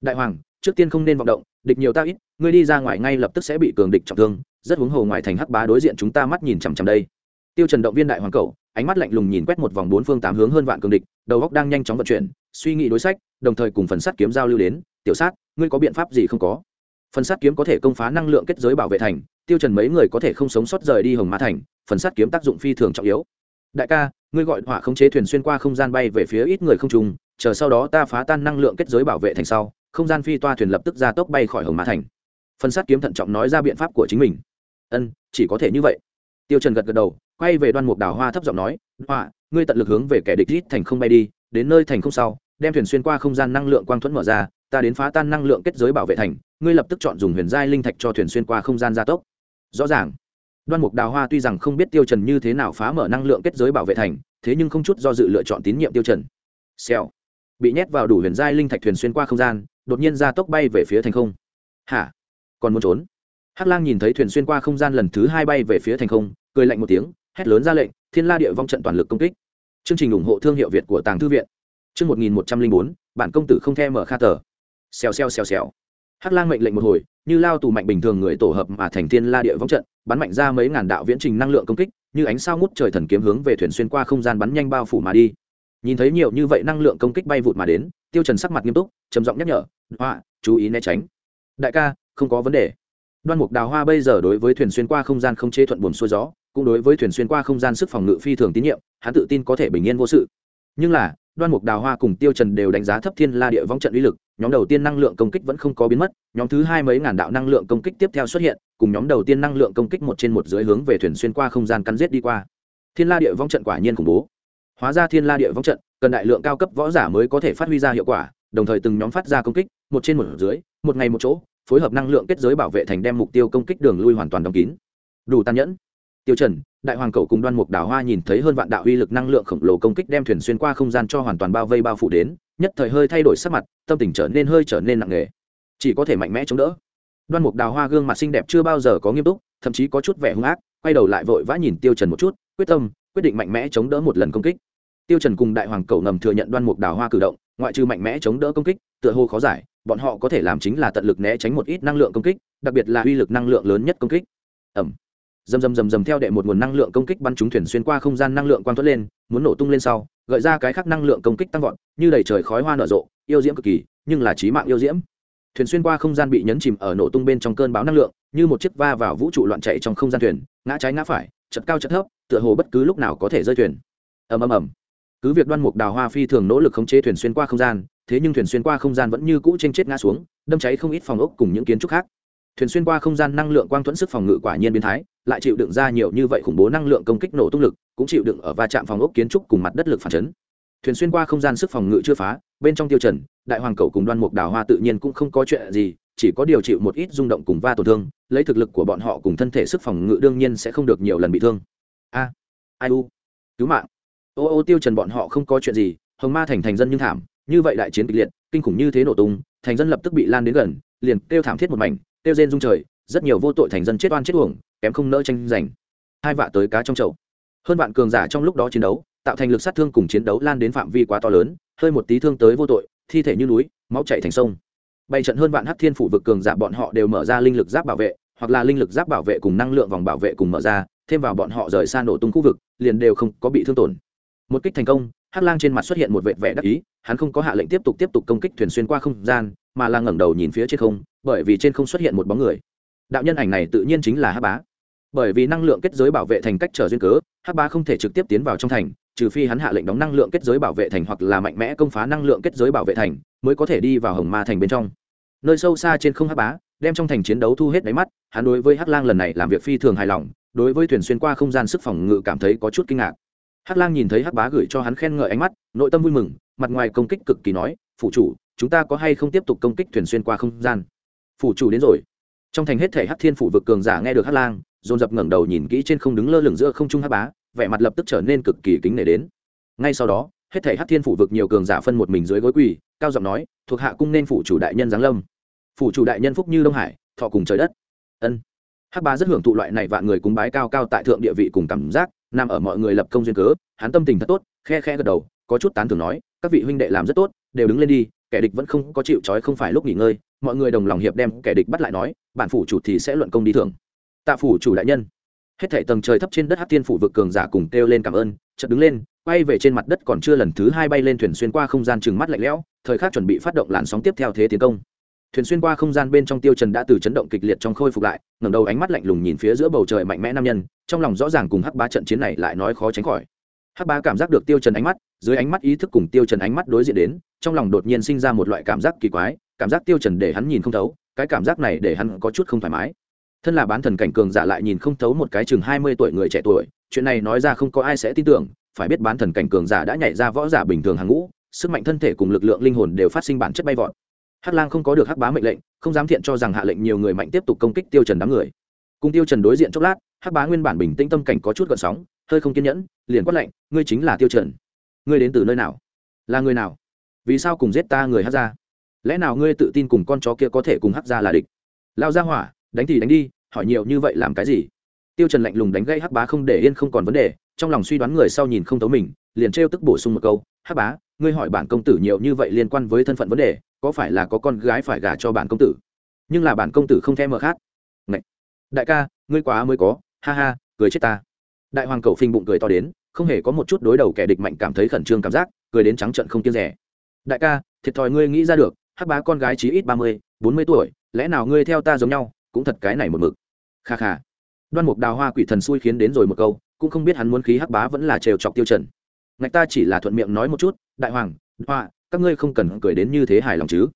đại hoàng trước tiên không nên vọng động, địch nhiều ta ít, ngươi đi ra ngoài ngay lập tức sẽ bị cường địch trọng thương, rất huống hồ ngoài thành hắc bá đối diện chúng ta mắt nhìn chằm chằm đây. Tiêu trần động viên đại hoàng cầu ánh mắt lạnh lùng nhìn quét một vòng bốn phương tám hướng hơn vạn cường địch, đầu óc đang nhanh chóng vận chuyển, suy nghĩ đối sách, đồng thời cùng phần sắt kiếm giao lưu đến, tiểu sát, ngươi có biện pháp gì không có? Phần sắt kiếm có thể công phá năng lượng kết giới bảo vệ thành, tiêu trần mấy người có thể không sống sót rời đi hồng mã thành, phần sắt kiếm tác dụng phi thường trọng yếu. Đại ca, ngươi gọi hỏa khống chế thuyền xuyên qua không gian bay về phía ít người không trùng, chờ sau đó ta phá tan năng lượng kết giới bảo vệ thành sau không gian phi toa thuyền lập tức ra tốc bay khỏi hồng mã thành. Phần sắt kiếm thận trọng nói ra biện pháp của chính mình. Ân, chỉ có thể như vậy. Tiêu trần gật gật đầu, quay về đoan mục đào hoa thấp giọng nói họa ngươi tận lực hướng về kẻ địch rít thành không bay đi, đến nơi thành không sau, đem thuyền xuyên qua không gian năng lượng quang thuẫn mở ra, ta đến phá tan năng lượng kết giới bảo vệ thành, ngươi lập tức chọn dùng huyền giai linh thạch cho thuyền xuyên qua không gian gia tốc. Rõ ràng, đoan mục đào hoa tuy rằng không biết tiêu trần như thế nào phá mở năng lượng kết giới bảo vệ thành, thế nhưng không chút do dự lựa chọn tín nhiệm tiêu trần. Xèo, bị nhét vào đủ huyền giai linh thạch thuyền xuyên qua không gian đột nhiên ra tốc bay về phía thành không. Hả? Còn muốn trốn? Hắc lang nhìn thấy thuyền xuyên qua không gian lần thứ hai bay về phía thành không, cười lạnh một tiếng, hét lớn ra lệnh, thiên la địa vong trận toàn lực công kích. Chương trình ủng hộ thương hiệu việt của tàng thư viện. Chương một nghìn một trăm linh bốn bản công tử không the mở kha tờ. Xèo xèo xèo xèo. Hắc lang mệnh lệnh một hồi, như lao tù mạnh bình thường người tổ hợp mà thành thiên la địa vong trận, bắn mạnh ra mấy ngàn đạo viễn trình năng lượng công kích, như ánh sao ngút trời thần kiếm hướng về thuyền xuyên qua không gian bắn nhanh bao phủ mà đi. Nhìn thấy nhiều như vậy năng lượng công kích bay vụt mà đến tiêu trần sắc mặt nghiêm túc, trầm giọng nhắc nhở, hoa, chú ý né tránh. Đại ca, không có vấn đề. Đoan mục đào hoa bây giờ đối với thuyền xuyên qua không gian không chế thuận buồn xuôi gió, cũng đối với thuyền xuyên qua không gian sức phòng ngự phi thường tín nhiệm, hắn tự tin có thể bình yên vô sự. Nhưng là, đoan mục đào hoa cùng tiêu trần đều đánh giá thấp thiên la địa vong trận uy lực, nhóm đầu tiên năng lượng công kích vẫn không có biến mất, nhóm thứ hai mấy ngàn đạo năng lượng công kích tiếp theo xuất hiện, cùng nhóm đầu tiên năng lượng công kích một trên một dưới hướng về thuyền xuyên qua không gian cắn giết đi qua. Thiên la địa vong trận quả nhiên khủng bố hóa ra thiên la địa vong trận, cần đại lượng cao cấp võ giả mới có thể phát huy ra hiệu quả, đồng thời từng nhóm phát ra công kích, một trên một dưới, một ngày một chỗ, phối hợp năng lượng kết giới bảo vệ thành đem mục tiêu công kích đường lui hoàn toàn đóng kín. Đủ tàn nhẫn. Tiêu trần, đại hoàng cầu cùng đoan mục đào hoa nhìn thấy hơn vạn đạo uy lực năng lượng khổng lồ công kích đem thuyền xuyên qua không gian cho hoàn toàn bao vây bao phủ đến, nhất thời hơi thay đổi sắc mặt, tâm tình trở nên hơi trở nên nặng nề. Chỉ có thể mạnh mẽ chống đỡ. Đoan mục đào hoa gương mặt xinh đẹp chưa bao giờ có nghiêm túc, thậm chí có chút vẻ hung ác, quay đầu lại vội vã nhìn tiêu trần một chút quyết tâm, quyết định mạnh mẽ chống đỡ một lần công kích. Tiêu trần cùng đại hoàng cầu ngầm thừa nhận đoan mục đào hoa cử động, ngoại trừ mạnh mẽ chống đỡ công kích, tựa hồ khó giải, bọn họ có thể làm chính là tận lực né tránh một ít năng lượng công kích, đặc biệt là uy lực năng lượng lớn nhất công kích. Ẩm dầm dầm dầm dầm theo đệ một nguồn năng lượng công kích bắn trúng thuyền xuyên qua không gian năng lượng quang thoát lên, muốn nổ tung lên sau, gợi ra cái khác năng lượng công kích tăng vọt, như đầy trời khói hoa nở rộ, yêu diễm cực kỳ, nhưng là chí mạng yêu diễm. Thuyền xuyên qua không gian bị nhấn chìm ở nổ tung bên trong cơn bão năng lượng, như một chiếc va vào vũ trụ loạn chạy trong không gian thuyền, ngã trái ngã phải, chật cao chật thấp tựa hồ bất cứ lúc nào có thể rơi thuyền. Ầm ầm ầm. Cứ việc đoan mục đào hoa phi thường nỗ lực khống chế thuyền xuyên qua không gian, thế nhưng thuyền xuyên qua không gian vẫn như cũ trên chết ngã xuống, đâm cháy không ít phòng ốc cùng những kiến trúc khác. Thuyền xuyên qua không gian năng lượng quang thuẫn sức phòng ngự quả nhiên biến thái, lại chịu đựng ra nhiều như vậy khủng bố năng lượng công kích nổ tung lực, cũng chịu đựng ở va chạm phòng ốc kiến trúc cùng mặt đất lực phản chấn. Thuyền xuyên qua không gian sức phòng ngự chưa phá, bên trong tiêu trần, đại hoàng cầu cùng đoan mục đào hoa tự nhiên cũng không có chuyện gì, chỉ có điều chịu một ít rung động cùng va tổn thương, lấy thực lực của bọn họ cùng thân thể sức phòng ngự đương nhiên sẽ không được nhiều lần bị thương a, ai u? Cứu mạng. Ô ô tiêu trần bọn họ không có chuyện gì, hồng ma thành thành dân nhưng thảm, như vậy đại chiến kịch liệt, kinh khủng như thế nổ tung, thành dân lập tức bị lan đến gần, liền kêu thảm thiết một mảnh, kêu rên rung trời, rất nhiều vô tội thành dân chết oan chết uổng, kém không nỡ tranh giành. Hai vạ tới cá trong chậu. Hơn vạn cường giả trong lúc đó chiến đấu, tạo thành lực sát thương cùng chiến đấu lan đến phạm vi quá to lớn, hơi một tí thương tới vô tội, thi thể như núi, máu chảy thành sông. Bảy trận hơn vạn hắc thiên phủ vực cường giả bọn họ đều mở ra linh lực giáp bảo vệ, hoặc là linh lực giáp bảo vệ cùng năng lượng vòng bảo vệ cùng mở ra thêm vào bọn họ rời xa nổ tung khu vực, liền đều không có bị thương tổn. Một kích thành công, hắc lang trên mặt xuất hiện một vệt vẻ đắc ý, hắn không có hạ lệnh tiếp tục tiếp tục công kích thuyền xuyên qua không gian, mà là ngẩng đầu nhìn phía trên không, bởi vì trên không xuất hiện một bóng người. Đạo nhân ảnh này tự nhiên chính là hắc bá. Bởi vì năng lượng kết giới bảo vệ thành cách trở duyên cớ, hắc bá không thể trực tiếp tiến vào trong thành, trừ phi hắn hạ lệnh đóng năng lượng kết giới bảo vệ thành hoặc là mạnh mẽ công phá năng lượng kết giới bảo vệ thành, mới có thể đi vào hồng ma thành bên trong. Nơi sâu xa trên không hắc bá, đem trong thành chiến đấu thu hết đáy mắt, hắn đối với hắc lang lần này làm việc phi thường hài lòng đối với thuyền xuyên qua không gian sức phòng ngự cảm thấy có chút kinh ngạc. Hắc lang nhìn thấy hắc bá gửi cho hắn khen ngợi ánh mắt, nội tâm vui mừng, mặt ngoài công kích cực kỳ nói phụ chủ, chúng ta có hay không tiếp tục công kích thuyền xuyên qua không gian? Phủ chủ đến rồi. Trong thành hết thể hắc thiên phủ vực cường giả nghe được hắc lang, dồn dập ngẩng đầu nhìn kỹ trên không đứng lơ lửng giữa không trung hắc bá, vẻ mặt lập tức trở nên cực kỳ kính nể đến. Ngay sau đó, hết thể hắc thiên phủ vực nhiều cường giả phân một mình dưới gối quỳ, cao giọng nói, thuộc hạ cung nên phủ chủ đại nhân giáng lâm. Phủ chủ đại nhân phúc như đông hải, thọ cùng trời đất. Ân hắc bá rất hưởng thụ loại này vạn người cúng bái cao cao tại thượng địa vị cùng cảm giác nằm ở mọi người lập công duyên cớ, hắn tâm tình thật tốt, khe khe gật đầu, có chút tán thưởng nói, các vị huynh đệ làm rất tốt, đều đứng lên đi, kẻ địch vẫn không có chịu trói không phải lúc nghỉ ngơi, mọi người đồng lòng hiệp đem kẻ địch bắt lại nói, bản phủ chủ thì sẽ luận công đi thưởng. Tạ phủ chủ đại nhân. Hết thảy tầng trời thấp trên đất hát tiên phủ vực cường giả cùng kêu lên cảm ơn, chợt đứng lên, quay về trên mặt đất còn chưa lần thứ hai bay lên thuyền xuyên qua không gian chừng mắt lạnh lẽo, thời khắc chuẩn bị phát động làn sóng tiếp theo thế tiến công thuyền xuyên qua không gian bên trong tiêu trần đã từ chấn động kịch liệt trong khôi phục lại, ngẩng đầu ánh mắt lạnh lùng nhìn phía giữa bầu trời mạnh mẽ nam nhân, trong lòng rõ ràng cùng hắc bá trận chiến này lại nói khó tránh khỏi. Hắc bá cảm giác được tiêu trần ánh mắt, dưới ánh mắt ý thức cùng tiêu trần ánh mắt đối diện đến, trong lòng đột nhiên sinh ra một loại cảm giác kỳ quái, cảm giác tiêu trần để hắn nhìn không thấu, cái cảm giác này để hắn có chút không thoải mái. Thân là bán thần cảnh cường giả lại nhìn không thấu một cái chừng hai mươi tuổi người trẻ tuổi, chuyện này nói ra không có ai sẽ tin tưởng, phải biết bán thần cảnh cường giả đã nhảy ra võ giả bình thường hàng ngũ, sức mạnh thân thể cùng lực lượng linh hồn đều phát sinh bản chất bay vọt hắc lang không có được hắc bá mệnh lệnh, không dám thiện cho rằng hạ lệnh nhiều người mạnh tiếp tục công kích tiêu trần đám người. Cùng tiêu trần đối diện chốc lát, hắc bá nguyên bản bình tĩnh tâm cảnh có chút gợn sóng, hơi không kiên nhẫn, liền quát lệnh ngươi chính là tiêu trần. Ngươi đến từ nơi nào? Là người nào? Vì sao cùng giết ta người hắc gia? Lẽ nào ngươi tự tin cùng con chó kia có thể cùng hắc gia là địch? Lao ra hỏa, đánh thì đánh đi, hỏi nhiều như vậy làm cái gì? Tiêu trần lạnh lùng đánh gây hắc bá không để yên không còn vấn đề, trong lòng suy đoán người sau nhìn không thấu mình, liền trêu tức bổ sung một câu, hắc bá, ngươi hỏi bản công tử nhiều như vậy liên quan với thân phận vấn đề có phải là có con gái phải gả cho bản công tử? Nhưng là bản công tử không thèm mở khát Ngậy! đại ca, ngươi quá mới có, ha ha, cười chết ta. Đại hoàng cầu phình bụng cười to đến, không hề có một chút đối đầu kẻ địch mạnh cảm thấy khẩn trương cảm giác, cười đến trắng trận không kiêng rẻ. Đại ca, thiệt thòi ngươi nghĩ ra được, hắc bá con gái chí ít ba mươi, bốn mươi tuổi, lẽ nào ngươi theo ta giống nhau, cũng thật cái này một mực. Kha kha. Đoan mục đào hoa quỷ thần xui khiến đến rồi một câu, cũng không biết hắn muốn khí hắc bá vẫn là trêu chọc tiêu trần. Ngạch ta chỉ là thuận miệng nói một chút, đại hoàng, hoa các ngươi không cần cười đến như thế hài lòng chứ?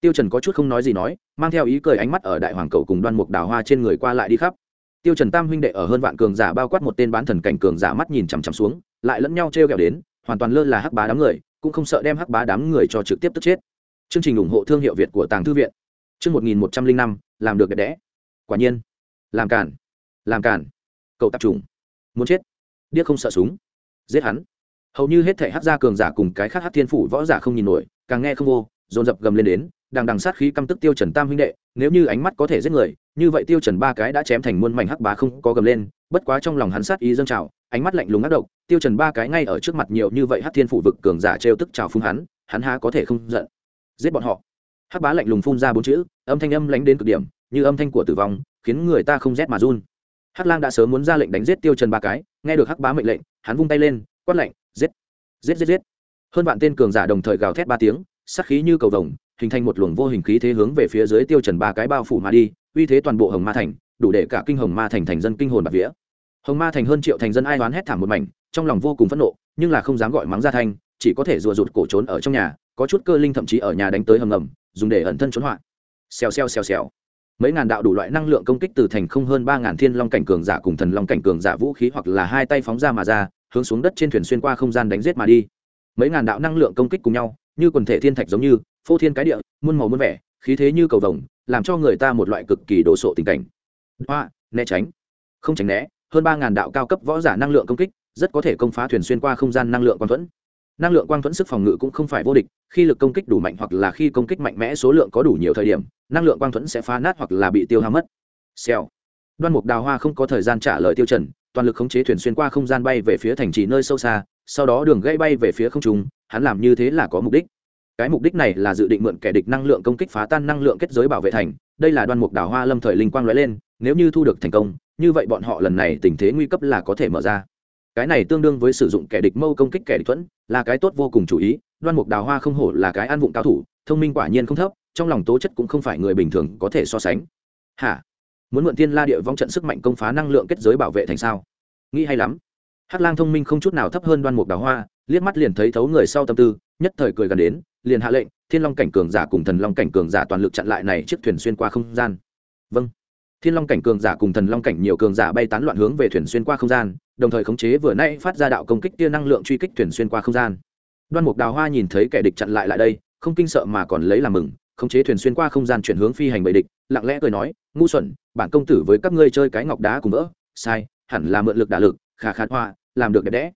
Tiêu trần có chút không nói gì nói, mang theo ý cười ánh mắt ở đại hoàng cầu cùng đoan mục đào hoa trên người qua lại đi khắp. Tiêu trần tam huynh đệ ở hơn vạn cường giả bao quát một tên bán thần cảnh cường giả mắt nhìn chằm chằm xuống, lại lẫn nhau treo kẹo đến, hoàn toàn lơ là hắc bá đám người, cũng không sợ đem hắc bá đám người cho trực tiếp tức chết. Chương trình ủng hộ thương hiệu việt của tàng thư viện. Chương một nghìn một trăm linh năm làm được đẹp đẽ. Quả nhiên. Làm cản làm cản cậu tập trung muốn chết. Điếc không sợ súng. Giết hắn hầu như hết thể hát gia cường giả cùng cái khác hát thiên phủ võ giả không nhìn nổi, càng nghe không vô, dồn dập gầm lên đến đang đằng sát khí căm tức tiêu trần tam huynh đệ, nếu như ánh mắt có thể giết người, như vậy tiêu trần ba cái đã chém thành muôn mảnh hắc bá không có gầm lên, bất quá trong lòng hắn sát ý dâng trào, ánh mắt lạnh lùng ác độc, tiêu trần ba cái ngay ở trước mặt nhiều như vậy hát thiên phủ vực cường giả trêu tức trào phúng hắn hắn há có thể không giận. Giết bọn họ. Hắc bá lạnh lùng phun ra bốn chữ, âm thanh âm lãnh đến cực điểm, như âm thanh của tử vong, khiến người ta không rét mà run. Hắc lang đã sớm muốn ra lệnh đánh giết tiêu trần ba cái, nghe được hắc bá mệnh lệnh, hắn vung tay lên quát lệnh giết giết giết giết. Hơn vạn tên cường giả đồng thời gào thét ba tiếng, sát khí như cầu vồng, hình thành một luồng vô hình khí thế hướng về phía dưới tiêu trần ba cái bao phủ mà đi, uy thế toàn bộ hồng ma thành, đủ để cả kinh hồng ma thành thành dân kinh hồn bạt vía. Hồng ma thành hơn triệu thành dân ai đoán hét thảm một mảnh, trong lòng vô cùng phẫn nộ, nhưng là không dám gọi mắng ra thanh, chỉ có thể rùa rụt cổ trốn ở trong nhà, có chút cơ linh thậm chí ở nhà đánh tới hầm ngầm, dùng để ẩn thân trốn họa. Xèo xèo xèo xèo. Mấy ngàn đạo đủ loại năng lượng công kích từ thành không hơn ba ngàn thiên long cảnh cường giả cùng thần long cảnh cường giả vũ khí hoặc là hai tay phóng ra mà ra hướng xuống đất trên thuyền xuyên qua không gian đánh giết mà đi. Mấy ngàn đạo năng lượng công kích cùng nhau, như quần thể thiên thạch giống như, phô thiên cái địa, muôn màu muôn vẻ, khí thế như cầu vồng, làm cho người ta một loại cực kỳ đồ sộ tình cảnh. Hoa, né tránh. Không tránh né, hơn ba ngàn đạo cao cấp võ giả năng lượng công kích, rất có thể công phá thuyền xuyên qua không gian năng lượng quang thuẫn. Năng lượng quang thuẫn sức phòng ngự cũng không phải vô địch, khi lực công kích đủ mạnh hoặc là khi công kích mạnh mẽ số lượng có đủ nhiều thời điểm, năng lượng quang thuẫn sẽ phá nát hoặc là bị tiêu hao mất. Xèo. Đoan mục đào hoa không có thời gian trả lời tiêu trần toàn lực khống chế thuyền xuyên qua không gian bay về phía thành trì nơi sâu xa, sau đó đường gây bay về phía không trung, hắn làm như thế là có mục đích. Cái mục đích này là dự định mượn kẻ địch năng lượng công kích phá tan năng lượng kết giới bảo vệ thành, đây là đoan mục đào hoa lâm thời linh quang lóe lên, nếu như thu được thành công, như vậy bọn họ lần này tình thế nguy cấp là có thể mở ra. Cái này tương đương với sử dụng kẻ địch mâu công kích kẻ địch thuẫn, là cái tốt vô cùng chủ ý, đoan mục đào hoa không hổ là cái an vụng cao thủ, thông minh quả nhiên không thấp, trong lòng tố chất cũng không phải người bình thường có thể so sánh. Hả? Muốn mượn Thiên la địa vong trận sức mạnh công phá năng lượng kết giới bảo vệ thành sao? Nghĩ hay lắm. Hắc lang thông minh không chút nào thấp hơn đoan mục đào hoa, liếc mắt liền thấy thấu người sau tâm tư, nhất thời cười gần đến, liền hạ lệnh, thiên long cảnh cường giả cùng thần long cảnh cường giả toàn lực chặn lại này chiếc thuyền xuyên qua không gian. Vâng. Thiên long cảnh cường giả cùng thần long cảnh nhiều cường giả bay tán loạn hướng về thuyền xuyên qua không gian, đồng thời khống chế vừa nay phát ra đạo công kích tia năng lượng truy kích thuyền xuyên qua không gian. Đoan mục đào hoa nhìn thấy kẻ địch chặn lại lại đây, không kinh sợ mà còn lấy làm mừng khống chế thuyền xuyên qua không gian chuyển hướng phi hành bầy địch, lặng lẽ cười nói, ngu xuẩn, bản công tử với các ngươi chơi cái ngọc đá cùng vỡ, sai, hẳn là mượn lực đả lực, khả khát hoa, làm được đẹp đẽ.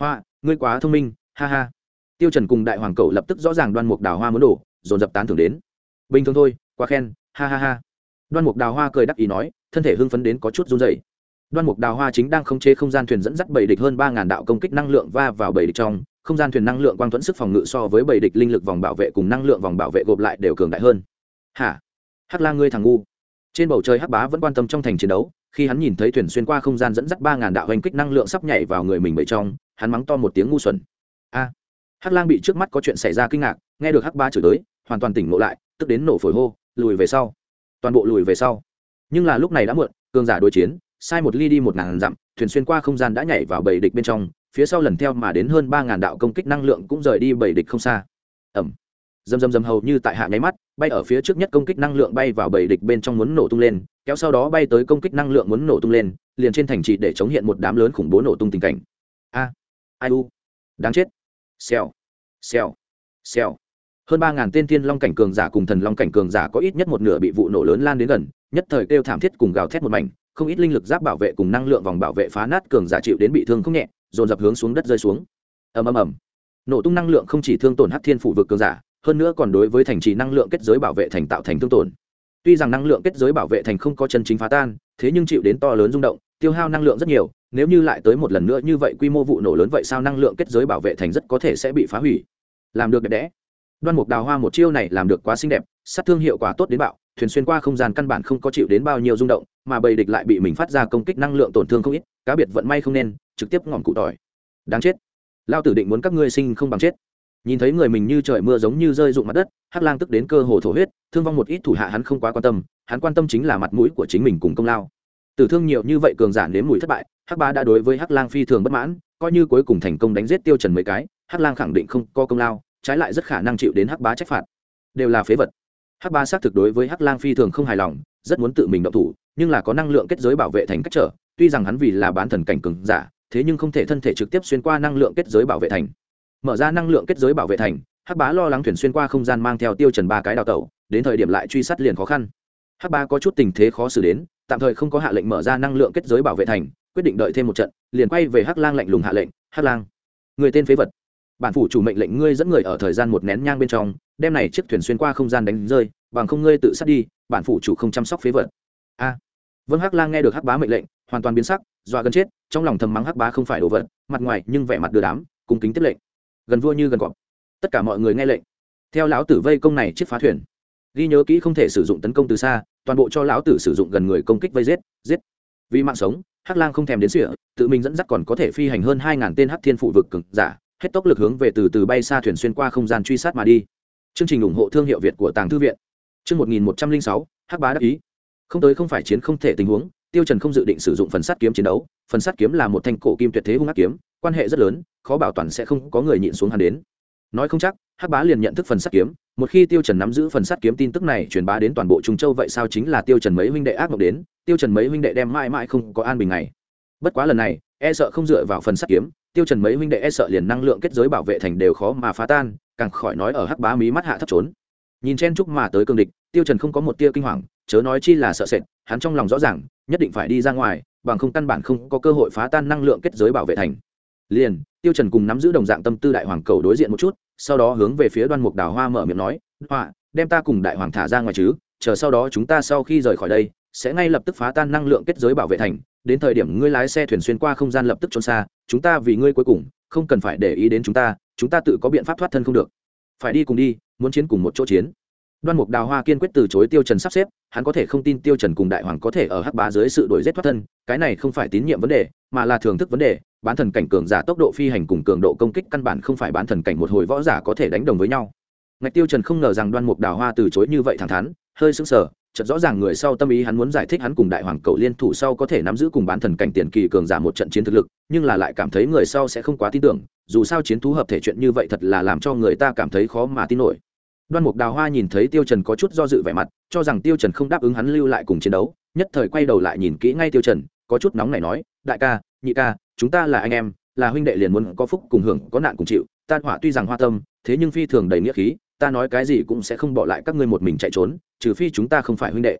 Hoa, ngươi quá thông minh, ha ha. Tiêu trần cùng đại hoàng cẩu lập tức rõ ràng đoan mục đào hoa muốn đổ, dồn dập tán thưởng đến. Bình thường thôi, quá khen, ha ha ha. Đoan mục đào hoa cười đắc ý nói, thân thể hưng phấn đến có chút run rẩy. Đoan mục đào hoa chính đang khống chế không gian thuyền dẫn dắt bảy địch hơn ba ngàn đạo công kích năng lượng va vào bảy địch trong không gian thuyền năng lượng quang thuẫn sức phòng ngự so với bảy địch linh lực vòng bảo vệ cùng năng lượng vòng bảo vệ gộp lại đều cường đại hơn. Hả? Hắc la ngươi thằng ngu. Trên bầu trời hắc bá vẫn quan tâm trong thành chiến đấu, khi hắn nhìn thấy thuyền xuyên qua không gian dẫn dắt ba ngàn đạo hành kích năng lượng sắp nhảy vào người mình bậy trong, hắn mắng to một tiếng ngu xuẩn. A. Hắc lang bị trước mắt có chuyện xảy ra kinh ngạc, nghe được hắc ba chửi tới, hoàn toàn tỉnh ngộ lại, tức đến nổ phổi hô, lùi về sau. Toàn bộ lùi về sau. Nhưng là lúc này đã muộn, cường giả đối chiến, sai một ly đi một ngàn dặm, thuyền xuyên qua không gian đã nhảy vào bầy địch bên trong phía sau lần theo mà đến hơn ba ngàn đạo công kích năng lượng cũng rời đi bảy địch không xa. Ẩm. Dầm dầm dầm hầu như tại hạ nháy mắt, bay ở phía trước nhất công kích năng lượng bay vào bảy địch bên trong muốn nổ tung lên, kéo sau đó bay tới công kích năng lượng muốn nổ tung lên, liền trên thành trì để chống hiện một đám lớn khủng bố nổ tung tình cảnh. A. À. Ai u. Đáng chết. Xèo. Xèo. Xèo. Hơn ba ngàn tên thiên long cảnh cường giả cùng thần long cảnh cường giả có ít nhất một nửa bị vụ nổ lớn lan đến gần, nhất thời kêu thảm thiết cùng gào thét một mảnh, không ít linh lực giáp bảo vệ cùng năng lượng vòng bảo vệ phá nát cường giả chịu đến bị thương không nhẹ dồn dập hướng xuống đất rơi xuống. Ầm ầm ầm. Nổ tung năng lượng không chỉ thương tổn hắc thiên phủ vực cường giả, hơn nữa còn đối với thành trì năng lượng kết giới bảo vệ thành tạo thành thương tổn. Tuy rằng năng lượng kết giới bảo vệ thành không có chân chính phá tan, thế nhưng chịu đến to lớn rung động, tiêu hao năng lượng rất nhiều, nếu như lại tới một lần nữa như vậy quy mô vụ nổ lớn vậy sao năng lượng kết giới bảo vệ thành rất có thể sẽ bị phá hủy. Làm được đẹp đẽ. Đoan mục đào hoa một chiêu này làm được quá xinh đẹp, sát thương hiệu quả tốt đến bạo, thuyền xuyên qua không gian căn bản không có chịu đến bao nhiêu rung động, mà bầy địch lại bị mình phát ra công kích năng lượng tổn thương không ít, cá biệt vận may không nên trực tiếp ngọn cụ tỏi. Đáng chết. Lao tử định muốn các ngươi sinh không bằng chết. Nhìn thấy người mình như trời mưa giống như rơi rụng mặt đất, hắc lang tức đến cơ hồ thổ huyết, thương vong một ít thủ hạ hắn không quá quan tâm, hắn quan tâm chính là mặt mũi của chính mình cùng công lao. Tử thương nhiều như vậy cường giản đến mùi thất bại, hắc ba đã đối với hắc lang phi thường bất mãn, coi như cuối cùng thành công đánh giết tiêu trần mấy cái, hắc lang khẳng định không có công lao, trái lại rất khả năng chịu đến hắc bá trách phạt. Đều là phế vật. Hắc ba xác thực đối với hắc lang phi thường không hài lòng, rất muốn tự mình động thủ, nhưng là có năng lượng kết giới bảo vệ thành cách trở, tuy rằng hắn vì là bán thần cảnh cường giả thế nhưng không thể thân thể trực tiếp xuyên qua năng lượng kết giới bảo vệ thành. Mở ra năng lượng kết giới bảo vệ thành, hắc bá lo lắng thuyền xuyên qua không gian mang theo tiêu trần ba cái đào tẩu, đến thời điểm lại truy sát liền khó khăn. Hắc bá có chút tình thế khó xử đến, tạm thời không có hạ lệnh mở ra năng lượng kết giới bảo vệ thành, quyết định đợi thêm một trận, liền quay về hắc lang lạnh lùng hạ lệnh, hắc lang, người tên phế vật. Bản phủ chủ mệnh lệnh ngươi dẫn người ở thời gian một nén nhang bên trong, đem này chiếc thuyền xuyên qua không gian đánh rơi, bằng không ngươi tự sát đi, bản phủ chủ không chăm sóc phế vật. A. Vâng hắc lang nghe được hắc bá mệnh lệnh, hoàn toàn biến sắc dọa gần chết, trong lòng thầm mắng hắc bá không phải đồ vật, mặt ngoài nhưng vẻ mặt đưa đám, cung kính tiếp lệnh. Gần vua như gần cọp. Tất cả mọi người nghe lệnh. Theo lão tử vây công này chiếc phá thuyền. Ghi nhớ kỹ không thể sử dụng tấn công từ xa, toàn bộ cho lão tử sử dụng gần người công kích vây giết giết. Vì mạng sống, hắc lang không thèm đến sỉa, tự mình dẫn dắt còn có thể phi hành hơn hai ngàn tên hắc thiên phụ vực cực giả, hết tốc lực hướng về từ từ bay xa thuyền xuyên qua không gian truy sát mà đi. Chương trình ủng hộ thương hiệu việt của tàng thư viện. Chương một nghìn một trăm linh sáu, hắc bá đắc ý. Không tới không phải chiến không thể tình huống tiêu trần không dự định sử dụng phần sắt kiếm chiến đấu, phần sắt kiếm là một thanh cổ kim tuyệt thế hung ác kiếm, quan hệ rất lớn, khó bảo toàn sẽ không có người nhịn xuống hắn đến. Nói không chắc, hắc bá liền nhận thức phần sắt kiếm, một khi tiêu trần nắm giữ phần sắt kiếm tin tức này truyền bá đến toàn bộ trung châu vậy sao chính là tiêu trần mấy huynh đệ ác mộng đến, tiêu trần mấy huynh đệ đem mãi mãi không có an bình ngày. Bất quá lần này e sợ không dựa vào phần sắt kiếm, tiêu trần mấy huynh đệ e sợ liền năng lượng kết giới bảo vệ thành đều khó mà phá tan, càng khỏi nói ở hắc bá mí mắt hạ thấp trốn. Nhìn chen chúc mà tới cương địch, tiêu trần không có một tia kinh hoàng, chớ nói chi là sợ sệt, hắn trong lòng rõ ràng nhất định phải đi ra ngoài, bằng không căn bản không có cơ hội phá tan năng lượng kết giới bảo vệ thành. Liền, tiêu trần cùng nắm giữ đồng dạng tâm tư đại hoàng cầu đối diện một chút, sau đó hướng về phía đoan mục đào hoa mở miệng nói họa đem ta cùng đại hoàng thả ra ngoài chứ, chờ sau đó chúng ta sau khi rời khỏi đây, sẽ ngay lập tức phá tan năng lượng kết giới bảo vệ thành. Đến thời điểm ngươi lái xe thuyền xuyên qua không gian lập tức trốn xa, chúng ta vì ngươi cuối cùng, không cần phải để ý đến chúng ta chúng ta tự có biện pháp thoát thân không được. Phải đi cùng đi, muốn chiến cùng một chỗ chiến đoan mục đào hoa kiên quyết từ chối tiêu trần sắp xếp, hắn có thể không tin tiêu trần cùng đại hoàng có thể ở hắc bá dưới sự đổi giết thoát thân, cái này không phải tín nhiệm vấn đề, mà là thưởng thức vấn đề, bán thần cảnh cường giả tốc độ phi hành cùng cường độ công kích căn bản không phải bán thần cảnh một hồi võ giả có thể đánh đồng với nhau. Ngạch tiêu trần không ngờ rằng đoan mục đào hoa từ chối như vậy thẳng thắn, hơi sững sờ, chợt rõ ràng người sau tâm ý hắn muốn giải thích hắn cùng đại hoàng cầu liên thủ sau có thể nắm giữ cùng bán thần cảnh tiền kỳ cường giả một trận chiến thực lực, nhưng là lại cảm thấy người sau sẽ không quá tin tưởng, dù sao chiến thú hợp thể chuyện như vậy thật là làm cho người ta cảm thấy khó mà tin nổi đoan mục đào hoa nhìn thấy tiêu trần có chút do dự vẻ mặt, cho rằng tiêu trần không đáp ứng hắn lưu lại cùng chiến đấu, nhất thời quay đầu lại nhìn kỹ ngay tiêu trần, có chút nóng này nói, đại ca, nhị ca, chúng ta là anh em, là huynh đệ liền muốn có phúc cùng hưởng, có nạn cùng chịu, ta hỏa tuy rằng hoa tâm, thế nhưng phi thường đầy nghĩa khí, ta nói cái gì cũng sẽ không bỏ lại các ngươi một mình chạy trốn, trừ phi chúng ta không phải huynh đệ.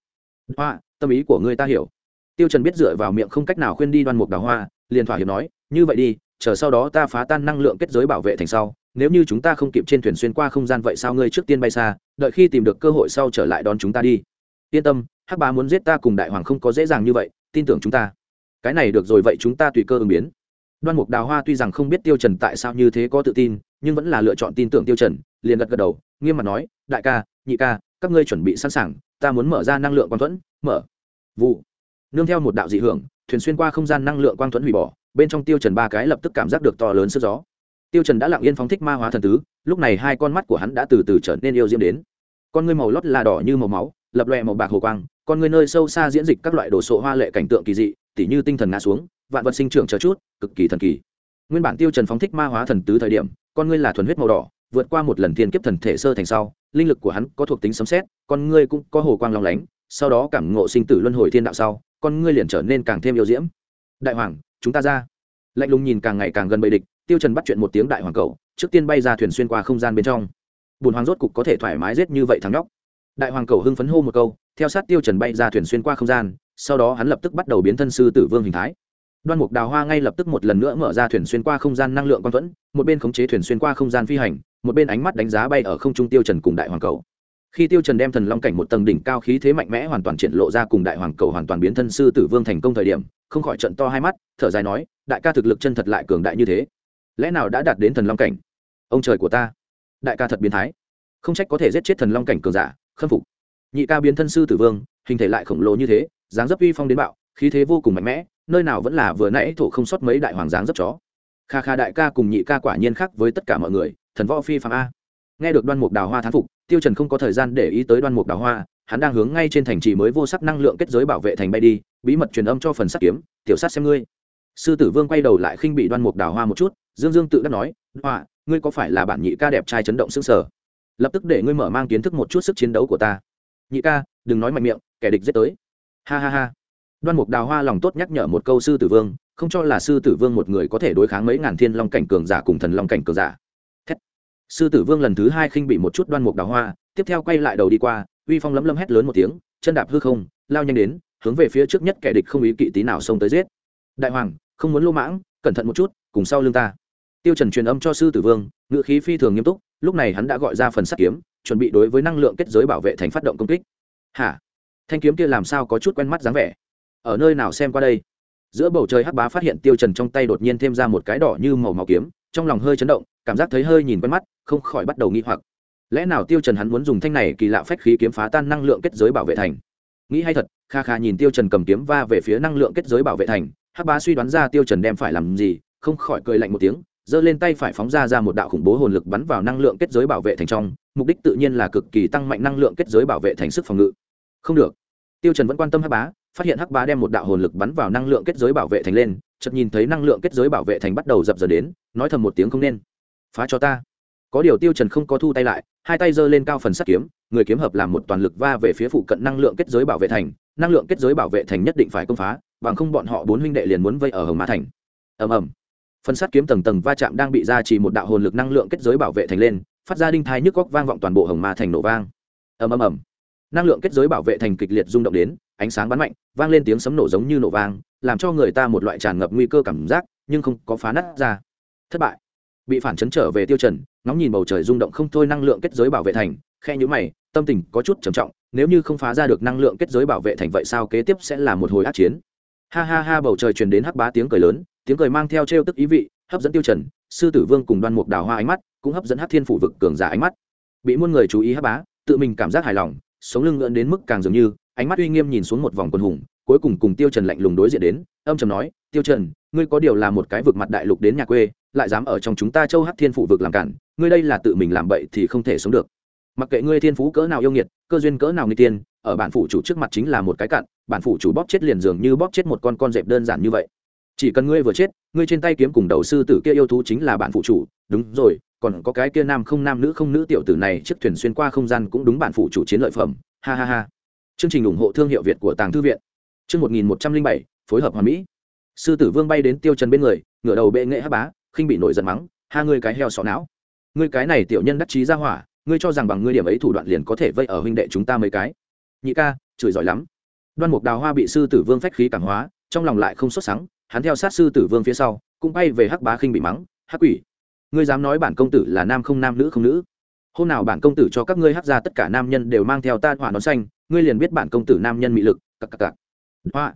Hoa, tâm ý của ngươi ta hiểu. Tiêu trần biết dựa vào miệng không cách nào khuyên đi đoan mục đào hoa, liền thỏa hiệp nói, như vậy đi, chờ sau đó ta phá tan năng lượng kết giới bảo vệ thành sau nếu như chúng ta không kịp trên thuyền xuyên qua không gian vậy sao ngươi trước tiên bay xa, đợi khi tìm được cơ hội sau trở lại đón chúng ta đi. Yên tâm, hắc bá muốn giết ta cùng đại hoàng không có dễ dàng như vậy, tin tưởng chúng ta. Cái này được rồi vậy chúng ta tùy cơ ứng biến. Đoan mục đào hoa tuy rằng không biết tiêu trần tại sao như thế có tự tin, nhưng vẫn là lựa chọn tin tưởng tiêu trần, liền gật gật đầu, nghiêm mặt nói, đại ca, nhị ca, các ngươi chuẩn bị sẵn sàng, ta muốn mở ra năng lượng quang thuẫn, mở. Vụ. Nương theo một đạo dị hưởng, thuyền xuyên qua không gian năng lượng quang thuẫn hủy bỏ, bên trong tiêu trần ba cái lập tức cảm giác được to lớn sức gió tiêu trần đã lặng yên phóng thích ma hóa thần tứ, lúc này hai con mắt của hắn đã từ từ trở nên yêu diễm đến. Con ngươi màu lót là đỏ như màu máu, lập loè màu bạc hồ quang, con ngươi nơi sâu xa diễn dịch các loại đồ sộ hoa lệ cảnh tượng kỳ dị, tỉ như tinh thần ngã xuống, vạn vật sinh trưởng chờ chút, cực kỳ thần kỳ. Nguyên bản tiêu trần phóng thích ma hóa thần tứ thời điểm, con ngươi là thuần huyết màu đỏ, vượt qua một lần thiên kiếp thần thể sơ thành sau, linh lực của hắn có thuộc tính sấm xét con ngươi cũng có hồ quang long lánh, sau đó cảm ngộ sinh tử luân hồi thiên đạo sau, con ngươi liền trở nên càng thêm yêu diễm. Đại hoàng, chúng ta ra. Lạnh lùng nhìn càng ngày càng gần bầy địch tiêu trần bắt chuyện một tiếng đại hoàng cầu, trước tiên bay ra thuyền xuyên qua không gian bên trong. Bùn hoàng rốt cục có thể thoải mái giết như vậy thằng nhóc. Đại hoàng cầu hưng phấn hô một câu, theo sát tiêu trần bay ra thuyền xuyên qua không gian, sau đó hắn lập tức bắt đầu biến thân sư tử vương hình thái. Đoan mục đào hoa ngay lập tức một lần nữa mở ra thuyền xuyên qua không gian năng lượng quang thuẫn, một bên khống chế thuyền xuyên qua không gian phi hành, một bên ánh mắt đánh giá bay ở không trung tiêu trần cùng đại hoàng cầu. Khi tiêu trần đem thần long cảnh một tầng đỉnh cao khí thế mạnh mẽ hoàn toàn triển lộ ra cùng đại hoàng cầu hoàn toàn biến thân sư tử vương thành công thời điểm, không khỏi trận to hai mắt, thở dài nói, đại ca thực lực chân thật lại cường đại như thế lẽ nào đã đạt đến thần long cảnh? Ông trời của ta, đại ca thật biến thái. Không trách có thể giết chết thần long cảnh cường giả, khâm phục. Nhị ca biến thân sư tử vương, hình thể lại khổng lồ như thế, dáng dấp uy phong đến bạo, khí thế vô cùng mạnh mẽ, nơi nào vẫn là vừa nãy thổ không sót mấy đại hoàng dáng dấp chó. Kha kha đại ca cùng nhị ca quả nhiên khác với tất cả mọi người, thần võ phi phạm a. Nghe được đoan mục đào hoa thán phục, tiêu trần không có thời gian để ý tới đoan mục đào hoa, hắn đang hướng ngay trên thành trì mới vô sắc năng lượng kết giới bảo vệ thành bay đi, bí mật truyền âm cho phần sắt kiếm, tiểu sát xem ngươi. Sư tử vương quay đầu lại khinh bị đoan mục đào hoa một chút dương dương tự đắc nói, họa, ngươi có phải là bản nhị ca đẹp trai chấn động xương sở lập tức để ngươi mở mang kiến thức một chút sức chiến đấu của ta. Nhị ca, đừng nói mạnh miệng, kẻ địch giết tới. Ha ha ha. Đoan mục đào hoa lòng tốt nhắc nhở một câu sư tử vương, không cho là sư tử vương một người có thể đối kháng mấy ngàn thiên long cảnh cường giả cùng thần long cảnh cường giả. Thét. sư tử vương lần thứ hai khinh bị một chút đoan mục đào hoa, tiếp theo quay lại đầu đi qua, uy phong lấm lấm hét lớn một tiếng, chân đạp hư không, lao nhanh đến, hướng về phía trước nhất kẻ địch không ý kỵ tí nào xông tới giết. Đại hoàng, không muốn lô mãng, cẩn thận một chút, cùng sau lưng ta tiêu trần truyền âm cho sư tử vương ngự khí phi thường nghiêm túc, lúc này hắn đã gọi ra phần sắt kiếm, chuẩn bị đối với năng lượng kết giới bảo vệ thành phát động công kích. Hả? Thanh kiếm kia làm sao có chút quen mắt dáng vẻ? Ở nơi nào xem qua đây? Giữa bầu trời hắc bá phát hiện tiêu trần trong tay đột nhiên thêm ra một cái đỏ như màu máu kiếm, trong lòng hơi chấn động, cảm giác thấy hơi nhìn quen mắt, không khỏi bắt đầu nghi hoặc. Lẽ nào tiêu trần hắn muốn dùng thanh này kỳ lạ phách khí kiếm phá tan năng lượng kết giới bảo vệ thành? Nghĩ hay thật, kha kha nhìn tiêu trần cầm kiếm va về phía năng lượng kết giới bảo vệ thành, hắc bá suy đoán ra tiêu trần đem phải làm gì, không khỏi cười lạnh một tiếng giơ lên tay phải phóng ra ra một đạo khủng bố hồn lực bắn vào năng lượng kết giới bảo vệ thành trong, mục đích tự nhiên là cực kỳ tăng mạnh năng lượng kết giới bảo vệ thành sức phòng ngự. Không được. Tiêu trần vẫn quan tâm hắc bá, phát hiện hắc bá đem một đạo hồn lực bắn vào năng lượng kết giới bảo vệ thành lên, chợt nhìn thấy năng lượng kết giới bảo vệ thành bắt đầu dập dờ đến, nói thầm một tiếng không nên. Phá cho ta. Có điều tiêu trần không có thu tay lại, hai tay giơ lên cao phần sắt kiếm, người kiếm hợp làm một toàn lực va về phía phụ cận năng lượng kết giới bảo vệ thành, năng lượng kết giới bảo vệ thành nhất định phải công phá, bằng không bọn họ bốn huynh đệ liền muốn vây ở hồng ma thành. Ầm ầm phần sắt kiếm tầng tầng va chạm đang bị ra chỉ một đạo hồn lực năng lượng kết giới bảo vệ thành lên, phát ra đinh thai nhức góc vang vọng toàn bộ hồng ma thành nổ vang. Ầm ầm ầm. Năng lượng kết giới bảo vệ thành kịch liệt rung động đến, ánh sáng bắn mạnh, vang lên tiếng sấm nổ giống như nổ vang, làm cho người ta một loại tràn ngập nguy cơ cảm giác, nhưng không có phá nát ra. Thất bại. Bị phản chấn trở về tiêu trần, ngóng nhìn bầu trời rung động không thôi năng lượng kết giới bảo vệ thành khe như mày, tâm tình có chút trầm trọng, nếu như không phá ra được năng lượng kết giới bảo vệ thành vậy sao kế tiếp sẽ là một hồi ác chiến. Ha ha ha, bầu trời truyền đến hắc bá tiếng cười lớn tiếng cười mang theo trêu tức ý vị, hấp dẫn tiêu trần, sư tử vương cùng đoan mục đào hoa ánh mắt, cũng hấp dẫn hắc thiên phủ vực cường giả ánh mắt. Bị muôn người chú ý hắc bá, tự mình cảm giác hài lòng, sống lưng ngưỡng đến mức càng dường như, ánh mắt uy nghiêm nhìn xuống một vòng quân hùng, cuối cùng cùng tiêu trần lạnh lùng đối diện đến, âm trầm nói, tiêu trần, ngươi có điều là một cái vực mặt đại lục đến nhà quê, lại dám ở trong chúng ta châu hắc thiên phủ vực làm cản, ngươi đây là tự mình làm bậy thì không thể sống được. Mặc kệ ngươi thiên phú cỡ nào yêu nghiệt, cơ duyên cỡ nào nguy tiên, ở bản phủ chủ trước mặt chính là một cái cặn bản phủ chủ bóp chết liền dường như bóp chết một con con dẹp đơn giản như vậy chỉ cần ngươi vừa chết, ngươi trên tay kiếm cùng đầu sư tử kia yêu thú chính là bản phụ chủ. Đúng rồi, còn có cái kia nam không nam nữ không nữ tiểu tử này, chiếc thuyền xuyên qua không gian cũng đúng bản phụ chủ chiến lợi phẩm. Ha ha ha. Chương trình ủng hộ thương hiệu việt của tàng thư viện. Chương một nghìn một trăm linh bảy, phối hợp hòa mỹ. Sư tử vương bay đến tiêu trần bên người, ngửa đầu bệ nghệ hắc bá, khinh bị nổi giận mắng, ha, ngươi cái heo sọ não. Ngươi cái này tiểu nhân đắc chí ra hỏa, ngươi cho rằng bằng ngươi điểm ấy thủ đoạn liền có thể vây ở huynh đệ chúng ta mấy cái? Nhị ca, chửi giỏi lắm. Đoan mục đào hoa bị sư tử vương phách khí cảm hóa, trong lòng lại không xuất sáng hắn theo sát sư tử vương phía sau, cũng bay về hắc bá khinh bị mắng, hắc quỷ, ngươi dám nói bản công tử là nam không nam nữ không nữ? Hôm nào bản công tử cho các ngươi hắc ra tất cả nam nhân đều mang theo ta hỏa nón xanh, ngươi liền biết bản công tử nam nhân mị lực, cặc cặc cặc. Hoa,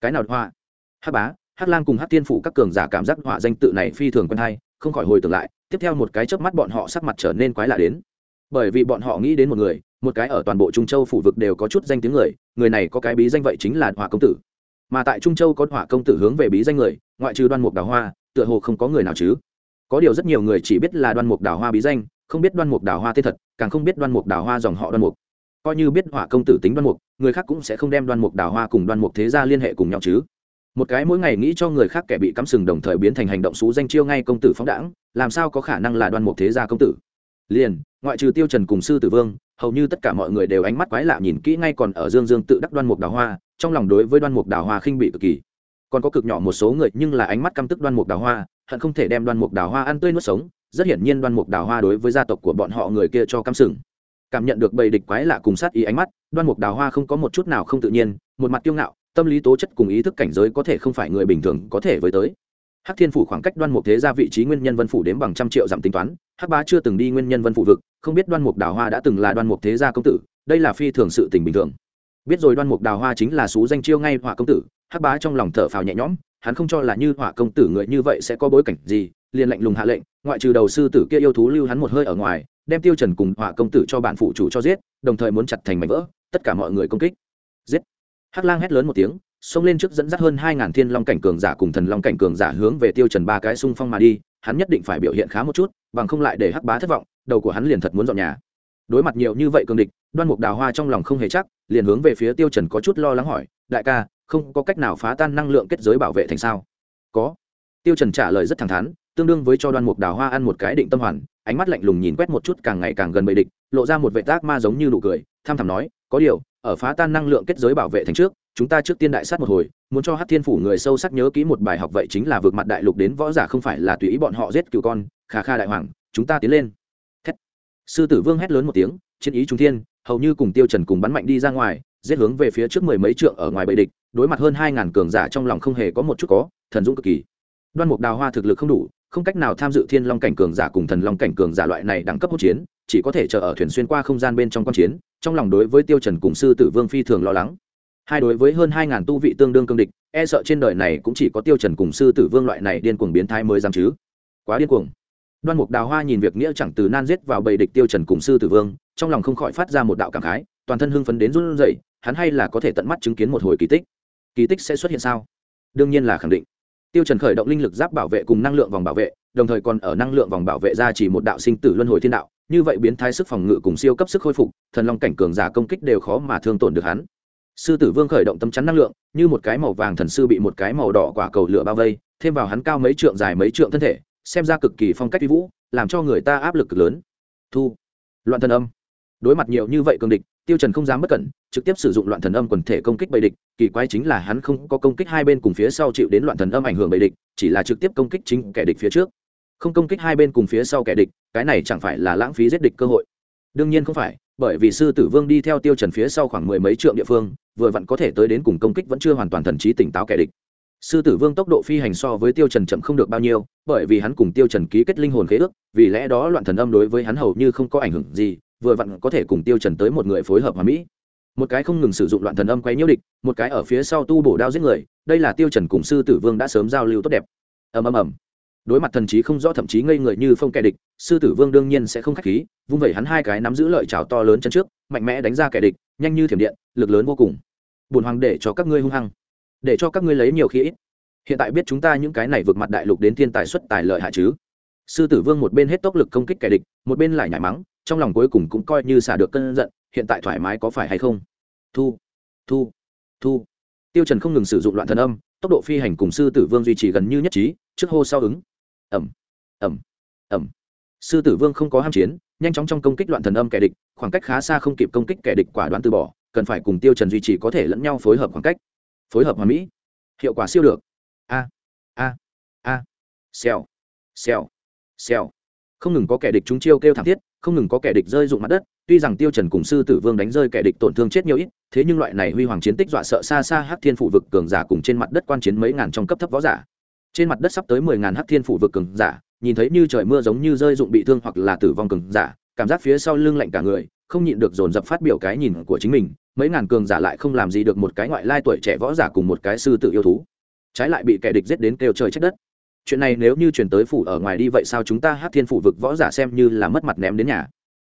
cái nào hoa? Hắc bá, hắc lang cùng hắc tiên phủ các cường giả cảm giác hỏa danh tự này phi thường quen hay, không khỏi hồi tưởng lại, tiếp theo một cái chớp mắt bọn họ sắc mặt trở nên quái lạ đến. Bởi vì bọn họ nghĩ đến một người, một cái ở toàn bộ trung châu phủ vực đều có chút danh tiếng người người này có cái bí danh vậy chính là hỏa công tử mà tại trung châu có hỏa công tử hướng về bí danh người, ngoại trừ đoan mục đào hoa, tựa hồ không có người nào chứ. Có điều rất nhiều người chỉ biết là đoan mục đào hoa bí danh, không biết đoan mục đào hoa tên thật, càng không biết đoan mục đào hoa dòng họ đoan mục. Coi như biết hỏa công tử tính đoan mục, người khác cũng sẽ không đem đoan mục đào hoa cùng đoan mục thế gia liên hệ cùng nhau chứ. Một cái mỗi ngày nghĩ cho người khác kẻ bị cắm sừng đồng thời biến thành hành động xú danh chiêu ngay công tử phóng đãng, làm sao có khả năng là đoan mục thế gia công tử? Liền, ngoại trừ tiêu trần cùng sư tử vương, hầu như tất cả mọi người đều ánh mắt quái lạ nhìn kỹ ngay còn ở dương dương tự đắc đoan mục đào hoa, trong lòng đối với đoan mục đào hoa khinh bị cực kỳ. Còn có cực nhỏ một số người nhưng là ánh mắt căm tức đoan mục đào hoa, hận không thể đem đoan mục đào hoa ăn tươi nuốt sống, rất hiển nhiên đoan mục đào hoa đối với gia tộc của bọn họ người kia cho căm sừng. Cảm nhận được bầy địch quái lạ cùng sát ý ánh mắt, đoan mục đào hoa không có một chút nào không tự nhiên, một mặt kiêu ngạo, tâm lý tố chất cùng ý thức cảnh giới có thể không phải người bình thường có thể với tới hắc thiên phủ khoảng cách đoan mục thế ra vị trí nguyên nhân vân phủ đến bằng trăm triệu giảm tính toán, hắc bá chưa từng đi nguyên nhân vân phủ vực, không biết đoan mục đào hoa đã từng là đoan mục thế gia công tử, đây là phi thường sự tình bình thường. Biết rồi đoan mục đào hoa chính là xú danh chiêu ngay họa công tử, hắc bá trong lòng thở phào nhẹ nhõm, hắn không cho là như họa công tử người như vậy sẽ có bối cảnh gì, liền lệnh lùng hạ lệnh, ngoại trừ đầu sư tử kia yêu thú lưu hắn một hơi ở ngoài, đem tiêu trần cùng họa công tử cho bản phụ chủ cho giết, đồng thời muốn chặt thành mảnh vỡ, tất cả mọi người công kích. Giết. Hắc lang hét lớn một tiếng xông lên trước dẫn dắt hơn hai ngàn thiên long cảnh cường giả cùng thần long cảnh cường giả hướng về tiêu trần ba cái xung phong mà đi, hắn nhất định phải biểu hiện khá một chút, bằng không lại để hắc bá thất vọng, đầu của hắn liền thật muốn dọn nhà. Đối mặt nhiều như vậy cường địch, đoan mục đào hoa trong lòng không hề chắc, liền hướng về phía tiêu trần có chút lo lắng hỏi, đại ca, không có cách nào phá tan năng lượng kết giới bảo vệ thành sao? Có. Tiêu trần trả lời rất thẳng thắn, tương đương với cho đoan mục đào hoa ăn một cái định tâm hoàn, ánh mắt lạnh lùng nhìn quét một chút càng ngày càng gần bầy địch, lộ ra một vệ tác ma giống như nụ cười, tham thầm nói, có điều, ở phá tan năng lượng kết giới bảo vệ thành trước chúng ta trước tiên đại sát một hồi, muốn cho hát thiên phủ người sâu sắc nhớ kỹ một bài học vậy chính là vượt mặt đại lục đến võ giả không phải là tùy ý bọn họ giết cựu con khà kha đại hoàng, chúng ta tiến lên. Thét. sư tử vương hét lớn một tiếng, chiến ý trung thiên, hầu như cùng tiêu trần cùng bắn mạnh đi ra ngoài, giết hướng về phía trước mười mấy trượng ở ngoài bầy địch, đối mặt hơn hai ngàn cường giả trong lòng không hề có một chút có, thần dũng cực kỳ. Đoan mục đào hoa thực lực không đủ, không cách nào tham dự thiên long cảnh cường giả cùng thần long cảnh cường giả loại này đẳng cấp hỗn chiến, chỉ có thể chờ ở thuyền xuyên qua không gian bên trong quan chiến, trong lòng đối với tiêu trần cùng sư tử vương phi thường lo lắng hai đối với hơn hai ngàn tu vị tương đương cương địch e sợ trên đời này cũng chỉ có tiêu trần cùng sư tử vương loại này điên cuồng biến thái mới dám chứ. Quá điên cuồng. Đoan mục đào hoa nhìn việc nghĩa chẳng từ nan giết vào bầy địch tiêu trần cùng sư tử vương, trong lòng không khỏi phát ra một đạo cảm khái, toàn thân hưng phấn đến run rẩy, hắn hay là có thể tận mắt chứng kiến một hồi kỳ tích. Kỳ tích sẽ xuất hiện sao? Đương nhiên là khẳng định. Tiêu trần khởi động linh lực giáp bảo vệ cùng năng lượng vòng bảo vệ, đồng thời còn ở năng lượng vòng bảo vệ ra chỉ một đạo sinh tử luân hồi thiên đạo, như vậy biến thái sức phòng ngự cùng siêu cấp sức khôi phục, thần long cảnh cường giả công kích đều khó mà thương tổn được hắn sư tử vương khởi động tâm chắn năng lượng, như một cái màu vàng thần sư bị một cái màu đỏ quả cầu lửa bao vây, thêm vào hắn cao mấy trượng dài mấy trượng thân thể, xem ra cực kỳ phong cách vi vũ, làm cho người ta áp lực cực lớn. Thu. Loạn thần âm. Đối mặt nhiều như vậy cường địch, tiêu trần không dám bất cẩn, trực tiếp sử dụng loạn thần âm quần thể công kích bầy địch, kỳ quái chính là hắn không có công kích hai bên cùng phía sau chịu đến loạn thần âm ảnh hưởng bầy địch, chỉ là trực tiếp công kích chính kẻ địch phía trước. Không công kích hai bên cùng phía sau kẻ địch, cái này chẳng phải là lãng phí giết địch cơ hội. Đương nhiên không phải bởi vì sư tử vương đi theo tiêu trần phía sau khoảng mười mấy trượng địa phương, vừa vặn có thể tới đến cùng công kích vẫn chưa hoàn toàn thần trí tỉnh táo kẻ địch. Sư tử vương tốc độ phi hành so với tiêu trần chậm không được bao nhiêu, bởi vì hắn cùng tiêu trần ký kết linh hồn khế ước, vì lẽ đó loạn thần âm đối với hắn hầu như không có ảnh hưởng gì, vừa vặn có thể cùng tiêu trần tới một người phối hợp hòa mỹ. Một cái không ngừng sử dụng loạn thần âm quấy nhiễu địch, một cái ở phía sau tu bổ đao giết người, đây là tiêu trần cùng sư tử vương đã sớm giao lưu tốt đẹp. Ầm ầm ầm đối mặt thần trí không rõ thậm chí ngây người như phong kẻ địch, sư tử vương đương nhiên sẽ không khách khí, vung vẩy hắn hai cái nắm giữ lợi chảo to lớn chân trước, mạnh mẽ đánh ra kẻ địch, nhanh như thiểm điện, lực lớn vô cùng. Bùn hoàng để cho các ngươi hung hăng, để cho các ngươi lấy nhiều khí ít. Hiện tại biết chúng ta những cái này vượt mặt đại lục đến thiên tài xuất tài lợi hại chứ? Sư tử vương một bên hết tốc lực công kích kẻ địch, một bên lại nhảy mắng, trong lòng cuối cùng cũng coi như xả được cơn giận, hiện tại thoải mái có phải hay không? Thu thu thu. Tiêu trần không ngừng sử dụng loạn thần âm, tốc độ phi hành cùng sư tử vương duy trì gần như nhất trí, trước hô sau ứng ẩm ẩm ẩm sư tử vương không có ham chiến, nhanh chóng trong công kích loạn thần âm kẻ địch, khoảng cách khá xa không kịp công kích kẻ địch quả đoán từ bỏ, cần phải cùng tiêu trần duy trì có thể lẫn nhau phối hợp khoảng cách. Phối hợp hoàn mỹ. Hiệu quả siêu được. A a a. Xèo xèo xèo. Không ngừng có kẻ địch chúng chiêu kêu thảm thiết, không ngừng có kẻ địch rơi dụng mặt đất. Tuy rằng tiêu trần cùng sư tử vương đánh rơi kẻ địch tổn thương chết nhiều ít, thế nhưng loại này huy hoàng chiến tích dọa sợ xa xa hắc thiên phụ vực cường giả cùng trên mặt đất quan chiến mấy ngàn trong cấp thấp võ giả trên mặt đất sắp tới mười ngàn hắc thiên phủ vực cường giả, nhìn thấy như trời mưa giống như rơi dụng bị thương hoặc là tử vong cường giả, cảm giác phía sau lưng lạnh cả người, không nhịn được dồn dập phát biểu cái nhìn của chính mình, mấy ngàn cường giả lại không làm gì được một cái ngoại lai tuổi trẻ võ giả cùng một cái sư tử yêu thú. Trái lại bị kẻ địch giết đến kêu trời trách đất. Chuyện này nếu như chuyển tới phủ ở ngoài đi vậy sao chúng ta hát thiên phủ vực võ giả xem như là mất mặt ném đến nhà?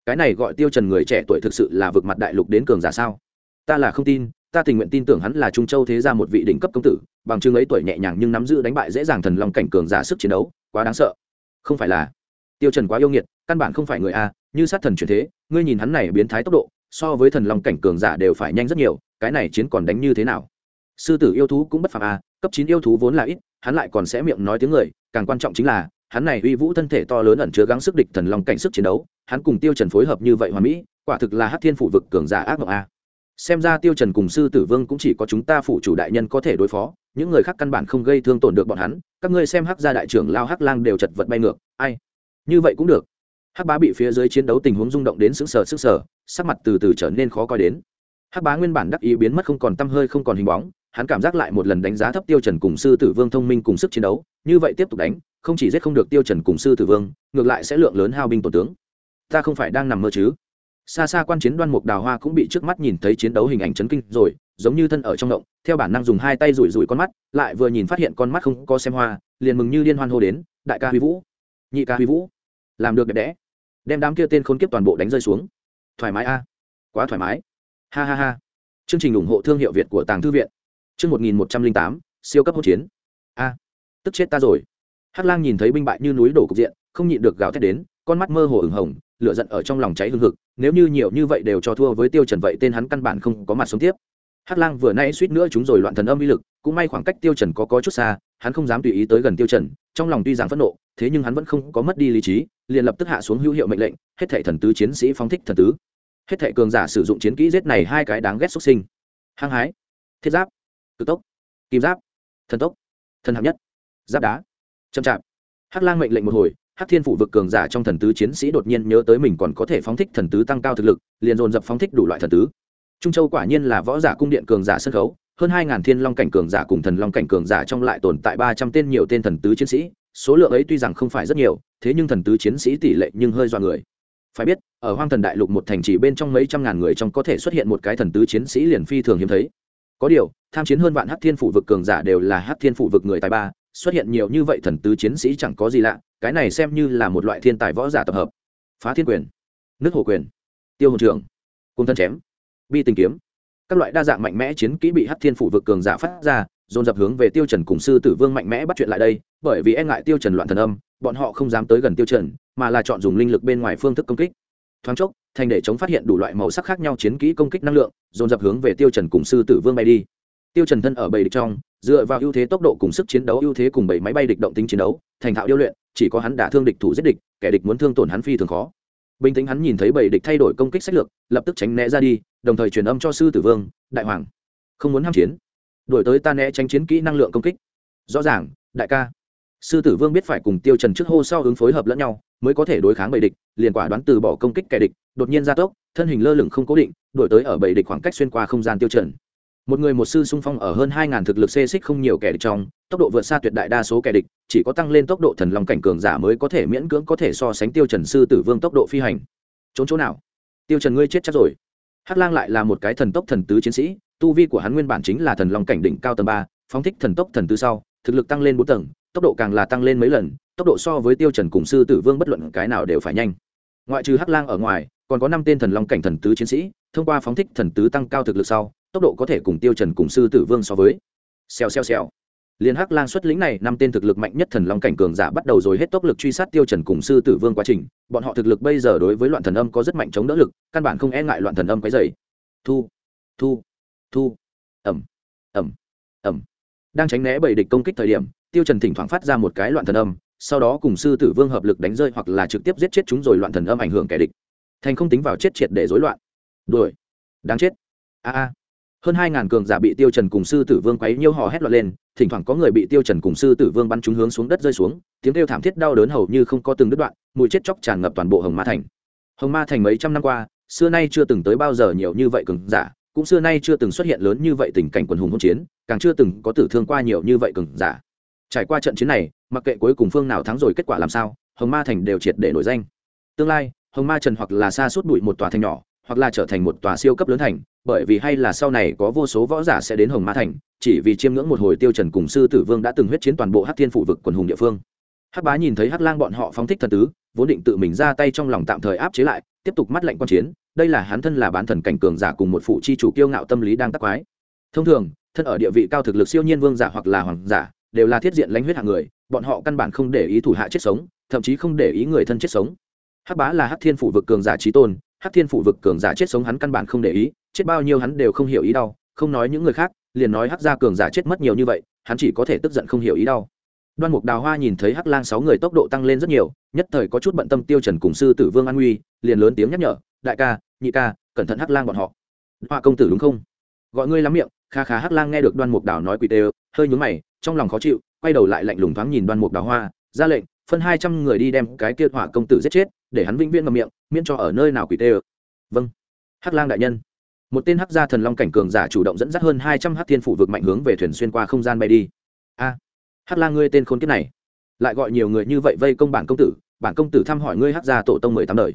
Cái này gọi tiêu trần người trẻ tuổi thực sự là vực mặt đại lục đến cường giả sao? Ta là không tin ta tình nguyện tin tưởng hắn là trung châu thế gia một vị đỉnh cấp công tử, bằng chứng ấy tuổi nhẹ nhàng nhưng nắm giữ đánh bại dễ dàng thần long cảnh cường giả sức chiến đấu, quá đáng sợ. Không phải là, tiêu trần quá yêu nghiệt, căn bản không phải người a, như sát thần chuyển thế, ngươi nhìn hắn này biến thái tốc độ, so với thần long cảnh cường giả đều phải nhanh rất nhiều, cái này chiến còn đánh như thế nào? Sư tử yêu thú cũng bất phàm a, cấp chín yêu thú vốn là ít, hắn lại còn sẽ miệng nói tiếng người, càng quan trọng chính là, hắn này uy vũ thân thể to lớn ẩn chứa gắng sức địch thần long cảnh sức chiến đấu, hắn cùng tiêu trần phối hợp như vậy hoàn mỹ, quả thực là hắc thiên phủ vực cường giả ác mộng a xem ra tiêu trần cùng sư tử vương cũng chỉ có chúng ta phụ chủ đại nhân có thể đối phó, những người khác căn bản không gây thương tổn được bọn hắn, các ngươi xem hắc gia đại trưởng lao hắc lang đều chật vật bay ngược, ai? Như vậy cũng được. Hắc bá bị phía dưới chiến đấu tình huống rung động đến sững sờ sững sờ, sắc mặt từ từ trở nên khó coi đến. Hắc bá nguyên bản đắc ý biến mất không còn tâm hơi không còn hình bóng, hắn cảm giác lại một lần đánh giá thấp tiêu trần cùng sư tử vương thông minh cùng sức chiến đấu, như vậy tiếp tục đánh, không chỉ giết không được tiêu trần cùng sư tử vương, ngược lại sẽ lượng lớn hao binh tổn tướng. Ta không phải đang nằm mơ chứ? Xa xa quan chiến đoan mục đào hoa cũng bị trước mắt nhìn thấy chiến đấu hình ảnh chấn kinh rồi, giống như thân ở trong động, theo bản năng dùng hai tay rủi rủi con mắt, lại vừa nhìn phát hiện con mắt không có xem hoa, liền mừng như liên hoan hô đến, đại ca huy vũ! Nhị ca huy vũ! Làm được đẹp đẽ! Đem đám kia tên khốn kiếp toàn bộ đánh rơi xuống! Thoải mái a! Quá thoải mái! Ha ha ha! Chương trình ủng hộ thương hiệu việt của tàng thư viện. Chương một nghìn một trăm linh tám, siêu cấp hỗn chiến. A! Tức chết ta rồi! Hắc lang nhìn thấy binh bại như núi đổ cục diện, không nhịn được gào thét đến, con mắt mơ hồ ửng hồng lửa giận ở trong lòng cháy hừng hực, nếu như nhiều như vậy đều cho thua với tiêu trần vậy tên hắn căn bản không có mặt sống tiếp. Hắc lang vừa nãy suýt nữa chúng rồi loạn thần âm uy lực, cũng may khoảng cách tiêu trần có có chút xa, hắn không dám tùy ý tới gần tiêu trần, trong lòng tuy rằng phẫn nộ, thế nhưng hắn vẫn không có mất đi lý trí, liền lập tức hạ xuống hữu hiệu mệnh lệnh, hết thảy thần tứ chiến sĩ phóng thích thần tứ. Hết thảy cường giả sử dụng chiến kỹ giết này hai cái đáng ghét xuất sinh. Hăng hái. Thiết giáp. Cực tốc. Kim giáp. Thần tốc. Thần hạng nhất. Giáp đá. Chậm chạp. Hắc lang mệnh lệnh một hồi hắc thiên phủ vực cường giả trong thần tứ chiến sĩ đột nhiên nhớ tới mình còn có thể phóng thích thần tứ tăng cao thực lực, liền dồn dập phóng thích đủ loại thần tứ. Trung châu quả nhiên là võ giả cung điện cường giả sân khấu, hơn hai ngàn thiên long cảnh cường giả cùng thần long cảnh cường giả trong lại tồn tại ba trăm tên nhiều tên thần tứ chiến sĩ, số lượng ấy tuy rằng không phải rất nhiều, thế nhưng thần tứ chiến sĩ tỷ lệ nhưng hơi dọa người. Phải biết, ở hoang thần đại lục một thành chỉ bên trong mấy trăm ngàn người trong có thể xuất hiện một cái thần tứ chiến sĩ liền phi thường hiếm thấy. Có điều, tham chiến hơn vạn hắc thiên phủ vực cường giả đều là hắc thiên phủ vực người tài ba xuất hiện nhiều như vậy thần tứ chiến sĩ chẳng có gì lạ, cái này xem như là một loại thiên tài võ giả tập hợp. Phá thiên quyền, nước hồ quyền, tiêu hồn trưởng cung thân chém, bi tình kiếm. Các loại đa dạng mạnh mẽ chiến kỹ bị hắc thiên phủ vực cường giả phát ra, dồn dập hướng về tiêu trần cùng sư tử vương mạnh mẽ bắt chuyện lại đây, bởi vì e ngại tiêu trần loạn thần âm, bọn họ không dám tới gần tiêu trần, mà là chọn dùng linh lực bên ngoài phương thức công kích. Thoáng chốc, thành để chống phát hiện đủ loại màu sắc khác nhau chiến kỹ công kích năng lượng, dồn dập hướng về tiêu trần cùng sư tử vương bay đi tiêu trần thân ở bầy địch trong, dựa vào ưu thế tốc độ cùng sức chiến đấu, ưu thế cùng bảy máy bay địch động tính chiến đấu, thành thạo điêu luyện, chỉ có hắn đả thương địch thủ giết địch, kẻ địch muốn thương tổn hắn phi thường khó. Bình tĩnh hắn nhìn thấy bầy địch thay đổi công kích sách lược, lập tức tránh né ra đi, đồng thời truyền âm cho sư tử vương, đại hoàng, không muốn ham chiến. Đổi tới ta né tránh chiến kỹ năng lượng công kích. Rõ ràng, đại ca. Sư tử vương biết phải cùng tiêu trần trước hô sau ứng phối hợp lẫn nhau, mới có thể đối kháng bầy địch, liền quả đoán từ bỏ công kích kẻ địch, đột nhiên gia tốc, thân hình lơ lửng không cố định đổi tới ở bầy địch khoảng cách xuyên qua không gian tiêu trần một người một sư xung phong ở hơn hai ngàn thực lực xê xích không nhiều kẻ địch trong, tốc độ vượt xa tuyệt đại đa số kẻ địch, chỉ có tăng lên tốc độ thần long cảnh cường giả mới có thể miễn cưỡng có thể so sánh tiêu trần sư tử vương tốc độ phi hành. Trốn chỗ nào? Tiêu trần ngươi chết chắc rồi. Hắc lang lại là một cái thần tốc thần tứ chiến sĩ, tu vi của hắn nguyên bản chính là thần long cảnh đỉnh cao tầng ba, phóng thích thần tốc thần tứ sau, thực lực tăng lên bốn tầng, tốc độ càng là tăng lên mấy lần, tốc độ so với tiêu trần cùng sư tử vương bất luận cái nào đều phải nhanh. Ngoại trừ hắc lang ở ngoài, còn có năm tên thần long cảnh thần tứ chiến sĩ, thông qua phóng thích thần tứ tăng cao thực lực sau tốc độ có thể cùng tiêu trần cùng sư tử vương so với. Xèo xèo xèo. Liên hắc lang xuất lĩnh này, năm tên thực lực mạnh nhất thần long cảnh cường giả bắt đầu rồi hết tốc lực truy sát tiêu trần cùng sư tử vương quá trình. Bọn họ thực lực bây giờ đối với loạn thần âm có rất mạnh chống đỡ lực, căn bản không e ngại loạn thần âm cái dày thu thu thu. Ẩm ẩm ẩm đang tránh né bảy địch công kích thời điểm, tiêu trần thỉnh thoảng phát ra một cái loạn thần âm, sau đó cùng sư tử vương hợp lực đánh rơi hoặc là trực tiếp giết chết chúng rồi loạn thần âm ảnh hưởng kẻ địch. Thành không tính vào chết triệt để rối loạn. Đuổi. Đáng chết. A a hơn hai ngàn cường giả bị tiêu trần cùng sư tử vương quấy nhiêu hò hét loạn lên, thỉnh thoảng có người bị tiêu trần cùng sư tử vương bắn trúng hướng xuống đất rơi xuống, tiếng kêu thảm thiết đau đớn hầu như không có từng đứt đoạn, mùi chết chóc tràn ngập toàn bộ hồng ma thành. Hồng ma thành mấy trăm năm qua, xưa nay chưa từng tới bao giờ nhiều như vậy cường giả, cũng xưa nay chưa từng xuất hiện lớn như vậy tình cảnh quần hùng hỗn chiến, càng chưa từng có tử thương qua nhiều như vậy cường giả. Trải qua trận chiến này, mặc kệ cuối cùng phương nào thắng rồi kết quả làm sao, hồng ma thành đều triệt để nổi danh. Tương lai, hồng ma trần hoặc là xa suốt bụi một tòa thành nhỏ, hoặc là trở thành một tòa siêu cấp lớn thành bởi vì hay là sau này có vô số võ giả sẽ đến hồng ma thành, chỉ vì chiêm ngưỡng một hồi tiêu trần cùng sư tử vương đã từng huyết chiến toàn bộ hắc thiên phụ vực quần hùng địa phương. Hắc bá nhìn thấy hắc lang bọn họ phóng thích thần tứ, vốn định tự mình ra tay trong lòng tạm thời áp chế lại, tiếp tục mắt lạnh quan chiến, đây là hắn thân là bán thần cảnh cường giả cùng một phụ chi chủ kiêu ngạo tâm lý đang tắc quái. Thông thường, thân ở địa vị cao thực lực siêu nhiên vương giả hoặc là hoàng giả, đều là thiết diện lãnh huyết hạng người, bọn họ căn bản không để ý thủ hạ chết sống, thậm chí không để ý người thân chết sống. Hắc bá là hắc thiên phụ vực cường giả trí tôn, hắc thiên phụ vực cường giả chết sống hắn căn bản không để ý chết bao nhiêu hắn đều không hiểu ý đau, không nói những người khác, liền nói hắc gia cường giả chết mất nhiều như vậy, hắn chỉ có thể tức giận không hiểu ý đau. Đoan mục đào hoa nhìn thấy hắc lang sáu người tốc độ tăng lên rất nhiều, nhất thời có chút bận tâm tiêu trần cùng sư tử vương an nguy liền lớn tiếng nhắc nhở, đại ca, nhị ca, cẩn thận hắc lang bọn họ. Hoa công tử đúng không? Gọi ngươi lắm miệng. Kha khá hắc lang nghe được đoan mục đào nói quỷ tê, hơi nhướng mày, trong lòng khó chịu, quay đầu lại lạnh lùng thoáng nhìn đoan mục đào hoa, ra lệnh, phân hai trăm người đi đem cái kia hỏa công tử giết chết, để hắn vĩnh viễn ngậm miệng, miễn cho ở nơi nào quỷ tê. Vâng. Hắc lang đại nhân một tên hắc gia thần long cảnh cường giả chủ động dẫn dắt hơn hai trăm hắc thiên phủ vực mạnh hướng về thuyền xuyên qua không gian bay đi. A, hắc lang ngươi tên khốn kiếp này, lại gọi nhiều người như vậy vây công bản công tử, bản công tử thăm hỏi ngươi hắc gia tổ tông mười tám đời.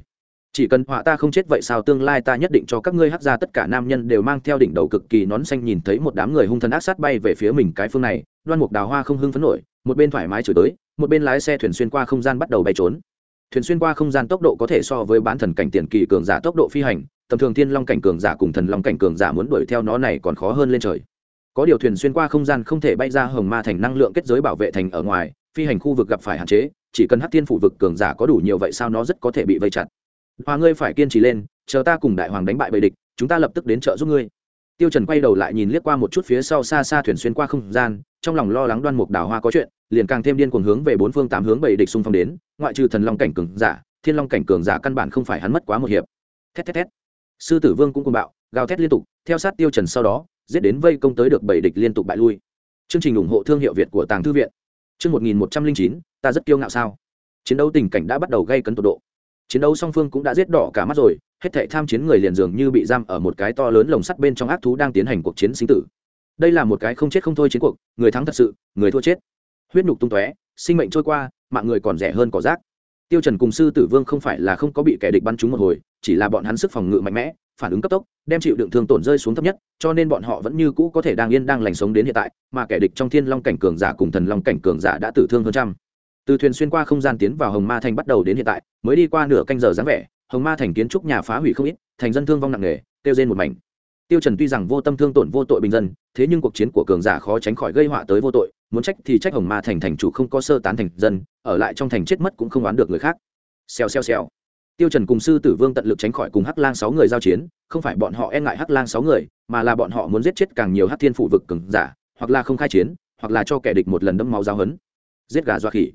Chỉ cần họa ta không chết vậy sao tương lai ta nhất định cho các ngươi hắc gia tất cả nam nhân đều mang theo đỉnh đầu cực kỳ nón xanh nhìn thấy một đám người hung thần ác sát bay về phía mình cái phương này, đoan mục đào hoa không hưng phấn nổi, một bên thoải mái chửi tới, một bên lái xe thuyền xuyên qua không gian bắt đầu bay trốn. Thuyền xuyên qua không gian tốc độ có thể so với bán thần cảnh tiền kỳ cường giả tốc độ phi hành tầm thường thiên long cảnh cường giả cùng thần long cảnh cường giả muốn đuổi theo nó này còn khó hơn lên trời. Có điều thuyền xuyên qua không gian không thể bay ra hồng ma thành năng lượng kết giới bảo vệ thành ở ngoài, phi hành khu vực gặp phải hạn chế, chỉ cần hát thiên phủ vực cường giả có đủ nhiều vậy sao nó rất có thể bị vây chặt. Hòa ngươi phải kiên trì lên, chờ ta cùng đại hoàng đánh bại bầy địch, chúng ta lập tức đến trợ giúp ngươi. Tiêu trần quay đầu lại nhìn liếc qua một chút phía sau xa xa thuyền xuyên qua không gian, trong lòng lo lắng đoan mục đảo hoa có chuyện, liền càng thêm điên cuồng hướng về bốn phương tám hướng bầy địch xung phong đến, ngoại trừ thần long cảnh cường giả, thiên long cảnh cường giả căn bản không phải hắn mất quá một hiệp. Thét thét thét sư tử vương cũng cùng bạo, gào thét liên tục, theo sát tiêu trần sau đó, giết đến vây công tới được bảy địch liên tục bại lui. Chương trình ủng hộ thương hiệu việt của tàng thư viện. Chương một nghìn một trăm linh chín, ta rất kiêu ngạo sao? Chiến đấu tình cảnh đã bắt đầu gây cấn tột độ. Chiến đấu song phương cũng đã giết đỏ cả mắt rồi, hết thảy tham chiến người liền dường như bị giam ở một cái to lớn lồng sắt bên trong ác thú đang tiến hành cuộc chiến sinh tử. Đây là một cái không chết không thôi chiến cuộc, người thắng thật sự, người thua chết. Huyết nhục tung tóe, sinh mệnh trôi qua, mạng người còn rẻ hơn cỏ rác tiêu trần cùng sư tử vương không phải là không có bị kẻ địch bắn trúng một hồi, chỉ là bọn hắn sức phòng ngự mạnh mẽ, phản ứng cấp tốc, đem chịu đựng thương tổn rơi xuống thấp nhất, cho nên bọn họ vẫn như cũ có thể đang yên đang lành sống đến hiện tại, mà kẻ địch trong thiên long cảnh cường giả cùng thần long cảnh cường giả đã tử thương hơn trăm. Từ thuyền xuyên qua không gian tiến vào hồng ma thành bắt đầu đến hiện tại, mới đi qua nửa canh giờ dáng vẻ, hồng ma thành kiến trúc nhà phá hủy không ít, thành dân thương vong nặng nề tiêu trên một mảnh tiêu trần tuy rằng vô tâm thương tổn vô tội bình dân, thế nhưng cuộc chiến của cường giả khó tránh khỏi gây họa tới vô tội, muốn trách thì trách hồng ma thành thành chủ không có sơ tán thành dân, ở lại trong thành chết mất cũng không oán được người khác. Xèo xèo xèo. Tiêu trần cùng sư tử vương tận lực tránh khỏi cùng hắc lang sáu người giao chiến, không phải bọn họ e ngại hắc lang sáu người, mà là bọn họ muốn giết chết càng nhiều hắc thiên phụ vực cường giả, hoặc là không khai chiến, hoặc là cho kẻ địch một lần đấm máu giao hấn giết gà doa khỉ.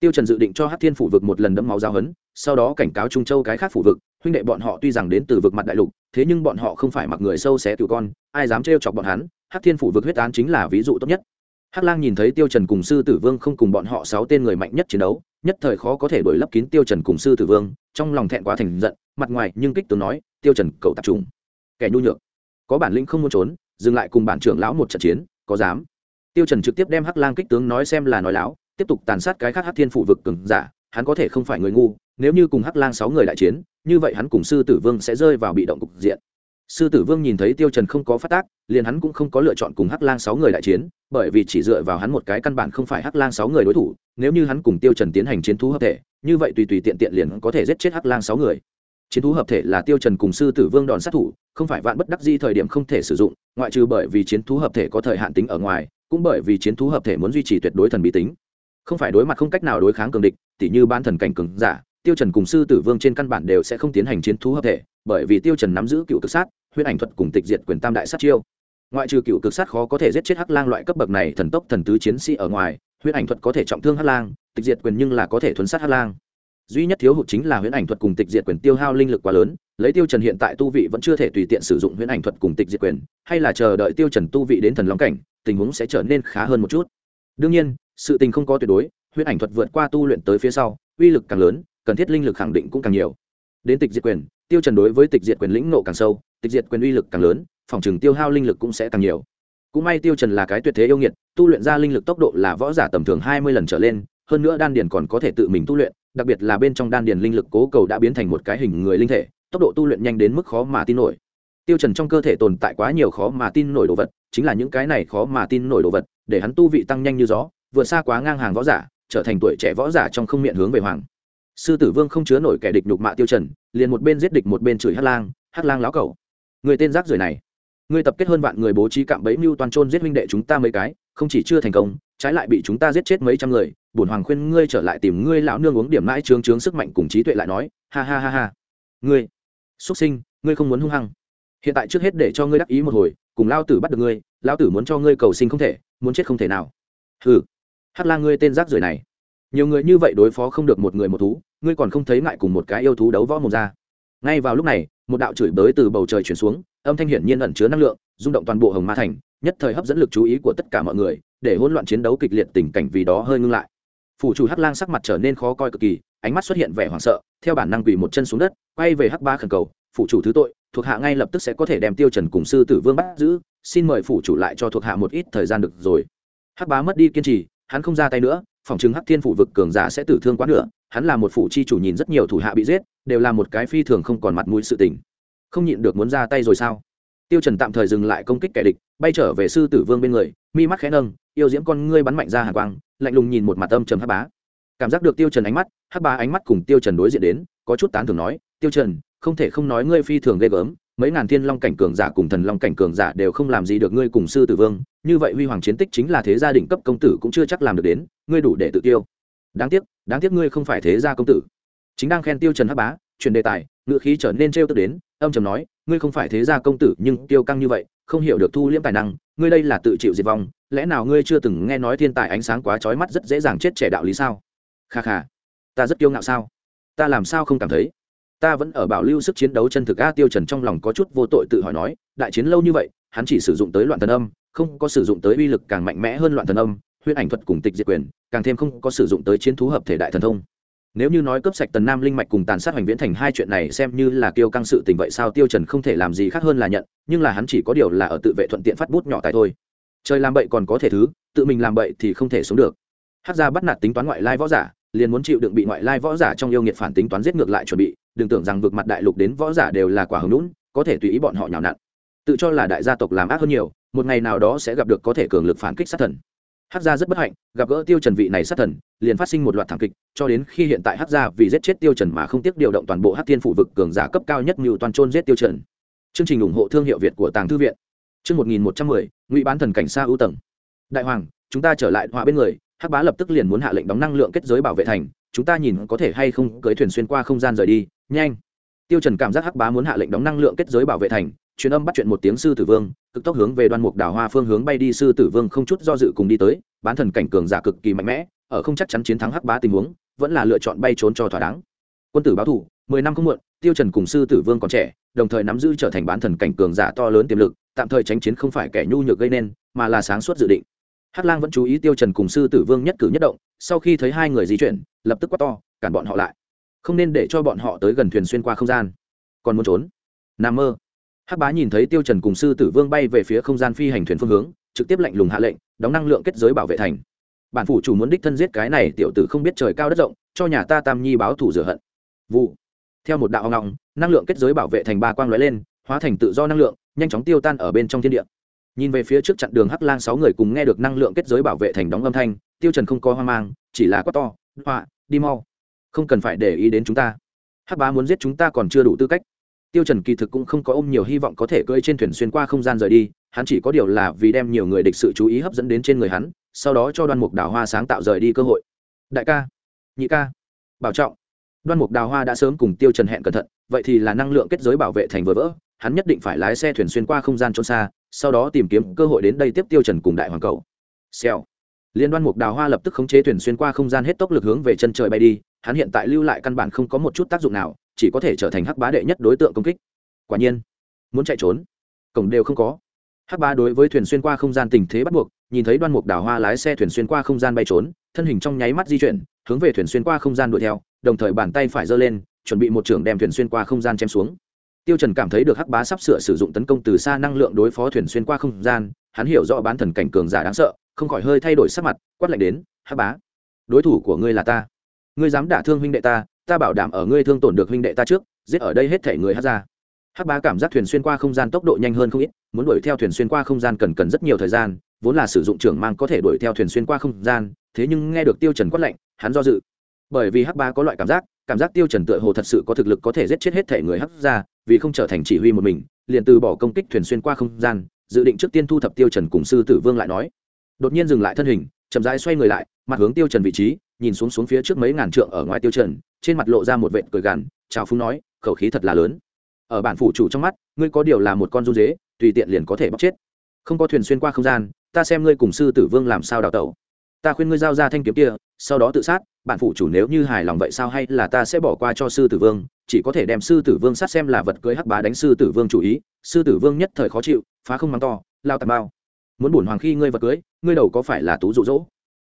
Tiêu trần dự định cho hắc thiên phụ vực một lần đấm máu giao hấn sau đó cảnh cáo trung châu cái khác phụ vực huynh đệ bọn họ tuy rằng đến từ vực mặt đại lục, thế nhưng bọn họ không phải mặc người sâu xé tiểu con, ai dám trêu chọc bọn hắn, hắc thiên phủ vực huyết án chính là ví dụ tốt nhất. Hắc lang nhìn thấy tiêu trần cùng sư tử vương không cùng bọn họ sáu tên người mạnh nhất chiến đấu, nhất thời khó có thể đuổi lấp kín tiêu trần cùng sư tử vương, trong lòng thẹn quá thành giận, mặt ngoài nhưng kích tướng nói, tiêu trần, cậu tập trung. Kẻ nhu nhược, có bản lĩnh không muốn trốn, dừng lại cùng bản trưởng lão một trận chiến, có dám? Tiêu trần trực tiếp đem hắc lang kích tướng nói xem là nói láo, tiếp tục tàn sát cái khác hắc thiên phủ vực cường giả hắn có thể không phải người ngu, nếu như cùng hắc lang sáu người đại chiến, như vậy hắn cùng sư tử vương sẽ rơi vào bị động cục diện. Sư tử vương nhìn thấy tiêu trần không có phát tác, liền hắn cũng không có lựa chọn cùng hắc lang sáu người đại chiến, bởi vì chỉ dựa vào hắn một cái căn bản không phải hắc lang sáu người đối thủ, nếu như hắn cùng tiêu trần tiến hành chiến thú hợp thể, như vậy tùy tùy tiện tiện liền có thể giết chết hắc lang sáu người. Chiến thú hợp thể là tiêu trần cùng sư tử vương đòn sát thủ, không phải vạn bất đắc di thời điểm không thể sử dụng, ngoại trừ bởi vì chiến thú hợp thể có thời hạn tính ở ngoài, cũng bởi vì chiến thú hợp thể muốn duy trì tuyệt đối thần bí tính không phải đối mặt không cách nào đối kháng cường địch, tỉ như ban thần cảnh cường giả, tiêu trần cùng sư tử vương trên căn bản đều sẽ không tiến hành chiến thú hợp thể, bởi vì tiêu trần nắm giữ cựu cực sát, huyết ảnh thuật cùng tịch diệt quyền tam đại sát chiêu. Ngoại trừ cựu cực sát khó có thể giết chết hắc lang loại cấp bậc này thần tốc thần tứ chiến sĩ ở ngoài, huyết ảnh thuật có thể trọng thương hắc lang, tịch diệt quyền nhưng là có thể thuấn sát hắc lang. Duy nhất thiếu hụt chính là huyễn ảnh thuật cùng tịch diệt quyền tiêu hao linh lực quá lớn, lấy tiêu trần hiện tại tu vị vẫn chưa thể tùy tiện sử dụng huyễn ảnh thuật cùng tịch diệt quyền, hay là chờ đợi tiêu trần tu vị đến thần long cảnh, tình huống sẽ trở nên khá hơn một chút. Đương nhiên sự tình không có tuyệt đối, huyễn ảnh thuật vượt qua tu luyện tới phía sau, uy lực càng lớn, cần thiết linh lực khẳng định cũng càng nhiều. Đến tịch diệt quyền, tiêu trần đối với tịch diệt quyền lĩnh nộ càng sâu, tịch diệt quyền uy lực càng lớn, phòng trường tiêu hao linh lực cũng sẽ càng nhiều. Cũng may tiêu trần là cái tuyệt thế yêu nghiệt, tu luyện ra linh lực tốc độ là võ giả tầm thường hai mươi lần trở lên, hơn nữa đan điền còn có thể tự mình tu luyện, đặc biệt là bên trong đan điền linh lực cố cầu đã biến thành một cái hình người linh thể, tốc độ tu luyện nhanh đến mức khó mà tin nổi. Tiêu trần trong cơ thể tồn tại quá nhiều khó mà tin nổi đồ vật, chính là những cái này khó mà tin nổi đồ vật, để hắn tu vị tăng nhanh như gió vượt xa quá ngang hàng võ giả, trở thành tuổi trẻ võ giả trong không miệng hướng về hoàng. Sư tử vương không chứa nổi kẻ địch nhục mạ tiêu trần, liền một bên giết địch một bên chửi hắc lang hắc lang láo cầu người tên rác rưởi này người tập kết hơn vạn người bố trí cạm bẫy mưu toàn trôn giết huynh đệ chúng ta mấy cái, không chỉ chưa thành công, trái lại bị chúng ta giết chết mấy trăm người, bổn hoàng khuyên ngươi trở lại tìm ngươi lão nương uống điểm mãi trướng trướng sức mạnh cùng trí tuệ lại nói, ha ha ha ha, ngươi, xuất sinh, ngươi không muốn hung hăng. Hiện tại trước hết để cho ngươi đắc ý một hồi, cùng lao tử bắt được ngươi lao tử muốn cho ngươi cầu sinh không thể, muốn chết không thể nào. Hừ hắc la ngươi tên rác rưởi này. Nhiều người như vậy đối phó không được một người một thú, ngươi còn không thấy ngại cùng một cái yêu thú đấu võ một ra. Ngay vào lúc này, một đạo chửi bới từ bầu trời chuyển xuống, âm thanh hiển nhiên ẩn chứa năng lượng, rung động toàn bộ hồng ma thành, nhất thời hấp dẫn lực chú ý của tất cả mọi người, để hỗn loạn chiến đấu kịch liệt tình cảnh vì đó hơi ngưng lại. Phủ chủ hắc lang sắc mặt trở nên khó coi cực kỳ, ánh mắt xuất hiện vẻ hoảng sợ, theo bản năng quỳ một chân xuống đất, quay về hắc ba khẩn cầu, phủ chủ thứ tội, thuộc hạ ngay lập tức sẽ có thể đem tiêu trần cùng sư tử vương bắt giữ, xin mời phủ chủ lại cho thuộc hạ một ít thời gian được rồi. Hắc bá mất đi kiên trì hắn không ra tay nữa, phòng chứng hắc thiên phủ vực cường giả sẽ tử thương quá nữa hắn là một phủ chi chủ nhìn rất nhiều thủ hạ bị giết, đều là một cái phi thường không còn mặt mũi sự tình. Không nhịn được muốn ra tay rồi sao? Tiêu trần tạm thời dừng lại công kích kẻ địch, bay trở về sư tử vương bên người, mi mắt khẽ nâng, yêu diễm con ngươi bắn mạnh ra hàn quang, lạnh lùng nhìn một mặt âm trầm hắc bá. Cảm giác được tiêu trần ánh mắt, hắc bá ánh mắt cùng tiêu trần đối diện đến, có chút tán thưởng nói, tiêu trần, không thể không nói ngươi phi thường ghê gớm mấy ngàn thiên long cảnh cường giả cùng thần long cảnh cường giả đều không làm gì được ngươi cùng sư tử vương, như vậy huy hoàng chiến tích chính là thế gia đình cấp công tử cũng chưa chắc làm được đến, ngươi đủ để tự tiêu. Đáng tiếc đáng tiếc ngươi không phải thế gia công tử. Chính đang khen tiêu trần hắc bá, chuyển đề tài ngựa khí trở nên trêu tức đến, âm trầm nói, ngươi không phải thế gia công tử nhưng tiêu căng như vậy, không hiểu được thu liễm tài năng, ngươi đây là tự chịu diệt vong, lẽ nào ngươi chưa từng nghe nói thiên tài ánh sáng quá chói mắt rất dễ dàng chết trẻ đạo lý sao? Kha kha, ta rất kiêu ngạo sao? Ta làm sao không cảm thấy? Ta vẫn ở bảo lưu sức chiến đấu chân thực a tiêu trần trong lòng có chút vô tội tự hỏi nói, đại chiến lâu như vậy, hắn chỉ sử dụng tới loạn thần âm, không có sử dụng tới uy lực càng mạnh mẽ hơn loạn thần âm huyết ảnh thuật cùng tịch diệt quyền, càng thêm không có sử dụng tới chiến thú hợp thể đại thần thông. Nếu như nói cướp sạch tần nam linh mạch cùng tàn sát hoành viễn thành hai chuyện này xem như là tiêu căng sự tình vậy sao tiêu trần không thể làm gì khác hơn là nhận, nhưng là hắn chỉ có điều là ở tự vệ thuận tiện phát bút nhỏ tại thôi. Trời làm bậy còn có thể thứ, tự mình làm bậy thì không thể sống được. Hát ra bắt nạt tính toán ngoại lai võ giả liền muốn chịu đựng bị ngoại lai võ giả trong yêu nghiệt phản tính toán giết ngược lại chuẩn bị đừng tưởng rằng vượt mặt đại lục đến võ giả đều là quả hứng lũn có thể tùy ý bọn họ nhào nặn tự cho là đại gia tộc làm ác hơn nhiều một ngày nào đó sẽ gặp được có thể cường lực phản kích sát thần Hắc gia rất bất hạnh, gặp gỡ Tiêu Trần vị này sát thần, liền phát sinh một loạt thảm kịch, cho đến khi hiện tại Hắc gia vì giết chết Tiêu Trần mà không tiếc điều động toàn bộ Hắc Thiên phủ vực cường giả cấp cao nhất như toàn chôn giết Tiêu Trần. Chương trình ủng hộ thương hiệu Việt của Tàng Thư viện. Chương 1110, Ngụy bán thần cảnh xa ưu tầng. Đại hoàng, chúng ta trở lại họa bên người, Hắc bá lập tức liền muốn hạ lệnh đóng năng lượng kết giới bảo vệ thành, chúng ta nhìn có thể hay không cưỡi thuyền xuyên qua không gian rời đi, nhanh. Tiêu Trần cảm giác Hắc bá muốn hạ lệnh đóng năng lượng kết giới bảo vệ thành, truyền âm bắt chuyện một tiếng sư tử vương cực tốc hướng về đoan mục đảo hoa phương hướng bay đi sư tử vương không chút do dự cùng đi tới bán thần cảnh cường giả cực kỳ mạnh mẽ ở không chắc chắn chiến thắng hắc bá tình huống vẫn là lựa chọn bay trốn cho thỏa đáng quân tử báo thủ mười năm không muộn tiêu trần cùng sư tử vương còn trẻ đồng thời nắm giữ trở thành bán thần cảnh cường giả to lớn tiềm lực tạm thời tránh chiến không phải kẻ nhu nhược gây nên mà là sáng suốt dự định hắc lang vẫn chú ý tiêu trần cùng sư tử vương nhất cử nhất động, sau khi thấy hai người di chuyển, lập tức quát to, cản bọn họ lại. Không nên để cho bọn họ tới gần thuyền xuyên qua không gian. Còn muốn trốn? Nằm mơ. Hắc bá nhìn thấy tiêu trần cùng sư tử vương bay về phía không gian phi hành thuyền phương hướng, trực tiếp lạnh lùng hạ lệnh, đóng năng lượng kết giới bảo vệ thành. Bản phủ chủ muốn đích thân giết cái này tiểu tử không biết trời cao đất rộng, cho nhà ta tam nhi báo thủ rửa hận. Vụ. Theo một đạo ngọng, năng lượng kết giới bảo vệ thành ba quang lóe lên, hóa thành tự do năng lượng, nhanh chóng tiêu tan ở bên trong thiên địa nhìn về phía trước chặn đường hắc lang sáu người cùng nghe được năng lượng kết giới bảo vệ thành đóng âm thanh, tiêu trần không có hoang mang, chỉ là quá to, họa, đi mau. Không cần phải để ý đến chúng ta. Hắc bá muốn giết chúng ta còn chưa đủ tư cách. Tiêu trần kỳ thực cũng không có ôm nhiều hy vọng có thể cưỡi trên thuyền xuyên qua không gian rời đi, hắn chỉ có điều là vì đem nhiều người địch sự chú ý hấp dẫn đến trên người hắn, sau đó cho đoan mục đào hoa sáng tạo rời đi cơ hội. Đại ca, nhị ca, bảo trọng. Đoan mục đào hoa đã sớm cùng tiêu trần hẹn cẩn thận, vậy thì là năng lượng kết giới bảo vệ thành vừa vỡ, hắn nhất định phải lái xe thuyền xuyên qua không gian trốn xa sau đó tìm kiếm cơ hội đến đây tiếp tiêu trần cùng đại hoàng cầu. Xèo. Liên đoan mục đào hoa lập tức khống chế thuyền xuyên qua không gian hết tốc lực hướng về chân trời bay đi, hắn hiện tại lưu lại căn bản không có một chút tác dụng nào, chỉ có thể trở thành hắc bá đệ nhất đối tượng công kích. Quả nhiên, muốn chạy trốn, cổng đều không có. Hắc bá đối với thuyền xuyên qua không gian tình thế bắt buộc, nhìn thấy đoan mục đào hoa lái xe thuyền xuyên qua không gian bay trốn, thân hình trong nháy mắt di chuyển, hướng về thuyền xuyên qua không gian đuổi theo, đồng thời bàn tay phải giơ lên, chuẩn bị một trưởng đem thuyền xuyên qua không gian chém xuống tiêu trần cảm thấy được hắc bá sắp sửa sử dụng tấn công từ xa năng lượng đối phó thuyền xuyên qua không gian, hắn hiểu rõ bán thần cảnh cường giả đáng sợ, không khỏi hơi thay đổi sắc mặt, quát lạnh đến, hắc bá, đối thủ của ngươi là ta. Ngươi dám đả thương huynh đệ ta ta bảo đảm ở ngươi thương tổn được huynh đệ ta trước, giết ở đây hết thể người hắc ra hắc bá cảm giác thuyền xuyên qua không gian tốc độ nhanh hơn không ít, muốn đuổi theo thuyền xuyên qua không gian cần cần rất nhiều thời gian, vốn là sử dụng trưởng mang có thể đuổi theo thuyền xuyên qua không gian, thế nhưng nghe được tiêu trần quát lạnh, hắn do dự. Bởi vì hắc bá có loại cảm giác cảm giác tiêu trần tựa hồ thật sự có thực lực có thể giết chết hết thể người hắc ra vì không trở thành chỉ huy một mình, liền từ bỏ công kích thuyền xuyên qua không gian, dự định trước tiên thu thập tiêu trần cùng sư tử vương lại nói. Đột nhiên dừng lại thân hình, chậm rãi xoay người lại, mặt hướng tiêu trần vị trí, nhìn xuống xuống phía trước mấy ngàn trượng ở ngoài tiêu trần, trên mặt lộ ra một vệt cười gằn, chào phúng nói, khẩu khí thật là lớn. Ở bản phủ chủ trong mắt, ngươi có điều là một con run dế, tùy tiện liền có thể bóc chết. Không có thuyền xuyên qua không gian, ta xem ngươi cùng sư tử vương làm sao đào tẩu ta khuyên ngươi giao ra thanh kiếm kia, sau đó tự sát, bản phủ chủ nếu như hài lòng vậy sao hay là ta sẽ bỏ qua cho sư tử vương, chỉ có thể đem sư tử vương sát xem là vật cưới hắc bá đánh sư tử vương chủ ý, sư tử vương nhất thời khó chịu, phá không mắng to, lao tạt bao. Muốn bổn hoàng khi ngươi vật cưới, ngươi đầu có phải là tú rụ rỗ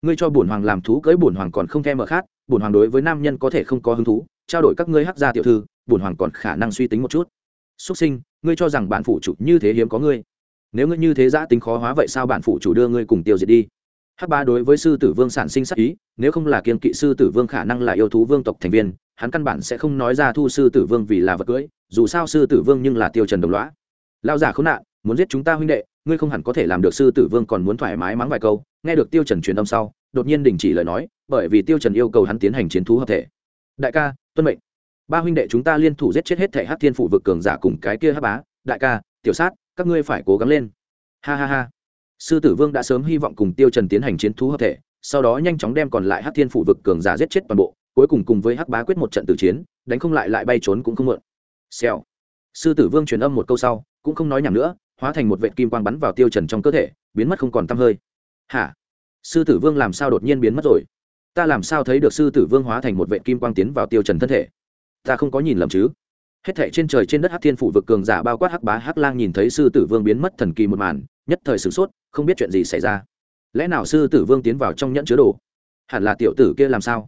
ngươi cho bổn hoàng làm thú cưới bổn hoàng còn không thèm mở khát, bổn hoàng đối với nam nhân có thể không có hứng thú, trao đổi các ngươi hắc gia tiểu thư, bổn hoàng còn khả năng suy tính một chút. Xuất sinh, ngươi cho rằng bản phủ chủ như thế hiếm có ngươi. Nếu ngươi như thế giã tính khó hóa vậy sao bản phủ chủ đưa ngươi cùng tiêu diệt đi? Hắc ba đối với sư tử vương sản sinh sắc ý, nếu không là kiên kỵ sư tử vương khả năng là yêu thú vương tộc thành viên, hắn căn bản sẽ không nói ra thu sư tử vương vì là vật cưỡi dù sao sư tử vương nhưng là tiêu trần đồng lõa. Lao giả khốn nạn, muốn giết chúng ta huynh đệ, ngươi không hẳn có thể làm được sư tử vương còn muốn thoải mái mắng vài câu, nghe được tiêu trần truyền âm sau, đột nhiên đình chỉ lời nói, bởi vì tiêu trần yêu cầu hắn tiến hành chiến thú hợp thể. Đại ca, tuân mệnh. Ba huynh đệ chúng ta liên thủ giết chết hết thể hắc thiên phủ vực cường giả cùng cái kia hắc bá. Đại ca, tiểu sát, các ngươi phải cố gắng lên. Ha ha ha sư tử vương đã sớm hy vọng cùng tiêu trần tiến hành chiến thú hợp thể, sau đó nhanh chóng đem còn lại hắc thiên phủ vực cường giả giết chết toàn bộ, cuối cùng cùng với hắc bá quyết một trận tử chiến, đánh không lại lại bay trốn cũng không mượn. Xèo. Sư tử vương truyền âm một câu sau, cũng không nói nhảm nữa, hóa thành một vệt kim quang bắn vào tiêu trần trong cơ thể, biến mất không còn tăm hơi. Hả? Sư tử vương làm sao đột nhiên biến mất rồi? Ta làm sao thấy được sư tử vương hóa thành một vệt kim quang tiến vào tiêu trần thân thể? Ta không có nhìn lầm chứ? Hết thảy trên trời trên đất hắc thiên phủ vực cường giả bao quát hắc bá, hắc lang nhìn thấy sư tử vương biến mất thần kỳ một màn, nhất thời sửng sốt, không biết chuyện gì xảy ra. Lẽ nào sư tử vương tiến vào trong nhẫn chứa đồ? Hẳn là tiểu tử kia làm sao?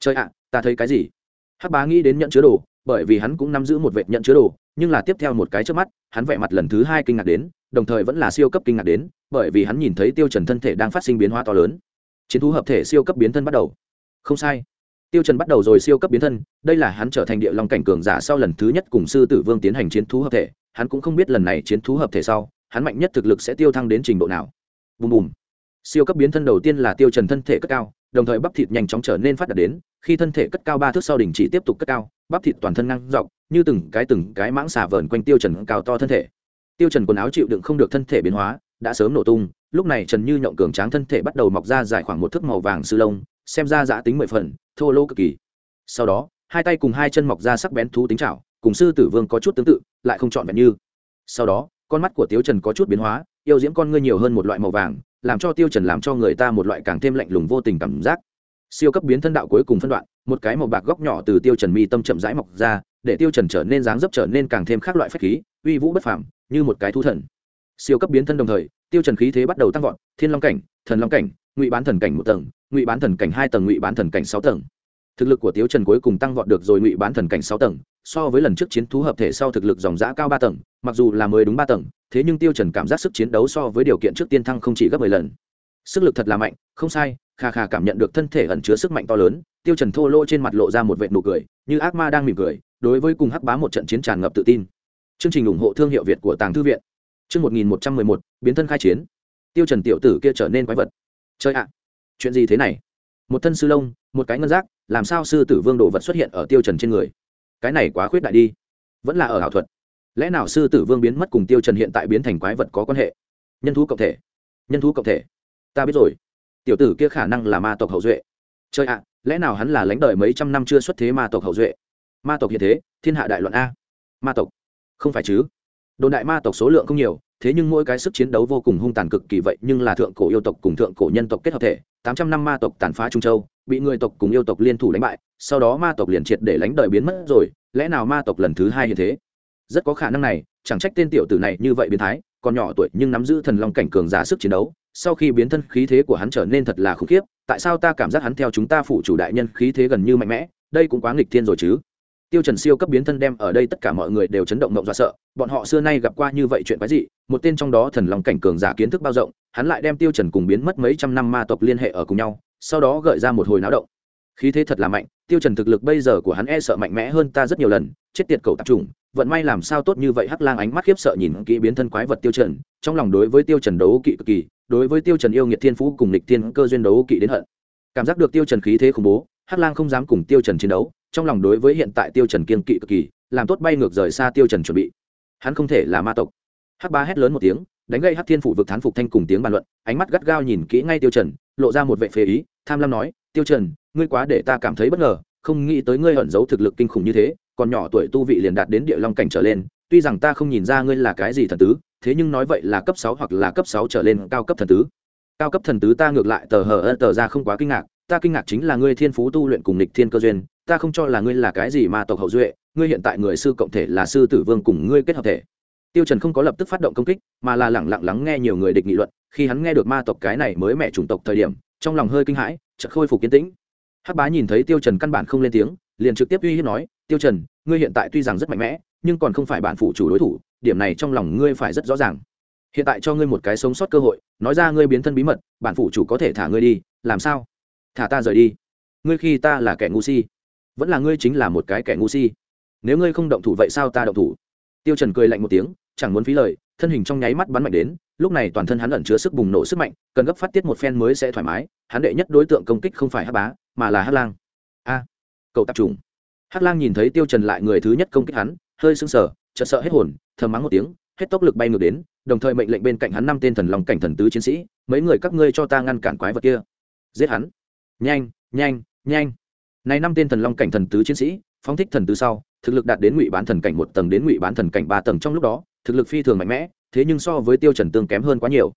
Trời ạ, ta thấy cái gì? Hắc bá nghĩ đến nhẫn chứa đồ, bởi vì hắn cũng nắm giữ một vệ nhẫn chứa đồ, nhưng là tiếp theo một cái trước mắt, hắn vẻ mặt lần thứ hai kinh ngạc đến, đồng thời vẫn là siêu cấp kinh ngạc đến, bởi vì hắn nhìn thấy tiêu trần thân thể đang phát sinh biến hóa to lớn. Chiến thú hợp thể siêu cấp biến thân bắt đầu. Không sai tiêu trần bắt đầu rồi siêu cấp biến thân, đây là hắn trở thành địa long cảnh cường giả sau lần thứ nhất cùng sư tử vương tiến hành chiến thú hợp thể, hắn cũng không biết lần này chiến thú hợp thể sau, hắn mạnh nhất thực lực sẽ tiêu thăng đến trình độ nào. Bùm bùm. Siêu cấp biến thân đầu tiên là tiêu trần thân thể cất cao, đồng thời bắp thịt nhanh chóng trở nên phát đạt đến, khi thân thể cất cao ba thước sau đỉnh chỉ tiếp tục cất cao, bắp thịt toàn thân ngang dọc, như từng cái từng cái mãng xà vờn quanh tiêu trần cao to thân thể. Tiêu trần quần áo chịu đựng không được thân thể biến hóa, đã sớm nổ tung, lúc này trần như nhộng cường tráng thân thể bắt đầu mọc ra dài khoảng một thước màu vàng sư lông xem ra giã tính mười phần, thô lỗ cực kỳ. Sau đó, hai tay cùng hai chân mọc ra sắc bén thú tính chảo, cùng sư tử vương có chút tương tự, lại không chọn vẹn như. Sau đó, con mắt của tiêu trần có chút biến hóa, yêu diễm con ngươi nhiều hơn một loại màu vàng, làm cho tiêu trần làm cho người ta một loại càng thêm lạnh lùng vô tình cảm giác. Siêu cấp biến thân đạo cuối cùng phân đoạn, một cái màu bạc góc nhỏ từ tiêu trần mi tâm chậm rãi mọc ra, để tiêu trần trở nên dáng dấp trở nên càng thêm khác loại phách khí, uy vũ bất phàm, như một cái thu thần. Siêu cấp biến thân đồng thời, tiêu trần khí thế bắt đầu tăng vọt, thiên long cảnh, thần long cảnh, ngụy bán thần cảnh một tầng ngụy bán thần cảnh hai tầng, ngụy bán thần cảnh sáu tầng. Thực lực của tiêu trần cuối cùng tăng vọt được rồi, ngụy bán thần cảnh sáu tầng, so với lần trước chiến thú hợp thể sau thực lực dòng dã cao ba tầng, mặc dù là mới đúng ba tầng, thế nhưng tiêu trần cảm giác sức chiến đấu so với điều kiện trước tiên thăng không chỉ gấp mười lần. Sức lực thật là mạnh, không sai, kha kha cảm nhận được thân thể ẩn chứa sức mạnh to lớn, tiêu trần thô lỗ trên mặt lộ ra một vệt nụ cười, như ác ma đang mỉm cười, đối với cùng hắc bá một trận chiến tràn ngập tự tin. Chương trình ủng hộ thương hiệu việt của tàng thư viện. Chương một nghìn một trăm mười một, biến thân khai chiến. Tiêu trần tiểu tử kia trở nên quái vật. Chơi ạ chuyện gì thế này? Một thân sư lông, một cái ngân giác, làm sao sư tử vương đồ vật xuất hiện ở tiêu trần trên người? Cái này quá khuyết đại đi. Vẫn là ở ảo thuật. Lẽ nào sư tử vương biến mất cùng tiêu trần hiện tại biến thành quái vật có quan hệ? Nhân thú cộng thể. Nhân thú cộng thể. Ta biết rồi. Tiểu tử kia khả năng là ma tộc hậu duệ. Trời ạ, lẽ nào hắn là lãnh đời mấy trăm năm chưa xuất thế ma tộc hậu duệ? Ma tộc hiện thế, thiên hạ đại loạn a. Ma tộc. Không phải chứ. Đồn đại ma tộc số lượng không nhiều thế nhưng mỗi cái sức chiến đấu vô cùng hung tàn cực kỳ vậy, nhưng là thượng cổ yêu tộc cùng thượng cổ nhân tộc kết hợp thể, tám trăm năm ma tộc tàn phá trung châu, bị người tộc cùng yêu tộc liên thủ đánh bại, sau đó ma tộc liền triệt để lánh đời biến mất rồi, lẽ nào ma tộc lần thứ hai như thế? Rất có khả năng này, chẳng trách tên tiểu tử này như vậy biến thái, còn nhỏ tuổi nhưng nắm giữ thần long cảnh cường giả sức chiến đấu, sau khi biến thân khí thế của hắn trở nên thật là khủng khiếp, tại sao ta cảm giác hắn theo chúng ta phụ chủ đại nhân khí thế gần như mạnh mẽ, đây cũng quá nghịch thiên rồi chứ? Tiêu trần siêu cấp biến thân đem ở đây tất cả mọi người đều chấn động động dọa sợ. Bọn họ xưa nay gặp qua như vậy chuyện quái dị, một tên trong đó thần long cảnh cường giả kiến thức bao rộng, hắn lại đem tiêu trần cùng biến mất mấy trăm năm ma tộc liên hệ ở cùng nhau, sau đó gợi ra một hồi náo động. Khí thế thật là mạnh, tiêu trần thực lực bây giờ của hắn e sợ mạnh mẽ hơn ta rất nhiều lần, chết tiệt cầu tập trùng. vận may làm sao tốt như vậy? Hắc lang ánh mắt khiếp sợ nhìn kỹ biến thân quái vật tiêu trần, trong lòng đối với tiêu trần đấu kỵ cực kỳ, đối với tiêu trần yêu nghiệt thiên phú cùng lịch thiên cơ duyên đấu kỵ đến hận. Cảm giác được tiêu trần khí thế khủng bố, hắc lang không dám cùng tiêu trần chiến đấu trong lòng đối với hiện tại tiêu trần kiên kỵ cực kỳ, làm tốt bay ngược rời xa tiêu trần chuẩn bị. Hắn không thể là ma tộc. Hắc ba hét lớn một tiếng, đánh gây hắc thiên phủ vực thán phục thanh cùng tiếng bàn luận, ánh mắt gắt gao nhìn kỹ ngay tiêu trần, lộ ra một vẻ phế ý, tham lam nói, tiêu trần, ngươi quá để ta cảm thấy bất ngờ, không nghĩ tới ngươi ẩn giấu thực lực kinh khủng như thế, còn nhỏ tuổi tu vị liền đạt đến địa long cảnh trở lên, tuy rằng ta không nhìn ra ngươi là cái gì thần tứ, thế nhưng nói vậy là cấp sáu hoặc là cấp sáu trở lên cao cấp thần tứ. Cao cấp thần tứ ta ngược lại tờ hờ tờ ra không quá kinh ngạc, ta kinh ngạc chính là ngươi thiên phú tu luyện cùng lịch thiên cơ duyên ta không cho là ngươi là cái gì mà tộc hậu duệ, ngươi hiện tại người sư cộng thể là sư tử vương cùng ngươi kết hợp thể. Tiêu trần không có lập tức phát động công kích, mà là lẳng lặng lắng nghe nhiều người địch nghị luận. Khi hắn nghe được ma tộc cái này mới mẹ chủng tộc thời điểm, trong lòng hơi kinh hãi, chợt khôi phục kiên tĩnh. Hắc bá nhìn thấy tiêu trần căn bản không lên tiếng, liền trực tiếp uy hiếp nói, tiêu trần, ngươi hiện tại tuy rằng rất mạnh mẽ, nhưng còn không phải bản phụ chủ đối thủ, điểm này trong lòng ngươi phải rất rõ ràng. Hiện tại cho ngươi một cái sống sót cơ hội, nói ra ngươi biến thân bí mật, bản phụ chủ có thể thả ngươi đi, làm sao? Thả ta rời đi. Ngươi khi ta là kẻ ngu si vẫn là ngươi chính là một cái kẻ ngu si. Nếu ngươi không động thủ vậy sao ta động thủ? Tiêu trần cười lạnh một tiếng, chẳng muốn phí lời, thân hình trong nháy mắt bắn mạnh đến, lúc này toàn thân hắn ẩn chứa sức bùng nổ sức mạnh, cần gấp phát tiết một phen mới sẽ thoải mái, hắn đệ nhất đối tượng công kích không phải hắc bá, mà là hắc lang. A, cậu tập trung. Hắc lang nhìn thấy tiêu trần lại người thứ nhất công kích hắn, hơi sưng sờ, chợt sợ hết hồn, thầm mắng một tiếng, hết tốc lực bay ngược đến, đồng thời mệnh lệnh bên cạnh hắn năm tên thần long cảnh thần tứ chiến sĩ, mấy người các ngươi cho ta ngăn cản quái vật kia. Giết hắn. Nhanh nhanh nhanh này năm tên thần long cảnh thần tứ chiến sĩ, phóng thích thần tứ sau, thực lực đạt đến ngụy bán thần cảnh một tầng đến ngụy bán thần cảnh ba tầng trong lúc đó, thực lực phi thường mạnh mẽ, thế nhưng so với tiêu trần tương kém hơn quá nhiều.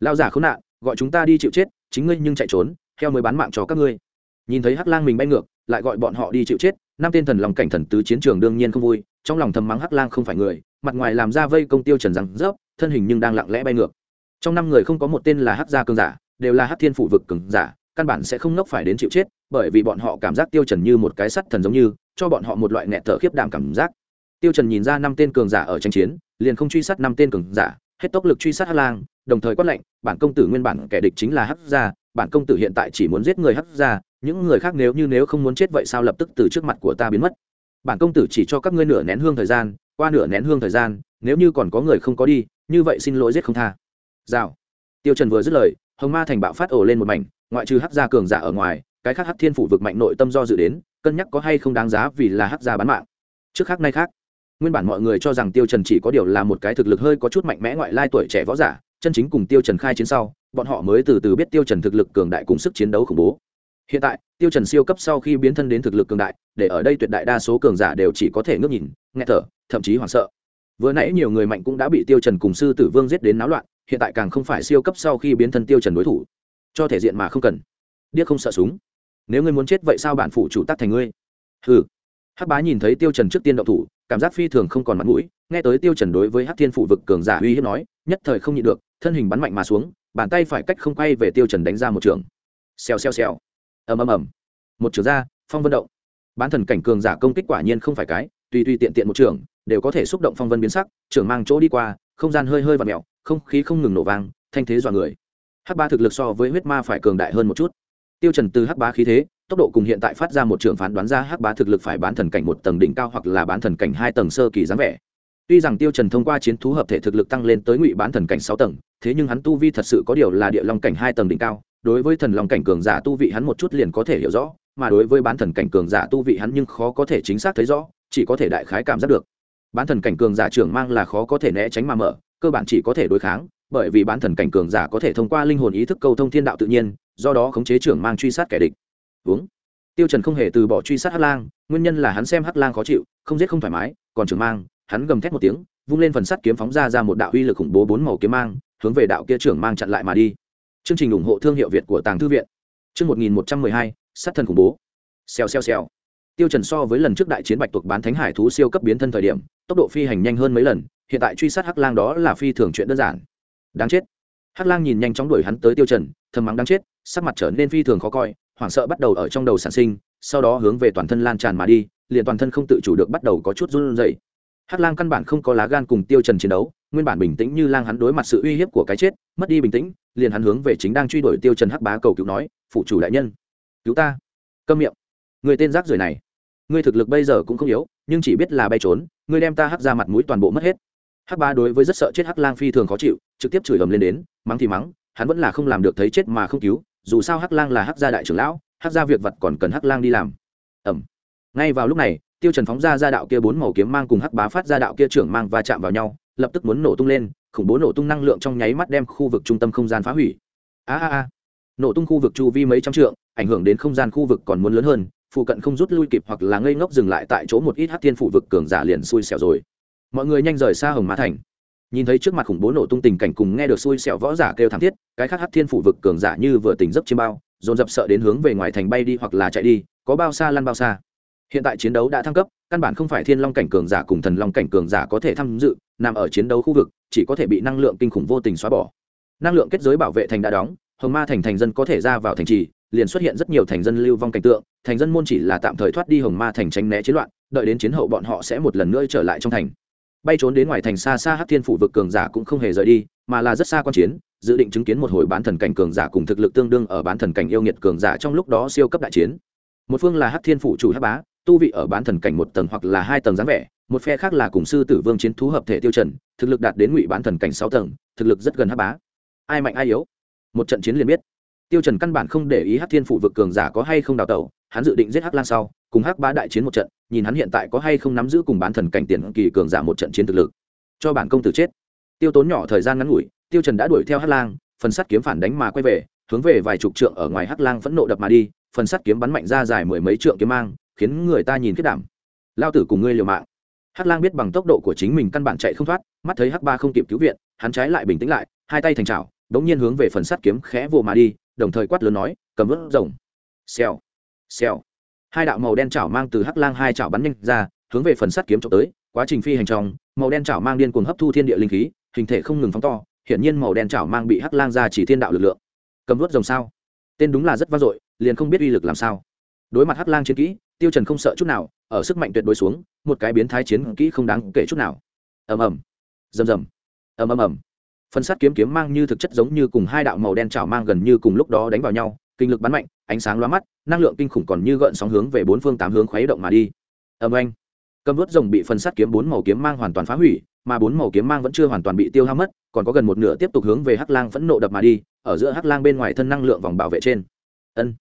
Lão giả khốn nạn, gọi chúng ta đi chịu chết, chính ngươi nhưng chạy trốn theo mới bán mạng cho các ngươi. Nhìn thấy hắc lang mình bay ngược, lại gọi bọn họ đi chịu chết, năm tên thần long cảnh thần tứ chiến trường đương nhiên không vui, trong lòng thầm mắng hắc lang không phải người, mặt ngoài làm ra vây công tiêu trần rằng rớp, thân hình nhưng đang lặng lẽ bay ngược. Trong năm người không có một tên là hắc gia cường giả, đều là hắc thiên phủ vực cường giả căn bản sẽ không nốc phải đến chịu chết, bởi vì bọn họ cảm giác tiêu trần như một cái sắt thần giống như, cho bọn họ một loại nẹt thở khiếp đảm cảm giác. Tiêu trần nhìn ra năm tên cường giả ở tranh chiến, liền không truy sát năm tên cường giả, hết tốc lực truy sát hắc lang, đồng thời quát lệnh bản công tử nguyên bản kẻ địch chính là hắc gia, bản công tử hiện tại chỉ muốn giết người hắc gia, những người khác nếu như nếu không muốn chết vậy sao lập tức từ trước mặt của ta biến mất. Bản công tử chỉ cho các ngươi nửa nén hương thời gian, qua nửa nén hương thời gian, nếu như còn có người không có đi, như vậy xin lỗi giết không tha. Rào. Tiêu trần vừa dứt lời, hồng ma thành bạo phát ổ lên một mảnh ngoại trừ hắc gia cường giả ở ngoài, cái khác hắc thiên phủ vực mạnh nội tâm do dự đến, cân nhắc có hay không đáng giá vì là hắc gia bán mạng. Trước khác nay khác, nguyên bản mọi người cho rằng tiêu trần chỉ có điều là một cái thực lực hơi có chút mạnh mẽ ngoại lai tuổi trẻ võ giả, chân chính cùng tiêu trần khai chiến sau, bọn họ mới từ từ biết tiêu trần thực lực cường đại cùng sức chiến đấu khủng bố. Hiện tại, tiêu trần siêu cấp sau khi biến thân đến thực lực cường đại, để ở đây tuyệt đại đa số cường giả đều chỉ có thể ngước nhìn nghe thở, thậm chí hoảng sợ. Vừa nãy nhiều người mạnh cũng đã bị tiêu trần cùng sư tử vương giết đến náo loạn, hiện tại càng không phải siêu cấp sau khi biến thân tiêu trần đối thủ cho thể diện mà không cần. Điếc không sợ súng. Nếu ngươi muốn chết vậy sao bản phủ chủ tác thành ngươi? Hừ. Hắc bá nhìn thấy tiêu trần trước tiên động thủ, cảm giác phi thường không còn mặt mũi, nghe tới tiêu trần đối với hắc thiên phủ vực cường giả uy hiếp nói, nhất thời không nhịn được, thân hình bắn mạnh mà xuống, bàn tay phải cách không quay về tiêu trần đánh ra một trường. Xèo xèo xèo. Ầm ầm ầm. Một trường ra, phong vân động. Bán thần cảnh cường giả công kích quả nhiên không phải cái, tùy tùy tiện tiện một trường, đều có thể xúc động phong vân biến sắc, trường mang chỗ đi qua, không gian hơi hơi và mèo, không khí không ngừng nổ vang, thanh thế dọa người hắc ba thực lực so với huyết ma phải cường đại hơn một chút. Tiêu trần từ hắc ba khí thế, tốc độ cùng hiện tại phát ra một trường phán đoán ra hắc ba thực lực phải bán thần cảnh một tầng đỉnh cao hoặc là bán thần cảnh hai tầng sơ kỳ dáng vẻ. Tuy rằng tiêu trần thông qua chiến thú hợp thể thực lực tăng lên tới ngụy bán thần cảnh sáu tầng, thế nhưng hắn tu vi thật sự có điều là địa long cảnh hai tầng đỉnh cao, đối với thần long cảnh cường giả tu vị hắn một chút liền có thể hiểu rõ, mà đối với bán thần cảnh cường giả tu vị hắn nhưng khó có thể chính xác thấy rõ, chỉ có thể đại khái cảm giác được. Bán thần cảnh cường giả trưởng mang là khó có thể né tránh mà mở, cơ bản chỉ có thể đối kháng bởi vì bán thần cảnh cường giả có thể thông qua linh hồn ý thức cầu thông thiên đạo tự nhiên, do đó khống chế trưởng mang truy sát kẻ địch. Uống. Tiêu trần không hề từ bỏ truy sát hắc lang, nguyên nhân là hắn xem hắc lang khó chịu, không giết không thoải mái, còn trưởng mang, hắn gầm thét một tiếng, vung lên phần sắt kiếm phóng ra ra một đạo uy lực khủng bố bốn màu kiếm mang, hướng về đạo kia trưởng mang chặn lại mà đi. Chương trình ủng hộ thương hiệu việt của tàng thư viện. Chương một nghìn một trăm mười hai, sát thần khủng bố. Xèo xèo xèo. Tiêu trần so với lần trước đại chiến bạch tuộc bán thánh hải thú siêu cấp biến thân thời điểm, tốc độ phi hành nhanh hơn mấy lần, hiện tại truy sát hắc lang đó là phi thường chuyện đơn giản đáng chết. Hắc lang nhìn nhanh chóng đuổi hắn tới tiêu trần, thầm mắng đáng chết, sắc mặt trở nên phi thường khó coi, hoảng sợ bắt đầu ở trong đầu sản sinh, sau đó hướng về toàn thân lan tràn mà đi, liền toàn thân không tự chủ được bắt đầu có chút run rẩy. Hắc lang căn bản không có lá gan cùng tiêu trần chiến đấu, nguyên bản bình tĩnh như lang hắn đối mặt sự uy hiếp của cái chết, mất đi bình tĩnh, liền hắn hướng về chính đang truy đuổi tiêu trần hắc bá cầu cứu nói phụ chủ đại nhân, cứu ta. Câm miệng. Người tên rác rưởi này, ngươi thực lực bây giờ cũng không yếu, nhưng chỉ biết là bay trốn, ngươi đem ta hắc ra mặt mũi toàn bộ mất hết hắc bá đối với rất sợ chết hắc lang phi thường khó chịu, trực tiếp chửi ầm lên đến, mắng thì mắng, hắn vẫn là không làm được thấy chết mà không cứu, dù sao hắc lang là hắc gia đại trưởng lão, hắc gia việc vật còn cần hắc lang đi làm. Ẩm ngay vào lúc này, tiêu trần phóng ra ra đạo kia bốn màu kiếm mang cùng hắc bá phát ra đạo kia trưởng mang va chạm vào nhau, lập tức muốn nổ tung lên, khủng bố nổ tung năng lượng trong nháy mắt đem khu vực trung tâm không gian phá hủy. A a a. Nổ tung khu vực chu vi mấy trăm trượng, ảnh hưởng đến không gian khu vực còn muốn lớn hơn, phụ cận không rút lui kịp hoặc là ngây ngốc dừng lại tại chỗ một ít Hắc thiên phụ vực cường giả liền xui xẻo rồi mọi người nhanh rời xa hồng mã thành. Nhìn thấy trước mặt khủng bố nổ tung tình cảnh cùng nghe được xui xẹo võ giả kêu thảm thiết, cái khác hát thiên phủ vực cường giả như vừa tỉnh giấc chiêm bao, dồn dập sợ đến hướng về ngoài thành bay đi hoặc là chạy đi, có bao xa lăn bao xa. Hiện tại chiến đấu đã thăng cấp, căn bản không phải thiên long cảnh cường giả cùng thần long cảnh cường giả có thể tham dự, nằm ở chiến đấu khu vực, chỉ có thể bị năng lượng kinh khủng vô tình xóa bỏ. Năng lượng kết giới bảo vệ thành đã đóng, hồng ma thành thành dân có thể ra vào thành trì, liền xuất hiện rất nhiều thành dân lưu vong cảnh tượng, thành dân môn chỉ là tạm thời thoát đi hồng ma thành tránh né chiến loạn, đợi đến chiến hậu bọn họ sẽ một lần nữa trở lại trong thành bay trốn đến ngoài thành xa xa hát thiên phủ vực cường giả cũng không hề rời đi, mà là rất xa quan chiến, dự định chứng kiến một hồi bán thần cảnh cường giả cùng thực lực tương đương ở bán thần cảnh yêu nghiệt cường giả trong lúc đó siêu cấp đại chiến. Một phương là hát thiên phủ chủ hát bá, tu vị ở bán thần cảnh một tầng hoặc là hai tầng dáng vẻ, một phe khác là cùng sư tử vương chiến thú hợp thể tiêu trần, thực lực đạt đến ngụy bán thần cảnh sáu tầng, thực lực rất gần hát bá. Ai mạnh ai yếu? Một trận chiến liền biết. Tiêu trần căn bản không để ý hắc thiên phủ vực cường giả có hay không đào tẩu, hắn dự định giết hắc lan sau cùng hắc bá đại chiến một trận, nhìn hắn hiện tại có hay không nắm giữ cùng bán thần cảnh tiền kỳ cường giả một trận chiến thực lực. Cho bản công tử chết. Tiêu tốn nhỏ thời gian ngắn ngủi, tiêu trần đã đuổi theo hắc lang, phần sắt kiếm phản đánh mà quay về, hướng về vài chục trượng ở ngoài hắc lang phẫn nộ đập mà đi, phần sắt kiếm bắn mạnh ra dài mười mấy trượng kiếm mang, khiến người ta nhìn kết đảm. Lao tử cùng ngươi liều mạng. Hắc lang biết bằng tốc độ của chính mình căn bản chạy không thoát, mắt thấy hắc ba không kịp cứu viện, hắn trái lại bình tĩnh lại, hai tay thành chảo, đống nhiên hướng về phần sắt kiếm khẽ vồ mà đi, đồng thời quát lớn nói, cầm vớt rồng. Xèo. Xèo hai đạo màu đen chảo mang từ hắc lang hai chảo bắn nhanh ra, hướng về phần sắt kiếm trộm tới, quá trình phi hành trong, màu đen chảo mang điên cuồng hấp thu thiên địa linh khí, hình thể không ngừng phóng to, hiển nhiên màu đen chảo mang bị hắc lang ra chỉ thiên đạo lực lượng. Cầm vớt rồng sao? Tên đúng là rất vang dội, liền không biết uy lực làm sao. Đối mặt hắc lang chiến kỹ, tiêu trần không sợ chút nào, ở sức mạnh tuyệt đối xuống, một cái biến thái chiến kỹ không đáng kể chút nào. Ầm ầm. Rầm rầm. Ầm ầm ầm. Phần sắt kiếm kiếm mang như thực chất giống như cùng hai đạo màu đen chảo mang gần như cùng lúc đó đánh vào nhau, kinh lực bắn mạnh ánh sáng loa mắt, năng lượng kinh khủng còn như gợn sóng hướng về bốn phương tám hướng khuấy động mà đi. Âm anh. Cầm vớt rồng bị phần sắt kiếm bốn màu kiếm mang hoàn toàn phá hủy, mà bốn màu kiếm mang vẫn chưa hoàn toàn bị tiêu hao mất, còn có gần một nửa tiếp tục hướng về hắc lang phẫn nộ đập mà đi, ở giữa hắc lang bên ngoài thân năng lượng vòng bảo vệ trên. Ân.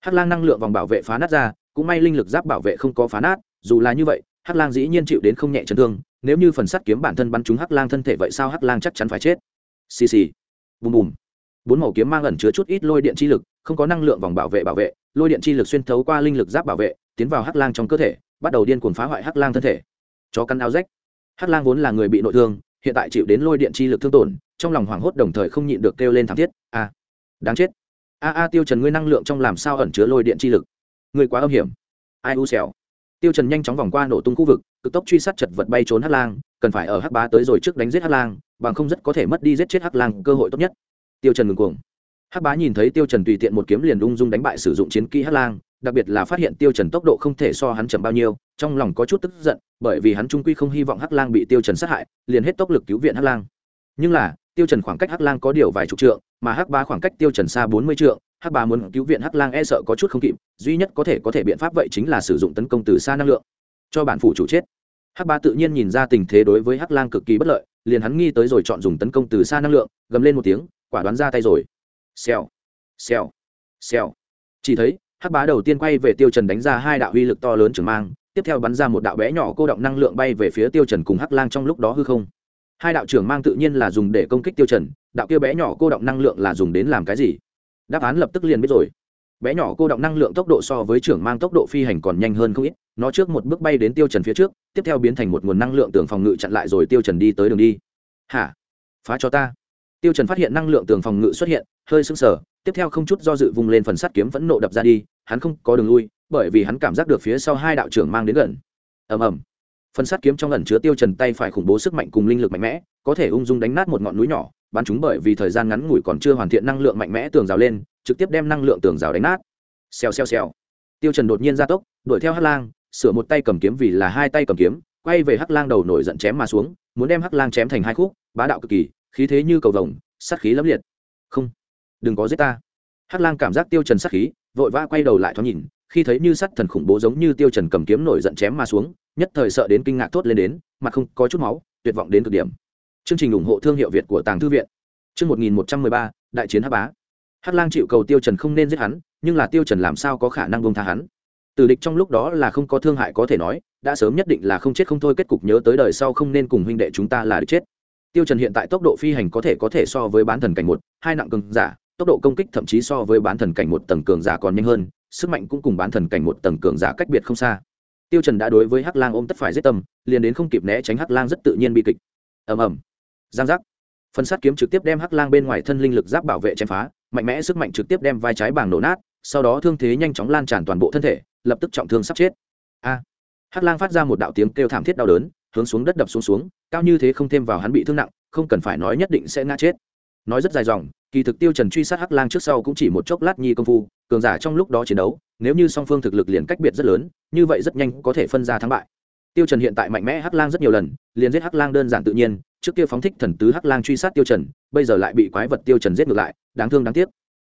Hắc lang năng lượng vòng bảo vệ phá nát ra, cũng may linh lực giáp bảo vệ không có phá nát, dù là như vậy, hắc lang dĩ nhiên chịu đến không nhẹ chấn thương, nếu như phần sắt kiếm bản thân bắn trúng hắc lang thân thể vậy sao hắc lang chắc chắn phải chết? Xì xì. Bùm bùm bốn màu kiếm mang ẩn chứa chút ít lôi điện chi lực, không có năng lượng vòng bảo vệ bảo vệ, lôi điện chi lực xuyên thấu qua linh lực giáp bảo vệ, tiến vào hắc lang trong cơ thể, bắt đầu điên cuồng phá hoại hắc lang thân thể. Cho căn áo rách. Hắc lang vốn là người bị nội thương, hiện tại chịu đến lôi điện chi lực thương tổn, trong lòng hoảng hốt đồng thời không nhịn được kêu lên thảm thiết, a, đáng chết. A a, tiêu trần ngươi năng lượng trong làm sao ẩn chứa lôi điện chi lực? Ngươi quá âm hiểm. Ai u xèo tiêu trần nhanh chóng vòng qua nổ tung khu vực, cực tốc truy sát chật vật bay trốn hắc lang, cần phải ở hắc bá tới rồi trước đánh giết hắc lang, bằng không rất có thể mất đi giết chết hắc lang cơ hội tốt nhất tiêu trần ngừng cuồng. Hắc bá nhìn thấy tiêu trần tùy tiện một kiếm liền ung dung đánh bại sử dụng chiến kỹ hắc lang, đặc biệt là phát hiện tiêu trần tốc độ không thể so hắn chậm bao nhiêu, trong lòng có chút tức giận, bởi vì hắn trung quy không hy vọng hắc lang bị tiêu trần sát hại, liền hết tốc lực cứu viện hắc lang. Nhưng là, tiêu trần khoảng cách hắc lang có điều vài chục trượng, mà hắc bá khoảng cách tiêu trần xa bốn mươi trượng, hắc bá muốn cứu viện hắc lang e sợ có chút không kịp, duy nhất có thể có thể biện pháp vậy chính là sử dụng tấn công từ xa năng lượng. Cho bản phủ chủ chết. Hắc bá tự nhiên nhìn ra tình thế đối với hắc lang cực kỳ bất lợi, liền hắn nghi tới rồi chọn dùng tấn công từ xa năng lượng, gầm lên một tiếng quả đoán ra tay rồi. Xèo xèo xèo. Chỉ thấy, hắc bá đầu tiên quay về tiêu trần đánh ra hai đạo uy lực to lớn trường mang, tiếp theo bắn ra một đạo bé nhỏ cô động năng lượng bay về phía tiêu trần cùng hắc lang trong lúc đó hư không. Hai đạo trưởng mang tự nhiên là dùng để công kích tiêu trần, đạo kia bé nhỏ cô động năng lượng là dùng đến làm cái gì? Đáp án lập tức liền biết rồi. Bé nhỏ cô động năng lượng tốc độ so với trưởng mang tốc độ phi hành còn nhanh hơn không ít, nó trước một bước bay đến tiêu trần phía trước, tiếp theo biến thành một nguồn năng lượng tưởng phòng ngự chặn lại rồi tiêu trần đi tới đường đi. Hả? Phá cho ta tiêu trần phát hiện năng lượng tường phòng ngự xuất hiện, hơi sững sờ, tiếp theo không chút do dự vung lên phần sắt kiếm vẫn nộ đập ra đi, hắn không có đường lui, bởi vì hắn cảm giác được phía sau hai đạo trưởng mang đến gần. Ầm ầm. Phần sắt kiếm trong ẩn chứa tiêu trần tay phải khủng bố sức mạnh cùng linh lực mạnh mẽ, có thể ung dung đánh nát một ngọn núi nhỏ, bắn chúng bởi vì thời gian ngắn ngủi còn chưa hoàn thiện năng lượng mạnh mẽ tường rào lên, trực tiếp đem năng lượng tường rào đánh nát. Xèo xèo xèo. Tiêu trần đột nhiên ra tốc, đuổi theo hắc lang, sửa một tay cầm kiếm vì là hai tay cầm kiếm, quay về hắc lang đầu nổi giận chém mà xuống, muốn đem hắc lang chém thành hai khúc, bá đạo cực kỳ khí thế như cầu vồng, sát khí lẫm liệt. Không, đừng có giết ta. Hắc lang cảm giác tiêu trần sát khí, vội vã quay đầu lại thoáng nhìn, khi thấy như sắt thần khủng bố giống như tiêu trần cầm kiếm nổi giận chém mà xuống, nhất thời sợ đến kinh ngạc thốt lên đến mặt không, có chút máu, tuyệt vọng đến cực điểm. Chương trình ủng hộ thương hiệu việt của tàng thư viện. Chương 1113 đại chiến hắc bá. Hắc lang chịu cầu tiêu trần không nên giết hắn, nhưng là tiêu trần làm sao có khả năng buông tha hắn? Tử địch trong lúc đó là không có thương hại có thể nói, đã sớm nhất định là không chết không thôi, kết cục nhớ tới đời sau không nên cùng huynh đệ chúng ta là địch chết tiêu trần hiện tại tốc độ phi hành có thể có thể so với bán thần cảnh một, hai nặng cường giả, tốc độ công kích thậm chí so với bán thần cảnh một tầng cường giả còn nhanh hơn, sức mạnh cũng cùng bán thần cảnh một tầng cường giả cách biệt không xa. Tiêu trần đã đối với hắc lang ôm tất phải giết tâm, liền đến không kịp né tránh hắc lang rất tự nhiên bị kịch. Ầm ầm. Giang giác. Phần sát kiếm trực tiếp đem hắc lang bên ngoài thân linh lực giáp bảo vệ chém phá, mạnh mẽ sức mạnh trực tiếp đem vai trái bảng nổ nát, sau đó thương thế nhanh chóng lan tràn toàn bộ thân thể, lập tức trọng thương sắp chết. A. Hắc lang phát ra một đạo tiếng kêu thảm thiết đau đớn hướng xuống đất đập xuống xuống, cao như thế không thêm vào hắn bị thương nặng, không cần phải nói nhất định sẽ ngã chết. Nói rất dài dòng, kỳ thực tiêu trần truy sát hắc lang trước sau cũng chỉ một chốc lát nhi công phu, cường giả trong lúc đó chiến đấu, nếu như song phương thực lực liền cách biệt rất lớn, như vậy rất nhanh có thể phân ra thắng bại. Tiêu trần hiện tại mạnh mẽ hắc lang rất nhiều lần, liền giết hắc lang đơn giản tự nhiên, trước kia phóng thích thần tứ hắc lang truy sát tiêu trần, bây giờ lại bị quái vật tiêu trần giết ngược lại, đáng thương đáng tiếc.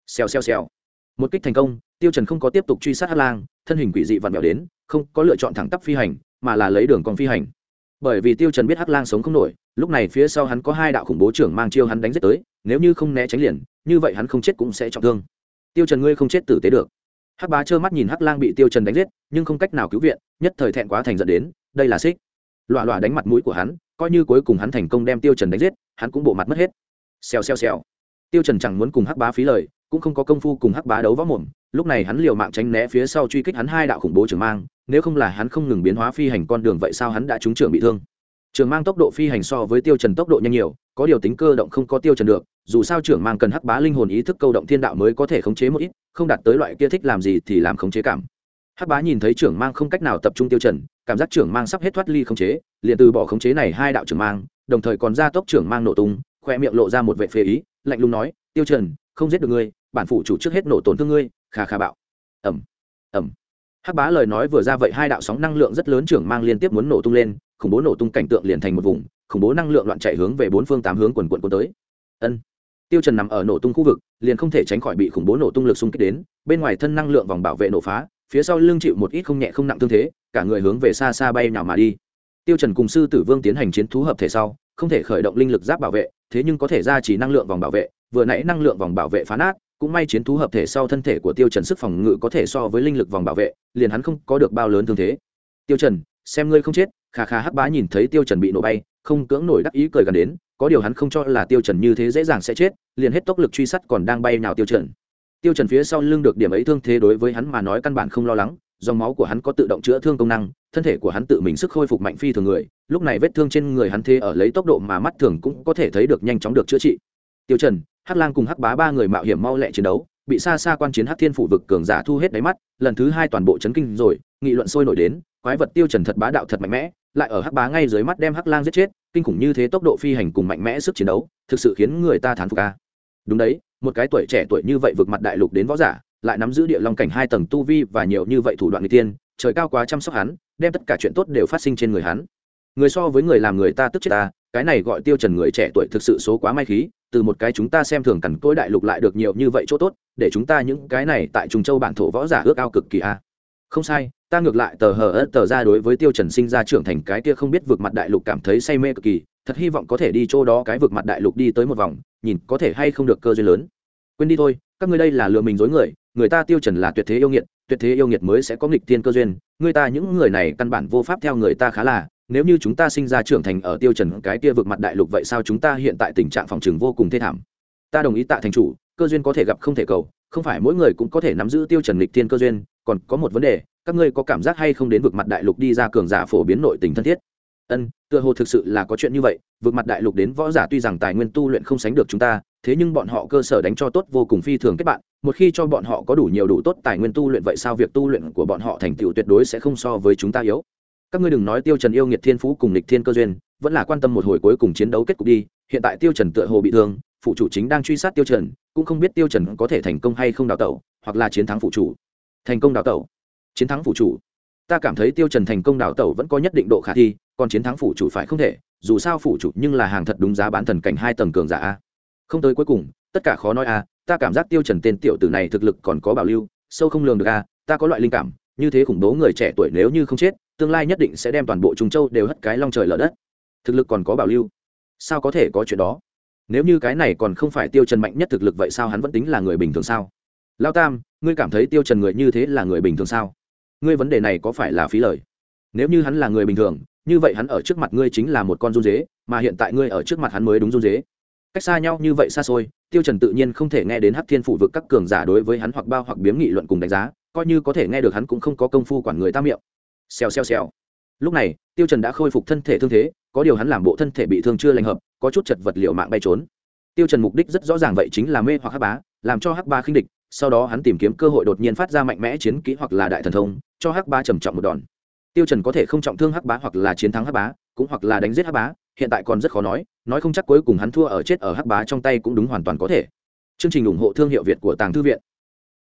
Xèo xèo xèo. Một kích thành công, tiêu trần không có tiếp tục truy sát hắc lang, thân hình quỷ dị vặn vẹo đến, không có lựa chọn thẳng tắp phi hành, mà là lấy đường cong phi hành bởi vì tiêu trần biết hắc lang sống không nổi, lúc này phía sau hắn có hai đạo khủng bố trưởng mang chiêu hắn đánh giết tới, nếu như không né tránh liền, như vậy hắn không chết cũng sẽ trọng thương. Tiêu trần ngươi không chết tử tế được. Hắc bá trơ mắt nhìn hắc lang bị tiêu trần đánh giết, nhưng không cách nào cứu viện, nhất thời thẹn quá thành giận đến, đây là xích. Loạ loạ đánh mặt mũi của hắn, coi như cuối cùng hắn thành công đem tiêu trần đánh giết, hắn cũng bộ mặt mất hết. Xèo xèo xèo. Tiêu trần chẳng muốn cùng hắc bá phí lời cũng không có công phu cùng hắc bá đấu võ mồm. Lúc này hắn liều mạng tránh né phía sau truy kích hắn hai đạo khủng bố trường mang, nếu không là hắn không ngừng biến hóa phi hành con đường vậy sao hắn đã trúng trưởng bị thương? Trường mang tốc độ phi hành so với tiêu trần tốc độ nhanh nhiều, có điều tính cơ động không có tiêu trần được, dù sao trưởng mang cần hắc bá linh hồn ý thức câu động thiên đạo mới có thể khống chế một ít, không đạt tới loại kia thích làm gì thì làm khống chế cảm. Hắc bá nhìn thấy trưởng mang không cách nào tập trung tiêu trần, cảm giác trưởng mang sắp hết thoát ly khống chế, liền từ bỏ khống chế này hai đạo trưởng mang, đồng thời còn ra tốc trưởng mang nổ tung, khoe miệng lộ ra một vệ phế ý, lạnh lùng nói, tiêu trần, không giết được ngươi bản phụ chủ trước hết nổ tổn thương ngươi khà khà bạo. Ẩm ẩm hắc bá lời nói vừa ra vậy hai đạo sóng năng lượng rất lớn trưởng mang liên tiếp muốn nổ tung lên, khủng bố nổ tung cảnh tượng liền thành một vùng, khủng bố năng lượng loạn chạy hướng về bốn phương tám hướng quần quận cuốn tới. Ân. Tiêu trần nằm ở nổ tung khu vực, liền không thể tránh khỏi bị khủng bố nổ tung lực xung kích đến, bên ngoài thân năng lượng vòng bảo vệ nổ phá, phía sau lưng chịu một ít không nhẹ không nặng thương thế, cả người hướng về xa xa bay nào mà đi. Tiêu trần cùng sư tử vương tiến hành chiến thú hợp thể sau, không thể khởi động linh lực giáp bảo vệ, thế nhưng có thể ra chỉ năng lượng vòng bảo vệ, vừa nãy năng lượng vòng bảo vệ phá nát cũng may chiến thú hợp thể sau thân thể của tiêu trần sức phòng ngự có thể so với linh lực vòng bảo vệ, liền hắn không có được bao lớn thương thế. Tiêu trần, xem ngươi không chết khà khà hắc bá nhìn thấy tiêu trần bị nổ bay, không cưỡng nổi đắc ý cười gần đến, có điều hắn không cho là tiêu trần như thế dễ dàng sẽ chết, liền hết tốc lực truy sát còn đang bay nào tiêu trần. Tiêu trần phía sau lưng được điểm ấy thương thế đối với hắn mà nói căn bản không lo lắng, dòng máu của hắn có tự động chữa thương công năng, thân thể của hắn tự mình sức khôi phục mạnh phi thường người, lúc này vết thương trên người hắn thế ở lấy tốc độ mà mắt thường cũng có thể thấy được nhanh chóng được chữa trị tiêu trần, hắc lang cùng hắc bá ba người mạo hiểm mau lẹ chiến đấu, bị xa xa quan chiến hắc thiên phủ vực cường giả thu hết đáy mắt, lần thứ hai toàn bộ chấn kinh rồi, nghị luận sôi nổi đến, quái vật tiêu trần thật bá đạo thật mạnh mẽ, lại ở hắc bá ngay dưới mắt đem hắc lang giết chết, kinh khủng như thế tốc độ phi hành cùng mạnh mẽ sức chiến đấu, thực sự khiến người ta thán phục a. Đúng đấy, một cái tuổi trẻ tuổi như vậy vượt mặt đại lục đến võ giả, lại nắm giữ địa long cảnh hai tầng tu vi và nhiều như vậy thủ đoạn người tiên, trời cao quá chăm sóc hắn, đem tất cả chuyện tốt đều phát sinh trên người hắn. Người so với người làm người ta tức chết ta cái này gọi tiêu trần người trẻ tuổi thực sự số quá may khí, từ một cái chúng ta xem thường cằn cỗi đại lục lại được nhiều như vậy chỗ tốt, để chúng ta những cái này tại trung châu bản thổ võ giả ước ao cực kỳ a. Không sai, ta ngược lại tờ hờ ớt tờ ra đối với tiêu trần sinh ra trưởng thành cái kia không biết vượt mặt đại lục cảm thấy say mê cực kỳ, thật hy vọng có thể đi chỗ đó cái vượt mặt đại lục đi tới một vòng, nhìn có thể hay không được cơ duyên lớn. Quên đi thôi, các ngươi đây là lừa mình dối người người ta tiêu trần là tuyệt thế yêu nghiệt, tuyệt thế yêu nghiệt mới sẽ có nghịch thiên cơ duyên, người ta những người này căn bản vô pháp theo người ta khá là nếu như chúng ta sinh ra trưởng thành ở tiêu trần cái kia vực mặt đại lục vậy sao chúng ta hiện tại tình trạng phòng trường vô cùng thê thảm? Ta đồng ý tạ thành chủ, cơ duyên có thể gặp không thể cầu, không phải mỗi người cũng có thể nắm giữ tiêu trần lịch thiên cơ duyên, còn có một vấn đề, các ngươi có cảm giác hay không đến vực mặt đại lục đi ra cường giả phổ biến nội tình thân thiết? Ân, tựa hồ thực sự là có chuyện như vậy, vượt mặt đại lục đến võ giả tuy rằng tài nguyên tu luyện không sánh được chúng ta, thế nhưng bọn họ cơ sở đánh cho tốt vô cùng phi thường kết bạn, một khi cho bọn họ có đủ nhiều đủ tốt tài nguyên tu luyện vậy sao việc tu luyện của bọn họ thành tựu tuyệt đối sẽ không so với chúng ta yếu? Các ngươi đừng nói tiêu trần yêu nghiệt thiên phú cùng lịch thiên cơ duyên, vẫn là quan tâm một hồi cuối cùng chiến đấu kết cục đi, hiện tại tiêu trần tựa hồ bị thương, phụ chủ chính đang truy sát tiêu trần, cũng không biết tiêu trần có thể thành công hay không đào tẩu, hoặc là chiến thắng phụ chủ. Thành công đào tẩu? Chiến thắng phụ chủ? Ta cảm thấy tiêu trần thành công đào tẩu vẫn có nhất định độ khả thi, còn chiến thắng phụ chủ phải không thể, dù sao phụ chủ nhưng là hàng thật đúng giá bán thần cảnh hai tầng cường giả a. Không tới cuối cùng, tất cả khó nói a, ta cảm giác tiêu trần tên tiểu tử này thực lực còn có bảo lưu, sâu không lường được a, ta có loại linh cảm, như thế khủng bố người trẻ tuổi nếu như không chết tương lai nhất định sẽ đem toàn bộ trung châu đều hất cái long trời lở đất. Thực lực còn có bảo lưu. Sao có thể có chuyện đó? Nếu như cái này còn không phải tiêu trần mạnh nhất thực lực vậy sao hắn vẫn tính là người bình thường sao? Lao tam, ngươi cảm thấy tiêu trần người như thế là người bình thường sao? Ngươi vấn đề này có phải là phí lời? Nếu như hắn là người bình thường, như vậy hắn ở trước mặt ngươi chính là một con run dế, mà hiện tại ngươi ở trước mặt hắn mới đúng run dế. Cách xa nhau như vậy xa xôi, tiêu trần tự nhiên không thể nghe đến hắc thiên phụ vực các cường giả đối với hắn hoặc bao hoặc biếm nghị luận cùng đánh giá, coi như có thể nghe được hắn cũng không có công phu quản người ta miệng xèo xèo xèo. Lúc này, tiêu trần đã khôi phục thân thể thương thế, có điều hắn làm bộ thân thể bị thương chưa lành hợp, có chút chật vật liệu mạng bay trốn. Tiêu trần mục đích rất rõ ràng vậy chính là mê hoặc hắc bá, làm cho hắc bá khinh địch, sau đó hắn tìm kiếm cơ hội đột nhiên phát ra mạnh mẽ chiến kỹ hoặc là đại thần thông, cho hắc bá trầm trọng một đòn. Tiêu trần có thể không trọng thương hắc bá hoặc là chiến thắng hắc bá, cũng hoặc là đánh giết hắc bá, hiện tại còn rất khó nói nói không chắc cuối cùng hắn thua ở chết ở hắc bá trong tay cũng đúng hoàn toàn có thể. Chương trình ủng hộ thương hiệu việt của tàng thư viện.